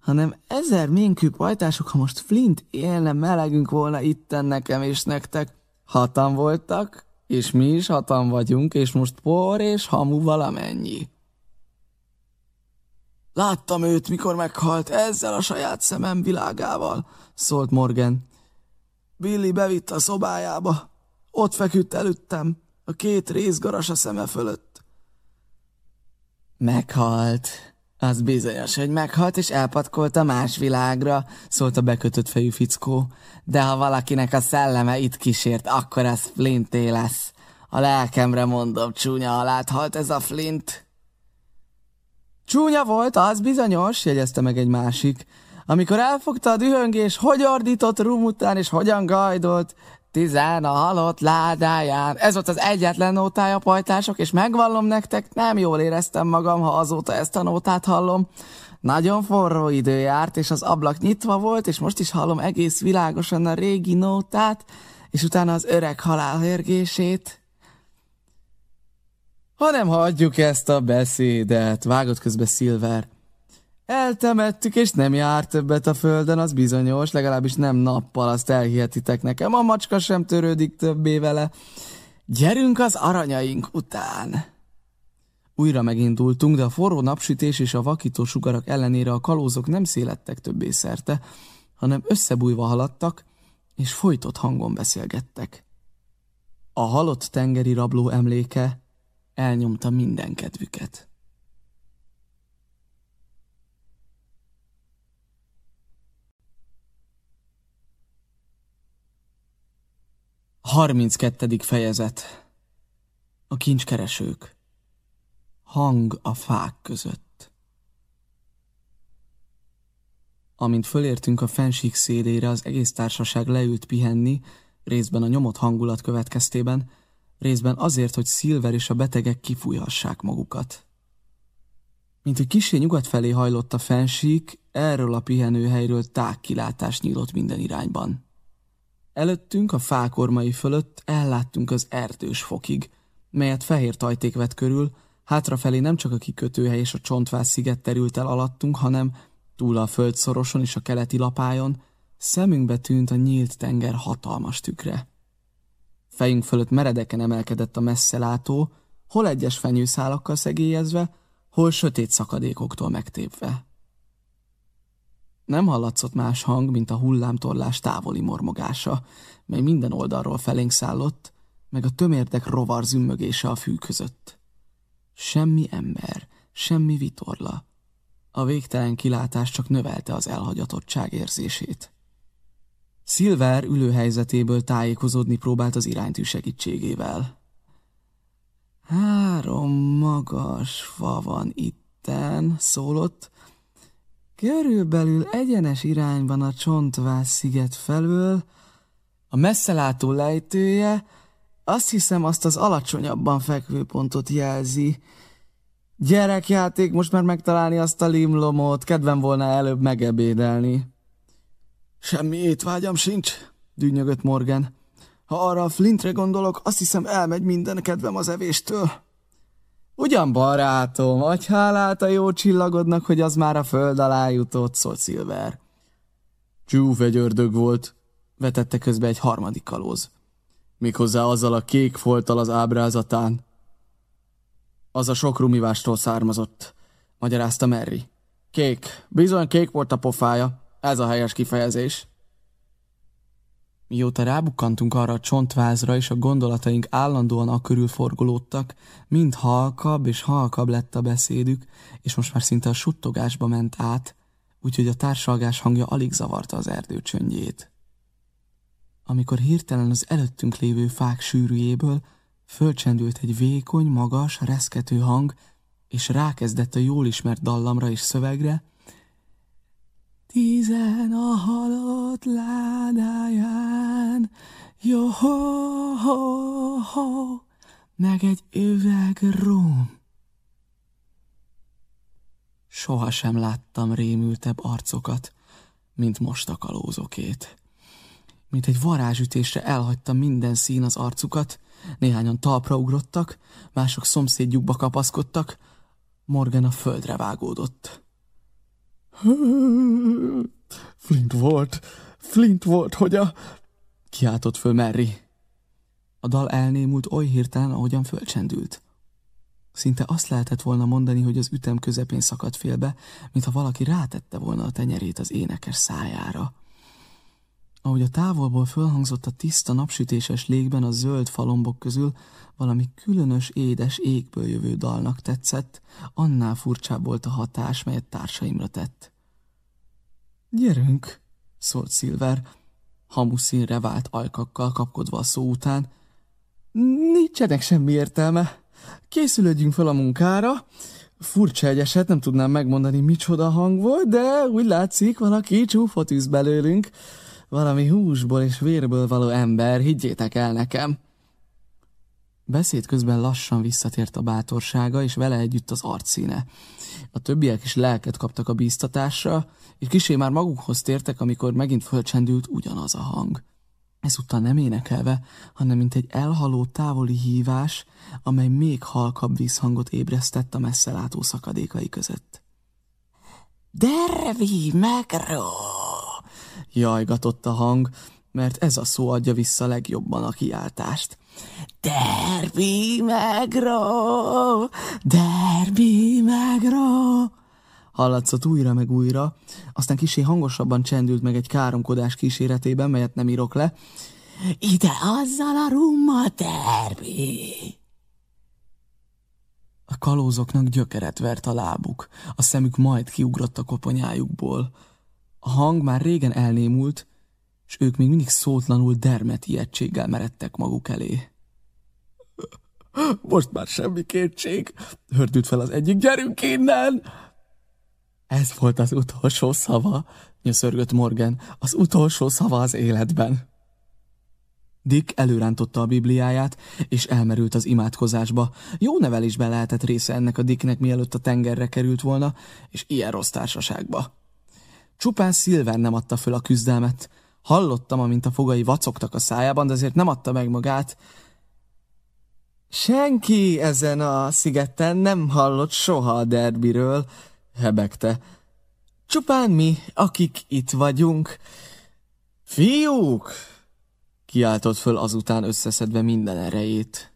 Hanem ezer minkű pajtások, ha most Flint élne, melegünk volna itten nekem és nektek. Hatan voltak, és mi is hatan vagyunk, és most por és hamu valamennyi. Láttam őt, mikor meghalt, ezzel a saját szemem világával, szólt Morgan. Billy bevitt a szobájába. Ott feküdt előttem, a két részgaras a szeme fölött. Meghalt. Az bizonyos, hogy meghalt, és elpatkolt a más világra, szólt a bekötött fejű fickó. De ha valakinek a szelleme itt kísért, akkor az Flinté lesz. A lelkemre mondom, csúnya halált halt ez a Flint. Csúnya volt, az bizonyos, jegyezte meg egy másik. Amikor elfogta a dühöngés, hogy ordított rum után, és hogyan gajdolt, tizen a halott ládáján. Ez volt az egyetlen nótája, pajtások, és megvallom nektek, nem jól éreztem magam, ha azóta ezt a nótát hallom. Nagyon forró idő járt, és az ablak nyitva volt, és most is hallom egész világosan a régi nótát, és utána az öreg halál hörgését hanem hagyjuk ezt a beszédet, vágott közbe Silver. Eltemettük, és nem jár többet a földön, az bizonyos, legalábbis nem nappal, azt elhihetitek nekem. A macska sem törődik többé vele. Gyerünk az aranyaink után. Újra megindultunk, de a forró napsütés és a vakító sugarak ellenére a kalózok nem szélettek többé szerte, hanem összebújva haladtak, és folytott hangon beszélgettek. A halott tengeri rabló emléke elnyomta minden kedvüket. 32. fejezet A kincskeresők Hang a fák között Amint fölértünk a fensík szélére, az egész társaság leült pihenni, részben a nyomott hangulat következtében, részben azért, hogy Szilver és a betegek kifújhassák magukat. Mint hogy kisé nyugat felé hajlott a fensík, erről a pihenőhelyről tágkilátás nyílt minden irányban. Előttünk a fákormai fölött elláttunk az erdős fokig, melyet fehér tajték vett körül, hátrafelé nem csak a kikötőhely és a csontváz sziget terült el alattunk, hanem túl a földszoroson és a keleti lapájon, szemünkbe tűnt a nyílt tenger hatalmas tükre. Fejünk fölött meredeken emelkedett a messze látó, hol egyes fenyőszálakkal szegélyezve, hol sötét szakadékoktól megtépve. Nem hallatszott más hang, mint a hullámtorlás távoli mormogása, mely minden oldalról felénk szállott, meg a tömérdek rovar zümmögése a fű között. Semmi ember, semmi vitorla. A végtelen kilátás csak növelte az elhagyatottság érzését. Szilver ülőhelyzetéből tájékozódni próbált az iránytű segítségével. Három magas fa van itten, szólott, Körülbelül egyenes irányban a Csontváz sziget felől, a messzelátó lejtője, azt hiszem azt az alacsonyabban fekvő pontot jelzi. Gyerekjáték, most már megtalálni azt a limlomot, kedvem volna előbb megebédelni. Semmi étvágyam sincs, dűnyögött Morgan. Ha arra a Flintre gondolok, azt hiszem elmegy minden kedvem az evéstől. Ugyan barátom, adj hálát a jó csillagodnak, hogy az már a föld alá jutott, szólt Silver. Csúf egy ördög volt, vetette közbe egy harmadik kalóz. Méghozzá azzal a kék folttal az ábrázatán. Az a sok rumivástól származott, magyarázta Merry. Kék, bizony kék volt a pofája, ez a helyes kifejezés. Mióta rábukkantunk arra a csontvázra, és a gondolataink állandóan a körül forgolódtak, mind halkabb és halkabb lett a beszédük, és most már szinte a suttogásba ment át, úgyhogy a társalgás hangja alig zavarta az erdő csöndjét. Amikor hirtelen az előttünk lévő fák sűrűjéből fölcsendült egy vékony, magas, reszkető hang, és rákezdett a jól ismert dallamra és szövegre, Tizen a halott ládáján, jó ho, ho, ho, meg egy üveg rum. Soha sem láttam rémültebb arcokat, mint most a kalózokét. Mint egy varázsütésre elhagyta minden szín az arcukat, néhányan talpra ugrottak, mások szomszédjukba kapaszkodtak, Morgan a földre vágódott. Flint volt, Flint volt, hogy a... Kiáltott föl Merry. A dal elnémult oly hirtelen, ahogyan fölcsendült. Szinte azt lehetett volna mondani, hogy az ütem közepén szakadt félbe, mintha valaki rátette volna a tenyerét az énekes szájára. Ahogy a távolból fölhangzott a tiszta napsütéses légben a zöld falombok közül, valami különös, édes égből jövő dalnak tetszett, annál furcsább volt a hatás, melyet társaimra tett. Gyerünk, szólt Szilver, hamuszínre vált ajkakkal kapkodva a szó után. Nincsenek semmi értelme. Készülődjünk fel a munkára. Furcsa egy eset, nem tudnám megmondani, micsoda hang volt, de úgy látszik, valaki csúfot üsz belőlünk. Valami húsból és vérből való ember, higgyétek el nekem. Beszéd közben lassan visszatért a bátorsága, és vele együtt az arcszíne. A többiek is lelket kaptak a bíztatásra, és kisé már magukhoz tértek, amikor megint fölcsendült ugyanaz a hang. Ezúttal nem énekelve, hanem mint egy elhaló távoli hívás, amely még halkabb vízhangot ébresztett a messzelátó szakadékai között. Dervi megró! Jajgatott a hang, mert ez a szó adja vissza legjobban a kiáltást. Derbi megró, derbi megró. Hallatszott újra meg újra, aztán kisé hangosabban csendült meg egy káromkodás kíséretében, melyet nem írok le. Ide azzal a rumma, derbi! A kalózoknak gyökeret vert a lábuk, a szemük majd kiugrott a koponyájukból. A hang már régen elnémult, és ők még mindig szótlanul dermet ijegységgel meredtek maguk elé. Most már semmi kétség, hördült fel az egyik, gyerünk innen! Ez volt az utolsó szava, nyöszörgött Morgan, az utolsó szava az életben. Dick előrántotta a Bibliáját, és elmerült az imádkozásba. Jó nevelésben lehetett része ennek a Dicknek, mielőtt a tengerre került volna, és ilyen rossz társaságba. Csupán Szilver nem adta föl a küzdelmet. Hallottam, amint a fogai vacogtak a szájában, de azért nem adta meg magát. Senki ezen a szigeten nem hallott soha a derbiről, hebegte. Csupán mi, akik itt vagyunk. Fiúk! Kiáltott föl azután összeszedve minden erejét.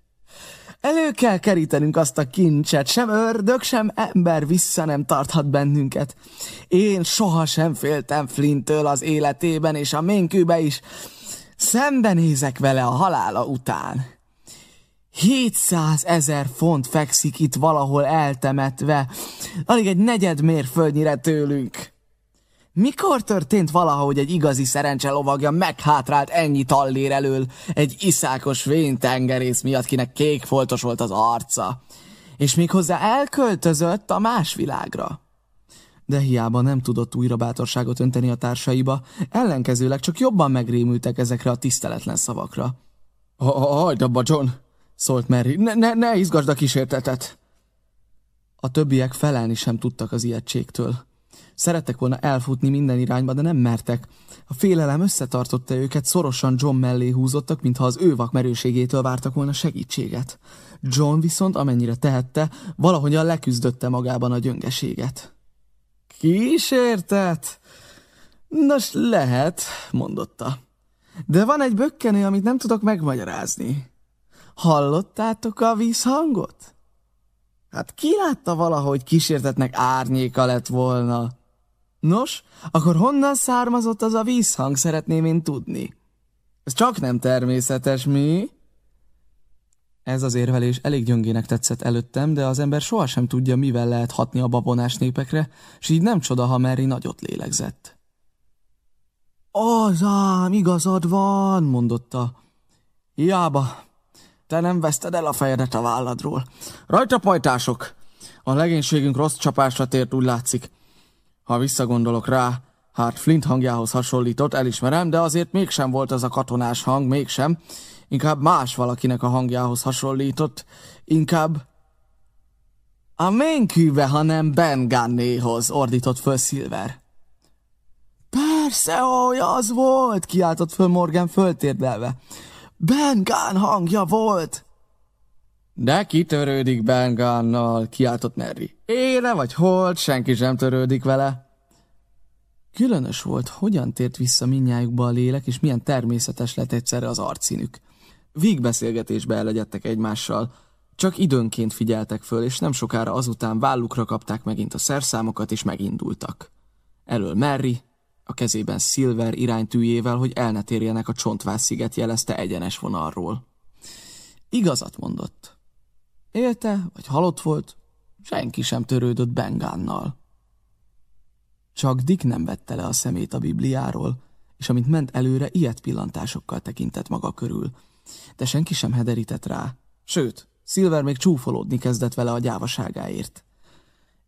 Elő kell kerítenünk azt a kincset, sem ördög, sem ember vissza nem tarthat bennünket. Én soha sem féltem Flinttől az életében, és a ménkőbe is. Szembenézek vele a halála után. 700 ezer font fekszik itt valahol eltemetve, alig egy negyed mérföldnyire tőlünk. Mikor történt valaha, hogy egy igazi szerencselovagja meghátrált ennyi tallér elől egy iszákos tengerész miatt, kinek kék foltos volt az arca, és méghozzá elköltözött a más világra? De hiába nem tudott újra bátorságot önteni a társaiba, ellenkezőleg csak jobban megrémültek ezekre a tiszteletlen szavakra. Hagyd abba, John! Szólt Mary. Ne, ne, ne izgasd a kísértetet! A többiek felelni sem tudtak az ijegységtől. Szerettek volna elfutni minden irányba, de nem mertek. A félelem összetartotta őket, szorosan John mellé húzottak, mintha az ő vakmerőségétől vártak volna segítséget. John viszont, amennyire tehette, valahogyan leküzdötte magában a gyöngeséget. Kísértet? Nos, lehet, mondotta. De van egy bökkenő, amit nem tudok megmagyarázni. Hallottátok a vízhangot? Hát ki látta valahogy kísértetnek árnyéka lett volna? Nos, akkor honnan származott az a vízhang, szeretném én tudni. Ez csak nem természetes, mi? Ez az érvelés elég gyöngének tetszett előttem, de az ember sohasem tudja, mivel lehet hatni a babonás népekre, s így nem csoda, ha Mary nagyot lélegzett. Az ám, igazad van, mondotta. Hiába, te nem veszted el a fejedet a válladról. Rajta pajtások! A legénységünk rossz csapásra tért, úgy látszik. Ha visszagondolok rá, hát Flint hangjához hasonlított, elismerem, de azért mégsem volt az a katonás hang, mégsem. Inkább más valakinek a hangjához hasonlított. Inkább a ménkűbe, hanem Ben Gunnéhoz, ordított föl Silver. Persze, hogy az volt, kiáltott föl Morgan föltérdelve. Ben Gunn hangja volt. De ki törődik Ben Gunnnal, kiáltott Mary. Éle vagy hold, senki sem törődik vele. Különös volt, hogyan tért vissza minnyájukba a lélek, és milyen természetes lett egyszerre az arcszínük. Vígbeszélgetésbe elegyedtek egymással, csak időnként figyeltek föl, és nem sokára azután vállukra kapták megint a szerszámokat, és megindultak. Elől Mary, a kezében Silver iránytűjével, hogy el ne térjenek a Csontvász sziget jelezte egyenes vonalról. Igazat mondott. Élte, vagy halott volt, senki sem törődött Bengánnal. Csak Dick nem vette le a szemét a Bibliáról, és amint ment előre, ilyet pillantásokkal tekintett maga körül. De senki sem hederített rá. Sőt, Silver még csúfolódni kezdett vele a gyávaságáért.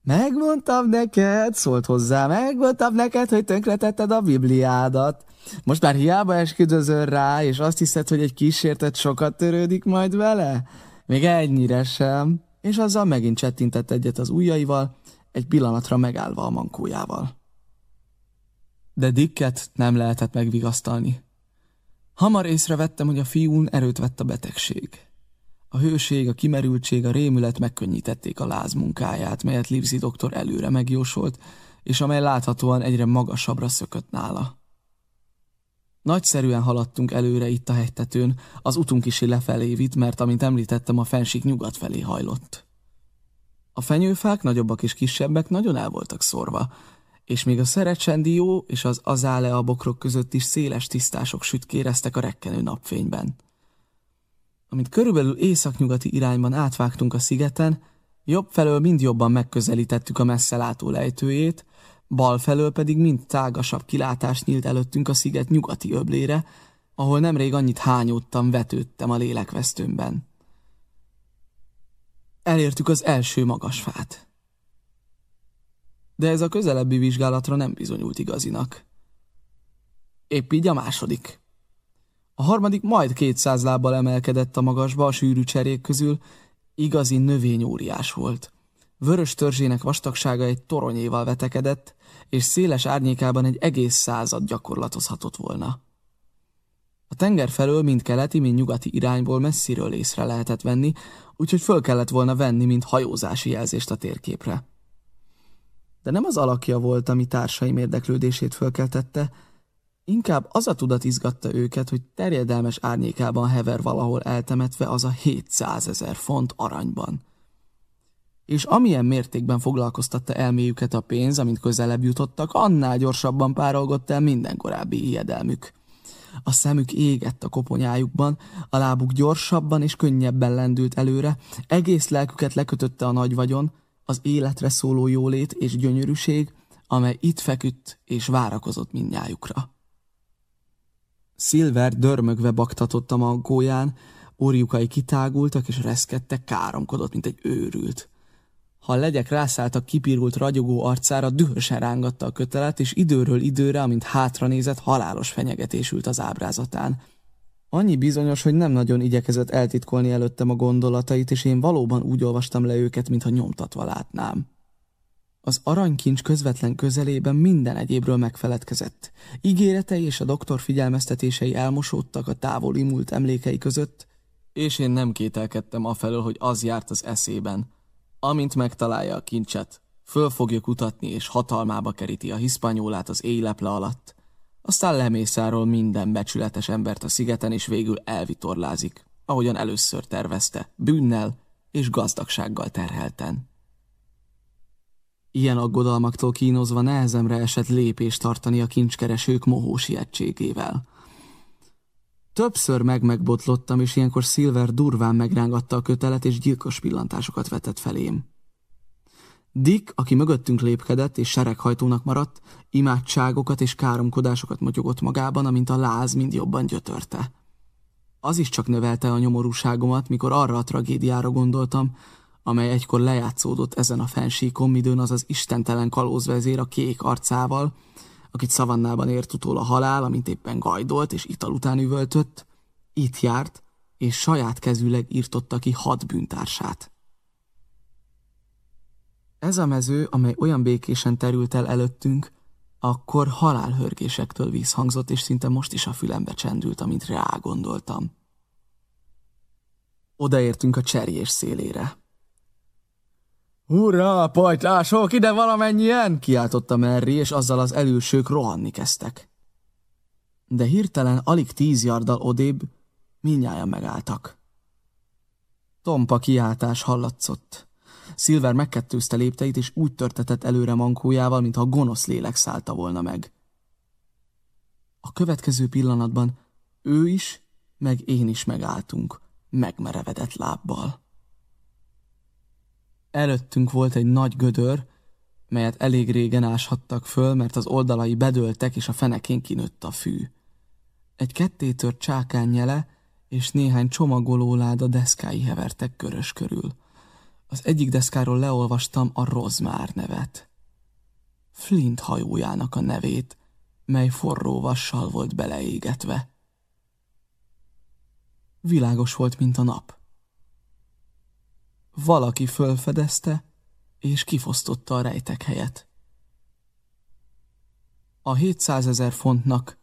Megmondtam neked, szólt hozzá, megmondtam neked, hogy tönkretetted a Bibliádat. Most már hiába esküdözöl rá, és azt hiszed, hogy egy kísértet sokat törődik majd vele? Még ennyire sem. És azzal megint csettintett egyet az ujjaival, egy pillanatra megállva a mankójával. De Dicket nem lehetett megvigasztalni. Hamar észrevettem, hogy a fiún erőt vett a betegség. A hőség, a kimerültség, a rémület megkönnyítették a láz munkáját, melyet Livzi doktor előre megjósolt, és amely láthatóan egyre magasabbra szökött nála. Nagyszerűen haladtunk előre itt a hegytetőn, az utunk is lefelé vitt, mert amint említettem, a fenség nyugat felé hajlott. A fenyőfák, nagyobbak és kisebbek, nagyon el voltak szorva, és még a szerecsendió és az azále a bokrok között is széles tisztások sütkéreztek a rekkenő napfényben. Amint körülbelül északnyugati irányban átvágtunk a szigeten, jobb felől mind jobban megközelítettük a messze látó lejtőjét, bal felől pedig mind tágasabb kilátás nyílt előttünk a sziget nyugati öblére, ahol nemrég annyit hányódtam, vetődtem a lélekvesztőmben. Elértük az első magas fát. De ez a közelebbi vizsgálatra nem bizonyult igazinak. Épp így a második. A harmadik majd kétszáz lábbal emelkedett a magasba a sűrű cserék közül, igazi növényóriás volt. Vörös törzsének vastagsága egy toronyéval vetekedett, és széles árnyékában egy egész század gyakorlatozhatott volna. A tenger felől mind keleti, mind nyugati irányból messziről észre lehetett venni, úgyhogy föl kellett volna venni, mint hajózási jelzést a térképre. De nem az alakja volt, ami társaim érdeklődését fölkeltette, inkább az a tudat izgatta őket, hogy terjedelmes árnyékában hever valahol eltemetve az a 700 ezer font aranyban és amilyen mértékben foglalkoztatta elméjüket a pénz, amint közelebb jutottak, annál gyorsabban párolgott el minden korábbi ijedelmük. A szemük égett a koponyájukban, a lábuk gyorsabban és könnyebben lendült előre, egész lelküket lekötötte a nagy vagyon, az életre szóló jólét és gyönyörűség, amely itt feküdt és várakozott mindnyájukra. Silver dörmögve baktatott a maggóján, orjukai kitágultak és reszkedtek, káromkodott, mint egy őrült. Ha a legyek rászálltak kipirult ragyogó arcára, dühösen rángatta a kötelet, és időről időre, amint hátra nézett, halálos fenyegetés ült az ábrázatán. Annyi bizonyos, hogy nem nagyon igyekezett eltitkolni előttem a gondolatait, és én valóban úgy olvastam le őket, mintha nyomtatva látnám. Az aranykincs közvetlen közelében minden egyébről megfeledkezett. Ígéretei és a doktor figyelmeztetései elmosódtak a távoli múlt emlékei között, és én nem kételkedtem afelől, hogy az járt az eszében – Amint megtalálja a kincset, föl fogja kutatni és hatalmába keríti a hiszpanyólát az éjleple alatt. Aztán lemészáról minden becsületes embert a szigeten, és végül elvitorlázik, ahogyan először tervezte, bűnnel és gazdagsággal terhelten. Ilyen aggodalmaktól kínozva nehezemre esett lépést tartani a kincskeresők mohósi egységével. Többször meg-megbotlottam, és ilyenkor Silver durván megrángatta a kötelet, és gyilkos pillantásokat vetett felém. Dick, aki mögöttünk lépkedett és sereghajtónak maradt, imádságokat és káromkodásokat motyogott magában, amint a láz mind jobban gyötörte. Az is csak növelte a nyomorúságomat, mikor arra a tragédiára gondoltam, amely egykor lejátszódott ezen a fensíkon, midőn az az istentelen kalózvezér a kék arcával, akit szavannában ért utól a halál, amint éppen gajdolt és ital után üvöltött, itt járt, és saját kezűleg írtotta ki hat bűntársát. Ez a mező, amely olyan békésen terült el előttünk, akkor halálhörgésektől vízhangzott, és szinte most is a fülembe csendült, amint rá gondoltam. Odaértünk a cserjés szélére. Hurrá, pajtások, ide valamennyien! kiáltotta Merri, és azzal az elősők rohanni kezdtek. De hirtelen alig tíz yarddal odébb minnyáján megálltak. Tompa kiáltás hallatszott. Silver megkettőzte lépteit, és úgy törtetett előre mankójával, mintha gonosz lélek szállta volna meg. A következő pillanatban ő is, meg én is megálltunk, megmerevedett lábbal. Előttünk volt egy nagy gödör, melyet elég régen áshattak föl, mert az oldalai bedöltek, és a fenekén kinőtt a fű. Egy kettétört csákán nyele, és néhány csomagolóláda deszkái hevertek körös körül. Az egyik deszkáról leolvastam a Rozmár nevet. Flint hajójának a nevét, mely forró vassal volt beleégetve. Világos volt, mint a nap. Valaki fölfedezte, és kifosztotta a rejtek helyet. A 700 ezer fontnak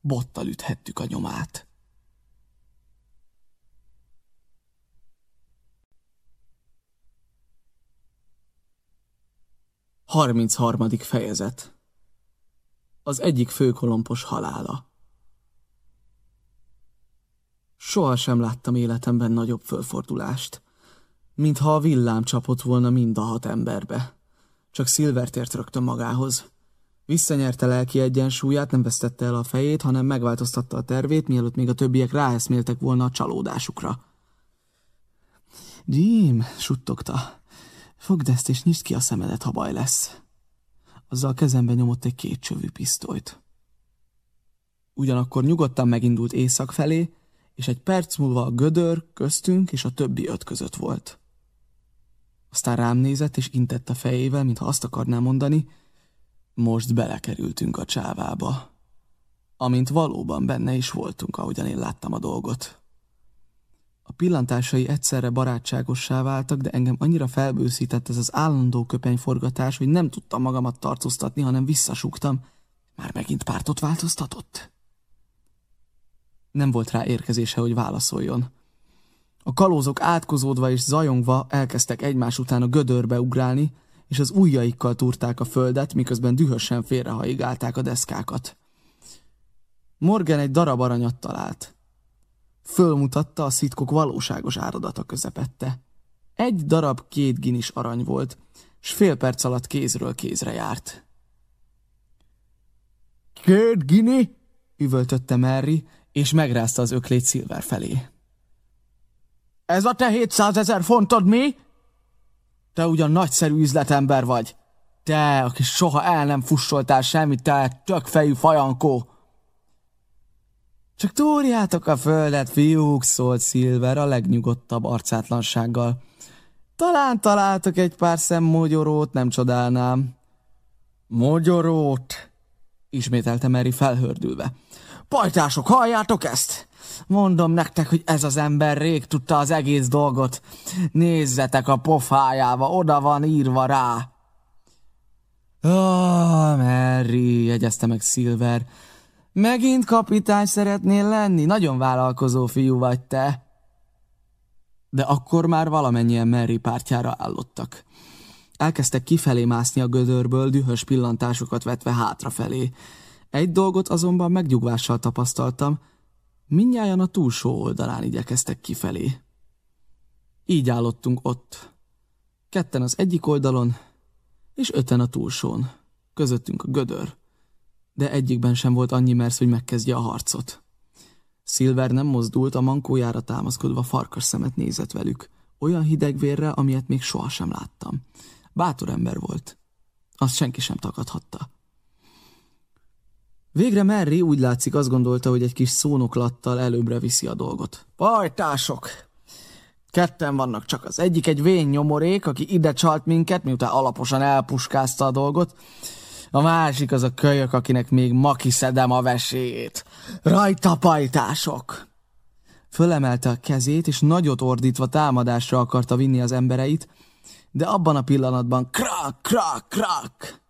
bottal üthettük a nyomát. Harminc harmadik fejezet Az egyik főkolompos halála Soha sem láttam életemben nagyobb fölfordulást. Mintha a villám csapott volna mind a hat emberbe. Csak Silver tért rögtön magához. Visszanyerte lelki egyensúlyát, nem vesztette el a fejét, hanem megváltoztatta a tervét, mielőtt még a többiek ráeszméltek volna a csalódásukra. Jim, suttogta. Fogd ezt és nyisd ki a szemedet, ha baj lesz. Azzal kezembe nyomott egy két csövű pisztolyt. Ugyanakkor nyugodtan megindult észak felé, és egy perc múlva a gödör köztünk és a többi öt között volt. Aztán rám nézett, és intett a fejével, mintha azt akarná mondani, most belekerültünk a csávába. Amint valóban benne is voltunk, ahogyan én láttam a dolgot. A pillantásai egyszerre barátságossá váltak, de engem annyira felbőszített ez az állandó köpenyforgatás, hogy nem tudtam magamat tartóztatni, hanem visszasúgtam. Már megint pártot változtatott? Nem volt rá érkezése, hogy válaszoljon. A kalózok átkozódva és zajongva elkezdtek egymás után a gödörbe ugrálni, és az ujjaikkal túrták a földet, miközben dühösen félrehaigálták a deszkákat. Morgan egy darab aranyat talált. Fölmutatta a szitkok valóságos áradata közepette. Egy darab két ginis arany volt, s fél perc alatt kézről kézre járt. Két gini? üvöltötte Merry, és megrázta az öklét Silver felé. Ez a te 700 ezer fontod mi? Te ugyan nagyszerű üzletember vagy. Te, aki soha el nem fussoltál semmit, te tökfejű fajankó. Csak túrjátok a földet, fiúk, szólt Silver a legnyugodtabb arcátlansággal. Talán találtok egy pár szem mogyorót, nem csodálnám. Mogyorót? Ismételte Mary felhördülve. Pajtások, halljátok ezt? Mondom nektek, hogy ez az ember rég tudta az egész dolgot. Nézzetek a pofájába, oda van írva rá. Oh, Mary, jegyezte meg Silver. Megint kapitány szeretnél lenni? Nagyon vállalkozó fiú vagy te. De akkor már valamennyien Mary pártjára állottak. Elkezdtek kifelé mászni a gödörből, dühös pillantásokat vetve hátrafelé. Egy dolgot azonban megnyugvással tapasztaltam, mindnyájan a túlsó oldalán igyekeztek kifelé. Így állottunk ott. Ketten az egyik oldalon, és öten a túlsón. Közöttünk a gödör. De egyikben sem volt annyi mersz, hogy megkezdje a harcot. Silver nem mozdult, a mankójára támaszkodva farkas szemet nézett velük. Olyan hidegvérre, amilyet még sohasem láttam. Bátor ember volt. Azt senki sem takadhatta. Végre Merry úgy látszik azt gondolta, hogy egy kis szónoklattal előbbre viszi a dolgot. Pajtások! Ketten vannak csak az egyik egy vén nyomorék, aki ide csalt minket, miután alaposan elpuskázta a dolgot. A másik az a kölyök, akinek még ma kiszedem a veséjét. Rajta pajtások! Fölemelte a kezét, és nagyot ordítva támadásra akarta vinni az embereit, de abban a pillanatban krak, krak, krak!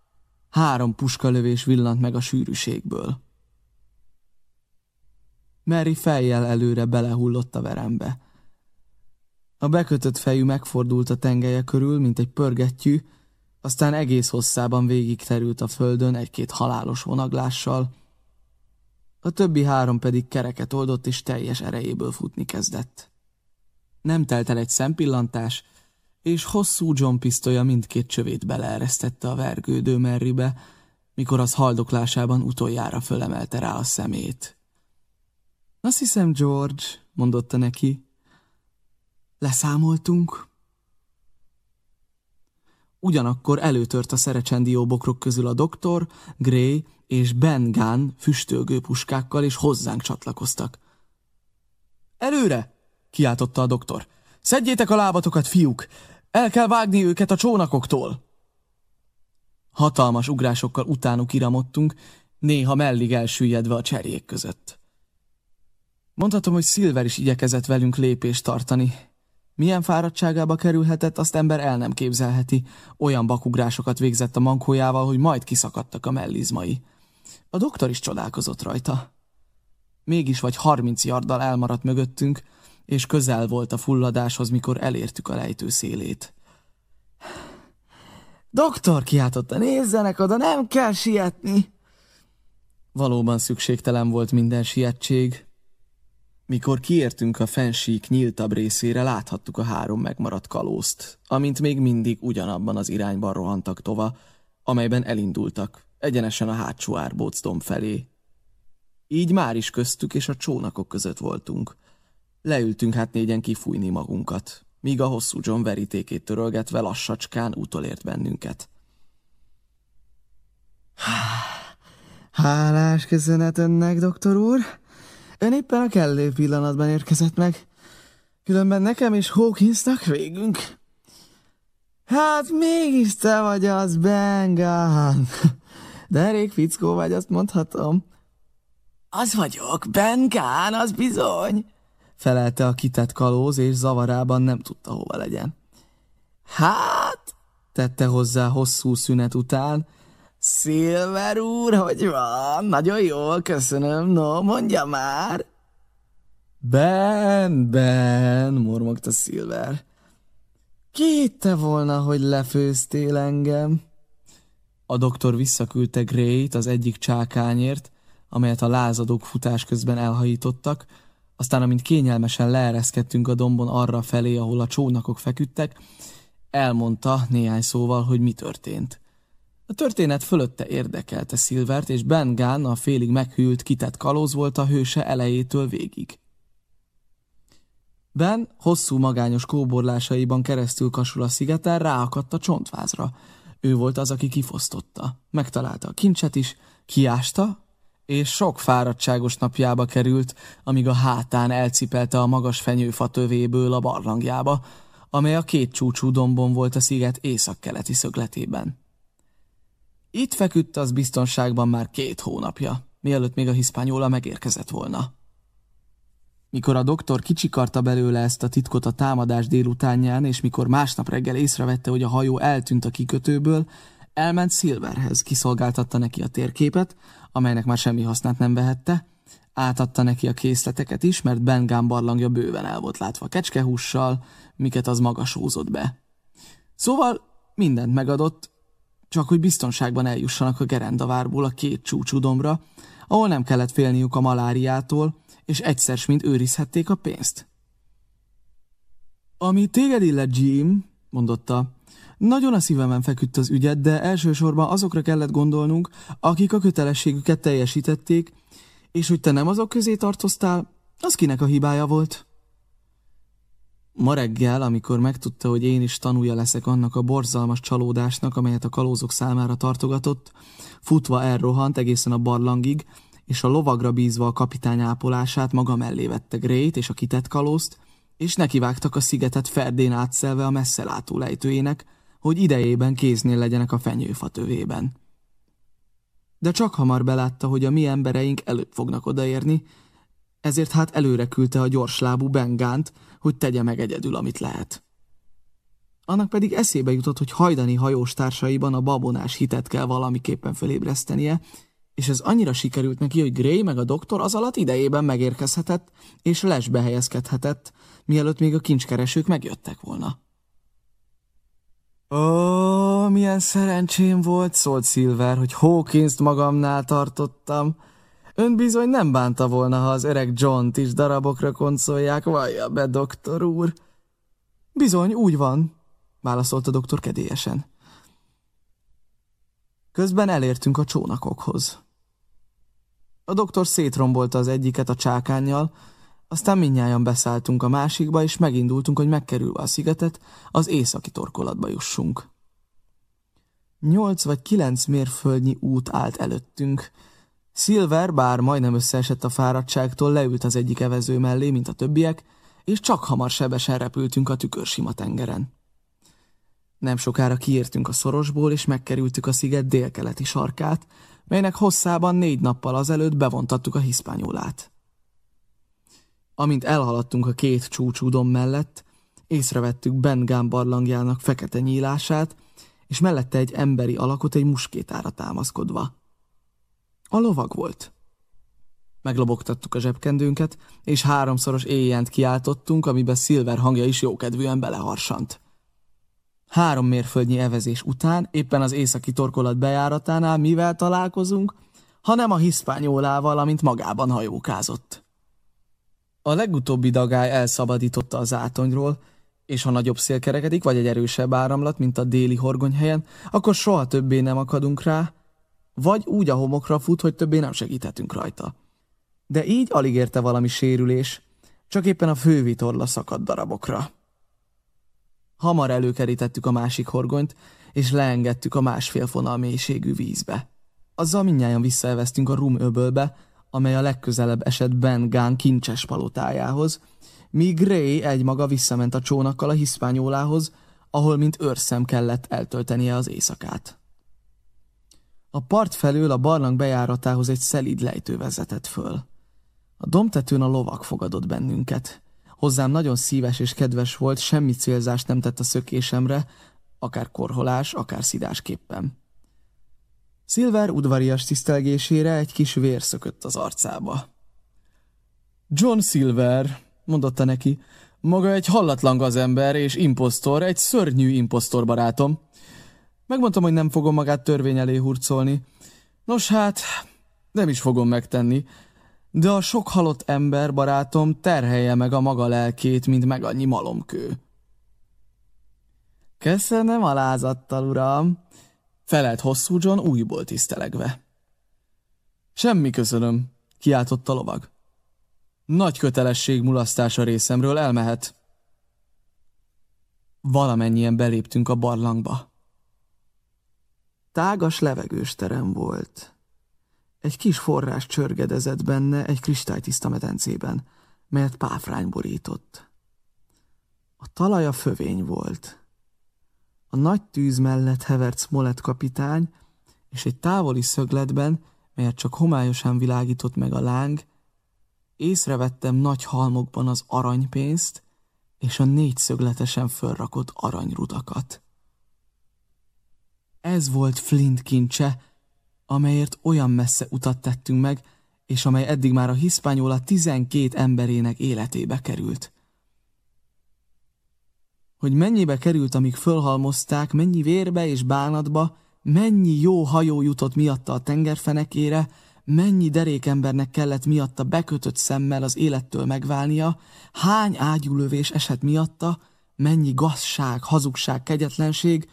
Három puskalövés villant meg a sűrűségből. Mary fejjel előre belehullott a verembe. A bekötött fejű megfordult a tengelye körül, mint egy pörgettyű, aztán egész hosszában végig terült a földön egy-két halálos vonaglással, a többi három pedig kereket oldott és teljes erejéből futni kezdett. Nem telt el egy szempillantás, és hosszú John pisztolya mindkét csövét beleeresztette a vergődő Merribe, mikor az haldoklásában utoljára fölemelte rá a szemét. Azt hiszem, George, mondotta neki. Leszámoltunk? Ugyanakkor előtört a szerecsendió bokrok közül a doktor, Gray és Ben Gunn füstölgő puskákkal, és hozzánk csatlakoztak. Előre! kiáltotta a doktor. Szedjétek a lábatokat, fiúk! El kell vágni őket a csónakoktól! Hatalmas ugrásokkal utánuk iramodtunk, néha mellig elsüllyedve a cserék között. Mondhatom, hogy Silver is igyekezett velünk lépést tartani. Milyen fáradtságába kerülhetett, azt ember el nem képzelheti. Olyan bakugrásokat végzett a mankójával, hogy majd kiszakadtak a mellizmai. A doktor is csodálkozott rajta. Mégis vagy harminc yarddal elmaradt mögöttünk, és közel volt a fulladáshoz, mikor elértük a lejtő szélét. Doktor, kiáltotta, nézzenek oda, nem kell sietni! Valóban szükségtelen volt minden sietség. Mikor kiértünk a fensík nyíltabb részére, láthattuk a három megmaradt kalózt, amint még mindig ugyanabban az irányban rohantak tova, amelyben elindultak, egyenesen a hátsó árbócdom felé. Így már is köztük és a csónakok között voltunk. Leültünk hát négyen kifújni magunkat, míg a hosszú John verítékét törölgetve lassacskán utolért bennünket. Hálás köszönet önnek, doktor úr! Ön éppen a kellő pillanatban érkezett meg. Különben nekem és Hawkinsnak végünk. Hát mégis te vagy az, Bengán. De elég fickó vagy, azt mondhatom. Az vagyok, Bengán, az bizony. Felelte a kitett kalóz, és zavarában nem tudta hova legyen. Hát, tette hozzá hosszú szünet után, Szilver úr, hogy van? Nagyon jól, köszönöm. No, mondja már. Ben, Ben, mormogta Szilver. Ki hitte volna, hogy lefőztél engem? A doktor visszaküldte Gray-t az egyik csákányért, amelyet a lázadók futás közben elhajítottak, aztán amint kényelmesen leereszkedtünk a dombon arra felé, ahol a csónakok feküdtek, elmondta néhány szóval, hogy mi történt. A történet fölötte érdekelte Szilvert, és Ben Gunn, a félig meghűlt, kitett kalóz volt a hőse elejétől végig. Ben hosszú magányos kóborlásaiban keresztül kasul a szigeten ráakadt a csontvázra. Ő volt az, aki kifosztotta. Megtalálta a kincset is, kiásta, és sok fáradtságos napjába került, amíg a hátán elcipelte a magas fenyőfa tövéből a barlangjába, amely a két csúcsú dombon volt a sziget északkeleti szögletében. Itt feküdt az biztonságban már két hónapja, mielőtt még a hiszpányóla megérkezett volna. Mikor a doktor kicsikarta belőle ezt a titkot a támadás délutánján, és mikor másnap reggel észrevette, hogy a hajó eltűnt a kikötőből, elment Silverhez, kiszolgáltatta neki a térképet, amelynek már semmi hasznát nem vehette, átadta neki a készleteket is, mert Ben Gunn barlangja bőven el volt látva kecskehússal, miket az maga sózott be. Szóval mindent megadott, csak hogy biztonságban eljussanak a gerendavárból a két csúcsúdomra, ahol nem kellett félniük a maláriától, és egyszer mint őrizhették a pénzt. Ami téged illet, Jim, mondotta, nagyon a szívemen feküdt az ügyet, de elsősorban azokra kellett gondolnunk, akik a kötelességüket teljesítették, és hogy te nem azok közé tartoztál, az kinek a hibája volt? Ma reggel, amikor megtudta, hogy én is tanulja leszek annak a borzalmas csalódásnak, amelyet a kalózok számára tartogatott, futva elrohant egészen a barlangig, és a lovagra bízva a kapitány ápolását maga mellé vette Grét és a kitett kalózt, és nekivágtak a szigetet ferdén átszelve a messzelátó lejtőjének, hogy idejében kéznél legyenek a fenyőfa tövében. De csak hamar belátta, hogy a mi embereink előbb fognak odaérni, ezért hát előre küldte a gyorslábú Bengánt, hogy tegye meg egyedül, amit lehet. Annak pedig eszébe jutott, hogy hajdani hajós társaiban a babonás hitet kell valamiképpen fölébresztenie, és ez annyira sikerült neki, hogy Gray meg a doktor az alatt idejében megérkezhetett, és lesbe helyezkedhetett, mielőtt még a kincskeresők megjöttek volna. Ó, milyen szerencsém volt, szólt Silver, hogy hawkins magamnál tartottam. Ön bizony nem bánta volna, ha az öreg John-t is darabokra koncolják, vallja be, doktor úr. Bizony, úgy van, válaszolta doktor kedélyesen. Közben elértünk a csónakokhoz. A doktor szétrombolta az egyiket a csákányjal, aztán mindnyájan beszálltunk a másikba, és megindultunk, hogy megkerülve a szigetet, az északi torkolatba jussunk. Nyolc vagy kilenc mérföldnyi út állt előttünk, Silver, bár majdnem összeesett a fáradtságtól, leült az egyik evező mellé, mint a többiek, és csak hamar sebesen repültünk a tükörsima tengeren. Nem sokára kiértünk a szorosból, és megkerültük a sziget délkeleti sarkát, melynek hosszában négy nappal azelőtt bevontattuk a hiszpányolát. Amint elhaladtunk a két csúcsúdom mellett, észrevettük Ben Gunn barlangjának fekete nyílását, és mellette egy emberi alakot egy muskétára támaszkodva. A lovag volt. Meglobogtattuk a zsebkendőnket, és háromszoros éjjent kiáltottunk, amiben Silver hangja is jókedvűen beleharsant. Három mérföldnyi evezés után, éppen az északi torkolat bejáratánál mivel találkozunk, hanem a hiszpányólával, amint magában hajókázott. A legutóbbi dagály elszabadította az átonyról, és ha nagyobb szél kerekedik, vagy egy erősebb áramlat, mint a déli horgonyhelyen, akkor soha többé nem akadunk rá, vagy úgy a homokra fut, hogy többé nem segíthetünk rajta. De így alig érte valami sérülés, csak éppen a fővitorla szakadt darabokra. Hamar előkerítettük a másik horgonyt, és leengedtük a másfél fonal mélységű vízbe. Azzal mindnyájan visszaeveztünk a rum öbölbe, amely a legközelebb esett Ben Gán kincses palotájához, míg Gray egymaga visszament a csónakkal a hiszpányólához, ahol mint őrszem kellett eltöltenie az éjszakát. A part felől a barlang bejáratához egy szelíd lejtő vezetett föl. A domtetőn a lovak fogadott bennünket. Hozzám nagyon szíves és kedves volt, semmi célzást nem tett a szökésemre, akár korholás, akár szidásképpen. Silver udvarias tisztelgésére egy kis vér szökött az arcába. John Silver, mondotta neki, maga egy hallatlan gazember és imposztor, egy szörnyű imposztor barátom. Megmondtam, hogy nem fogom magát törvény elé hurcolni. Nos hát, nem is fogom megtenni. De a sok halott ember, barátom, terhelje meg a maga lelkét, mint meg annyi malomkő. Köszönöm alázattal, uram, felelt hosszú John újból tisztelegve. Semmi köszönöm, kiáltott a lovag. Nagy kötelesség mulasztása részemről elmehet. Valamennyien beléptünk a barlangba. Tágas levegős terem volt. Egy kis forrás csörgedezett benne egy kristálytiszta medencében, melyet páfrány borított. A talaja fövény volt. A nagy tűz mellett hevert Smollett kapitány, és egy távoli szögletben, melyet csak homályosan világított meg a láng, észrevettem nagy halmokban az aranypénzt és a négyszögletesen fölrakott aranyrudakat. Ez volt Flint kincse, amelyért olyan messze utat tettünk meg, és amely eddig már a hiszpányola tizenkét emberének életébe került. Hogy mennyibe került, amíg fölhalmozták, mennyi vérbe és bánatba, mennyi jó hajó jutott miatta a tengerfenekére, mennyi derékembernek kellett miatta bekötött szemmel az élettől megválnia, hány ágyulövés esett miatta, mennyi gazság, hazugság, kegyetlenség,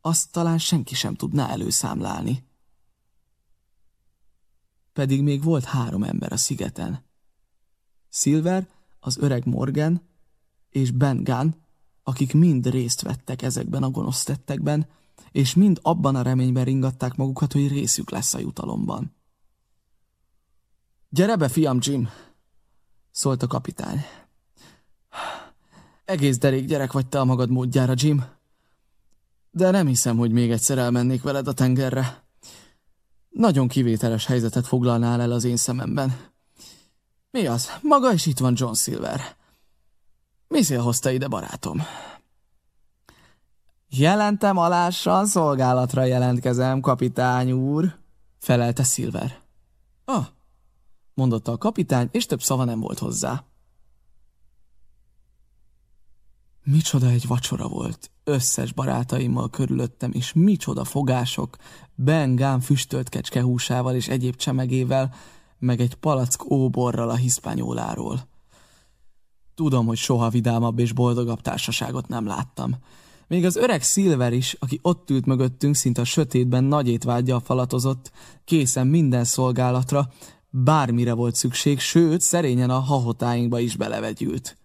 azt talán senki sem tudná előszámlálni. Pedig még volt három ember a szigeten. Silver, az öreg Morgan és Ben Gunn, akik mind részt vettek ezekben a gonosz tettekben, és mind abban a reményben ringatták magukat, hogy részük lesz a jutalomban. Gyere be, fiam Jim! szólt a kapitány. Egész derék gyerek vagy te a magad módjára, Jim. De nem hiszem, hogy még egyszer elmennék veled a tengerre. Nagyon kivételes helyzetet foglalnál el az én szememben. Mi az? Maga is itt van John Silver. Mi szél hozta ide, barátom? Jelentem alásan, szolgálatra jelentkezem, kapitány úr, felelte Silver. Ah, mondotta a kapitány, és több szava nem volt hozzá. Micsoda egy vacsora volt, összes barátaimmal körülöttem, és micsoda fogások, bengám füstölt kecske húsával és egyéb csemegével, meg egy palack óborral a hiszpányóláról. Tudom, hogy soha vidámabb és boldogabb társaságot nem láttam. Még az öreg Silver is, aki ott ült mögöttünk, szinte a sötétben nagy étvágyjal falatozott, készen minden szolgálatra, bármire volt szükség, sőt, szerényen a hahotáinkba is belevegyült.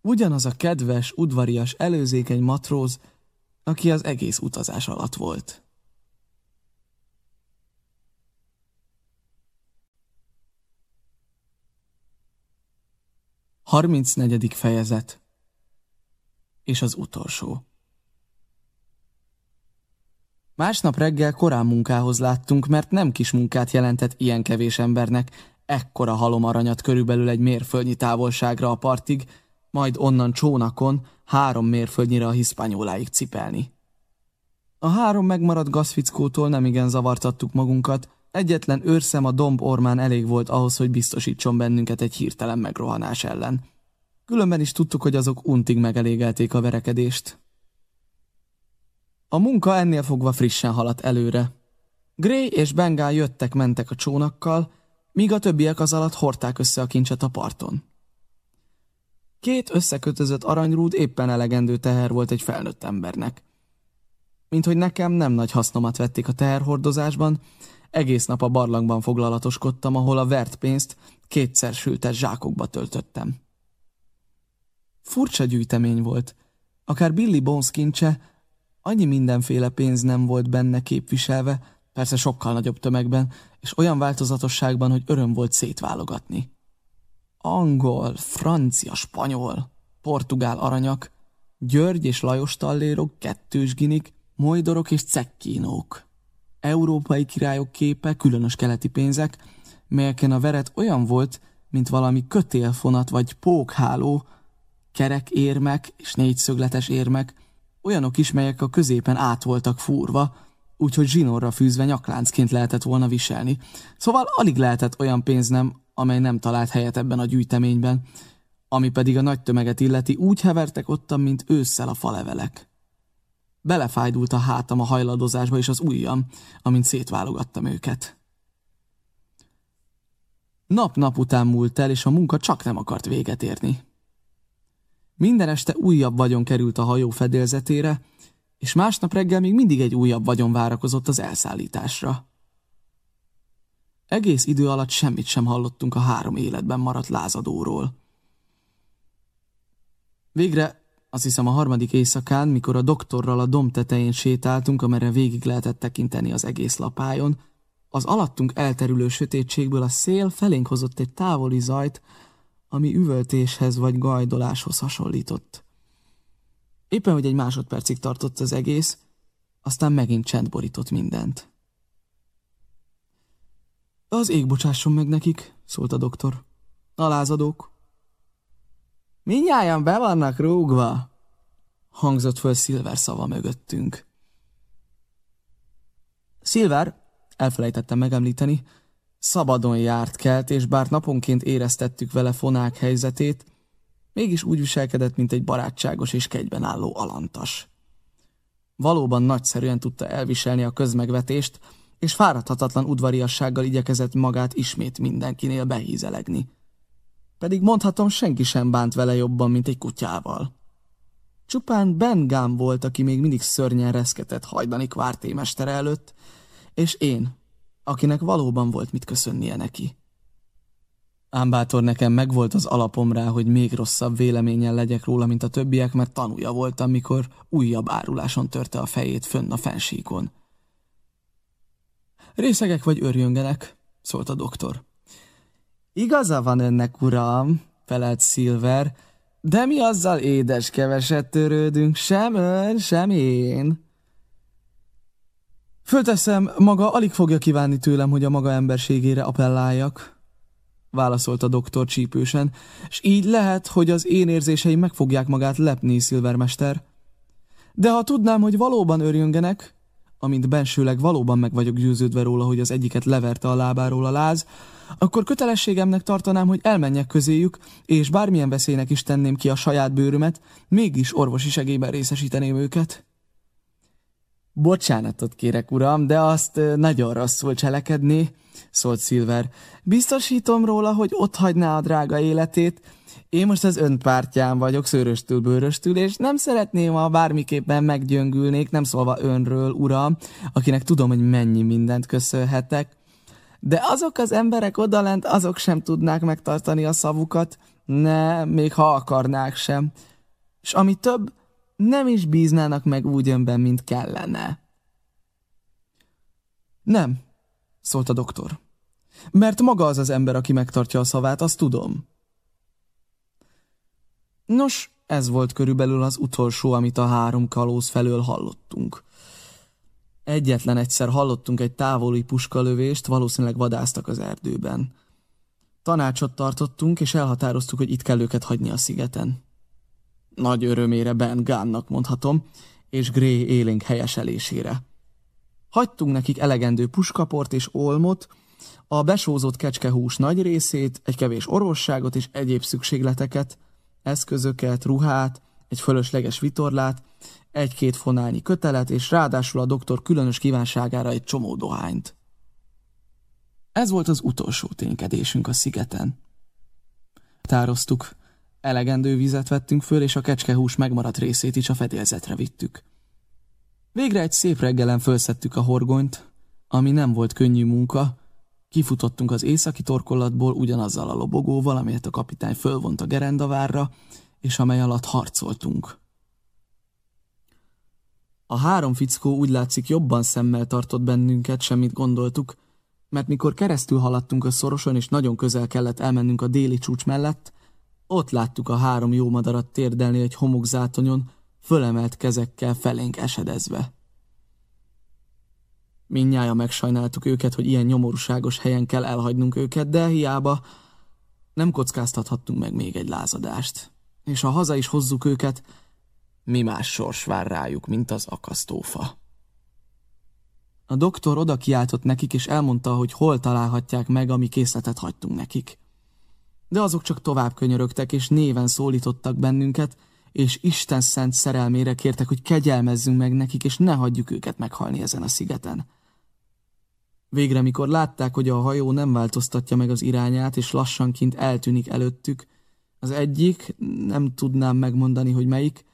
Ugyanaz a kedves, udvarias, előzékeny matróz, aki az egész utazás alatt volt. Harmincnegyedik fejezet. És az utolsó. Másnap reggel korán munkához láttunk, mert nem kis munkát jelentett ilyen kevés embernek, ekkora halomaranyat körülbelül egy mérföldnyi távolságra a partig, majd onnan csónakon három mérföldnyire a hiszpányóláig cipelni. A három megmaradt gazfickótól nem igen zavartattuk magunkat, egyetlen őrszem a domb ormán elég volt ahhoz, hogy biztosítson bennünket egy hirtelen megrohanás ellen. Különben is tudtuk, hogy azok untig megelégelték a verekedést. A munka ennél fogva frissen haladt előre. Gray és Bengál jöttek-mentek a csónakkal, míg a többiek az alatt hordták össze a kincset a parton. Két összekötözött aranyrúd éppen elegendő teher volt egy felnőtt embernek. Mint hogy nekem nem nagy hasznomat vették a teherhordozásban, egész nap a barlangban foglalatoskodtam, ahol a vert pénzt kétszer sültes zsákokba töltöttem. Furcsa gyűjtemény volt. Akár Billy Bones kincse, annyi mindenféle pénz nem volt benne képviselve, persze sokkal nagyobb tömegben, és olyan változatosságban, hogy öröm volt szétválogatni. Angol, francia, spanyol, portugál aranyak, György és Lajos tallérok, kettős ginik, mojdorok és cekkínók. Európai királyok képe, különös keleti pénzek, melyeken a veret olyan volt, mint valami kötélfonat vagy pókháló, kerek érmek és négyszögletes érmek, olyanok is, melyek a középen át voltak fúrva, úgyhogy zsinórra fűzve nyakláncként lehetett volna viselni. Szóval alig lehetett olyan pénz nem, amely nem talált helyet ebben a gyűjteményben, ami pedig a nagy tömeget illeti, úgy hevertek ottan, mint ősszel a falevelek. Belefájdult a hátam a hajladozásba és az ujjam, amint szétválogattam őket. Nap-nap után múlt el, és a munka csak nem akart véget érni. Minden este újabb vagyon került a hajó fedélzetére, és másnap reggel még mindig egy újabb vagyon várakozott az elszállításra. Egész idő alatt semmit sem hallottunk a három életben maradt lázadóról. Végre, azt hiszem a harmadik éjszakán, mikor a doktorral a domb tetején sétáltunk, amerre végig lehetett tekinteni az egész lapájon, az alattunk elterülő sötétségből a szél felénk hozott egy távoli zajt, ami üvöltéshez vagy gajdoláshoz hasonlított. Éppen, hogy egy másodpercig tartott az egész, aztán megint csend borított mindent. Az ég bocsásson meg nekik, szólt a doktor. A Mindjárt be vannak rúgva, hangzott föl Szilver szava mögöttünk. Szilver, elfelejtettem megemlíteni, szabadon járt kelt, és bár naponként éreztettük vele fonák helyzetét, mégis úgy viselkedett, mint egy barátságos és kegyben álló alantas. Valóban nagyszerűen tudta elviselni a közmegvetést, és fáradhatatlan udvariassággal igyekezett magát ismét mindenkinél behízelegni. Pedig mondhatom, senki sem bánt vele jobban, mint egy kutyával. Csupán Ben Gám volt, aki még mindig szörnyen reszketett hajdani kvártémestere előtt, és én, akinek valóban volt mit köszönnie neki. Ám bátor nekem megvolt az alapom rá, hogy még rosszabb véleménnyel legyek róla, mint a többiek, mert tanúja voltam, mikor újabb áruláson törte a fejét fönn a fensíkon. Részegek vagy örjöngenek, szólt a doktor. Igaza van önnek, uram, felelt Silver, de mi azzal édes keveset törődünk, sem ön, sem én. Fölteszem, maga alig fogja kívánni tőlem, hogy a maga emberségére appelláljak, válaszolt a doktor csípősen, és így lehet, hogy az én érzéseim meg fogják magát lepni, szilvermester. De ha tudnám, hogy valóban örjöngenek, amint bensőleg valóban meg vagyok győződve róla, hogy az egyiket leverte a lábáról a láz, akkor kötelességemnek tartanám, hogy elmenjek közéjük, és bármilyen veszélynek is tenném ki a saját bőrömet, mégis orvosi segélyben részesíteném őket. Bocsánatot kérek, uram, de azt nagyon rosszul cselekedni, szólt Silver. Biztosítom róla, hogy ott hagyná a drága életét. Én most az ön pártján vagyok, szőröstül, bőröstül, és nem szeretném, ha bármiképpen meggyöngülnék, nem szólva önről, uram, akinek tudom, hogy mennyi mindent köszönhetek. De azok az emberek odalent, azok sem tudnák megtartani a szavukat, ne, még ha akarnák sem. És ami több, nem is bíznának meg úgy önben, mint kellene. Nem, szólt a doktor. Mert maga az az ember, aki megtartja a szavát, azt tudom. Nos, ez volt körülbelül az utolsó, amit a három kalóz felől hallottunk. Egyetlen egyszer hallottunk egy távoli puskalövést, valószínűleg vadáztak az erdőben. Tanácsot tartottunk, és elhatároztuk, hogy itt kell őket hagyni a szigeten. Nagy örömére Ben Gánnak mondhatom, és Gray élénk helyeselésére. Hagytunk nekik elegendő puskaport és olmot, a besózott kecskehús nagy részét, egy kevés orvosságot és egyéb szükségleteket, eszközöket, ruhát, egy fölösleges vitorlát, egy-két fonálnyi kötelet, és ráadásul a doktor különös kívánságára egy csomó dohányt. Ez volt az utolsó ténykedésünk a szigeten. Tároztuk, elegendő vizet vettünk föl, és a kecskehús megmaradt részét is a fedélzetre vittük. Végre egy szép reggelen fölszedtük a horgonyt, ami nem volt könnyű munka, kifutottunk az északi torkolatból ugyanazzal a lobogóval, amelyet a kapitány fölvont a gerendavárra, és amely alatt harcoltunk. A három fickó úgy látszik jobban szemmel tartott bennünket, semmit gondoltuk, mert mikor keresztül haladtunk a szoroson, és nagyon közel kellett elmennünk a déli csúcs mellett, ott láttuk a három jó madarat térdelni egy homokzátonyon, fölemelt kezekkel felénk esedezve. Mindnyája megsajnáltuk őket, hogy ilyen nyomorúságos helyen kell elhagynunk őket, de hiába nem kockáztathattunk meg még egy lázadást. És ha haza is hozzuk őket, mi más sors vár rájuk, mint az akasztófa. A doktor oda kiáltott nekik, és elmondta, hogy hol találhatják meg, ami készletet hagytunk nekik. De azok csak tovább könyörögtek, és néven szólítottak bennünket, és Isten szent szerelmére kértek, hogy kegyelmezzünk meg nekik, és ne hagyjuk őket meghalni ezen a szigeten. Végre, mikor látták, hogy a hajó nem változtatja meg az irányát, és lassanként eltűnik előttük, az egyik, nem tudnám megmondani, hogy melyik,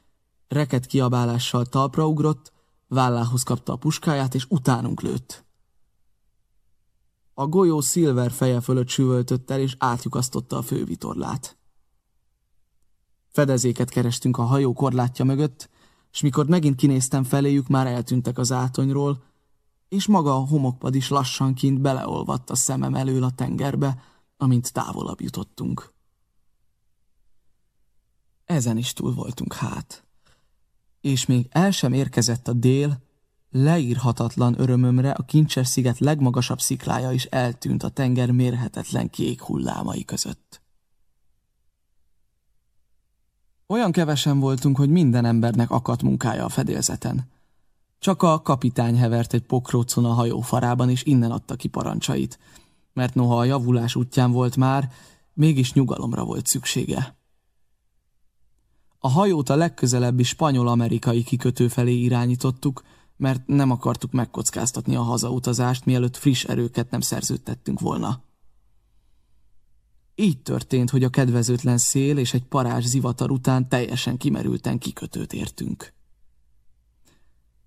reket kiabálással talpra ugrott, vállához kapta a puskáját, és utánunk lőtt. A golyó szilver feje fölött süvöltött el, és átjukasztotta a fővitorlát. Fedezéket kerestünk a hajó korlátja mögött, és mikor megint kinéztem feléjük, már eltűntek az átonyról, és maga a homokpad is lassanként beleolvadt a szemem elől a tengerbe, amint távolabb jutottunk. Ezen is túl voltunk hát és még el sem érkezett a dél, leírhatatlan örömömre a Kincses sziget legmagasabb sziklája is eltűnt a tenger mérhetetlen kék hullámai között. Olyan kevesen voltunk, hogy minden embernek akadt munkája a fedélzeten. Csak a kapitány hevert egy pokrócon a hajó és innen adta ki parancsait, mert noha a javulás útján volt már, mégis nyugalomra volt szüksége. A hajót a legközelebbi spanyol-amerikai kikötő felé irányítottuk, mert nem akartuk megkockáztatni a hazautazást, mielőtt friss erőket nem szerződtettünk volna. Így történt, hogy a kedvezőtlen szél és egy parázs zivatar után teljesen kimerülten kikötőt értünk.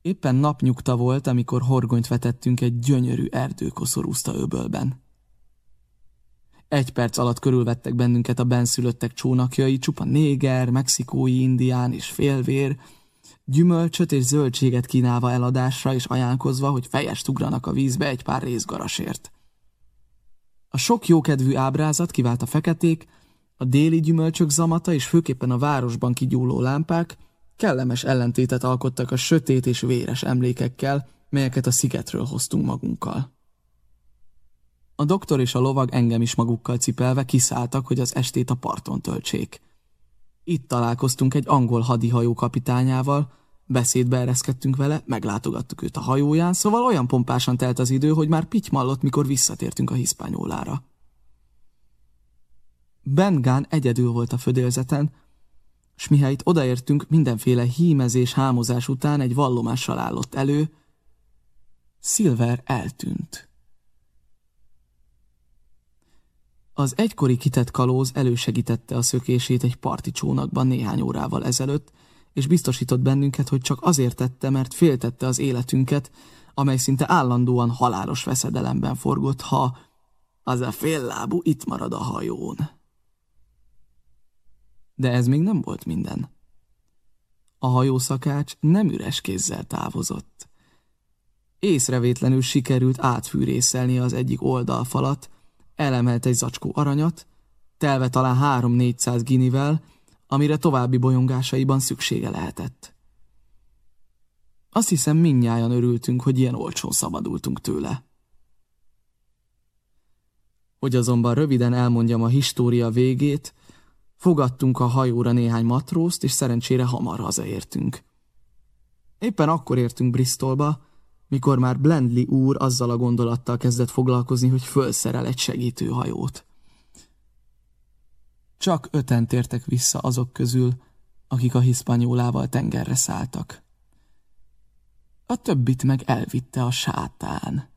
Éppen napnyugta volt, amikor horgonyt vetettünk egy gyönyörű erdőkoszorúzta öbölben. Egy perc alatt körülvettek bennünket a benszülöttek csónakjai, csupa néger, mexikói indián és félvér, gyümölcsöt és zöldséget kínálva eladásra és ajánlkozva, hogy fejest ugranak a vízbe egy pár részgarasért. A sok jókedvű ábrázat kivált a feketék, a déli gyümölcsök zamata és főképpen a városban kigyúló lámpák kellemes ellentétet alkottak a sötét és véres emlékekkel, melyeket a szigetről hoztunk magunkkal. A doktor és a lovag engem is magukkal cipelve kiszálltak, hogy az estét a parton töltsék. Itt találkoztunk egy angol hadihajó kapitányával, beszédbe ereszkedtünk vele, meglátogattuk őt a hajóján, szóval olyan pompásan telt az idő, hogy már pitymallott, mikor visszatértünk a hiszpányólára. Bengán egyedül volt a födélzeten, s mihelyt odaértünk, mindenféle hímezés, hámozás után egy vallomással állott elő, Silver eltűnt. Az egykori kitett kalóz elősegítette a szökését egy parti csónakban néhány órával ezelőtt, és biztosított bennünket, hogy csak azért tette, mert féltette az életünket, amely szinte állandóan halálos veszedelemben forgott, ha az a féllábú itt marad a hajón. De ez még nem volt minden. A hajószakács nem üres kézzel távozott. Észrevétlenül sikerült átfűrészelni az egyik oldalfalat, elemelt egy zacskó aranyat, telve talán három-négyszáz ginivel, amire további bolyongásaiban szüksége lehetett. Azt hiszem, minnyáján örültünk, hogy ilyen olcsón szabadultunk tőle. Hogy azonban röviden elmondjam a história végét, fogadtunk a hajóra néhány matrózt, és szerencsére hamar hazaértünk. Éppen akkor értünk Bristolba, mikor már Blendley úr azzal a gondolattal kezdett foglalkozni, hogy fölszerel egy segítőhajót. Csak öten tértek vissza azok közül, akik a hiszpanyólával tengerre szálltak. A többit meg elvitte a sátán.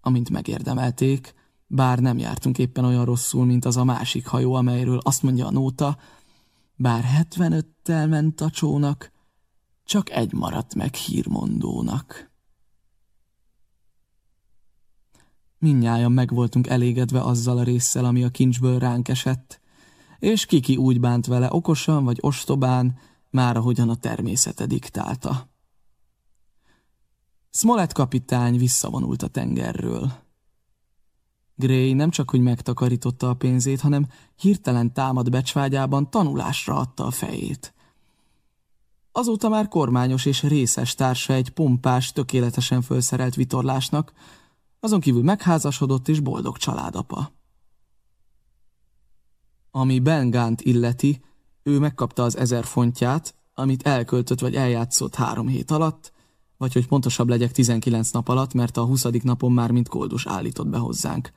Amint megérdemelték, Bár nem jártunk éppen olyan rosszul, mint az a másik hajó, amelyről azt mondja a nóta, bár 75-tel ment a csónak, csak egy maradt meg hírmondónak. Mindnyájan meg voltunk elégedve azzal a résszel, ami a kincsből ránk esett, és Kiki úgy bánt vele okosan vagy ostobán, már ahogyan a természete diktálta. Smollett kapitány visszavonult a tengerről. Gray nem csak, hogy megtakarította a pénzét, hanem hirtelen támad becsvágyában tanulásra adta a fejét. Azóta már kormányos és részes társa egy pompás, tökéletesen felszerelt vitorlásnak, azon kívül megházasodott és boldog családapa. Ami Bengánt illeti, ő megkapta az ezer fontját, amit elköltött vagy eljátszott három hét alatt, vagy hogy pontosabb legyek 19 nap alatt, mert a 20. napon már mint koldus állított be hozzánk.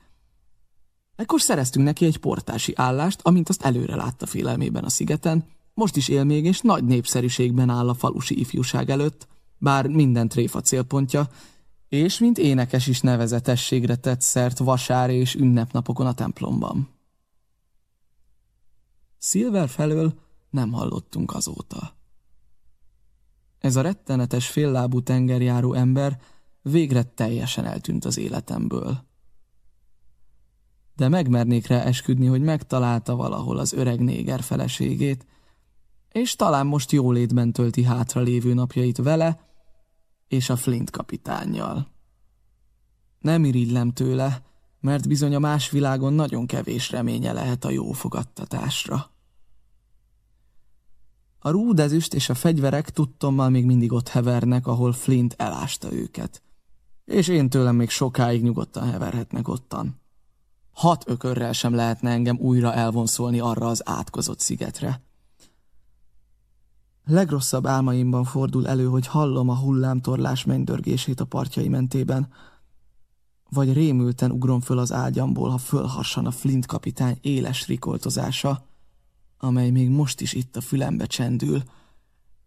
Ekkor szereztünk neki egy portási állást, amint azt előre látta félelmében a szigeten, most is él még, és nagy népszerűségben áll a falusi ifjúság előtt, bár minden tréfa célpontja, és mint énekes is nevezetességre tett szert vasár és ünnepnapokon a templomban. Silver felől nem hallottunk azóta. Ez a rettenetes féllábú tengerjáró ember végre teljesen eltűnt az életemből. De megmernék rá esküdni, hogy megtalálta valahol az öreg néger feleségét, és talán most jólétben tölti hátra lévő napjait vele és a Flint kapitánnyal. Nem irigylem tőle, mert bizony a más világon nagyon kevés reménye lehet a jó fogadtatásra. A rúdezüst és a fegyverek tudtommal még mindig ott hevernek, ahol Flint elásta őket. És én tőlem még sokáig nyugodtan heverhetnek ottan. Hat ökörrel sem lehetne engem újra elvonszolni arra az átkozott szigetre. Legrosszabb álmaimban fordul elő, hogy hallom a hullámtorlás mennydörgését a partjai mentében, vagy rémülten ugrom föl az ágyamból, ha fölhassan a Flint kapitány éles rikoltozása, amely még most is itt a fülembe csendül.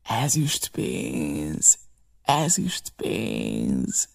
Ezüst pénz, ezüst pénz.